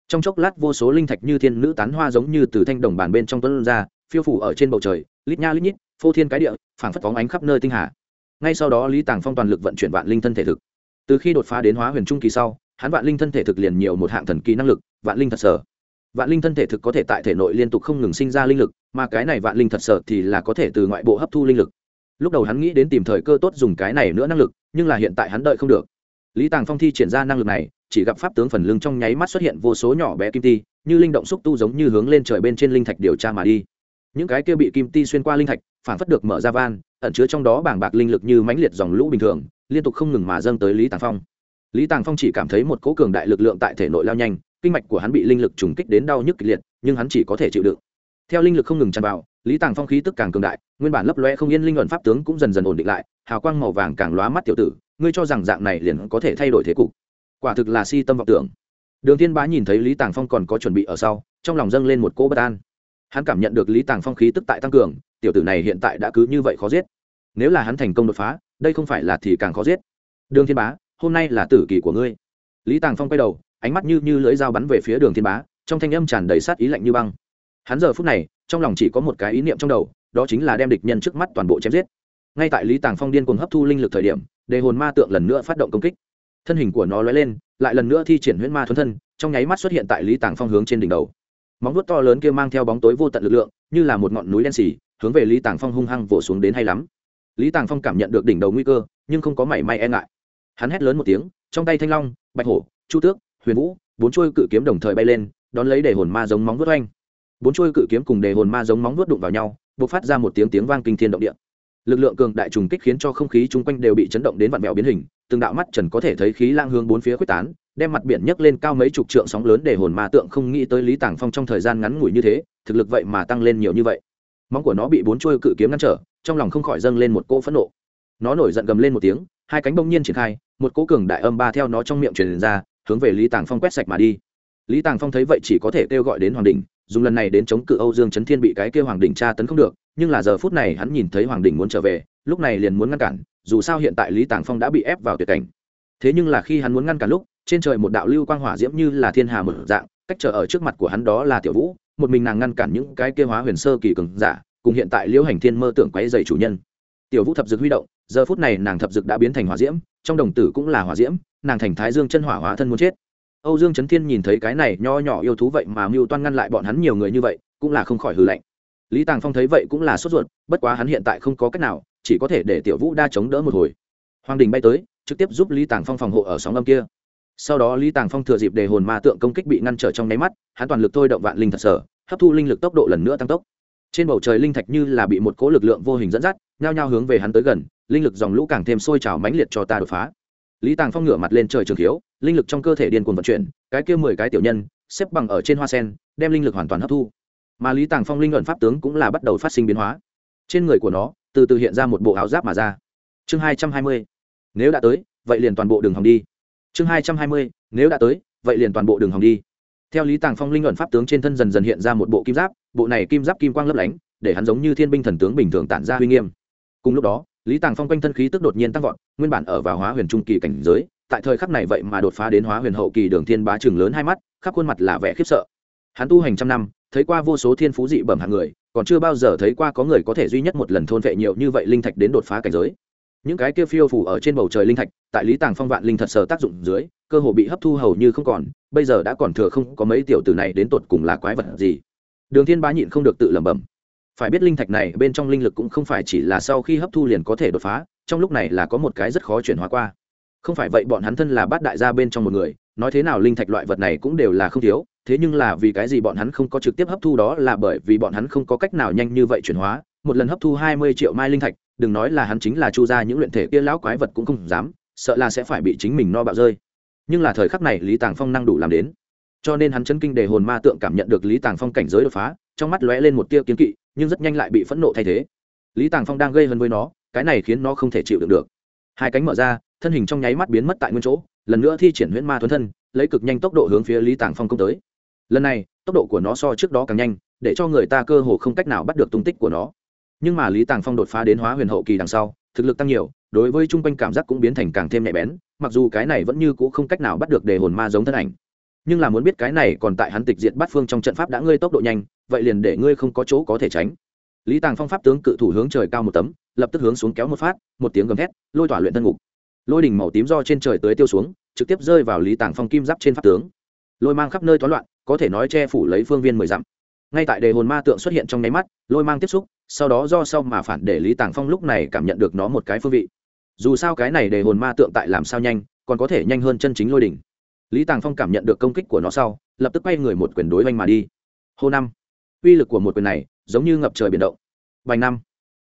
Trong chốc lát vô số linh thạch như thiên nữ tán hoa giống như từ thanh đồng bản bên trong tuấn ra, phiêu phủ ở trên bầu trời, lít nha lít nhít, phô thiên cái địa, phảng phất phóng ánh khắp nơi tinh hà. Ngay sau đó lý tàng phong toàn lực vận chuyển vạn linh thân thể thực từ khi đột phá đến hóa huyền trung kỳ sau, hắn vạn linh thân thể thực liền nhiều một hạng thần kỳ năng lực, vạn linh thật sở. Vạn linh thân thể thực có thể tại thể nội liên tục không ngừng sinh ra linh lực, mà cái này vạn linh thật sở thì là có thể từ ngoại bộ hấp thu linh lực. Lúc đầu hắn nghĩ đến tìm thời cơ tốt dùng cái này nữa năng lực, nhưng là hiện tại hắn đợi không được. Lý tàng phong thi triển ra năng lực này, chỉ gặp pháp tướng phần lưng trong nháy mắt xuất hiện vô số nhỏ bé kim ti, như linh động xúc tu giống như hướng lên trời bên trên linh thạch điều tra mà đi. Những cái kia bị kim ti xuyên qua linh thạch phản phất được mở ra van, ẩn chứa trong đó bảng bạc linh lực như mãnh liệt dòng lũ bình thường liên tục không ngừng mà dâng tới lý tàng phong. Lý tàng phong chỉ cảm thấy một cỗ cường đại lực lượng tại thể nội lao nhanh, kinh mạch của hắn bị linh lực trùng kích đến đau nhức kịch liệt, nhưng hắn chỉ có thể chịu đựng. Theo linh lực không ngừng tràn vào, lý tàng phong khí tức càng cường đại, nguyên bản lấp loe không yên linh luận pháp tướng cũng dần dần ổn định lại, hào quang màu vàng càng lóa mắt tiểu tử, ngươi cho rằng dạng này liền có thể thay đổi thế cục. Quả thực là si tâm vọng tưởng. Đường thiên bá nhìn thấy lý tàng phong còn có chuẩn bị ở sau, trong lòng dâng lên một cỗ bất an. Hắn cảm nhận được lý tàng phong khí tức tại tăng cường, tiểu tử này hiện tại đã cứ như vậy khó giết. Nếu là hắn thành công đột phá đây không phải là thì càng khó giết. Đường thiên bá, hôm nay là tử kỳ của ngươi. Lý tàng phong quay đầu, ánh mắt như như lưỡi dao bắn về phía đường thiên bá, trong thanh âm tràn đầy sát ý lạnh như băng. Hắn giờ phút này, trong lòng chỉ có một cái ý niệm trong đầu, đó chính là đem địch nhân trước mắt toàn bộ chém giết. Ngay tại lý tàng phong điên cuồng hấp thu linh lực thời điểm, đề hồn ma tượng lần nữa phát động công kích. Thân hình của nó lóe lên, lại lần nữa thi triển huyễn ma thuần thân, trong nháy mắt xuất hiện tại lý tàng phong hướng trên đỉnh đầu. Móng vuốt to lớn kia mang theo bóng tối vô tận lực lượng, như là một ngọn núi đen xì, hướng về lý tàng phong hung hăng vỗ xuống đến hay lắm lý tàng phong cảm nhận được đỉnh đầu nguy cơ, nhưng không có mảy may e ngại. Hắn hét lớn một tiếng, trong tay thanh long, bạch hổ, chu tước, huyền vũ, bốn chuôi cự kiếm đồng thời bay lên, đón lấy để hồn ma giống móng vuốt oanh. Bốn chuôi cự kiếm cùng đề hồn ma giống móng vuốt đụng vào nhau, bộc phát ra một tiếng tiếng vang kinh thiên động địa. Lực lượng cường đại trùng kích khiến cho không khí chung quanh đều bị chấn động đến vặn vẹo biến hình, từng đạo mắt trần có thể thấy khí lang hướng bốn phía quyết tán, đem mặt biển nhấc lên cao mấy chục trượng sóng lớn để hồn ma tượng không nghĩ tới lý tàng phong trong thời gian ngắn ngủi như thế, thực lực vậy mà tăng lên nhiều như vậy móng của nó bị bốn chuôi cự kiếm ngăn trở, trong lòng không khỏi dâng lên một cỗ phẫn nộ. Nó nổi giận gầm lên một tiếng, hai cánh bông nhiên triển khai, một cỗ cường đại âm ba theo nó trong miệng truyền ra, hướng về lý tàng phong quét sạch mà đi. Lý tàng phong thấy vậy chỉ có thể kêu gọi đến hoàng đình, dùng lần này đến chống cự âu dương trấn thiên bị cái kêu hoàng đình tra tấn không được, nhưng là giờ phút này hắn nhìn thấy hoàng đình muốn trở về, lúc này liền muốn ngăn cản, dù sao hiện tại lý tàng phong đã bị ép vào tuyệt cảnh. Thế nhưng là khi hắn muốn ngăn cản lúc, trên trời một đạo lưu quang hỏa diễm như là thiên hà mở dạng, cách trở ở trước mặt của hắn đó là tiểu vũ một mình nàng ngăn cản những cái kia hóa huyền sơ kỳ cường giả, cùng hiện tại liễu hành thiên mơ tưởng quấy dày chủ nhân. Tiểu vũ thập dực huy động, giờ phút này nàng thập dực đã biến thành hỏa diễm, trong đồng tử cũng là hỏa diễm, nàng thành thái dương chân hỏa hóa thân muốn chết. Âu dương trấn thiên nhìn thấy cái này nho nhỏ yêu thú vậy mà mưu toan ngăn lại bọn hắn nhiều người như vậy, cũng là không khỏi hư lạnh. Lý tàng phong thấy vậy cũng là sốt ruột, bất quá hắn hiện tại không có cách nào, chỉ có thể để tiểu vũ đa chống đỡ một hồi. Hoàng đình bay tới, trực tiếp giúp lý tàng phong phòng hộ ở sóng âm kia sau đó lý tàng phong thừa dịp đề hồn ma tượng công kích bị ngăn trở trong nháy mắt, hắn toàn lực thôi động vạn linh thật sở, hấp thu linh lực tốc độ lần nữa tăng tốc. Trên bầu trời linh thạch như là bị một cỗ lực lượng vô hình dẫn dắt, nhao nhao hướng về hắn tới gần, linh lực dòng lũ càng thêm sôi trào mãnh liệt cho ta đột phá. Lý tàng phong ngửa mặt lên trời trường khiếu, linh lực trong cơ thể điên cuồng vận chuyển, cái kia mười cái tiểu nhân, xếp bằng ở trên hoa sen, đem linh lực hoàn toàn hấp thu. Mà lý tàng phong linh luận pháp tướng cũng là bắt đầu phát sinh biến hóa. Trên người của nó, từ từ hiện ra một bộ áo giáp mà ra. Chương hai trăm hai mươi. Nếu đã tới, vậy liền toàn bộ đường hòng đi chương hai trăm hai mươi, nếu đã tới, vậy liền toàn bộ đường hòng đi. Theo lý tàng phong linh luận pháp tướng trên thân dần dần hiện ra một bộ kim giáp, bộ này kim giáp kim quang lấp lánh, để hắn giống như thiên binh thần tướng bình thường tản ra uy nghiêm. Cùng lúc đó, lý tàng phong quanh thân khí tức đột nhiên tăng vọt, nguyên bản ở vào hóa huyền trung kỳ cảnh giới, tại thời khắc này vậy mà đột phá đến hóa huyền hậu kỳ đường thiên bá trường lớn hai mắt, khắp khuôn mặt là vẻ khiếp sợ. Hắn tu hành trăm năm, thấy qua vô số thiên phú dị bẩm hạng người, còn chưa bao giờ thấy qua có người có thể duy nhất một lần thôn vệ nhiều như vậy linh thạch đến đột phá cảnh giới những cái kia phiêu phủ ở trên bầu trời linh thạch, tại lý tàng phong vạn linh thật sở tác dụng dưới, cơ hồ bị hấp thu hầu như không còn, bây giờ đã còn thừa không có mấy tiểu tử này đến tột cùng là quái vật gì. Đường thiên bá nhịn không được tự lẩm bẩm. Phải biết linh thạch này bên trong linh lực cũng không phải chỉ là sau khi hấp thu liền có thể đột phá, trong lúc này là có một cái rất khó chuyển hóa qua. Không phải vậy bọn hắn thân là bát đại gia bên trong một người, nói thế nào linh thạch loại vật này cũng đều là không thiếu, thế nhưng là vì cái gì bọn hắn không có trực tiếp hấp thu đó là bởi vì bọn hắn không có cách nào nhanh như vậy chuyển hóa. Một lần hấp thu hai mươi triệu mai linh thạch đừng nói là hắn chính là chu ra những luyện thể kia lão quái vật cũng không dám, sợ là sẽ phải bị chính mình no bạo rơi. Nhưng là thời khắc này lý tàng phong năng đủ làm đến. Cho nên hắn chấn kinh đề hồn ma tượng cảm nhận được lý tàng phong cảnh giới đột phá, trong mắt lóe lên một tia kiến kỵ, nhưng rất nhanh lại bị phẫn nộ thay thế. Lý tàng phong đang gây hấn với nó, cái này khiến nó không thể chịu được được. Hai cánh mở ra, thân hình trong nháy mắt biến mất tại nguyên chỗ, lần nữa thi triển huyễn ma thuấn thân, lấy cực nhanh tốc độ hướng phía lý tàng phong công tới. Lần này, tốc độ của nó so trước đó càng nhanh, để cho người ta cơ hồ không cách nào bắt được tung tích của nó nhưng mà lý tàng phong đột phá đến hóa huyền hậu kỳ đằng sau, thực lực tăng nhiều, đối với chung quanh cảm giác cũng biến thành càng thêm nhạy bén, mặc dù cái này vẫn như c ũ không cách nào bắt được đề hồn ma giống thân ảnh. Nhưng là muốn biết cái này còn tại hắn tịch diện bắt phương trong trận pháp đã ngươi tốc độ nhanh, vậy liền để ngươi không có chỗ có thể tránh. Lý tàng phong pháp tướng cự thủ hướng trời cao một tấm, lập tức hướng xuống kéo một phát, một tiếng gầm thét, lôi tỏa luyện thân ngục. Lôi đỉnh màu tím do trên trời tới tiêu xuống, trực tiếp rơi vào lý tàng phong kim giáp trên pháp tướng. Lôi mang khắp nơi toán loạn, có thể nói che phủ lấy phương viên mười dặm. Ngay tại đề hồn ma tượng xuất hiện trong nháy mắt, lôi mang tiếp xúc sau đó do sau mà phản để lý tàng phong lúc này cảm nhận được nó một cái phương vị. Dù sao cái này để hồn ma tượng tại làm sao nhanh, còn có thể nhanh hơn chân chính lôi đỉnh. Lý tàng phong cảm nhận được công kích của nó sau, lập tức quay người một quyền đối oanh mà đi. Hô năm. Uy lực của một quyền này, giống như ngập trời biển động. Vành năm.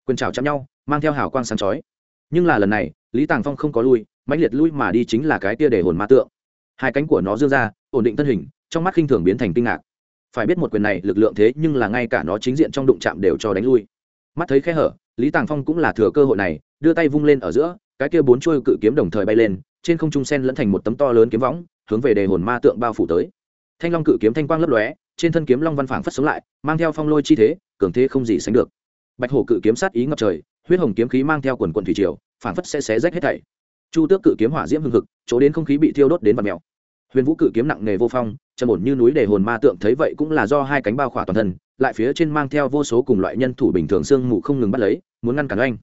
Quyền trào chạm nhau, mang theo hào quang sáng chói. Nhưng là lần này, lý tàng phong không có lui, mãnh liệt lui mà đi chính là cái tia để hồn ma tượng. Hai cánh của nó dương ra, ổn định thân hình, trong mắt khinh thường biến thành kinh ngạc phải biết một quyền này lực lượng thế nhưng là ngay cả nó chính diện trong đụng chạm đều cho đánh lui. Mắt thấy khe hở, lý tàng phong cũng là thừa cơ hội này, đưa tay vung lên ở giữa, cái kia bốn chuôi cự kiếm đồng thời bay lên, trên không trung sen lẫn thành một tấm to lớn kiếm võng, hướng về đề hồn ma tượng bao phủ tới. Thanh long cự kiếm thanh quang lấp lóe, trên thân kiếm long văn phảng phất sống lại, mang theo phong lôi chi thế, cường thế không gì sánh được. Bạch hổ cự kiếm sát ý ngập trời, huyết hồng kiếm khí mang theo quần quần thủy triều, phảng phất sẽ xé rách hết thảy. Chu tước cự kiếm hỏa diễm hưng hực, chỗ đến không khí bị thiêu đốt đến vật mèo huyền vũ cự kiếm nặng nghề vô phong, trầm ổn như núi để hồn ma tượng thấy vậy cũng là do hai cánh bao khỏa toàn thân, lại phía trên mang theo vô số cùng loại nhân thủ bình thường xương mù không ngừng bắt lấy, muốn ngăn cản oanh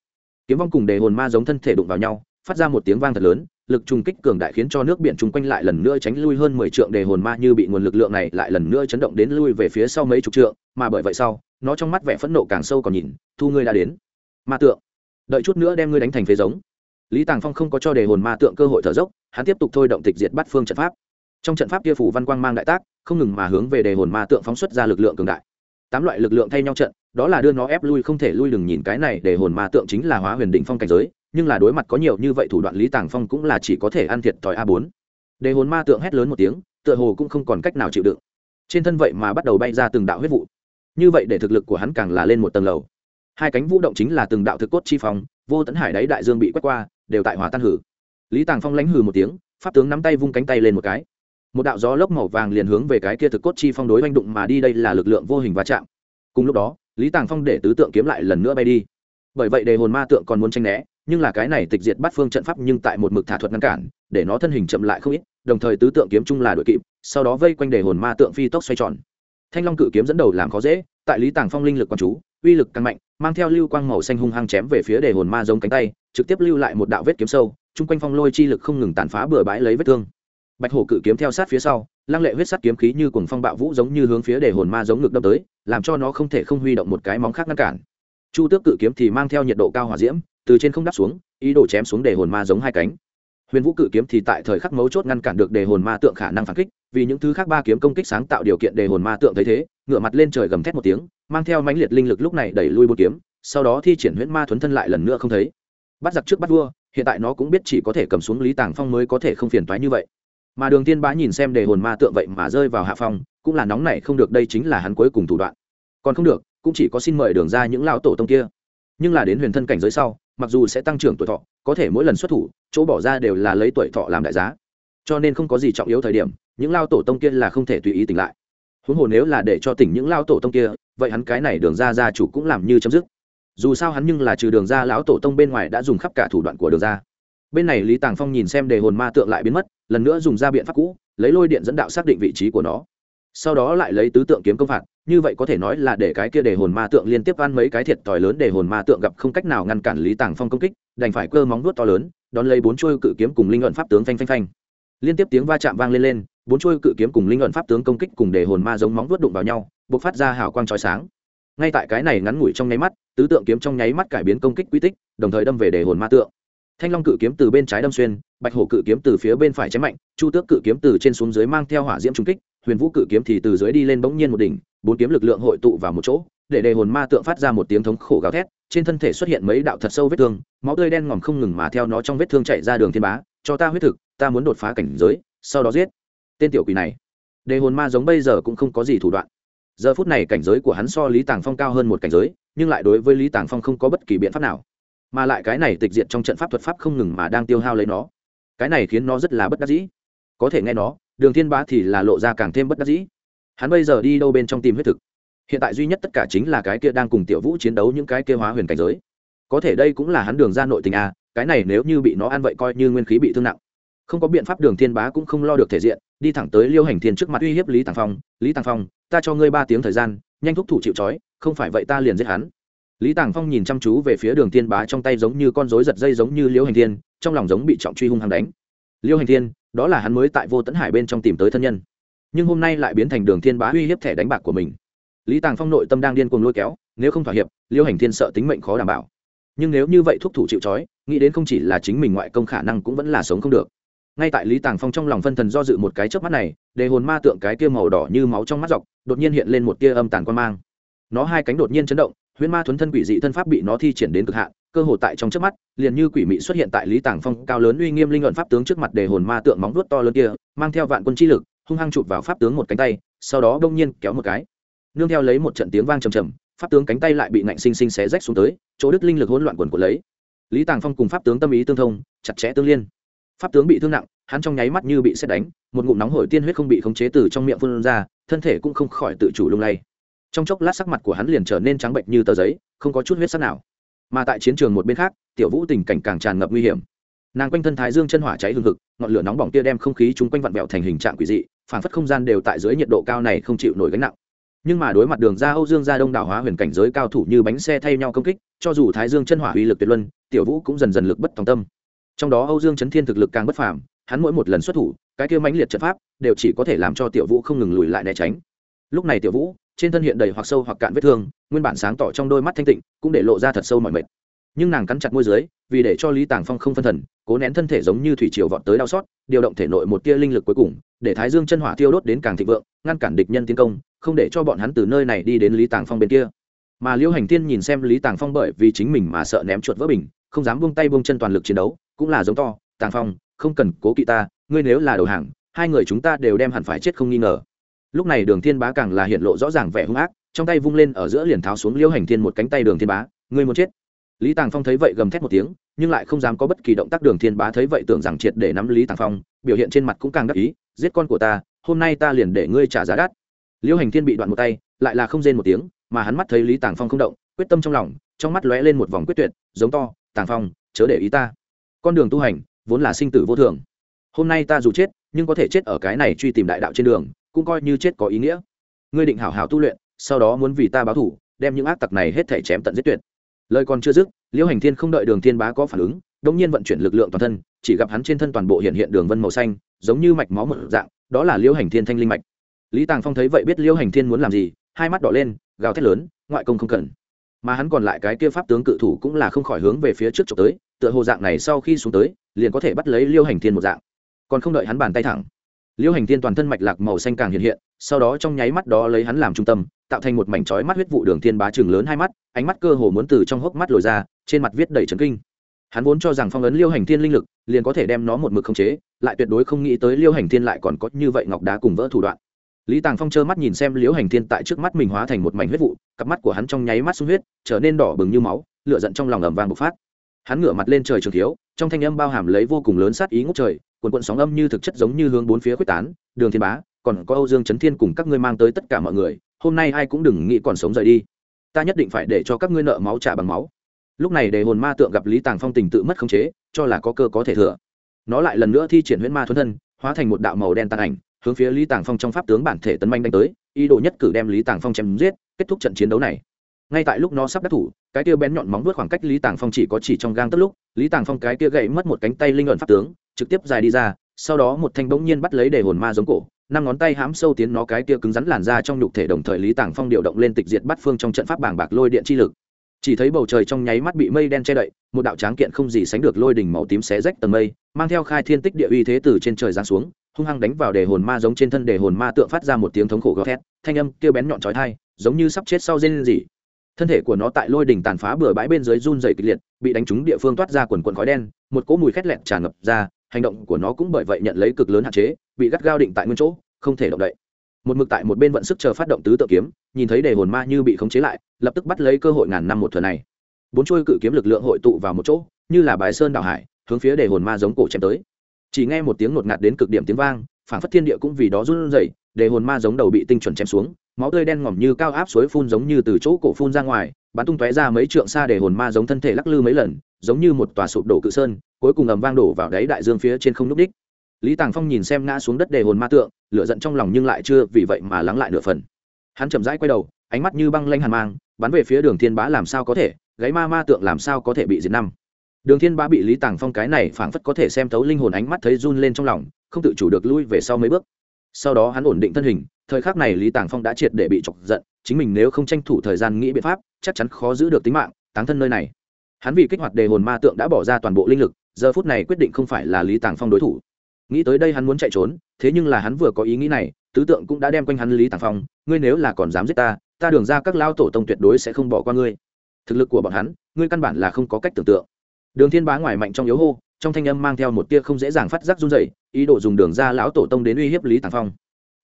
kiếm vong cùng đề hồn ma giống thân thể đụng vào nhau, phát ra một tiếng vang thật lớn, lực trùng kích cường đại khiến cho nước biển chung quanh lại lần nữa tránh lui hơn mười trượng, đề hồn ma như bị nguồn lực lượng này lại lần nữa chấn động đến lui về phía sau mấy chục trượng, mà bởi vậy sau, nó trong mắt vẻ phẫn nộ càng sâu còn nhìn, thu ngươi đã đến, ma tượng. Đợi chút nữa đem ngươi đánh thành phế giống. Lý tàng phong không có cho đề hồn ma tượng cơ hội thở dốc, hắn tiếp tục thôi động tịch diệt bắt phương trận pháp trong trận pháp kia phủ văn quang mang đại tác, không ngừng mà hướng về đề hồn ma tượng phóng xuất ra lực lượng cường đại. Tám loại lực lượng thay nhau trận, đó là đưa nó ép lui không thể lui đừng nhìn cái này để hồn ma tượng chính là hóa huyền định phong cảnh giới, nhưng là đối mặt có nhiều như vậy thủ đoạn lý tàng phong cũng là chỉ có thể ăn thiệt thòi a bốn. Đề hồn ma tượng hét lớn một tiếng, tựa hồ cũng không còn cách nào chịu đựng. Trên thân vậy mà bắt đầu bay ra từng đạo huyết vụ. Như vậy để thực lực của hắn càng là lên một tầng lầu. Hai cánh vũ động chính là từng đạo thực cốt chi phong, vô tấn hải đáy đại dương bị quét qua, đều tại hòa tan hử. Lý tàng phong lánh hừ một tiếng, pháp tướng nắm tay vung cánh tay lên một cái một đạo gió lốc màu vàng liền hướng về cái kia thực cốt chi phong đối oanh đụng mà đi, đây là lực lượng vô hình va chạm. Cùng lúc đó, lý tàng phong để tứ tượng kiếm lại lần nữa bay đi. Bởi vậy đề hồn ma tượng còn muốn tranh né, nhưng là cái này tịch diệt bắt phương trận pháp nhưng tại một mực thả thuật ngăn cản, để nó thân hình chậm lại không ít, đồng thời tứ tượng kiếm chung là đội kịp, sau đó vây quanh đề hồn ma tượng phi tốc xoay tròn. Thanh long cự kiếm dẫn đầu làm khó dễ, tại lý tàng phong linh lực quán chú, uy lực càng mạnh, mang theo lưu quang màu xanh hung hăng chém về phía đề hồn ma giống cánh tay, trực tiếp lưu lại một đạo vết kiếm sâu, chung quanh phong lôi chi lực không ngừng tàn phá bừa bãi lấy vết thương bạch hổ cự kiếm theo sát phía sau, lăng lệ huyết sắt kiếm khí như cùng phong bạo vũ giống như hướng phía để hồn ma giống ngực đâm tới, làm cho nó không thể không huy động một cái móng khác ngăn cản. Chu tước cự kiếm thì mang theo nhiệt độ cao hỏa diễm, từ trên không đắp xuống, ý đồ chém xuống để hồn ma giống hai cánh. Huyền vũ cự kiếm thì tại thời khắc mấu chốt ngăn cản được để hồn ma tượng khả năng phản kích, vì những thứ khác ba kiếm công kích sáng tạo điều kiện để hồn ma tượng thấy thế ngựa mặt lên trời gầm thét một tiếng, mang theo mãnh liệt linh lực lúc này đẩy lui bột kiếm, sau đó thi triển huyễn ma thuấn thân lại lần nữa không thấy. Bắt giặc trước bắt vua, hiện tại nó cũng biết chỉ có thể cầm xuống lý tàng phong mới có thể không phiền toái như vậy mà đường tiên bá nhìn xem đề hồn ma tượng vậy mà rơi vào hạ phong, cũng là nóng này không được, đây chính là hắn cuối cùng thủ đoạn. Còn không được, cũng chỉ có xin mời đường ra những lao tổ tông kia. Nhưng là đến huyền thân cảnh giới sau, mặc dù sẽ tăng trưởng tuổi thọ, có thể mỗi lần xuất thủ, chỗ bỏ ra đều là lấy tuổi thọ làm đại giá. Cho nên không có gì trọng yếu thời điểm, những lao tổ tông kia là không thể tùy ý tỉnh lại. Huống hồ nếu là để cho tỉnh những lao tổ tông kia, vậy hắn cái này đường ra gia chủ cũng làm như chấm dứt. Dù sao hắn nhưng là trừ đường ra, lão tổ tông bên ngoài đã dùng khắp cả thủ đoạn của đường ra. Bên này lý tàng phong nhìn xem đề hồn ma tượng lại biến mất lần nữa dùng ra biện pháp cũ, lấy lôi điện dẫn đạo xác định vị trí của nó. Sau đó lại lấy tứ tượng kiếm công phạt, như vậy có thể nói là để cái kia để hồn ma tượng liên tiếp ăn mấy cái thiệt thòi lớn để hồn ma tượng gặp không cách nào ngăn cản lý tàng phong công kích, đành phải cơ móng vuốt to lớn, đón lấy bốn chuôi cự kiếm cùng linh luận pháp tướng phanh phanh phanh. Liên tiếp tiếng va chạm vang lên lên, bốn chuôi cự kiếm cùng linh luận pháp tướng công kích cùng để hồn ma giống móng vuốt đụng vào nhau, bộc phát ra hào quang chói sáng. Ngay tại cái này ngắn ngủi trong nháy mắt, tứ tượng kiếm trong nháy mắt cải biến công kích quy tích, đồng thời đâm về để hồn ma tượng thanh long cự kiếm từ bên trái đâm xuyên, bạch hổ cự kiếm từ phía bên phải chém mạnh, chu tước cự kiếm từ trên xuống dưới mang theo hỏa diễm trung kích, huyền vũ cự kiếm thì từ dưới đi lên bỗng nhiên một đỉnh, bốn kiếm lực lượng hội tụ vào một chỗ, để đề hồn ma tượng phát ra một tiếng thống khổ gào thét, trên thân thể xuất hiện mấy đạo thật sâu vết thương, máu tươi đen ngòm không ngừng mà theo nó trong vết thương chạy ra đường thiên bá, cho ta huyết thực, ta muốn đột phá cảnh giới, sau đó giết. Tên tiểu quỷ này, đề hồn ma giống bây giờ cũng không có gì thủ đoạn. Giờ phút này cảnh giới của hắn so lý tàng phong cao hơn một cảnh giới, nhưng lại đối với lý tàng phong không có bất kỳ biện pháp nào mà lại cái này tịch diệt trong trận pháp thuật pháp không ngừng mà đang tiêu hao lấy nó. Cái này khiến nó rất là bất đắc dĩ. Có thể nghe nó, đường thiên bá thì là lộ ra càng thêm bất đắc dĩ. Hắn bây giờ đi đâu bên trong tìm huyết thực? Hiện tại duy nhất tất cả chính là cái kia đang cùng tiểu vũ chiến đấu những cái kia hóa huyền cảnh giới. Có thể đây cũng là hắn đường ra nội tình a cái này nếu như bị nó ăn vậy coi như nguyên khí bị thương nặng. Không có biện pháp đường thiên bá cũng không lo được thể diện, đi thẳng tới liêu hành thiên trước mặt uy hiếp lý tàng phong. Lý tàng phong, ta cho ngươi ba tiếng thời gian, nhanh thúc thủ chịu trói, không phải vậy ta liền giết hắn lý tàng phong nhìn chăm chú về phía đường thiên bá trong tay giống như con rối giật dây giống như liêu hành thiên, trong lòng giống bị trọng truy hung hăng đánh. Liêu hành thiên, đó là hắn mới tại vô tấn hải bên trong tìm tới thân nhân. Nhưng hôm nay lại biến thành đường thiên bá uy hiếp thẻ đánh bạc của mình. Lý tàng phong nội tâm đang điên cuồng lôi kéo, nếu không thỏa hiệp liêu hành thiên sợ tính mệnh khó đảm bảo. Nhưng nếu như vậy thúc thủ chịu trói, nghĩ đến không chỉ là chính mình ngoại công khả năng cũng vẫn là sống không được. Ngay tại lý tàng phong trong lòng phân thần do dự một cái chớp mắt này, đề hồn ma tượng cái kia màu đỏ như máu trong mắt dọc, đột nhiên hiện lên một tia âm tàn quan mang. Nó hai cánh đột nhiên chấn động huyễn ma thuấn thân quỷ dị thân pháp bị nó thi triển đến cực hạn, cơ hồ tại trong chớp mắt, liền như quỷ mị xuất hiện tại lý tàng phong cao lớn uy nghiêm linh luận pháp tướng trước mặt đề hồn ma tượng móng vuốt to lớn kia, mang theo vạn quân chi lực, hung hăng chụp vào pháp tướng một cánh tay, sau đó đông nhiên kéo một cái. Nương theo lấy một trận tiếng vang trầm trầm, pháp tướng cánh tay lại bị nạnh sinh sinh xé rách xuống tới, chỗ đứt linh lực hỗn loạn quần của lấy. Lý tàng phong cùng pháp tướng tâm ý tương thông, chặt chẽ tương liên. Pháp tướng bị thương nặng, hắn trong nháy mắt như bị xét đánh, một ngụm nóng hổi tiên huyết không bị khống chế từ trong miệng phun ra, thân thể cũng không khỏi tự chủ lung lay trong chốc lát sắc mặt của hắn liền trở nên trắng bệnh như tờ giấy, không có chút huyết sắc nào. Mà tại chiến trường một bên khác, tiểu vũ tình cảnh càng tràn ngập nguy hiểm. Nàng quanh thân thái dương chân hỏa cháy hừng hực, ngọn lửa nóng bỏng kia đem không khí chúng quanh vặn vẹo thành hình trạng quỷ dị, phản phất không gian đều tại dưới nhiệt độ cao này không chịu nổi gánh nặng. Nhưng mà đối mặt đường ra âu dương ra đông đảo hóa huyền cảnh giới cao thủ như bánh xe thay nhau công kích, cho dù thái dương chân hỏa uy lực tuyệt luân, tiểu vũ cũng dần dần lực bất tòng tâm. Trong đó âu dương chấn thiên thực lực càng bất phàm, hắn mỗi một lần xuất thủ, cái kia mãnh liệt trận pháp, đều chỉ có thể làm cho tiểu vũ không ngừng lùi lại né tránh. Lúc này tiểu vũ trên thân hiện đầy hoặc sâu hoặc cạn vết thương, nguyên bản sáng tỏ trong đôi mắt thanh tịnh, cũng để lộ ra thật sâu mọi mệt. Nhưng nàng cắn chặt môi dưới, vì để cho lý tàng phong không phân thần, cố nén thân thể giống như thủy triều vọt tới đau xót, điều động thể nội một tia linh lực cuối cùng, để thái dương chân hỏa tiêu đốt đến càng thịnh vượng, ngăn cản địch nhân tiến công, không để cho bọn hắn từ nơi này đi đến lý tàng phong bên kia. Mà liêu hành tiên nhìn xem lý tàng phong bởi vì chính mình mà sợ ném chuột vỡ bình, không dám buông tay buông chân toàn lực chiến đấu, cũng là giống to, tàng phong, không cần cố kỵ ta, ngươi nếu là đầu hàng, hai người chúng ta đều đem hẳn phải chết không nghi ngờ lúc này đường thiên bá càng là hiện lộ rõ ràng vẻ hung ác, trong tay vung lên ở giữa liền tháo xuống liêu hành thiên một cánh tay đường thiên bá, ngươi muốn chết? Lý tàng phong thấy vậy gầm thét một tiếng, nhưng lại không dám có bất kỳ động tác đường thiên bá thấy vậy tưởng rằng triệt để nắm lý tàng phong, biểu hiện trên mặt cũng càng đắc ý, giết con của ta, hôm nay ta liền để ngươi trả giá đắt. Liêu hành thiên bị đoạn một tay, lại là không rên một tiếng, mà hắn mắt thấy lý tàng phong không động, quyết tâm trong lòng, trong mắt lóe lên một vòng quyết tuyệt, giống to, tàng phong, chớ để ý ta. Con đường tu hành vốn là sinh tử vô thường. Hôm nay ta dù chết, nhưng có thể chết ở cái này truy tìm đại đạo trên đường cũng coi như chết có ý nghĩa. Ngươi định hảo hảo tu luyện, sau đó muốn vì ta báo thủ, đem những ác tặc này hết thể chém tận giết tuyệt. Lời còn chưa dứt, liễu hành thiên không đợi đường thiên bá có phản ứng, đột nhiên vận chuyển lực lượng toàn thân, chỉ gặp hắn trên thân toàn bộ hiện hiện đường vân màu xanh, giống như mạch máu một dạng, đó là liễu hành thiên thanh linh mạch. Lý tàng phong thấy vậy biết liễu hành thiên muốn làm gì, hai mắt đỏ lên, gào thét lớn, ngoại công không cần. Mà hắn còn lại cái kia pháp tướng cự thủ cũng là không khỏi hướng về phía trước trộm tới, tựa hồ dạng này sau khi xuống tới, liền có thể bắt lấy liêu hành thiên một dạng. Còn không đợi hắn bàn tay thẳng liêu hành thiên toàn thân mạch lạc màu xanh càng hiện hiện, sau đó trong nháy mắt đó lấy hắn làm trung tâm, tạo thành một mảnh trói mắt huyết vụ đường thiên bá trường lớn hai mắt, ánh mắt cơ hồ muốn từ trong hốc mắt lồi ra, trên mặt viết đầy trấn kinh. Hắn vốn cho rằng phong ấn liêu hành thiên linh lực, liền có thể đem nó một mực khống chế, lại tuyệt đối không nghĩ tới liêu hành thiên lại còn có như vậy ngọc đá cùng vỡ thủ đoạn. Lý tàng phong trơ mắt nhìn xem liêu hành thiên tại trước mắt mình hóa thành một mảnh huyết vụ, cặp mắt của hắn trong nháy mắt sung huyết, trở nên đỏ bừng như máu lựa giận trong lòng ẩm vàng bộc phát hắn ngửa mặt lên trời trường thiếu, trong thanh âm bao hàm lấy vô cùng lớn sát ý ngốc trời quần quận sóng âm như thực chất giống như hướng bốn phía quyết tán, đường thiên bá, còn có âu dương trấn thiên cùng các ngươi mang tới tất cả mọi người, hôm nay ai cũng đừng nghĩ còn sống rời đi. Ta nhất định phải để cho các ngươi nợ máu trả bằng máu. Lúc này để hồn ma tượng gặp lý tàng phong tình tự mất khống chế, cho là có cơ có thể thừa. Nó lại lần nữa thi triển huyễn ma thuần thân, hóa thành một đạo màu đen tàn ảnh, hướng phía lý tàng phong trong pháp tướng bản thể tấn manh đánh tới, ý đồ nhất cử đem lý tàng phong chém giết, kết thúc trận chiến đấu này. Ngay tại lúc nó sắp đắc thủ cái kia bén nhọn móng vuốt khoảng cách lý tàng phong chỉ có chỉ trong gang tất lúc, lý tàng phong cái kia gậy mất một cánh tay linh luận pháp tướng, trực tiếp dài đi ra, sau đó một thanh bỗng nhiên bắt lấy để hồn ma giống cổ, năm ngón tay hãm sâu tiến nó cái kia cứng rắn làn ra trong nhục thể đồng thời lý tàng phong điều động lên tịch diệt bắt phương trong trận pháp bảng bạc lôi điện chi lực. Chỉ thấy bầu trời trong nháy mắt bị mây đen che đậy, một đạo tráng kiện không gì sánh được lôi đỉnh màu tím xé rách tầng mây, mang theo khai thiên tích địa uy thế từ trên trời giáng xuống, hung hăng đánh vào đề hồn ma giống trên thân đề hồn ma tượng phát ra một tiếng thống khổ gào thét, thanh âm kêu bén nhọn chói tai, giống như sắp chết sau rên rỉ thân thể của nó tại lôi đỉnh tàn phá bừa bãi bên dưới run dày kịch liệt, bị đánh trúng địa phương toát ra quần quần khói đen, một cỗ mùi khét lẹn tràn ngập ra, hành động của nó cũng bởi vậy nhận lấy cực lớn hạn chế, bị gắt gao định tại nguyên chỗ, không thể động đậy. Một mực tại một bên vận sức chờ phát động tứ tự kiếm, nhìn thấy đề hồn ma như bị khống chế lại, lập tức bắt lấy cơ hội ngàn năm một thừa này. Bốn chuôi cự kiếm lực lượng hội tụ vào một chỗ, như là bài sơn đảo hải, hướng phía đề hồn ma giống cổ chém tới. Chỉ nghe một tiếng ngột ngạt đến cực điểm tiếng vang phản phất thiên địa cũng vì đó run rẩy, đề hồn ma giống đầu bị tinh chuẩn chém xuống máu tươi đen ngòm như cao áp suối phun giống như từ chỗ cổ phun ra ngoài, bắn tung tóe ra mấy trượng xa để hồn ma giống thân thể lắc lư mấy lần, giống như một tòa sụp đổ cự sơn, cuối cùng ầm vang đổ vào đáy đại dương phía trên không núc đích. Lý tàng phong nhìn xem ngã xuống đất đề hồn ma tượng, lửa giận trong lòng nhưng lại chưa vì vậy mà lắng lại nửa phần. Hắn chậm rãi quay đầu, ánh mắt như băng lanh hàn mang, bắn về phía đường thiên bá làm sao có thể gáy ma ma tượng làm sao có thể bị diệt năm. Đường thiên bá bị lý tàng phong cái này phảng phất có thể xem thấu linh hồn ánh mắt thấy run lên trong lòng, không tự chủ được lui về sau mấy bước sau đó hắn ổn định thân hình, thời khắc này lý tàng phong đã triệt để bị chọc giận, chính mình nếu không tranh thủ thời gian nghĩ biện pháp, chắc chắn khó giữ được tính mạng, táng thân nơi này. Hắn vì kích hoạt đề hồn ma tượng đã bỏ ra toàn bộ linh lực, giờ phút này quyết định không phải là lý tàng phong đối thủ. Nghĩ tới đây hắn muốn chạy trốn, thế nhưng là hắn vừa có ý nghĩ này, tứ tượng cũng đã đem quanh hắn lý tàng phong, ngươi nếu là còn dám giết ta ta đường ra các lao tổ tông tuyệt đối sẽ không bỏ qua ngươi. Thực lực của bọn hắn, ngươi căn bản là không có cách tưởng tượng. Đường thiên bá ngoài mạnh trong yếu hô trong thanh âm mang theo một tia không dễ dàng phát giác run rẩy, ý đồ dùng đường ra lão tổ tông đến uy hiếp lý tàng phong.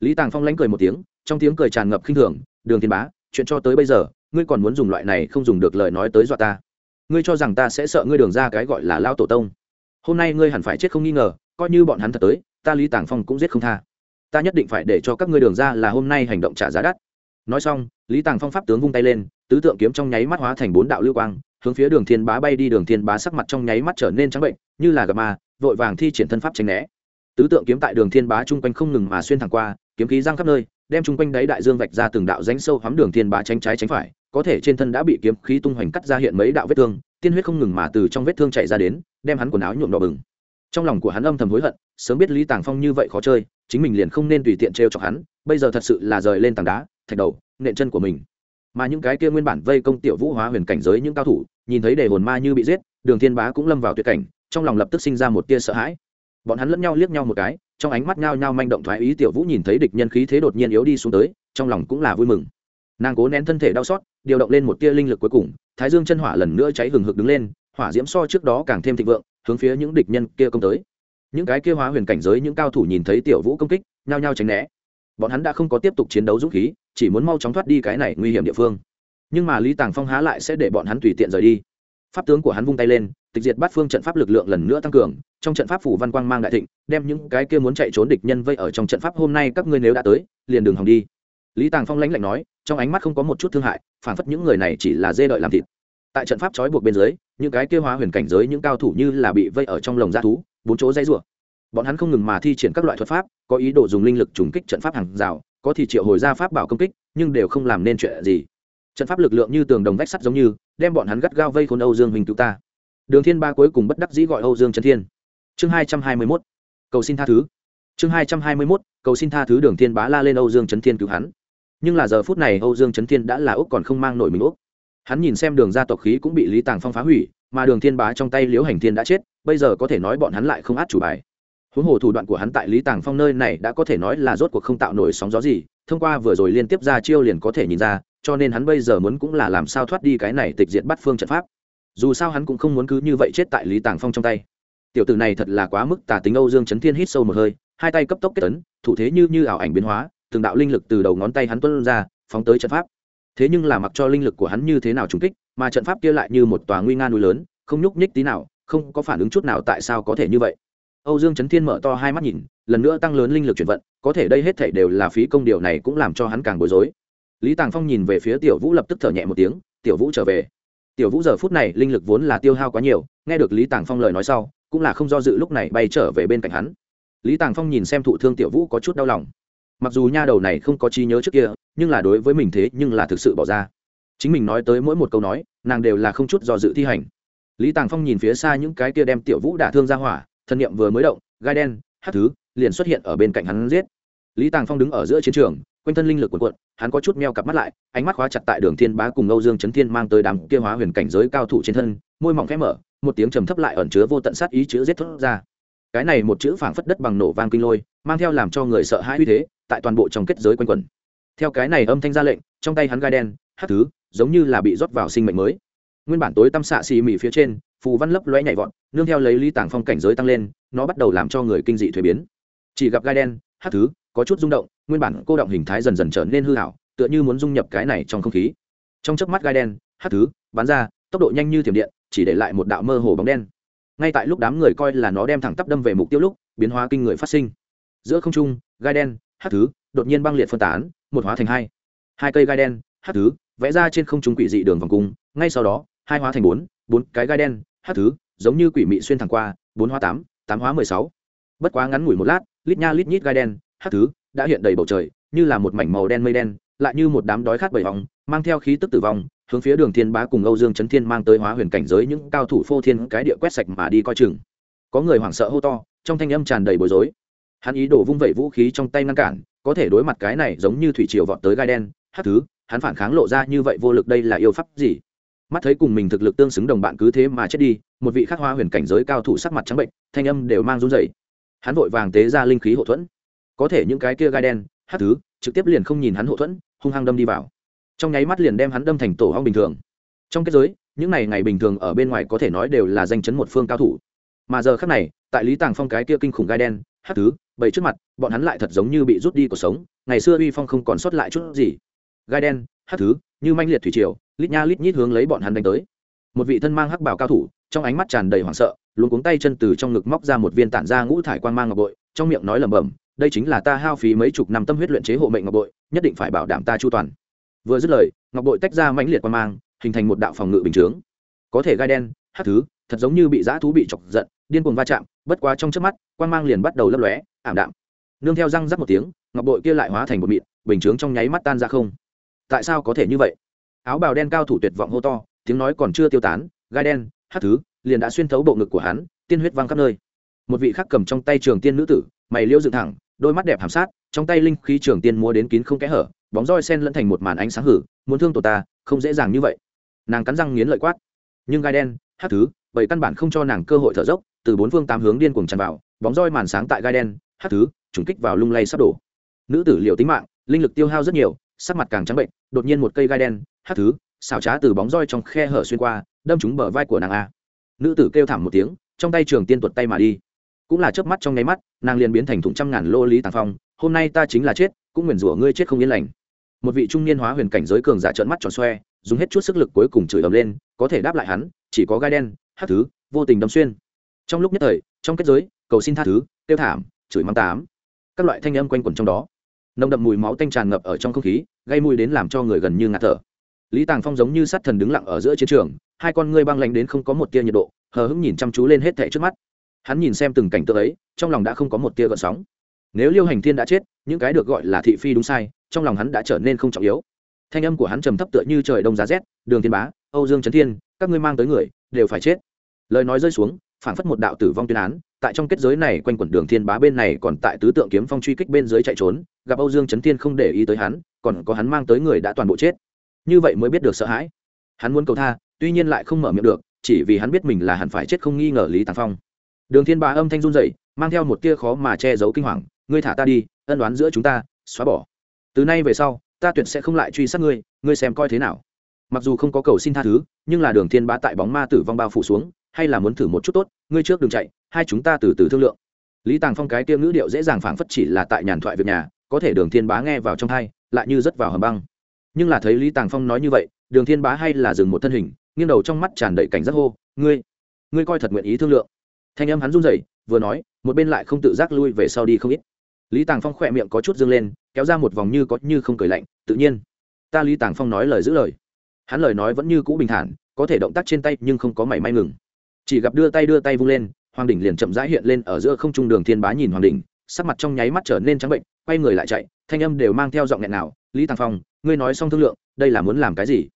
Lý tàng phong lánh cười một tiếng, trong tiếng cười tràn ngập khinh thường, đường thiên bá, chuyện cho tới bây giờ, ngươi còn muốn dùng loại này không dùng được lời nói tới dọa ta. Ngươi cho rằng ta sẽ sợ ngươi đường ra cái gọi là lão tổ tông. Hôm nay ngươi hẳn phải chết không nghi ngờ, coi như bọn hắn thật tới, ta lý tàng phong cũng giết không tha. Ta nhất định phải để cho các ngươi đường ra là hôm nay hành động trả giá đắt. Nói xong, lý tàng phong pháp tướng vung tay lên, tứ tượng kiếm trong nháy mắt hóa thành bốn đạo lưu quang hướng phía đường thiên bá bay đi, đường thiên bá sắc mặt trong nháy mắt trở nên trắng bệnh, như là gặp ma, vội vàng thi triển thân pháp tránh né. Tứ tượng kiếm tại đường thiên bá chung quanh không ngừng mà xuyên thẳng qua, kiếm khí giang khắp nơi, đem chung quanh đáy đại dương vạch ra từng đạo rãnh sâu hắm đường thiên bá tránh trái tránh phải, có thể trên thân đã bị kiếm khí tung hoành cắt ra hiện mấy đạo vết thương, tiên huyết không ngừng mà từ trong vết thương chảy ra đến, đem hắn quần áo nhuộm đỏ bừng. Trong lòng của hắn âm thầm hối hận, sớm biết lý tàng phong như vậy khó chơi, chính mình liền không nên tùy tiện treo chọc hắn, bây giờ thật sự là rời lên tảng đá, thạch đầu, nện chân của mình mà những cái kia nguyên bản vây công tiểu vũ hóa huyền cảnh giới những cao thủ, nhìn thấy đề hồn ma như bị giết, đường thiên bá cũng lâm vào tuyệt cảnh, trong lòng lập tức sinh ra một tia sợ hãi. Bọn hắn lẫn nhau liếc nhau một cái, trong ánh mắt nhao nhao manh động thoái ý tiểu vũ nhìn thấy địch nhân khí thế đột nhiên yếu đi xuống tới, trong lòng cũng là vui mừng. Nàng cố nén thân thể đau xót, điều động lên một tia linh lực cuối cùng, thái dương chân hỏa lần nữa cháy hừng hực đứng lên, hỏa diễm so trước đó càng thêm thịnh vượng, hướng phía những địch nhân kia công tới. Những cái kia hóa huyền cảnh giới những cao thủ nhìn thấy tiểu vũ công kích, nhao nhao tránh né bọn hắn đã không có tiếp tục chiến đấu dũng khí, chỉ muốn mau chóng thoát đi cái này nguy hiểm địa phương. Nhưng mà lý tàng phong há lại sẽ để bọn hắn tùy tiện rời đi. Pháp tướng của hắn vung tay lên, tịch diệt bát phương trận pháp lực lượng lần nữa tăng cường, trong trận pháp phủ văn quang mang đại thịnh, đem những cái kia muốn chạy trốn địch nhân vây ở trong trận pháp hôm nay các ngươi nếu đã tới, liền đường hòng đi. Lý tàng phong lãnh lạnh nói, trong ánh mắt không có một chút thương hại, phản phất những người này chỉ là dê đợi làm thịt. Tại trận pháp trói buộc bên dưới, những cái kia hóa huyền cảnh giới, những cao thủ như là bị vây ở trong lồng g thú, bốn chỗ dây rủa bọn hắn không ngừng mà thi triển các loại thuật pháp, có ý đồ dùng linh lực trùng kích trận pháp hàng rào, có thì triệu hồi ra pháp bảo công kích, nhưng đều không làm nên chuyện gì. Trận pháp lực lượng như tường đồng vách sắt giống như, đem bọn hắn gắt gao vây khôn âu dương huỳnh cứu ta. Đường thiên ba cuối cùng bất đắc dĩ gọi âu dương trấn thiên. Chương hai trăm hai mươi mốt, cầu xin tha thứ. Chương hai trăm hai mươi mốt, cầu xin tha thứ đường thiên bá la lên âu dương trấn thiên cứu hắn. Nhưng là giờ phút này âu dương trấn thiên đã là úc còn không mang nổi mình úc. Hắn nhìn xem đường gia tộc khí cũng bị lý tàng phong phá hủy, mà đường thiên bá trong tay liễu hành thiên đã chết, bây giờ có thể nói bọn hắn lại không át chủ bài huống hồ thủ đoạn của hắn tại lý tàng phong nơi này đã có thể nói là rốt cuộc không tạo nổi sóng gió gì, thông qua vừa rồi liên tiếp ra chiêu liền có thể nhìn ra, cho nên hắn bây giờ muốn cũng là làm sao thoát đi cái này tịch diệt bắt phương trận pháp. Dù sao hắn cũng không muốn cứ như vậy chết tại lý tàng phong trong tay. Tiểu tử này thật là quá mức tà tính âu dương chấn thiên hít sâu một hơi, hai tay cấp tốc kết tấn thủ thế như như ảo ảnh biến hóa, từng đạo linh lực từ đầu ngón tay hắn tuân ra, phóng tới trận pháp. Thế nhưng là mặc cho linh lực của hắn như thế nào trùng kích, mà trận pháp kia lại như một tòa nguy nga núi lớn, không nhúc nhích tí nào, không có phản ứng chút nào tại sao có thể như vậy âu dương chấn thiên mở to hai mắt nhìn, lần nữa tăng lớn linh lực chuyển vận, có thể đây hết thảy đều là phí công điều này cũng làm cho hắn càng bối rối. Lý tàng phong nhìn về phía tiểu vũ lập tức thở nhẹ một tiếng, tiểu vũ trở về. Tiểu vũ giờ phút này linh lực vốn là tiêu hao quá nhiều, nghe được lý tàng phong lời nói sau, cũng là không do dự lúc này bay trở về bên cạnh hắn. Lý tàng phong nhìn xem thụ thương tiểu vũ có chút đau lòng. Mặc dù nha đầu này không có trí nhớ trước kia, nhưng là đối với mình thế nhưng là thực sự bỏ ra. Chính mình nói tới mỗi một câu nói, nàng đều là không chút do dự thi hành. Lý tàng phong nhìn phía xa những cái kia đem tiểu vũ đả thương ra hỏa thân nhiệm vừa mới động, gai đen hát thứ, liền xuất hiện ở bên cạnh hắn giết. Lý tàng phong đứng ở giữa chiến trường, quanh thân linh lực cuộn cuộn, hắn có chút meo cặp mắt lại, ánh mắt khóa chặt tại đường thiên bá cùng âu dương trấn thiên mang tới đám kia hóa huyền cảnh giới cao thủ trên thân, môi mỏng khẽ mở, một tiếng trầm thấp lại ẩn chứa vô tận sát ý chữ giết thốt ra. Cái này một chữ phảng phất đất bằng nổ vang kinh lôi, mang theo làm cho người sợ hãi uy thế, tại toàn bộ trong kết giới quanh quẩn. Theo cái này âm thanh ra lệnh, trong tay hắn gai đen hát thứ, giống như là bị rót vào sinh mệnh mới. Nguyên bản tối tăm xạ xì mì phía trên phù văn lấp loé nhảy vọt, nương theo lấy lý tàng phong cảnh giới tăng lên, nó bắt đầu làm cho người kinh dị thuế biến. Chỉ gặp gai đen hát thứ, có chút rung động, nguyên bản cô động hình thái dần dần trở nên hư hảo tựa như muốn dung nhập cái này trong không khí. Trong chớp mắt gai đen hát thứ, bắn ra, tốc độ nhanh như thiểm điện, chỉ để lại một đạo mơ hồ bóng đen. Ngay tại lúc đám người coi là nó đem thẳng tắp đâm về mục tiêu lúc, biến hóa kinh người phát sinh. Giữa không trung, gai đen hát thứ, đột nhiên băng liệt phân tán, một hóa thành hai. Hai cây gai đen hát thứ, vẽ ra trên không trung quỷ dị đường vòng cung, ngay sau đó, hai hóa thành bốn bốn cái gai đen hát thứ, giống như quỷ mị xuyên thẳng qua, bốn hóa tám tám hóa mười sáu. Bất quá ngắn ngủi một lát, lít nha lít nhít gai đen, hát thứ, đã hiện đầy bầu trời, như là một mảnh màu đen mây đen, lại như một đám đói khát bầy vòng mang theo khí tức tử vong, hướng phía đường thiên bá cùng âu dương chấn thiên mang tới hóa huyền cảnh giới những cao thủ phô thiên cái địa quét sạch mà đi coi chừng. Có người hoảng sợ hô to, trong thanh âm tràn đầy bối rối. Hắn ý đồ vung vẩy vũ khí trong tay ngăn cản, có thể đối mặt cái này giống như thủy triều vọt tới gai đen, hát thứ, hắn phản kháng lộ ra như vậy vô lực đây là yêu pháp gì? Mắt thấy cùng mình thực lực tương xứng đồng bạn cứ thế mà chết đi, một vị khắc hoa huyền cảnh giới cao thủ sắc mặt trắng bệnh, thanh âm đều mang run dày hắn vội vàng tế ra linh khí hậu thuẫn. Có thể những cái kia gai đen hát thứ, trực tiếp liền không nhìn hắn hậu thuẫn, hung hăng đâm đi vào. Trong nháy mắt liền đem hắn đâm thành tổ hong bình thường. Trong kết giới, những ngày ngày bình thường ở bên ngoài có thể nói đều là danh chấn một phương cao thủ. Mà giờ khác này, tại lý tàng phong cái kia kinh khủng gai đen hát thứ bầy trước mặt, bọn hắn lại thật giống như bị rút đi cuộc sống, ngày xưa uy phong không còn sót lại chút gì. Gai đen hát thứ như manh liệt thủy triều, lít nha lít nhít hướng lấy bọn hắn đánh tới. Một vị thân mang hắc bảo cao thủ, trong ánh mắt tràn đầy hoảng sợ luôn cuống tay chân từ trong ngực móc ra một viên tản ra ngũ thải quan mang ngọc bội, trong miệng nói lẩm bẩm, đây chính là ta hao phí mấy chục năm tâm huyết luyện chế hộ mệnh ngọc bội, nhất định phải bảo đảm ta chu toàn. Vừa dứt lời, ngọc bội tách ra mãnh liệt quan mang, hình thành một đạo phòng ngự bình chướng. Có thể gai đen hát thứ, thật giống như bị dã thú bị chọc giận, điên cuồng va chạm, bất quá trong trước mắt quan mang liền bắt đầu lấp lóe, ảm đạm. Nương theo răng rắc một tiếng, ngọc bội kia lại hóa thành một mịn, bình chướng trong nháy mắt tan ra không tại sao có thể như vậy? Áo bào đen cao thủ tuyệt vọng hô to, tiếng nói còn chưa tiêu tán, gai đen, hát thứ, liền đã xuyên thấu bộ ngực của hắn, tiên huyết văng khắp nơi. Một vị khác cầm trong tay trường tiên nữ tử, mày liêu dựng thẳng, đôi mắt đẹp hàm sát, trong tay linh khí trường tiên mua đến kín không kẽ hở, bóng roi sen lẫn thành một màn ánh sáng hử, muốn thương tổ ta, không dễ dàng như vậy. Nàng cắn răng nghiến lợi quát. Nhưng gai đen, hát thứ bởi căn bản không cho nàng cơ hội thở dốc, từ bốn phương tám hướng điên cuồng tràn vào, bóng roi màn sáng tại gai đen, hát thứ, trùng kích vào lung lay sắp đổ. Nữ tử liều tính mạng, linh lực tiêu hao rất nhiều sắc mặt càng trắng bệnh, đột nhiên một cây gai đen hát thứ xào trá từ bóng roi trong khe hở xuyên qua, đâm trúng bờ vai của nàng a. Nữ tử kêu thảm một tiếng, trong tay trường tiên tuột tay mà đi. Cũng là chớp mắt trong nháy mắt, nàng liền biến thành thủng trăm ngàn lô lý tàng phong, hôm nay ta chính là chết, cũng nguyền rủa ngươi chết không yên lành. Một vị trung niên hóa huyền cảnh giới cường giả trợn mắt tròn xoe, dùng hết chút sức lực cuối cùng chửi ầm lên, có thể đáp lại hắn, chỉ có gai đen hát thứ, vô tình đâm xuyên. Trong lúc nhất thời, trong kết giới, cầu xin tha thứ tiêu thảm, chửi mắng tám. Các loại thanh âm quanh quẩn trong đó nồng đậm mùi máu tanh tràn ngập ở trong không khí, gây mùi đến làm cho người gần như ngạt thở. Lý tàng phong giống như sát thần đứng lặng ở giữa chiến trường, hai con ngươi băng lạnh đến không có một tia nhiệt độ, hờ hững nhìn chăm chú lên hết thẻ trước mắt. Hắn nhìn xem từng cảnh tượng ấy, trong lòng đã không có một tia gợn sóng. Nếu liêu hành thiên đã chết, những cái được gọi là thị phi đúng sai, trong lòng hắn đã trở nên không trọng yếu. Thanh âm của hắn trầm thấp tựa như trời đông giá rét, đường thiên bá, âu dương trấn thiên, các ngươi mang tới người, đều phải chết. Lời nói rơi xuống, phảng phất một đạo tử vong tuyên án, tại trong kết giới này quanh quẩn đường thiên bá bên này còn tại tứ tượng kiếm phong truy kích bên dưới chạy trốn gặp âu dương trấn thiên không để ý tới hắn, còn có hắn mang tới người đã toàn bộ chết. Như vậy mới biết được sợ hãi. Hắn muốn cầu tha, tuy nhiên lại không mở miệng được, chỉ vì hắn biết mình là hẳn phải chết không nghi ngờ lý tàng phong. Đường thiên bá âm thanh run rẩy, mang theo một tia khó mà che giấu kinh hoàng, ngươi thả ta đi, ân đoán giữa chúng ta, xóa bỏ. Từ nay về sau, ta tuyệt sẽ không lại truy sát ngươi ngươi xem coi thế nào. Mặc dù không có cầu xin tha thứ, nhưng là đường thiên bá tại bóng ma tử vong bao phủ xuống, hay là muốn thử một chút tốt, ngươi trước đừng chạy, hai chúng ta từ từ thương lượng. Lý tàng phong cái tiêu ngữ điệu dễ dàng phảng phất chỉ là tại nhàn thoại việc nhà có thể đường thiên bá nghe vào trong thai, lại như rất vào hầm băng. Nhưng là thấy lý tàng phong nói như vậy, đường thiên bá hay là dừng một thân hình, nghiêng đầu trong mắt tràn đầy cảnh giác hô, ngươi ngươi coi thật nguyện ý thương lượng. Thanh âm hắn run rẩy, vừa nói, một bên lại không tự giác lui về sau đi không ít. Lý tàng phong khỏe miệng có chút dương lên, kéo ra một vòng như có như không cười lạnh, tự nhiên, ta lý tàng phong nói lời giữ lời. Hắn lời nói vẫn như cũ bình thản, có thể động tác trên tay nhưng không có mảy may ngừng. Chỉ gặp đưa tay đưa tay vung lên, hoàng đỉnh liền chậm rãi hiện lên ở giữa không trung đường thiên bá nhìn hoàng đỉnh sắc mặt trong nháy mắt trở nên trắng bệnh, quay người lại chạy, thanh âm đều mang theo giọng nghẹn nào, lý tàng phong, ngươi nói xong thương lượng, đây là muốn làm cái gì?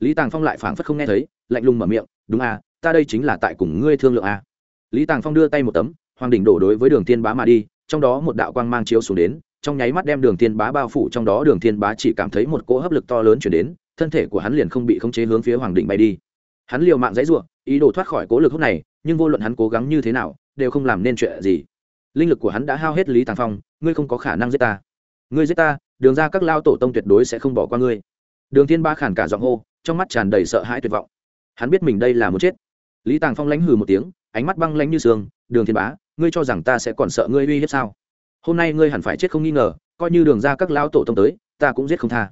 Lý tàng phong lại phảng phất không nghe thấy, lạnh lùng mở miệng, đúng à ta đây chính là tại cùng ngươi thương lượng à. Lý tàng phong đưa tay một tấm, hoàng đỉnh đổ đối với đường thiên bá mà đi, trong đó một đạo quang mang chiếu xuống đến, trong nháy mắt đem đường thiên bá bao phủ, trong đó đường thiên bá chỉ cảm thấy một cỗ hấp lực to lớn chuyển đến, thân thể của hắn liền không bị khống chế hướng phía hoàng đỉnh bay đi. Hắn liều mạng dãy rủa, ý đồ thoát khỏi cỗ lực hút này, nhưng vô luận hắn cố gắng như thế nào, đều không làm nên chuyện gì linh lực của hắn đã hao hết lý tàng phong ngươi không có khả năng giết ta ngươi giết ta đường ra các lao tổ tông tuyệt đối sẽ không bỏ qua ngươi đường thiên ba khản cả giọng hô trong mắt tràn đầy sợ hãi tuyệt vọng hắn biết mình đây là muốn chết lý tàng phong lãnh hừ một tiếng ánh mắt băng lãnh như sương đường thiên bá ngươi cho rằng ta sẽ còn sợ ngươi uy hiếp sao hôm nay ngươi hẳn phải chết không nghi ngờ coi như đường ra các lao tổ tông tới ta cũng giết không tha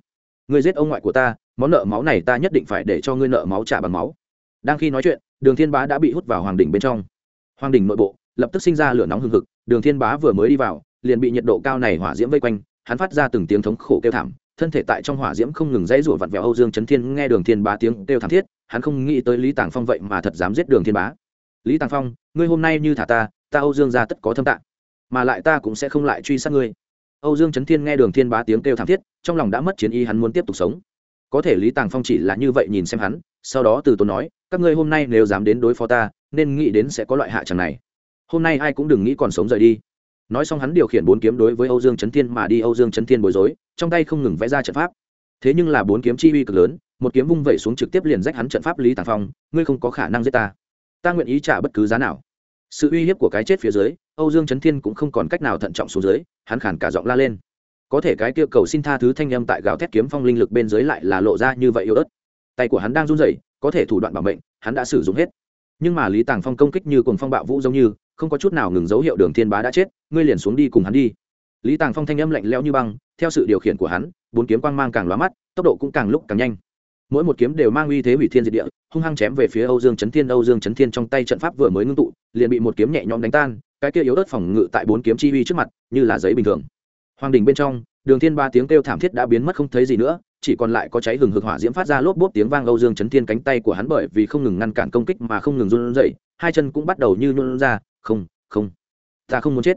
ngươi giết ông ngoại của ta món nợ máu này ta nhất định phải để cho ngươi nợ máu trả bằng máu đang khi nói chuyện đường thiên bá đã bị hút vào hoàng đỉnh bên trong hoàng đỉnh nội bộ lập tức sinh ra lửa nóng hừng hực đường thiên bá vừa mới đi vào, liền bị nhiệt độ cao này hỏa diễm vây quanh, hắn phát ra từng tiếng thống khổ kêu thảm, thân thể tại trong hỏa diễm không ngừng dãy rủa vặn vẹo. Âu dương chấn thiên nghe đường thiên bá tiếng kêu thảm thiết, hắn không nghĩ tới lý tàng phong vậy mà thật dám giết đường thiên bá. Lý tàng phong, ngươi hôm nay như thả ta ta âu dương gia tất có thâm tạng, mà lại ta cũng sẽ không lại truy sát ngươi. Âu dương chấn thiên nghe đường thiên bá tiếng kêu thảm thiết, trong lòng đã mất chiến ý, hắn muốn tiếp tục sống. Có thể lý tàng phong chỉ là như vậy nhìn xem hắn, sau đó từ tốn nói, các ngươi hôm nay nếu dám đến đối phó ta, nên nghĩ đến sẽ có loại hạ chẳng này hôm nay ai cũng đừng nghĩ còn sống rời đi. Nói xong hắn điều khiển bốn kiếm đối với âu dương trấn thiên mà đi, âu dương trấn thiên bối rối, trong tay không ngừng vẽ ra trận pháp. Thế nhưng là bốn kiếm chi uy cực lớn, một kiếm vung vẩy xuống trực tiếp liền rách hắn trận pháp lý tàng phong, ngươi không có khả năng giết ta. Ta nguyện ý trả bất cứ giá nào. Sự uy hiếp của cái chết phía dưới, âu dương trấn thiên cũng không còn cách nào thận trọng xuống dưới, hắn khản cả giọng la lên. Có thể cái kia cầu xin tha thứ thanh âm tại gào thét kiếm phong linh lực bên dưới lại là lộ ra như vậy yếu ớt. Tay của hắn đang run rẩy, có thể thủ đoạn bảo mệnh, hắn đã sử dụng hết. Nhưng mà lý tàng phong công kích như cùng phong bạo vũ giống như không có chút nào ngừng dấu hiệu đường thiên bá đã chết, ngươi liền xuống đi cùng hắn đi. Lý tàng phong thanh âm lạnh lẽo như băng, theo sự điều khiển của hắn, bốn kiếm quang mang càng lóa mắt, tốc độ cũng càng lúc càng nhanh. Mỗi một kiếm đều mang uy thế hủy thiên diệt địa, hung hăng chém về phía âu dương chấn thiên, âu dương chấn thiên trong tay trận pháp vừa mới ngưng tụ, liền bị một kiếm nhẹ nhõm đánh tan, cái kia yếu ớt phòng ngự tại bốn kiếm chi uy trước mặt, như là giấy bình thường. Hoàng đình bên trong, đường thiên ba tiếng kêu thảm thiết đã biến mất không thấy gì nữa, chỉ còn lại có cháy hừng hực hỏa diễm phát ra lốp bốp tiếng vang âu dương chấn thiên cánh tay của hắn bởi vì không ngừng ngăn cản công kích mà không ngừng run rẩy, hai chân cũng bắt đầu như nhún ra không không. Ta không muốn chết.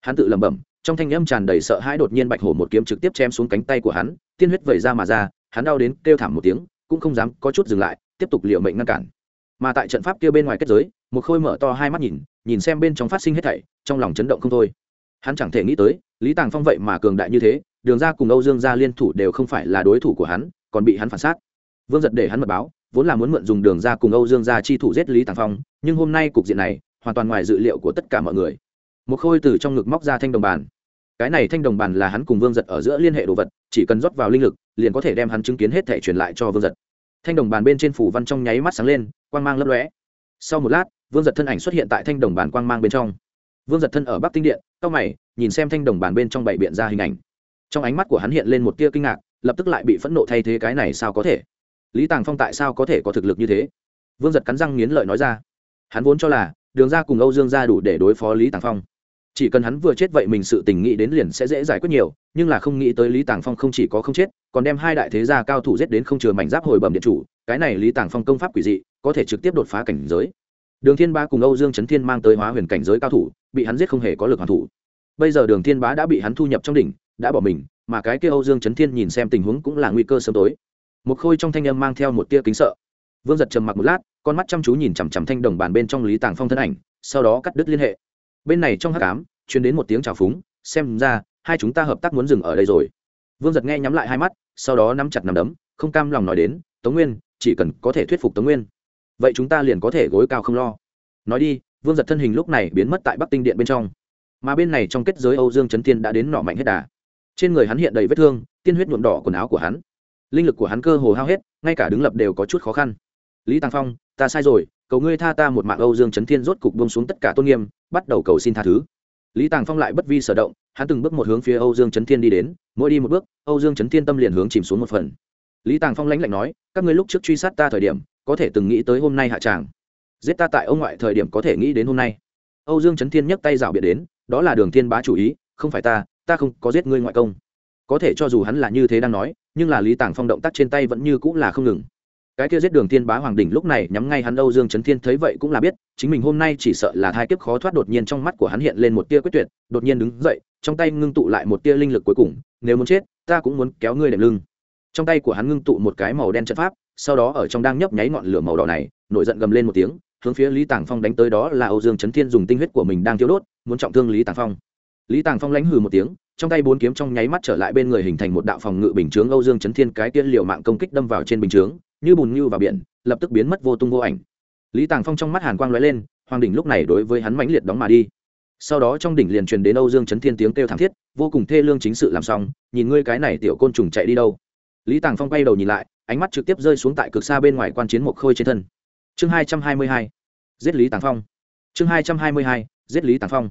Hắn tự lẩm bẩm, trong thanh âm tràn đầy sợ hãi đột nhiên bạch hổ một kiếm trực tiếp chém xuống cánh tay của hắn, tiên huyết vẩy ra mà ra, hắn đau đến kêu thảm một tiếng, cũng không dám có chút dừng lại, tiếp tục liệu mệnh ngăn cản. Mà tại trận pháp kia bên ngoài kết giới, một khôi mở to hai mắt nhìn nhìn xem bên trong phát sinh hết thảy, trong lòng chấn động không thôi. Hắn chẳng thể nghĩ tới, lý tàng phong vậy mà cường đại như thế, đường ra cùng âu dương gia liên thủ đều không phải là đối thủ của hắn, còn bị hắn phản sát. Vương giật để hắn mật báo, vốn là muốn mượn dùng đường ra cùng âu dương gia chi thủ giết lý tàng phong, nhưng hôm nay cục diện này hoàn toàn ngoài dự liệu của tất cả mọi người. Một khôi từ trong ngực móc ra thanh đồng bàn. Cái này thanh đồng bàn là hắn cùng vương giật ở giữa liên hệ đồ vật, chỉ cần rót vào linh lực, liền có thể đem hắn chứng kiến hết thể truyền lại cho vương giật. Thanh đồng bàn bên trên phủ văn trong nháy mắt sáng lên, quang mang lấp lóe. Sau một lát, vương giật thân ảnh xuất hiện tại thanh đồng bàn quang mang bên trong. Vương giật thân ở bắc tinh điện, cao mày, nhìn xem thanh đồng bàn bên trong bảy biện ra hình ảnh. Trong ánh mắt của hắn hiện lên một tia kinh ngạc, lập tức lại bị phẫn nộ thay thế cái này sao có thể? Lý tàng phong tại sao có thể có thực lực như thế? Vương giật cắn răng nghiến lợi nói ra. Hắn vốn cho là đường ra cùng âu dương ra đủ để đối phó lý tàng phong. Chỉ cần hắn vừa chết vậy mình sự tình nghĩ đến liền sẽ dễ giải quyết nhiều, nhưng là không nghĩ tới lý tàng phong không chỉ có không chết, còn đem hai đại thế gia cao thủ giết đến không chừa mảnh giáp hồi bẩm điện chủ, cái này lý tàng phong công pháp quỷ dị, có thể trực tiếp đột phá cảnh giới. Đường thiên ba cùng âu dương trấn thiên mang tới hóa huyền cảnh giới cao thủ, bị hắn giết không hề có lực hoàn thủ. Bây giờ đường thiên bá đã bị hắn thu nhập trong đỉnh, đã bỏ mình, mà cái kia âu dương trấn thiên nhìn xem tình huống cũng là nguy cơ sớm tối. Một khôi trong thanh âm mang theo một tia kính sợ. Vương giật trầm mặc một lát con mắt chăm chú nhìn chằm chằm thanh đồng bàn bên trong lý tàng phong thân ảnh, sau đó cắt đứt liên hệ. Bên này trong hát cám chuyến đến một tiếng trào phúng, xem ra, hai chúng ta hợp tác muốn dừng ở đây rồi. Vương giật nghe nhắm lại hai mắt, sau đó nắm chặt nằm đấm, không cam lòng nói đến, tống nguyên, chỉ cần có thể thuyết phục tống nguyên, vậy chúng ta liền có thể gối cao không lo. Nói đi, vương giật thân hình lúc này biến mất tại bắc tinh điện bên trong. Mà bên này trong kết giới âu dương trấn tiên đã đến nọ mạnh hết đà. Trên người hắn hiện đầy vết thương, tiên huyết nhuộm đỏ quần áo của hắn. Linh lực của hắn cơ hồ hao hết, ngay cả đứng lập đều có chút khó khăn. Lý tàng phong ta sai rồi, cầu ngươi tha ta một mạng âu dương trấn thiên rốt cục buông xuống tất cả tôn nghiêm, bắt đầu cầu xin tha thứ. Lý tàng phong lại bất vi sở động, hắn từng bước một hướng phía âu dương trấn thiên đi đến, mỗi đi một bước, âu dương trấn thiên tâm liền hướng chìm xuống một phần. Lý tàng phong lãnh lạnh nói, các ngươi lúc trước truy sát ta thời điểm, có thể từng nghĩ tới hôm nay hạ tràng. Giết ta tại ông ngoại thời điểm có thể nghĩ đến hôm nay. Âu dương trấn thiên nhấc tay rảo biệt đến, đó là đường thiên bá chủ ý, không phải ta ta không có giết ngươi ngoại công. Có thể cho dù hắn là như thế đang nói, nhưng là lý tàng phong động tác trên tay vẫn như cũng là không ngừng cái kia giết đường thiên bá hoàng đỉnh lúc này nhắm ngay hắn âu dương trấn thiên thấy vậy cũng là biết, chính mình hôm nay chỉ sợ là thai kiếp khó thoát đột nhiên trong mắt của hắn hiện lên một tia quyết tuyệt, đột nhiên đứng dậy, trong tay ngưng tụ lại một tia linh lực cuối cùng, nếu muốn chết, ta cũng muốn kéo ngươi đệm lưng. Trong tay của hắn ngưng tụ một cái màu đen trận pháp, sau đó ở trong đang nhấp nháy ngọn lửa màu đỏ này, nổi giận gầm lên một tiếng, hướng phía lý tàng phong đánh tới đó là âu dương trấn thiên dùng tinh huyết của mình đang thiếu đốt, muốn trọng thương lý tàng phong. Lý tàng phong lãnh hừ một tiếng, trong tay bốn kiếm trong nháy mắt trở lại bên người hình thành một đạo phòng ngự bình chướng âu dương chấn thiên cái tiên liều mạng công kích đâm vào trên bình chướng như bùn như vào biển, lập tức biến mất vô tung vô ảnh. Lý tàng phong trong mắt hàn quang lóe lên, hoàng đỉnh lúc này đối với hắn mãnh liệt đóng mà đi. Sau đó trong đỉnh liền truyền đến âu dương chấn thiên tiếng kêu thảm thiết, vô cùng thê lương chính sự làm xong, nhìn ngươi cái này tiểu côn trùng chạy đi đâu. Lý tàng phong quay đầu nhìn lại, ánh mắt trực tiếp rơi xuống tại cực xa bên ngoài quan chiến một khôi trên thân. Chương hai trăm hai mươi hai, giết lý tàng phong. Chương hai trăm hai mươi hai, giết lý tàng phong.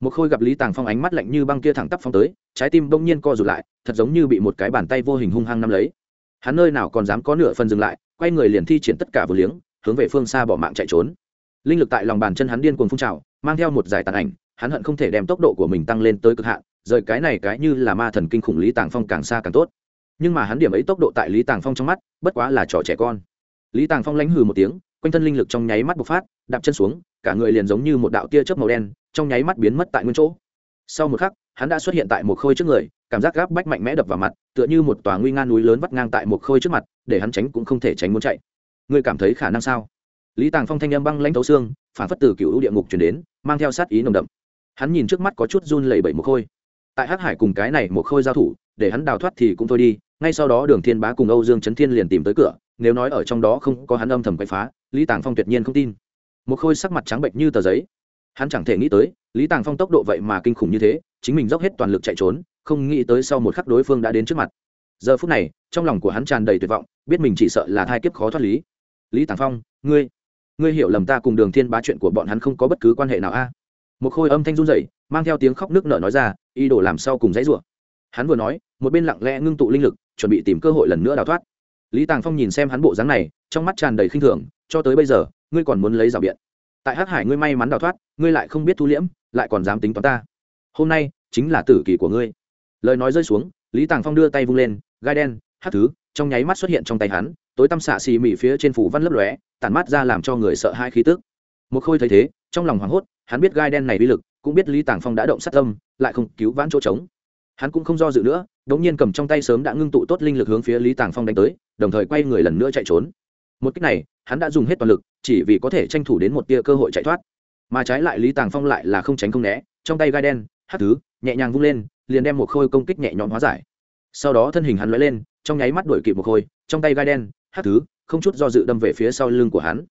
Một khôi gặp lý tàng phong ánh mắt lạnh như băng kia thẳng tắp phong tới, trái tim bỗng nhiên co rụt lại, thật giống như bị một cái bàn tay vô hình hung hăng nắm lấy hắn nơi nào còn dám có nửa phần dừng lại, quay người liền thi triển tất cả vừa liếng, hướng về phương xa bỏ mạng chạy trốn. Linh lực tại lòng bàn chân hắn điên cuồng phun trào, mang theo một giải tàn ảnh, hắn hận không thể đem tốc độ của mình tăng lên tới cực hạn, rời cái này cái như là ma thần kinh khủng lý tàng phong càng xa càng tốt. Nhưng mà hắn điểm ấy tốc độ tại lý tàng phong trong mắt, bất quá là trò trẻ con. Lý tàng phong lánh hừ một tiếng, quanh thân linh lực trong nháy mắt bộc phát, đạp chân xuống, cả người liền giống như một đạo tia chớp màu đen, trong nháy mắt biến mất tại nguyên chỗ. Sau một khắc hắn đã xuất hiện tại một khôi trước người, cảm giác gáp bách mạnh mẽ đập vào mặt, tựa như một tòa nguy nga núi lớn vắt ngang tại một khôi trước mặt, để hắn tránh cũng không thể tránh muốn chạy. Ngươi cảm thấy khả năng sao? Lý tàng phong thanh âm băng lãnh thấu xương, phản phất từ cựu địa ngục chuyển đến, mang theo sát ý nồng đậm. Hắn nhìn trước mắt có chút run lẩy bẩy một khôi. Tại hắc hải cùng cái này một khôi giao thủ, để hắn đào thoát thì cũng thôi đi, ngay sau đó đường thiên bá cùng âu dương trấn thiên liền tìm tới cửa, nếu nói ở trong đó không có hắn âm thầm quậy phá, lý tàng phong tuyệt nhiên không tin. Một khôi sắc mặt trắng bệnh như tờ giấy hắn chẳng thể nghĩ tới, lý tàng phong tốc độ vậy mà kinh khủng như thế, chính mình dốc hết toàn lực chạy trốn, không nghĩ tới sau một khắc đối phương đã đến trước mặt. Giờ phút này, trong lòng của hắn tràn đầy tuyệt vọng, biết mình chỉ sợ là thai kiếp khó thoát lý. Lý tàng phong, ngươi ngươi hiểu lầm ta cùng đường thiên bá chuyện của bọn hắn không có bất cứ quan hệ nào a? Một khôi âm thanh run rẩy, mang theo tiếng khóc nước nở nói ra, ý đồ làm sau cùng dãy rủa. Hắn vừa nói, một bên lặng lẽ ngưng tụ linh lực, chuẩn bị tìm cơ hội lần nữa đào thoát. Lý tàng phong nhìn xem hắn bộ dáng này, trong mắt tràn đầy khinh thường, cho tới bây giờ, ngươi còn muốn lấy rào biện tại hắc hải ngươi may mắn đào thoát, ngươi lại không biết thu liễm, lại còn dám tính toán ta. Hôm nay, chính là tử kỳ của ngươi. Lời nói rơi xuống, lý tàng phong đưa tay vung lên, gai đen hát thứ, trong nháy mắt xuất hiện trong tay hắn, tối tăm xạ xì mị phía trên phủ văn lấp lóe, tản mát ra làm cho người sợ hai khí tức. Một khôi thấy thế, trong lòng hoảng hốt, hắn biết gai đen này uy lực, cũng biết lý tàng phong đã động sát tâm, lại không cứu vãn chỗ trống. Hắn cũng không do dự nữa, đống nhiên cầm trong tay sớm đã ngưng tụ tốt linh lực hướng phía lý tàng phong đánh tới, đồng thời quay người lần nữa chạy trốn. Một cách này hắn đã dùng hết toàn lực, chỉ vì có thể tranh thủ đến một tia cơ hội chạy thoát. Mà trái lại lý tàng phong lại là không tránh không né, trong tay gai đen hát thứ, nhẹ nhàng vung lên, liền đem một khôi công kích nhẹ nhõm hóa giải. Sau đó thân hình hắn lóe lên, trong nháy mắt đuổi kịp một khôi, trong tay gai đen hát thứ, không chút do dự đâm về phía sau lưng của hắn.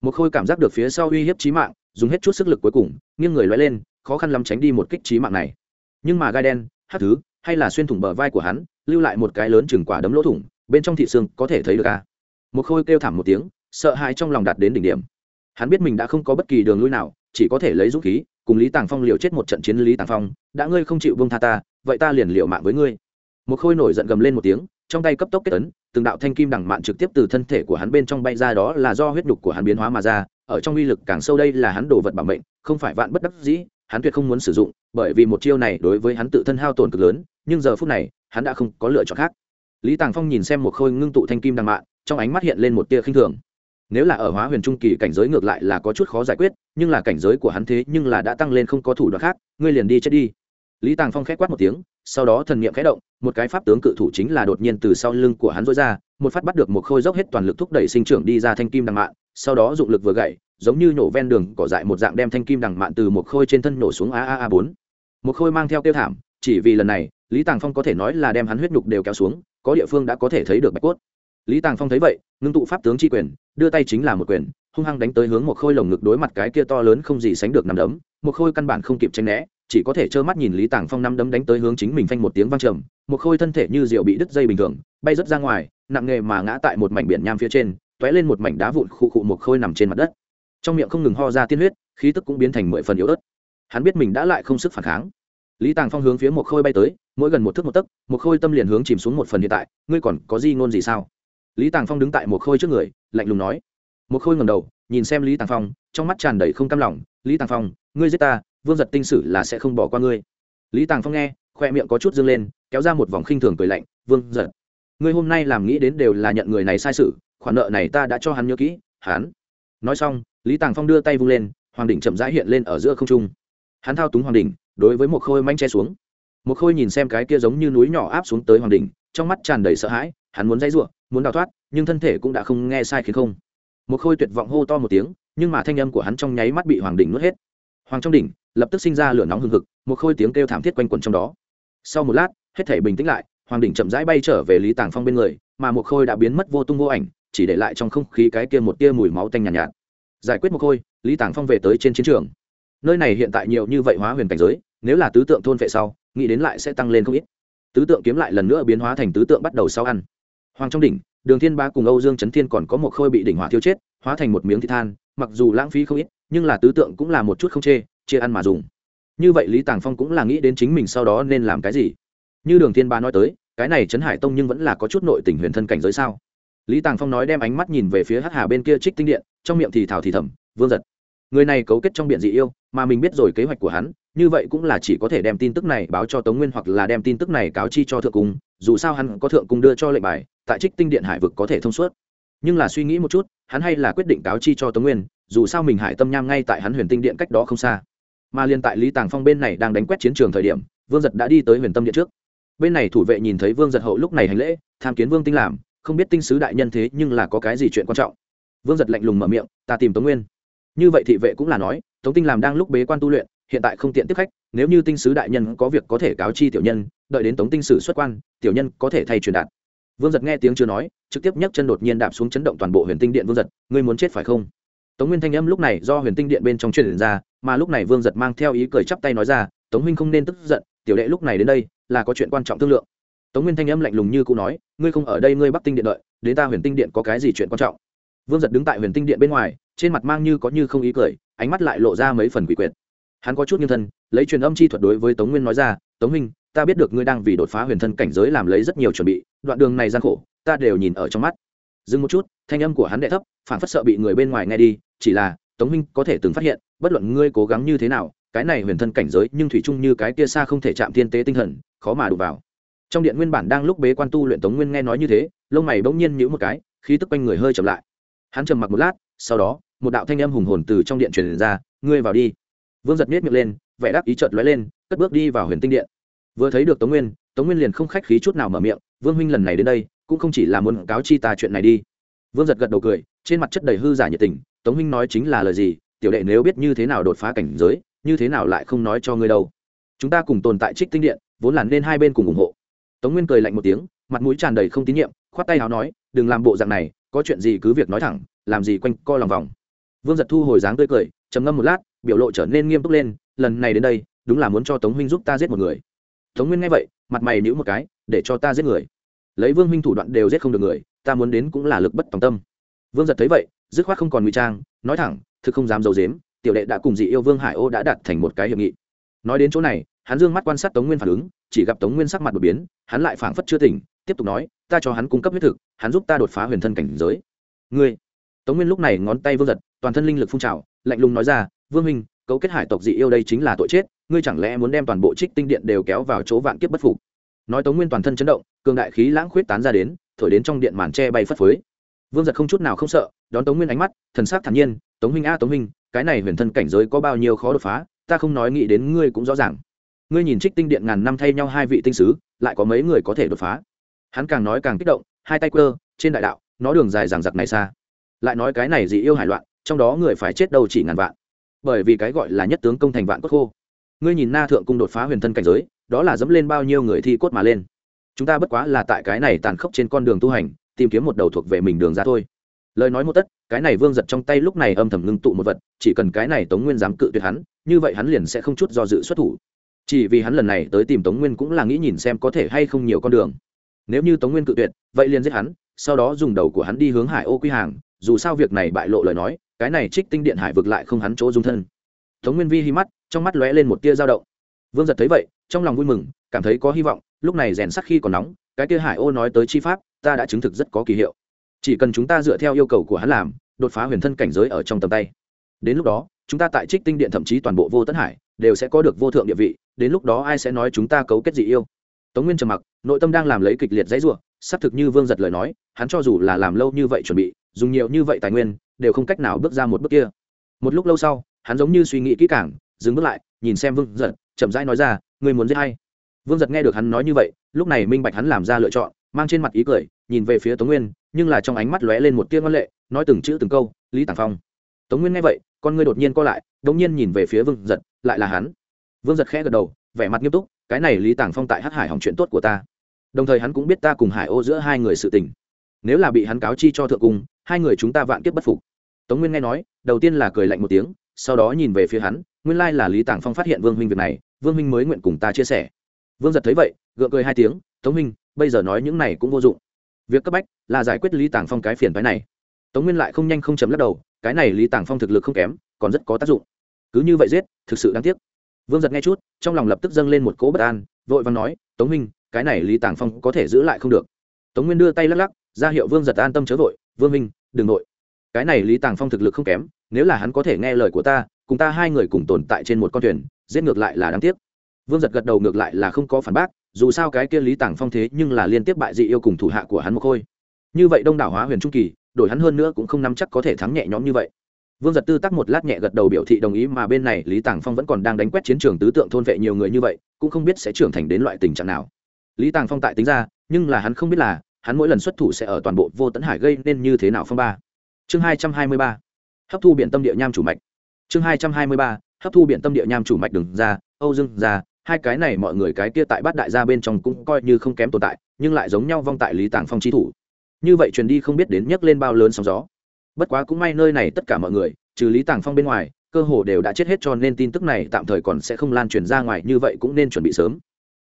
Một khôi cảm giác được phía sau uy hiếp trí mạng, dùng hết chút sức lực cuối cùng, nghiêng người lóe lên, khó khăn lắm tránh đi một kích trí mạng này. Nhưng mà gai đen hát thứ, hay là xuyên thủng bờ vai của hắn, lưu lại một cái lớn chừng quả đấm lỗ thủng, bên trong thị xương có thể thấy được à. một khôi kêu thảm một tiếng sợ hãi trong lòng đạt đến đỉnh điểm. Hắn biết mình đã không có bất kỳ đường lui nào, chỉ có thể lấy dũng khí, cùng lý tàng phong liều chết một trận chiến lý tàng phong, đã ngươi không chịu vương tha ta, vậy ta liền liều mạng với ngươi. Một khôi nổi giận gầm lên một tiếng, trong tay cấp tốc kết ấn, từng đạo thanh kim đằng mạn trực tiếp từ thân thể của hắn bên trong bay ra đó là do huyết nhục của hắn biến hóa mà ra, ở trong uy lực càng sâu đây là hắn đồ vật bảo mệnh, không phải vạn bất đắc dĩ, hắn tuyệt không muốn sử dụng, bởi vì một chiêu này đối với hắn tự thân hao tổn cực lớn, nhưng giờ phút này, hắn đã không có lựa chọn khác. Lý tàng phong nhìn xem một khôi ngưng tụ thanh kim đằng mạn, trong ánh mắt hiện lên một tia khinh thường nếu là ở hóa huyền trung kỳ, cảnh giới ngược lại là có chút khó giải quyết, nhưng là cảnh giới của hắn thế nhưng là đã tăng lên không có thủ đoạn khác, ngươi liền đi chết đi. Lý tàng phong k h é quát một tiếng, sau đó thần niệm khẽ động, một cái pháp tướng cự thủ chính là đột nhiên từ sau lưng của hắn dối ra, một phát bắt được một khôi dốc hết toàn lực thúc đẩy sinh trưởng đi ra thanh kim đằng mạn, sau đó dụng lực vừa gậy, giống như nhổ ven đường, cỏ dại một dạng đem thanh kim đằng mạn từ một khôi trên thân nổ xuống a a a bốn. Một khôi mang theo kêu thảm, chỉ vì lần này, lý tàng phong có thể nói là đem hắn huyết nhục đều kéo xuống, có địa phương đã có thể thấy được bạch cốt. Lý tàng phong thấy vậy ngưng tụ pháp tướng tri quyền, đưa tay chính là một quyền, hung hăng đánh tới hướng một khôi lồng ngực đối mặt cái kia to lớn không gì sánh được nằm đấm. Một khôi căn bản không kịp tranh né, chỉ có thể trơ mắt nhìn lý tàng phong năm đấm đánh tới hướng chính mình phanh một tiếng vang trầm. Một khôi thân thể như rượu bị đứt dây bình thường, bay rớt ra ngoài, nặng nghề mà ngã tại một mảnh biển nham phía trên t ó é lên một mảnh đá vụn khụ khụ một khôi nằm trên mặt đất. Trong miệng không ngừng ho ra tiên huyết, khí tức cũng biến thành mười phần yếu ớt. Hắn biết mình đã lại không sức phản kháng. Lý tàng phong hướng phía một khôi bay tới, mỗi gần một thước một tấc, một khôi tâm liền hướng chìm xuống một phần hiện tại. Ngươi còn có gì ngôn gì sao? Lý tàng phong đứng tại một khôi trước người, lạnh lùng nói. Một khôi ngầm đầu, nhìn xem lý tàng phong, trong mắt tràn đầy không cam lòng. Lý tàng phong, ngươi giết ta, vương giật tinh sử là sẽ không bỏ qua ngươi. Lý tàng phong nghe, khoe miệng có chút dâng lên, kéo ra một vòng khinh thường cười lạnh, vương giật. Ngươi hôm nay làm nghĩ đến đều là nhận người này sai sự, khoản nợ này ta đã cho hắn nhớ kỹ, hắn. Nói xong, lý tàng phong đưa tay vung lên, hoàng đỉnh chậm rãi hiện lên ở giữa không trung. Hắn thao túng hoàng đỉnh, đối với một khôi manh che xuống. Một khôi nhìn xem cái kia giống như núi nhỏ áp xuống tới hoàng đỉnh, trong mắt tràn đầy sợ hãi hắn muốn dãy rủa, muốn đào thoát nhưng thân thể cũng đã không nghe sai khiến không. Một khôi tuyệt vọng hô to một tiếng nhưng mà thanh âm của hắn trong nháy mắt bị hoàng đỉnh nuốt hết. Hoàng trong đỉnh lập tức sinh ra lửa nóng hừng hực một khôi tiếng kêu thảm thiết quanh quẩn trong đó. Sau một lát hết thảy bình tĩnh lại hoàng đỉnh chậm rãi bay trở về lý tàng phong bên người mà một khôi đã biến mất vô tung vô ảnh chỉ để lại trong không khí cái kia một tia mùi máu tanh nhàn nhạt, nhạt. Giải quyết một khôi lý tàng phong về tới trên chiến trường. Nơi này hiện tại nhiều như vậy hóa huyền cảnh giới nếu là tứ tượng thôn vệ sau nghĩ đến lại sẽ tăng lên không ít. Tứ tượng kiếm lại lần nữa biến hóa thành tứ tượng bắt đầu sau ăn hoàng trong đỉnh, đường thiên ba cùng âu dương trấn thiên còn có một khôi bị đỉnh hỏa thiêu chết, hóa thành một miếng thịt than, mặc dù lãng phí không ít, nhưng là tứ tượng cũng là một chút không chê, chia ăn mà dùng. Như vậy lý tàng phong cũng là nghĩ đến chính mình sau đó nên làm cái gì? Như đường thiên ba nói tới, cái này trấn hải tông nhưng vẫn là có chút nội tình huyền thân cảnh giới sao? Lý tàng phong nói đem ánh mắt nhìn về phía hắc hà bên kia trích tinh điện, trong miệng thì thảo thì thầm, vương giật, người này cấu kết trong biện dị yêu, mà mình biết rồi kế hoạch của hắn, như vậy cũng là chỉ có thể đem tin tức này báo cho tống nguyên hoặc là đem tin tức này cáo chi cho thượng cung, dù sao hắn có thượng cung đưa cho lệnh bài tại trích tinh điện hải vực có thể thông suốt. Nhưng là suy nghĩ một chút, hắn hay là quyết định cáo chi cho tống nguyên, dù sao mình hải tâm nham ngay tại hắn huyền tinh điện cách đó không xa. Mà liên tại lý tàng phong bên này đang đánh quét chiến trường thời điểm, vương giật đã đi tới huyền tâm điện trước. Bên này thủ vệ nhìn thấy vương giật hậu lúc này hành lễ, tham kiến vương tinh làm, không biết tinh sứ đại nhân thế nhưng là có cái gì chuyện quan trọng. Vương giật lạnh lùng mở miệng, ta tìm tống nguyên. Như vậy thị vệ cũng là nói, tống tinh làm đang lúc bế quan tu luyện, hiện tại không tiện tiếp khách, nếu như tinh sứ đại nhân có việc có thể cáo chi tiểu nhân, đợi đến tống tinh sử xuất quan, tiểu nhân có thể thay truyền đạt vương giật nghe tiếng chưa nói, trực tiếp nhấc chân đột nhiên đạp xuống chấn động toàn bộ huyền tinh điện vương giật, ngươi muốn chết phải không? Tống nguyên thanh âm lúc này do huyền tinh điện bên trong truyền ra, mà lúc này vương giật mang theo ý cười chắp tay nói ra, tống huynh không nên tức giận, tiểu đệ lúc này đến đây là có chuyện quan trọng thương lượng. Tống nguyên thanh âm lạnh lùng như cụ nói, ngươi không ở đây, ngươi bắc tinh điện đợi, đến ta huyền tinh điện có cái gì chuyện quan trọng? Vương giật đứng tại huyền tinh điện bên ngoài, trên mặt mang như có như không ý cười, ánh mắt lại lộ ra mấy phần quỷ quyệt. Hắn có chút như thân lấy truyền âm chi thuật đối với tống nguyên nói ra, tống minh ta biết được ngươi đang vì đột phá huyền thân cảnh giới làm lấy rất nhiều chuẩn bị, đoạn đường này gian khổ, ta đều nhìn ở trong mắt. Dừng một chút, thanh âm của hắn đệ thấp phản phất sợ bị người bên ngoài nghe đi, chỉ là, tống minh có thể từng phát hiện, bất luận ngươi cố gắng như thế nào, cái này huyền thân cảnh giới nhưng thủy chung như cái kia xa không thể chạm thiên tế tinh thần, khó mà đụng vào. Trong điện nguyên bản đang lúc bế quan tu luyện tống nguyên nghe nói như thế, lông mày bỗng nhiên nhíu một cái, khí tức quanh người hơi chậm lại. Hắn trầm mặc một lát, sau đó, một đạo thanh âm hùng hồn từ trong điện truyền ra, ngươi vào đi. Vương giật miết miệng lên, vẻ đáp ý chợt lóe lên, cất bước đi vào huyền tinh điện vừa thấy được tống nguyên tống nguyên liền không khách khí chút nào mở miệng, vương huynh lần này đến đây, cũng không chỉ là muốn cáo chi ta chuyện này đi. Vương giật gật đầu cười, trên mặt chất đầy hư giả nhiệt tình, tống huynh nói chính là lời gì, tiểu đệ nếu biết như thế nào đột phá cảnh giới, như thế nào lại không nói cho ngươi đâu. Chúng ta cùng tồn tại trích tinh điện, vốn là nên hai bên cùng ủng hộ. Tống nguyên cười lạnh một tiếng, mặt mũi tràn đầy không tín nhiệm, khoát tay áo nói, đừng làm bộ dạng này, có chuyện gì cứ việc nói thẳng, làm gì quanh co lòng vòng. Vương giật thu hồi dáng tươi cười, trầm ngâm một lát, biểu lộ trở nên nghiêm túc lên, lần này đến đây, đúng là muốn cho tống huynh giúp ta giết một người tống nguyên nghe vậy, mặt mày nhữ một cái, để cho ta giết người. Lấy vương huynh thủ đoạn đều giết không được người, ta muốn đến cũng là lực bất tòng tâm. Vương giật thấy vậy, dứt khoát không còn ngụy trang, nói thẳng, thực không dám d i ấ u dếm tiểu đệ đã cùng dị yêu vương hải ô đã đạt thành một cái hiệp nghị. Nói đến chỗ này, hắn dương mắt quan sát tống nguyên phản ứng, chỉ gặp tống nguyên sắc mặt đột biến, hắn lại phảng phất chưa tỉnh, tiếp tục nói, ta cho hắn cung cấp huyết thực, hắn giúp ta đột phá huyền thân cảnh giới. Ngươi? Tống nguyên lúc này ngón tay vương giật, toàn thân linh lực phun trào, lạnh lùng nói ra, vương minh cấu kết hải tộc dị yêu đây chính là tội chết, ngươi chẳng lẽ muốn đem toàn bộ trích tinh điện đều kéo vào chỗ vạn kiếp bất phục? Nói tống nguyên toàn thân chấn động, cường đại khí lãng khuyết tán ra đến, thổi đến trong điện màn tre bay phất phới. Vương giật không chút nào không sợ, đón tống nguyên ánh mắt, thần sắc thản nhiên, tống huynh a, tống huynh, cái này huyền thân cảnh giới có bao nhiêu khó đột phá, ta không nói nghĩ đến ngươi cũng rõ ràng. Ngươi nhìn trích tinh điện ngàn năm thay nhau hai vị tinh sứ, lại có mấy người có thể đột phá? Hắn càng nói càng kích động, hai tay quơ, trên đại đạo, nó đường dài ràng giặc này xa. Lại nói cái này dị yêu hải loạn, trong đó người phải chết đâu chỉ ngàn vạn bởi vì cái gọi là nhất tướng công thành vạn cốt khô. Ngươi nhìn na thượng cung đột phá huyền thân cảnh giới, đó là dẫm lên bao nhiêu người thi cốt mà lên. Chúng ta bất quá là tại cái này tàn khốc trên con đường tu hành, tìm kiếm một đầu thuộc về mình đường ra thôi. Lời nói một tất, cái này vương giật trong tay lúc này âm thầm ngưng tụ một vật, chỉ cần cái này tống nguyên dám cự tuyệt hắn, như vậy hắn liền sẽ không chút do dự xuất thủ. Chỉ vì hắn lần này tới tìm tống nguyên cũng là nghĩ nhìn xem có thể hay không nhiều con đường. Nếu như tống nguyên cự tuyệt, vậy liền giết hắn, sau đó dùng đầu của hắn đi hướng hải ô quy hàng, dù sao việc này bại lộ lời nói cái này trích tinh điện hải vực lại không hắn chỗ dung thân. Tống nguyên vi hi mắt, trong mắt lóe lên một tia dao động. Vương giật thấy vậy, trong lòng vui mừng, cảm thấy có hy vọng, lúc này rèn sắc khi còn nóng, cái kia hải ô nói tới chi pháp, ta đã chứng thực rất có kỳ hiệu. Chỉ cần chúng ta dựa theo yêu cầu của hắn làm, đột phá huyền thân cảnh giới ở trong tầm tay. Đến lúc đó, chúng ta tại trích tinh điện thậm chí toàn bộ vô tấn hải, đều sẽ có được vô thượng địa vị, đến lúc đó ai sẽ nói chúng ta cấu kết dị yêu? Tống nguyên trầm mặc, nội tâm đang làm lấy kịch liệt dãy r u ộ xác thực như vương giật lời nói, hắn cho dù là làm lâu như vậy chuẩn bị, dùng nhiều như vậy tài nguyên đều không cách nào bước ra một bước kia. Một lúc lâu sau, hắn giống như suy nghĩ kỹ càng, dừng bước lại, nhìn xem vương giật, chậm rãi nói ra người muốn giết hay vương giật nghe được hắn nói như vậy, lúc này minh bạch hắn làm ra lựa chọn, mang trên mặt ý cười, nhìn về phía tống nguyên, nhưng là trong ánh mắt lóe lên một tia ngân lệ, nói từng chữ từng câu, lý tàng phong. Tống nguyên nghe vậy, con ngươi đột nhiên co lại đ ỗ n g nhiên nhìn về phía vương giật, lại là hắn. Vương giật khẽ gật đầu, vẻ mặt nghiêm túc, cái này lý tàng phong tại hát hải hỏng chuyện tốt của ta. Đồng thời hắn cũng biết ta cùng hải ô giữa hai người sự tình nếu là bị hắn cáo chi cho thượng cung, hai người chúng ta vạn kiếp bất phục. Tống nguyên nghe nói, đầu tiên là cười lạnh một tiếng, sau đó nhìn về phía hắn, nguyên lai là lý tàng phong phát hiện vương huynh việc này, vương huynh mới nguyện cùng ta chia sẻ. Vương giật thấy vậy, gượng cười hai tiếng, tống huynh, bây giờ nói những này cũng vô dụng. Việc cấp bách là giải quyết lý tàng phong cái phiền phái này. Tống nguyên lại không nhanh không chấm lắc đầu, cái này lý tàng phong thực lực không kém, còn rất có tác dụng. Cứ như vậy giết, thực sự đáng tiếc. Vương giật nghe chút, trong lòng lập tức dâng lên một cỗ bất an, vội vàng nói, tống minh cái này lý tàng phong có thể giữ lại không được. Tống nguyên đưa tay lắc lắc ra hiệu vương giật an tâm chớ vội, vương minh đừng nội cái này lý tàng phong thực lực không kém, nếu là hắn có thể nghe lời của ta, cùng ta hai người cùng tồn tại trên một con thuyền, giết ngược lại là đáng tiếc. Vương giật gật đầu ngược lại là không có phản bác, dù sao cái kia lý tàng phong thế nhưng là liên tiếp bại dị yêu cùng thủ hạ của hắn một khôi. Như vậy đông đảo hóa huyền trung kỳ, đổi hắn hơn nữa cũng không nắm chắc có thể thắng nhẹ nhõm như vậy. Vương giật tư tắc một lát nhẹ gật đầu biểu thị đồng ý mà bên này lý tàng phong vẫn còn đang đánh quét chiến trường tứ tượng thôn vệ nhiều người như vậy, cũng không biết sẽ trưởng thành đến loại tình trạng nào. Lý tàng phong tại tính ra, nhưng là hắn không biết là hắn mỗi lần xuất thủ sẽ ở toàn bộ vô tấn hải gây nên như thế nào phong ba. Chương hai trăm hai mươi ba. Hấp thu biện tâm địa nham chủ mạch. Chương hai trăm hai mươi ba. Hấp thu biện tâm địa nham chủ mạch đừng ra, âu dưng ra, hai cái này mọi người cái kia tại bát đại gia bên trong cũng coi như không kém tồn tại, nhưng lại giống nhau vong tại lý tàng phong trí thủ. Như vậy truyền đi không biết đến nhấc lên bao lớn sóng gió. Bất quá cũng may nơi này tất cả mọi người, trừ lý tàng phong bên ngoài, cơ hồ đều đã chết hết cho nên tin tức này tạm thời còn sẽ không lan truyền ra ngoài, như vậy cũng nên chuẩn bị sớm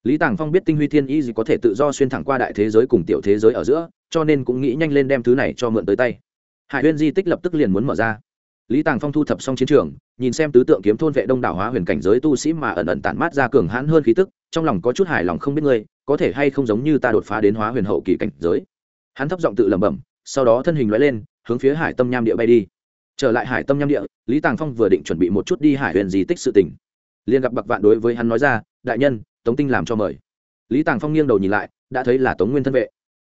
lý tàng phong biết tinh huy thiên y gì có thể tự do xuyên thẳng qua đại thế giới cùng tiểu thế giới ở giữa, cho nên cũng nghĩ nhanh lên đem thứ này cho mượn tới tay. Hải huyên di tích lập tức liền muốn mở ra. Lý tàng phong thu thập xong chiến trường, nhìn xem tứ tượng kiếm thôn vệ đông đảo hóa huyền cảnh giới tu sĩ mà ẩn ẩn tản mát ra cường hãn hơn khí tức, trong lòng có chút hài lòng không biết ngươi, có thể hay không giống như ta đột phá đến hóa huyền hậu kỳ cảnh giới. Hắn thấp giọng tự lẩm bẩm, sau đó thân hình loại lên, hướng phía hải tâm nham địa bay đi. Trở lại hải tâm nham địa, lý tàng phong vừa định chuẩn bị một chút đi hải huyền di tích sự tỉnh liền gặp bạc vạn đối với hắn nói ra, đại nhân tống tinh làm cho mời. Lý tàng phong nghiêng đầu nhìn lại, đã thấy là tống nguyên thân vệ.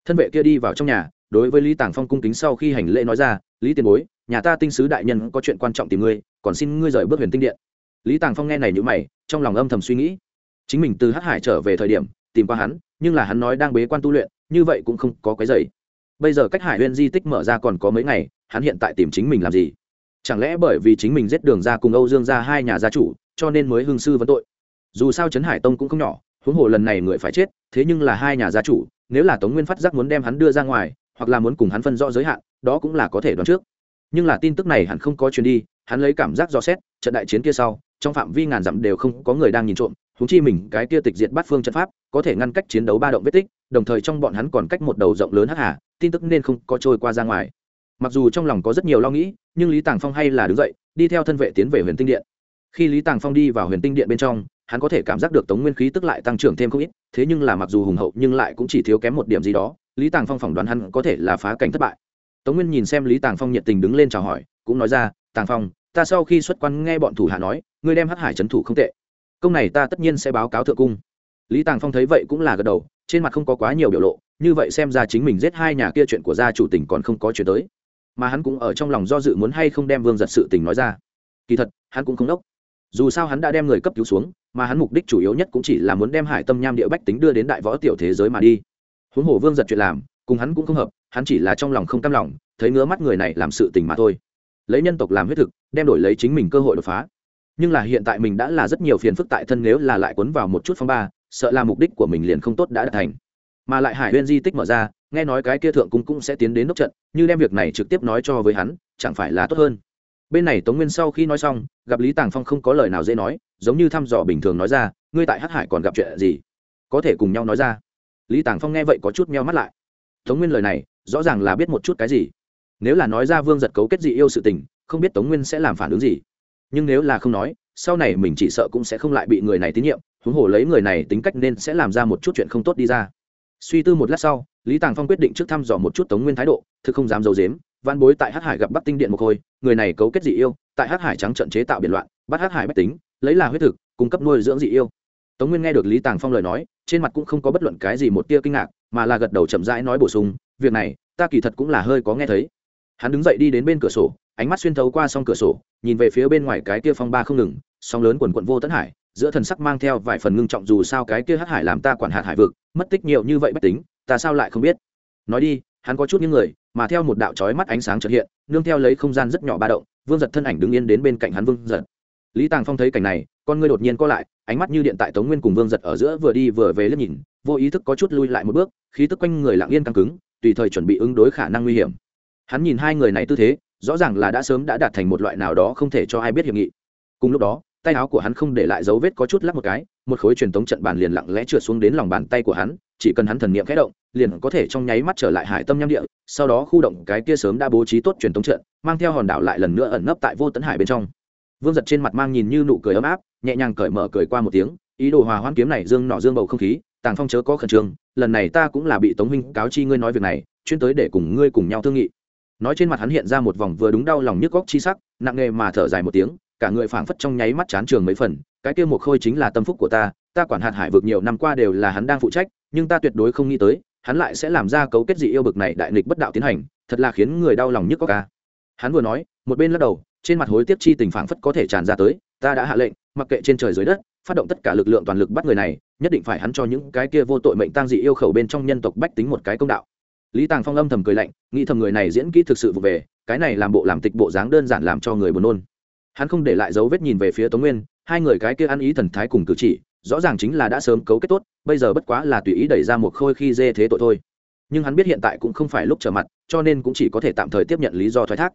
Thân vệ kia đi vào trong nhà, đối với lý tàng phong cung kính sau khi hành lễ nói ra, lý tiền bối, nhà ta tinh sứ đại nhân có chuyện quan trọng tìm ngươi, còn xin ngươi rời bước huyền tinh điện. Lý tàng phong nghe này nhữ mày, trong lòng âm thầm suy nghĩ. Chính mình từ hát hải trở về thời điểm, tìm qua hắn, nhưng là hắn nói đang bế quan tu luyện, như vậy cũng không có cái dày bây giờ cách hải huyên di tích mở ra còn có mấy ngày, hắn hiện tại tìm chính mình làm gì? Chẳng lẽ bởi vì chính mình giết đường ra cùng âu dương ra hai nhà gia chủ, cho nên mới hương sư vấn tội? Dù sao trấn hải tông cũng không nhỏ, huống hồ lần này người phải chết, thế nhưng là hai nhà gia chủ, nếu là tống nguyên phát giác muốn đem hắn đưa ra ngoài, hoặc là muốn cùng hắn phân rõ giới hạn, đó cũng là có thể đoán trước. Nhưng là tin tức này hắn không có chuyến đi, hắn lấy cảm giác do xét, trận đại chiến kia sau, trong phạm vi ngàn dặm đều không có người đang nhìn trộm húng chi mình, cái kia tịch diệt bắt phương trận pháp, có thể ngăn cách chiến đấu ba động vết tích, đồng thời trong bọn hắn còn cách một đầu rộng lớn hắc hà, tin tức nên không có trôi qua ra ngoài. Mặc dù trong lòng có rất nhiều lo nghĩ, nhưng lý tàng phong hay là đứng dậy, đi theo thân vệ tiến về huyền tinh điện. Khi lý tàng phong đi vào huyền tinh điện bên trong hắn có thể cảm giác được tống nguyên khí tức lại tăng trưởng thêm không ít, thế nhưng là mặc dù hùng hậu nhưng lại cũng chỉ thiếu kém một điểm gì đó, lý tàng phong phỏng đoán hắn có thể là phá cảnh thất bại. Tống nguyên nhìn xem lý tàng phong nhiệt tình đứng lên chào hỏi, cũng nói ra, tàng phong, ta sau khi xuất quan nghe bọn thủ hạ nói, ngươi đem hắc hải trấn thủ không tệ. Công này ta tất nhiên sẽ báo cáo thượng cung. Lý tàng phong thấy vậy cũng là gật đầu, trên mặt không có quá nhiều biểu lộ, như vậy xem ra chính mình giết hai nhà kia chuyện của gia chủ tỉnh còn không có chuyện tới. Mà hắn cũng ở trong lòng do dự muốn hay không đem vương giật sự tình nói ra. Kỳ thật, hắn cũng không đốc. Dù sao hắn đã đem người cấp cứu xuống mà hắn mục đích chủ yếu nhất cũng chỉ là muốn đem hải tâm nham địa bách tính đưa đến đại võ tiểu thế giới mà đi. Huống hồ vương giật chuyện làm, cùng hắn cũng không hợp, hắn chỉ là trong lòng không cam lòng, thấy ngứa mắt người này làm sự tình mà thôi. Lấy nhân tộc làm huyết thực, đem đổi lấy chính mình cơ hội đột phá. Nhưng là hiện tại mình đã là rất nhiều phiền phức tại thân nếu là lại quấn vào một chút phong ba, sợ là mục đích của mình liền không tốt đã đạt thành. Mà lại hải huyên di tích mở ra, nghe nói cái kia thượng cung cũng sẽ tiến đến nốc trận, như đem việc này trực tiếp nói cho với hắn, chẳng phải là tốt hơn bên này tống nguyên sau khi nói xong, gặp lý tàng phong không có lời nào dễ nói, giống như thăm dò bình thường nói ra, ngươi tại hắc hải còn gặp chuyện gì? Có thể cùng nhau nói ra. Lý tàng phong nghe vậy có chút meo mắt lại. Tống nguyên lời này, rõ ràng là biết một chút cái gì. Nếu là nói ra vương giật cấu kết dị yêu sự tình, không biết tống nguyên sẽ làm phản ứng gì. Nhưng nếu là không nói, sau này mình chỉ sợ cũng sẽ không lại bị người này tín nhiệm, huống hồ lấy người này tính cách nên sẽ làm ra một chút chuyện không tốt đi ra. Suy tư một lát sau, lý tàng phong quyết định trước thăm dò một chút tống nguyên thái độ, thực không dám d i ấ u dếm văn bối tại hát hải gặp bắc tinh điện một khôi người này cấu kết dị yêu, tại hát hải trắng trận chế tạo biện loạn, bắt hát hải bách tính, lấy là huyết thực, cung cấp nuôi dưỡng dị yêu. Tống nguyên nghe được lý tàng phong lời nói, trên mặt cũng không có bất luận cái gì một tia kinh ngạc, mà là gật đầu chậm rãi nói bổ sung, việc này, ta kỳ thật cũng là hơi có nghe thấy. Hắn đứng dậy đi đến bên cửa sổ, ánh mắt xuyên thấu qua s cửa sổ, nhìn về phía bên ngoài cái kia phong ba không ngừng sóng lớn quần quận vô tấn hải, giữa thần sắc mang theo vài phần ngưng trọng dù sao cái kia hắc hải làm ta quản hạt hải vực, mất tích nhiều như vậy bất tính, ta sao lại không biết? Nói đi, hắn có chút những người mà theo một đạo trói mắt ánh sáng trật hiện, nương theo lấy không gian rất nhỏ ba động, vương giật thân ảnh đứng yên đến bên cạnh hắn vương giật. Lý tàng phong thấy cảnh này, con ngươi đột nhiên co lại, ánh mắt như điện tại tống nguyên cùng vương giật ở giữa vừa đi vừa về liếc nhìn, vô ý thức có chút lui lại một bước, khí tức quanh người lặng yên căng cứng, tùy thời chuẩn bị ứng đối khả năng nguy hiểm. Hắn nhìn hai người này tư thế, rõ ràng là đã sớm đã đạt thành một loại nào đó không thể cho ai biết hiệp nghị. Cùng lúc đó, tay áo của hắn không để lại dấu vết có chút lắc một cái một khối truyền thống trận bàn liền lặng lẽ trượt xuống đến lòng bàn tay của hắn, chỉ cần hắn thần niệm khẽ động, liền có thể trong nháy mắt trở lại hải tâm nham địa, sau đó khu động cái kia sớm đã bố trí tốt truyền thống trận, mang theo hòn đảo lại lần nữa ẩn nấp tại vô tấn hải bên trong. Vương giật trên mặt mang nhìn như nụ cười ấm áp, nhẹ nhàng cởi mở cười qua một tiếng, ý đồ hòa hoãn kiếm này dương nọ dương bầu không khí, tàng phong chớ có khẩn trương, lần này ta cũng là bị tống huynh cáo chi ngươi nói việc này, chuyên tới để cùng ngươi cùng nhau thương nghị. Nói trên mặt hắn hiện ra một vòng vừa đúng đau lòng nhức góc chi sắc, nặng nề mà thở dài một tiếng, cả người phảng phất trong nháy mắt chán trường mấy phần cái kia một khôi chính là tâm phúc của ta ta quản hạt hải vực nhiều năm qua đều là hắn đang phụ trách, nhưng ta tuyệt đối không nghĩ tới, hắn lại sẽ làm ra cấu kết dị yêu bực này đại nghịch bất đạo tiến hành, thật là khiến người đau lòng nhức có ca hắn vừa nói, một bên lắc đầu, trên mặt hối tiếc chi tình phảng phất có thể tràn ra tới, ta đã hạ lệnh, mặc kệ trên trời dưới đất, phát động tất cả lực lượng toàn lực bắt người này, nhất định phải hắn cho những cái kia vô tội mệnh tang dị yêu khẩu bên trong nhân tộc bách tính một cái công đạo. Lý tàng phong âm thầm cười lạnh, nghĩ thầm người này diễn kỹ thực sự vụ về, cái này làm bộ làm tịch bộ dáng đơn giản làm cho người buồn nôn. Hắn không để lại dấu vết nhìn về phía tống nguyên hai người cái kia ăn ý thần thái cùng cử chỉ, rõ ràng chính là đã sớm cấu kết tốt, bây giờ bất quá là tùy ý đẩy ra một khôi khi dê thế tội thôi. Nhưng hắn biết hiện tại cũng không phải lúc trở mặt, cho nên cũng chỉ có thể tạm thời tiếp nhận lý do thoái thác.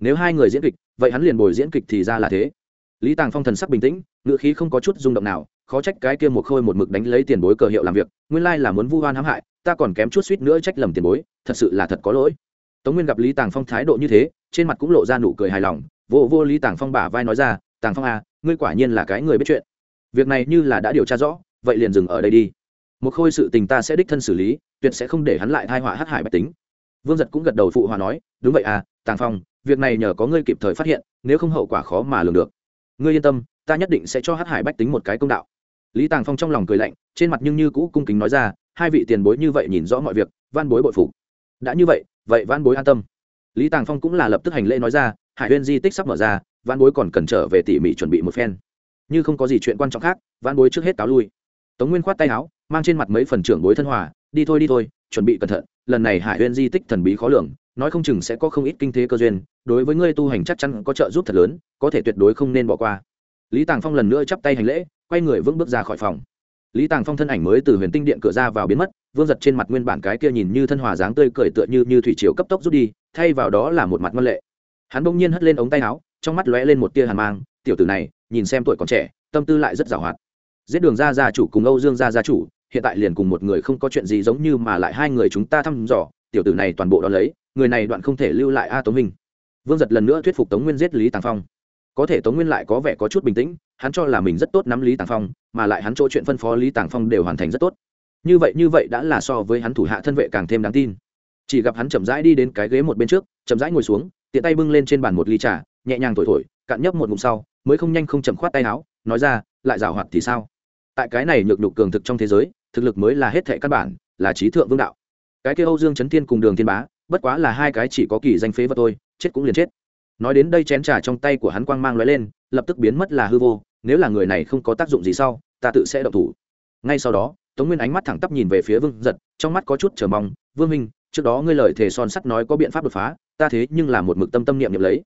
Nếu hai người diễn kịch, vậy hắn liền bồi diễn kịch thì ra là thế. Lý tàng phong thần sắc bình tĩnh, ngựa khí không có chút rung động nào, khó trách cái kia một khôi một mực đánh lấy tiền bối cờ hiệu làm việc, nguyên lai là muốn vu oan hãm hại, ta còn kém chút suýt nữa trách lầm tiền bối, thật sự là thật có lỗi. Tống nguyên gặp lý tàng phong thái độ như thế, trên mặt cũng lộ ra nụ cười hài lòng vô vô lý tàng phong bả vai nói ra, tàng phong à ngươi quả nhiên là cái người biết chuyện. Việc này như là đã điều tra rõ, vậy liền dừng ở đây đi. Một khôi sự tình ta sẽ đích thân xử lý, tuyệt sẽ không để hắn lại thai họa hắc hải bạch tính. Vương giật cũng gật đầu phụ hòa nói, đúng vậy à tàng phong, việc này nhờ có ngươi kịp thời phát hiện, nếu không hậu quả khó mà lường được. Ngươi yên tâm, ta nhất định sẽ cho hắc hải bách tính một cái công đạo. Lý tàng phong trong lòng cười lạnh, trên mặt nhưng như cũ cung kính nói ra, hai vị tiền bối như vậy nhìn rõ mọi việc van bối bội phục. Đã như vậy vậy van bối an tâm. Lý tàng phong cũng là lập tức hành lễ nói ra hải huyên di tích sắp mở ra văn bối còn cần trở về tỉ mỉ chuẩn bị một phen. Như không có gì chuyện quan trọng khác văn bối trước hết cáo lui. Tống nguyên khoát tay áo, mang trên mặt mấy phần trưởng bối thân hòa, đi thôi đi thôi, chuẩn bị cẩn thận, lần này hải huyên di tích thần bí khó lường, nói không chừng sẽ có không ít kinh thế cơ duyên, đối với ngươi tu hành chắc chắn có trợ giúp thật lớn, có thể tuyệt đối không nên bỏ qua. Lý tàng phong lần nữa chắp tay hành lễ, quay người vững bước ra khỏi phòng. Lý tàng phong thân ảnh mới từ huyền tinh điện cửa ra vào biến mất, vương giật trên mặt nguyên bản cái kia nhìn như thân hòa dáng tươi cười tựa như như thủy chiều cấp tốc rút đi, thay vào đó là một mặt ngân lệ hắn bỗng nhiên hất lên ống tay áo, trong mắt lóe lên một tia hàn mang, tiểu tử này, nhìn xem tuổi còn trẻ, tâm tư lại rất giàu hoạt. Giết đường ra gia chủ cùng âu dương gia gia chủ, hiện tại liền cùng một người không có chuyện gì giống như mà lại hai người chúng ta thăm dò, tiểu tử này toàn bộ đó lấy, người này đoạn không thể lưu lại a tống minh. Vương giật lần nữa thuyết phục tống nguyên giết lý tàng phong. Có thể tống nguyên lại có vẻ có chút bình tĩnh, hắn cho là mình rất tốt nắm lý tàng phong, mà lại hắn chỗ chuyện phân phó lý tàng phong đều hoàn thành rất tốt. Như vậy như vậy đã là so với hắn thủ hạ thân vệ càng thêm đáng tin. Chỉ gặp hắn chậm rãi đi đến cái ghế một bên trước, chậm rãi ngồi xuống tiện tay bưng lên trên bàn một ly trà, nhẹ nhàng thổi thổi, cạn nhấp một ngụm sau, mới không nhanh không chậm khoát tay áo, nói ra, lại rào hoạt thì sao? Tại cái này nhược nhục cường thực trong thế giới, thực lực mới là hết thệ căn bản, là trí thượng vương đạo. Cái kia âu dương trấn thiên cùng đường thiên bá, bất quá là hai cái chỉ có kỳ danh phế vật thôi, chết cũng liền chết. Nói đến đây chén trà trong tay của hắn quang mang lóe lên, lập tức biến mất là hư vô, nếu là người này không có tác dụng gì sau, ta tự sẽ động thủ. Ngay sau đó, tống nguyên ánh mắt thẳng tắp nhìn về phía vương giật, trong mắt có chút chờ mong, vương minh trước đó ngươi lời thề son sắt nói có biện pháp đột phá ta thế nhưng là một mực tâm tâm niệm niệm lấy.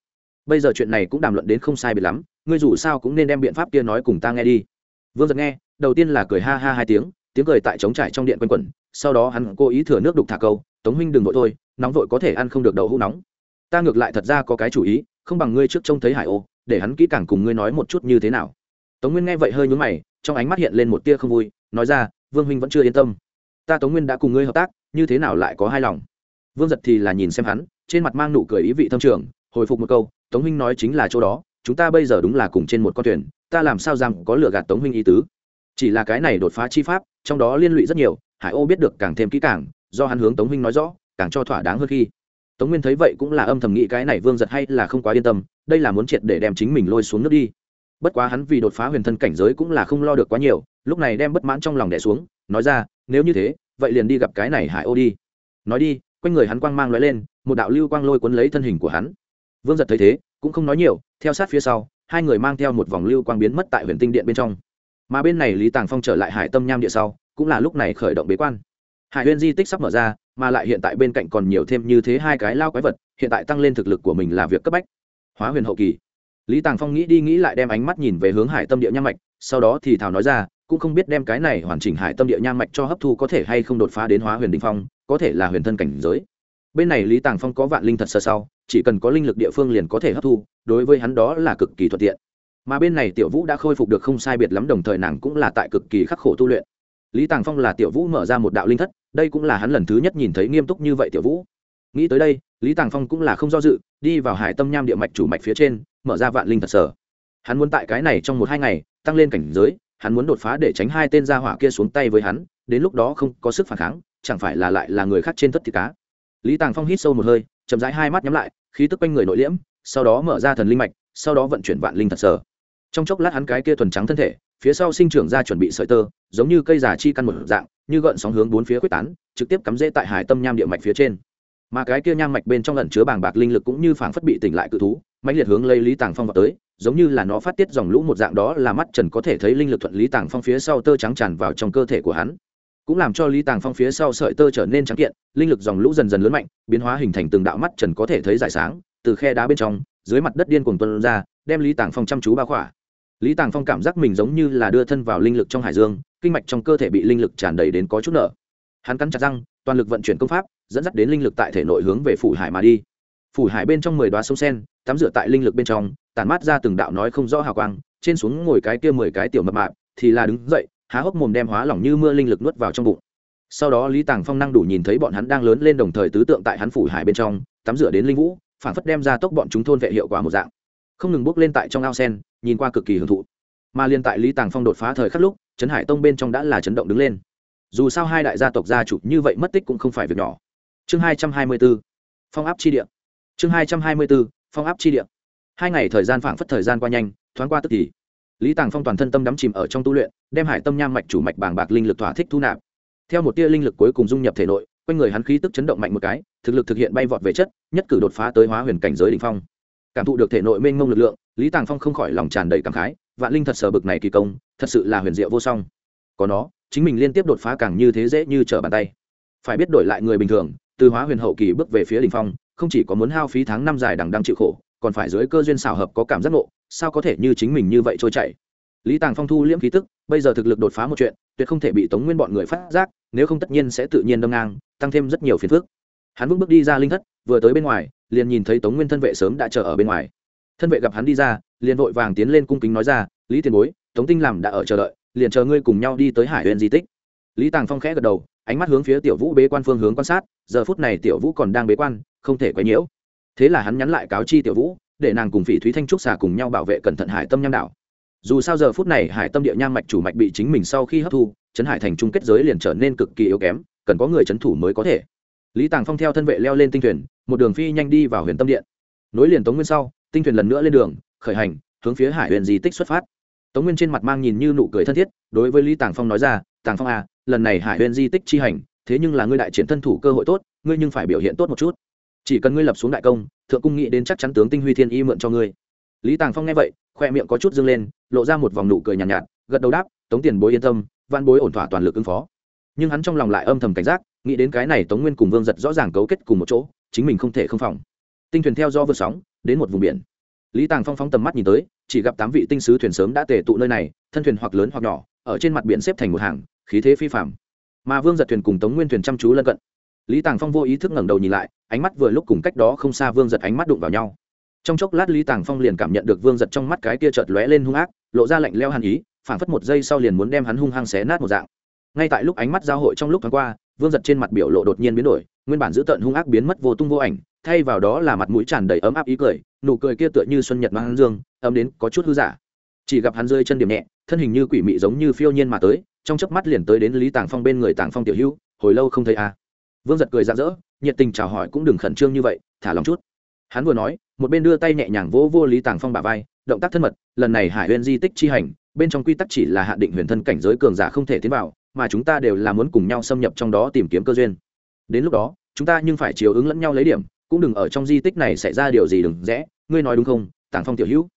Bây giờ chuyện này cũng đàm luận đến không sai biệt lắm, ngươi dù sao cũng nên đem biện pháp kia nói cùng ta nghe đi. Vương giật nghe, đầu tiên là cười ha ha hai tiếng tiếng cười tại trống trải trong điện quanh quẩn, sau đó hắn cố ý thừa nước đục thả câu, tống huynh đừng vội thôi, nóng vội có thể ăn không được đậu hũ nóng. Ta ngược lại thật ra có cái chủ ý, không bằng ngươi trước trông thấy hải ô, để hắn kỹ càng cùng ngươi nói một chút như thế nào. Tống nguyên nghe vậy hơi nhúm mày, trong ánh mắt hiện lên một tia không vui, nói ra, vương huynh vẫn chưa yên tâm. Ta tống nguyên đã cùng ngươi hợp tác, như thế nào lại có hai lòng? Vương giật thì là nhìn xem hắn trên mặt mang nụ cười ý vị thâm trường, hồi phục một câu, tống huynh nói chính là chỗ đó, chúng ta bây giờ đúng là cùng trên một con thuyền, ta làm sao rằng có lựa gạt tống huynh ý tứ? Chỉ là cái này đột phá chi pháp, trong đó liên lụy rất nhiều, hải ô biết được càng thêm kỹ càng, do hắn hướng tống huynh nói rõ, càng cho thỏa đáng hơn khi. Tống nguyên thấy vậy cũng là âm thầm nghĩ cái này vương giật hay là không quá yên tâm, đây là muốn triệt để đem chính mình lôi xuống nước đi. Bất quá hắn vì đột phá huyền thân cảnh giới cũng là không lo được quá nhiều, lúc này đem bất mãn trong lòng đẻ xuống, nói ra, nếu như thế, vậy liền đi gặp cái này hải ô đi. Nói đi, quanh người hắn quang mang l lên một đạo lưu quang lôi cuốn lấy thân hình của hắn. Vương giật thấy thế, cũng không nói nhiều, theo sát phía sau, hai người mang theo một vòng lưu quang biến mất tại huyền tinh điện bên trong. Mà bên này lý tàng phong trở lại hải tâm nham địa sau, cũng là lúc này khởi động bế quan. Hải huyền di tích sắp mở ra, mà lại hiện tại bên cạnh còn nhiều thêm như thế hai cái lao quái vật, hiện tại tăng lên thực lực của mình là việc cấp bách. Hóa huyền hậu kỳ. Lý tàng phong nghĩ đi nghĩ lại đem ánh mắt nhìn về hướng hải tâm địa nham mạch, sau đó thì thảo nói ra, cũng không biết đem cái này hoàn chỉnh hải tâm địa nham mạch cho hấp thu có thể hay không đột phá đến hóa huyền đình phong, có thể là huyền thân cảnh giới bên này lý tàng phong có vạn linh thật sơ sau, chỉ cần có linh lực địa phương liền có thể hấp thu, đối với hắn đó là cực kỳ thuận tiện. Mà bên này tiểu vũ đã khôi phục được không sai biệt lắm, đồng thời nàng cũng là tại cực kỳ khắc khổ tu luyện. Lý tàng phong là tiểu vũ mở ra một đạo linh thất, đây cũng là hắn lần thứ nhất nhìn thấy nghiêm túc như vậy tiểu vũ. Nghĩ tới đây, lý tàng phong cũng là không do dự, đi vào hải tâm nham địa mạch chủ mạch phía trên, mở ra vạn linh thật sở hắn muốn tại cái này trong một hai ngày, tăng lên cảnh giới, hắn muốn đột phá để tránh hai tên gia hỏa kia xuống tay với hắn, đến lúc đó không có sức phản kháng, chẳng phải là lại là người khác trên tất thịt cá lý tàng phong hít sâu một hơi, chậm rãi hai mắt nhắm lại, khí tức quanh người nội liễm, sau đó mở ra thần linh mạch, sau đó vận chuyển vạn linh thật sở. Trong chốc lát hắn cái kia thuần trắng thân thể, phía sau sinh trưởng ra chuẩn bị sợi tơ, giống như cây già chi căn một dạng, như gợn sóng hướng bốn phía quyết tán, trực tiếp cắm rễ tại hải tâm nham địa mạch phía trên. Mà cái kia nham mạch bên trong lẩn chứa bàng bạc linh lực cũng như phảng phất bị tỉnh lại cự thú, mãnh liệt hướng lấy lý tàng phong vào tới, giống như là nó phát tiết dòng lũ một dạng đó là mắt trần có thể thấy linh lực thuận lý tàng phong phía sau tơ trắng tràn vào trong cơ thể của hắn cũng làm cho lý tàng phong phía sau sợi tơ trở nên trắng kiện, linh lực dòng lũ dần dần lớn mạnh, biến hóa hình thành từng đạo mắt trần có thể thấy giải sáng, từ khe đá bên trong, dưới mặt đất điên cuồng tuân ra, đem lý tàng phong chăm chú bao khỏa. Lý tàng phong cảm giác mình giống như là đưa thân vào linh lực trong hải dương, kinh mạch trong cơ thể bị linh lực tràn đầy đến có chút nở hắn cắn chặt răng, toàn lực vận chuyển công pháp, dẫn dắt đến linh lực tại thể nội hướng về phủ hải mà đi. Phủ hải bên trong mười đoá sông sen, tắm rửa tại linh lực bên trong tàn mát ra từng đạo nói không rõ hào quang, trên xuống ngồi cái kia mười cái tiểu mập mạp, thì là đứng dậy há hốc mồm đem hóa lỏng như mưa linh lực nuốt vào trong bụng. Sau đó lý tàng phong năng đủ nhìn thấy bọn hắn đang lớn lên đồng thời tứ tượng tại hắn phủ hải bên trong, tắm rửa đến linh vũ phản phất đem ra tốc bọn chúng thôn vệ hiệu quả một dạng. Không ngừng bước lên tại trong ao sen, nhìn qua cực kỳ hưởng thụ. Mà liên tại lý tàng phong đột phá thời khắc lúc, trấn hải tông bên trong đã là chấn động đứng lên. Dù sao hai đại gia tộc gia chủ như vậy mất tích cũng không phải việc nhỏ. Chương hai trăm hai mươi b ố phong áp chi địa. Chương hai trăm hai mươi b ố phong áp chi địa. Hai ngày thời gian phảng phất thời gian qua nhanh, thoáng qua tức thì lý tàng phong toàn thân tâm đắm chìm ở trong tu luyện, đem hải tâm nham mạch chủ mạch bàng bạc linh lực thỏa thích thu nạp. Theo một tia linh lực cuối cùng dung nhập thể nội, quanh người hắn khí tức chấn động mạnh một cái, thực lực thực hiện bay vọt về chất, nhất cử đột phá tới hóa huyền cảnh giới đ ỉ n h phong. Cảm thụ được thể nội mênh mông lực lượng, lý tàng phong không khỏi lòng tràn đầy cảm khái, vạn linh thật sở bực này kỳ công, thật sự là huyền diệu vô song. Có nó, chính mình liên tiếp đột phá càng như thế dễ như trở bàn tay. Phải biết đổi lại người bình thường, từ hóa huyền hậu kỳ bước về phía đ ỉ n h phong, không chỉ có muốn hao phí tháng năm dài đằng đang chịu khổ, còn phải dưới cơ duyên xảo hợp có cảm giác ngộ sao có thể như chính mình như vậy trôi chảy? Lý tàng phong thu liễm khí tức, bây giờ thực lực đột phá một chuyện, tuyệt không thể bị tống nguyên bọn người phát giác, nếu không tất nhiên sẽ tự nhiên đâm ngang, tăng thêm rất nhiều phiền phức. Hắn vững bước đi ra linh thất, vừa tới bên ngoài, liền nhìn thấy tống nguyên thân vệ sớm đã chờ ở bên ngoài. Thân vệ gặp hắn đi ra, liền vội vàng tiến lên cung kính nói ra, lý tiền bối, tống tinh làm đã ở chờ đợi, liền chờ ngươi cùng nhau đi tới hải huyện di tích. Lý tàng phong khẽ gật đầu, ánh mắt hướng phía tiểu vũ bế quan phương hướng quan sát, giờ phút này tiểu vũ còn đang bế quan, không thể quấy nhiễu. Thế là hắn nhắn lại cáo chi tiểu vũ để nàng cùng phỉ thúy thanh trúc xà cùng nhau bảo vệ cẩn thận hải tâm nham đảo. Dù sao giờ phút này hải tâm địa nham mạch chủ mạch bị chính mình sau khi hấp thu, chấn hải thành trung kết giới liền trở nên cực kỳ yếu kém, cần có người chấn thủ mới có thể. Lý tàng phong theo thân vệ leo lên tinh thuyền, một đường phi nhanh đi vào huyền tâm điện. Nối liền tống nguyên sau, tinh thuyền lần nữa lên đường, khởi hành, hướng phía hải huyền di tích xuất phát. Tống nguyên trên mặt mang nhìn như nụ cười thân thiết, đối với lý tàng phong nói ra, tàng phong à lần này hải huyền di tích chi hành, thế nhưng là ngươi đại triển thân thủ cơ hội tốt, ngươi nhưng phải biểu hiện tốt một chút chỉ cần ngươi lập xuống đại công thượng cung nghĩ đến chắc chắn tướng tinh huy thiên y mượn cho ngươi. Lý tàng phong nghe vậy khoe miệng có chút dâng lên lộ ra một vòng nụ cười nhàn nhạt, nhạt gật đầu đáp tống tiền bối yên tâm văn bối ổn thỏa toàn lực ứng phó. Nhưng hắn trong lòng lại âm thầm cảnh giác nghĩ đến cái này tống nguyên cùng vương giật rõ ràng cấu kết cùng một chỗ chính mình không thể không phòng. Tinh thuyền theo do vượt sóng đến một vùng biển. Lý tàng phong phóng tầm mắt nhìn tới chỉ gặp tám vị tinh sứ thuyền sớm đã tề tụ nơi này thân thuyền hoặc lớn hoặc nhỏ ở trên mặt biển xếp thành một hàng khí thế phi phạm mà vương giật thuyền cùng tống nguyên thuyền chăm chú lân cận lý tàng phong vô ý thức ngẩng đầu nhìn lại, ánh mắt vừa lúc cùng cách đó không xa vương giật ánh mắt đụng vào nhau. Trong chốc lát lý tàng phong liền cảm nhận được vương giật trong mắt cái kia chợt lóe lên hung ác, lộ ra lạnh leo hàn ý, phảng phất một giây sau liền muốn đem hắn hung hăng xé nát một dạng. Ngay tại lúc ánh mắt giao hội trong lúc thoáng qua, vương giật trên mặt biểu lộ đột nhiên biến đổi, nguyên bản giữ tận hung ác biến mất vô tung vô ảnh, thay vào đó là mặt mũi tràn đầy ấm áp ý cười, nụ cười kia tựa như xuân nhật mang dương, ấm đến có chút hư giả. Chỉ gặp hắn rơi chân điểm nhẹ, thân hình như quỷ mị giống như phiêu nhiên mà tới, trong chớp mắt liền tới đến lý tàng phong bên người tàng phong tiểu hữu, hồi lâu không thấy à vương giật cười rạng rỡ, nhiệt tình chào hỏi cũng đừng khẩn trương như vậy, thả lòng chút. Hắn vừa nói, một bên đưa tay nhẹ nhàng vỗ vô lý tàng phong bả vai, động tác thân mật, lần này hải huyền di tích chi hành, bên trong quy tắc chỉ là hạ định huyền thân cảnh giới cường giả không thể tiến vào, mà chúng ta đều là muốn cùng nhau xâm nhập trong đó tìm kiếm cơ duyên. Đến lúc đó, chúng ta nhưng phải chiều ứng lẫn nhau lấy điểm, cũng đừng ở trong di tích này xảy ra điều gì đừng rẽ, ngươi nói đúng không, tàng phong tiểu hữu?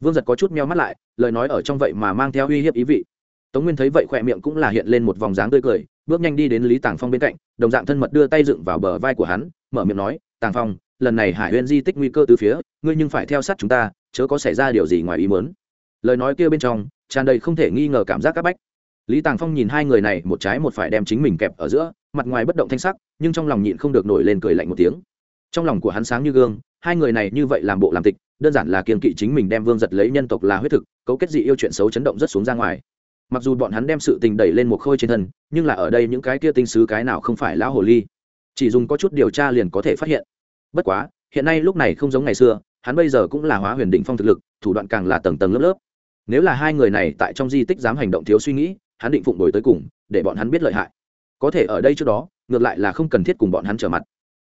Vương giật có chút meo mắt lại, lời nói ở trong vậy mà mang theo uy hiếp ý vị. Tống nguyên thấy vậy khỏe miệng cũng là hiện lên một vòng dáng tươi cười bước nhanh đi đến lý tàng phong bên cạnh, đồng dạng thân mật đưa tay dựng vào bờ vai của hắn, mở miệng nói, tàng phong, lần này hải huyên di tích nguy cơ từ phía, ngươi nhưng phải theo sát chúng ta, chớ có xảy ra điều gì ngoài ý muốn. Lời nói kia bên trong, tràn đầy không thể nghi ngờ cảm giác c áp bách. Lý tàng phong nhìn hai người này, một trái một phải đem chính mình kẹp ở giữa, mặt ngoài bất động thanh sắc, nhưng trong lòng nhịn không được nổi lên cười lạnh một tiếng. Trong lòng của hắn sáng như gương, hai người này như vậy làm bộ làm tịch, đơn giản là kiên kỵ chính mình đem vương giật lấy nhân tộc là huyết thực, cấu kết dị yêu chuyện xấu chấn động rất xuống ra ngoài mặc dù bọn hắn đem sự tình đẩy lên một khôi trên thân, nhưng là ở đây những cái kia tinh sứ cái nào không phải lão hồ ly. Chỉ dùng có chút điều tra liền có thể phát hiện. Bất quá, hiện nay lúc này không giống ngày xưa, hắn bây giờ cũng là hóa huyền định phong thực lực, thủ đoạn càng là tầng tầng lớp lớp. Nếu là hai người này tại trong di tích dám hành động thiếu suy nghĩ, hắn định phụng đổi tới cùng, để bọn hắn biết lợi hại. Có thể ở đây trước đó, ngược lại là không cần thiết cùng bọn hắn trở mặt.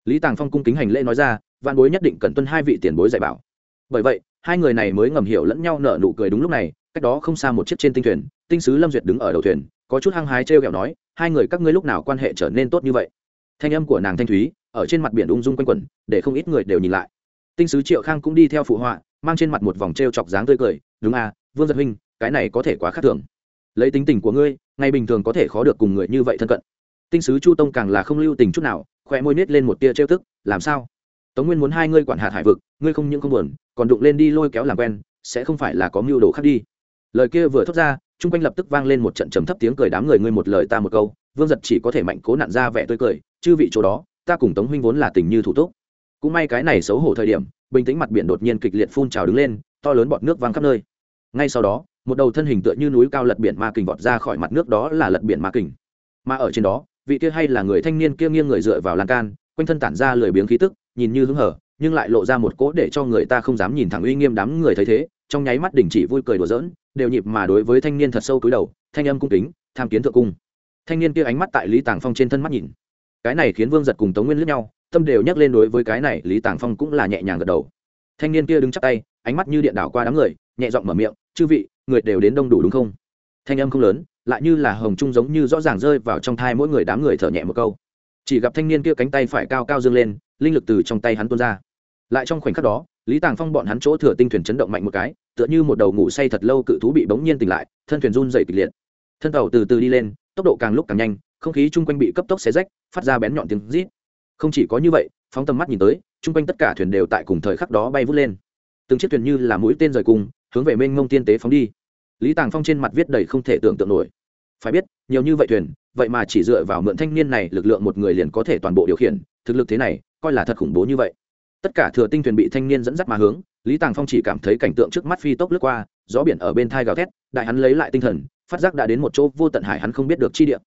Lý tàng phong cung kính hành lễ nói ra văn bối nhất định cần tuân hai vị tiền bối dạy bảo. Bởi vậy, hai người này mới ngầm hiểu lẫn nhau nở nụ cười đúng lúc này, cách đó không xa một chiếc trên tinh thuyền tinh sứ lâm duyệt đứng ở đầu thuyền, có chút hăng hái t r kẹo nói, hai người các ngươi lúc nào quan hệ trở nên tốt như vậy? Thanh âm của nàng thanh thúy, ở trên mặt biển ung dung quanh quẩn, để không ít người đều nhìn lại. Tinh sứ triệu khang cũng đi theo phụ họa, mang trên mặt một vòng t r e o chọc dáng tươi cười, đúng à vương giật huynh, cái này có thể quá khác thường. Lấy tính tình của ngươi, ngày bình thường có thể khó được cùng người như vậy thân cận. Tinh sứ chu tông càng là không lưu tình chút nào khoe môi nết lên một tia trêu tức, làm sao? Tống nguyên muốn hai ngươi quản hạt hải vực, ngươi không những không buồn, còn đụng lên đi lôi kéo làm quen, sẽ không phải là có mưu đồ khác đi. Lời kia vừa thốt ra chung quanh lập tức vang lên một trận trầm thấp tiếng cười đám người ngươi một lời ta một câu, vương giật chỉ có thể mạnh cố nặn ra vẻ tươi cười, chư vị chỗ đó, ta cùng tống huynh vốn là tình như thủ túc. Cũng may cái này xấu hổ thời điểm, bình tĩnh mặt biển đột nhiên kịch liệt phun trào đứng lên, to lớn bọt nước văng khắp nơi. Ngay sau đó, một đầu thân hình tựa như núi cao lật biển ma kình vọt ra khỏi mặt nước đó là lật biển ma kình. Mà ở trên đó, vị kia hay là người thanh niên kia nghiêng người dựa vào lan can, quanh thân tản ra lười biếng khí tức, nhìn như hứng hở, nhưng lại lộ ra một cỗ để cho người ta không dám nhìn thẳng uy nghiêm đám người thấy thế, trong nháy mắt đình chỉ vui cười đùa giỡn đều nhịp mà đối với thanh niên thật sâu cúi đầu, thanh âm cung kính, tham kiến thượng cung. Thanh niên kia ánh mắt tại lý tàng phong trên thân mắt nhìn. Cái này khiến vương giật cùng tống nguyên lướt nhau, tâm đều nhắc lên đối với cái này, lý tàng phong cũng là nhẹ nhàng gật đầu. Thanh niên kia đứng chắc tay, ánh mắt như điện đảo qua đám người, nhẹ giọng mở miệng, chư vị, người đều đến đông đủ đúng không? Thanh âm không lớn, lại như là hồng trung giống như rõ ràng rơi vào trong thai mỗi người đám người thở nhẹ một câu. Chỉ gặp thanh niên kia cánh tay phải cao cao dương lên, linh lực từ trong tay hắn tuôn ra lại trong khoảnh khắc đó, lý tàng phong bọn hắn chỗ thừa tinh thuyền chấn động mạnh một cái, tựa như một đầu ngủ say thật lâu cự thú bị bỗng nhiên tỉnh lại, thân thuyền run dày kịch liệt. Thân tàu từ từ đi lên, tốc độ càng lúc càng nhanh, không khí chung quanh bị cấp tốc xé rách, phát ra bén nhọn tiếng rít. Không chỉ có như vậy, phóng tầm mắt nhìn tới, chung quanh tất cả thuyền đều tại cùng thời khắc đó bay vút lên. Từng chiếc thuyền như là mũi tên rời cùng, hướng về mênh mông tiên tế phóng đi. Lý tàng phong trên mặt viết đầy không thể tưởng tượng nổi. Phải biết, nhiều như vậy thuyền, vậy mà chỉ dựa vào mượn thanh niên này lực lượng một người liền có thể toàn bộ điều khiển, thực lực thế này, coi là thật khủng bố như vậy tất cả thừa tinh thuyền bị thanh niên dẫn dắt mà hướng, lý tàng phong chỉ cảm thấy cảnh tượng trước mắt phi tốc lướt qua, gió biển ở bên thai gào thét, đại hắn lấy lại tinh thần, phát giác đã đến một chỗ vô tận hải hắn không biết được chi địa.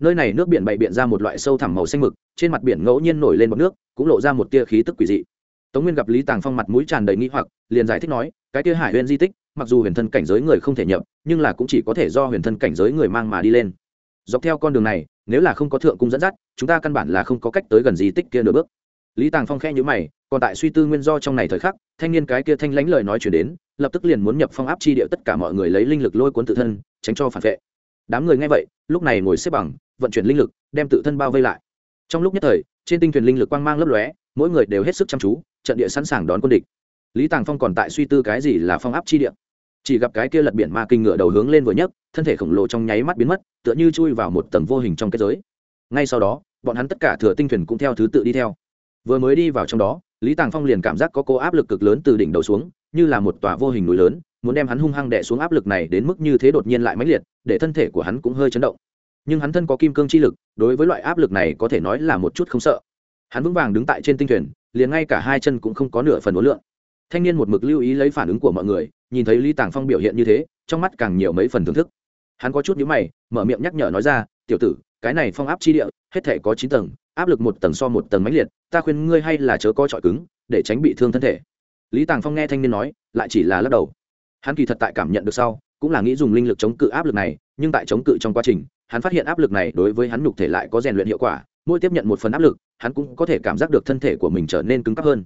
Nơi này nước biển bày biện ra một loại sâu thẳm màu xanh mực, trên mặt biển ngẫu nhiên nổi lên bọc nước, cũng lộ ra một tia khí tức quỷ dị. Tống nguyên gặp lý tàng phong mặt mũi tràn đầy nghĩ hoặc, liền giải thích nói, cái tia hải huyền di tích, mặc dù huyền thân cảnh giới người không thể nhập, nhưng là cũng chỉ có thể do huyền thân cảnh giới người mang mà đi lên. Dọc theo con đường này, nếu là không có thượng cung dẫn dắt, chúng ta căn bản là không có cách tới gần di tích kia nửa bước. Lý tàng phong khe nhữ mày còn tại suy tư nguyên do trong này thời khắc, thanh niên cái kia thanh lãnh lời nói chuyển đến, lập tức liền muốn nhập phong áp chi địa tất cả mọi người lấy linh lực lôi cuốn tự thân, tránh cho phản vệ. Đám người nghe vậy, lúc này ngồi xếp bằng, vận chuyển linh lực, đem tự thân bao vây lại. Trong lúc nhất thời, trên tinh thuyền linh lực quang mang lấp lóe, mỗi người đều hết sức chăm chú, trận địa sẵn sàng đón quân địch. Lý tàng phong còn tại suy tư cái gì là phong áp chi địa. Chỉ gặp cái kia lật biển ma kinh ngựa đầu hướng lên vừa nhấc, thân thể khổng lồ trong nháy mắt biến mất, tựa như chui vào một tầng vô hình trong kết giới. Ngay sau đó, bọn hắn tất cả thừa tinh thuyền cũng theo thứ tự đi theo. Vừa mới đi vào trong đó lý tàng phong liền cảm giác có cô áp lực cực lớn từ đỉnh đầu xuống, như là một tòa vô hình núi lớn, muốn đem hắn hung hăng đẻ xuống áp lực này đến mức như thế đột nhiên lại mãnh liệt, để thân thể của hắn cũng hơi chấn động. Nhưng hắn thân có kim cương chi lực, đối với loại áp lực này có thể nói là một chút không sợ. Hắn vững vàng đứng tại trên tinh thuyền, liền ngay cả hai chân cũng không có nửa phần ối lượng thanh niên một mực lưu ý lấy phản ứng của mọi người, nhìn thấy lý tàng phong biểu hiện như thế, trong mắt càng nhiều mấy phần thưởng thức. Hắn có chút nhíu mày, mở miệng nhắc nhở nói ra, tiểu tử, cái này phong áp chi địa, hết thể có chín tầng áp lực một tầng so một tầng mãnh liệt, ta khuyên ngươi hay là chớ coi trọi cứng, để tránh bị thương thân thể. Lý tàng phong nghe thanh niên nói, lại chỉ là lắc đầu. Hắn kỳ thật tại cảm nhận được sau, cũng là nghĩ dùng linh lực chống cự áp lực này, nhưng tại chống cự trong quá trình, hắn phát hiện áp lực này đối với hắn nhục thể lại có rèn luyện hiệu quả, mỗi tiếp nhận một phần áp lực, hắn cũng có thể cảm giác được thân thể của mình trở nên cứng cáp hơn.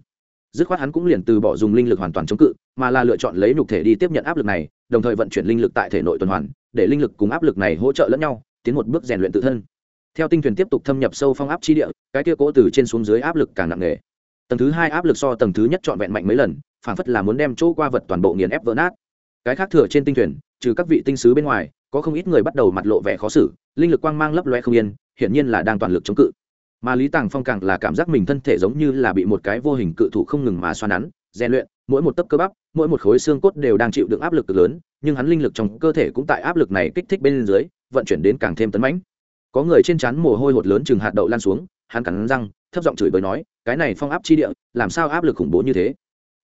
Dứt khoát hắn cũng liền từ bỏ dùng linh lực hoàn toàn chống cự, mà là lựa chọn lấy nhục thể đi tiếp nhận áp lực này, đồng thời vận chuyển linh lực tại thể nội tuần hoàn, để linh lực cùng áp lực này hỗ trợ lẫn nhau, tiến một bước rèn luyện tự thân theo tinh thuyền tiếp tục thâm nhập sâu phong áp chi địa, cái kia cố từ trên xuống dưới áp lực càng nặng nề. Tầng thứ hai áp lực so tầng thứ nhất trọn vẹn mạnh mấy lần phản phất là muốn đem chỗ qua vật toàn bộ nghiền ép vỡ nát. Cái khác thừa trên tinh thuyền, trừ các vị tinh sứ bên ngoài, có không ít người bắt đầu mặt lộ vẻ khó xử, linh lực quang mang lấp loe không yên, hiển nhiên là đang toàn lực chống cự. Mà lý tàng phong càng là cảm giác mình thân thể giống như là bị một cái vô hình cự thủ không ngừng mà xoa nắn, rèn luyện, mỗi một tấc cơ bắp, mỗi một khối xương cốt đều đang chịu đựng áp lực cực lớn, nhưng hắn linh lực trong cơ thể cũng tại áp lực này kích thích bên dưới, vận chuyển đến càng thêm tấn mãnh có người trên chắn mồ hôi hột lớn chừng hạt đậu lan xuống, hắn cắn răng, thấp giọng chửi bới nói, cái này phong áp chi địa, làm sao áp lực khủng bố như thế?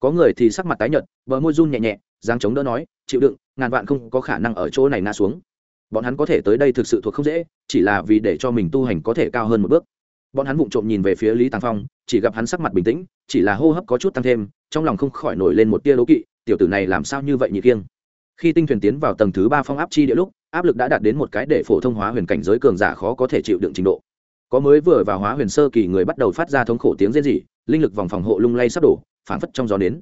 Có người thì sắc mặt tái nhợt, bờ môi run nhẹ nhẹ, dáng chống đỡ nói, chịu đựng, ngàn vạn không có khả năng ở chỗ này ngã xuống. Bọn hắn có thể tới đây thực sự thuộc không dễ, chỉ là vì để cho mình tu hành có thể cao hơn một bước. Bọn hắn vụng trộm nhìn về phía lý tàng phong, chỉ gặp hắn sắc mặt bình tĩnh, chỉ là hô hấp có chút tăng thêm, trong lòng không khỏi nổi lên một tia đố kỵ, tiểu tử này làm sao như vậy nhị kiêng? Khi tinh thuyền tiến vào tầng thứ ba phong áp chi địa lúc, áp lực đã đạt đến một cái để phổ thông hóa huyền cảnh giới cường giả khó có thể chịu đựng trình độ. Có mới vừa vào hóa huyền sơ kỳ người bắt đầu phát ra thống khổ tiếng rên rỉ, linh lực vòng phòng hộ lung lay sắp đổ phản phất trong gió đến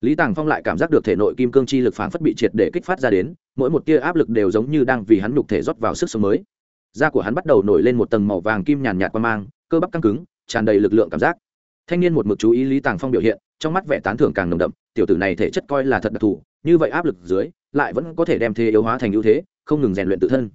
lý tàng phong lại cảm giác được thể nội kim cương chi lực phản phất bị triệt để kích phát ra đến, mỗi một tia áp lực đều giống như đang vì hắn nhục thể rót vào sức sống mới. Da của hắn bắt đầu nổi lên một tầng màu vàng kim nhàn nhạt qua mang, cơ bắp căng cứng, tràn đầy lực lượng cảm giác. Thanh niên một mực chú ý lý tàng phong biểu hiện, trong mắt vẻ tán thưởng càng nồng đậm, tiểu tử này thể chất coi là thật đặc thù, như vậy áp lực dưới lại vẫn có thể đem thế yếu hóa thành ưu thế, không ngừng rèn luyện tự thân.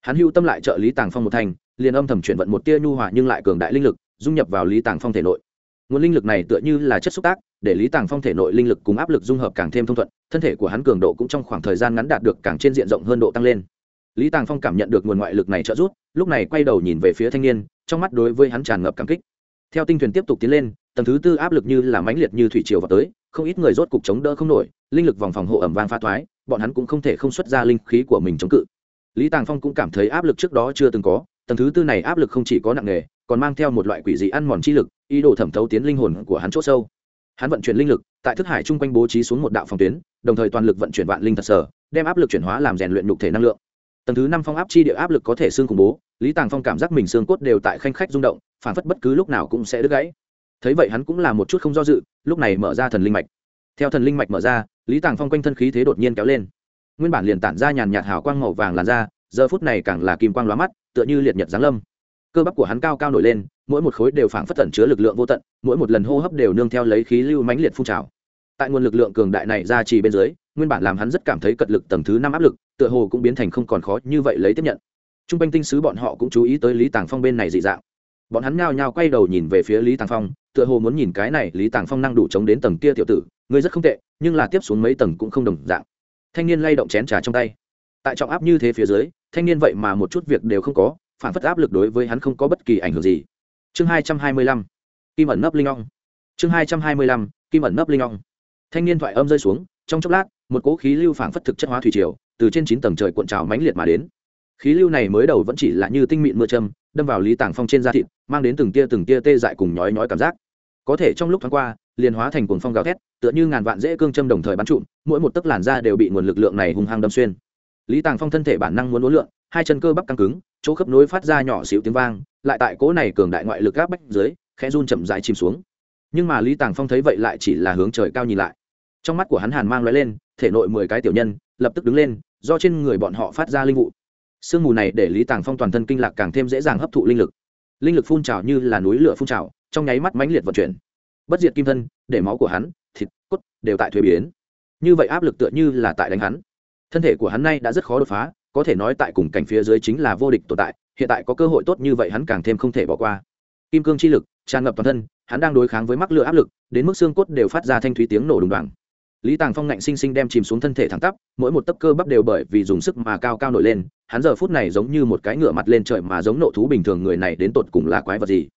Hắn hưu tâm lại trợ lý tàng phong một thành, liền âm thầm chuyển vận một tia nhu hòa nhưng lại cường đại linh lực, dung nhập vào lý tàng phong thể nội. Nguồn linh lực này tựa như là chất xúc tác, để lý tàng phong thể nội linh lực cùng áp lực dung hợp càng thêm thông thuận, thân thể của hắn cường độ cũng trong khoảng thời gian ngắn đạt được càng trên diện rộng hơn độ tăng lên. Lý tàng phong cảm nhận được nguồn ngoại lực này trợ giúp, lúc này quay đầu nhìn về phía thanh niên, trong mắt đối với hắn tràn ngập cảm kích. Theo tinh thuyền tiếp tục tiến lên, tầng thứ tư áp lực như là mãnh liệt như thủy triều vào tới, không ít người rốt cục chống đỡ không nổi, linh lực vòng phòng hộ ẩm vang pha thoái bọn hắn cũng không thể không xuất ra linh khí của mình chống cự. Lý tàng phong cũng cảm thấy áp lực trước đó chưa từng có, tầng thứ tư này áp lực không chỉ có nặng nề, còn mang theo một loại quỷ dị ăn mòn chi lực, ý đồ thẩm thấu tiến linh hồn của hắn c h ỗ sâu. Hắn vận chuyển linh lực, tại thức hải chung quanh bố trí xuống một đạo phòng tuyến, đồng thời toàn lực vận chuyển vạn linh thật sở, đem áp lực chuyển hóa làm rèn luyện nhục thể năng lượng. Tầng thứ năm phong áp chi địa áp lực có thể xương khủng bố, lý tàng phong cảm giác mình xương cốt đều tại khanh khách rung động, phản phất bất cứ lúc nào cũng sẽ đứt gãy. Thấy vậy hắn cũng là một chút không do dự, lúc này mở ra thần linh mạch. Theo thần linh mạch mở ra lý tàng phong quanh thân khí thế đột nhiên kéo lên. Nguyên bản liền tản ra nhàn nhạt hào quang màu vàng làn ra giờ phút này càng là kim quang lóa mắt, tựa như liệt nhật giáng lâm. Cơ bắp của hắn cao cao nổi lên, mỗi một khối đều phảng phất tẩn chứa lực lượng vô tận, mỗi một lần hô hấp đều nương theo lấy khí lưu mãnh liệt phun trào. Tại nguồn lực lượng cường đại này ra chỉ bên dưới, nguyên bản làm hắn rất cảm thấy cật lực tầng thứ năm áp lực, tựa hồ cũng biến thành không còn khó như vậy lấy tiếp nhận. T r u n g quanh tinh sứ bọn họ cũng chú ý tới lý tàng phong bên này dị dạng bọn hắn nhao nhao quay đầu nhìn về phía lý tàng phong, tựa hồ muốn nhìn cái này, lý tàng phong năng đủ chống đến tầng kia tiểu tử ngươi rất không tệ, nhưng là tiếp xuống mấy tầng cũng không đồng dạng. Thanh niên lay động chén trà trong tay. Tại trọng áp như thế phía dưới, thanh niên vậy mà một chút việc đều không có, phản phất áp lực đối với hắn không có bất kỳ ảnh hưởng gì. Chương hai trăm hai mươi lăm, kim ẩn nấp linh ong. Chương hai trăm hai mươi lăm, kim ẩn nấp linh ong. Thanh niên thoại âm rơi xuống, trong chốc lát, một cỗ khí lưu phảng phất thực chất hóa thủy triều, từ trên chín tầng trời cuộn trào mãnh liệt mà đến khí lưu này mới đầu vẫn chỉ là như tinh mịn mưa châm, đâm vào lý tàng phong trên da thịt, mang đến từng tia từng tia tê dại cùng nhói nhói cảm giác. Có thể trong lúc thoáng qua, liền hóa thành cuồng phong gào thét, tựa như ngàn vạn dễ cương châm đồng thời bắn trụm, mỗi một tấc làn da đều bị nguồn lực lượng này hung hăng đâm xuyên. Lý tàng phong thân thể bản năng muốn uốn lượn, hai chân cơ bắp căng cứng, chỗ khớp nối phát ra nhỏ xíu tiếng vang, lại tại cỗ này cường đại ngoại lực áp bách dưới, khẽ run chậm dài chìm xuống. Nhưng mà lý tàng phong thấy vậy lại chỉ là hướng trời cao nhìn lại. Trong mắt của hắn hàn mang loại lên, thể nội mười cái tiểu nhân lập tức đứng lên, do trên người bọn họ phát ra linh vụ sương mù này để lý tàng phong toàn thân kinh lạc càng thêm dễ dàng hấp thụ linh lực. Linh lực phun trào như là núi lửa phun trào, trong nháy mắt mãnh liệt vận chuyển. Bất diệt kim thân, để máu của hắn, thịt, cốt đều tại thuế biến. Như vậy áp lực tựa như là tại đánh hắn. Thân thể của hắn nay đã rất khó đột phá, có thể nói tại cùng cảnh phía dưới chính là vô địch tồn tại, hiện tại có cơ hội tốt như vậy hắn càng thêm không thể bỏ qua. Kim cương chi lực, tràn ngập toàn thân, hắn đang đối kháng với mắc lửa áp lực, đến mức xương cốt đều phát ra thanh thúy tiếng nổ đùng đoàng lý tàng phong ngạnh sinh sinh đem chìm xuống thân thể thẳng tắp, mỗi một tấc cơ bắp đều bởi vì dùng sức mà cao cao nổi lên, hắn giờ phút này giống như một cái ngựa mặt lên trời mà giống nộ thú bình thường người này đến tột cùng là quái vật gì.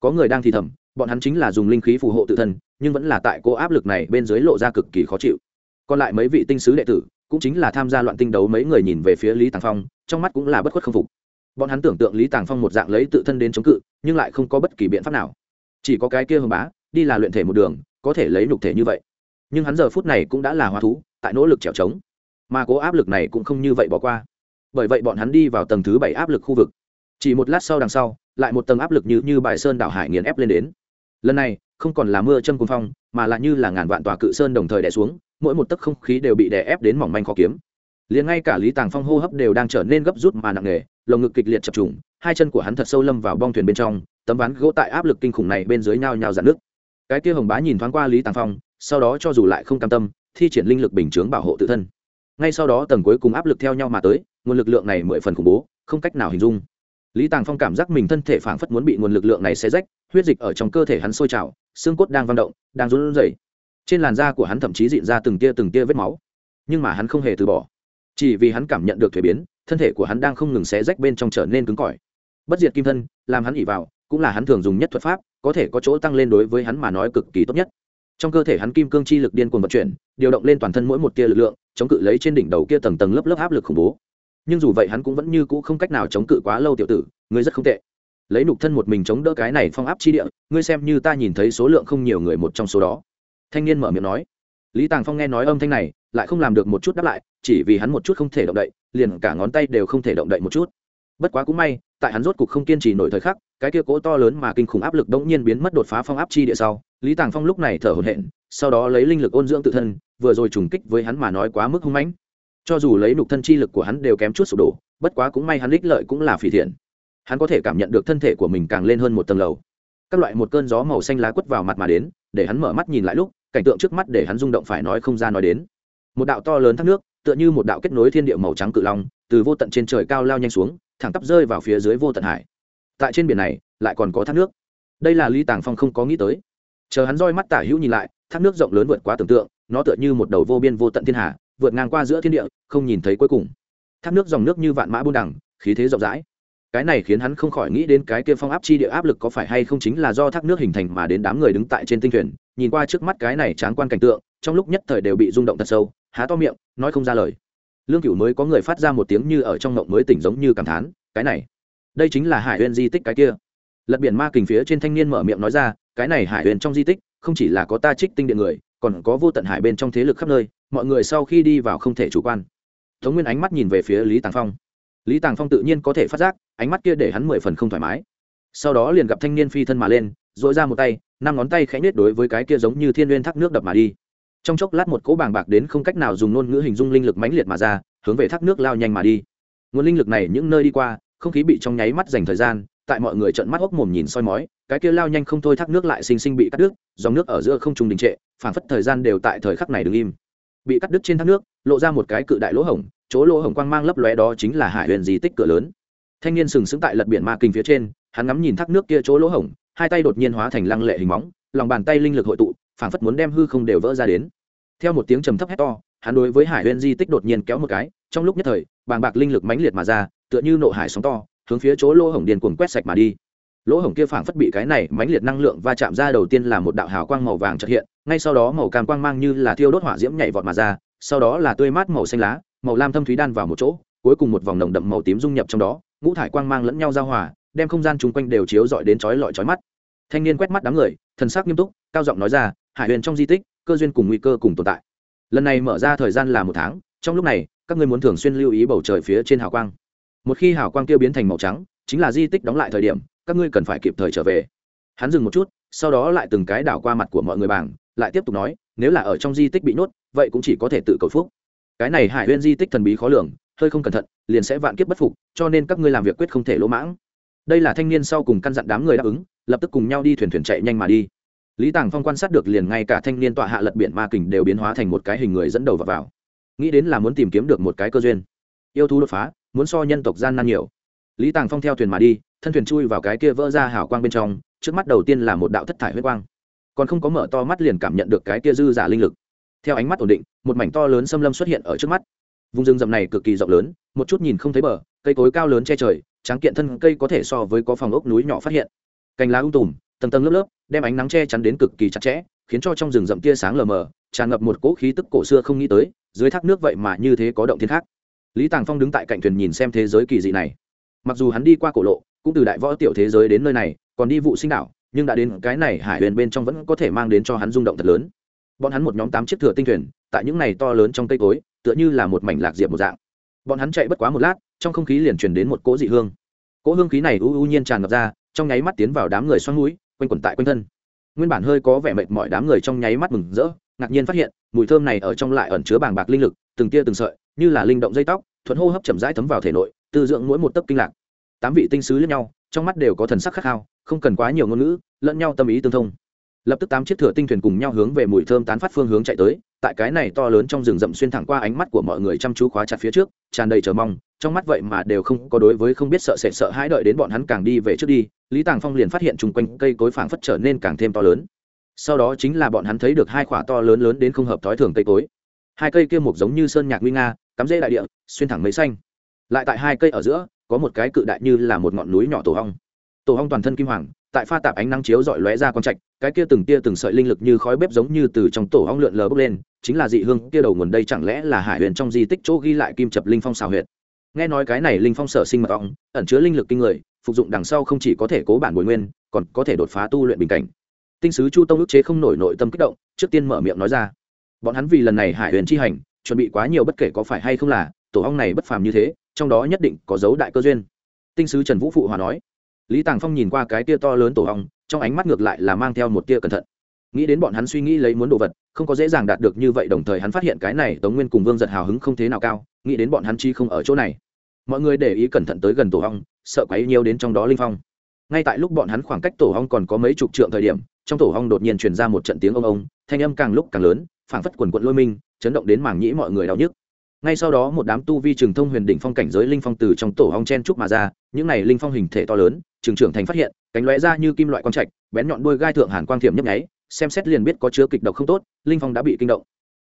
Có người đang thì thầm, bọn hắn chính là dùng linh khí phù hộ tự thân, nhưng vẫn là tại cô áp lực này bên dưới lộ ra cực kỳ khó chịu. Còn lại mấy vị tinh sứ đệ tử, cũng chính là tham gia loạn tinh đấu mấy người nhìn về phía lý tàng phong, trong mắt cũng là bất khuất không phục. Bọn hắn tưởng tượng lý tàng phong một dạng lấy tự thân đến chống cự, nhưng lại không có bất kỳ biện pháp nào. Chỉ có cái kia hưng bá, đi là luyện thể một đường, có thể lấy nhục thể như vậy nhưng hắn giờ phút này cũng đã là hóa thú, tại nỗ lực trèo trống. Mà cố áp lực này cũng không như vậy bỏ qua. Bởi vậy bọn hắn đi vào tầng thứ bảy áp lực khu vực. Chỉ một lát sau đằng sau, lại một tầng áp lực như như bài sơn đảo hải nghiền ép lên đến. Lần này, không còn là mưa chân cuồng phong, mà là như là ngàn vạn tòa cự sơn đồng thời đè xuống, mỗi một tấc không khí đều bị đè ép đến mỏng manh khó kiếm. Liền ngay cả lý tàng phong hô hấp đều đang trở nên gấp rút mà nặng nề, lồng ngực kịch liệt chập trùng, hai chân của hắn thật sâu lâm vào bong thuyền bên trong, tấm ván gỗ tại áp lực kinh khủng này bên dưới nhao nhao dạn nước cái kia hồng bá nhìn thoáng qua lý tàng phong sau đó cho dù lại không cam tâm, thi triển linh lực bình chướng bảo hộ tự thân. Ngay sau đó tầng cuối cùng áp lực theo nhau mà tới, nguồn lực lượng này mười phần khủng bố, không cách nào hình dung. Lý tàng phong cảm giác mình thân thể phảng phất muốn bị nguồn lực lượng này xé rách, huyết dịch ở trong cơ thể hắn sôi trào, xương cốt đang văng động, đang run rẩy. Trên làn da của hắn thậm chí dịn ra từng tia từng tia vết máu. Nhưng mà hắn không hề từ bỏ. Chỉ vì hắn cảm nhận được thuế biến, thân thể của hắn đang không ngừng xé rách bên trong trở nên cứng cỏi. Bất diệt kim thân, làm hắn ỉ vào, cũng là hắn thường dùng nhất thuật pháp, có thể có chỗ tăng lên đối với hắn mà nói cực kỳ tốt nhất trong cơ thể hắn kim cương chi lực điên cuồng vận chuyển, điều động lên toàn thân mỗi một tia lực lượng, chống cự lấy trên đỉnh đầu kia tầng tầng lớp lớp áp lực khủng bố. Nhưng dù vậy hắn cũng vẫn như cũ không cách nào chống cự quá lâu tiểu tử, ngươi rất không tệ. Lấy nục thân một mình chống đỡ cái này phong áp chi địa, ngươi xem như ta nhìn thấy số lượng không nhiều người một trong số đó. Thanh niên mở miệng nói. Lý tàng phong nghe nói âm thanh này, lại không làm được một chút đáp lại, chỉ vì hắn một chút không thể động đậy, liền cả ngón tay đều không thể động đậy một chút. Bất quá cũng may tại hắn rốt cục không kiên trì nổi thời khắc, cái kia cố to lớn mà kinh khủng áp lực đống nhiên biến mất đột phá phong áp chi địa sau, lý tàng phong lúc này thở hổn hển, sau đó lấy linh lực ôn dưỡng tự thân, vừa rồi trùng kích với hắn mà nói quá mức hung mãnh. Cho dù lấy nục thân chi lực của hắn đều kém chút sụp đổ, bất quá cũng may hắn ích lợi cũng là phỉ thiện. Hắn có thể cảm nhận được thân thể của mình càng lên hơn một tầng lầu. Các loại một cơn gió màu xanh lá quất vào mặt mà đến, để hắn mở mắt nhìn lại lúc, cảnh tượng trước mắt để hắn rung động phải nói không ra nói đến một đạo to lớn thác nước, tựa như một đạo kết nối thiên địa màu trắng cự long, từ vô tận trên trời cao lao nhanh xuống, thẳng tắp rơi vào phía dưới vô tận hải. Tại trên biển này, lại còn có thác nước. Đây là lý tàng phong không có nghĩ tới. Chờ hắn roi mắt tả hữu nhìn lại, thác nước rộng lớn vượt quá tưởng tượng, nó tựa như một đầu vô biên vô tận thiên hà, vượt ngang qua giữa thiên địa, không nhìn thấy cuối cùng. Thác nước dòng nước như vạn mã buôn đẳng khí thế rộng rãi. Cái này khiến hắn không khỏi nghĩ đến cái kia phong áp chi địa áp lực có phải hay không chính là do thác nước hình thành mà đến đám người đứng tại trên tinh thuyền, nhìn qua trước mắt cái này tráng quan cảnh tượng, trong lúc nhất thời đều bị rung động thật sâu há to miệng, nói không ra lời. Lương cựu mới có người phát ra một tiếng như ở trong ngộng mới tỉnh giống như cảm thán, cái này, đây chính là hải huyền di tích cái kia. Lật biển ma kình phía trên thanh niên mở miệng nói ra, cái này hải huyền trong di tích, không chỉ là có ta trích tinh điện người, còn có vô tận hải bên trong thế lực khắp nơi, mọi người sau khi đi vào không thể chủ quan. Tống nguyên ánh mắt nhìn về phía lý tàng phong. Lý tàng phong tự nhiên có thể phát giác, ánh mắt kia để hắn mười phần không thoải mái. Sau đó liền gặp thanh niên phi thân mà lên dội ra một tay, năm ngón tay khẽ nhết đối với cái kia giống như thiên n thác nước đập mà đi trong chốc lát một cỗ bàng bạc đến không cách nào dùng ngôn ngữ hình dung linh lực mãnh liệt mà ra, hướng về thác nước lao nhanh mà đi. Nguồn linh lực này những nơi đi qua, không khí bị trong nháy mắt dành thời gian, tại mọi người trợn mắt hốc mồm nhìn soi mói, cái kia lao nhanh không thôi thác nước lại sinh sinh bị cắt đứt, dòng nước ở giữa không trùng đình trệ phản phất thời gian đều tại thời khắc này đứng im. Bị cắt đứt trên thác nước, lộ ra một cái cự đại lỗ hổng, chỗ lỗ hổng quang mang lấp lóe đó chính là hải huyền di tích cửa lớn. Thanh niên sừng sững tại lật biển ma kinh phía trên, hắn ngắm nhìn thác nước kia chỗ lỗ hổng, hai tay đột nhiên hóa thành lăng lệ hình móng, lòng bàn tay linh lực hội tụ Phảng phất muốn đem hư không đều vỡ ra đến. Theo một tiếng trầm thấp hét to, hắn đối với hải huyền di tích đột nhiên kéo một cái, trong lúc nhất thời, bàng bạc linh lực mãnh liệt mà ra, tựa như nộ hải sóng to, hướng phía chỗ lỗ hổng điền cuồng quét sạch mà đi. Lỗ hổng kia phảng phất bị cái này mãnh liệt năng lượng va chạm ra đầu tiên là một đạo hào quang màu vàng chợt hiện, ngay sau đó màu cam quang mang như là thiêu đốt hỏa diễm nhảy vọt mà ra, sau đó là tươi mát màu xanh lá, màu lam thâm thúy đan vào một chỗ, cuối cùng một vòng nồng đậm màu tím dung nhập trong đó, ngũ thải quang mang lẫn nhau giao hòa, đem không gian chung quanh đều chiếu rọi đến chói lọi chói mắt. Thanh niên quét mắt đám người, thần sắc nghiêm túc, cao giọng nói ra hải huyền trong di tích, cơ duyên cùng nguy cơ cùng tồn tại. Lần này mở ra thời gian là một tháng, trong lúc này, các ngươi muốn thường xuyên lưu ý bầu trời phía trên hào quang. Một khi hào quang kia biến thành màu trắng, chính là di tích đóng lại thời điểm, các ngươi cần phải kịp thời trở về. Hắn dừng một chút, sau đó lại từng cái đảo qua mặt của mọi người bảng, lại tiếp tục nói, nếu là ở trong di tích bị nhốt, vậy cũng chỉ có thể tự cầu phúc. Cái này hải huyên di tích thần bí khó lường, hơi không cẩn thận, liền sẽ vạn kiếp bất phục, cho nên các ngươi làm việc quyết không thể lỗ mãng. Đây là thanh niên sau cùng căn dặn đám người đáp ứng, lập tức cùng nhau đi thuyền thuyền chạy nhanh mà đi lý tàng phong quan sát được liền ngay cả thanh niên tọa hạ lật biển ma kình đều biến hóa thành một cái hình người dẫn đầu vào, vào. nghĩ đến là muốn tìm kiếm được một cái cơ duyên. Yêu thú đột phá muốn so nhân tộc gian nan nhiều. Lý tàng phong theo thuyền mà đi thân thuyền chui vào cái kia vỡ ra hào quang bên trong trước mắt đầu tiên là một đạo thất thải huyết quang. Còn không có mở to mắt liền cảm nhận được cái kia dư giả linh lực. Theo ánh mắt ổn định một mảnh to lớn xâm lâm xuất hiện ở trước mắt. Vùng rừng rậm này cực kỳ rộng lớn một chút nhìn không thấy bờ cây cối cao lớn che trời tráng kiện thân cây có thể so với có phòng ốc núi nhỏ phát hiện. Cành lá ung tùm tầng tầng lớp lớp, đem ánh nắng che chắn đến cực kỳ chặt chẽ, khiến cho trong rừng rậm tia sáng lờ mờ, tràn ngập một cỗ khí tức cổ xưa không nghĩ tới, dưới thác nước vậy mà như thế có động thiên khác. Lý tàng phong đứng tại cạnh thuyền nhìn xem thế giới kỳ dị này. Mặc dù hắn đi qua cổ lộ, cũng từ đại võ tiểu thế giới đến nơi này, còn đi vụ sinh đảo, nhưng đã đến cái này hải huyền bên trong vẫn có thể mang đến cho hắn rung động thật lớn. Bọn hắn một nhóm tám chiếc thừa tinh thuyền, tại những này to lớn trong cây cối, tựa như là một mảnh lạc diệp một dạng. Bọn hắn chạy bất quá một lát, trong không khí liền truyền đến một cỗ dị hương. Cỗ hương khí này u u nhiên tràn ngập ra, trong nháy mắt tiến vào đám người xoắn mũi quanh quẩn tại quanh thân. Nguyên bản hơi có vẻ mệt mỏi đám người trong nháy mắt mừng rỡ, ngạc nhiên phát hiện, mùi thơm này ở trong lại ẩn chứa bàng bạc linh lực, từng tia từng sợi, như là linh động dây tóc, thuận hô hấp chậm rãi thấm vào thể nội, tư dưỡng mỗi một tấc kinh lạc. Tám vị tinh sứ lẫn nhau, trong mắt đều có thần sắc khát khao, không cần quá nhiều ngôn ngữ, lẫn nhau tâm ý tương thông. Lập tức tám chiếc thửa tinh thuyền cùng nhau hướng về mùi thơm tán phát phương hướng chạy tới, tại cái này to lớn trong rừng rậm xuyên thẳng qua ánh mắt của mọi người chăm chú khóa chặt phía trước, tràn đầy chờ mong trong mắt vậy mà đều không có đối với không biết sợ sệt sợ hãi đợi đến bọn hắn càng đi về trước đi, lý tàng phong liền phát hiện chung quanh cây cối phảng phất trở nên càng thêm to lớn. Sau đó chính là bọn hắn thấy được hai quả to lớn lớn đến không hợp thói thường cây cối. Hai cây kia mục giống như sơn nhạc nguy nga, cắm rễ đại địa, xuyên thẳng mấy xanh. Lại tại hai cây ở giữa, có một cái cự đại như là một ngọn núi nhỏ tổ hong tổ hong toàn thân kim hoàng, tại pha tạp ánh nắng chiếu dọi lóe ra con trạch, cái kia từng tia từng sợi linh lực như khói bếp giống như từ trong tổ hong lượn lờ bốc lên, chính là dị hương, kia đầu nguồn đây chẳng lẽ là hải huyền trong di tích chỗ ghi lại kim chập linh phong xào huyệt nghe nói cái này linh phong sở sinh mật ong, ẩn chứa linh lực kinh người, phục dụng đằng sau không chỉ có thể cố bản bồi nguyên, còn có thể đột phá tu luyện bình cảnh. Tinh sứ chu tông ức chế không nổi nội tâm kích động, trước tiên mở miệng nói ra. Bọn hắn vì lần này hải huyền chi hành, chuẩn bị quá nhiều bất kể có phải hay không là, tổ ong này bất phàm như thế, trong đó nhất định có dấu đại cơ duyên. Tinh sứ trần vũ phụ hòa nói. Lý tàng phong nhìn qua cái tia to lớn tổ ong, trong ánh mắt ngược lại là mang theo một tia cẩn thận. Nghĩ đến bọn hắn suy nghĩ lấy muốn đồ vật, không có dễ dàng đạt được như vậy, đồng thời hắn phát hiện cái này tống nguyên cùng vương giật hào hứng không thế nào cao, nghĩ đến bọn hắn chi không ở chỗ này mọi người để ý cẩn thận tới gần tổ hong, sợ quấy nhiều đến trong đó linh phong. Ngay tại lúc bọn hắn khoảng cách tổ hong còn có mấy chục trượng thời điểm trong tổ hong đột nhiên truyền ra một trận tiếng ông ông thanh âm càng lúc càng lớn phảng phất quần quận lôi minh chấn động đến mảng nhĩ mọi người đau nhức. Ngay sau đó một đám tu vi trường thông huyền đỉnh phong cảnh giới linh phong từ trong tổ hong chen trúc mà ra những này linh phong hình thể to lớn trường trưởng thành phát hiện cánh lóe ra như kim loại quang trạch bén nhọn đuôi gai thượng hàn quang thiểm nhấp nháy xem xét liền biết có chứa kịch độc không tốt linh phong đã bị kinh động.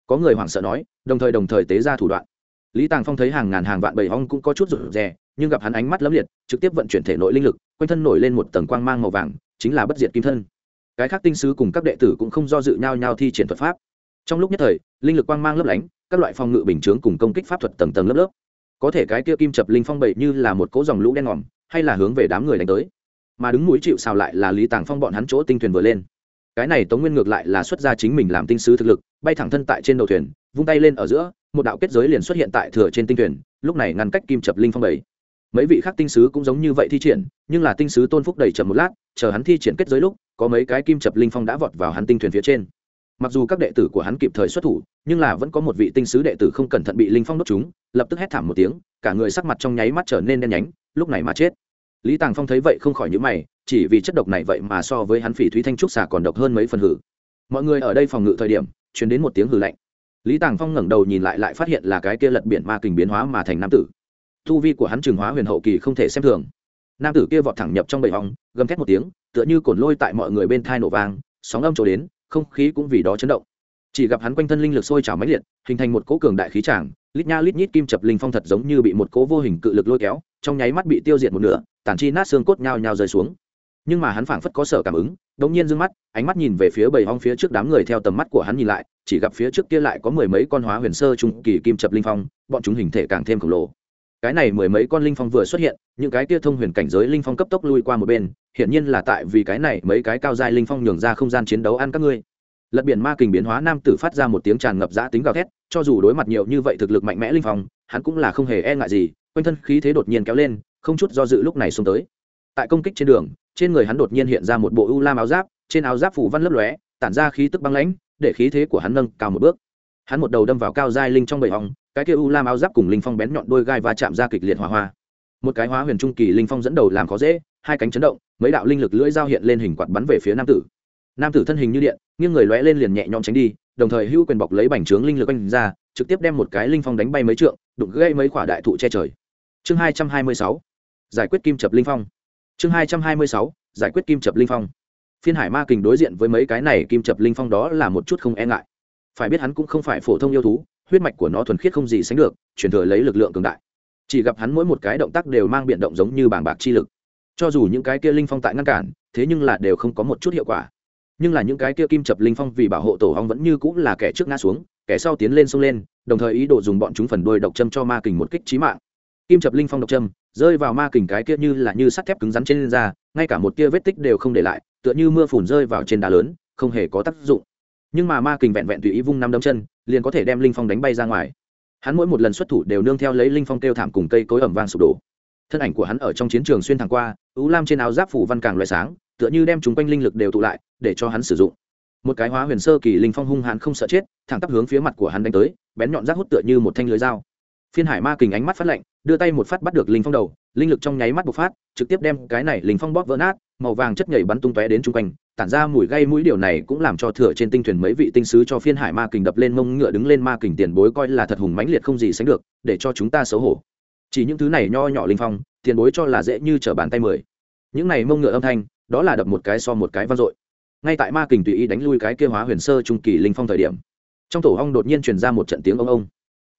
Có người hoảng sợ nói đồng thời đồng thời tế ra thủ đoạn lý tàng phong thấy hàng ngàn hàng vạn bầy ong cũng có chút rụt rè, nhưng gặp hắn ánh mắt lấm liệt, trực tiếp vận chuyển thể nội linh lực, quanh thân nổi lên một tầng quang mang màu vàng, chính là bất diệt kim thân. Cái khác tinh sứ cùng các đệ tử cũng không do dự nhau nhau thi triển thuật pháp. Trong lúc nhất thời, linh lực quang mang lấp lánh, các loại phòng ngự bình chướng cùng công kích pháp thuật tầng tầng lớp lớp. Có thể cái kia kim chập linh phong bậy như là một cỗ dòng lũ đen ngòm, hay là hướng về đám người đánh tới. Mà đứng mũi chịu xào lại là lý tàng phong bọn hắn chỗ tinh thuyền vừa lên cái này tống nguyên ngược lại là xuất ra chính mình làm tinh sứ thực lực, bay thẳng thân tại trên đầu thuyền, vung tay lên ở giữa, một đạo kết giới liền xuất hiện tại thừa trên tinh thuyền, lúc này ngăn cách kim chập linh phong bảy mấy vị khác tinh sứ cũng giống như vậy thi triển, nhưng là tinh sứ tôn phúc đầy chậm một lát, chờ hắn thi triển kết giới lúc, có mấy cái kim chập linh phong đã vọt vào hắn tinh thuyền phía trên. Mặc dù các đệ tử của hắn kịp thời xuất thủ, nhưng là vẫn có một vị tinh sứ đệ tử không cẩn thận bị linh phong đốt chúng lập tức hét thảm một tiếng, cả người sắc mặt trong nháy mắt trở nên đen nhánh, lúc này mà chết lý tàng phong thấy vậy không khỏi nhữ mày, chỉ vì chất độc này vậy mà so với hắn phỉ thúy thanh trúc xà còn độc hơn mấy phần hử. Mọi người ở đây phòng ngự thời điểm chuyển đến một tiếng hử lạnh. Lý tàng phong ngẩng đầu nhìn lại lại phát hiện là cái kia lật biển ma kình biến hóa mà thành nam tử. Thu vi của hắn trường hóa huyền hậu kỳ không thể xem thường. Nam tử kia vọt thẳng nhập trong bầy hong gầm thét một tiếng, tựa như cồn lôi tại mọi người bên thai nổ vang, sóng âm trổ đến, không khí cũng vì đó chấn động. Chỉ gặp hắn quanh thân linh lực sôi trào máy liệt, hình thành một cỗ cường đại khí tràng lít nha lít nhít kim chập linh phong thật giống như bị một cố vô hình cự lực lôi kéo, trong nháy mắt bị tiêu diệt một nửa, tàn chi nát xương cốt nhao nhao rơi xuống. Nhưng mà hắn phảng phất có sở cảm ứng đống nhiên d mắt, ánh mắt nhìn về phía bầy hong phía trước đám người theo tầm mắt của hắn nhìn lại, chỉ gặp phía trước kia lại có mười mấy con hóa huyền sơ trung kỳ kim chập linh phong, bọn chúng hình thể càng thêm khổng lồ. Cái này mười mấy con linh phong vừa xuất hiện, những cái kia thông huyền cảnh giới linh phong cấp tốc lui qua một bên, hiển nhiên là tại vì cái này mấy cái cao giai linh phong nhường ra không gian chiến đấu ăn các ngươi lật biển ma kình biến hóa nam tử phát ra một tiếng tràn ngập giã tính gào thét, cho dù đối mặt nhiều như vậy thực lực mạnh mẽ linh phong, hắn cũng là không hề e ngại gì, quanh thân khí thế đột nhiên kéo lên, không chút do dự lúc này xuống tới. Tại công kích trên đường, trên người hắn đột nhiên hiện ra một bộ u lam áo giáp, trên áo giáp phủ văn lấp lóe, tản ra khí tức băng lãnh, để khí thế của hắn nâng cao một bước. Hắn một đầu đâm vào cao giai linh trong bầy hòng cái kia u lam áo giáp cùng linh phong bén nhọn đôi gai va chạm ra kịch liệt hỏa hoa. Một cái hóa huyền trung kỳ linh phong dẫn đầu làm khó dễ, hai cánh chấn động, mấy đạo linh lực lưỡi dao hiện lên hình quạt bắn về phía nam tử nam tử thân hình như điện, nghiêng người lóe lên liền nhẹ nhõm tránh đi, đồng thời hữu quyền bọc lấy bành trướng linh lực anh ra, trực tiếp đem một cái linh phong đánh bay mấy trượng, đụng gây mấy quả đại thụ che trời. Chương hai trăm hai mươi sáu, giải quyết kim chập linh phong. Chương hai trăm hai mươi sáu, giải quyết kim chập linh phong. Phiên hải ma kình đối diện với mấy cái này kim chập linh phong đó là một chút không e ngại. Phải biết hắn cũng không phải phổ thông yêu thú, huyết mạch của nó thuần khiết không gì sánh được, chuyển thừa lấy lực lượng cường đại. Chỉ gặp hắn mỗi một cái động tác đều mang biện động giống như bảng bạc chi lực. Cho dù những cái kia linh phong tại ngăn cản, thế nhưng là đều không có một chút hiệu quả nhưng là những cái kia kim chập linh phong vì bảo hộ tổ hong vẫn như cũng là kẻ trước ngã xuống, kẻ sau tiến lên sông lên, đồng thời ý đồ dùng bọn chúng phần đuôi độc châm cho ma kình một kích trí mạng. Kim chập linh phong độc châm rơi vào ma kình cái kia như là như sắt thép cứng rắn trên da ngay cả một tia vết tích đều không để lại, tựa như mưa phùn rơi vào trên đá lớn, không hề có tác dụng. Nhưng mà ma kình vẹn vẹn tùy ý vung năm đấm chân, liền có thể đem linh phong đánh bay ra ngoài. Hắn mỗi một lần xuất thủ đều nương theo lấy linh phong kêu thảm cùng cây cối ẩm vang sụp đổ. Thân ảnh của hắn ở trong chiến trường xuyên thẳng qua ứ lam trên áo giáp phủ văn càng loại sáng tựa như đem chúng quanh linh lực đều tụ lại, để cho hắn sử dụng. Một cái hóa huyền sơ kỳ linh phong hung hãn không sợ chết, thẳng tắp hướng phía mặt của hắn đánh tới, bén nhọn rác hút tựa như một thanh lưới dao. Phiên hải ma kình ánh mắt phát lạnh, đưa tay một phát bắt được linh phong đầu, linh lực trong nháy mắt bộc phát, trực tiếp đem cái này linh phong bóp vỡ nát, màu vàng chất nhảy bắn tung tóe đến chung quanh, tản ra mùi gây mũi điều này cũng làm cho thừa trên tinh thuyền mấy vị tinh sứ cho phiên hải ma kình đập lên mông ngựa đứng lên ma kình tiền bối coi là thật hùng mãnh liệt không gì sánh được, để cho chúng ta xấu hổ. Chỉ những thứ này nho nhỏ linh phong, tiền bối cho là dễ như trở bàn tay mười. Những này mông ngựa âm thanh đó là đập một cái so một cái vang dội. Ngay tại ma kình tùy ý đánh lui cái kia hóa huyền sơ trung kỳ linh phong thời điểm, trong tổ hong đột nhiên truyền ra một trận tiếng ông ông.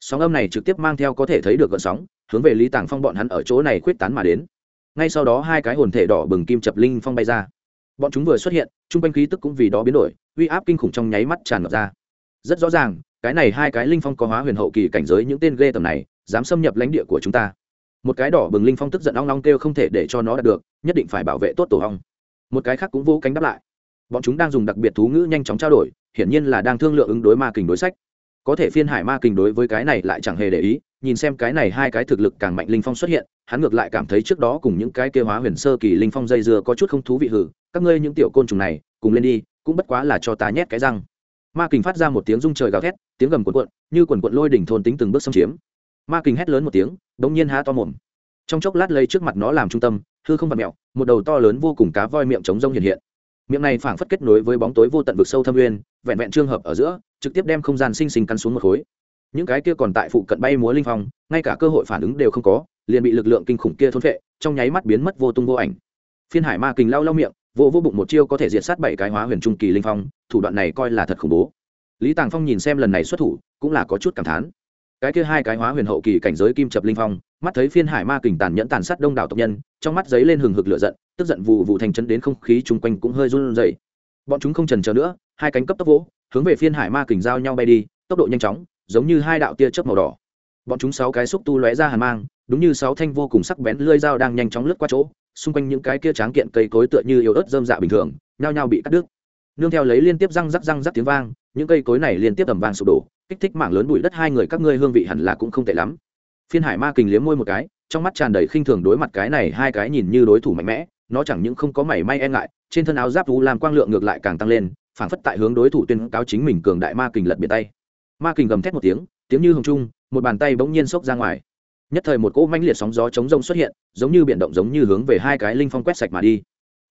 Sóng âm này trực tiếp mang theo có thể thấy được gợn sóng, hướng về lý tàng phong bọn hắn ở chỗ này khuyết tán mà đến. Ngay sau đó hai cái hồn thể đỏ bừng kim chập linh phong bay ra. Bọn chúng vừa xuất hiện chung quanh khí tức cũng vì đó biến đổi, uy áp kinh khủng trong nháy mắt tràn ngập ra. Rất rõ ràng, cái này hai cái linh phong có hóa huyền hậu kỳ cảnh giới những tên ghê tầm này, dám xâm nhập lãnh địa của chúng ta. Một cái đỏ bừng linh phong tức giận long long kêu không thể để cho nó đạt được, nhất định phải bảo vệ tốt tổ hong một cái khác cũng vô cánh đáp lại. Bọn chúng đang dùng đặc biệt thú ngữ nhanh chóng trao đổi, hiển nhiên là đang thương lượng ứng đối ma kình đối sách. Có thể phiên hải ma kình đối với cái này lại chẳng hề để ý, nhìn xem cái này hai cái thực lực càng mạnh linh phong xuất hiện, hắn ngược lại cảm thấy trước đó cùng những cái kêu hóa huyền sơ kỳ linh phong dây dưa có chút không thú vị hử, các ngươi những tiểu côn trùng này, cùng lên đi, cũng bất quá là cho ta nhét cái răng. Ma kình phát ra một tiếng rung trời gào thét, tiếng gầm cuộn cuộn, như quần cuộn lôi đỉnh thôn tính từng bước xâm chiếm. Ma kình hét lớn một tiếng, đống nhiên há to mồm. Trong chốc lát lấy trước mặt nó làm trung tâm hư không vặn mẹo, một đầu to lớn vô cùng cá voi miệng trống rông hiện hiện. Miệng này phảng phất kết nối với bóng tối vô tận vực sâu thâm uyên vẹn vẹn trường hợp ở giữa, trực tiếp đem không gian sinh sinh căn xuống một khối. Những cái kia còn tại phụ cận bay múa linh phong, ngay cả cơ hội phản ứng đều không có, liền bị lực lượng kinh khủng kia thôn phệ, trong nháy mắt biến mất vô tung vô ảnh. Phiên hải ma kình lao lao miệng vô vô bụng một chiêu có thể diệt sát bảy cái hóa huyền trung kỳ linh phong, thủ đoạn này coi là thật khủng bố. Lý tàng phong nhìn xem lần này xuất thủ, cũng là có chút cảm thán cái kia hai cái hóa huyền hậu kỳ cảnh giới kim chập linh phong, mắt thấy phiên hải ma kình tàn nhẫn tàn sát đông đảo tộc nhân, trong mắt giấy lên hừng hực lửa giận, tức giận vụ vụ thành chấn đến không khí chung quanh cũng hơi run rẩy. Bọn chúng không trần chờ nữa, hai cánh cấp tốc vỗ, hướng về phiên hải ma kình giao nhau bay đi, tốc độ nhanh chóng, giống như hai đạo tia chớp màu đỏ. Bọn chúng sáu cái xúc tu lóe ra hàn mang, đúng như sáu thanh vô cùng sắc bén lưỡi dao đang nhanh chóng lướt qua chỗ, xung quanh những cái kia tráng kiện cây cối tựa như yếu ớt dơm dạ bình thường, nhao nhao bị cắt đứt. Nương theo lấy liên tiếp răng rắc răng rắc tiếng vang, những cây cối này liên tiếp tầm vang sụp đổ kích thích mảng lớn bụi đất hai người các ngươi hương vị hẳn là cũng không tệ lắm. Phiên hải ma kình liếm môi một cái, trong mắt tràn đầy khinh thường đối mặt cái này hai cái nhìn như đối thủ mạnh mẽ, nó chẳng những không có mảy may e ngại, trên thân áo giáp u làm quang lượng ngược lại càng tăng lên, phảng phất tại hướng đối thủ tuyên cáo chính mình cường đại ma kình lật biệt tay. Ma kình gầm thét một tiếng tiếng như hồng trung, một bàn tay bỗng nhiên xốc ra ngoài. Nhất thời một cỗ mãnh liệt sóng gió chống rông xuất hiện, giống như biển động giống như hướng về hai cái linh phong quét sạch mà đi.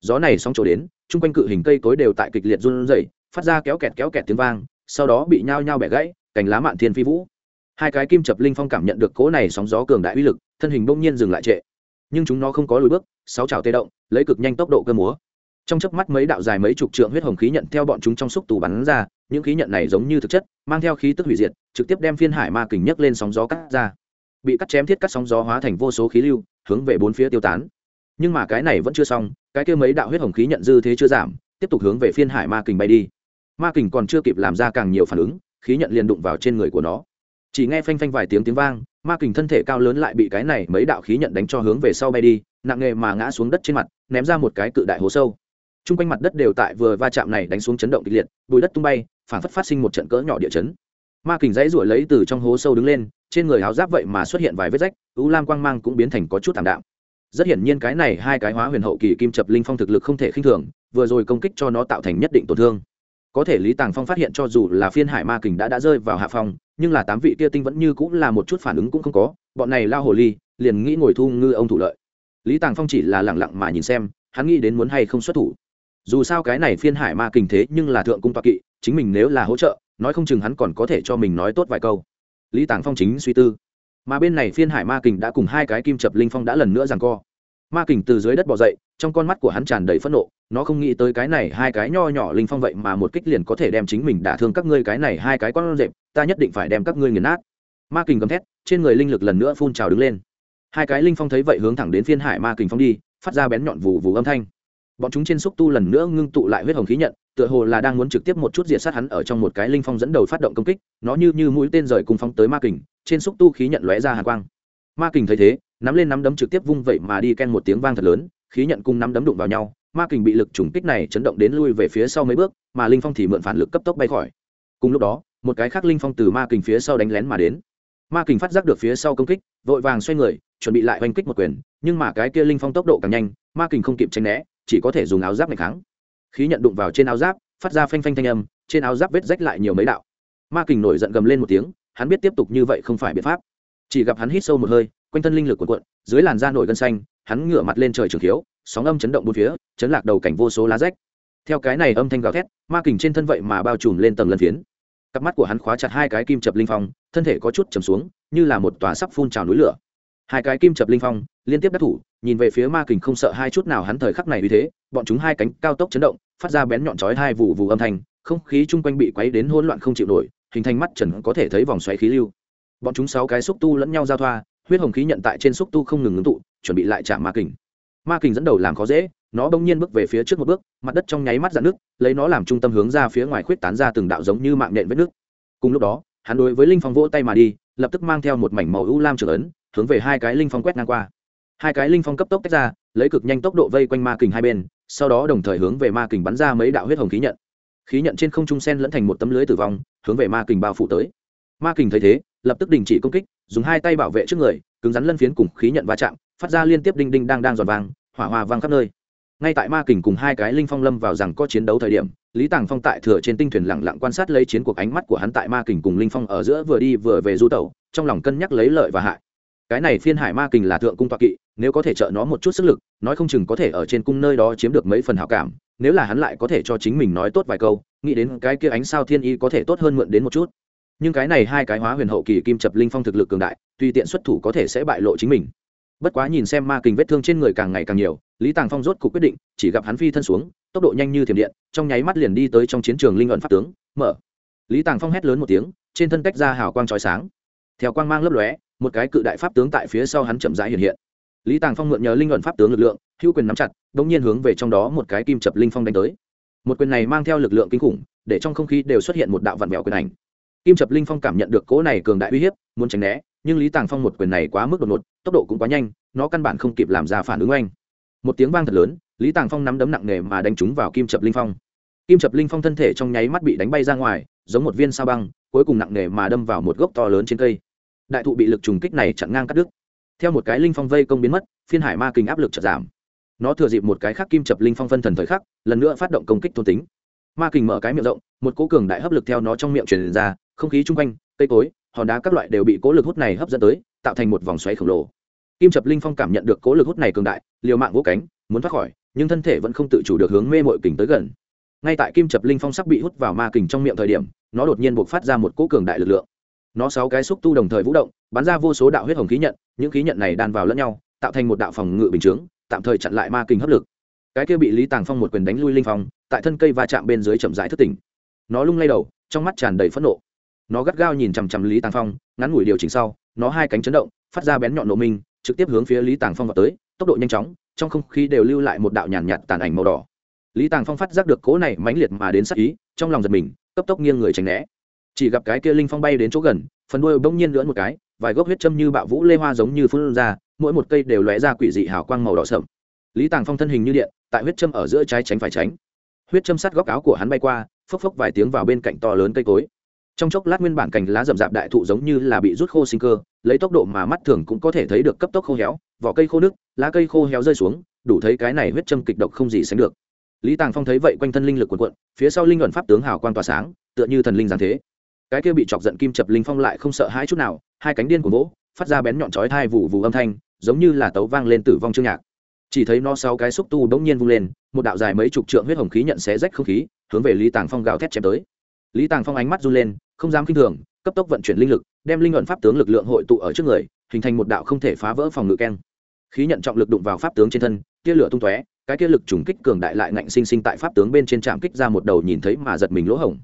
Gió này sóng trổ đến, chung quanh cự hình cây cối đều tại kịch liệt run rẩy, phát ra kéo kẹt kéo kẹt tiếng vang, sau đó bị nhao nhao bẻ gãy cành lá mạn thiên phi vũ. Hai cái kim chập linh phong cảm nhận được cỗ này sóng gió cường đại uy lực, thân hình bỗng nhiên dừng lại trệ. Nhưng chúng nó không có lùi bước, sáu trào tê động, lấy cực nhanh tốc độ cơ múa. Trong chớp mắt mấy đạo dài mấy chục trượng huyết hồng khí nhận theo bọn chúng trong xúc tù bắn ra, những khí nhận này giống như thực chất, mang theo khí tức hủy diệt, trực tiếp đem phiên hải ma kình nhấc lên sóng gió cắt ra. Bị cắt chém thiết cắt sóng gió hóa thành vô số khí lưu, hướng về bốn phía tiêu tán. Nhưng mà cái này vẫn chưa xong, cái kia mấy đạo huyết hồng khí nhận dư thế chưa giảm, tiếp tục hướng về phiên hải ma kình bay đi. Ma kình còn chưa kịp làm ra càng nhiều phản ứng khí nhận liền đụng vào trên người của nó. Chỉ nghe phanh phanh vài tiếng tiếng vang, ma kình thân thể cao lớn lại bị cái này mấy đạo khí nhận đánh cho hướng về sau bay đi, nặng nghề mà ngã xuống đất trên mặt, ném ra một cái cự đại hố sâu. T r u n g quanh mặt đất đều tại vừa va chạm này đánh xuống chấn động kịch liệt, bùi đất tung bay phản phất phát sinh một trận cỡ nhỏ địa chấn. Ma kình dãy ruổi lấy từ trong hố sâu đứng lên, trên người háo giáp vậy mà xuất hiện vài vết rách ưu lam quang mang cũng biến thành có chút thảm đạm. Rất hiển nhiên cái này hai cái hóa huyền hậu kỳ kim chập linh phong thực lực không thể khinh thường, vừa rồi công kích cho nó tạo thành nhất định tổn thương có thể lý tàng phong phát hiện cho dù là phiên hải ma kình đã đã rơi vào hạ phong, nhưng là tám vị kia tinh vẫn như cũng là một chút phản ứng cũng không có, bọn này lao hồ ly, liền nghĩ ngồi thu ngư ông thủ lợi. Lý tàng phong chỉ là lẳng lặng mà nhìn xem, hắn nghĩ đến muốn hay không xuất thủ. Dù sao cái này phiên hải ma kình thế nhưng là thượng cung toa kỵ, chính mình nếu là hỗ trợ, nói không chừng hắn còn có thể cho mình nói tốt vài câu. Lý tàng phong chính suy tư. Mà bên này phiên hải ma kình đã cùng hai cái kim chập linh phong đã lần nữa rằng co. Ma kình từ dưới đất bỏ dậy, trong con mắt của hắn tràn đầy phẫn nộ nó không nghĩ tới cái này hai cái nho nhỏ linh phong vậy mà một kích liền có thể đem chính mình đả thương các ngươi cái này hai cái con rệp, ta nhất định phải đem các ngươi nghiền nát. Ma kình gầm thét, trên người linh lực lần nữa phun trào đứng lên. Hai cái linh phong thấy vậy hướng thẳng đến phiên hải ma kình phong đi, phát ra bén nhọn vù vù âm thanh. Bọn chúng trên xúc tu lần nữa ngưng tụ lại huyết hồng khí nhận, tựa hồ là đang muốn trực tiếp một chút diệt sát hắn ở trong một cái linh phong dẫn đầu phát động công kích, nó như như mũi tên rời cùng phóng tới ma kình, trên xúc tu khí nhận lóe ra hàn quang. Ma kình thấy thế, nắm lên nắm đấm trực tiếp vung vậy mà đi ken một tiếng vang thật lớn, khí nhận cung nắm đấm đụng vào nhau ma kình bị lực trùng kích này chấn động đến lui về phía sau mấy bước, mà linh phong thì mượn phản lực cấp tốc bay khỏi. Cùng lúc đó, một cái khác linh phong từ ma kình phía sau đánh lén mà đến. Ma kình phát giác được phía sau công kích, vội vàng xoay người, chuẩn bị lại oanh kích một quyền, nhưng mà cái kia linh phong tốc độ càng nhanh, ma kình không kịp tránh né, chỉ có thể dùng áo giáp này kháng. Khí nhận đụng vào trên áo giáp, phát ra phanh phanh thanh âm, trên áo giáp vết rách lại nhiều mấy đạo. Ma kình nổi giận gầm lên một tiếng, hắn biết tiếp tục như vậy không phải biện pháp. Chỉ gặp hắn hít sâu một hơi, quanh thân linh lực cuộn cuộn, dưới làn da nổi gân xanh, hắn ngửa mặt lên trời trường thiếu sóng âm chấn động bốn phía, chấn lạc đầu cảnh vô số lá rách. Theo cái này âm thanh gào thét, ma kình trên thân vậy mà bao trùm lên tầng lân phiến. Cặp mắt của hắn khóa chặt hai cái kim chập linh phong, thân thể có chút chầm xuống, như là một tòa sắp phun trào núi lửa. Hai cái kim chập linh phong, liên tiếp đắc thủ, nhìn về phía ma kình không sợ hai chút nào hắn thời khắc này vì thế, bọn chúng hai cánh cao tốc chấn động, phát ra bén nhọn chói hai vụ vụ âm thanh, không khí chung quanh bị quấy đến hỗn loạn không chịu nổi, hình thành mắt trần có thể thấy vòng xoáy khí lưu. Bọn chúng sáu cái xúc tu lẫn nhau giao thoa, huyết hồng khí nhận tại trên xúc tu không ngừng ngưng tụ, chuẩn bị lại chạm ma kình ma kình dẫn đầu làm khó dễ, nó bỗng nhiên bước về phía trước một bước, mặt đất trong nháy mắt dạn nước lấy nó làm trung tâm hướng ra phía ngoài khuyết tán ra từng đạo giống như mạng nện vết nước cùng lúc đó, hắn đối với linh phong vỗ tay mà đi, lập tức mang theo một mảnh màu ưu lam trưởng ấn, hướng về hai cái linh phong quét ngang qua. Hai cái linh phong cấp tốc tách ra, lấy cực nhanh tốc độ vây quanh ma kình hai bên, sau đó đồng thời hướng về ma kình bắn ra mấy đạo huyết hồng khí nhận. Khí nhận trên không trung sen lẫn thành một tấm lưới tử vong, hướng về ma kình bao phủ tới. Ma kình thấy thế, lập tức đình chỉ công kích, dùng hai tay bảo vệ trước người, cứng rắn lân phiến cùng khí nhận va chạm phát ra liên tiếp đinh đinh đang đang giòn vàng hỏa hoa vang khắp nơi. Ngay tại ma kình cùng hai cái linh phong lâm vào rằng có chiến đấu thời điểm, lý tàng phong tại thừa trên tinh thuyền lặng lặng quan sát lấy chiến cuộc ánh mắt của hắn tại ma kình cùng linh phong ở giữa vừa đi vừa về du tẩu, trong lòng cân nhắc lấy lợi và hại. Cái này phiên hải ma kình là thượng cung toạ kỵ, nếu có thể trợ nó một chút sức lực, nói không chừng có thể ở trên cung nơi đó chiếm được mấy phần hảo cảm, nếu là hắn lại có thể cho chính mình nói tốt vài câu, nghĩ đến cái kia ánh sao thiên y có thể tốt hơn mượn đến một chút. Nhưng cái này hai cái hóa huyền hậu kỳ kim chập linh phong thực lực cường đại, tùy tiện xuất thủ có thể sẽ bại lộ chính mình bất quá nhìn xem ma kình vết thương trên người càng ngày càng nhiều, lý tàng phong rốt cuộc quyết định, chỉ gặp hắn phi thân xuống, tốc độ nhanh như thiểm điện, trong nháy mắt liền đi tới trong chiến trường linh luận pháp tướng, mở. Lý tàng phong hét lớn một tiếng, trên thân cách ra hào quang trói sáng. Theo quang mang lấp lóe, một cái cự đại pháp tướng tại phía sau hắn chậm rãi hiện hiện. Lý tàng phong mượn nhờ linh luận pháp tướng lực lượng, hữu quyền nắm chặt đ ỗ n g nhiên hướng về trong đó một cái kim chập linh phong đánh tới. Một quyền này mang theo lực lượng kinh khủng, để trong không khí đều xuất hiện một đạo vạn vẹo quyền ảnh. Kim chập linh phong cảm nhận được cỗ này cường đại uy hiếp, muốn tránh né, nhưng lý tàng phong một quyền này quá mức đột ngột tốc độ cũng quá nhanh, nó căn bản không kịp làm ra phản ứng oanh. Một tiếng vang thật lớn, lý tàng phong nắm đấm nặng nề mà đánh trúng vào kim chập linh phong. Kim chập linh phong thân thể trong nháy mắt bị đánh bay ra ngoài, giống một viên sao băng, cuối cùng nặng nề mà đâm vào một gốc to lớn trên cây. Đại thụ bị lực trùng kích này chặn ngang cắt đứt. Theo một cái linh phong vây công biến mất, phiên hải ma kinh áp lực chợt giảm. Nó thừa dịp một cái khác kim chập linh phong phân thần thời khắc, lần nữa phát động công kích thôn tính. Ma kình mở cái miệng rộng, một cỗ cường đại hấp lực theo nó trong miệng truyền ra, không khí chung quanh, cây cối hòn đá các loại đều bị cố lực hút này hấp dẫn tới, tạo thành một vòng xoáy khổng lồ. Kim chập linh phong cảm nhận được cố lực hút này cường đại, liều mạng vỗ cánh, muốn thoát khỏi, nhưng thân thể vẫn không tự chủ được hướng mê mội kình tới gần. Ngay tại kim chập linh phong sắp bị hút vào ma kình trong miệng thời điểm, nó đột nhiên buộc phát ra một cỗ cường đại lực lượng. Nó sáu cái xúc tu đồng thời vũ động, bắn ra vô số đạo huyết hồng khí nhận, những khí nhận này đan vào lẫn nhau, tạo thành một đạo phòng ngự bình chướng, tạm thời chặn lại ma kình hấp lực. Cái kia bị lý tàng phong một quyền đánh lui linh phong, tại thân cây va chạm bên dưới chậm rãi thất tỉnh. Nó lung lay đầu, trong mắt tràn đầy phẫn nộ nó gắt gao nhìn chằm chằm lý tàng phong ngắn ngủi điều chỉnh sau nó hai cánh chấn động phát ra bén nhọn nổ minh trực tiếp hướng phía lý tàng phong vào tới tốc độ nhanh chóng trong không khí đều lưu lại một đạo nhàn nhạt, tàn ảnh màu đỏ. Lý tàng phong phát giác được cố này mãnh liệt mà đến sắc ý trong lòng giật mình cấp tốc nghiêng người tránh né. Chỉ gặp cái kia linh phong bay đến chỗ gần phần đuôi bỗng nhiên lưỡn một cái vài gốc huyết châm như bạo vũ lê hoa giống như phun ra mỗi một cây đều lóe ra quỷ dị hào quang màu đỏ sậm. Lý tàng phong thân hình như điện tại huyết châm ở giữa trái tránh phải tránh. Huyết châm sát góc áo của hắn bay qua phốc phốc vài tiếng vào bên cạnh to lớn cây cối trong chốc lát nguyên bản cành lá rậm rạp đại thụ giống như là bị rút khô sinh cơ, lấy tốc độ mà mắt thường cũng có thể thấy được cấp tốc khô héo, vỏ cây khô nước lá cây khô héo rơi xuống, đủ thấy cái này huyết châm kịch độc không gì sánh được. Lý tàng phong thấy vậy quanh thân linh lực cuộn cuộn, phía sau linh luận pháp tướng hào quang tỏa sáng, tựa như thần linh giáng thế. Cái kia bị chọc giận kim chập linh phong lại không sợ hãi chút nào, hai cánh điên của vỗ, phát ra bén nhọn chói thai vụ vụ âm thanh, giống như là tấu vang lên tử vong chương nhạc. Chỉ thấy nó sáu cái xúc tu bỗng nhiên vung lên, một đạo dài mấy chục trượng huyết hồng khí nhận xé rách không khí, hướng về lý tàng phong gào thét chém tới. Lý tàng phong ánh mắt run lên không dám kinh thường, cấp tốc vận chuyển linh lực, đem linh luận pháp tướng lực lượng hội tụ ở trước người, hình thành một đạo không thể phá vỡ phòng ngự keng. Khí nhận trọng lực đụng vào pháp tướng trên thân, tia lửa tung tóe, cái tia lực trùng kích cường đại lại ngạnh sinh sinh tại pháp tướng bên trên trạm kích ra một đầu nhìn thấy mà giật mình lỗ hổng.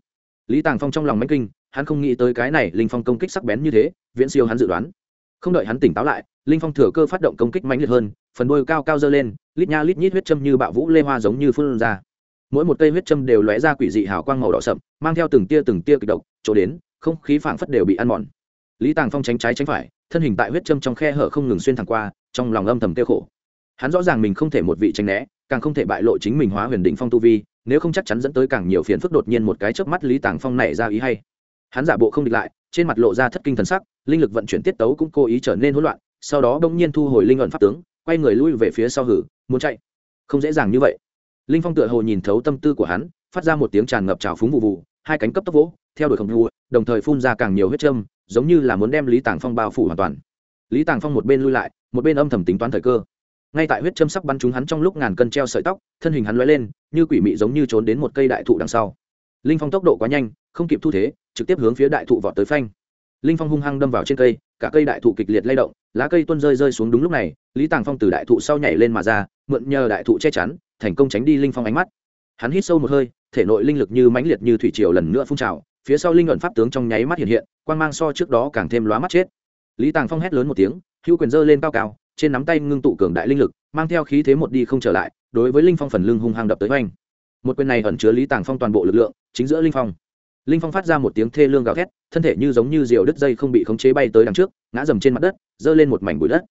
Lý tàng phong trong lòng mánh kinh, hắn không nghĩ tới cái này linh phong công kích sắc bén như thế, viễn siêu hắn dự đoán. Không đợi hắn tỉnh táo lại, linh phong thừa cơ phát động công kích mãnh liệt hơn, phần đuôi cao cao dơ lên, lít nha lít nhít huyết châm như bạo vũ lê hoa giống như phun ra mỗi một cây huyết châm đều lóe ra quỷ dị hào quang màu đỏ sậm, mang theo từng tia từng tia kịch độc, chỗ đến, không khí phảng phất đều bị ăn mòn. Lý tàng phong tránh trái tránh phải, thân hình tại huyết châm trong khe hở không ngừng xuyên thẳng qua, trong lòng âm thầm tiêu khổ. Hắn rõ ràng mình không thể một vị tránh né, càng không thể bại lộ chính mình hóa huyền định phong tu vi, nếu không chắc chắn dẫn tới càng nhiều phiền phức đột nhiên một cái chớp mắt lý tàng phong này ra ý hay. Hắn giả bộ không địch lại, trên mặt lộ ra thất kinh thần sắc, linh lực vận chuyển tiết tấu cũng cố ý trở nên hỗn loạn, sau đó bỗng nhiên thu hồi linh ẩn pháp tướng, quay người lui về phía sau hử, muốn chạy. Không dễ dàng như vậy linh phong tựa hồ nhìn thấu tâm tư của hắn, phát ra một tiếng tràn ngập trào phúng vụ vụ, hai cánh cấp tốc vỗ, theo đuổi không lồ đồng thời phun ra càng nhiều huyết châm, giống như là muốn đem lý tàng phong bao phủ hoàn toàn. Lý tàng phong một bên lui lại, một bên âm thầm tính toán thời cơ. Ngay tại huyết châm sắc bắn trúng hắn trong lúc ngàn cân treo sợi tóc, thân hình hắn lóe lên, như quỷ mị giống như trốn đến một cây đại thụ đằng sau. Linh phong tốc độ quá nhanh, không kịp thu thế, trực tiếp hướng phía đại thụ vọt tới phanh. Linh phong hung hăng đâm vào trên cây cả cây đại thụ kịch liệt lay động, lá cây tuôn rơi rơi xuống đúng lúc này, lý tàng phong từ đại thụ sau nhảy lên mà ra, mượn nhờ đại thụ che chắn, thành công tránh đi linh phong ánh mắt. Hắn hít sâu một hơi, thể nội linh lực như mãnh liệt như thủy triều lần nữa phun trào, phía sau linh luận pháp tướng trong nháy mắt hiện hiện quan mang so trước đó càng thêm lóa mắt chết. Lý tàng phong hét lớn một tiếng, hữu quyền dơ lên cao cao, trên nắm tay ngưng tụ cường đại linh lực, mang theo khí thế một đi không trở lại, đối với linh phong phần lưng hung hăng đập tới oanh. Một quyền này ẩn chứa lý tàng phong toàn bộ lực lượng, chính giữa linh phong linh phong phát ra một tiếng thê lương gào thét, thân thể như giống như diều đứt dây không bị khống chế bay tới đằng trước, ngã dầm trên mặt đất, giơ lên một mảnh bụi đất.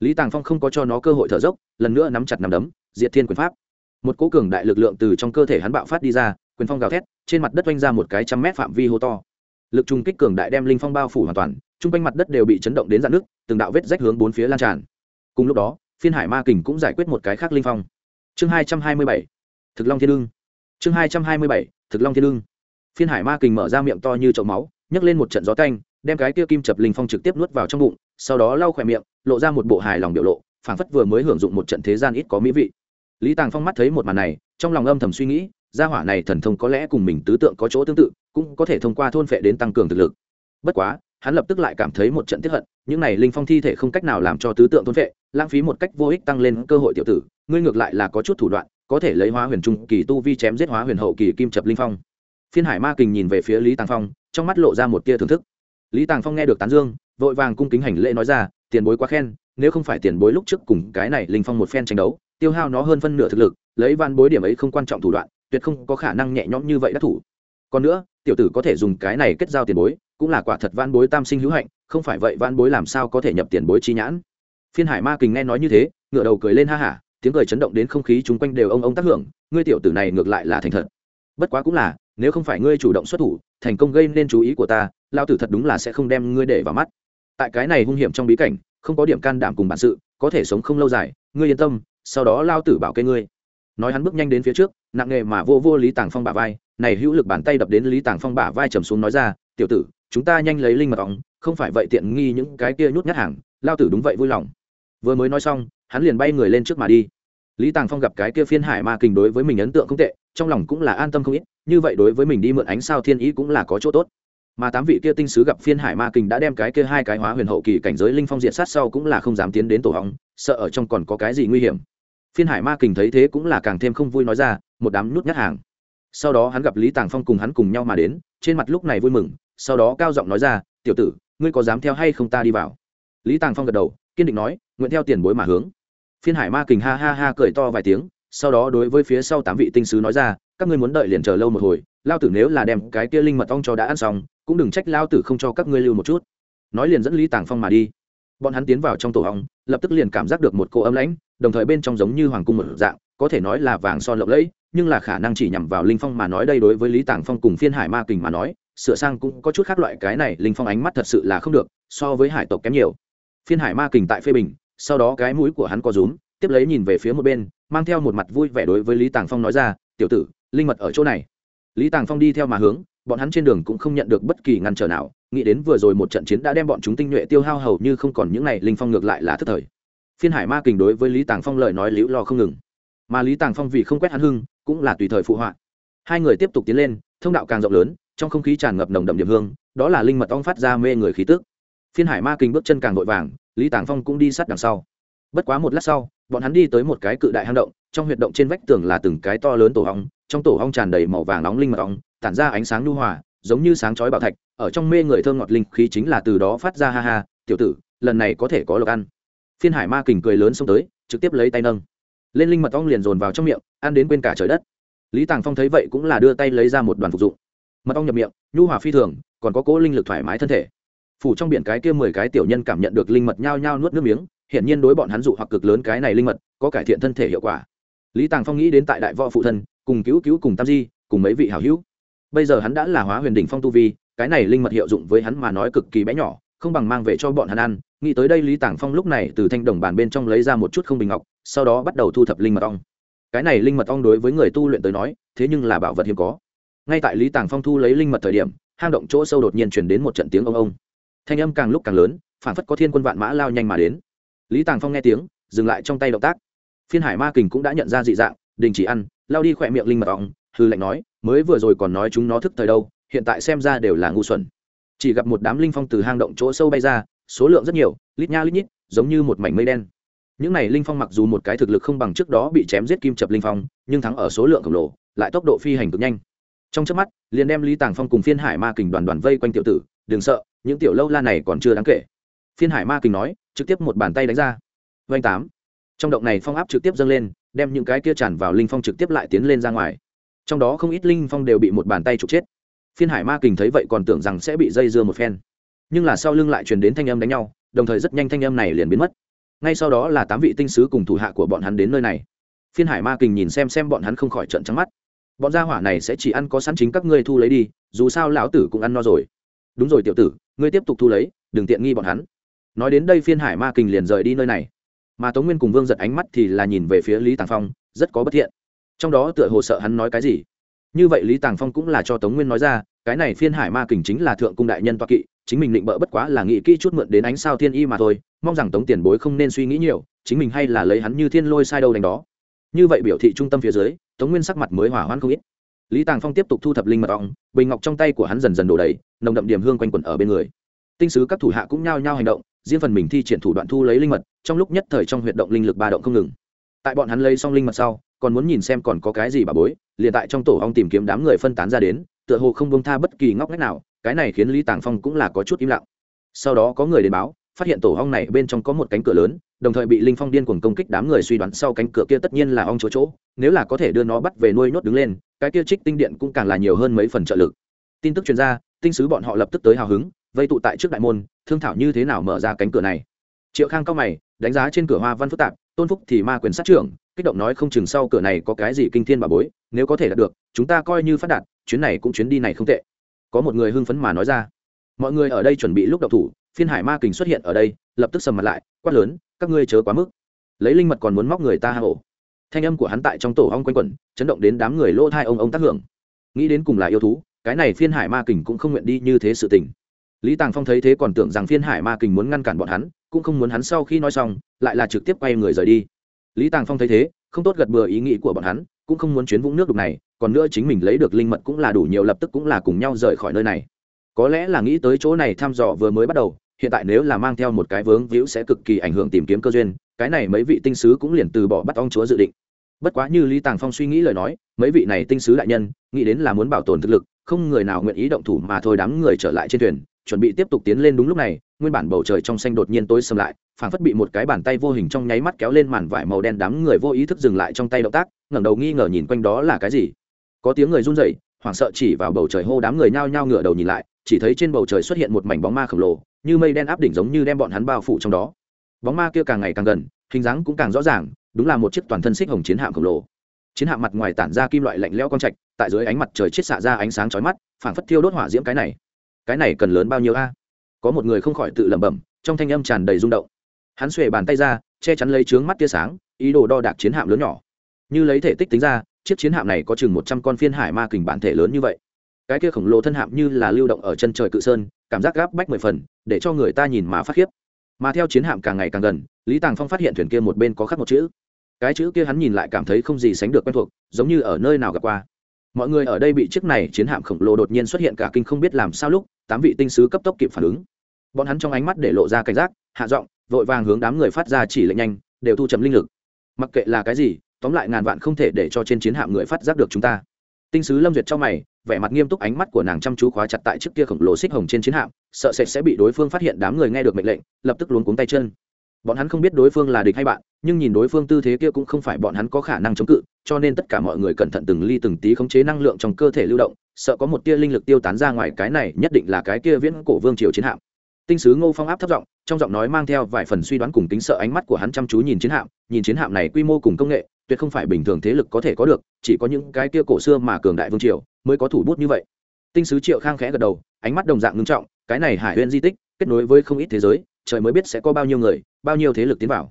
Lý tàng phong không có cho nó cơ hội thở dốc, lần nữa nắm chặt nắm đấm, diệt thiên quyền pháp. Một cố cường đại lực lượng từ trong cơ thể hắn bạo phát đi ra, quyền phong gào thét, trên mặt đất oanh ra một cái trăm mét phạm vi hô to. Lực trung kích cường đại đem linh phong bao phủ hoàn toàn chung quanh mặt đất đều bị chấn động đến dạn nước từng đạo vết rách hướng bốn phía lan tràn. Cùng lúc đó, phiên hải ma kình cũng giải quyết một cái khác linh phong. Chương hai trăm hai mươi bảy, thực long thiên lương. Chương hai trăm hai mươi bảy, thực long thiên lương phiên hải ma kình mở ra miệng to như chậu máu, nhấc lên một trận gió canh đem cái kia kim chập linh phong trực tiếp nuốt vào trong bụng, sau đó lau khỏe miệng, lộ ra một bộ hài lòng biểu lộ, phảng phất vừa mới hưởng dụng một trận thế gian ít có mỹ vị. Lý tàng phong mắt thấy một màn này, trong lòng âm thầm suy nghĩ, gia hỏa này thần thông có lẽ cùng mình tứ tượng có chỗ tương tự, cũng có thể thông qua thôn phệ đến tăng cường thực lực. Bất quá, hắn lập tức lại cảm thấy một trận tiếp hận, những này linh phong thi thể không cách nào làm cho tứ tượng thôn phệ, lãng phí một cách vô ích tăng lên cơ hội tiểu tử, ngươi ngược lại là có chút thủ đoạn, có thể lấy hóa huyền trung kỳ tu vi chém giết hóa huyền hậu kỳ kim chập linh phong phiên hải ma kình nhìn về phía lý tàng phong, trong mắt lộ ra một tia thưởng thức. Lý tàng phong nghe được tán dương, vội vàng cung kính hành lễ nói ra, tiền bối quá khen, nếu không phải tiền bối lúc trước cùng cái này linh phong một phen tranh đấu, tiêu hao nó hơn phân nửa thực lực, lấy van bối điểm ấy không quan trọng thủ đoạn, tuyệt không có khả năng nhẹ nhõm như vậy đắc thủ. Còn nữa, tiểu tử có thể dùng cái này kết giao tiền bối, cũng là quả thật van bối tam sinh hữu hạnh, không phải vậy van bối làm sao có thể nhập tiền bối chi nhãn? Phiên hải ma kình nghe nói như thế ngựa đầu cười lên ha hả, tiếng cười chấn động đến không khí chung quanh đều ông ông tác hưởng, ngươi tiểu tử này ngược lại là thành thật. Bất quá cũng là nếu không phải ngươi chủ động xuất thủ, thành công gây nên chú ý của ta lao tử thật đúng là sẽ không đem ngươi để vào mắt. Tại cái này hung hiểm trong bí cảnh, không có điểm can đảm cùng bản sự, có thể sống không lâu dài, ngươi yên tâm, sau đó lao tử bảo kê ngươi. Nói hắn bước nhanh đến phía trước, nặng nghề mà vô vô lý tàng phong bả vai, này hữu lực bàn tay đập đến lý tàng phong bả vai trầm xuống nói ra, tiểu tử, chúng ta nhanh lấy linh mật ong, không phải vậy tiện nghi những cái kia nhút nhát hàng lao tử đúng vậy vui lòng. Vừa mới nói xong, hắn liền bay người lên trước mà đi. Lý tàng phong gặp cái kia phiên hải ma kình đối với mình ấn tượng không tệ, trong lòng cũng là an tâm không ít như vậy đối với mình đi mượn ánh sao thiên ý cũng là có chỗ tốt. Mà tám vị kia tinh sứ gặp phiên hải ma kình đã đem cái kia hai cái hóa huyền hậu kỳ cảnh giới linh phong diện sát sau cũng là không dám tiến đến tổ hóng, sợ ở trong còn có cái gì nguy hiểm. Phiên hải ma kình thấy thế cũng là càng thêm không vui nói ra, một đám nút nhát hàng. Sau đó hắn gặp lý tàng phong cùng hắn cùng nhau mà đến, trên mặt lúc này vui mừng, sau đó cao giọng nói ra, tiểu tử, ngươi có dám theo hay không ta đi vào? Lý tàng phong gật đầu, kiên định nói, nguyện theo tiền bối mà hướng. Phiên hải ma kình ha ha ha cười to vài tiếng, sau đó đối với phía sau tám vị tinh sứ nói ra các ngươi muốn đợi liền chờ lâu một hồi, lao tử nếu là đem cái kia linh mật ong cho đã ăn xong, cũng đừng trách lao tử không cho các ngươi lưu một chút. Nói liền dẫn lý tàng phong mà đi. Bọn hắn tiến vào trong tổ ong, lập tức liền cảm giác được một cô ấm lãnh, đồng thời bên trong giống như hoàng cung một dạng, có thể nói là vàng son lộng lẫy, nhưng là khả năng chỉ nhằm vào linh phong mà nói đây đối với lý tàng phong cùng phiên hải ma kình mà nói, sửa sang cũng có chút khác loại cái này linh phong ánh mắt thật sự là không được, so với hải tộc kém nhiều. Phiên hải ma kình tại phê bình, sau đó cái mũi của hắn có rúm, tiếp lấy nhìn về phía một bên, mang theo một mặt vui vẻ đối với lý tàng phong nói ra, tiểu tử linh mật ở chỗ này. Lý tàng phong đi theo mà hướng, bọn hắn trên đường cũng không nhận được bất kỳ ngăn trở nào, nghĩ đến vừa rồi một trận chiến đã đem bọn chúng tinh nhuệ tiêu hao hầu như không còn những này, linh phong ngược lại là thất thời. Phiên hải ma kình đối với lý tàng phong lời nói liễu lo không ngừng. Mà lý tàng phong vì không quét hắn hưng, cũng là tùy thời phụ họa. Hai người tiếp tục tiến lên, thông đạo càng rộng lớn, trong không khí tràn ngập nồng đậm điểm hương, đó là linh mật ong phát ra mê người khí tức. Phiên hải ma kình bước chân càng vội vàng, lý tàng phong cũng đi sát đằng sau. Bất quá một lát sau, bọn hắn đi tới một cái cự đại hang động, trong huyệt động trên vách tường là từng cái to lớn tổ hóng trong tổ ong tràn đầy màu vàng nóng linh mật ong, tản ra ánh sáng nhu hòa, giống như sáng chói bảo thạch, ở trong mê người thơm ngọt linh khí chính là từ đó phát ra ha ha, tiểu tử, lần này có thể có lộc ăn. Phiên hải ma kình cười lớn xông tới, trực tiếp lấy tay nâng. Lên linh mật ong liền dồn vào trong miệng, ăn đến quên cả trời đất. Lý tàng phong thấy vậy cũng là đưa tay lấy ra một đoàn phục dụng. Mật ong nhập miệng, nhu hòa phi thường, còn có cố linh lực thoải mái thân thể. Phủ trong biển cái kia mười cái tiểu nhân cảm nhận được linh mật nhao nhao nuốt nước miếng hiện nhiên đối bọn hắn dụ hoặc cực lớn cái này linh mật, có cải thiện thân thể hiệu quả. Lý tàng phong nghĩ đến tại đại võ phụ thân cùng cứu cứu cùng tam di, cùng mấy vị hảo hữu. Bây giờ hắn đã là hóa huyền đỉnh phong tu vi, cái này linh mật hiệu dụng với hắn mà nói cực kỳ bé nhỏ, không bằng mang về cho bọn hắn ăn. Nghĩ tới đây lý tàng phong lúc này từ thanh đồng bàn bên trong lấy ra một chút không bình ngọc, sau đó bắt đầu thu thập linh mật ong. Cái này linh mật ong đối với người tu luyện tới nói, thế nhưng là bảo vật hiếm có. Ngay tại lý tàng phong thu lấy linh mật thời điểm, hang động chỗ sâu đột nhiên chuyển đến một trận tiếng ông ông. Thanh âm càng lúc càng lớn phản phất có thiên quân vạn mã lao nhanh mà đến. Lý tàng phong nghe tiếng, dừng lại trong tay động tác. Phiên hải ma kình cũng đã nhận ra dị dạng đình chỉ ăn, lao đi khỏe miệng linh mật ong, hư lệnh nói, mới vừa rồi còn nói chúng nó thức thời đâu, hiện tại xem ra đều là ngu xuẩn. Chỉ gặp một đám linh phong từ hang động chỗ sâu bay ra, số lượng rất nhiều, lít nha lít nhít, giống như một mảnh mây đen. Những này linh phong mặc dù một cái thực lực không bằng trước đó bị chém giết kim chập linh phong, nhưng thắng ở số lượng khổng lồ, lại tốc độ phi hành cực nhanh. Trong trước mắt, liền đem lý tàng phong cùng phiên hải ma kình đoàn đoàn vây quanh tiểu tử, đừng sợ, những tiểu lâu la này còn chưa đáng kể. Phiên hải ma kình nói, trực tiếp một bàn tay đánh ra. Vanh tám. Trong động này phong áp trực tiếp dâng lên đem những cái kia tràn vào linh phong trực tiếp lại tiến lên ra ngoài. Trong đó không ít linh phong đều bị một bàn tay trục chết. Phiên hải ma kình thấy vậy còn tưởng rằng sẽ bị dây dưa một phen. Nhưng là sau lưng lại truyền đến thanh âm đánh nhau, đồng thời rất nhanh thanh âm này liền biến mất. Ngay sau đó là tám vị tinh sứ cùng thủ hạ của bọn hắn đến nơi này. Phiên hải ma kình nhìn xem xem bọn hắn không khỏi trận trắng mắt. Bọn gia hỏa này sẽ chỉ ăn có sẵn chính các ngươi thu lấy đi, dù sao lão tử cũng ăn no rồi. Đúng rồi tiểu tử, ngươi tiếp tục thu lấy, đừng tiện nghi bọn hắn. Nói đến đây phiên hải ma kình liền rời đi nơi này mà tống nguyên cùng vương giật ánh mắt thì là nhìn về phía lý tàng phong, rất có bất thiện. Trong đó tựa hồ sợ hắn nói cái gì. Như vậy lý tàng phong cũng là cho tống nguyên nói ra, cái này phiên hải ma kình chính là thượng cung đại nhân toa kỵ, chính mình định bỡ bất quá là nghĩ kỹ chút mượn đến ánh sao thiên y mà thôi, mong rằng tống tiền bối không nên suy nghĩ nhiều, chính mình hay là lấy hắn như thiên lôi sai đâu đánh đó. Như vậy biểu thị trung tâm phía dưới, tống nguyên sắc mặt mới hỏa hoãn không ít. Lý tàng phong tiếp tục thu thập linh mật ong, bình ngọc trong tay của hắn dần dần đổ đầy, nồng đậm điểm hương quanh quẩn ở bên người. Tinh sứ các thủ hạ cũng nhao nhao hành động riêng phần mình thi triển thủ đoạn thu lấy linh mật, trong lúc nhất thời trong huyệt động linh lực ba động không ngừng. Tại bọn hắn lấy xong linh mật sau, còn muốn nhìn xem còn có cái gì bà bối, liền tại trong tổ ong tìm kiếm đám người phân tán ra đến, tựa hồ không bông tha bất kỳ ngóc ngách nào, cái này khiến lý tàng phong cũng là có chút im lặng. Sau đó có người đến báo, phát hiện tổ ong này bên trong có một cánh cửa lớn, đồng thời bị linh phong điên cuồng công kích đám người suy đoán sau cánh cửa kia tất nhiên là ong chỗ chỗ, nếu là có thể đưa nó bắt về nuôi nhốt đứng lên, cái kia trích tinh điện cũng càng là nhiều hơn mấy phần trợ lực. Tin tức chuyên gia tinh sứ bọn họ lập tức tới hào hứng, vây tụ tại trước đại môn thương thảo như thế nào mở ra cánh cửa này? Triệu khang cao mày, đánh giá trên cửa hoa văn phức tạp, tôn phúc thì ma quyền sát trưởng, kích động nói không chừng sau cửa này có cái gì kinh thiên bà bối, nếu có thể đạt được, chúng ta coi như phát đạt, chuyến này cũng chuyến đi này không tệ. Có một người hưng phấn mà nói ra. Mọi người ở đây chuẩn bị lúc đậu thủ, phiên hải ma kình xuất hiện ở đây, lập tức sầm mặt lại, quát lớn, các ngươi chớ quá mức. Lấy linh mật còn muốn móc người ta hạ hổ? Thanh âm của hắn tại trong tổ ong quanh quẩn, chấn động đến đám người lỗ thai ông ông tác hưởng. Nghĩ đến cùng là yêu thú, cái này phiên hải ma kình cũng không nguyện đi như thế sự tình lý tàng phong thấy thế còn tưởng rằng phiên hải ma kình muốn ngăn cản bọn hắn, cũng không muốn hắn sau khi nói xong, lại là trực tiếp quay người rời đi. Lý tàng phong thấy thế, không tốt gật bừa ý nghĩ của bọn hắn, cũng không muốn chuyến vũng nước đục này, còn nữa chính mình lấy được linh mật cũng là đủ nhiều lập tức cũng là cùng nhau rời khỏi nơi này. Có lẽ là nghĩ tới chỗ này thăm dò vừa mới bắt đầu, hiện tại nếu là mang theo một cái vướng víu sẽ cực kỳ ảnh hưởng tìm kiếm cơ duyên, cái này mấy vị tinh sứ cũng liền từ bỏ bắt ong chúa dự định. Bất quá như lý tàng phong suy nghĩ lời nói, mấy vị này tinh sứ đại nhân, nghĩ đến là muốn bảo tồn thực lực, không người nào nguyện ý động thủ mà thôi đám người trở lại trên thuyền chuẩn bị tiếp tục tiến lên đúng lúc này, nguyên bản bầu trời trong xanh đột nhiên tối sầm lại, phảng phất bị một cái bàn tay vô hình trong nháy mắt kéo lên màn vải màu đen đám người vô ý thức dừng lại trong tay động tác, ngẩng đầu nghi ngờ nhìn quanh đó là cái gì. Có tiếng người run rẩy, hoảng sợ chỉ vào bầu trời hô đám người nhao nhao ngửa đầu nhìn lại, chỉ thấy trên bầu trời xuất hiện một mảnh bóng ma khổng lồ, như mây đen áp đỉnh giống như đem bọn hắn bao phủ trong đó. Bóng ma kia càng ngày càng gần, hình dáng cũng càng rõ ràng, đúng là một chiếc toàn thân xích hồng chiến hạm khổng lồ. Chiến hạm mặt ngoài tản ra kim loại lạnh lẽo quang trạch, tại dưới ánh mặt trời chiết xạ ra ánh sáng chói mắt, phảng phất thiêu đốt hỏa diễm cái này cái này cần lớn bao nhiêu a? Có một người không khỏi tự lẩm bẩm, trong thanh âm tràn đầy rung động. Hắn xuề bàn tay ra, che chắn lấy trướng mắt tia sáng, ý đồ đo đạc chiến hạm lớn nhỏ. Như lấy thể tích tính ra, chiếc chiến hạm này có chừng một trăm con phiên hải ma kình bản thể lớn như vậy. Cái kia khổng lồ thân hạm như là lưu động ở chân trời cự sơn, cảm giác gáp bách mười phần, để cho người ta nhìn mà phát khiếp. Mà theo chiến hạm càng ngày càng gần, lý tàng phong phát hiện thuyền kia một bên có khắc một chữ. Cái chữ kia hắn nhìn lại cảm thấy không gì sánh được quen thuộc, giống như ở nơi nào gặp qua mọi người ở đây bị chiếc này chiến hạm khổng lồ đột nhiên xuất hiện cả kinh không biết làm sao lúc, tám vị tinh sứ cấp tốc kịp phản ứng. Bọn hắn trong ánh mắt để lộ ra cảnh giác, hạ giọng, vội vàng hướng đám người phát ra chỉ lệnh nhanh, đều thu chấm linh lực. Mặc kệ là cái gì, tóm lại ngàn vạn không thể để cho trên chiến hạm người phát giác được chúng ta. Tinh sứ lâm duyệt trong mày, vẻ mặt nghiêm túc ánh mắt của nàng chăm chú khóa chặt tại trước kia khổng lồ xích hồng trên chiến hạm, sợ sệt sẽ bị đối phương phát hiện đám người nghe được mệnh lệnh, lập tức luống cuống tay chân bọn hắn không biết đối phương là địch hay bạn, nhưng nhìn đối phương tư thế kia cũng không phải bọn hắn có khả năng chống cự, cho nên tất cả mọi người cẩn thận từng ly từng tí khống chế năng lượng trong cơ thể lưu động, sợ có một tia linh lực tiêu tán ra ngoài, cái này nhất định là cái kia viễn cổ vương triều chiến hạm. Tinh sứ ngô phong áp thấp giọng, trong giọng nói mang theo vài phần suy đoán cùng tính sợ ánh mắt của hắn chăm chú nhìn chiến hạm, nhìn chiến hạm này quy mô cùng công nghệ, tuyệt không phải bình thường thế lực có thể có được, chỉ có những cái kia cổ xưa mà cường đại vương triều mới có thủ bút như vậy. Tinh sứ triệu khang khẽ gật đầu, ánh mắt đồng dạng ngưng trọng, cái này hải huyên di tích, kết nối với không ít thế giới trời mới biết sẽ có bao nhiêu người, bao nhiêu thế lực tiến vào.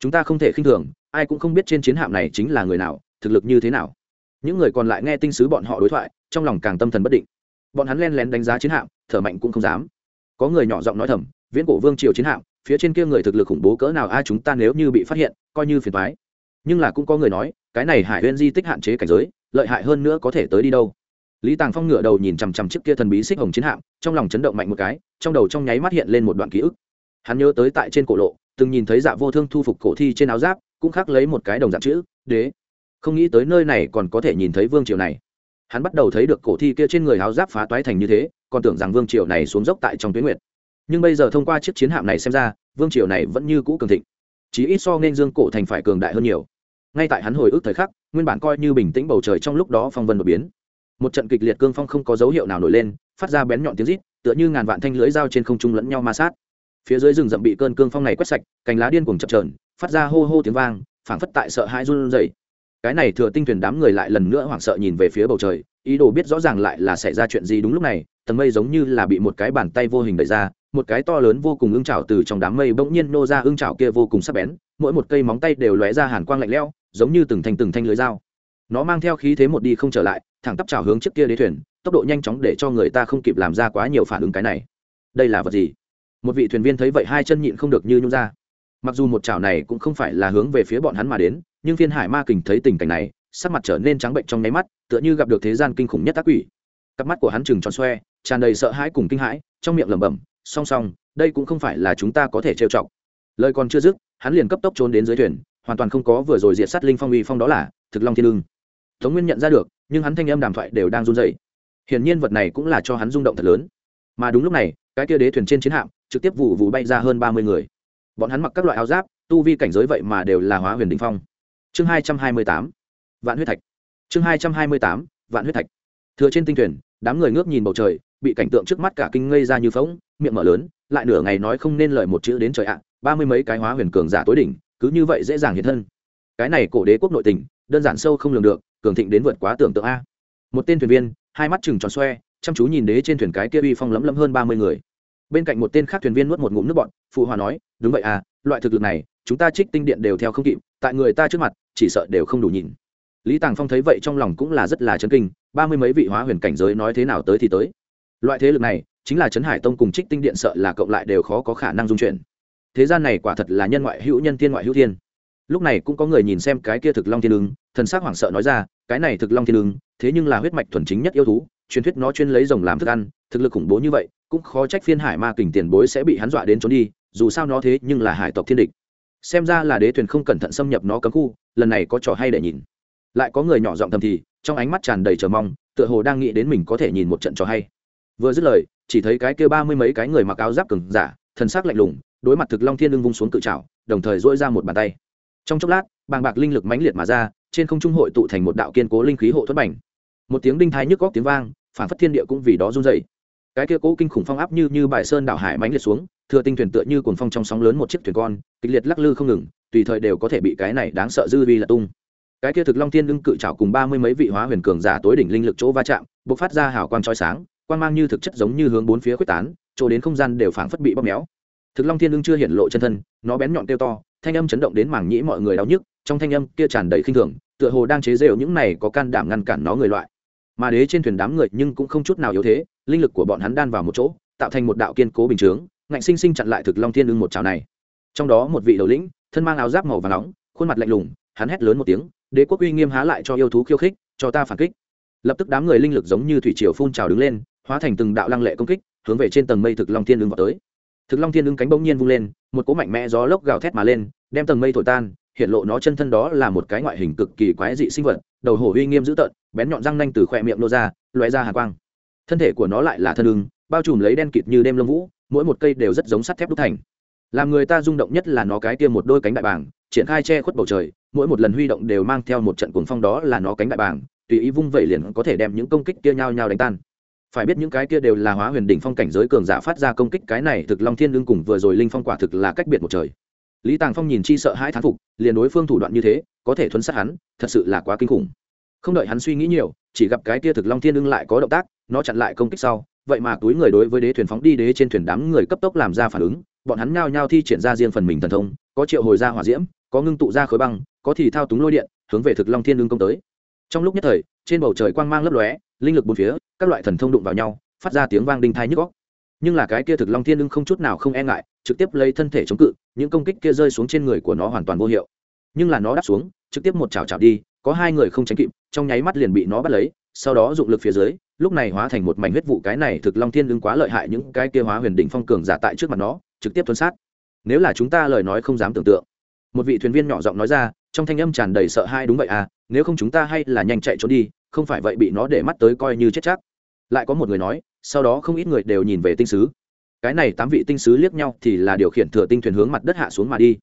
Chúng ta không thể khinh thường, ai cũng không biết trên chiến hạm này chính là người nào, thực lực như thế nào. Những người còn lại nghe tinh sứ bọn họ đối thoại, trong lòng càng tâm thần bất định. Bọn hắn len lén đánh giá chiến hạm, thở mạnh cũng không dám. Có người nhỏ giọng nói thầm, viễn cổ vương triều chiến hạm, phía trên kia người thực lực khủng bố cỡ nào ai chúng ta nếu như bị phát hiện, coi như phiền thoái nhưng là cũng có người nói, cái này hải huyên di tích hạn chế cảnh giới, lợi hại hơn nữa có thể tới đi đâu. Lý tàng phong ngửa đầu nhìn chằm chằm chiếc kia thần bí xích hồng chiến hạm, trong lòng chấn động mạnh một cái, trong đầu trong nháy mắt hiện lên một đoạn ký ức hắn nhớ tới tại trên cổ lộ, từng nhìn thấy dạ vô thương thu phục cổ thi trên áo giáp, cũng khắc lấy một cái đồng dạng chữ, đế. Không nghĩ tới nơi này còn có thể nhìn thấy vương triều này. Hắn bắt đầu thấy được cổ thi kia trên người áo giáp phá toái thành như thế, còn tưởng rằng vương triều này xuống dốc tại trong tuyến nguyệt. Nhưng bây giờ thông qua chiếc chiến hạm này xem ra, vương triều này vẫn như cũ cường thịnh. Chí ít so nên dương cổ thành phải cường đại hơn nhiều. Ngay tại hắn hồi ức thời khắc, nguyên bản coi như bình tĩnh bầu trời trong lúc đó phong vân đột biến. Một trận kịch liệt cương phong không có dấu hiệu nào nổi lên, phát ra bén nhọn tiếng rít, tựa như ngàn vạn thanh lưới dao trên không trung lẫn nhau ma sát phía dưới rừng rậm bị cơn cương phong này quét sạch, cành lá điên cuồng chập trờn phát ra hô hô tiếng vang, phảng phất tại sợ hãi run rẩy. Cái này thừa tinh thuyền đám người lại lần nữa hoảng sợ nhìn về phía bầu trời, ý đồ biết rõ ràng lại là xảy ra chuyện gì đúng lúc này, tầng mây giống như là bị một cái bàn tay vô hình đẩy ra, một cái to lớn vô cùng ưng trào từ trong đám mây bỗng nhiên nô ra ưng trào kia vô cùng sắc bén, mỗi một cây móng tay đều lóe ra hàn quang lạnh lẽo, giống như từng thanh từng thanh lưới dao. Nó mang theo khí thế một đi không trở lại, thẳng tắp trào hướng trước kia đế thuyền, tốc độ nhanh chóng để cho người ta không kịp làm ra quá nhiều phản ứng cái này. Đây là vật gì? Một vị thuyền viên thấy vậy hai chân nhịn không được như nhung ra. Mặc dù một chảo này cũng không phải là hướng về phía bọn hắn mà đến, nhưng phiên hải ma kình thấy tình cảnh này, sắc mặt trở nên trắng bệnh trong nháy mắt, tựa như gặp được thế gian kinh khủng nhất tác quỷ. Cặp mắt của hắn chừng tròn xoe, tràn đầy sợ hãi cùng kinh hãi, trong miệng lẩm bẩm, song song, đây cũng không phải là chúng ta có thể trêu chọc. Lời còn chưa dứt, hắn liền cấp tốc trốn đến dưới thuyền, hoàn toàn không có vừa rồi diệt sát linh phong uy phong đó là, thực long thiên lương tống nguyên nhận ra được, nhưng hắn thanh âm đàm thoại đều đang run rẩy. Hiển nhiên vật này cũng là cho hắn rung động thật lớn. Mà đúng lúc này, cái kia đế thuyền trên chiến hạm trực tiếp vụ vụ bay ra hơn ba mươi người. Bọn hắn mặc các loại áo giáp, tu vi cảnh giới vậy mà đều là hóa huyền đình phong. Chương hai trăm hai mươi tám, vạn huyết thạch. Chương hai trăm hai mươi tám, vạn huyết thạch. Thừa trên tinh thuyền, đám người ngước nhìn bầu trời, bị cảnh tượng trước mắt cả kinh ngây ra như phóng miệng mở lớn, lại nửa ngày nói không nên lời một chữ đến trời ạ, ba mươi mấy cái hóa huyền cường giả tối đỉnh, cứ như vậy dễ dàng hiện thân. Cái này cổ đế quốc nội tình, đơn giản sâu không lường được, cường thịnh đến vượt quá tưởng tượng a. Một tên thuyền viên, hai mắt chừng tròn xoe, chăm chú nhìn đế trên thuyền cái kia uy phong lấm lấm hơn ba mươi người bên cạnh một tên khác thuyền viên nuốt một ngụm nước bọn phụ hòa nói, đúng vậy à loại thực lực này, chúng ta trích tinh điện đều theo không kịp, tại người ta trước mặt, chỉ sợ đều không đủ nhìn. Lý tàng phong thấy vậy trong lòng cũng là rất là chấn kinh, ba mươi mấy vị hóa huyền cảnh giới nói thế nào tới thì tới. Loại thế lực này, chính là trấn hải tông cùng trích tinh điện sợ là cộng lại đều khó có khả năng dung chuyển. Thế gian này quả thật là nhân ngoại hữu nhân thiên ngoại hữu thiên. Lúc này cũng có người nhìn xem cái kia thực long thiên ứng thần s á c hoảng sợ nói ra, cái này thực long thiên ứng thế nhưng là huyết mạch thuần chính nhất yêu thú, truyền thuyết nó chuyên lấy rồng làm thức ăn, thực lực khủng bố như vậy cũng khó trách phiên hải ma kình tiền bối sẽ bị hắn dọa đến trốn đi, dù sao nó thế nhưng là hải tộc thiên địch. Xem ra là đế thuyền không cẩn thận xâm nhập nó cấm khu, lần này có trò hay để nhìn. Lại có người nhỏ giọng thầm thì, trong ánh mắt tràn đầy chờ mong, tựa hồ đang nghĩ đến mình có thể nhìn một trận trò hay. Vừa dứt lời, chỉ thấy cái kia ba mươi mấy cái người mặc áo giáp cứng giả, thần sắc lạnh lùng, đối mặt thực long thiên lưng vung xuống cự trào đồng thời dỗi ra một bàn tay. Trong chốc lát, bàng bạc linh lực mãnh liệt mà ra, trên không trung hội tụ thành một đạo kiên cố linh khí hộ thuẫn bảnh một tiếng đinh thái nhức góc tiếng vang phản phất thiên địa cũng vì đó run dày cái kia cố kinh khủng phong áp như như bài sơn đảo hải mánh liệt xuống, thừa tinh thuyền tựa như cuồng phong trong sóng lớn một chiếc thuyền con, kịch liệt lắc lư không ngừng, tùy thời đều có thể bị cái này đáng sợ dư vi là tung. Cái kia thực long thiên lưng cự trảo cùng ba mươi mấy vị hóa huyền cường giả tối đỉnh linh lực chỗ va chạm, bộc phát ra hào quang trói sáng, quang mang như thực chất giống như hướng bốn phía quyết tán, chỗ đến không gian đều phảng phất bị bóp méo. Thực long thiên lưng chưa hiện lộ chân thân, nó bén nhọn tiêu to, thanh âm chấn động đến mảng nhĩ mọi người đau nhức, trong thanh âm kia tràn đầy khinh thường, tựa hồ đang chế giễu những này có can đảm ngăn cản nó người loại. Mà đế trên thuyền đám người nhưng cũng không chút nào yếu thế linh lực của bọn hắn đan vào một chỗ, tạo thành một đạo kiên cố bình chướng, ngạnh sinh sinh chặn lại thực long thiên ưng một chảo này. Trong đó một vị đầu lĩnh, thân mang áo giáp màu và nóng, khuôn mặt lạnh lùng, hắn hét lớn một tiếng, đế quốc uy nghiêm há lại cho yêu thú khiêu khích, cho ta phản kích. Lập tức đám người linh lực giống như thủy triều phun trào đứng lên, hóa thành từng đạo lăng lệ công kích, hướng về trên tầng mây thực long thiên ưng vào tới. Thực long thiên ưng cánh bỗng nhiên vung lên, một cỗ mạnh mẽ gió lốc gào thét mà lên, đem tầng mây thổi tan, hiện lộ nó chân thân đó là một cái ngoại hình cực kỳ quái dị sinh vật, đầu hổ uy nghiêm dữ tợn, bén nhọn răng nanh từ khoe miệng nô ra loé ra hà quang thân thể của nó lại là thân ưng, bao trùm lấy đen kịt như đêm lông vũ, mỗi một cây đều rất giống sắt thép đúc thành. Làm người ta rung động nhất là nó cái kia một đôi cánh đại bảng triển khai che khuất bầu trời, mỗi một lần huy động đều mang theo một trận cuồng phong đó là nó cánh đại bảng tùy ý vung vẩy liền có thể đem những công kích kia nhau nhau đánh tan. Phải biết những cái kia đều là hóa huyền đỉnh phong cảnh giới cường giả phát ra công kích, cái này thực long thiên lương cùng vừa rồi linh phong quả thực là cách biệt một trời. Lý tàng phong nhìn chi sợ hãi thán phục, liền đối phương thủ đoạn như thế, có thể thuấn sát hắn, thật sự là quá kinh khủng. Không đợi hắn suy nghĩ nhiều, chỉ gặp cái kia thực long thiên lương lại có động tác nó chặn lại công kích sau, vậy mà túi người đối với đế thuyền phóng đi đế trên thuyền đám người cấp tốc làm ra phản ứng, bọn hắn nhao nhao thi triển ra riêng phần mình thần thông, có triệu hồi ra hỏa diễm, có ngưng tụ ra khối băng, có thì thao túng lôi điện, hướng về thực long thiên lương công tới. Trong lúc nhất thời, trên bầu trời quang mang lấp lóe, linh lực bốn phía, các loại thần thông đụng vào nhau, phát ra tiếng vang đinh thai nhức góc nhưng là cái kia thực long thiên lương không chút nào không e ngại, trực tiếp lấy thân thể chống cự, những công kích kia rơi xuống trên người của nó hoàn toàn vô hiệu. Nhưng là nó đáp xuống, trực tiếp một chảo chảo đi, có hai người không tránh kịp, trong nháy mắt liền bị nó bắt lấy, sau đó dụng lực phía dưới lúc này hóa thành một mảnh huyết vụ cái này thực long thiên lương quá lợi hại những cái kia hóa huyền đỉnh phong cường giả tại trước mặt nó, trực tiếp tuân sát. Nếu là chúng ta lời nói không dám tưởng tượng. Một vị thuyền viên nhỏ giọng nói ra, trong thanh âm tràn đầy sợ hãi đúng vậy à nếu không chúng ta hay là nhanh chạy trốn đi, không phải vậy bị nó để mắt tới coi như chết chắc. Lại có một người nói, sau đó không ít người đều nhìn về tinh sứ. Cái này tám vị tinh sứ liếc nhau thì là điều khiển thừa tinh thuyền hướng mặt đất hạ xuống mà đi.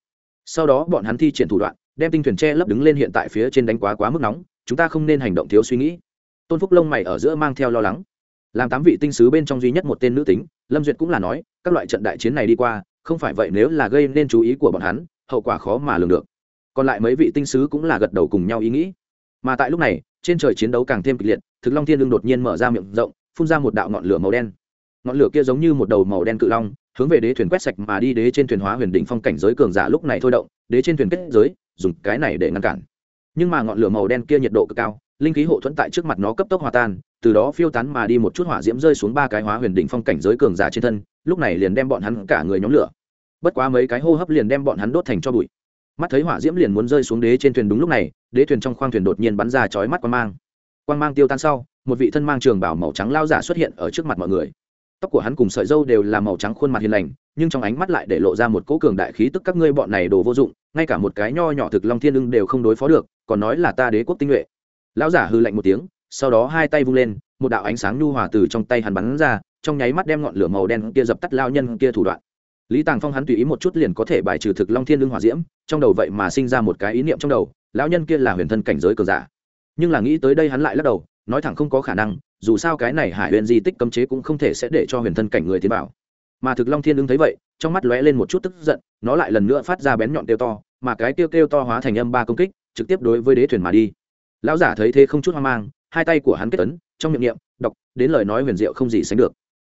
Sau đó bọn hắn thi triển thủ đoạn, đem tinh thuyền che lấp đứng lên hiện tại phía trên đánh quá quá mức nóng, chúng ta không nên hành động thiếu suy nghĩ tôn phúc lông mày ở giữa mang theo lo lắng. Làm tám vị tinh sứ bên trong duy nhất một tên nữ tính, lâm duyệt cũng là nói, các loại trận đại chiến này đi qua, không phải vậy nếu là gây nên chú ý của bọn hắn, hậu quả khó mà lường được. Còn lại mấy vị tinh sứ cũng là gật đầu cùng nhau ý nghĩ. Mà tại lúc này, trên trời chiến đấu càng thêm kịch liệt, thực long thiên lương đột nhiên mở ra miệng rộng, phun ra một đạo ngọn lửa màu đen. Ngọn lửa kia giống như một đầu màu đen cự long, hướng về đế thuyền quét sạch mà đi, đế trên thuyền hóa huyền đỉnh phong cảnh giới cường giả lúc này thôi động, đế trên thuyền kết giới, dùng cái này để ngăn cản. Nhưng mà ngọn lửa màu đen kia nhiệt độ cực cao linh khí hộ thuẫn tại trước mặt nó cấp tốc hòa tan, từ đó phiêu tán mà đi một chút hỏa diễm rơi xuống ba cái hóa huyền đỉnh phong cảnh giới cường giả trên thân, lúc này liền đem bọn hắn cả người nhóm lửa. Bất quá mấy cái hô hấp liền đem bọn hắn đốt thành cho bụi. Mắt thấy hỏa diễm liền muốn rơi xuống đế trên thuyền đúng lúc này, đế thuyền trong khoang thuyền đột nhiên bắn ra chói mắt quang mang. Quang mang tiêu tan sau, một vị thân mang trường bảo màu trắng lao giả xuất hiện ở trước mặt mọi người. Tóc của hắn cùng sợi dâu đều là màu trắng khuôn mặt hiền lành, nhưng trong ánh mắt lại để lộ ra một cỗ cường đại khí tức các ngươi bọn này đồ vô dụng, ngay cả một cái nho nhỏ thực long thiên ưng đều không đối phó được, còn nói là ta đế quốc tinh nhuệ lão giả hư lạnh một tiếng, sau đó hai tay vung lên, một đạo ánh sáng nhu hòa từ trong tay hắn bắn ra, trong nháy mắt đem ngọn lửa màu đen kia dập tắt lao nhân kia thủ đoạn. Lý tàng phong hắn tùy ý một chút liền có thể bài trừ thực long thiên lương hòa diễm, trong đầu vậy mà sinh ra một cái ý niệm trong đầu, lão nhân kia là huyền thân cảnh giới cờ giả. Nhưng là nghĩ tới đây hắn lại lắc đầu, nói thẳng không có khả năng, dù sao cái này hải huyền di tích cấm chế cũng không thể sẽ để cho huyền thân cảnh người tiến vào. Mà thực long thiên lương thấy vậy, trong mắt lóe lên một chút tức giận, nó lại lần nữa phát ra bén nhọn kêu to, mà cái kêu kêu to hóa thành âm ba công kích, trực tiếp đối với đế thuyền mà đi lão giả thấy thế không chút hoang mang, hai tay của hắn kết tấn trong miệng niệm, đọc, đến lời nói huyền diệu không gì sánh được.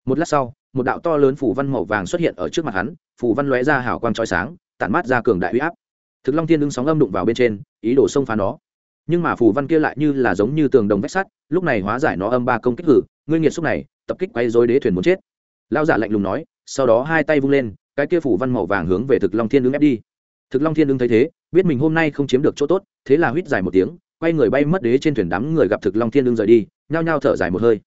Một lát sau, một đạo to lớn phủ văn màu vàng xuất hiện ở trước mặt hắn phủ văn lóe ra hào quang trói sáng, tản mát ra cường đại huy áp. Thực long tiên đứng sóng âm đụng vào bên trên, ý đồ xông phá nó. Nhưng mà phủ văn kia lại như là giống như tường đồng vách sắt, lúc này hóa giải nó âm ba công kích hử, ngươi nghiệt xúc này, tập kích quay dối đế thuyền muốn chết. Lao giả lạnh lùng nói, sau đó hai tay vung lên, cái kia phủ văn màu vàng hướng về thực long thiên đứng ép đi. Thực long thiên đứng thấy thế, biết mình hôm nay không chiếm được chỗ tốt, thế là huýt dài một tiếng quay người bay mất đế trên thuyền đám người gặp thực long thiên đương rời đi, nhao nhao thở dài một hơi.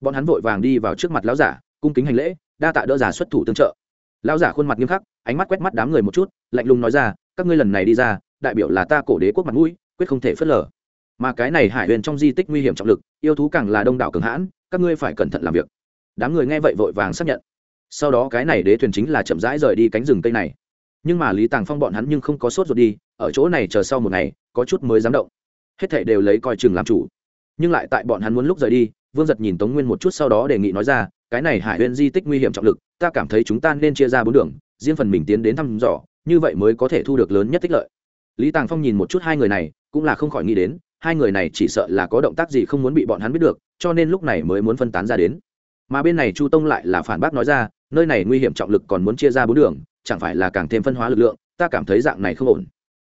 Bọn hắn vội vàng đi vào trước mặt lão giả, cung kính hành lễ, đa tạ đỡ giả xuất thủ tương trợ. Lão giả khuôn mặt nghiêm khắc, ánh mắt quét mắt đám người một chút, lạnh lùng nói ra, các ngươi lần này đi ra, đại biểu là ta cổ đế quốc mặt mũi, quyết không thể phớt lờ. Mà cái này hải huyền trong di tích nguy hiểm trọng lực, yêu thú càng là đông đảo cường hãn, các ngươi phải cẩn thận làm việc. Đám người nghe vậy vội vàng xác nhận. Sau đó cái này đế thuyền chính là chậm rãi rời đi cánh rừng tây này. Nhưng mà lý tàng phong bọn hắn nhưng không có sốt ruột đi, ở chỗ này chờ sau một ngày, có chút mới dám động hết thảy đều lấy coi chừng làm chủ. Nhưng lại tại bọn hắn muốn lúc rời đi, vương giật nhìn tống nguyên một chút sau đó đề nghị nói ra, cái này hải nguyên di tích nguy hiểm trọng lực, ta cảm thấy chúng ta nên chia ra bốn đường, riêng phần mình tiến đến thăm dò, như vậy mới có thể thu được lớn nhất tích lợi. Lý tàng phong nhìn một chút hai người này, cũng là không khỏi nghĩ đến, hai người này chỉ sợ là có động tác gì không muốn bị bọn hắn biết được, cho nên lúc này mới muốn phân tán ra đến. Mà bên này chu tông lại là phản bác nói ra, nơi này nguy hiểm trọng lực còn muốn chia ra bốn đường, chẳng phải là càng thêm phân hóa lực lượng, ta cảm thấy dạng này không ổn.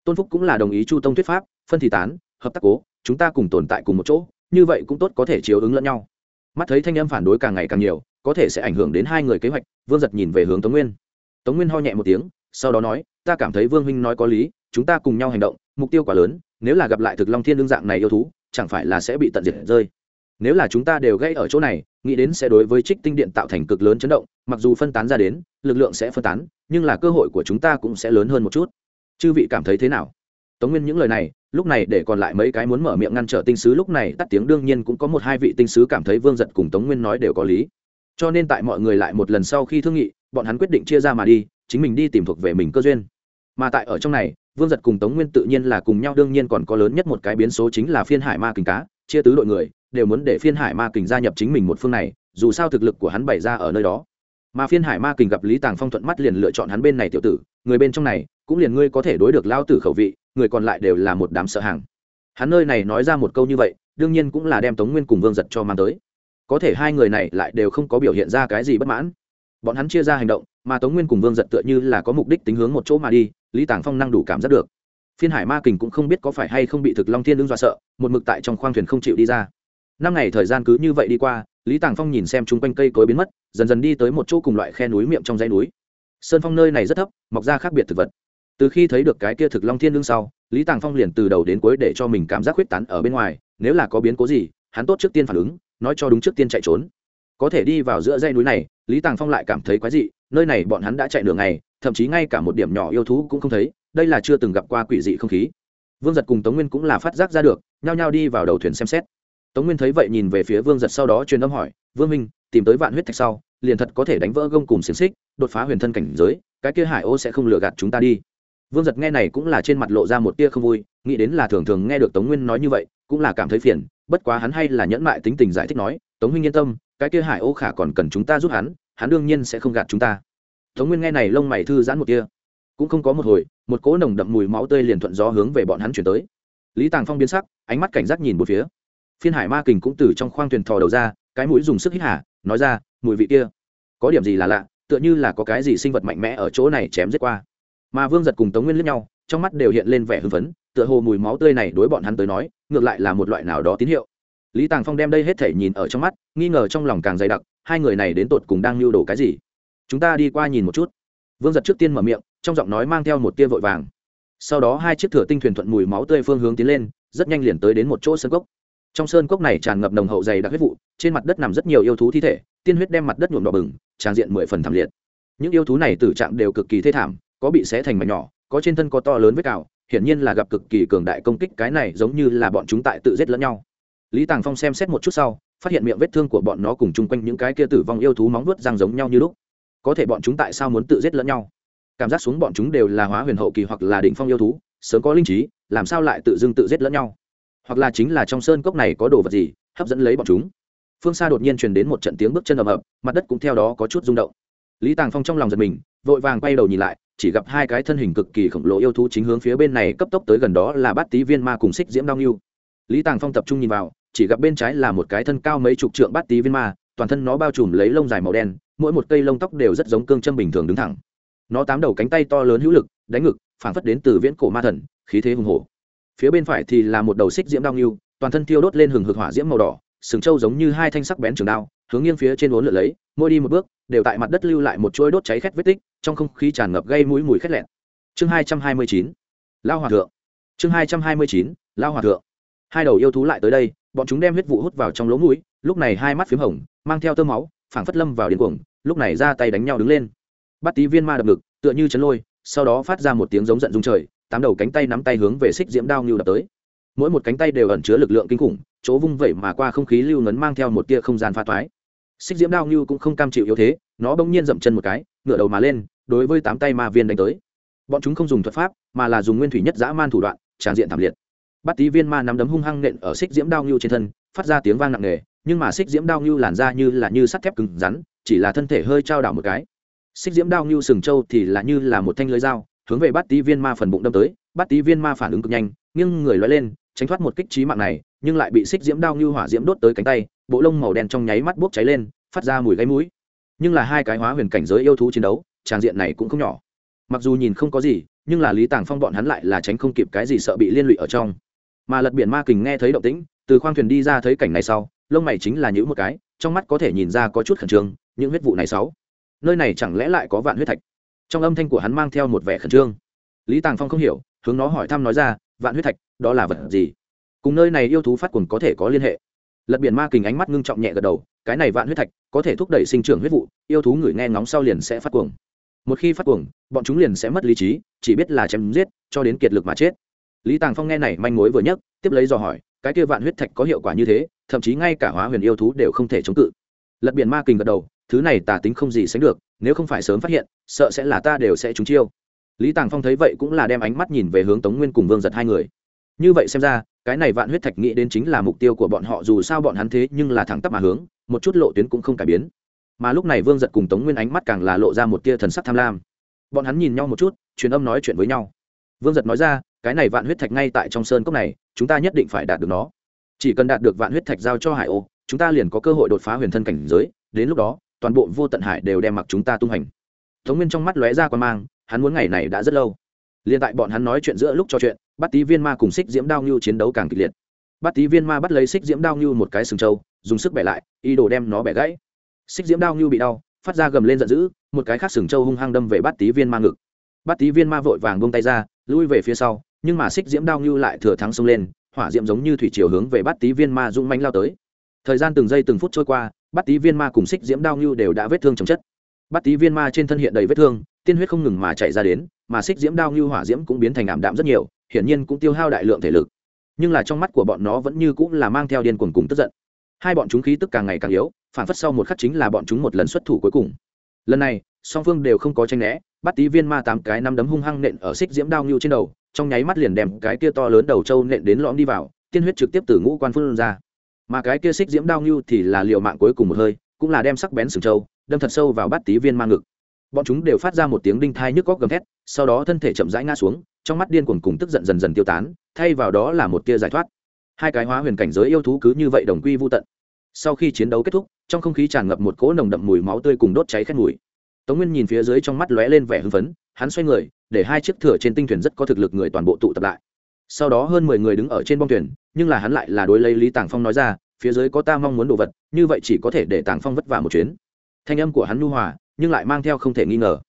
Tôn phúc cũng là đồng ý chu tông thuyết pháp, phân thì tán hợp tác cố, chúng ta cùng tồn tại cùng một chỗ, như vậy cũng tốt có thể chiếu ứng lẫn nhau. Mắt thấy thanh âm phản đối càng ngày càng nhiều, có thể sẽ ảnh hưởng đến hai người kế hoạch, vương giật nhìn về hướng tống nguyên. Tống nguyên ho nhẹ một tiếng, sau đó nói, ta cảm thấy vương huynh nói có lý, chúng ta cùng nhau hành động, mục tiêu quá lớn, nếu là gặp lại thực long thiên đương dạng này yêu thú, chẳng phải là sẽ bị tận diệt rơi. Nếu là chúng ta đều gây ở chỗ này, nghĩ đến sẽ đối với trích tinh điện tạo thành cực lớn chấn động, mặc dù phân tán ra đến, lực lượng sẽ phân tán, nhưng là cơ hội của chúng ta cũng sẽ lớn hơn một chút. Chư vị cảm thấy thế nào? Tống nguyên những lời này lúc này để còn lại mấy cái muốn mở miệng ngăn trở tinh sứ, lúc này tắt tiếng đương nhiên cũng có một hai vị tinh sứ cảm thấy vương giật cùng tống nguyên nói đều có lý. Cho nên tại mọi người lại một lần sau khi thương nghị, bọn hắn quyết định chia ra mà đi, chính mình đi tìm thuộc về mình cơ duyên. Mà tại ở trong này, vương giật cùng tống nguyên tự nhiên là cùng nhau, đương nhiên còn có lớn nhất một cái biến số chính là phiên hải ma kình cá, chia tứ đội người, đều muốn để phiên hải ma kình gia nhập chính mình một phương này, dù sao thực lực của hắn bày ra ở nơi đó. Mà phiên hải ma kình gặp lý tàng phong thuận mắt liền lựa chọn hắn bên này tiểu tử, người bên trong này, cũng liền ngươi có thể đối được lao tử khẩu vị người còn lại đều là một đám sợ hàng. Hắn nơi này nói ra một câu như vậy, đương nhiên cũng là đem tống nguyên cùng vương giật cho mang tới. Có thể hai người này lại đều không có biểu hiện ra cái gì bất mãn. Bọn hắn chia ra hành động, mà tống nguyên cùng vương giật tựa như là có mục đích tính hướng một chỗ mà đi, lý tàng phong năng đủ cảm giác được. Phiên hải ma kình cũng không biết có phải hay không bị thực long thiên đương dọa sợ, một mực tại trong khoang thuyền không chịu đi ra. Năm ngày thời gian cứ như vậy đi qua, lý tàng phong nhìn xem chung quanh cây cối biến mất, dần dần đi tới một chỗ cùng loại khe núi miệng trong dãy núi. Sơn phong nơi này rất thấp, mọc ra khác biệt thực vật từ khi thấy được cái kia thực long thiên đương sau, lý tàng phong liền từ đầu đến cuối để cho mình cảm giác khuyết tán ở bên ngoài, nếu là có biến cố gì, hắn tốt trước tiên phản ứng, nói cho đúng trước tiên chạy trốn. Có thể đi vào giữa dây núi này, lý tàng phong lại cảm thấy quái dị, nơi này bọn hắn đã chạy nửa ngày, thậm chí ngay cả một điểm nhỏ yêu thú cũng không thấy, đây là chưa từng gặp qua quỷ dị không khí. Vương giật cùng tống nguyên cũng là phát giác ra được, nhao nhao đi vào đầu thuyền xem xét. Tống nguyên thấy vậy nhìn về phía vương giật sau đó truyền âm hỏi, vương minh, tìm tới vạn huyết thạch sau, liền thật có thể đánh vỡ gông cùng xiềng xích, đột phá huyền thân cảnh giới, cái kia hải ô sẽ không lừa gạt chúng ta đi vương giật nghe này cũng là trên mặt lộ ra một tia không vui, nghĩ đến là thường thường nghe được tống nguyên nói như vậy, cũng là cảm thấy phiền, bất quá hắn hay là nhẫn mại tính tình giải thích nói, tống huynh yên tâm, cái kia hải ô khả còn cần chúng ta giúp hắn hắn đương nhiên sẽ không gạt chúng ta. Tống nguyên nghe này lông mày thư giãn một tia. Cũng không có một hồi, một cỗ nồng đậm mùi máu tươi liền thuận gió hướng về bọn hắn chuyển tới. Lý tàng phong biến sắc, ánh mắt cảnh giác nhìn một phía. Phiên hải ma kình cũng từ trong khoang thuyền thò đầu ra, cái mũi dùng sức hít hả nói ra, mùi vị kia, có điểm gì là lạ, tựa như là có cái gì sinh vật mạnh mẽ ở chỗ này chém giết qua mà vương giật cùng tống nguyên lướt nhau, trong mắt đều hiện lên vẻ hưng phấn, tựa hồ mùi máu tươi này đối bọn hắn tới nói, ngược lại là một loại nào đó tín hiệu. Lý tàng phong đem đây hết thể nhìn ở trong mắt, nghi ngờ trong lòng càng dày đặc, hai người này đến tột cùng đang lưu đồ cái gì? Chúng ta đi qua nhìn một chút. Vương giật trước tiên mở miệng, trong giọng nói mang theo một tia vội vàng. Sau đó hai chiếc thửa tinh thuyền thuận mùi máu tươi phương hướng tiến lên, rất nhanh liền tới đến một chỗ sơn cốc. Trong sơn cốc này tràn ngập nồng hậu dày đặc huyết vụ, trên mặt đất nằm rất nhiều yêu thú thi thể, tiên huyết đem mặt đất nhuộm đỏ bừng, tràn diện mười phần thảm liệt. Những yêu thú này tử trạng đều cực kỳ thê thảm có bị xé thành mảnh nhỏ, có trên thân có to lớn vết cào, hiển nhiên là gặp cực kỳ cường đại công kích, cái này giống như là bọn chúng tại tự giết lẫn nhau. Lý tàng phong xem xét một chút sau, phát hiện miệng vết thương của bọn nó cùng chung quanh những cái kia tử vong yêu thú móng vuốt răng giống nhau như lúc. Có thể bọn chúng tại sao muốn tự giết lẫn nhau? Cảm giác xuống bọn chúng đều là hóa huyền hậu kỳ hoặc là đỉnh phong yêu thú, sớm có linh trí, làm sao lại tự dưng tự giết lẫn nhau? Hoặc là chính là trong sơn cốc này có đồ vật gì, hấp dẫn lấy bọn chúng? Phương xa đột nhiên truyền đến một trận tiếng bước chân ầm ầm, mặt đất cũng theo đó có chút rung động. Lý tàng phong trong lòng giật mình, vội vàng quay đầu nhìn lại chỉ gặp hai cái thân hình cực kỳ khổng lồ yêu thú chính hướng phía bên này cấp tốc tới gần đó là bát tý viên ma cùng xích diễm đao nghiêu. Lý tàng phong tập trung nhìn vào, chỉ gặp bên trái là một cái thân cao mấy chục trượng bát tý viên ma, toàn thân nó bao trùm lấy lông dài màu đen, mỗi một cây lông tóc đều rất giống cương châm bình thường đứng thẳng. Nó tám đầu cánh tay to lớn hữu lực, đánh ngực phản phất đến từ viễn cổ ma thần, khí thế hùng hổ. Phía bên phải thì là một đầu xích diễm đao nghiêu, toàn thân thiêu đốt lên hừng hực hỏa diễm màu đỏ, sừng trâu giống như hai thanh sắc bén trường đao, hướng nghiêng phía trên uốn lượn lấy, mỗi đi một bước đều tại mặt đất lưu lại một chuỗi đốt cháy khét vết tích, trong không khí tràn ngập gây mũi mùi khét lẹn. Chương hai trăm hai mươi chín lao hòa thượng. Chương hai trăm hai mươi chín lao hòa thượng. Hai đầu yêu thú lại tới đây, bọn chúng đem huyết vụ hút vào trong lỗ mũi, lúc này hai mắt p h í m hồng, mang theo tơ máu, phảng phất lâm vào điên cuồng, lúc này ra tay đánh nhau đứng lên. Bắt tí viên ma đập ngực, tựa như chấn lôi, sau đó phát ra một tiếng giống giận dung trời, tám đầu cánh tay nắm tay hướng về xích diễm đao ngưu đập tới. Mỗi một cánh tay đều ẩn chứa lực lượng kinh khủng, chỗ vung vẩy mà qua không khí lưu ngấn mang theo một tia không gian pha toái xích diễm đao như cũng không cam chịu yếu thế, nó bỗng nhiên dậm chân một cái ngựa đầu mà lên, đối với tám tay ma viên đánh tới. Bọn chúng không dùng thuật pháp, mà là dùng nguyên thủy nhất dã man thủ đoạn, tràn diện thảm liệt. Bắt tí viên ma nắm đấm hung hăng nện ở xích diễm đao như trên thân, phát ra tiếng vang nặng nề, nhưng mà xích diễm đao như làn ra như là như sắt thép cứng rắn, chỉ là thân thể hơi trao đảo một cái. Xích diễm đao như sừng trâu thì là như là một thanh lưới dao, hướng về bắt tí viên ma phần bụng đâm tới, bắt tí viên ma phản ứng cực nhanh, nhưng người loay lên, tránh thoát một kích trí mạng này, nhưng lại bị xích diễm đao như hỏa diễm đốt tới cánh tay bộ lông màu đen trong nháy mắt bốc cháy lên, phát ra mùi gáy mũi. Nhưng là hai cái hóa huyền cảnh giới yêu thú chiến đấu, tràng diện này cũng không nhỏ. Mặc dù nhìn không có gì, nhưng là lý tàng phong bọn hắn lại là tránh không kịp cái gì sợ bị liên lụy ở trong. Mà lật biển ma kình nghe thấy động tĩnh, từ khoang thuyền đi ra thấy cảnh này sau, lông mày chính là những một cái, trong mắt có thể nhìn ra có chút khẩn trương, những huyết vụ này sáu. Nơi này chẳng lẽ lại có vạn huyết thạch? Trong âm thanh của hắn mang theo một vẻ khẩn trương. Lý tàng phong không hiểu, hướng nó hỏi thăm nói ra, vạn huyết thạch, đó là vật gì? Cùng nơi này yêu thú phát quần có thể có liên hệ lật biển ma kình ánh mắt ngưng trọng nhẹ gật đầu, cái này vạn huyết thạch có thể thúc đẩy sinh trưởng huyết vụ, yêu thú người nghe ngóng sau liền sẽ phát cuồng. Một khi phát cuồng, bọn chúng liền sẽ mất lý trí, chỉ biết là chém giết, cho đến kiệt lực mà chết. Lý tàng phong nghe này manh mối vừa nhấc, tiếp lấy dò hỏi, cái kia vạn huyết thạch có hiệu quả như thế, thậm chí ngay cả hóa huyền yêu thú đều không thể chống cự. Lật biển ma kình gật đầu, thứ này tà tính không gì sánh được, nếu không phải sớm phát hiện, sợ sẽ là ta đều sẽ trúng chiêu. Lý tàng phong thấy vậy cũng là đem ánh mắt nhìn về hướng tống nguyên cùng vương giật hai người. Như vậy xem ra cái này vạn huyết thạch nghĩ đến chính là mục tiêu của bọn họ, dù sao bọn hắn thế nhưng là thẳng tắp mà hướng, một chút lộ tuyến cũng không cải biến. Mà lúc này vương giật cùng tống nguyên ánh mắt càng là lộ ra một tia thần sắc tham lam. Bọn hắn nhìn nhau một chút, truyền âm nói chuyện với nhau. Vương giật nói ra, cái này vạn huyết thạch ngay tại trong sơn cốc này, chúng ta nhất định phải đạt được nó. Chỉ cần đạt được vạn huyết thạch giao cho hải ô, chúng ta liền có cơ hội đột phá huyền thân cảnh giới, đến lúc đó, toàn bộ vô tận hải đều đem mặc chúng ta tung hành. Tống nguyên trong mắt lóe ra quan mang, hắn muốn ngày này đã rất lâu. Liền tại bọn hắn nói chuyện giữa lúc trò chuyện bắt tí viên ma cùng xích diễm đao như chiến đấu càng kịch liệt. Bắt tí viên ma bắt lấy xích diễm đao như một cái sừng trâu, dùng sức bẻ lại, ý đồ đem nó bẻ gãy. Xích diễm đao như bị đau, phát ra gầm lên giận dữ, một cái khác sừng trâu hung hăng đâm về bắt tí viên ma ngực. Bắt tí viên ma vội vàng buông tay ra, lui về phía sau, nhưng mà xích diễm đao như lại thừa thắng xông lên, hỏa diễm giống như thủy chiều hướng về bắt tí viên ma dũng mánh lao tới. Thời gian từng giây từng phút trôi qua, bắt tí viên ma cùng xích diễm đao như đều đã vết thương chồng chất. Bắt tí viên ma trên thân hiện đầy vết thương, tiên huyết không ngừng mà chạy ra đến, mà xích diễm đao như hỏa diễm cũng biến thành ảm đạm rất nhiều hiển nhiên cũng tiêu hao đại lượng thể lực. Nhưng là trong mắt của bọn nó vẫn như cũng là mang theo điên cuồng cùng tức giận. Hai bọn chúng khí tức càng ngày càng yếu, phản phất sau một khắc chính là bọn chúng một lần xuất thủ cuối cùng. Lần này, song phương đều không có tranh né, bắt tí viên ma tám cái năm đấm hung hăng nện ở xích diễm đao ngưu trên đầu, trong nháy mắt liền đem cái kia to lớn đầu trâu nện đến lõm đi vào, tiên huyết trực tiếp từ ngũ quan phương ra. Mà cái kia xích diễm đao ngưu thì là liệu mạng cuối cùng một hơi, cũng là đem sắc bén sừng trâu, đâm thật sâu vào bắt tí viên ma ngực bọn chúng đều phát ra một tiếng đinh thai nhức góc gầm thét, sau đó thân thể chậm rãi ngã xuống, trong mắt điên cuồng cùng tức giận dần dần tiêu tán, thay vào đó là một tia giải thoát. Hai cái hóa huyền cảnh giới yêu thú cứ như vậy đồng quy vô tận. Sau khi chiến đấu kết thúc, trong không khí tràn ngập một cỗ nồng đậm mùi máu tươi cùng đốt cháy khét mùi. Tống nguyên nhìn phía dưới trong mắt lóe lên vẻ hưng phấn, hắn xoay người, để hai chiếc thửa trên tinh thuyền rất có thực lực người toàn bộ tụ tập lại. Sau đó hơn mười người đứng ở trên bong thuyền, nhưng là hắn lại là đối lấy lý tàng phong nói ra, phía dưới có ta mong muốn đồ vật, như vậy chỉ có thể để tàng phong vất vả một chuyến. Thanh âm của hắn nhu hòa nhưng lại mang theo không thể nghi ngờ.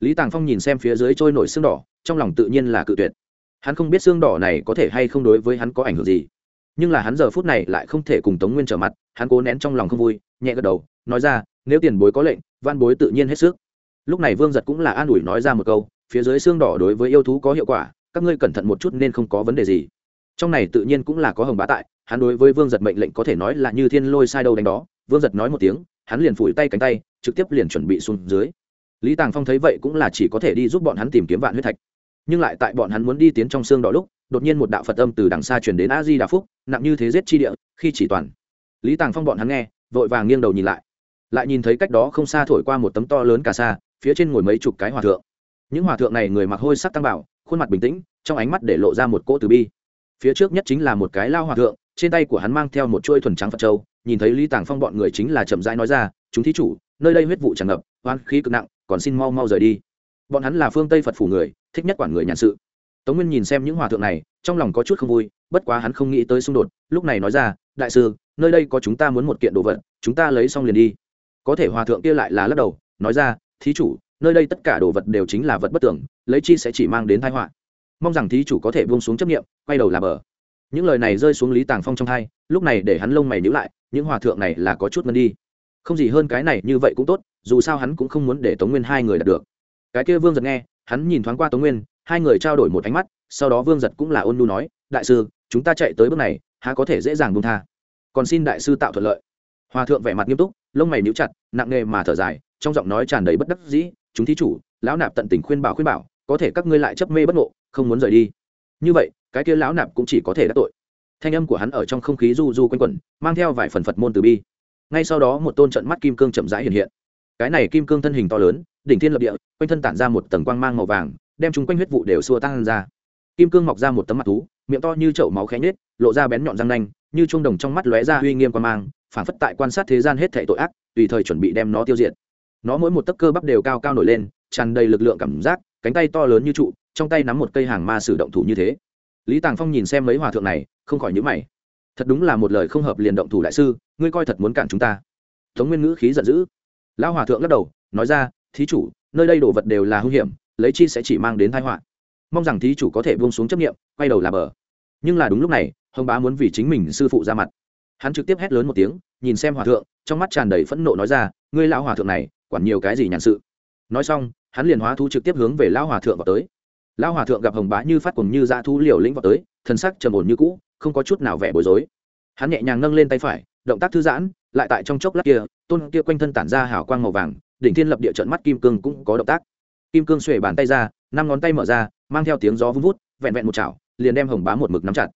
Lý tàng phong nhìn xem phía dưới trôi nổi xương đỏ, trong lòng tự nhiên là cự tuyệt. Hắn không biết xương đỏ này có thể hay không đối với hắn có ảnh hưởng gì, nhưng là hắn giờ phút này lại không thể cùng tống nguyên trở mặt, hắn cố nén trong lòng không vui, nhẹ gật đầu, nói ra, nếu tiền bối có lệnh van bối tự nhiên hết sức. Lúc này vương giật cũng là an ủi nói ra một câu, phía dưới xương đỏ đối với yêu thú có hiệu quả, các ngươi cẩn thận một chút nên không có vấn đề gì. Trong này tự nhiên cũng là có hồng bá tại, hắn đối với vương giật mệnh lệnh có thể nói là như thiên lôi sai đâu đánh đó. Vương giật nói một tiếng, hắn liền phủi tay cánh tay trực tiếp liền chuẩn bị xuống dưới. Lý tàng phong thấy vậy cũng là chỉ có thể đi giúp bọn hắn tìm kiếm vạn huyết thạch. Nhưng lại tại bọn hắn muốn đi tiến trong xương đỏ lúc, đột nhiên một đạo phật âm từ đằng xa chuyển đến a di đà phúc, nặng như thế giết chi địa, khi chỉ toàn. Lý tàng phong bọn hắn nghe, vội vàng nghiêng đầu nhìn lại. Lại nhìn thấy cách đó không xa thổi qua một tấm to lớn cả xa phía trên ngồi mấy chục cái hòa thượng. Những hòa thượng này người mặc hôi sắc tăng bảo, khuôn mặt bình tĩnh, trong ánh mắt để lộ ra một cỗ từ bi. Phía trước nhất chính là một cái lao hòa thượng, trên tay của hắn mang theo một chuôi thuần trắng phật châu, nhìn thấy lý tàng phong bọn người chính là chậm rãi nói ra, chúng thí chủ nơi đây huyết vụ tràn ngập oan khí cực nặng, còn xin mau mau rời đi. Bọn hắn là phương tây phật phủ người, thích nhất quản người nhàn sự. Tống nguyên nhìn xem những hòa thượng này, trong lòng có chút không vui, bất quá hắn không nghĩ tới xung đột, lúc này nói ra, đại sư, nơi đây có chúng ta muốn một kiện đồ vật, chúng ta lấy xong liền đi. Có thể hòa thượng kia lại là lắc đầu, nói ra, thí chủ, nơi đây tất cả đồ vật đều chính là vật bất tưởng, lấy chi sẽ chỉ mang đến thái họa. Mong rằng thí chủ có thể buông xuống chấp nghiệm quay đầu là bờ. Những lời này rơi xuống lý tàng phong trong hai, lúc này để hắn lông mày nhữ lại, những hòa thượng này là có chút ngân đi không gì hơn cái này như vậy cũng tốt, dù sao hắn cũng không muốn để tống nguyên hai người đạt được. Cái kia vương giật nghe, hắn nhìn thoáng qua tống nguyên, hai người trao đổi một ánh mắt, sau đó vương giật cũng là ôn nu nói, đại sư, chúng ta chạy tới bước này, há có thể dễ dàng buông tha? Còn xin đại sư tạo thuận lợi. Hòa thượng vẻ mặt nghiêm túc, lông mày níu chặt, nặng nề mà thở dài, trong giọng nói tràn đầy bất đắc dĩ, chúng thí chủ, lão nạp tận tình khuyên bảo khuyên bảo, có thể các ngươi lại chấp mê bất ngộ, không muốn rời đi. Như vậy, cái kia lão nạp cũng chỉ có thể đắc tội. Thanh âm của hắn ở trong không khí du du quanh quẩn, mang theo vài phần phật môn từ bi ngay sau đó một tôn trận mắt kim cương chậm rãi hiện hiện. Cái này kim cương thân hình to lớn, đỉnh thiên lập địa, quanh thân tản ra một tầng quang mang màu vàng, đem chúng quanh huyết vụ đều xua tan ra. Kim cương mọc ra một tấm mặt thú, miệng to như chậu máu khẽ nhết lộ ra bén nhọn răng nanh, như chuông đồng trong mắt lóe ra uy nghiêm quang mang, phản phất tại quan sát thế gian hết thảy tội ác, tùy thời chuẩn bị đem nó tiêu diệt. Nó mỗi một tấc cơ bắp đều cao cao nổi lên, tràn đầy lực lượng cảm giác, cánh tay to lớn như trụ, trong tay nắm một cây hàng ma sử động thủ như thế. Lý tàng phong nhìn xem mấy hòa thượng này, không khỏi nhữ mày thật đúng là một lời không hợp liền động thủ đại sư, ngươi coi thật muốn cản chúng ta. Tống nguyên ngữ khí giận dữ. Lão hòa thượng lắc đầu, nói ra, thí chủ, nơi đây đồ vật đều là hung hiểm, lấy chi sẽ chỉ mang đến thái họa. Mong rằng thí chủ có thể buông xuống chấp nghiệm quay đầu là bờ. Nhưng là đúng lúc này, hồng bá muốn vì chính mình sư phụ ra mặt. Hắn trực tiếp hét lớn một tiếng, nhìn xem hòa thượng, trong mắt tràn đầy phẫn nộ nói ra, ngươi lão hòa thượng này, quản nhiều cái gì nhàn sự. Nói xong, hắn liền hóa thú trực tiếp hướng về lão hòa thượng vào tới. Lão hòa thượng gặp hồng bá như phát cùng như dã thú liều lĩnh vào tới thân sắc trầm ổn như cũ không có chút nào vẻ bối rối. Hắn nhẹ nhàng nâng lên tay phải, động tác thư giãn, lại tại trong chốc lát kia, tôn kia quanh thân tản ra hào quang màu vàng, đỉnh thiên lập địa trận mắt kim cương cũng có động tác. Kim cương xuề bàn tay ra, năm ngón tay mở ra, mang theo tiếng gió vun vút, vẹn vẹn một chảo, liền đem hồng bá một mực nắm chặt.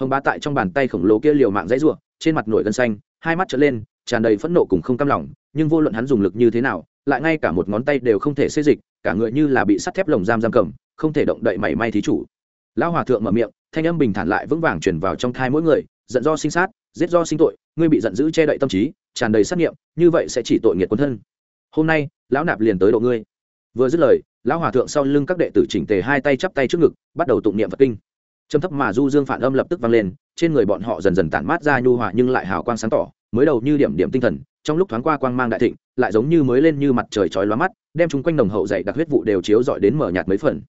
Hồng bá tại trong bàn tay khổng lồ kia liều mạng dãy ruộng trên mặt nổi gân xanh, hai mắt trở lên, tràn đầy phẫn nộ cùng không cam lòng, nhưng vô luận hắn dùng lực như thế nào, lại ngay cả một ngón tay đều không thể xê dịch, cả người như là bị sắt thép lồng giam giam cầm, không thể động đậy mảy may thí chủ. Lão hòa thượng mở miệng thanh âm bình thản lại vững vàng truyền vào trong thai mỗi người, giận do sinh sát, giết do sinh tội, ngươi bị giận dữ che đậy tâm trí, tràn đầy sát nghiệm như vậy sẽ chỉ tội nghiệt quân thân. Hôm nay, lão nạp liền tới độ ngươi. Vừa dứt lời, lão hòa thượng sau lưng các đệ tử chỉnh tề hai tay chắp tay trước ngực, bắt đầu tụng niệm phật kinh. Trầm thấp mà du dương phản âm lập tức vang lên, trên người bọn họ dần dần tản mát ra nhu hòa nhưng lại hào quang sáng tỏ, mới đầu như điểm điểm tinh thần, trong lúc thoáng qua quang mang đại thịnh, lại giống như mới lên như mặt trời chói lóa mắt, đem chúng quanh nồng hậu dày đặc huyết vụ đều chiếu dọi đến mở nhạt mấy phần.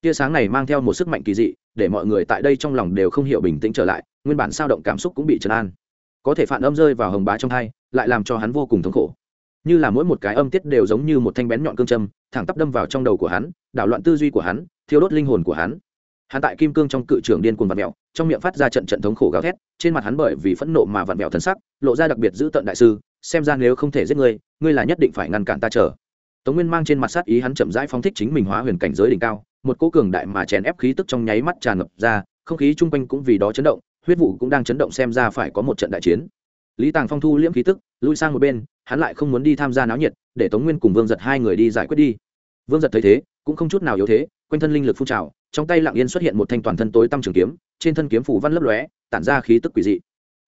Tia sáng này mang theo một sức mạnh kỳ dị để mọi người tại đây trong lòng đều không hiểu bình tĩnh trở lại, nguyên bản sao động cảm xúc cũng bị trấn an. Có thể phản âm rơi vào hồng bá trong thai, lại làm cho hắn vô cùng thống khổ. Như là mỗi một cái âm tiết đều giống như một thanh bén nhọn cương châm, thẳng tắp đâm vào trong đầu của hắn, đảo loạn tư duy của hắn, thiêu đốt linh hồn của hắn. Hắn tại kim cương trong cự trường điên cuồng vặn mẹo trong miệng phát ra trận trận thống khổ gào thét, trên mặt hắn bởi vì phẫn nộ mà vặn mẹo thân sắc, lộ ra đặc biệt giữ tận đại sư, xem ra nếu không thể giết ngươi ngươi là nhất định phải ngăn cản ta chờ tống nguyên mang trên mặt sát ý hắn chậm rãi phóng thích chính mình hóa huyền cảnh giới đỉnh cao, một cỗ cường đại mà chèn ép khí tức trong nháy mắt tràn ngập ra, không khí chung quanh cũng vì đó chấn động, huyết vụ cũng đang chấn động xem ra phải có một trận đại chiến. Lý tàng phong thu liễm khí tức, lui sang một bên, hắn lại không muốn đi tham gia náo nhiệt, để tống nguyên cùng vương giật hai người đi giải quyết đi. Vương giật thấy thế, cũng không chút nào yếu thế, quanh thân linh lực phun trào, trong tay lặng yên xuất hiện một thanh toàn thân tối tăm trường kiếm, trên thân kiếm phủ văn lấp lóe, tản ra khí tức quỷ dị.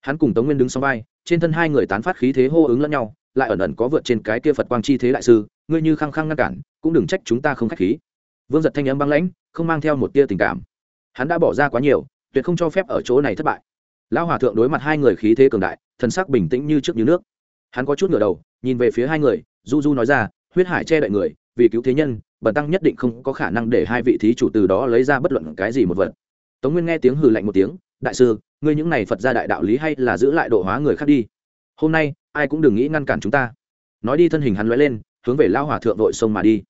Hắn cùng tống nguyên đứng sau vai, trên thân hai người tán phát khí thế hô ứng lẫn nhau lại ẩn ẩn có vượt trên cái kia phật quang chi thế đại sư, ngươi như khăng khăng ngăn cản, cũng đừng trách chúng ta không khách khí. Vương giật thanh âm băng lãnh, không mang theo một tia tình cảm. Hắn đã bỏ ra quá nhiều, tuyệt không cho phép ở chỗ này thất bại. Lão hòa thượng đối mặt hai người khí thế cường đại, thần sắc bình tĩnh như trước như nước. Hắn có chút ngửa đầu, nhìn về phía hai người, du du nói ra, huyết hải che đậy người, vì cứu thế nhân, bần tăng nhất định không có khả năng để hai vị thí chủ từ đó lấy ra bất luận cái gì một vật. Tống nguyên nghe tiếng hừ lạnh một tiếng, đại sư, ngươi những này phật ra đại đạo lý hay là giữ lại độ hóa người khác đi. Hôm nay ai cũng đừng nghĩ ngăn cản chúng ta. Nói đi thân hình hắn lóe lên, hướng về lao hòa thượng vội sông mà đi.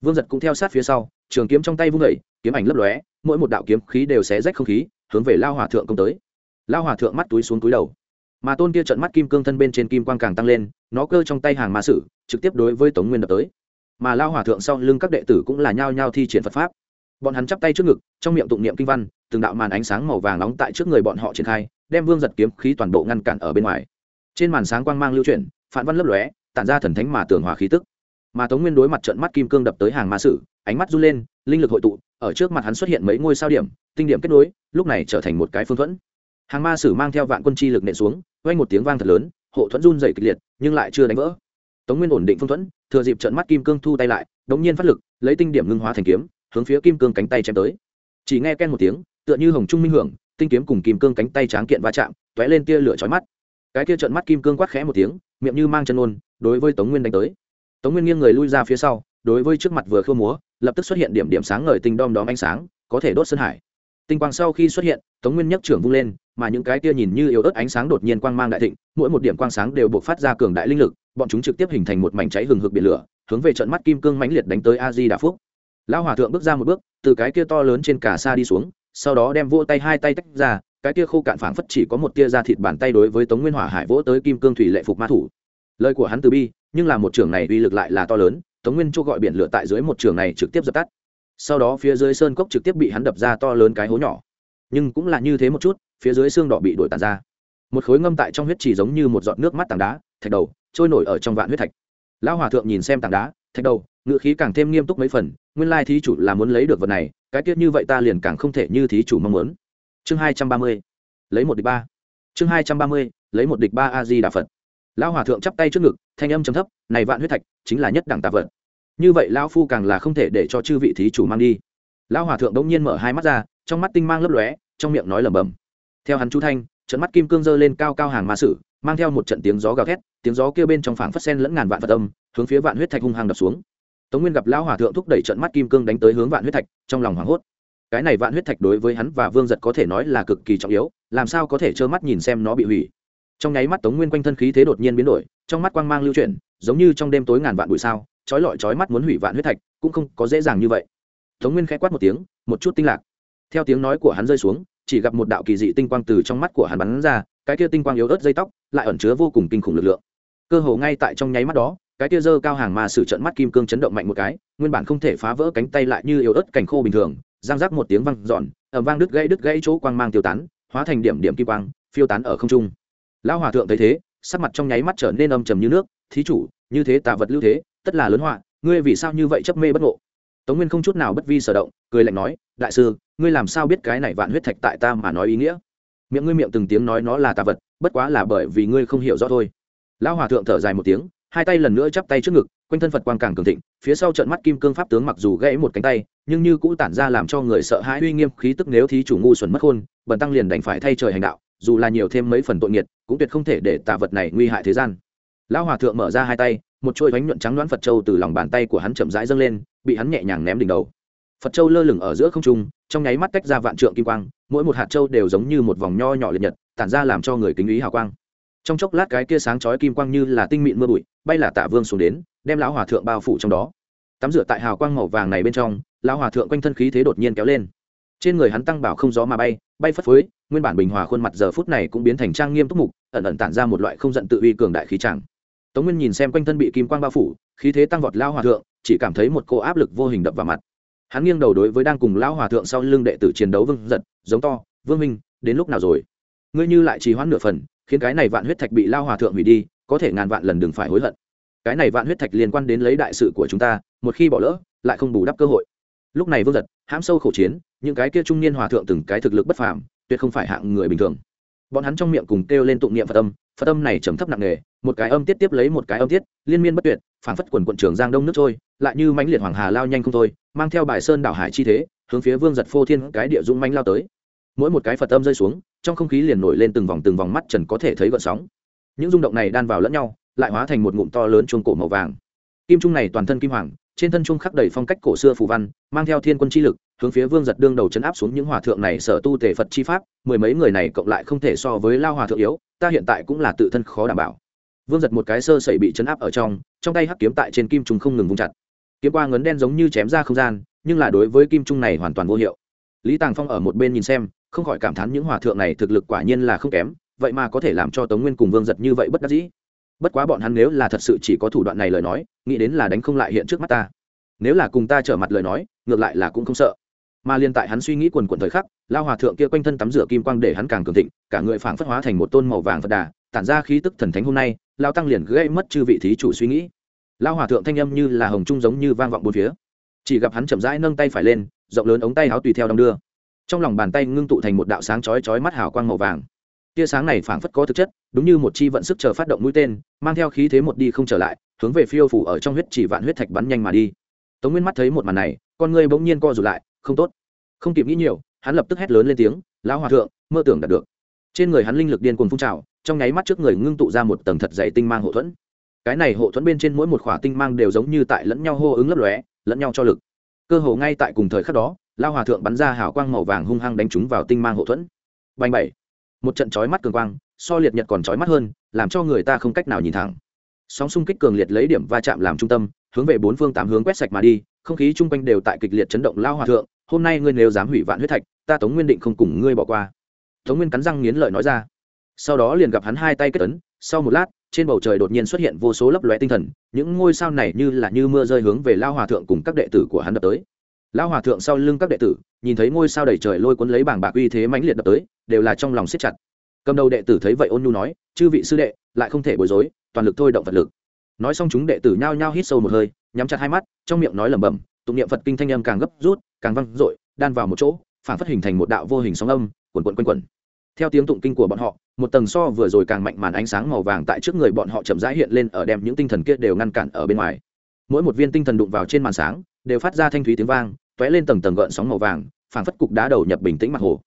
Vương giật cũng theo sát phía sau, trường kiếm trong tay vung vẩy kiếm ảnh lấp lóe, mỗi một đạo kiếm khí đều xé rách không khí, hướng về lao hòa thượng công tới. Lao hòa thượng mắt túi xuống túi đầu. Mà tôn kia trận mắt kim cương thân bên trên kim quang càng tăng lên, nó cơ trong tay hàng ma sử, trực tiếp đối với tống nguyên đập tới. Mà lao hòa thượng sau lưng các đệ tử cũng là nhao nhao thi triển phật pháp. Bọn hắn chắp tay trước ngực, trong miệng tụng niệm kinh văn, từng đạo màn ánh sáng màu vàng nóng tại trước người bọn họ triển khai, đem vương giật kiếm khí toàn bộ ngăn cản ở bên ngoài trên màn sáng quang mang lưu chuyển, phản văn lấp lóe, tản ra thần thánh mà tường hòa khí tức. Mà tống nguyên đối mặt trận mắt kim cương đập tới hàng ma sử, ánh mắt run lên, linh lực hội tụ, ở trước mặt hắn xuất hiện mấy ngôi sao điểm, tinh điểm kết nối, lúc này trở thành một cái phương thuẫn. Hàng ma sử mang theo vạn quân chi lực nện xuống, vang một tiếng vang thật lớn, hộ thuẫn run dày kịch liệt, nhưng lại chưa đánh vỡ. Tống nguyên ổn định phương thuẫn, thừa dịp trận mắt kim cương thu tay lại, đống nhiên phát lực, lấy tinh điểm ngưng hóa thành kiếm, hướng phía kim cương cánh tay chém tới. Chỉ nghe ken một tiếng, tựa như hồng trung minh hưởng, tinh kiếm cùng kim cương cánh tay tráng kiện va chạm t ó é lên tia lửa chói mắt cái kia trận mắt kim cương quát khẽ một tiếng, miệng như mang chân ôn, đối với tống nguyên đánh tới. Tống nguyên nghiêng người lui ra phía sau, đối với trước mặt vừa khơ múa, lập tức xuất hiện điểm điểm sáng ngời tinh đom đóm ánh sáng, có thể đốt sơn hải. Tinh quang sau khi xuất hiện, tống nguyên nhấc trưởng vung lên, mà những cái kia nhìn như yếu ớt ánh sáng đột nhiên quang mang đại thịnh, mỗi một điểm quang sáng đều buộc phát ra cường đại linh lực, bọn chúng trực tiếp hình thành một mảnh cháy hừng hực biển lửa, hướng về trận mắt kim cương mãnh liệt đánh tới a di đà phúc. Lão hòa thượng bước ra một bước, từ cái kia to lớn trên cả xa đi xuống, sau đó đem vỗ tay hai tay tách ra cái kia khô cạn phảng phất chỉ có một tia da thịt bàn tay đối với tống nguyên hỏa hải vỗ tới kim cương thủy lệ phục ma thủ. Lời của hắn từ bi, nhưng là một trường này uy lực lại là to lớn, tống nguyên chỗ gọi biển lửa tại dưới một trường này trực tiếp dập tắt. Sau đó phía dưới sơn cốc trực tiếp bị hắn đập ra to lớn cái hố nhỏ. Nhưng cũng là như thế một chút, phía dưới xương đỏ bị đổi tàn ra. Một khối ngâm tại trong huyết chỉ giống như một giọt nước mắt tảng đá, thạch đầu, trôi nổi ở trong vạn huyết thạch. Lão hòa thượng nhìn xem tảng đá, thạch đầu, ngựa khí càng thêm nghiêm túc mấy phần, nguyên lai thí chủ là muốn lấy được vật này, cái tiết như vậy ta liền càng không thể như thí chủ mong muốn chương hai trăm ba mươi, lấy một địch ba. Chương hai trăm ba mươi, lấy một địch ba a di đà phật. Lão hòa thượng chắp tay trước ngực, thanh âm trầm thấp, này vạn huyết thạch, chính là nhất đẳng tạ vật. Như vậy lão phu càng là không thể để cho chư vị thí chủ mang đi. Lão hòa thượng đống nhiên mở hai mắt ra, trong mắt tinh mang lấp lóe, trong miệng nói lẩm bẩm. Theo hắn chú thanh, trận mắt kim cương dơ lên cao cao hàng ma sử, mang theo một trận tiếng gió gào thét, tiếng gió kia bên trong phảng phất sen lẫn ngàn vạn phật âm, hướng phía vạn huyết thạch hung hàng đập xuống. Tống nguyên gặp lão hòa thượng thúc đẩy trận mắt kim cương đánh tới hướng vạn huyết thạch, trong lòng hoảng hốt cái này vạn huyết thạch đối với hắn và vương giật có thể nói là cực kỳ trọng yếu, làm sao có thể trơ mắt nhìn xem nó bị hủy. Trong nháy mắt tống nguyên quanh thân khí thế đột nhiên biến đổi, trong mắt quang mang lưu chuyển, giống như trong đêm tối ngàn vạn bụi sao trói lọi trói mắt muốn hủy vạn huyết thạch, cũng không có dễ dàng như vậy. Tống nguyên k h ẽ quát một tiếng, một chút tinh lạc. Theo tiếng nói của hắn rơi xuống, chỉ gặp một đạo kỳ dị tinh quang từ trong mắt của hắn bắn ra, cái kia tinh quang yếu ớt dây tóc, lại ẩn chứa vô cùng kinh khủng lực lượng. Cơ hồ ngay tại trong nháy mắt đó, cái kia dơ cao hàng mà sử trận mắt kim cương chấn động mạnh một cái, nguyên bản không thể phá vỡ cánh tay lại như yếu ớt cành khô bình thường giang rác một tiếng văng giòn ẩm vang đứt gãy đứt gãy chỗ quang mang tiêu tán, hóa thành điểm điểm kim quang, phiêu tán ở không trung. Lão hòa thượng thấy thế, sắc mặt trong nháy mắt trở nên âm trầm như nước, thí chủ, như thế tạ vật lưu thế, tất là lớn họa, ngươi vì sao như vậy chấp mê bất ngộ? Tống nguyên không chút nào bất vi sở động, cười lạnh nói, đại sư, ngươi làm sao biết cái này vạn huyết thạch tại ta mà nói ý nghĩa? Miệng ngươi miệng từng tiếng nói nó là tà vật, bất quá là bởi vì ngươi không hiểu rõ thôi. Lão hòa thượng thở dài một tiếng, hai tay lần nữa chắp tay trước ngực, quanh thân phật quang càng cường thịnh phía sau trận mắt kim cương pháp tướng mặc dù gãy một cánh tay, nhưng như cũ tản ra làm cho người sợ hãi uy nghiêm khí tức nếu thí chủ ngu xuẩn mất hôn bần tăng liền đành phải thay trời hành đạo, dù là nhiều thêm mấy phần tội nghiệt, cũng tuyệt không thể để tà vật này nguy hại thế gian. Lão hòa thượng mở ra hai tay, một chuôi bánh nhuận trắng đoán phật châu từ lòng bàn tay của hắn chậm rãi dâng lên, bị hắn nhẹ nhàng ném đỉnh đầu. Phật châu lơ lửng ở giữa không trung, trong nháy mắt tách ra vạn trượng kim quang, mỗi một hạt châu đều giống như một vòng nho nhỏ liệt nhật, tản ra làm cho người kính ý hào quang trong chốc lát cái kia sáng chói kim quang như là tinh mịn mưa bụi, bay là tạ vương xuống đến, đem lão hòa thượng bao phủ trong đó. Tắm rửa tại hào quang màu vàng này bên trong, lão hòa thượng quanh thân khí thế đột nhiên kéo lên. Trên người hắn tăng bảo không gió mà bay bay phất phới, nguyên bản bình hòa khuôn mặt giờ phút này cũng biến thành trang nghiêm túc mục, ẩn ẩn tản ra một loại không giận tự uy cường đại khí chẳng. tống nguyên nhìn xem quanh thân bị kim quang bao phủ, khí thế tăng vọt lao hòa thượng, chỉ cảm thấy một cô áp lực vô hình đập vào mặt. Hắn nghiêng đầu đối với đang cùng lão hòa thượng sau lưng đệ tử chiến đấu vương giật, giống to, vương minh đến lúc nào rồi? Ngươi như lại trì hoãn nửa phần khiến cái này vạn huyết thạch bị lao hòa thượng hủy đi, có thể ngàn vạn lần đừng phải hối hận. Cái này vạn huyết thạch liên quan đến lấy đại sự của chúng ta, một khi bỏ lỡ, lại không bù đắp cơ hội. Lúc này vương giật, hãm sâu khẩu chiến, những cái kia trung niên hòa thượng từng cái thực lực bất phàm, tuyệt không phải hạng người bình thường. Bọn hắn trong miệng cùng kêu lên tụng niệm phật âm phật âm này trầm thấp nặng nề, một cái âm tiết tiếp lấy một cái âm tiết, liên miên bất tuyệt, phảng phất quần quận trường giang đông nước trôi, lại như mãnh liệt hoàng hà lao nhanh không thôi, mang theo bài sơn đảo hải chi thế, hướng phía vương giật phô thiên cái địa dũng mãnh lao tới mỗi một cái phật âm rơi xuống, trong không khí liền nổi lên từng vòng từng vòng mắt trần có thể thấy gợn sóng. Những rung động này đan vào lẫn nhau, lại hóa thành một ngụm to lớn chuông cổ màu vàng. Kim trung này toàn thân kim hoàng, trên thân trung khắc đầy phong cách cổ xưa phù văn, mang theo thiên quân chi lực, hướng phía vương giật đương đầu chấn áp xuống những hòa thượng này sở tu tề phật chi pháp, mười mấy người này cộng lại không thể so với lao hòa thượng yếu, ta hiện tại cũng là tự thân khó đảm bảo. Vương giật một cái sơ sẩy bị chấn áp ở trong trong tay hắc kiếm tại trên kim trung không ngừng vung chặt. Kiếm qua ngấn đen giống như chém ra không gian, nhưng là đối với kim trung này hoàn toàn vô hiệu. Lý tàng phong ở một bên nhìn xem không khỏi cảm thán những hòa thượng này thực lực quả nhiên là không kém, vậy mà có thể làm cho tống nguyên cùng vương giật như vậy bất đắc dĩ. Bất quá bọn hắn nếu là thật sự chỉ có thủ đoạn này lời nói, nghĩ đến là đánh không lại hiện trước mắt ta. Nếu là cùng ta trở mặt lời nói, ngược lại là cũng không sợ. Mà liên tại hắn suy nghĩ quần quần thời khắc lao hòa thượng kia quanh thân tắm rửa kim quang để hắn càng cường thịnh, cả người phảng phất hóa thành một tôn màu vàng phật đà, tản ra khí tức thần thánh hôm nay lao tăng liền gây mất chư vị thí chủ suy nghĩ. Lao hòa thượng thanh âm như là hồng trung giống như vang vọng bốn phía. Chỉ gặp hắn chậm rãi nâng tay phải lên, rộng lớn ống tay áo tùy theo đong đưa trong lòng bàn tay ngưng tụ thành một đạo sáng chói chói mắt hào quang màu vàng. Tia sáng này phảng phất có thực chất, đúng như một chi vận sức chờ phát động mũi tên, mang theo khí thế một đi không trở lại, hướng về phiêu phủ ở trong huyết chỉ vạn huyết thạch bắn nhanh mà đi. Tống nguyên mắt thấy một màn này, con ngươi bỗng nhiên co rụt lại, không tốt. Không kịp nghĩ nhiều, hắn lập tức hét lớn lên tiếng, lão hòa thượng, mơ tưởng đạt được. Trên người hắn linh lực điên cuồng phun trào, trong nháy mắt trước người ngưng tụ ra một tầng thật dày tinh mang hộ thuẫn. Cái này hộ thuẫn bên trên mỗi một khỏa tinh mang đều giống như tại lẫn nhau hô ứng lấp lóe, lẫn nhau cho lực. Cơ hồ ngay tại cùng thời khắc đó lao hòa thượng bắn ra hào quang màu vàng hung hăng đánh trúng vào tinh mang hộ thuẫn. Bành bảy. Một trận chói mắt cường quang, so liệt nhật còn chói mắt hơn, làm cho người ta không cách nào nhìn thẳng. Sóng xung kích cường liệt lấy điểm va chạm làm trung tâm, hướng về bốn phương tám hướng quét sạch mà đi, không khí chung quanh đều tại kịch liệt chấn động. Lao hòa thượng, hôm nay ngươi nếu dám hủy vạn huyết thạch, ta tống nguyên định không cùng ngươi bỏ qua. Tống nguyên cắn răng nghiến lợi nói ra. Sau đó liền gặp hắn hai tay kết ấn, sau một lát, trên bầu trời đột nhiên xuất hiện vô số lấp lóe tinh thần, những ngôi sao này như là như mưa rơi hướng về lao hòa thượng cùng các đệ tử của hắn đập tới. Lão hòa thượng sau lưng các đệ tử, nhìn thấy ngôi sao đầy trời lôi cuốn lấy bảng bạc uy thế mãnh liệt đập tới, đều là trong lòng siết chặt. Cầm đầu đệ tử thấy vậy ôn nhu nói, chư vị sư đệ, lại không thể bối rối, toàn lực thôi động vật lực. Nói xong chúng đệ tử nhao nhao hít sâu một hơi, nhắm chặt hai mắt, trong miệng nói lẩm bẩm, tụng niệm phật kinh thanh âm càng gấp rút, càng văng dội, đan vào một chỗ, phản phát hình thành một đạo vô hình sóng âm, quần quần quanh quẩn. Theo tiếng tụng kinh của bọn họ, một tầng so vừa rồi càng mạnh màn ánh sáng màu vàng tại trước người bọn họ chậm rãi hiện lên ở đem những tinh thần kia đều ngăn cản ở bên ngoài. Mỗi một viên tinh thần đụng vào trên màn sáng, đều phát ra thanh thúy tiếng vang tóe lên tầng tầng gợn sóng màu vàng, phảng phất cục đá đầu nhập bình tĩnh mặt hồ.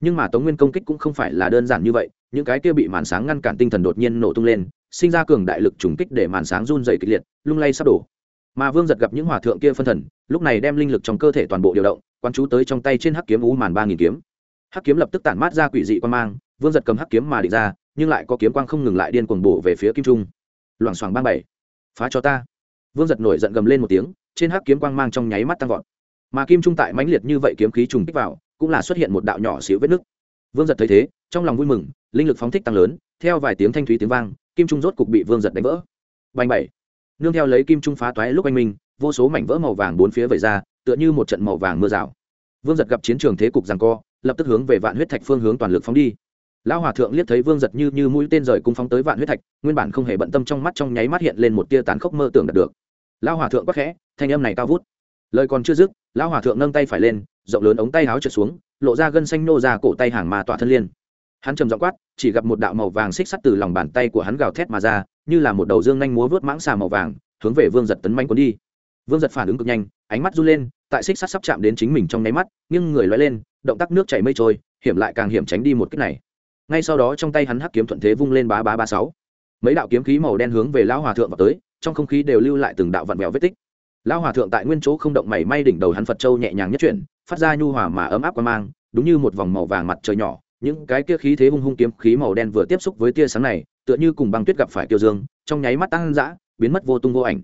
Nhưng mà tống nguyên công kích cũng không phải là đơn giản như vậy, những cái kia bị màn sáng ngăn cản tinh thần đột nhiên nổ tung lên, sinh ra cường đại lực trùng kích để màn sáng run dày kịch liệt, lung lay sắp đổ. Mà vương giật gặp những hòa thượng kia phân thần, lúc này đem linh lực trong cơ thể toàn bộ điều động quan chú tới trong tay trên hắc kiếm u màn ba nghìn kiếm. Hắc kiếm lập tức tản mát ra quỷ dị quan mang, vương giật cầm hắc kiếm mà định ra, nhưng lại có kiếm quang không ngừng lại điên cuồng bổ về phía kim trung. Loảng xoảng ba bảy. Phá cho ta. Vương giật nổi giận gầm lên một tiếng, trên hắc kiếm quang mang trong nháy mắt tăng vọt mà kim trung tại mãnh liệt như vậy kiếm khí trùng kích vào, cũng là xuất hiện một đạo nhỏ xíu vết nứt. Vương giật thấy thế, trong lòng vui mừng, linh lực phóng thích tăng lớn, theo vài tiếng thanh thúy tiếng vang, kim trung rốt cục bị vương giật đánh vỡ. Bành bảy. Nương theo lấy kim trung phá toái lúc anh minh, vô số mảnh vỡ màu vàng bốn phía vẩy ra, tựa như một trận màu vàng mưa rào. Vương giật gặp chiến trường thế cục rằng co, lập tức hướng về vạn huyết thạch phương hướng toàn lực phóng đi. Lão hòa thượng liếc thấy vương giật như như mũi tên rời cung phóng tới vạn huyết thạch, nguyên bản không hề bận tâm trong mắt trong nháy mắt hiện lên một tia tán khốc mơ tưởng đạt được. Lão hòa thượng quắc khẽ, thanh âm này cao vút. Lời còn chưa dứt lão hòa thượng nâng tay phải lên, rộng lớn ống tay áo trượt xuống, lộ ra gân xanh nô ra cổ tay hàng mà tỏa thân liên. Hắn trầm giọng quát, chỉ gặp một đạo màu vàng xích sắt từ lòng bàn tay của hắn gào thét mà ra, như là một đầu dương nhanh múa vớt mãng xà màu vàng, hướng về vương giật tấn manh cuốn đi. Vương giật phản ứng cực nhanh, ánh mắt run lên, tại xích sắt sắp chạm đến chính mình trong nháy mắt nhưng người loay lên, động tác nước chảy mây trôi, hiểm lại càng hiểm tránh đi một cách này. Ngay sau đó trong tay hắn hắc kiếm thuận thế vung lên bá bá ba sáu. Mấy đạo kiếm khí màu đen hướng về lão hòa thượng vào tới, trong không khí đều lưu lại từng đạo vặn vẹo vết tích lão hòa thượng tại nguyên chỗ không động mảy may đỉnh đầu hắn phật châu nhẹ nhàng nhất chuyển, phát ra nhu hòa mà ấm áp qua mang, đúng như một vòng màu vàng mặt trời nhỏ. Những cái kia khí thế hung hung kiếm khí màu đen vừa tiếp xúc với tia sáng này, tựa như cùng băng tuyết gặp phải kiều dương, trong nháy mắt tăng dã, biến mất vô tung vô ảnh.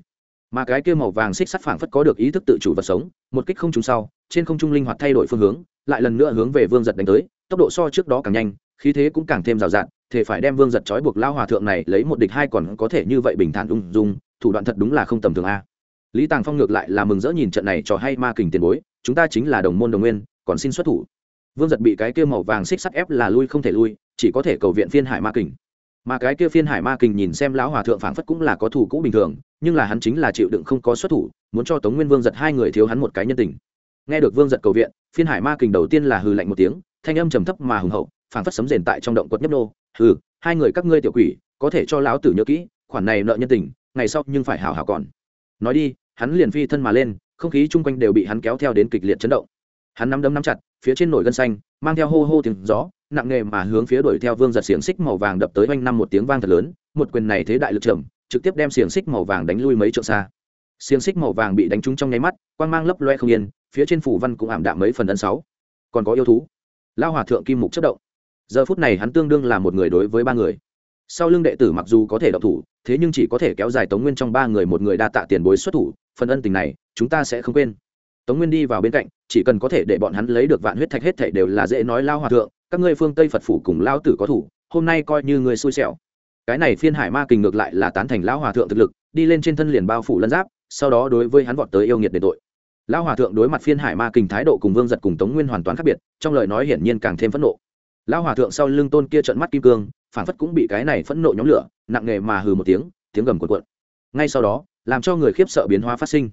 Mà cái kia màu vàng xích sắt phảng phất có được ý thức tự chủ vật sống, một kích không trúng sau, trên không trung linh hoạt thay đổi phương hướng, lại lần nữa hướng về vương giật đánh tới, tốc độ so trước đó càng nhanh, khí thế cũng càng thêm rào rạt, thể phải đem vương giật trói buộc lao hòa thượng này lấy một địch hai còn có thể như vậy bình thản ung dung, thủ đoạn thật đúng là không tầm thường a lý tàng phong ngược lại là mừng rỡ nhìn trận này cho hay ma kình tiền bối, chúng ta chính là đồng môn đồng nguyên, còn xin xuất thủ. Vương giật bị cái kia màu vàng xích sắt ép là lui không thể lui, chỉ có thể cầu viện phiên hải ma kình. Mà cái kia phiên hải ma kình nhìn xem lão hòa thượng phảng phất cũng là có thủ cũ bình thường, nhưng là hắn chính là chịu đựng không có xuất thủ, muốn cho tống nguyên vương giật hai người thiếu hắn một cái nhân tình. Nghe được vương giật cầu viện, phiên hải ma kình đầu tiên là hừ lạnh một tiếng, thanh âm trầm thấp mà hùng hậu, phảng phất sấm rền tại trong động quật nhấp nô. Hừ, hai người các ngươi tiểu quỷ, có thể cho lão tử nhớ kỹ, khoản này nợ nhân tình, ngày sau nhưng phải hảo hảo còn. Nói đi hắn liền phi thân mà lên, không khí chung quanh đều bị hắn kéo theo đến kịch liệt chấn động. Hắn nắm đấm nắm chặt, phía trên nổi gân xanh, mang theo hô hô tiếng gió, nặng nề mà hướng phía đuổi theo vương giật xiềng xích màu vàng đập tới oanh năm một tiếng vang thật lớn, một quyền này thế đại lực trầm, trực tiếp đem xiềng xích màu vàng đánh lui mấy trượng xa. Xiềng xích màu vàng bị đánh trúng trong nháy mắt, quang mang lấp loe không yên, phía trên phủ văn cũng ảm đạm mấy phần ấn sáu. Còn có yêu thú. Lao hòa thượng kim mục chất động. Giờ phút này hắn tương đương là một người đối với ba người sau lưng đệ tử mặc dù có thể độc thủ, thế nhưng chỉ có thể kéo dài tống nguyên trong ba người một người đa tạ tiền bối xuất thủ, phần ân tình này, chúng ta sẽ không quên. Tống nguyên đi vào bên cạnh, chỉ cần có thể để bọn hắn lấy được vạn huyết thạch hết thảy đều là dễ nói lao hòa thượng, các ngươi phương tây phật phủ cùng lao tử có thủ, hôm nay coi như người xui xẻo. Cái này phiên hải ma kình ngược lại là tán thành lão hòa thượng thực lực, đi lên trên thân liền bao phủ lân giáp, sau đó đối với hắn vọt tới yêu nghiệt để tội. Lão hòa thượng đối mặt phiên hải ma kình thái độ cùng vương giật cùng tống nguyên hoàn toàn khác biệt, trong lời nói hiển nhiên càng thêm phẫn nộ lão hòa thượng sau lưng tôn kia trợn mắt kim cương phản phất cũng bị cái này phẫn nộ nhóm lửa, nặng nề mà hừ một tiếng tiếng gầm cuộn cuộn. Ngay sau đó, làm cho người khiếp sợ biến hóa phát sinh.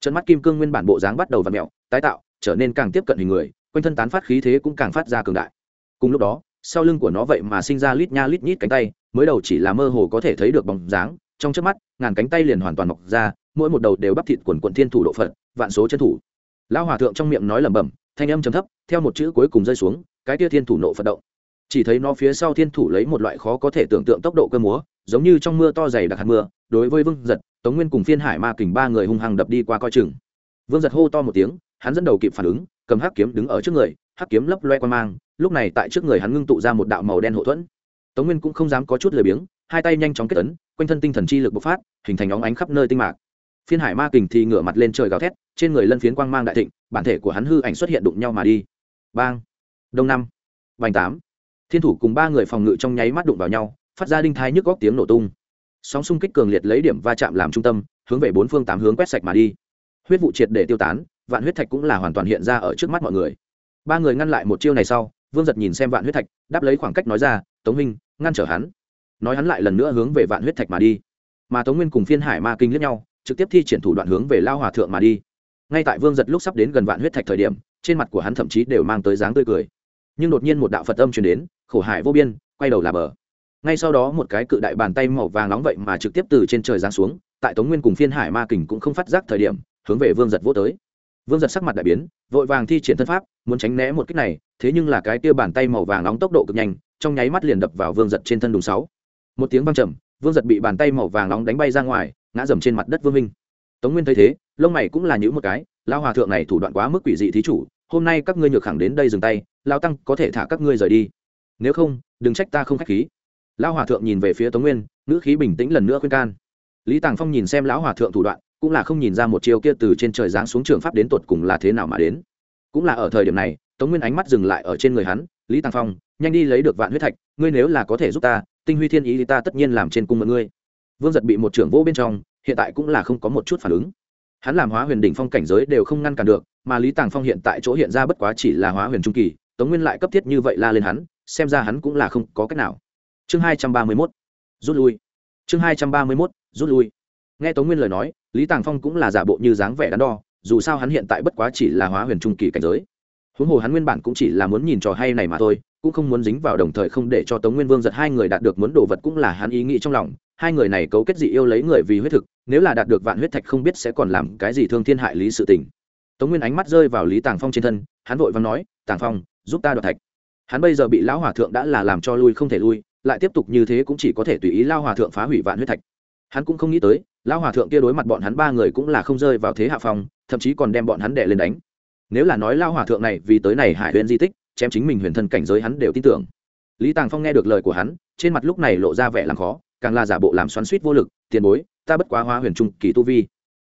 Trận mắt kim cương nguyên bản bộ dáng bắt đầu v ặ mẹo tái tạo, trở nên càng tiếp cận hình người, quanh thân tán phát khí thế cũng càng phát ra cường đại. Cùng lúc đó, sau lưng của nó vậy mà sinh ra lít nha lít nhít cánh tay, mới đầu chỉ là mơ hồ có thể thấy được bóng dáng, trong trước mắt, ngàn cánh tay liền hoàn toàn mọc ra, mỗi một đầu đều bắp thịt quần quận thiên thủ độ phận, vạn số chân thủ. Lão hòa thượng trong miệng nói lẩm bẩm, thanh âm chấm thấp, theo một chữ cuối cùng rơi xuống cái tia thiên thủ nộ phật động. Chỉ thấy nó phía sau thiên thủ lấy một loại khó có thể tưởng tượng tốc độ cơ múa, giống như trong mưa to dày đặc hạt mưa, đối với vương giật, tống nguyên cùng phiên hải ma kình ba người hung hăng đập đi qua coi chừng. Vương giật hô to một tiếng, hắn dẫn đầu kịp phản ứng, cầm hắc kiếm đứng ở trước người, hắc kiếm lấp loe qua mang, lúc này tại trước người hắn ngưng tụ ra một đạo màu đen hậu thuẫn. Tống nguyên cũng không dám có chút lười biếng, hai tay nhanh chóng kết ấn, quanh thân tinh thần chi lực bộc phát, hình thành óng ánh khắp nơi tinh mạc. Phiên hải ma kình thì ngửa mặt lên trời gào thét, trên người lân phiến quang mang đại thịnh, bản thể của hắn hư ảnh xuất hiện đụng nhau mà đi. Bang! Đông năm vành tám. Thiên thủ cùng ba người phòng ngự trong nháy mắt đụng vào nhau, phát ra đinh thai nhức góc tiếng nổ tung. Sóng xung kích cường liệt lấy điểm va chạm làm trung tâm, hướng về bốn phương tám hướng quét sạch mà đi. Huyết vụ triệt để tiêu tán, vạn huyết thạch cũng là hoàn toàn hiện ra ở trước mắt mọi người. Ba người ngăn lại một chiêu này sau, vương giật nhìn xem vạn huyết thạch, đáp lấy khoảng cách nói ra, tống minh ngăn trở hắn. Nói hắn lại lần nữa hướng về vạn huyết thạch mà đi. Mà tống nguyên cùng phiên hải ma kinh lẫn nhau, trực tiếp thi triển thủ đoạn hướng về lao hòa thượng mà đi. Ngay tại vương giật lúc sắp đến gần vạn huyết thạch thời điểm, trên mặt của hắn thậm chí đều mang tới dáng tươi cười nhưng đột nhiên một đạo phật âm truyền đến, khổ hải vô biên, quay đầu là bờ. Ngay sau đó một cái cự đại bàn tay màu vàng nóng vậy mà trực tiếp từ trên trời giáng xuống, tại tống nguyên cùng phiên hải ma kình cũng không phát giác thời điểm, hướng về vương giật vô tới. Vương giật sắc mặt đại biến, vội vàng thi triển thân pháp, muốn tránh né một cách này, thế nhưng là cái tia bàn tay màu vàng nóng tốc độ cực nhanh, trong nháy mắt liền đập vào vương giật trên thân đùng sáu. Một tiếng văng trầm, vương giật bị bàn tay màu vàng nóng đánh bay ra ngoài, ngã dầm trên mặt đất vương minh. Tống nguyên thấy thế, lông mày cũng là những một cái lao hòa thượng này thủ đoạn quá mức quỷ dị thí chủ, hôm nay các ngươi nhược khẳng đến đây dừng tay lao tăng, có thể thả các ngươi rời đi. Nếu không, đừng trách ta không k h á c h khí. Lão hòa thượng nhìn về phía tống nguyên, ngữ khí bình tĩnh lần nữa khuyên can. Lý tàng phong nhìn xem lão hòa thượng thủ đoạn, cũng là không nhìn ra một chiều kia từ trên trời giáng xuống trường pháp đến tột cùng là thế nào mà đến. Cũng là ở thời điểm này, tống nguyên ánh mắt dừng lại ở trên người hắn, lý tàng phong, nhanh đi lấy được vạn huyết thạch, ngươi nếu là có thể giúp ta, tinh huy thiên ý thì ta tất nhiên làm trên cung mượn ngươi. Vương giật bị một trưởng vô bên trong, hiện tại cũng là không có một chút phản ứng. Hắn làm hóa huyền đỉnh phong cảnh giới đều không ngăn cản được, mà lý tàng phong hiện tại chỗ hiện ra bất quá chỉ là hóa huyền trung kỳ tống nguyên lại cấp thiết như vậy la lên hắn, xem ra hắn cũng là không có cách nào. Chương hai trăm ba mươi mốt, rút lui. Chương hai trăm ba mươi mốt, rút lui. Nghe tống nguyên lời nói, lý tàng phong cũng là giả bộ như dáng vẻ đắn đo, dù sao hắn hiện tại bất quá chỉ là hóa huyền trung kỳ cảnh giới. Huống hồ hắn nguyên bản cũng chỉ là muốn nhìn trò hay này mà thôi, cũng không muốn dính vào đồng thời không để cho tống nguyên vương giật hai người đạt được muốn đồ vật cũng là hắn ý nghĩ trong lòng. Hai người này cấu kết dị yêu lấy người vì huyết thực, nếu là đạt được vạn huyết thạch không biết sẽ còn làm cái gì thương thiên hại lý sự tình. Tống nguyên ánh mắt rơi vào lý tàng phong trên thân, hắn vội và nói, tàng phong giúp ta đoạt thạch. Hắn bây giờ bị lão hòa thượng đã là làm cho lui không thể lui, lại tiếp tục như thế cũng chỉ có thể tùy ý lao hòa thượng phá hủy vạn huyết thạch. Hắn cũng không nghĩ tới, lão hòa thượng kia đối mặt bọn hắn ba người cũng là không rơi vào thế hạ phong, thậm chí còn đem bọn hắn đè lên đánh. Nếu là nói lao hòa thượng này vì tới này hải huyền di tích, chém chính mình huyền thân cảnh giới hắn đều tin tưởng. Lý tàng phong nghe được lời của hắn, trên mặt lúc này lộ ra vẻ làm khó, càng là giả bộ làm xoắn suýt vô lực, tiền bối, ta bất quá hóa huyền trung kỳ tu vi.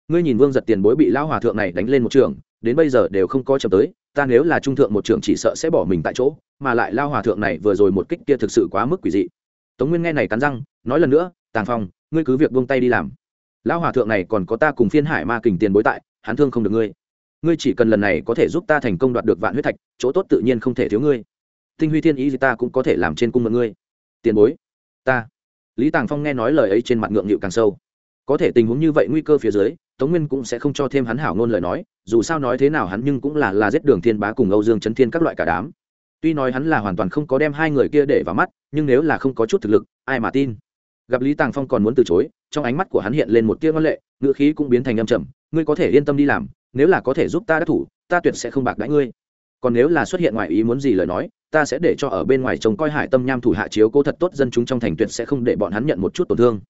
Ngươi nhìn vương giật tiền bối bị lão hòa thượng này đánh lên một trường đến bây giờ đều không có chậm tới, ta nếu là trung thượng một trưởng chỉ sợ sẽ bỏ mình tại chỗ, mà lại lao hòa thượng này vừa rồi một kích kia thực sự quá mức quỷ dị. Tống nguyên nghe này cắn răng, nói lần nữa, tàng phong, ngươi cứ việc buông tay đi làm. Lao hòa thượng này còn có ta cùng phiên hải ma kình tiền bối tại, hắn thương không được ngươi. Ngươi chỉ cần lần này có thể giúp ta thành công đoạt được vạn huyết thạch, chỗ tốt tự nhiên không thể thiếu ngươi. Tinh huy thiên ý gì ta cũng có thể làm trên cung mật ngươi. Tiền bối? Ta. Lý tàng phong nghe nói lời ấy trên mặt ngượng nghịu càng sâu. Có thể tình huống như vậy nguy cơ phía dưới tống nguyên cũng sẽ không cho thêm hắn hảo ngôn lời nói, dù sao nói thế nào hắn nhưng cũng là là giết đường thiên bá cùng âu dương chấn thiên các loại cả đám. Tuy nói hắn là hoàn toàn không có đem hai người kia để vào mắt, nhưng nếu là không có chút thực lực, ai mà tin? Gặp lý tàng phong còn muốn từ chối, trong ánh mắt của hắn hiện lên một tia ngân lệ, ngữ khí cũng biến thành âm trầm, ngươi có thể yên tâm đi làm, nếu là có thể giúp ta đắc thủ, ta tuyệt sẽ không bạc đãi ngươi. Còn nếu là xuất hiện ngoài ý muốn gì lời nói, ta sẽ để cho ở bên ngoài trông coi hải tâm nham thủ hạ chiếu cố thật tốt dân chúng trong thành tuyệt sẽ không để bọn hắn nhận một chút tổn thương.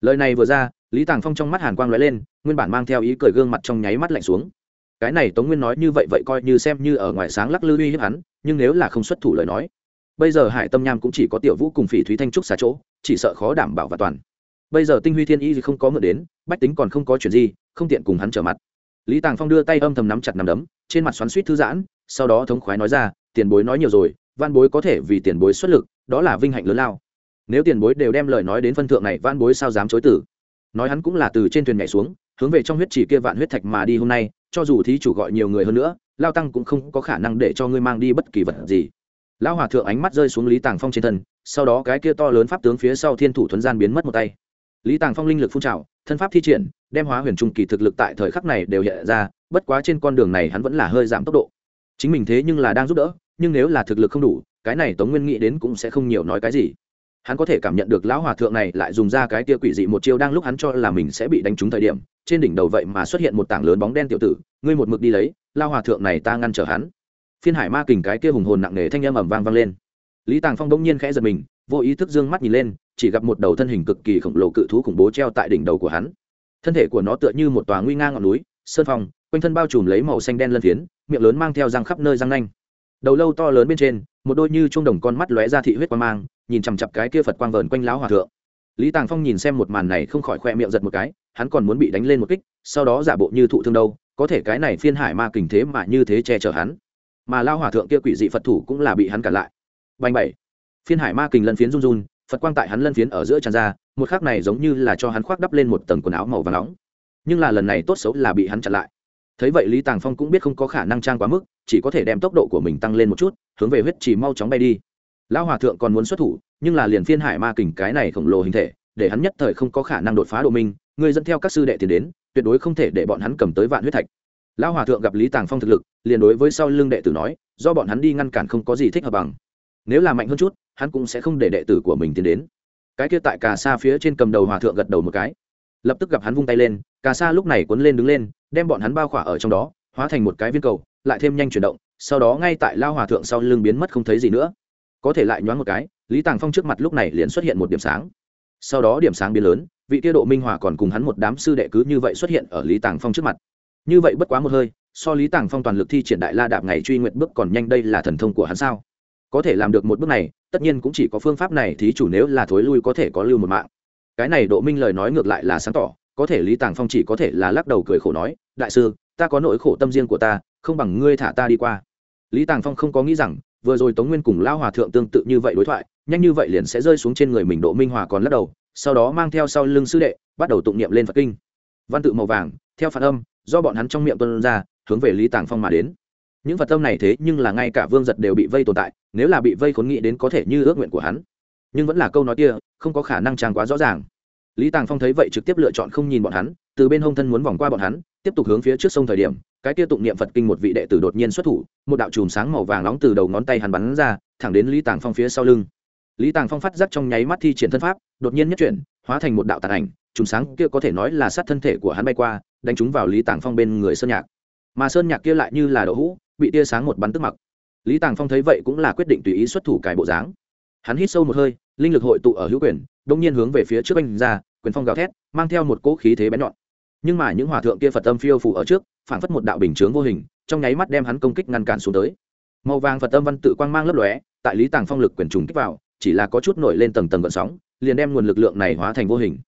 Lời này vừa ra lý tàng phong trong mắt hàn quang lóe lên, nguyên bản mang theo ý cười gương mặt trong nháy mắt lạnh xuống. Cái này tống nguyên nói như vậy vậy coi như xem như ở ngoài sáng lắc lư uy hiếp hắn, nhưng nếu là không xuất thủ lời nói, bây giờ hải tâm nham cũng chỉ có tiểu vũ cùng phỉ thúy thanh trúc xả chỗ, chỉ sợ khó đảm bảo và toàn. Bây giờ tinh huy thiên y không có mượn đến, bách tính còn không có chuyện gì, không tiện cùng hắn trở mặt. Lý tàng phong đưa tay âm thầm nắm chặt nắm đấm, trên mặt xoắn suýt thư giãn, sau đó thống khoái nói ra, tiền bối nói nhiều rồi van bối có thể vì tiền bối xuất lực, đó là vinh hạnh lớn lao. Nếu tiền bối đều đem lời nói đến phân thượng này van bối sao dám chối tử nói hắn cũng là từ trên thuyền nhảy xuống, hướng về trong huyết chỉ kia vạn huyết thạch mà đi hôm nay, cho dù thí chủ gọi nhiều người hơn nữa, lao tăng cũng không có khả năng để cho ngươi mang đi bất kỳ vật gì. Lão hòa thượng ánh mắt rơi xuống lý tàng phong trên thân, sau đó cái kia to lớn pháp tướng phía sau thiên thủ thuấn gian biến mất một tay. Lý tàng phong linh lực phun trào, thân pháp thi triển, đem hóa huyền trung kỳ thực lực tại thời khắc này đều hiện ra, bất quá trên con đường này hắn vẫn là hơi giảm tốc độ. Chính mình thế nhưng là đang giúp đỡ, nhưng nếu là thực lực không đủ, cái này tống nguyên nghĩ đến cũng sẽ không nhiều nói cái gì hắn có thể cảm nhận được lão hòa thượng này lại dùng ra cái tia quỷ dị một chiêu đang lúc hắn cho là mình sẽ bị đánh trúng thời điểm. Trên đỉnh đầu vậy mà xuất hiện một tảng lớn bóng đen tiểu tử, ngươi một mực đi lấy lao hòa thượng này ta ngăn trở hắn. Phiên hải ma kình cái kia hùng hồn nặng nề thanh âm ầm vang vang lên. Lý tàng phong bỗng nhiên khẽ giật mình, vô ý thức dương mắt nhìn lên, chỉ gặp một đầu thân hình cực kỳ khổng lồ cự thú khủng bố treo tại đỉnh đầu của hắn. Thân thể của nó tựa như một tòa nguy ngang ngọn núi, sơn phong, quanh thân bao trùm lấy màu xanh đen lân phiến, miệng lớn mang theo răng khắp nơi răng nanh. Đầu lâu to lớn bên trên, một đôi như chuông đồng con mắt lóe ra thị huyết qua mang nhìn chằm chặp cái kia phật quang vờn quanh lão hòa thượng. Lý tàng phong nhìn xem một màn này không khỏi khoe miệng giật một cái, hắn còn muốn bị đánh lên một kích, sau đó giả bộ như thụ thương đâu, có thể cái này phiên hải ma kình thế mà như thế che chở hắn. Mà lao hòa thượng kia quỷ dị phật thủ cũng là bị hắn cản lại. Bành bảy. Phiên hải ma kình lân phiến run run, phật quang tại hắn lân phiến ở giữa tràn ra, một khắc này giống như là cho hắn khoác đắp lên một tầng quần áo màu và nóng. Nhưng là lần này tốt xấu là bị hắn chặn lại. Thấy vậy lý tàng phong cũng biết không có khả năng trang quá mức, chỉ có thể đem tốc độ của mình tăng lên một chút, hướng về huyết trì mau chóng bay đi lão hòa thượng còn muốn xuất thủ, nhưng là liền phiên hải ma kình cái này khổng lồ hình thể, để hắn nhất thời không có khả năng đột phá độ minh, người dẫn theo các sư đệ tiến đến, tuyệt đối không thể để bọn hắn cầm tới vạn huyết thạch. Lão hòa thượng gặp lý tàng phong thực lực, liền đối với sau lưng đệ tử nói, do bọn hắn đi ngăn cản không có gì thích hợp bằng. Nếu là mạnh hơn chút, hắn cũng sẽ không để đệ tử của mình tiến đến. Cái kia tại cà sa phía trên cầm đầu hòa thượng gật đầu một cái. Lập tức gặp hắn vung tay lên, cà sa lúc này cuốn lên đứng lên, đem bọn hắn bao khỏa ở trong đó, hóa thành một cái viên cầu, lại thêm nhanh chuyển động, sau đó ngay tại lao hòa thượng sau lưng biến mất không thấy gì nữa có thể lại nhoáng một cái, lý tàng phong trước mặt lúc này liền xuất hiện một điểm sáng. Sau đó điểm sáng biến lớn, vị tiêu độ minh hòa còn cùng hắn một đám sư đệ cứ như vậy xuất hiện ở lý tàng phong trước mặt. Như vậy bất quá một hơi, so lý tàng phong toàn lực thi triển đại la đạp ngày truy nguyện bước còn nhanh đây là thần thông của hắn sao? Có thể làm được một bước này, tất nhiên cũng chỉ có phương pháp này thí chủ nếu là thối lui có thể có lưu một mạng. Cái này độ minh lời nói ngược lại là sáng tỏ, có thể lý tàng phong chỉ có thể là lắc đầu cười khổ nói, đại sư, ta có nỗi khổ tâm riêng của ta, không bằng ngươi thả ta đi qua. Lý tàng phong không có nghĩ rằng vừa rồi tống nguyên cùng lao hòa thượng tương tự như vậy đối thoại, nhanh như vậy liền sẽ rơi xuống trên người mình độ minh hòa còn lắc đầu, sau đó mang theo sau lưng sư đệ, bắt đầu tụng niệm lên phật kinh. Văn tự màu vàng, theo phản âm, do bọn hắn trong miệng tuân ra, hướng về lý tàng phong mà đến. Những vật tâm này thế nhưng là ngay cả vương giật đều bị vây tồn tại, nếu là bị vây khốn nghĩ đến có thể như ước nguyện của hắn. Nhưng vẫn là câu nói kia, không có khả năng trang quá rõ ràng. Lý tàng phong thấy vậy trực tiếp lựa chọn không nhìn bọn hắn, từ bên hông thân muốn vòng qua bọn hắn tiếp tục hướng phía trước sông thời điểm, cái kia tụng niệm phật kinh một vị đệ tử đột nhiên xuất thủ, một đạo chùm sáng màu vàng nóng từ đầu ngón tay hắn bắn ra, thẳng đến lý tàng phong phía sau lưng. Lý tàng phong phát giác trong nháy mắt thi triển thân pháp, đột nhiên nhất chuyển, hóa thành một đạo tàn ảnh, chùm sáng kia có thể nói là sát thân thể của hắn bay qua, đánh trúng vào lý tàng phong bên người sơn nhạc. Mà sơn nhạc kia lại như là đậu hũ, bị tia sáng một bắn tức mặc. Lý tàng phong thấy vậy cũng là quyết định tùy ý xuất thủ cải bộ dáng. Hắn hít sâu một hơi, linh lực hội tụ ở hữu quyền đông nhiên hướng về phía trước anh ra, quyền phong gào thét, mang theo một cỗ khí thế bén nhọn nhưng mà những hòa thượng kia phật tâm phiêu phủ ở trước phản phất một đạo bình chướng vô hình, trong nháy mắt đem hắn công kích ngăn cản xuống tới. Màu vàng phật tâm văn tự quang mang lấp lóe, tại lý tàng phong lực quyền trùng kích vào, chỉ là có chút nổi lên tầng tầng gợn sóng, liền đem nguồn lực lượng này hóa thành vô hình.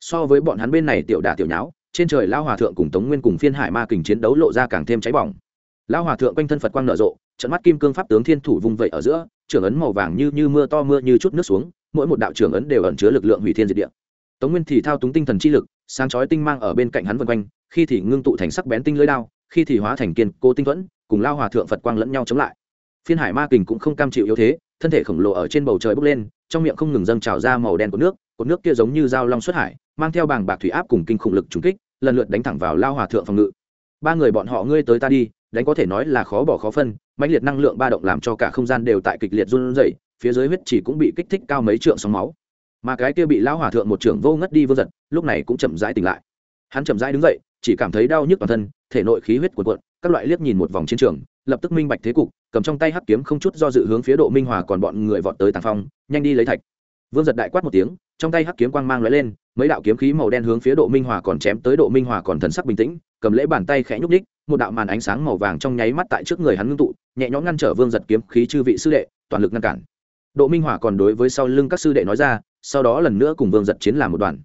So với bọn hắn bên này tiểu đả tiểu nháo, trên trời lao hòa thượng cùng tống nguyên cùng phiên hải ma kình chiến đấu lộ ra càng thêm cháy bỏng. Lao hòa thượng quanh thân phật quang nở rộ, trận mắt kim cương pháp tướng thiên thủ vung vẩy ở giữa trưởng ấn màu vàng như như mưa to mưa như chút nước xuống, mỗi một đạo trưởng ấn đều ẩn chứa lực lượng hủy thiên diệt địa. Tống nguyên thì thao túng tinh thần chi lực sáng chói tinh mang ở bên cạnh hắn vân quanh, khi thì ngưng tụ thành sắc bén tinh lưỡi đao, khi thì hóa thành kiên cố tinh thuẫn, cùng lao hòa thượng phật quang lẫn nhau chống lại. Phiên hải ma kình cũng không cam chịu yếu thế, thân thể khổng lồ ở trên bầu trời bốc lên, trong miệng không ngừng dâng trào ra màu đen của nước, cột nước kia giống như dao long xuất hải, mang theo bảng bạc thủy áp cùng kinh khủng lực trúng kích, lần lượt đánh thẳng vào lao hòa thượng phòng ngự. Ba người bọn họ ngươi tới ta đi, đánh có thể nói là khó bỏ khó phân, mãnh liệt năng lượng ba động làm cho cả không gian đều tại kịch liệt run rẩy, phía dưới huyết chỉ cũng bị kích thích cao mấy trượng sóng máu mà cái kia bị lao hòa thượng một trưởng vô ngất đi vô giật, lúc này cũng chậm rãi tỉnh lại. Hắn chậm rãi đứng dậy, chỉ cảm thấy đau nhức toàn thân, thể nội khí huyết cuộn cuộn, các loại liếc nhìn một vòng chiến trường, lập tức minh bạch thế cục, cầm trong tay hắc kiếm không chút do dự hướng phía độ minh hòa còn bọn người vọt tới tàng phong, nhanh đi lấy thạch. Vương giật đại quát một tiếng, trong tay hắc kiếm quang mang lóe lên, mấy đạo kiếm khí màu đen hướng phía độ minh hòa còn chém tới độ minh hòa còn thần sắc bình tĩnh, cầm lễ bàn tay khẽ nhúc ních một đạo màn ánh sáng màu vàng trong nháy mắt tại trước người hắn ngưng tụ, nhẹ nhõm ngăn trở vương giật kiếm khí chư vị sư đệ, toàn lực ngăn cản. Độ minh hòa còn đối với sau lưng các sư đệ nói ra sau đó lần nữa cùng vương giật chiến làm một đoàn.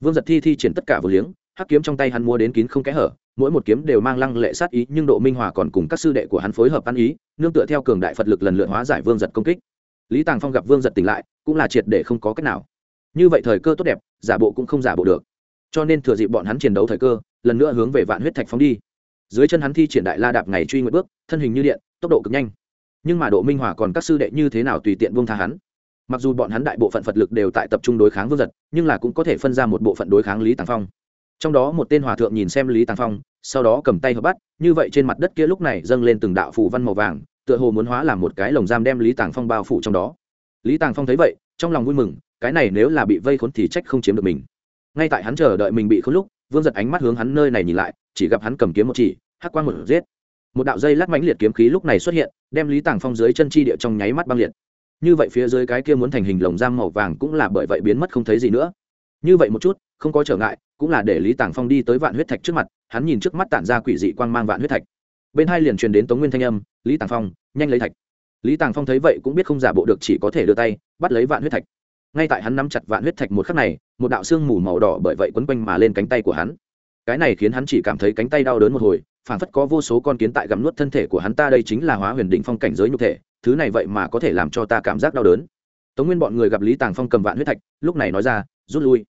Vương giật thi thi triển tất cả vừa liếng, hắc kiếm trong tay hắn mua đến kín không kẽ hở, mỗi một kiếm đều mang lăng lệ sát ý, nhưng độ minh hòa còn cùng các sư đệ của hắn phối hợp ăn ý, nương tựa theo cường đại phật lực lần lượt hóa giải vương giật công kích. Lý tàng phong gặp vương giật tỉnh lại, cũng là triệt để không có cách nào. Như vậy thời cơ tốt đẹp, giả bộ cũng không giả bộ được. Cho nên thừa dịp bọn hắn chiến đấu thời cơ, lần nữa hướng về vạn huyết thạch phóng đi. Dưới chân hắn thi triển đại la đạp ngày truy nguyện bước, thân hình như điện, tốc độ cực nhanh. Nhưng mà độ minh hòa còn các sư đệ như thế nào tùy tiện buông tha hắn? Mặc dù bọn hắn đại bộ phận phật lực đều tại tập trung đối kháng vương giật, nhưng là cũng có thể phân ra một bộ phận đối kháng lý tàng phong. Trong đó một tên hòa thượng nhìn xem lý tàng phong, sau đó cầm tay hợp bắt, như vậy trên mặt đất kia lúc này dâng lên từng đạo phủ văn màu vàng, tựa hồ muốn hóa làm một cái lồng giam đem lý tàng phong bao phủ trong đó. Lý tàng phong thấy vậy, trong lòng vui mừng, cái này nếu là bị vây khốn thì trách không chiếm được mình. Ngay tại hắn chờ đợi mình bị khốn lúc, vương giật ánh mắt hướng hắn nơi này nhìn lại, chỉ gặp hắn cầm kiếm một chỉ, hắc quang một giết. Một đạo dây lát mãnh liệt kiếm khí lúc này xuất hiện, đem lý tàng phong dưới chân chi địa trong nháy mắt băng liệt như vậy phía dưới cái kia muốn thành hình lồng giam màu vàng cũng là bởi vậy biến mất không thấy gì nữa. Như vậy một chút, không có trở ngại, cũng là để lý tàng phong đi tới vạn huyết thạch trước mặt, hắn nhìn trước mắt tản ra quỷ dị quang mang vạn huyết thạch. Bên hai liền truyền đến tống nguyên thanh âm, lý tàng phong, nhanh lấy thạch. Lý tàng phong thấy vậy cũng biết không giả bộ được chỉ có thể đưa tay, bắt lấy vạn huyết thạch. Ngay tại hắn nắm chặt vạn huyết thạch một khắc này, một đạo xương mù màu đỏ bởi vậy quấn quanh mà lên cánh tay của hắn. Cái này khiến hắn chỉ cảm thấy cánh tay đau đớn một hồi phản phất có vô số con kiến tại gặm nuốt thân thể của hắn, ta đây chính là hóa huyền định phong cảnh giới nhục thể thứ này vậy mà có thể làm cho ta cảm giác đau đớn. Tống nguyên bọn người gặp lý tàng phong cầm vạn huyết thạch, lúc này nói ra, rút lui.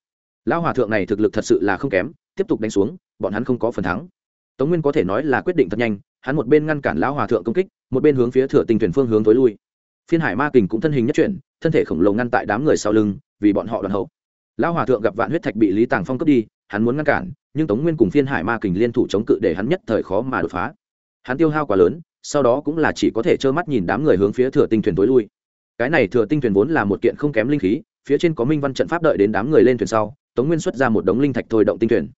Lão hòa thượng này thực lực thật sự là không kém, tiếp tục đánh xuống, bọn hắn không có phần thắng. Tống nguyên có thể nói là quyết định thật nhanh, hắn một bên ngăn cản lão hòa thượng công kích, một bên hướng phía thừa tình thuyền phương hướng tối lui. Phiên hải ma kình cũng thân hình nhất chuyển, thân thể khổng lồ ngăn tại đám người sau lưng, vì bọn họ đoàn hậu. Lão hòa thượng gặp vạn huyết thạch bị lý tàng phong cướp đi, hắn muốn ngăn cản, nhưng tống nguyên cùng phiên hải ma kình liên thủ chống cự để hắn nhất thời khó mà đột phá. Hắn tiêu hao quá lớn sau đó cũng là chỉ có thể trơ mắt nhìn đám người hướng phía thừa tinh thuyền tối lui. Cái này thừa tinh thuyền vốn là một kiện không kém linh khí, phía trên có minh văn trận pháp đợi đến đám người lên thuyền sau, tống nguyên xuất ra một đống linh thạch thôi động tinh thuyền.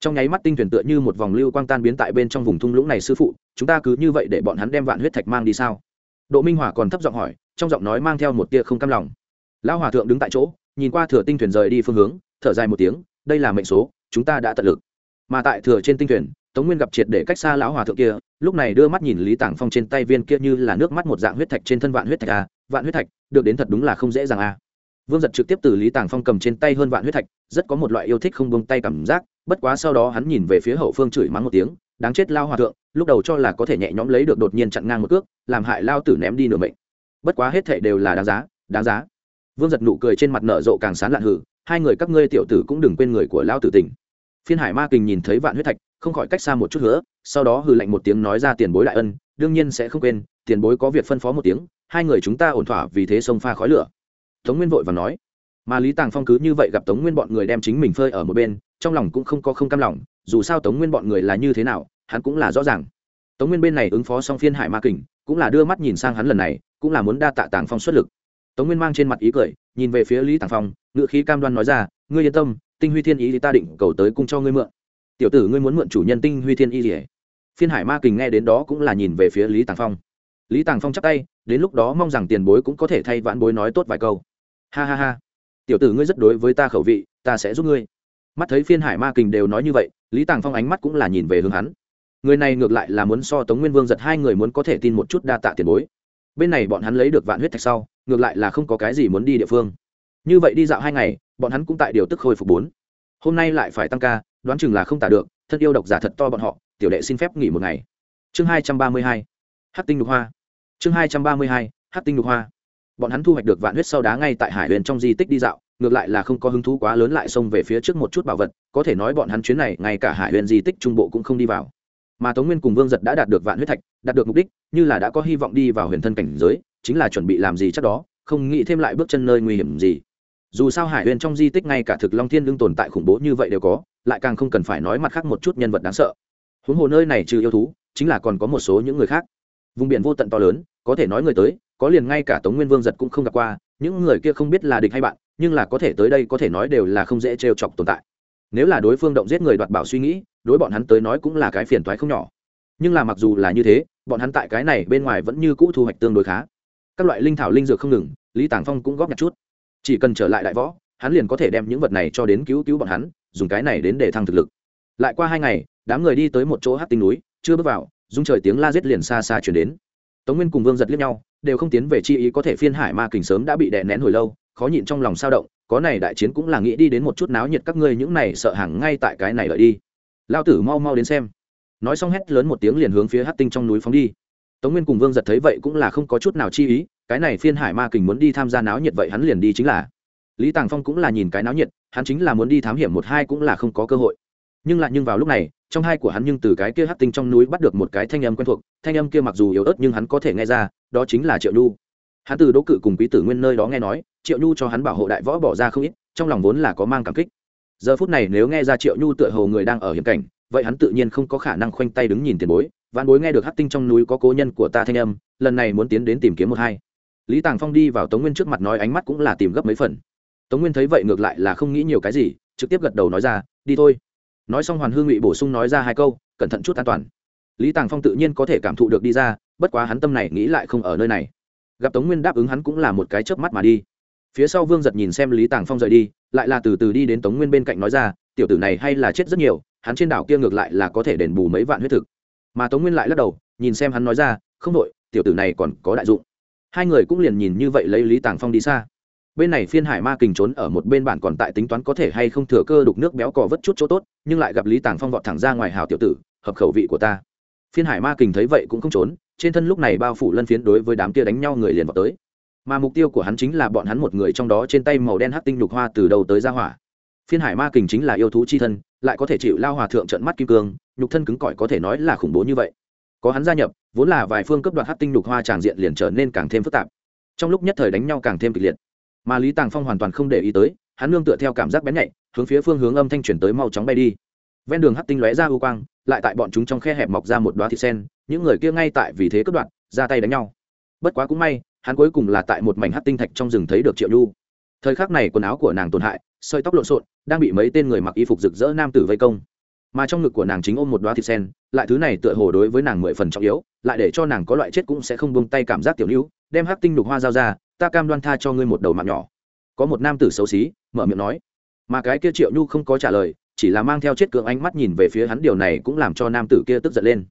Trong nháy mắt tinh thuyền tựa như một vòng lưu quang tan biến tại bên trong vùng thung lũng này sư phụ, chúng ta cứ như vậy để bọn hắn đem vạn huyết thạch mang đi sao? Độ minh hỏa còn thấp giọng hỏi, trong giọng nói mang theo một tia không cam lòng. Lão hòa thượng đứng tại chỗ, nhìn qua thừa tinh thuyền rời đi phương hướng, thở dài một tiếng, đây là mệnh số, chúng ta đã tận lực. Mà tại thừa trên tinh thuyền tống nguyên gặp triệt để cách xa lão hòa thượng kia lúc này đưa mắt nhìn lý tảng phong trên tay viên kia như là nước mắt một dạng huyết thạch trên thân vạn huyết thạch à, vạn huyết thạch được đến thật đúng là không dễ dàng à? vương giật trực tiếp từ lý tàng phong cầm trên tay hơn vạn huyết thạch rất có một loại yêu thích không bông tay cảm giác bất quá sau đó hắn nhìn về phía hậu phương chửi mắng một tiếng đáng chết lao hòa thượng lúc đầu cho là có thể nhẹ nhõm lấy được đột nhiên chặn ngang một cước làm hại lao tử ném đi nửa mệnh. Bất quá hết thệ đều là đáng giá đáng giá. Vương giật nụ cười trên mặt nở rộ càng sán lạn hử hai người các ngươi tiểu tử cũng đừng quên người của lao tử tỉnh phiên hải ma kình nhìn thấy vạn huyết thạch không khỏi cách xa một chút nữa, sau đó hừ lạnh một tiếng nói ra tiền bối đại ân, đương nhiên sẽ không quên, tiền bối có việc phân phó một tiếng, hai người chúng ta ổn thỏa vì thế sông pha khói lửa. Tống nguyên vội và nói. Mà lý tàng phong cứ như vậy gặp tống nguyên bọn người đem chính mình phơi ở một bên, trong lòng cũng không có không cam lòng, dù sao tống nguyên bọn người là như thế nào, hắn cũng là rõ ràng. Tống nguyên bên này ứng phó xong phiên hải ma kình, cũng là đưa mắt nhìn sang hắn lần này, cũng là muốn đa tạ tàng phong xuất lực. Tống nguyên mang trên mặt ý cười, nhìn về phía lý tàng phong ngự khí cam đoan nói ra, ngươi yên tâm, tinh huy thiên ý thì ta định cầu tới cung cho ngươi mượn tiểu tử ngươi muốn mượn chủ nhân tinh huy thiên y rỉa phiên hải ma kình nghe đến đó cũng là nhìn về phía lý tàng phong. Lý tàng phong chắp tay, đến lúc đó mong rằng tiền bối cũng có thể thay vãn bối nói tốt vài câu. Ha ha ha. Tiểu tử ngươi rất đối với ta khẩu vị, ta sẽ giúp ngươi. Mắt thấy phiên hải ma kình đều nói như vậy, lý tàng phong ánh mắt cũng là nhìn về hướng hắn. Người này ngược lại là muốn so tống nguyên vương giật hai người muốn có thể tin một chút đa tạ tiền bối. Bên này bọn hắn lấy được vạn huyết thạch sau, ngược lại là không có cái gì muốn đi địa phương. Như vậy đi dạo hai ngày, bọn hắn cũng tại điều tức khôi phục bốn hôm nay lại phải tăng ca, đoán chừng là không tả được, thân yêu độc giả thật to bọn họ, tiểu đệ xin phép nghỉ một ngày. Chương hai trăm ba mươi hai hát tinh đục hoa. Chương hai trăm ba mươi hai hát tinh đục hoa. Bọn hắn thu hoạch được vạn huyết sau đá ngay tại hải huyền trong di tích đi dạo, ngược lại là không có hứng thú quá lớn lại xông về phía trước một chút bảo vật, có thể nói bọn hắn chuyến này ngay cả hải huyền di tích trung bộ cũng không đi vào. Mà tống nguyên cùng vương giật đã đạt được vạn huyết thạch, đạt được mục đích, như là đã có hy vọng đi vào huyền thân cảnh giới, chính là chuẩn bị làm gì chắc đó, không nghĩ thêm lại bước chân nơi nguy hiểm gì dù sao hải huyền trong di tích ngay cả thực long thiên lương tồn tại khủng bố như vậy đều có, lại càng không cần phải nói mặt khác một chút nhân vật đáng sợ. Huống hồ nơi này trừ yêu thú, chính là còn có một số những người khác. Vùng biển vô tận to lớn, có thể nói người tới, có liền ngay cả tống nguyên vương giật cũng không gặp qua, những người kia không biết là địch hay bạn, nhưng là có thể tới đây có thể nói đều là không dễ trêu chọc tồn tại. Nếu là đối phương động giết người đoạt bảo suy nghĩ, đối bọn hắn tới nói cũng là cái phiền toái không nhỏ. Nhưng là mặc dù là như thế, bọn hắn tại cái này bên ngoài vẫn như cũ thu hoạch tương đối khá. Các loại linh thảo linh dược không ngừng, lý tàng phong cũng góp nhặt chút chỉ cần trở lại đại võ, hắn liền có thể đem những vật này cho đến cứu cứu bọn hắn, dùng cái này đến để thăng thực lực. Lại qua hai ngày, đám người đi tới một chỗ hát tinh núi, chưa bước vào dung trời tiếng la giết liền xa xa chuyển đến. Tống nguyên cùng vương giật liếc nhau, đều không tiến về chi ý có thể phiên hải ma kình sớm đã bị đè nén hồi lâu, khó nhịn trong lòng sao động, có này đại chiến cũng là nghĩ đi đến một chút náo nhiệt các ngươi những này sợ hàng ngay tại cái này lợi đi. Lao tử mau mau đến xem. Nói xong hét lớn một tiếng liền hướng phía hát tinh trong núi phóng đi. Tống nguyên cùng vương giật thấy vậy cũng là không có chút nào chi ý cái này phiên hải ma kình muốn đi tham gia náo nhiệt vậy hắn liền đi chính là. Lý tàng phong cũng là nhìn cái náo nhiệt, hắn chính là muốn đi thám hiểm một hai cũng là không có cơ hội. Nhưng lại nhưng vào lúc này, trong hai của hắn nhưng từ cái kia hát tinh trong núi bắt được một cái thanh âm quen thuộc, thanh âm kia mặc dù yếu ớt nhưng hắn có thể nghe ra, đó chính là triệu nhu. Hắn từ đỗ cự cùng quý tử nguyên nơi đó nghe nói, triệu nhu cho hắn bảo hộ đại võ bỏ ra không ít, trong lòng vốn là có mang cảm kích. Giờ phút này nếu nghe ra triệu nhu tựa hồ người đang ở hiểm cảnh, vậy hắn tự nhiên không có khả năng khoanh tay đứng nhìn tiền bối. Văn bối nghe được hát tinh trong núi có cố nhân của ta thanh âm, lần này muốn tiến đến tìm kiếm một hai lý tàng phong đi vào tống nguyên trước mặt nói ánh mắt cũng là tìm gấp mấy phần. Tống nguyên thấy vậy ngược lại là không nghĩ nhiều cái gì, trực tiếp gật đầu nói ra, đi thôi. Nói xong hoàn hương ngụy bổ sung nói ra hai câu, cẩn thận chút an toàn. Lý tàng phong tự nhiên có thể cảm thụ được đi ra, bất quá hắn tâm này nghĩ lại không ở nơi này. Gặp tống nguyên đáp ứng hắn cũng là một cái chớp mắt mà đi. Phía sau vương giật nhìn xem lý tàng phong rời đi, lại là từ từ đi đến tống nguyên bên cạnh nói ra, tiểu tử này hay là chết rất nhiều, hắn trên đảo kia ngược lại là có thể đền bù mấy vạn huyết thực. Mà tống nguyên lại lắc đầu, nhìn xem hắn nói ra, không đội, tiểu tử này còn có đại dụng hai người cũng liền nhìn như vậy lấy lý tàng phong đi xa. Bên này phiên hải ma kình trốn ở một bên bản còn tại tính toán có thể hay không thừa cơ đục nước béo cò vất chút chỗ tốt, nhưng lại gặp lý tàng phong vọt thẳng ra ngoài hào tiểu tử, hợp khẩu vị của ta. Phiên hải ma kình thấy vậy cũng không trốn, trên thân lúc này bao phủ lân phiến đối với đám kia đánh nhau người liền vào tới. Mà mục tiêu của hắn chính là bọn hắn một người trong đó trên tay màu đen hắc tinh lục hoa từ đầu tới ra hỏa. Phiên hải ma kình chính là yêu thú chi thân, lại có thể chịu lao hòa thượng trận mắt kim cương, nhục thân cứng cỏi có thể nói là khủng bố như vậy có hắn gia nhập, vốn là vài phương cấp đoạt hát tinh lục hoa tràng diện liền trở nên càng thêm phức tạp. Trong lúc nhất thời đánh nhau càng thêm kịch liệt. Mà lý tàng phong hoàn toàn không để ý tới, hắn nương tựa theo cảm giác bén nhạy, hướng phía phương hướng âm thanh chuyển tới mau chóng bay đi. Ven đường hát tinh lóe ra ưu quang, lại tại bọn chúng trong khe hẹp mọc ra một đoá thịt sen, những người kia ngay tại vì thế cướp đoạn ra tay đánh nhau. Bất quá cũng may, hắn cuối cùng là tại một mảnh hát tinh thạch trong rừng thấy được triệu nhu. Thời khắc này quần áo của nàng tổn hại, sợi tóc lộn xộn, đang bị mấy tên người mặc y phục rực rỡ nam tử vây công mà trong ngực của nàng chính ôm một đoá thịt sen, lại thứ này tựa hồ đối với nàng mười phần trọng yếu, lại để cho nàng có loại chết cũng sẽ không buông tay cảm giác tiểu lưu, đem hát tinh đục hoa dao ra, ta cam đoan tha cho ngươi một đầu mạng nhỏ. Có một nam tử xấu xí, mở miệng nói. Mà cái kia triệu nhu không có trả lời, chỉ là mang theo chết cưỡng ánh mắt nhìn về phía hắn, điều này cũng làm cho nam tử kia tức giận lên.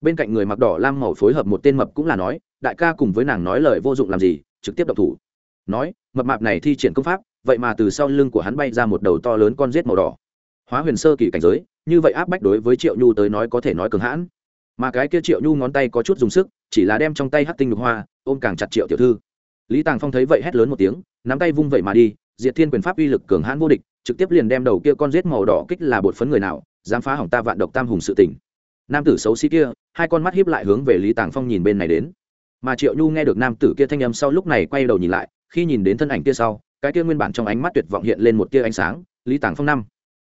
Bên cạnh người mặc đỏ lam màu phối hợp một tên mập cũng là nói, đại ca cùng với nàng nói lời vô dụng làm gì, trực tiếp độc thủ. Nói, mập mạp này thi triển công pháp, vậy mà từ sau lưng của hắn bay ra một đầu to lớn con rết màu đỏ hóa huyền sơ kỳ cảnh giới, như vậy áp bách đối với triệu nhu tới nói có thể nói cường hãn. Mà cái kia triệu nhu ngón tay có chút dùng sức, chỉ là đem trong tay hát tinh ngực hoa, ôm càng chặt triệu tiểu thư. Lý tàng phong thấy vậy hét lớn một tiếng, nắm tay vung vậy mà đi, diệt thiên quyền pháp uy lực cường hãn vô địch, trực tiếp liền đem đầu kia con rết màu đỏ kích là bột phấn người nào, dám phá hỏng ta vạn độc tam hùng sự tỉnh nam tử xấu xí kia, hai con mắt hiếp lại hướng về lý tàng phong nhìn bên này đến. Mà triệu nhu nghe được nam tử kia thanh âm sau lúc này quay đầu nhìn lại, khi nhìn đến thân ảnh kia sau, cái kia nguyên bản trong ánh mắt tuyệt vọng hiện lên một tia ánh sáng, lý tàng phong năm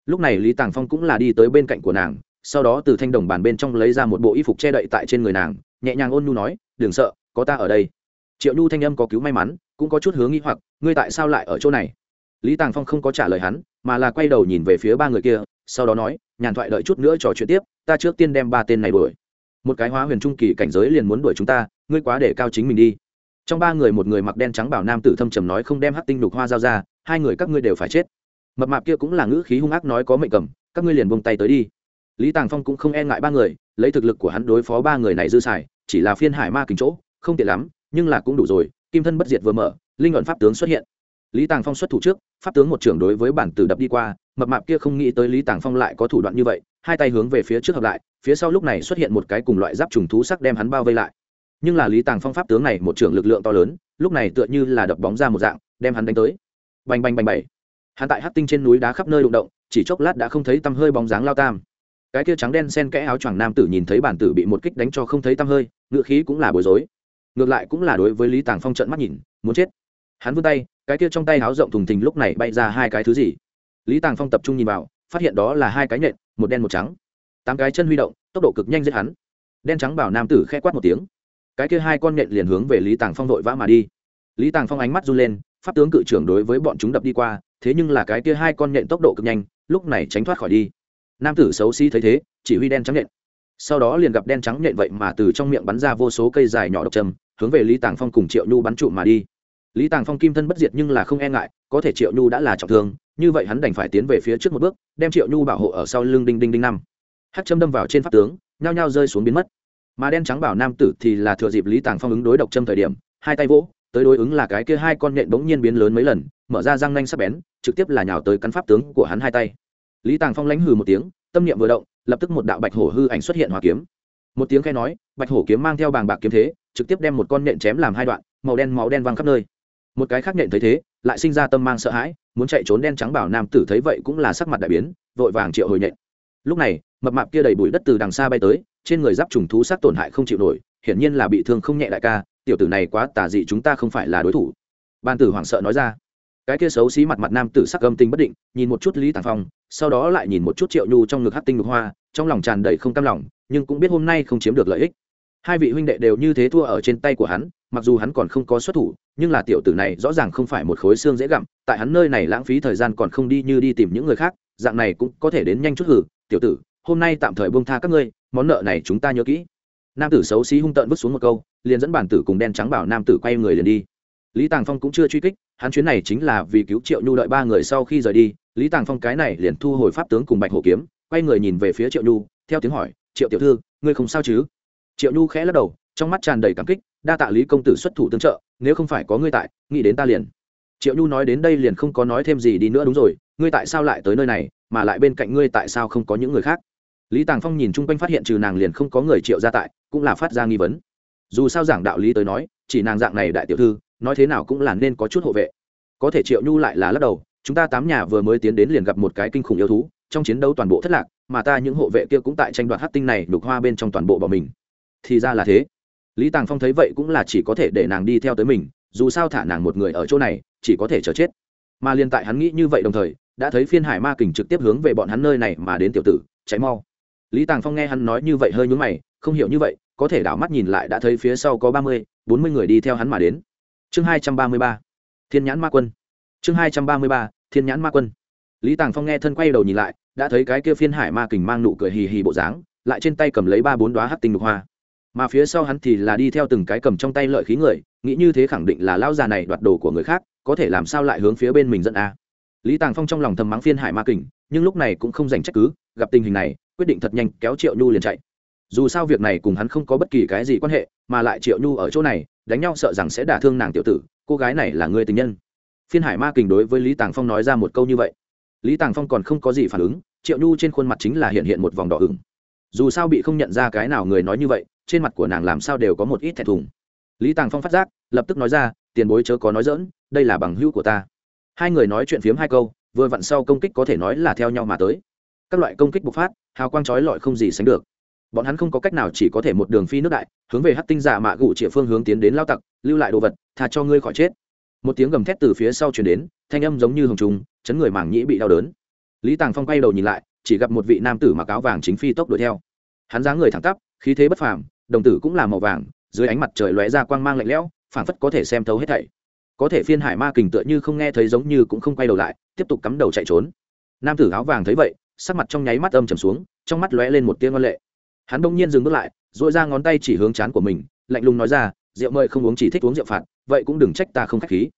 lúc này lý tàng phong cũng là đi tới bên cạnh của nàng, sau đó từ thanh đồng bàn bên trong lấy ra một bộ y phục che đậy tại trên người nàng, nhẹ nhàng ôn nhu nói, đừng sợ, có ta ở đây. Triệu nhu thanh âm có cứu may mắn, cũng có chút hướng nghĩ hoặc, ngươi tại sao lại ở chỗ này? Lý tàng phong không có trả lời hắn, mà là quay đầu nhìn về phía ba người kia, sau đó nói, nhàn thoại đợi chút nữa trò chuyện tiếp, ta trước tiên đem ba tên này đuổi. Một cái hóa huyền trung kỳ cảnh giới liền muốn đuổi chúng ta, ngươi quá để cao chính mình đi. Trong ba người một người mặc đen trắng bảo nam tử thâm trầm nói không đem hát tinh đục hoa giao ra, hai người các ngươi đều phải chết mập mạp kia cũng là ngữ khí hung ác nói có mệnh cầm, các ngươi liền buông tay tới đi. Lý tàng phong cũng không e ngại ba người, lấy thực lực của hắn đối phó ba người này dư xài, chỉ là phiên hải ma kính chỗ, không tiện lắm, nhưng là cũng đủ rồi, kim thân bất diệt vừa mở, linh luận pháp tướng xuất hiện. Lý tàng phong xuất thủ trước, pháp tướng một trưởng đối với bản tử đập đi qua, mập mạp kia không nghĩ tới lý tàng phong lại có thủ đoạn như vậy, hai tay hướng về phía trước hợp lại, phía sau lúc này xuất hiện một cái cùng loại giáp trùng thú sắc đem hắn bao vây lại. Nhưng là lý tàng phong pháp tướng này một trưởng lực lượng to lớn, lúc này tựa như là đập bóng ra một dạng, đem hắn đánh tới. Bành bành bành bảy hắn tại hát tinh trên núi đá khắp nơi đụng động, chỉ chốc lát đã không thấy tăm hơi bóng dáng lao tam. Cái kia trắng đen sen kẽ áo choàng nam tử nhìn thấy bản tử bị một kích đánh cho không thấy tăm hơi, ngựa khí cũng là bối rối. Ngược lại cũng là đối với lý tàng phong trận mắt nhìn, muốn chết. Hắn vươn tay, cái kia trong tay áo rộng thùng thình lúc này bay ra hai cái thứ gì? Lý tàng phong tập trung nhìn vào, phát hiện đó là hai cái nhện một đen một trắng. Tám cái chân huy động, tốc độ cực nhanh giết hắn. Đen trắng bảo nam tử khẽ quát một tiếng. Cái kia hai con nhện liền hướng về lý tàng phong vội vã mà đi. Lý tàng phong ánh mắt run lên pháp tướng cự trưởng đối với bọn chúng đập đi qua, thế nhưng là cái kia hai con nhện tốc độ cực nhanh, lúc này tránh thoát khỏi đi. Nam tử xấu xí thấy thế, chỉ huy đen trắng nhện. Sau đó liền gặp đen trắng nhện vậy mà từ trong miệng bắn ra vô số cây dài nhỏ độc trầm, hướng về lý tàng phong cùng triệu nhu bắn trụ mà đi. Lý tàng phong kim thân bất diệt nhưng là không e ngại, có thể triệu nhu đã là trọng thương, như vậy hắn đành phải tiến về phía trước một bước, đem triệu nhu bảo hộ ở sau lưng đinh đinh đinh năm. Hát châm đâm vào trên pháp tướng, nhao nhao rơi xuống biến mất. Mà đen trắng bảo nam tử thì là thừa dịp lý tàng phong ứng đối độc châm thời điểm, hai tay vỗ tới đối ứng là cái kia hai con nhện bỗng nhiên biến lớn mấy lần, mở ra răng nanh sắc bén, trực tiếp là nhào tới cắn pháp tướng của hắn hai tay. Lý tàng phong lãnh hừ một tiếng, tâm niệm vừa động, lập tức một đạo bạch hổ hư ảnh xuất hiện hòa kiếm. Một tiếng khai nói, bạch hổ kiếm mang theo bàng bạc kiếm thế, trực tiếp đem một con nhện chém làm hai đoạn, màu đen máu đen văng khắp nơi. Một cái khác nhện thấy thế, lại sinh ra tâm mang sợ hãi, muốn chạy trốn đen trắng bảo nam tử thấy vậy cũng là sắc mặt đại biến, vội vàng triệu hồi nhện. Lúc này, mập mạp kia đầy bụi đất từ đằng xa bay tới, trên người giáp trùng thú sát tổn hại không chịu nổi, hiển nhiên là bị thương không nhẹ đại ca tiểu tử này quá tà dị chúng ta không phải là đối thủ. Ban tử hoảng sợ nói ra. Cái kia xấu xí mặt mặt nam tử sắc âm tinh bất định, nhìn một chút lý tàng phong, sau đó lại nhìn một chút triệu nhu trong ngực hát tinh ngực hoa, trong lòng tràn đầy không cam lòng, nhưng cũng biết hôm nay không chiếm được lợi ích. Hai vị huynh đệ đều như thế thua ở trên tay của hắn, mặc dù hắn còn không có xuất thủ, nhưng là tiểu tử này rõ ràng không phải một khối xương dễ gặm, tại hắn nơi này lãng phí thời gian còn không đi như đi tìm những người khác, dạng này cũng có thể đến nhanh chút hử. Tiểu tử, hôm nay tạm thời buông tha các ngươi, món nợ này chúng ta nhớ kỹ nam tử xấu xí hung tợn vứt xuống một câu, liền dẫn bản tử cùng đen trắng bảo nam tử quay người liền đi. Lý tàng phong cũng chưa truy kích, hắn chuyến này chính là vì cứu triệu nhu đợi ba người sau khi rời đi. Lý tàng phong cái này liền thu hồi pháp tướng cùng bạch hổ kiếm, quay người nhìn về phía triệu nhu, theo tiếng hỏi, triệu tiểu thư, ngươi không sao chứ? Triệu nhu khẽ lắc đầu, trong mắt tràn đầy cảm kích, đa tạ lý công tử xuất thủ tương trợ, nếu không phải có ngươi tại, nghĩ đến ta liền. Triệu nhu nói đến đây liền không có nói thêm gì đi nữa, đúng rồi, ngươi tại sao lại tới nơi này, mà lại bên cạnh ngươi tại sao không có những người khác? Lý tàng phong nhìn chung quanh phát hiện trừ nàng liền không có người triệu ra tại, cũng là phát ra nghi vấn. Dù sao giảng đạo lý tới nói, chỉ nàng dạng này đại tiểu thư, nói thế nào cũng là nên có chút hộ vệ. Có thể triệu nhu lại là lắc đầu, chúng ta tám nhà vừa mới tiến đến liền gặp một cái kinh khủng yêu thú, trong chiến đấu toàn bộ thất lạc, mà ta những hộ vệ kia cũng tại tranh đoạt hát tinh này đục hoa bên trong toàn bộ bỏ mình. Thì ra là thế. Lý tàng phong thấy vậy cũng là chỉ có thể để nàng đi theo tới mình, dù sao thả nàng một người ở chỗ này, chỉ có thể chờ chết. Mà liên tại hắn nghĩ như vậy đồng thời, đã thấy phiên hải ma kình trực tiếp hướng về bọn hắn nơi này mà đến tiểu tử cháy mau lý tàng phong nghe hắn nói như vậy hơi nhúng mày, không hiểu như vậy, có thể đảo mắt nhìn lại đã thấy phía sau có ba mươi, bốn mươi người đi theo hắn mà đến. Chương hai trăm ba mươi ba, thiên nhãn ma quân. Chương hai trăm ba mươi ba, thiên nhãn ma quân. Lý tàng phong nghe thân quay đầu nhìn lại, đã thấy cái kia phiên hải ma kình mang nụ cười hì hì bộ dáng, lại trên tay cầm lấy ba bốn đoá hát tinh đục hoa. Mà phía sau hắn thì là đi theo từng cái cầm trong tay lợi khí người, nghĩ như thế khẳng định là lão già này đoạt đồ của người khác, có thể làm sao lại hướng phía bên mình dẫn a. Lý tàng phong trong lòng thầm mắng phiên hải ma kình, nhưng lúc này cũng không dành trách cứ, gặp tình hình này quyết định thật nhanh kéo triệu nhu liền chạy. Dù sao việc này cùng hắn không có bất kỳ cái gì quan hệ, mà lại triệu nhu ở chỗ này, đánh nhau sợ rằng sẽ đả thương nàng tiểu tử, cô gái này là người tình nhân. Phiên hải ma kình đối với lý tàng phong nói ra một câu như vậy. Lý tàng phong còn không có gì phản ứng, triệu nhu trên khuôn mặt chính là hiện hiện một vòng đỏ ửng. Dù sao bị không nhận ra cái nào người nói như vậy, trên mặt của nàng làm sao đều có một ít thẹn thùng. Lý tàng phong phát giác, lập tức nói ra, tiền bối chớ có nói dỡn đây là bằng hữu của ta. Hai người nói chuyện phiếm hai câu, vừa vặn sau công kích có thể nói là theo nhau mà tới các loại công kích bộc phát, hào quang trói lọi không gì sánh được. Bọn hắn không có cách nào chỉ có thể một đường phi nước đại, hướng về hát tinh giả mạ gụ chĩa phương hướng tiến đến lao tặc, lưu lại đồ vật thà cho ngươi khỏi chết. Một tiếng gầm thét từ phía sau chuyển đến, thanh âm giống như hồng trùng, chấn người mảng nhĩ bị đau đớn. Lý tàng phong quay đầu nhìn lại, chỉ gặp một vị nam tử mặc áo vàng chính phi tốc đuổi theo. Hắn dáng người thẳng tắp, khí thế bất phàm, đồng tử cũng là màu vàng, dưới ánh mặt trời lóe ra quang mang lạnh lẽo, phảng phất có thể xem thấu hết thảy. Có thể phiên hải ma kình tựa như không nghe thấy giống như cũng không quay đầu lại, tiếp tục cắm đầu chạy trốn. Nam tử áo vàng thấy vậy sắc mặt trong nháy mắt âm trầm xuống, trong mắt lóe lên một tiếng ngoan lệ. Hắn bỗng nhiên dừng bước lại dội ra ngón tay chỉ hướng chán của mình, lạnh lùng nói ra, rượu mời không uống chỉ thích uống rượu phạt, vậy cũng đừng trách ta không khách khí.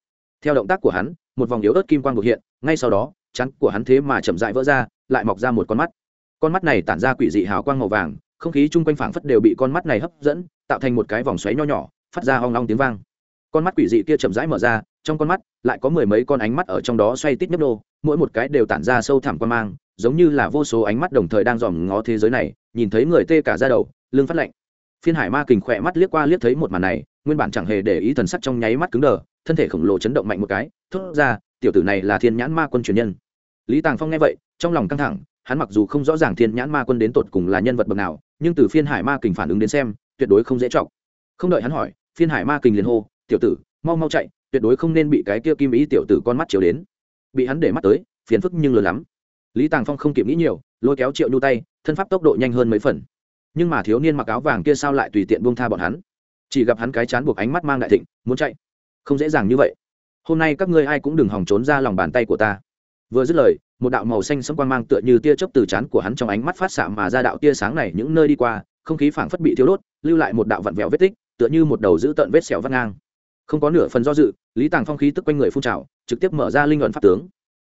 Theo động tác của hắn, một vòng yếu ớt kim quang bộc hiện, ngay sau đó chắn của hắn thế mà chậm dại vỡ ra, lại mọc ra một con mắt. Con mắt này tản ra quỷ dị hào quang màu vàng, không khí chung quanh phảng phất đều bị con mắt này hấp dẫn, tạo thành một cái vòng xoáy nho nhỏ, phát ra hoang long tiếng vang. Con mắt quỷ dị kia chậm rãi mở ra, trong con mắt lại có mười mấy con ánh mắt ở trong đó xoay tít nhấp nô, mỗi một cái đều tản ra sâu thẳm quan mang giống như là vô số ánh mắt đồng thời đang dòm ngó thế giới này, nhìn thấy người tê cả ra đầu, lưng phát lạnh. Phiên hải ma kình khỏe mắt liếc qua liếc thấy một màn này, nguyên bản chẳng hề để ý thần sắc trong nháy mắt cứng đờ, thân thể khổng lồ chấn động mạnh một cái, thốt ra, tiểu tử này là thiên nhãn ma quân truyền nhân. Lý tàng phong nghe vậy, trong lòng căng thẳng, hắn mặc dù không rõ ràng thiên nhãn ma quân đến tột cùng là nhân vật bậc nào, nhưng từ phiên hải ma kình phản ứng đến xem, tuyệt đối không dễ trọng không đợi hắn hỏi, phiên hải ma kình liền hô, tiểu tử, mau mau chạy, tuyệt đối không nên bị cái kia kim ý tiểu tử con mắt chiếu đến. Bị hắn để mắt tới, phiền phức nhưng lớn lắm lý tàng phong không kịp nghĩ nhiều, lôi kéo triệu nhu tay, thân pháp tốc độ nhanh hơn mấy phần. Nhưng mà thiếu niên mặc áo vàng kia sao lại tùy tiện buông tha bọn hắn? Chỉ gặp hắn cái chán buộc ánh mắt mang đại thịnh, muốn chạy. Không dễ dàng như vậy. Hôm nay các ngươi ai cũng đừng hòng trốn ra lòng bàn tay của ta. Vừa dứt lời, một đạo màu xanh sẫm quang mang tựa như tia chớp từ chán của hắn trong ánh mắt phát xạ mà ra đạo tia sáng này những nơi đi qua, không khí phảng phất bị thiếu đốt, lưu lại một đạo vặn vẹo vết tích, tựa như một đầu giữ tận vết xẻo vắt ngang. Không có nửa phần do dự, lý tàng phong khí tức quanh người phun trào, trực tiếp mở ra linh luận pháp tướng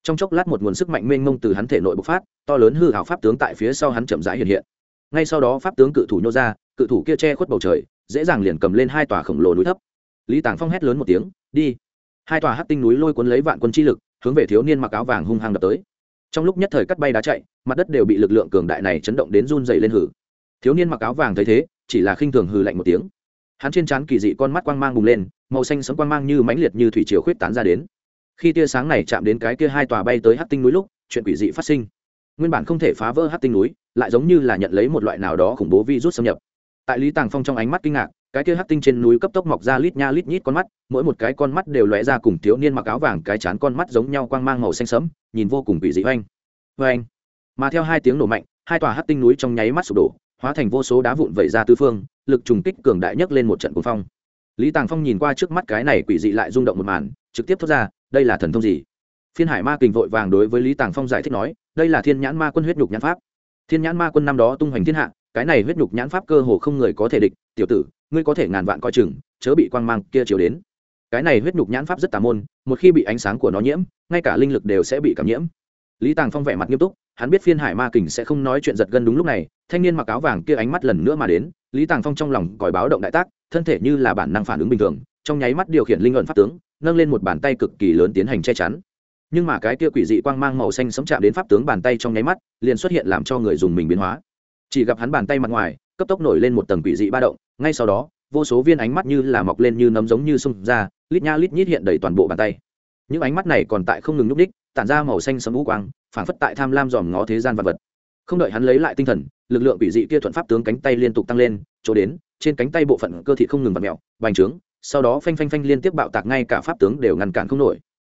trong chốc lát một nguồn sức mạnh mênh mông từ hắn thể nội bộc phát, to lớn hư hảo pháp tướng tại phía sau hắn chậm rãi hiện hiện. Ngay sau đó pháp tướng cự thủ nhô ra, cự thủ kia che khuất bầu trời, dễ dàng liền cầm lên hai tòa khổng lồ núi thấp. Lý tàng phong hét lớn một tiếng, đi! Hai tòa hát tinh núi lôi cuốn lấy vạn quân chi lực, hướng về thiếu niên mặc áo vàng hung hăng đập tới. Trong lúc nhất thời cắt bay đá chạy, mặt đất đều bị lực lượng cường đại này chấn động đến run dày lên hử. Thiếu niên mặc áo vàng thấy thế, chỉ là khinh thường hừ lạnh một tiếng. Hắn trên trán kỳ dị con mắt quang mang bùng lên, màu xanh sấm quang mang như mãnh liệt như thủy chiều khuyết tán ra đến khi tia sáng này chạm đến cái kia hai tòa bay tới hát tinh núi lúc, chuyện quỷ dị phát sinh. Nguyên bản không thể phá vỡ hát tinh núi, lại giống như là nhận lấy một loại nào đó khủng bố vi rút xâm nhập. Tại lý tàng phong trong ánh mắt kinh ngạc, cái kia hát tinh trên núi cấp tốc mọc ra lít nha lít nhít con mắt, mỗi một cái con mắt đều lóe ra cùng thiếu niên mặc áo vàng cái chán con mắt giống nhau quang mang màu xanh sẫm, nhìn vô cùng quỷ dị oanh. Oanh. Mà theo hai tiếng nổ mạnh, hai tòa hát tinh núi trong nháy mắt sụp đổ, hóa thành vô số đá vụn vẩy ra tứ phương, lực trùng kích cường đại nhất lên một trận cuồng phong. Lý tàng phong nhìn qua trước mắt cái này quỷ dị lại rung động một màn, trực tiếp thốt ra đây là thần thông gì? Phiên hải ma kình vội vàng đối với lý tàng phong giải thích nói, đây là thiên nhãn ma quân huyết nhục nhãn pháp. Thiên nhãn ma quân năm đó tung hoành thiên hạ, cái này huyết nhục nhãn pháp cơ hồ không người có thể địch. Tiểu tử, ngươi có thể ngàn vạn coi chừng, chớ bị quang mang kia chiếu đến. Cái này huyết nhục nhãn pháp rất tà môn, một khi bị ánh sáng của nó nhiễm, ngay cả linh lực đều sẽ bị cảm nhiễm. Lý tàng phong vẻ mặt nghiêm túc, hắn biết phiên hải ma kình sẽ không nói chuyện giật gân đúng lúc này, thanh niên mặc áo vàng kia ánh mắt lần nữa mà đến, lý tàng phong trong lòng còi báo động đại tác, thân thể như là bản năng phản ứng bình thường trong nháy mắt điều khiển linh luận pháp tướng, nâng lên một bàn tay cực kỳ lớn tiến hành che chắn. Nhưng mà cái kia quỷ dị quang mang màu xanh sấm chạm đến pháp tướng bàn tay trong nháy mắt, liền xuất hiện làm cho người dùng mình biến hóa. Chỉ gặp hắn bàn tay mặt ngoài, cấp tốc nổi lên một tầng quỷ dị ba động, ngay sau đó, vô số viên ánh mắt như là mọc lên như nấm giống như sông ra, lít nha lít nhít hiện đầy toàn bộ bàn tay. Những ánh mắt này còn tại không ngừng nhúc ních, tản ra màu xanh sấm vũ quang, phản phất tại tham lam dòm ngó thế gian vật vật. Không đợi hắn lấy lại tinh thần, lực lượng quỷ dị kia thuận pháp tướng cánh tay liên tục tăng lên, chỗ đến, trên cánh tay bộ phận cơ thị không ngừng vặt mẹo bành trướng sau đó phanh phanh phanh liên tiếp bạo tạc ngay cả pháp tướng đều ngăn cản không nổi.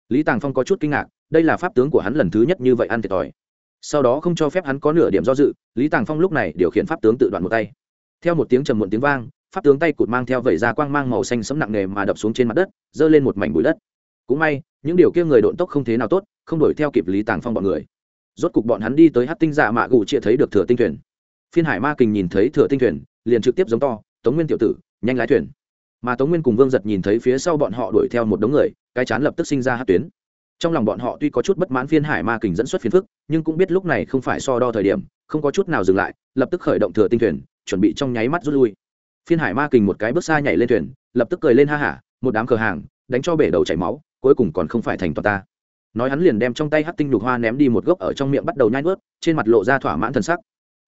Lý tàng phong có chút kinh ngạc, đây là pháp tướng của hắn lần thứ nhất như vậy ăn thiệt thòi. Sau đó không cho phép hắn có nửa điểm do dự, lý tàng phong lúc này điều khiển pháp tướng tự đoạn một tay. Theo một tiếng trầm muộn tiếng vang, pháp tướng tay cụt mang theo vẩy ra quang mang màu xanh sấm nặng nề mà đập xuống trên mặt đất, giơ lên một mảnh bụi đất. Cũng may, những điều kia người độn tốc không thế nào tốt, không đuổi theo kịp lý tàng phong bọn người. Rốt cục bọn hắn đi tới hát tinh dạ mạ gù chia thấy được thừa tinh thuyền. Phiên hải ma kình nhìn thấy thừa tinh thuyền, liền trực tiếp giống to, tống nguyên tiểu tử, nhanh lái thuyền mà tống nguyên cùng vương giật nhìn thấy phía sau bọn họ đuổi theo một đống người, cái chán lập tức sinh ra hát tuyến. Trong lòng bọn họ tuy có chút bất mãn phiên hải ma kình dẫn xuất phiền phức, nhưng cũng biết lúc này không phải so đo thời điểm, không có chút nào dừng lại, lập tức khởi động thừa tinh thuyền, chuẩn bị trong nháy mắt rút lui. Phiên hải ma kình một cái bước xa nhảy lên thuyền, lập tức cười lên ha hả, một đám cờ hàng, đánh cho bể đầu chảy máu, cuối cùng còn không phải thành toàn ta. Nói hắn liền đem trong tay hát tinh đục hoa ném đi một gốc ở trong miệng bắt đầu nhai nuốt, trên mặt lộ ra thỏa mãn thân sắc.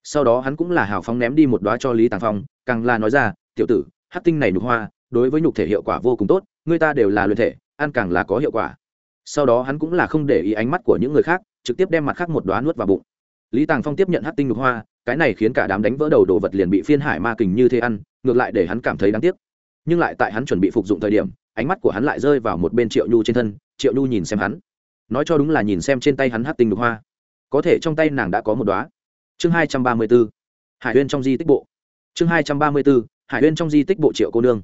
Sau đó hắn cũng là hào phóng ném đi một đoá cho lý tàng phong, càng là nói ra, tiểu tử hát tinh này đục hoa đối với nhục thể hiệu quả vô cùng tốt, người ta đều là luyện thể, ăn càng là có hiệu quả. Sau đó hắn cũng là không để ý ánh mắt của những người khác, trực tiếp đem mặt khác một đoá nuốt vào bụng. Lý tàng phong tiếp nhận hát tinh nhục hoa, cái này khiến cả đám đánh vỡ đầu đồ vật liền bị phiên hải ma kình như thế ăn, ngược lại để hắn cảm thấy đáng tiếc. Nhưng lại tại hắn chuẩn bị phục dụng thời điểm, ánh mắt của hắn lại rơi vào một bên triệu nhu trên thân, triệu nhu nhìn xem hắn. Nói cho đúng là nhìn xem trên tay hắn hát tinh nhục hoa. Có thể trong tay nàng đã có một đoá chương hai trăm ba mươi b ố hải huyên trong di tích bộ. Chương hai trăm ba mươi b ố hải huyên trong di tích bộ triệu cô nương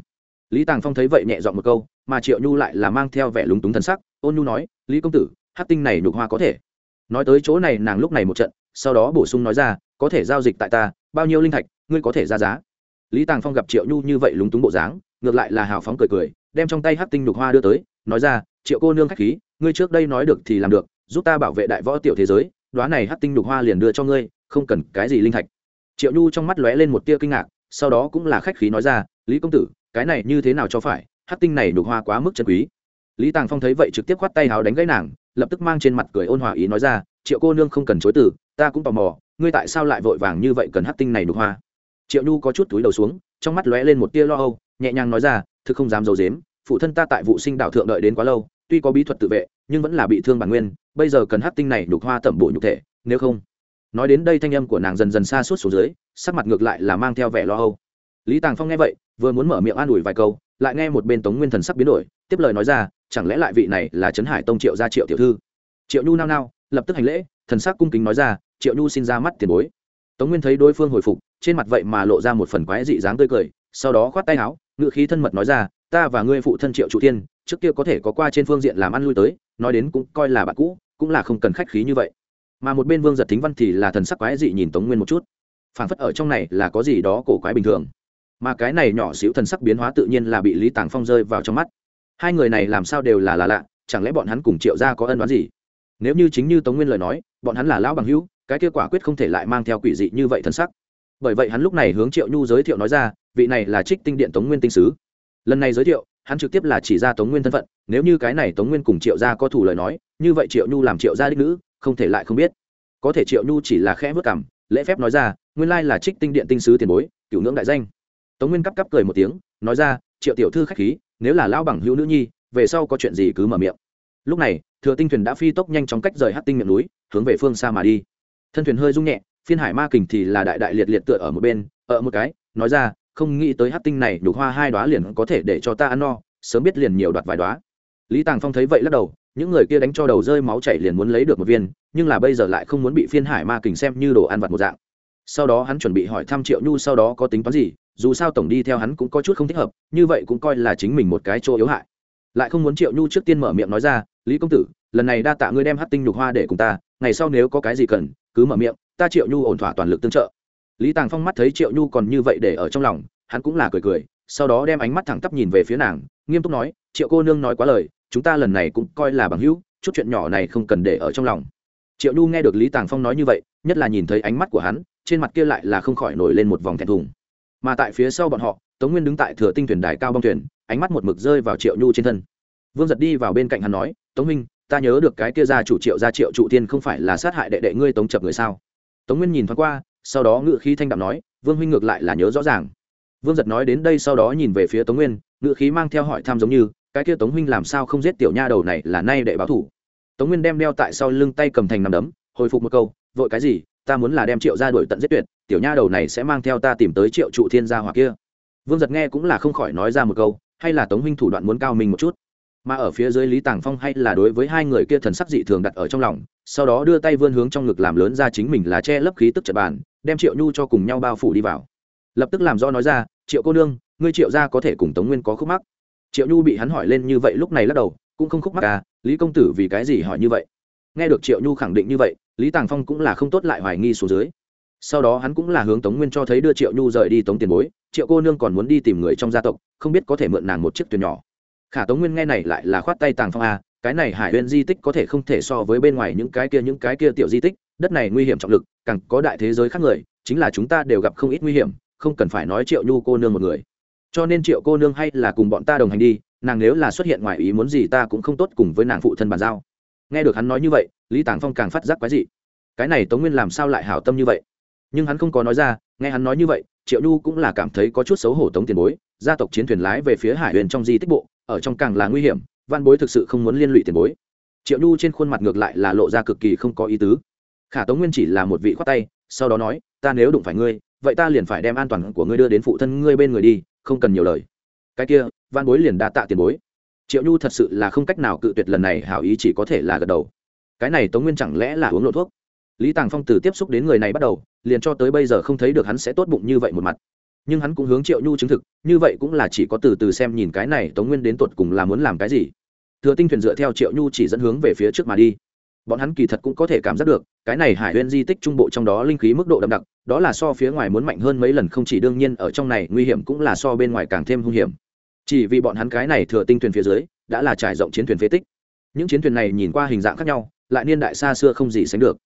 lý tàng phong thấy vậy nhẹ dọn một câu, mà triệu nhu lại là mang theo vẻ lúng túng thân sắc. Ôn nhu nói, lý công tử, hát tinh này nhục hoa có thể. Nói tới chỗ này, nàng lúc này một trận, sau đó bổ sung nói ra, có thể giao dịch tại ta, bao nhiêu linh thạch, ngươi có thể ra giá. Lý tàng phong gặp triệu nhu như vậy lúng túng bộ dáng, ngược lại là hào phóng cười cười, đem trong tay hát tinh nhục hoa đưa tới, nói ra, triệu cô nương k h á c h khí, ngươi trước đây nói được thì làm được, giúp ta bảo vệ đại võ tiểu thế giới đoá này hát tinh nhục hoa liền đưa cho ngươi, không cần cái gì linh thạch. Triệu nhu trong mắt lóe lên một tia kinh ngạc, sau đó cũng là khách khí nói ra, lý công tử cái này như thế nào cho phải hát tinh này nhục hoa quá mức chân quý. Lý tàng phong thấy vậy trực tiếp khoát tay háo đánh gãy nàng, lập tức mang trên mặt cười ôn hòa ý nói ra, triệu cô nương không cần chối từ, ta cũng tò mò, ngươi tại sao lại vội vàng như vậy cần hát tinh này nhục hoa? Triệu nhu có chút túi đầu xuống, trong mắt lóe lên một tia lo âu, nhẹ nhàng nói ra, thực không dám d i ấ u dếm phụ thân ta tại vụ sinh đạo thượng đợi đến quá lâu, tuy có bí thuật tự vệ, nhưng vẫn là bị thương bản nguyên, bây giờ cần hát tinh này nhục hoa tẩm bổ nhục thể, nếu không. Nói đến đây thanh âm của nàng dần dần xa suốt xuống dưới, sắc mặt ngược lại là mang theo vẻ lo âu lý tàng phong nghe vậy, vừa muốn mở miệng an ủi vài câu, lại nghe một bên tống nguyên thần sắc biến đổi, tiếp lời nói ra, chẳng lẽ lại vị này là trấn hải tông triệu gia triệu tiểu thư? Triệu nhu nao nao, lập tức hành lễ, thần sắc cung kính nói ra, triệu nhu xin ra mắt tiền bối. Tống nguyên thấy đối phương hồi phục, trên mặt vậy mà lộ ra một phần quái dị dáng tươi cười, sau đó khoát tay áo, ngự khí thân mật nói ra, ta và ngươi phụ thân triệu trụ tiên trước kia có thể có qua trên phương diện làm ăn lui tới, nói đến cũng coi là bạn cũ, cũng là không cần khách khí như vậy. Mà một bên vương giật thính văn thì là thần sắc quái dị nhìn tống nguyên một chút. Phản phất ở trong này là có gì đó cổ quái bình thường mà cái này nhỏ xíu thần sắc biến hóa tự nhiên là bị lý tàng phong rơi vào trong mắt. Hai người này làm sao đều là là lạ, chẳng lẽ bọn hắn cùng triệu gia có ân đoán gì? Nếu như chính như tống nguyên lời nói, bọn hắn là lão bằng hữu, cái kết quả quyết không thể lại mang theo quỷ dị như vậy thần sắc. Bởi vậy hắn lúc này hướng triệu nhu giới thiệu nói ra, vị này là trích tinh điện tống nguyên tinh sứ. Lần này giới thiệu, hắn trực tiếp là chỉ ra tống nguyên thân phận, nếu như cái này tống nguyên cùng triệu gia có thủ lời nói, như vậy triệu nhu làm triệu gia đích nữ, không thể lại không biết. Có thể triệu nhu chỉ là khẽ vất cảm lễ phép nói ra, nguyên lai là trích tinh điện tinh sứ tiền bối cửu ngưỡng đại danh tống nguyên cắp cắp cười một tiếng, nói ra, triệu tiểu thư khách khí, nếu là lão bằng hữu nữ nhi, về sau có chuyện gì cứ mở miệng. Lúc này, thừa tinh thuyền đã phi tốc nhanh chóng cách rời hát tinh miệng núi, hướng về phương xa mà đi. Thân thuyền hơi rung nhẹ, phiên hải ma kình thì là đại đại liệt liệt tựa ở một bên, ở một cái, nói ra, không nghĩ tới hát tinh này đủ hoa hai đoá liền có thể để cho ta ăn no, sớm biết liền nhiều đoạt vài đoá lý tàng phong thấy vậy lắc đầu, những người kia đánh cho đầu rơi máu chảy liền muốn lấy được một viên, nhưng là bây giờ lại không muốn bị phiên hải ma kình xem như đồ ăn vặt một dạng. Sau đó hắn chuẩn bị hỏi thăm triệu nhu sau đó có tính toán gì dù sao tổng đi theo hắn cũng có chút không thích hợp, như vậy cũng coi là chính mình một cái chỗ yếu hại. Lại không muốn triệu nhu trước tiên mở miệng nói ra, lý công tử, lần này đa tạ ngươi đem hát tinh nhục hoa để cùng ta, ngày sau nếu có cái gì cần, cứ mở miệng, ta triệu nhu ổn thỏa toàn lực tương trợ. Lý tàng phong mắt thấy triệu nhu còn như vậy để ở trong lòng, hắn cũng là cười cười, sau đó đem ánh mắt thẳng tắp nhìn về phía nàng, nghiêm túc nói, triệu cô nương nói quá lời, chúng ta lần này cũng coi là bằng hữu, chút chuyện nhỏ này không cần để ở trong lòng. Triệu nhu nghe được lý tàng phong nói như vậy, nhất là nhìn thấy ánh mắt của hắn, trên mặt kia lại là không khỏi nổi lên một vòng thẹn thùng mà tại phía sau bọn họ, tống nguyên đứng tại thừa tinh thuyền đài cao bong thuyền, ánh mắt một mực rơi vào triệu nhu trên thân. Vương giật đi vào bên cạnh hắn nói, tống minh, ta nhớ được cái kia gia chủ triệu gia triệu trụ tiên không phải là sát hại đệ đệ ngươi tống chập người sao? Tống nguyên nhìn thoáng qua, sau đó ngự khí thanh đạm nói, vương huynh ngược lại là nhớ rõ ràng. Vương giật nói đến đây sau đó nhìn về phía tống nguyên ngự khí mang theo hỏi thăm giống như, cái kia tống huynh làm sao không giết tiểu nha đầu này là nay đệ báo thủ? Tống nguyên đem đeo tại sau lưng tay cầm thành nằm đấm, hồi phục một câu, vội cái gì? Ta muốn là đem triệu ra đuổi tận giết tuyệt, tiểu nha đầu này sẽ mang theo ta tìm tới triệu trụ thiên gia hoặc kia. Vương giật nghe cũng là không khỏi nói ra một câu, hay là tống huynh thủ đoạn muốn cao mình một chút. Mà ở phía dưới lý tàng phong hay là đối với hai người kia thần sắc dị thường đặt ở trong lòng, sau đó đưa tay vươn hướng trong ngực làm lớn ra chính mình là che lấp khí tức trật bàn, đem triệu nhu cho cùng nhau bao phủ đi vào. Lập tức làm do nói ra, triệu cô nương, ngươi triệu ra có thể cùng tống nguyên có khúc mắc? Triệu nhu bị hắn hỏi lên như vậy lúc này lắc đầu, cũng không khúc mắc à lý công tử vì cái gì hỏi như vậy? Nghe được triệu nhu khẳng định như vậy, lý tàng phong cũng là không tốt lại hoài nghi xuống dưới. Sau đó hắn cũng là hướng tống nguyên cho thấy đưa triệu nhu rời đi tống tiền bối, triệu cô nương còn muốn đi tìm người trong gia tộc, không biết có thể mượn nàng một chiếc thuyền nhỏ. Khả tống nguyên nghe này lại là khoát tay tàng phong a, cái này hải huyên di tích có thể không thể so với bên ngoài những cái kia, những cái kia tiểu di tích, đất này nguy hiểm trọng lực, càng có đại thế giới khác người, chính là chúng ta đều gặp không ít nguy hiểm, không cần phải nói triệu nhu cô nương một người. Cho nên triệu cô nương hay là cùng bọn ta đồng hành đi, nàng nếu là xuất hiện ngoài ý muốn gì ta cũng không tốt cùng với nàng phụ thân bàn giao nghe được hắn nói như vậy, lý tàng phong càng phát giác quái dị. Cái này tống nguyên làm sao lại hảo tâm như vậy? Nhưng hắn không có nói ra, nghe hắn nói như vậy, triệu nhu cũng là cảm thấy có chút xấu hổ tống tiền bối, gia tộc chiến thuyền lái về phía hải huyền trong di tích bộ, ở trong càng là nguy hiểm, văn bối thực sự không muốn liên lụy tiền bối. Triệu nhu trên khuôn mặt ngược lại là lộ ra cực kỳ không có ý tứ. Khả tống nguyên chỉ là một vị khoát tay, sau đó nói, ta nếu đụng phải ngươi, vậy ta liền phải đem an toàn của ngươi đưa đến phụ thân ngươi bên người đi, không cần nhiều lời. Cái kia, văn bối liền đa tạ tiền bối triệu nhu thật sự là không cách nào cự tuyệt lần này, hảo ý chỉ có thể là gật đầu. Cái này tống nguyên chẳng lẽ là uống lộ thuốc? Lý tàng phong từ tiếp xúc đến người này bắt đầu, liền cho tới bây giờ không thấy được hắn sẽ tốt bụng như vậy một mặt. Nhưng hắn cũng hướng triệu nhu chứng thực, như vậy cũng là chỉ có từ từ xem nhìn cái này tống nguyên đến tột cùng là muốn làm cái gì. Thừa tinh thuyền dựa theo triệu nhu chỉ dẫn hướng về phía trước mà đi. Bọn hắn kỳ thật cũng có thể cảm giác được, cái này hải huyên di tích trung bộ trong đó linh khí mức độ đậm đặc, đó là so phía ngoài muốn mạnh hơn mấy lần, không chỉ đương nhiên ở trong này nguy hiểm cũng là so bên ngoài càng thêm hung hiểm chỉ vì bọn hắn cái này thừa tinh thuyền phía dưới, đã là trải rộng chiến thuyền phế tích. Những chiến thuyền này nhìn qua hình dạng khác nhau, lại niên đại xa xưa không gì sánh được.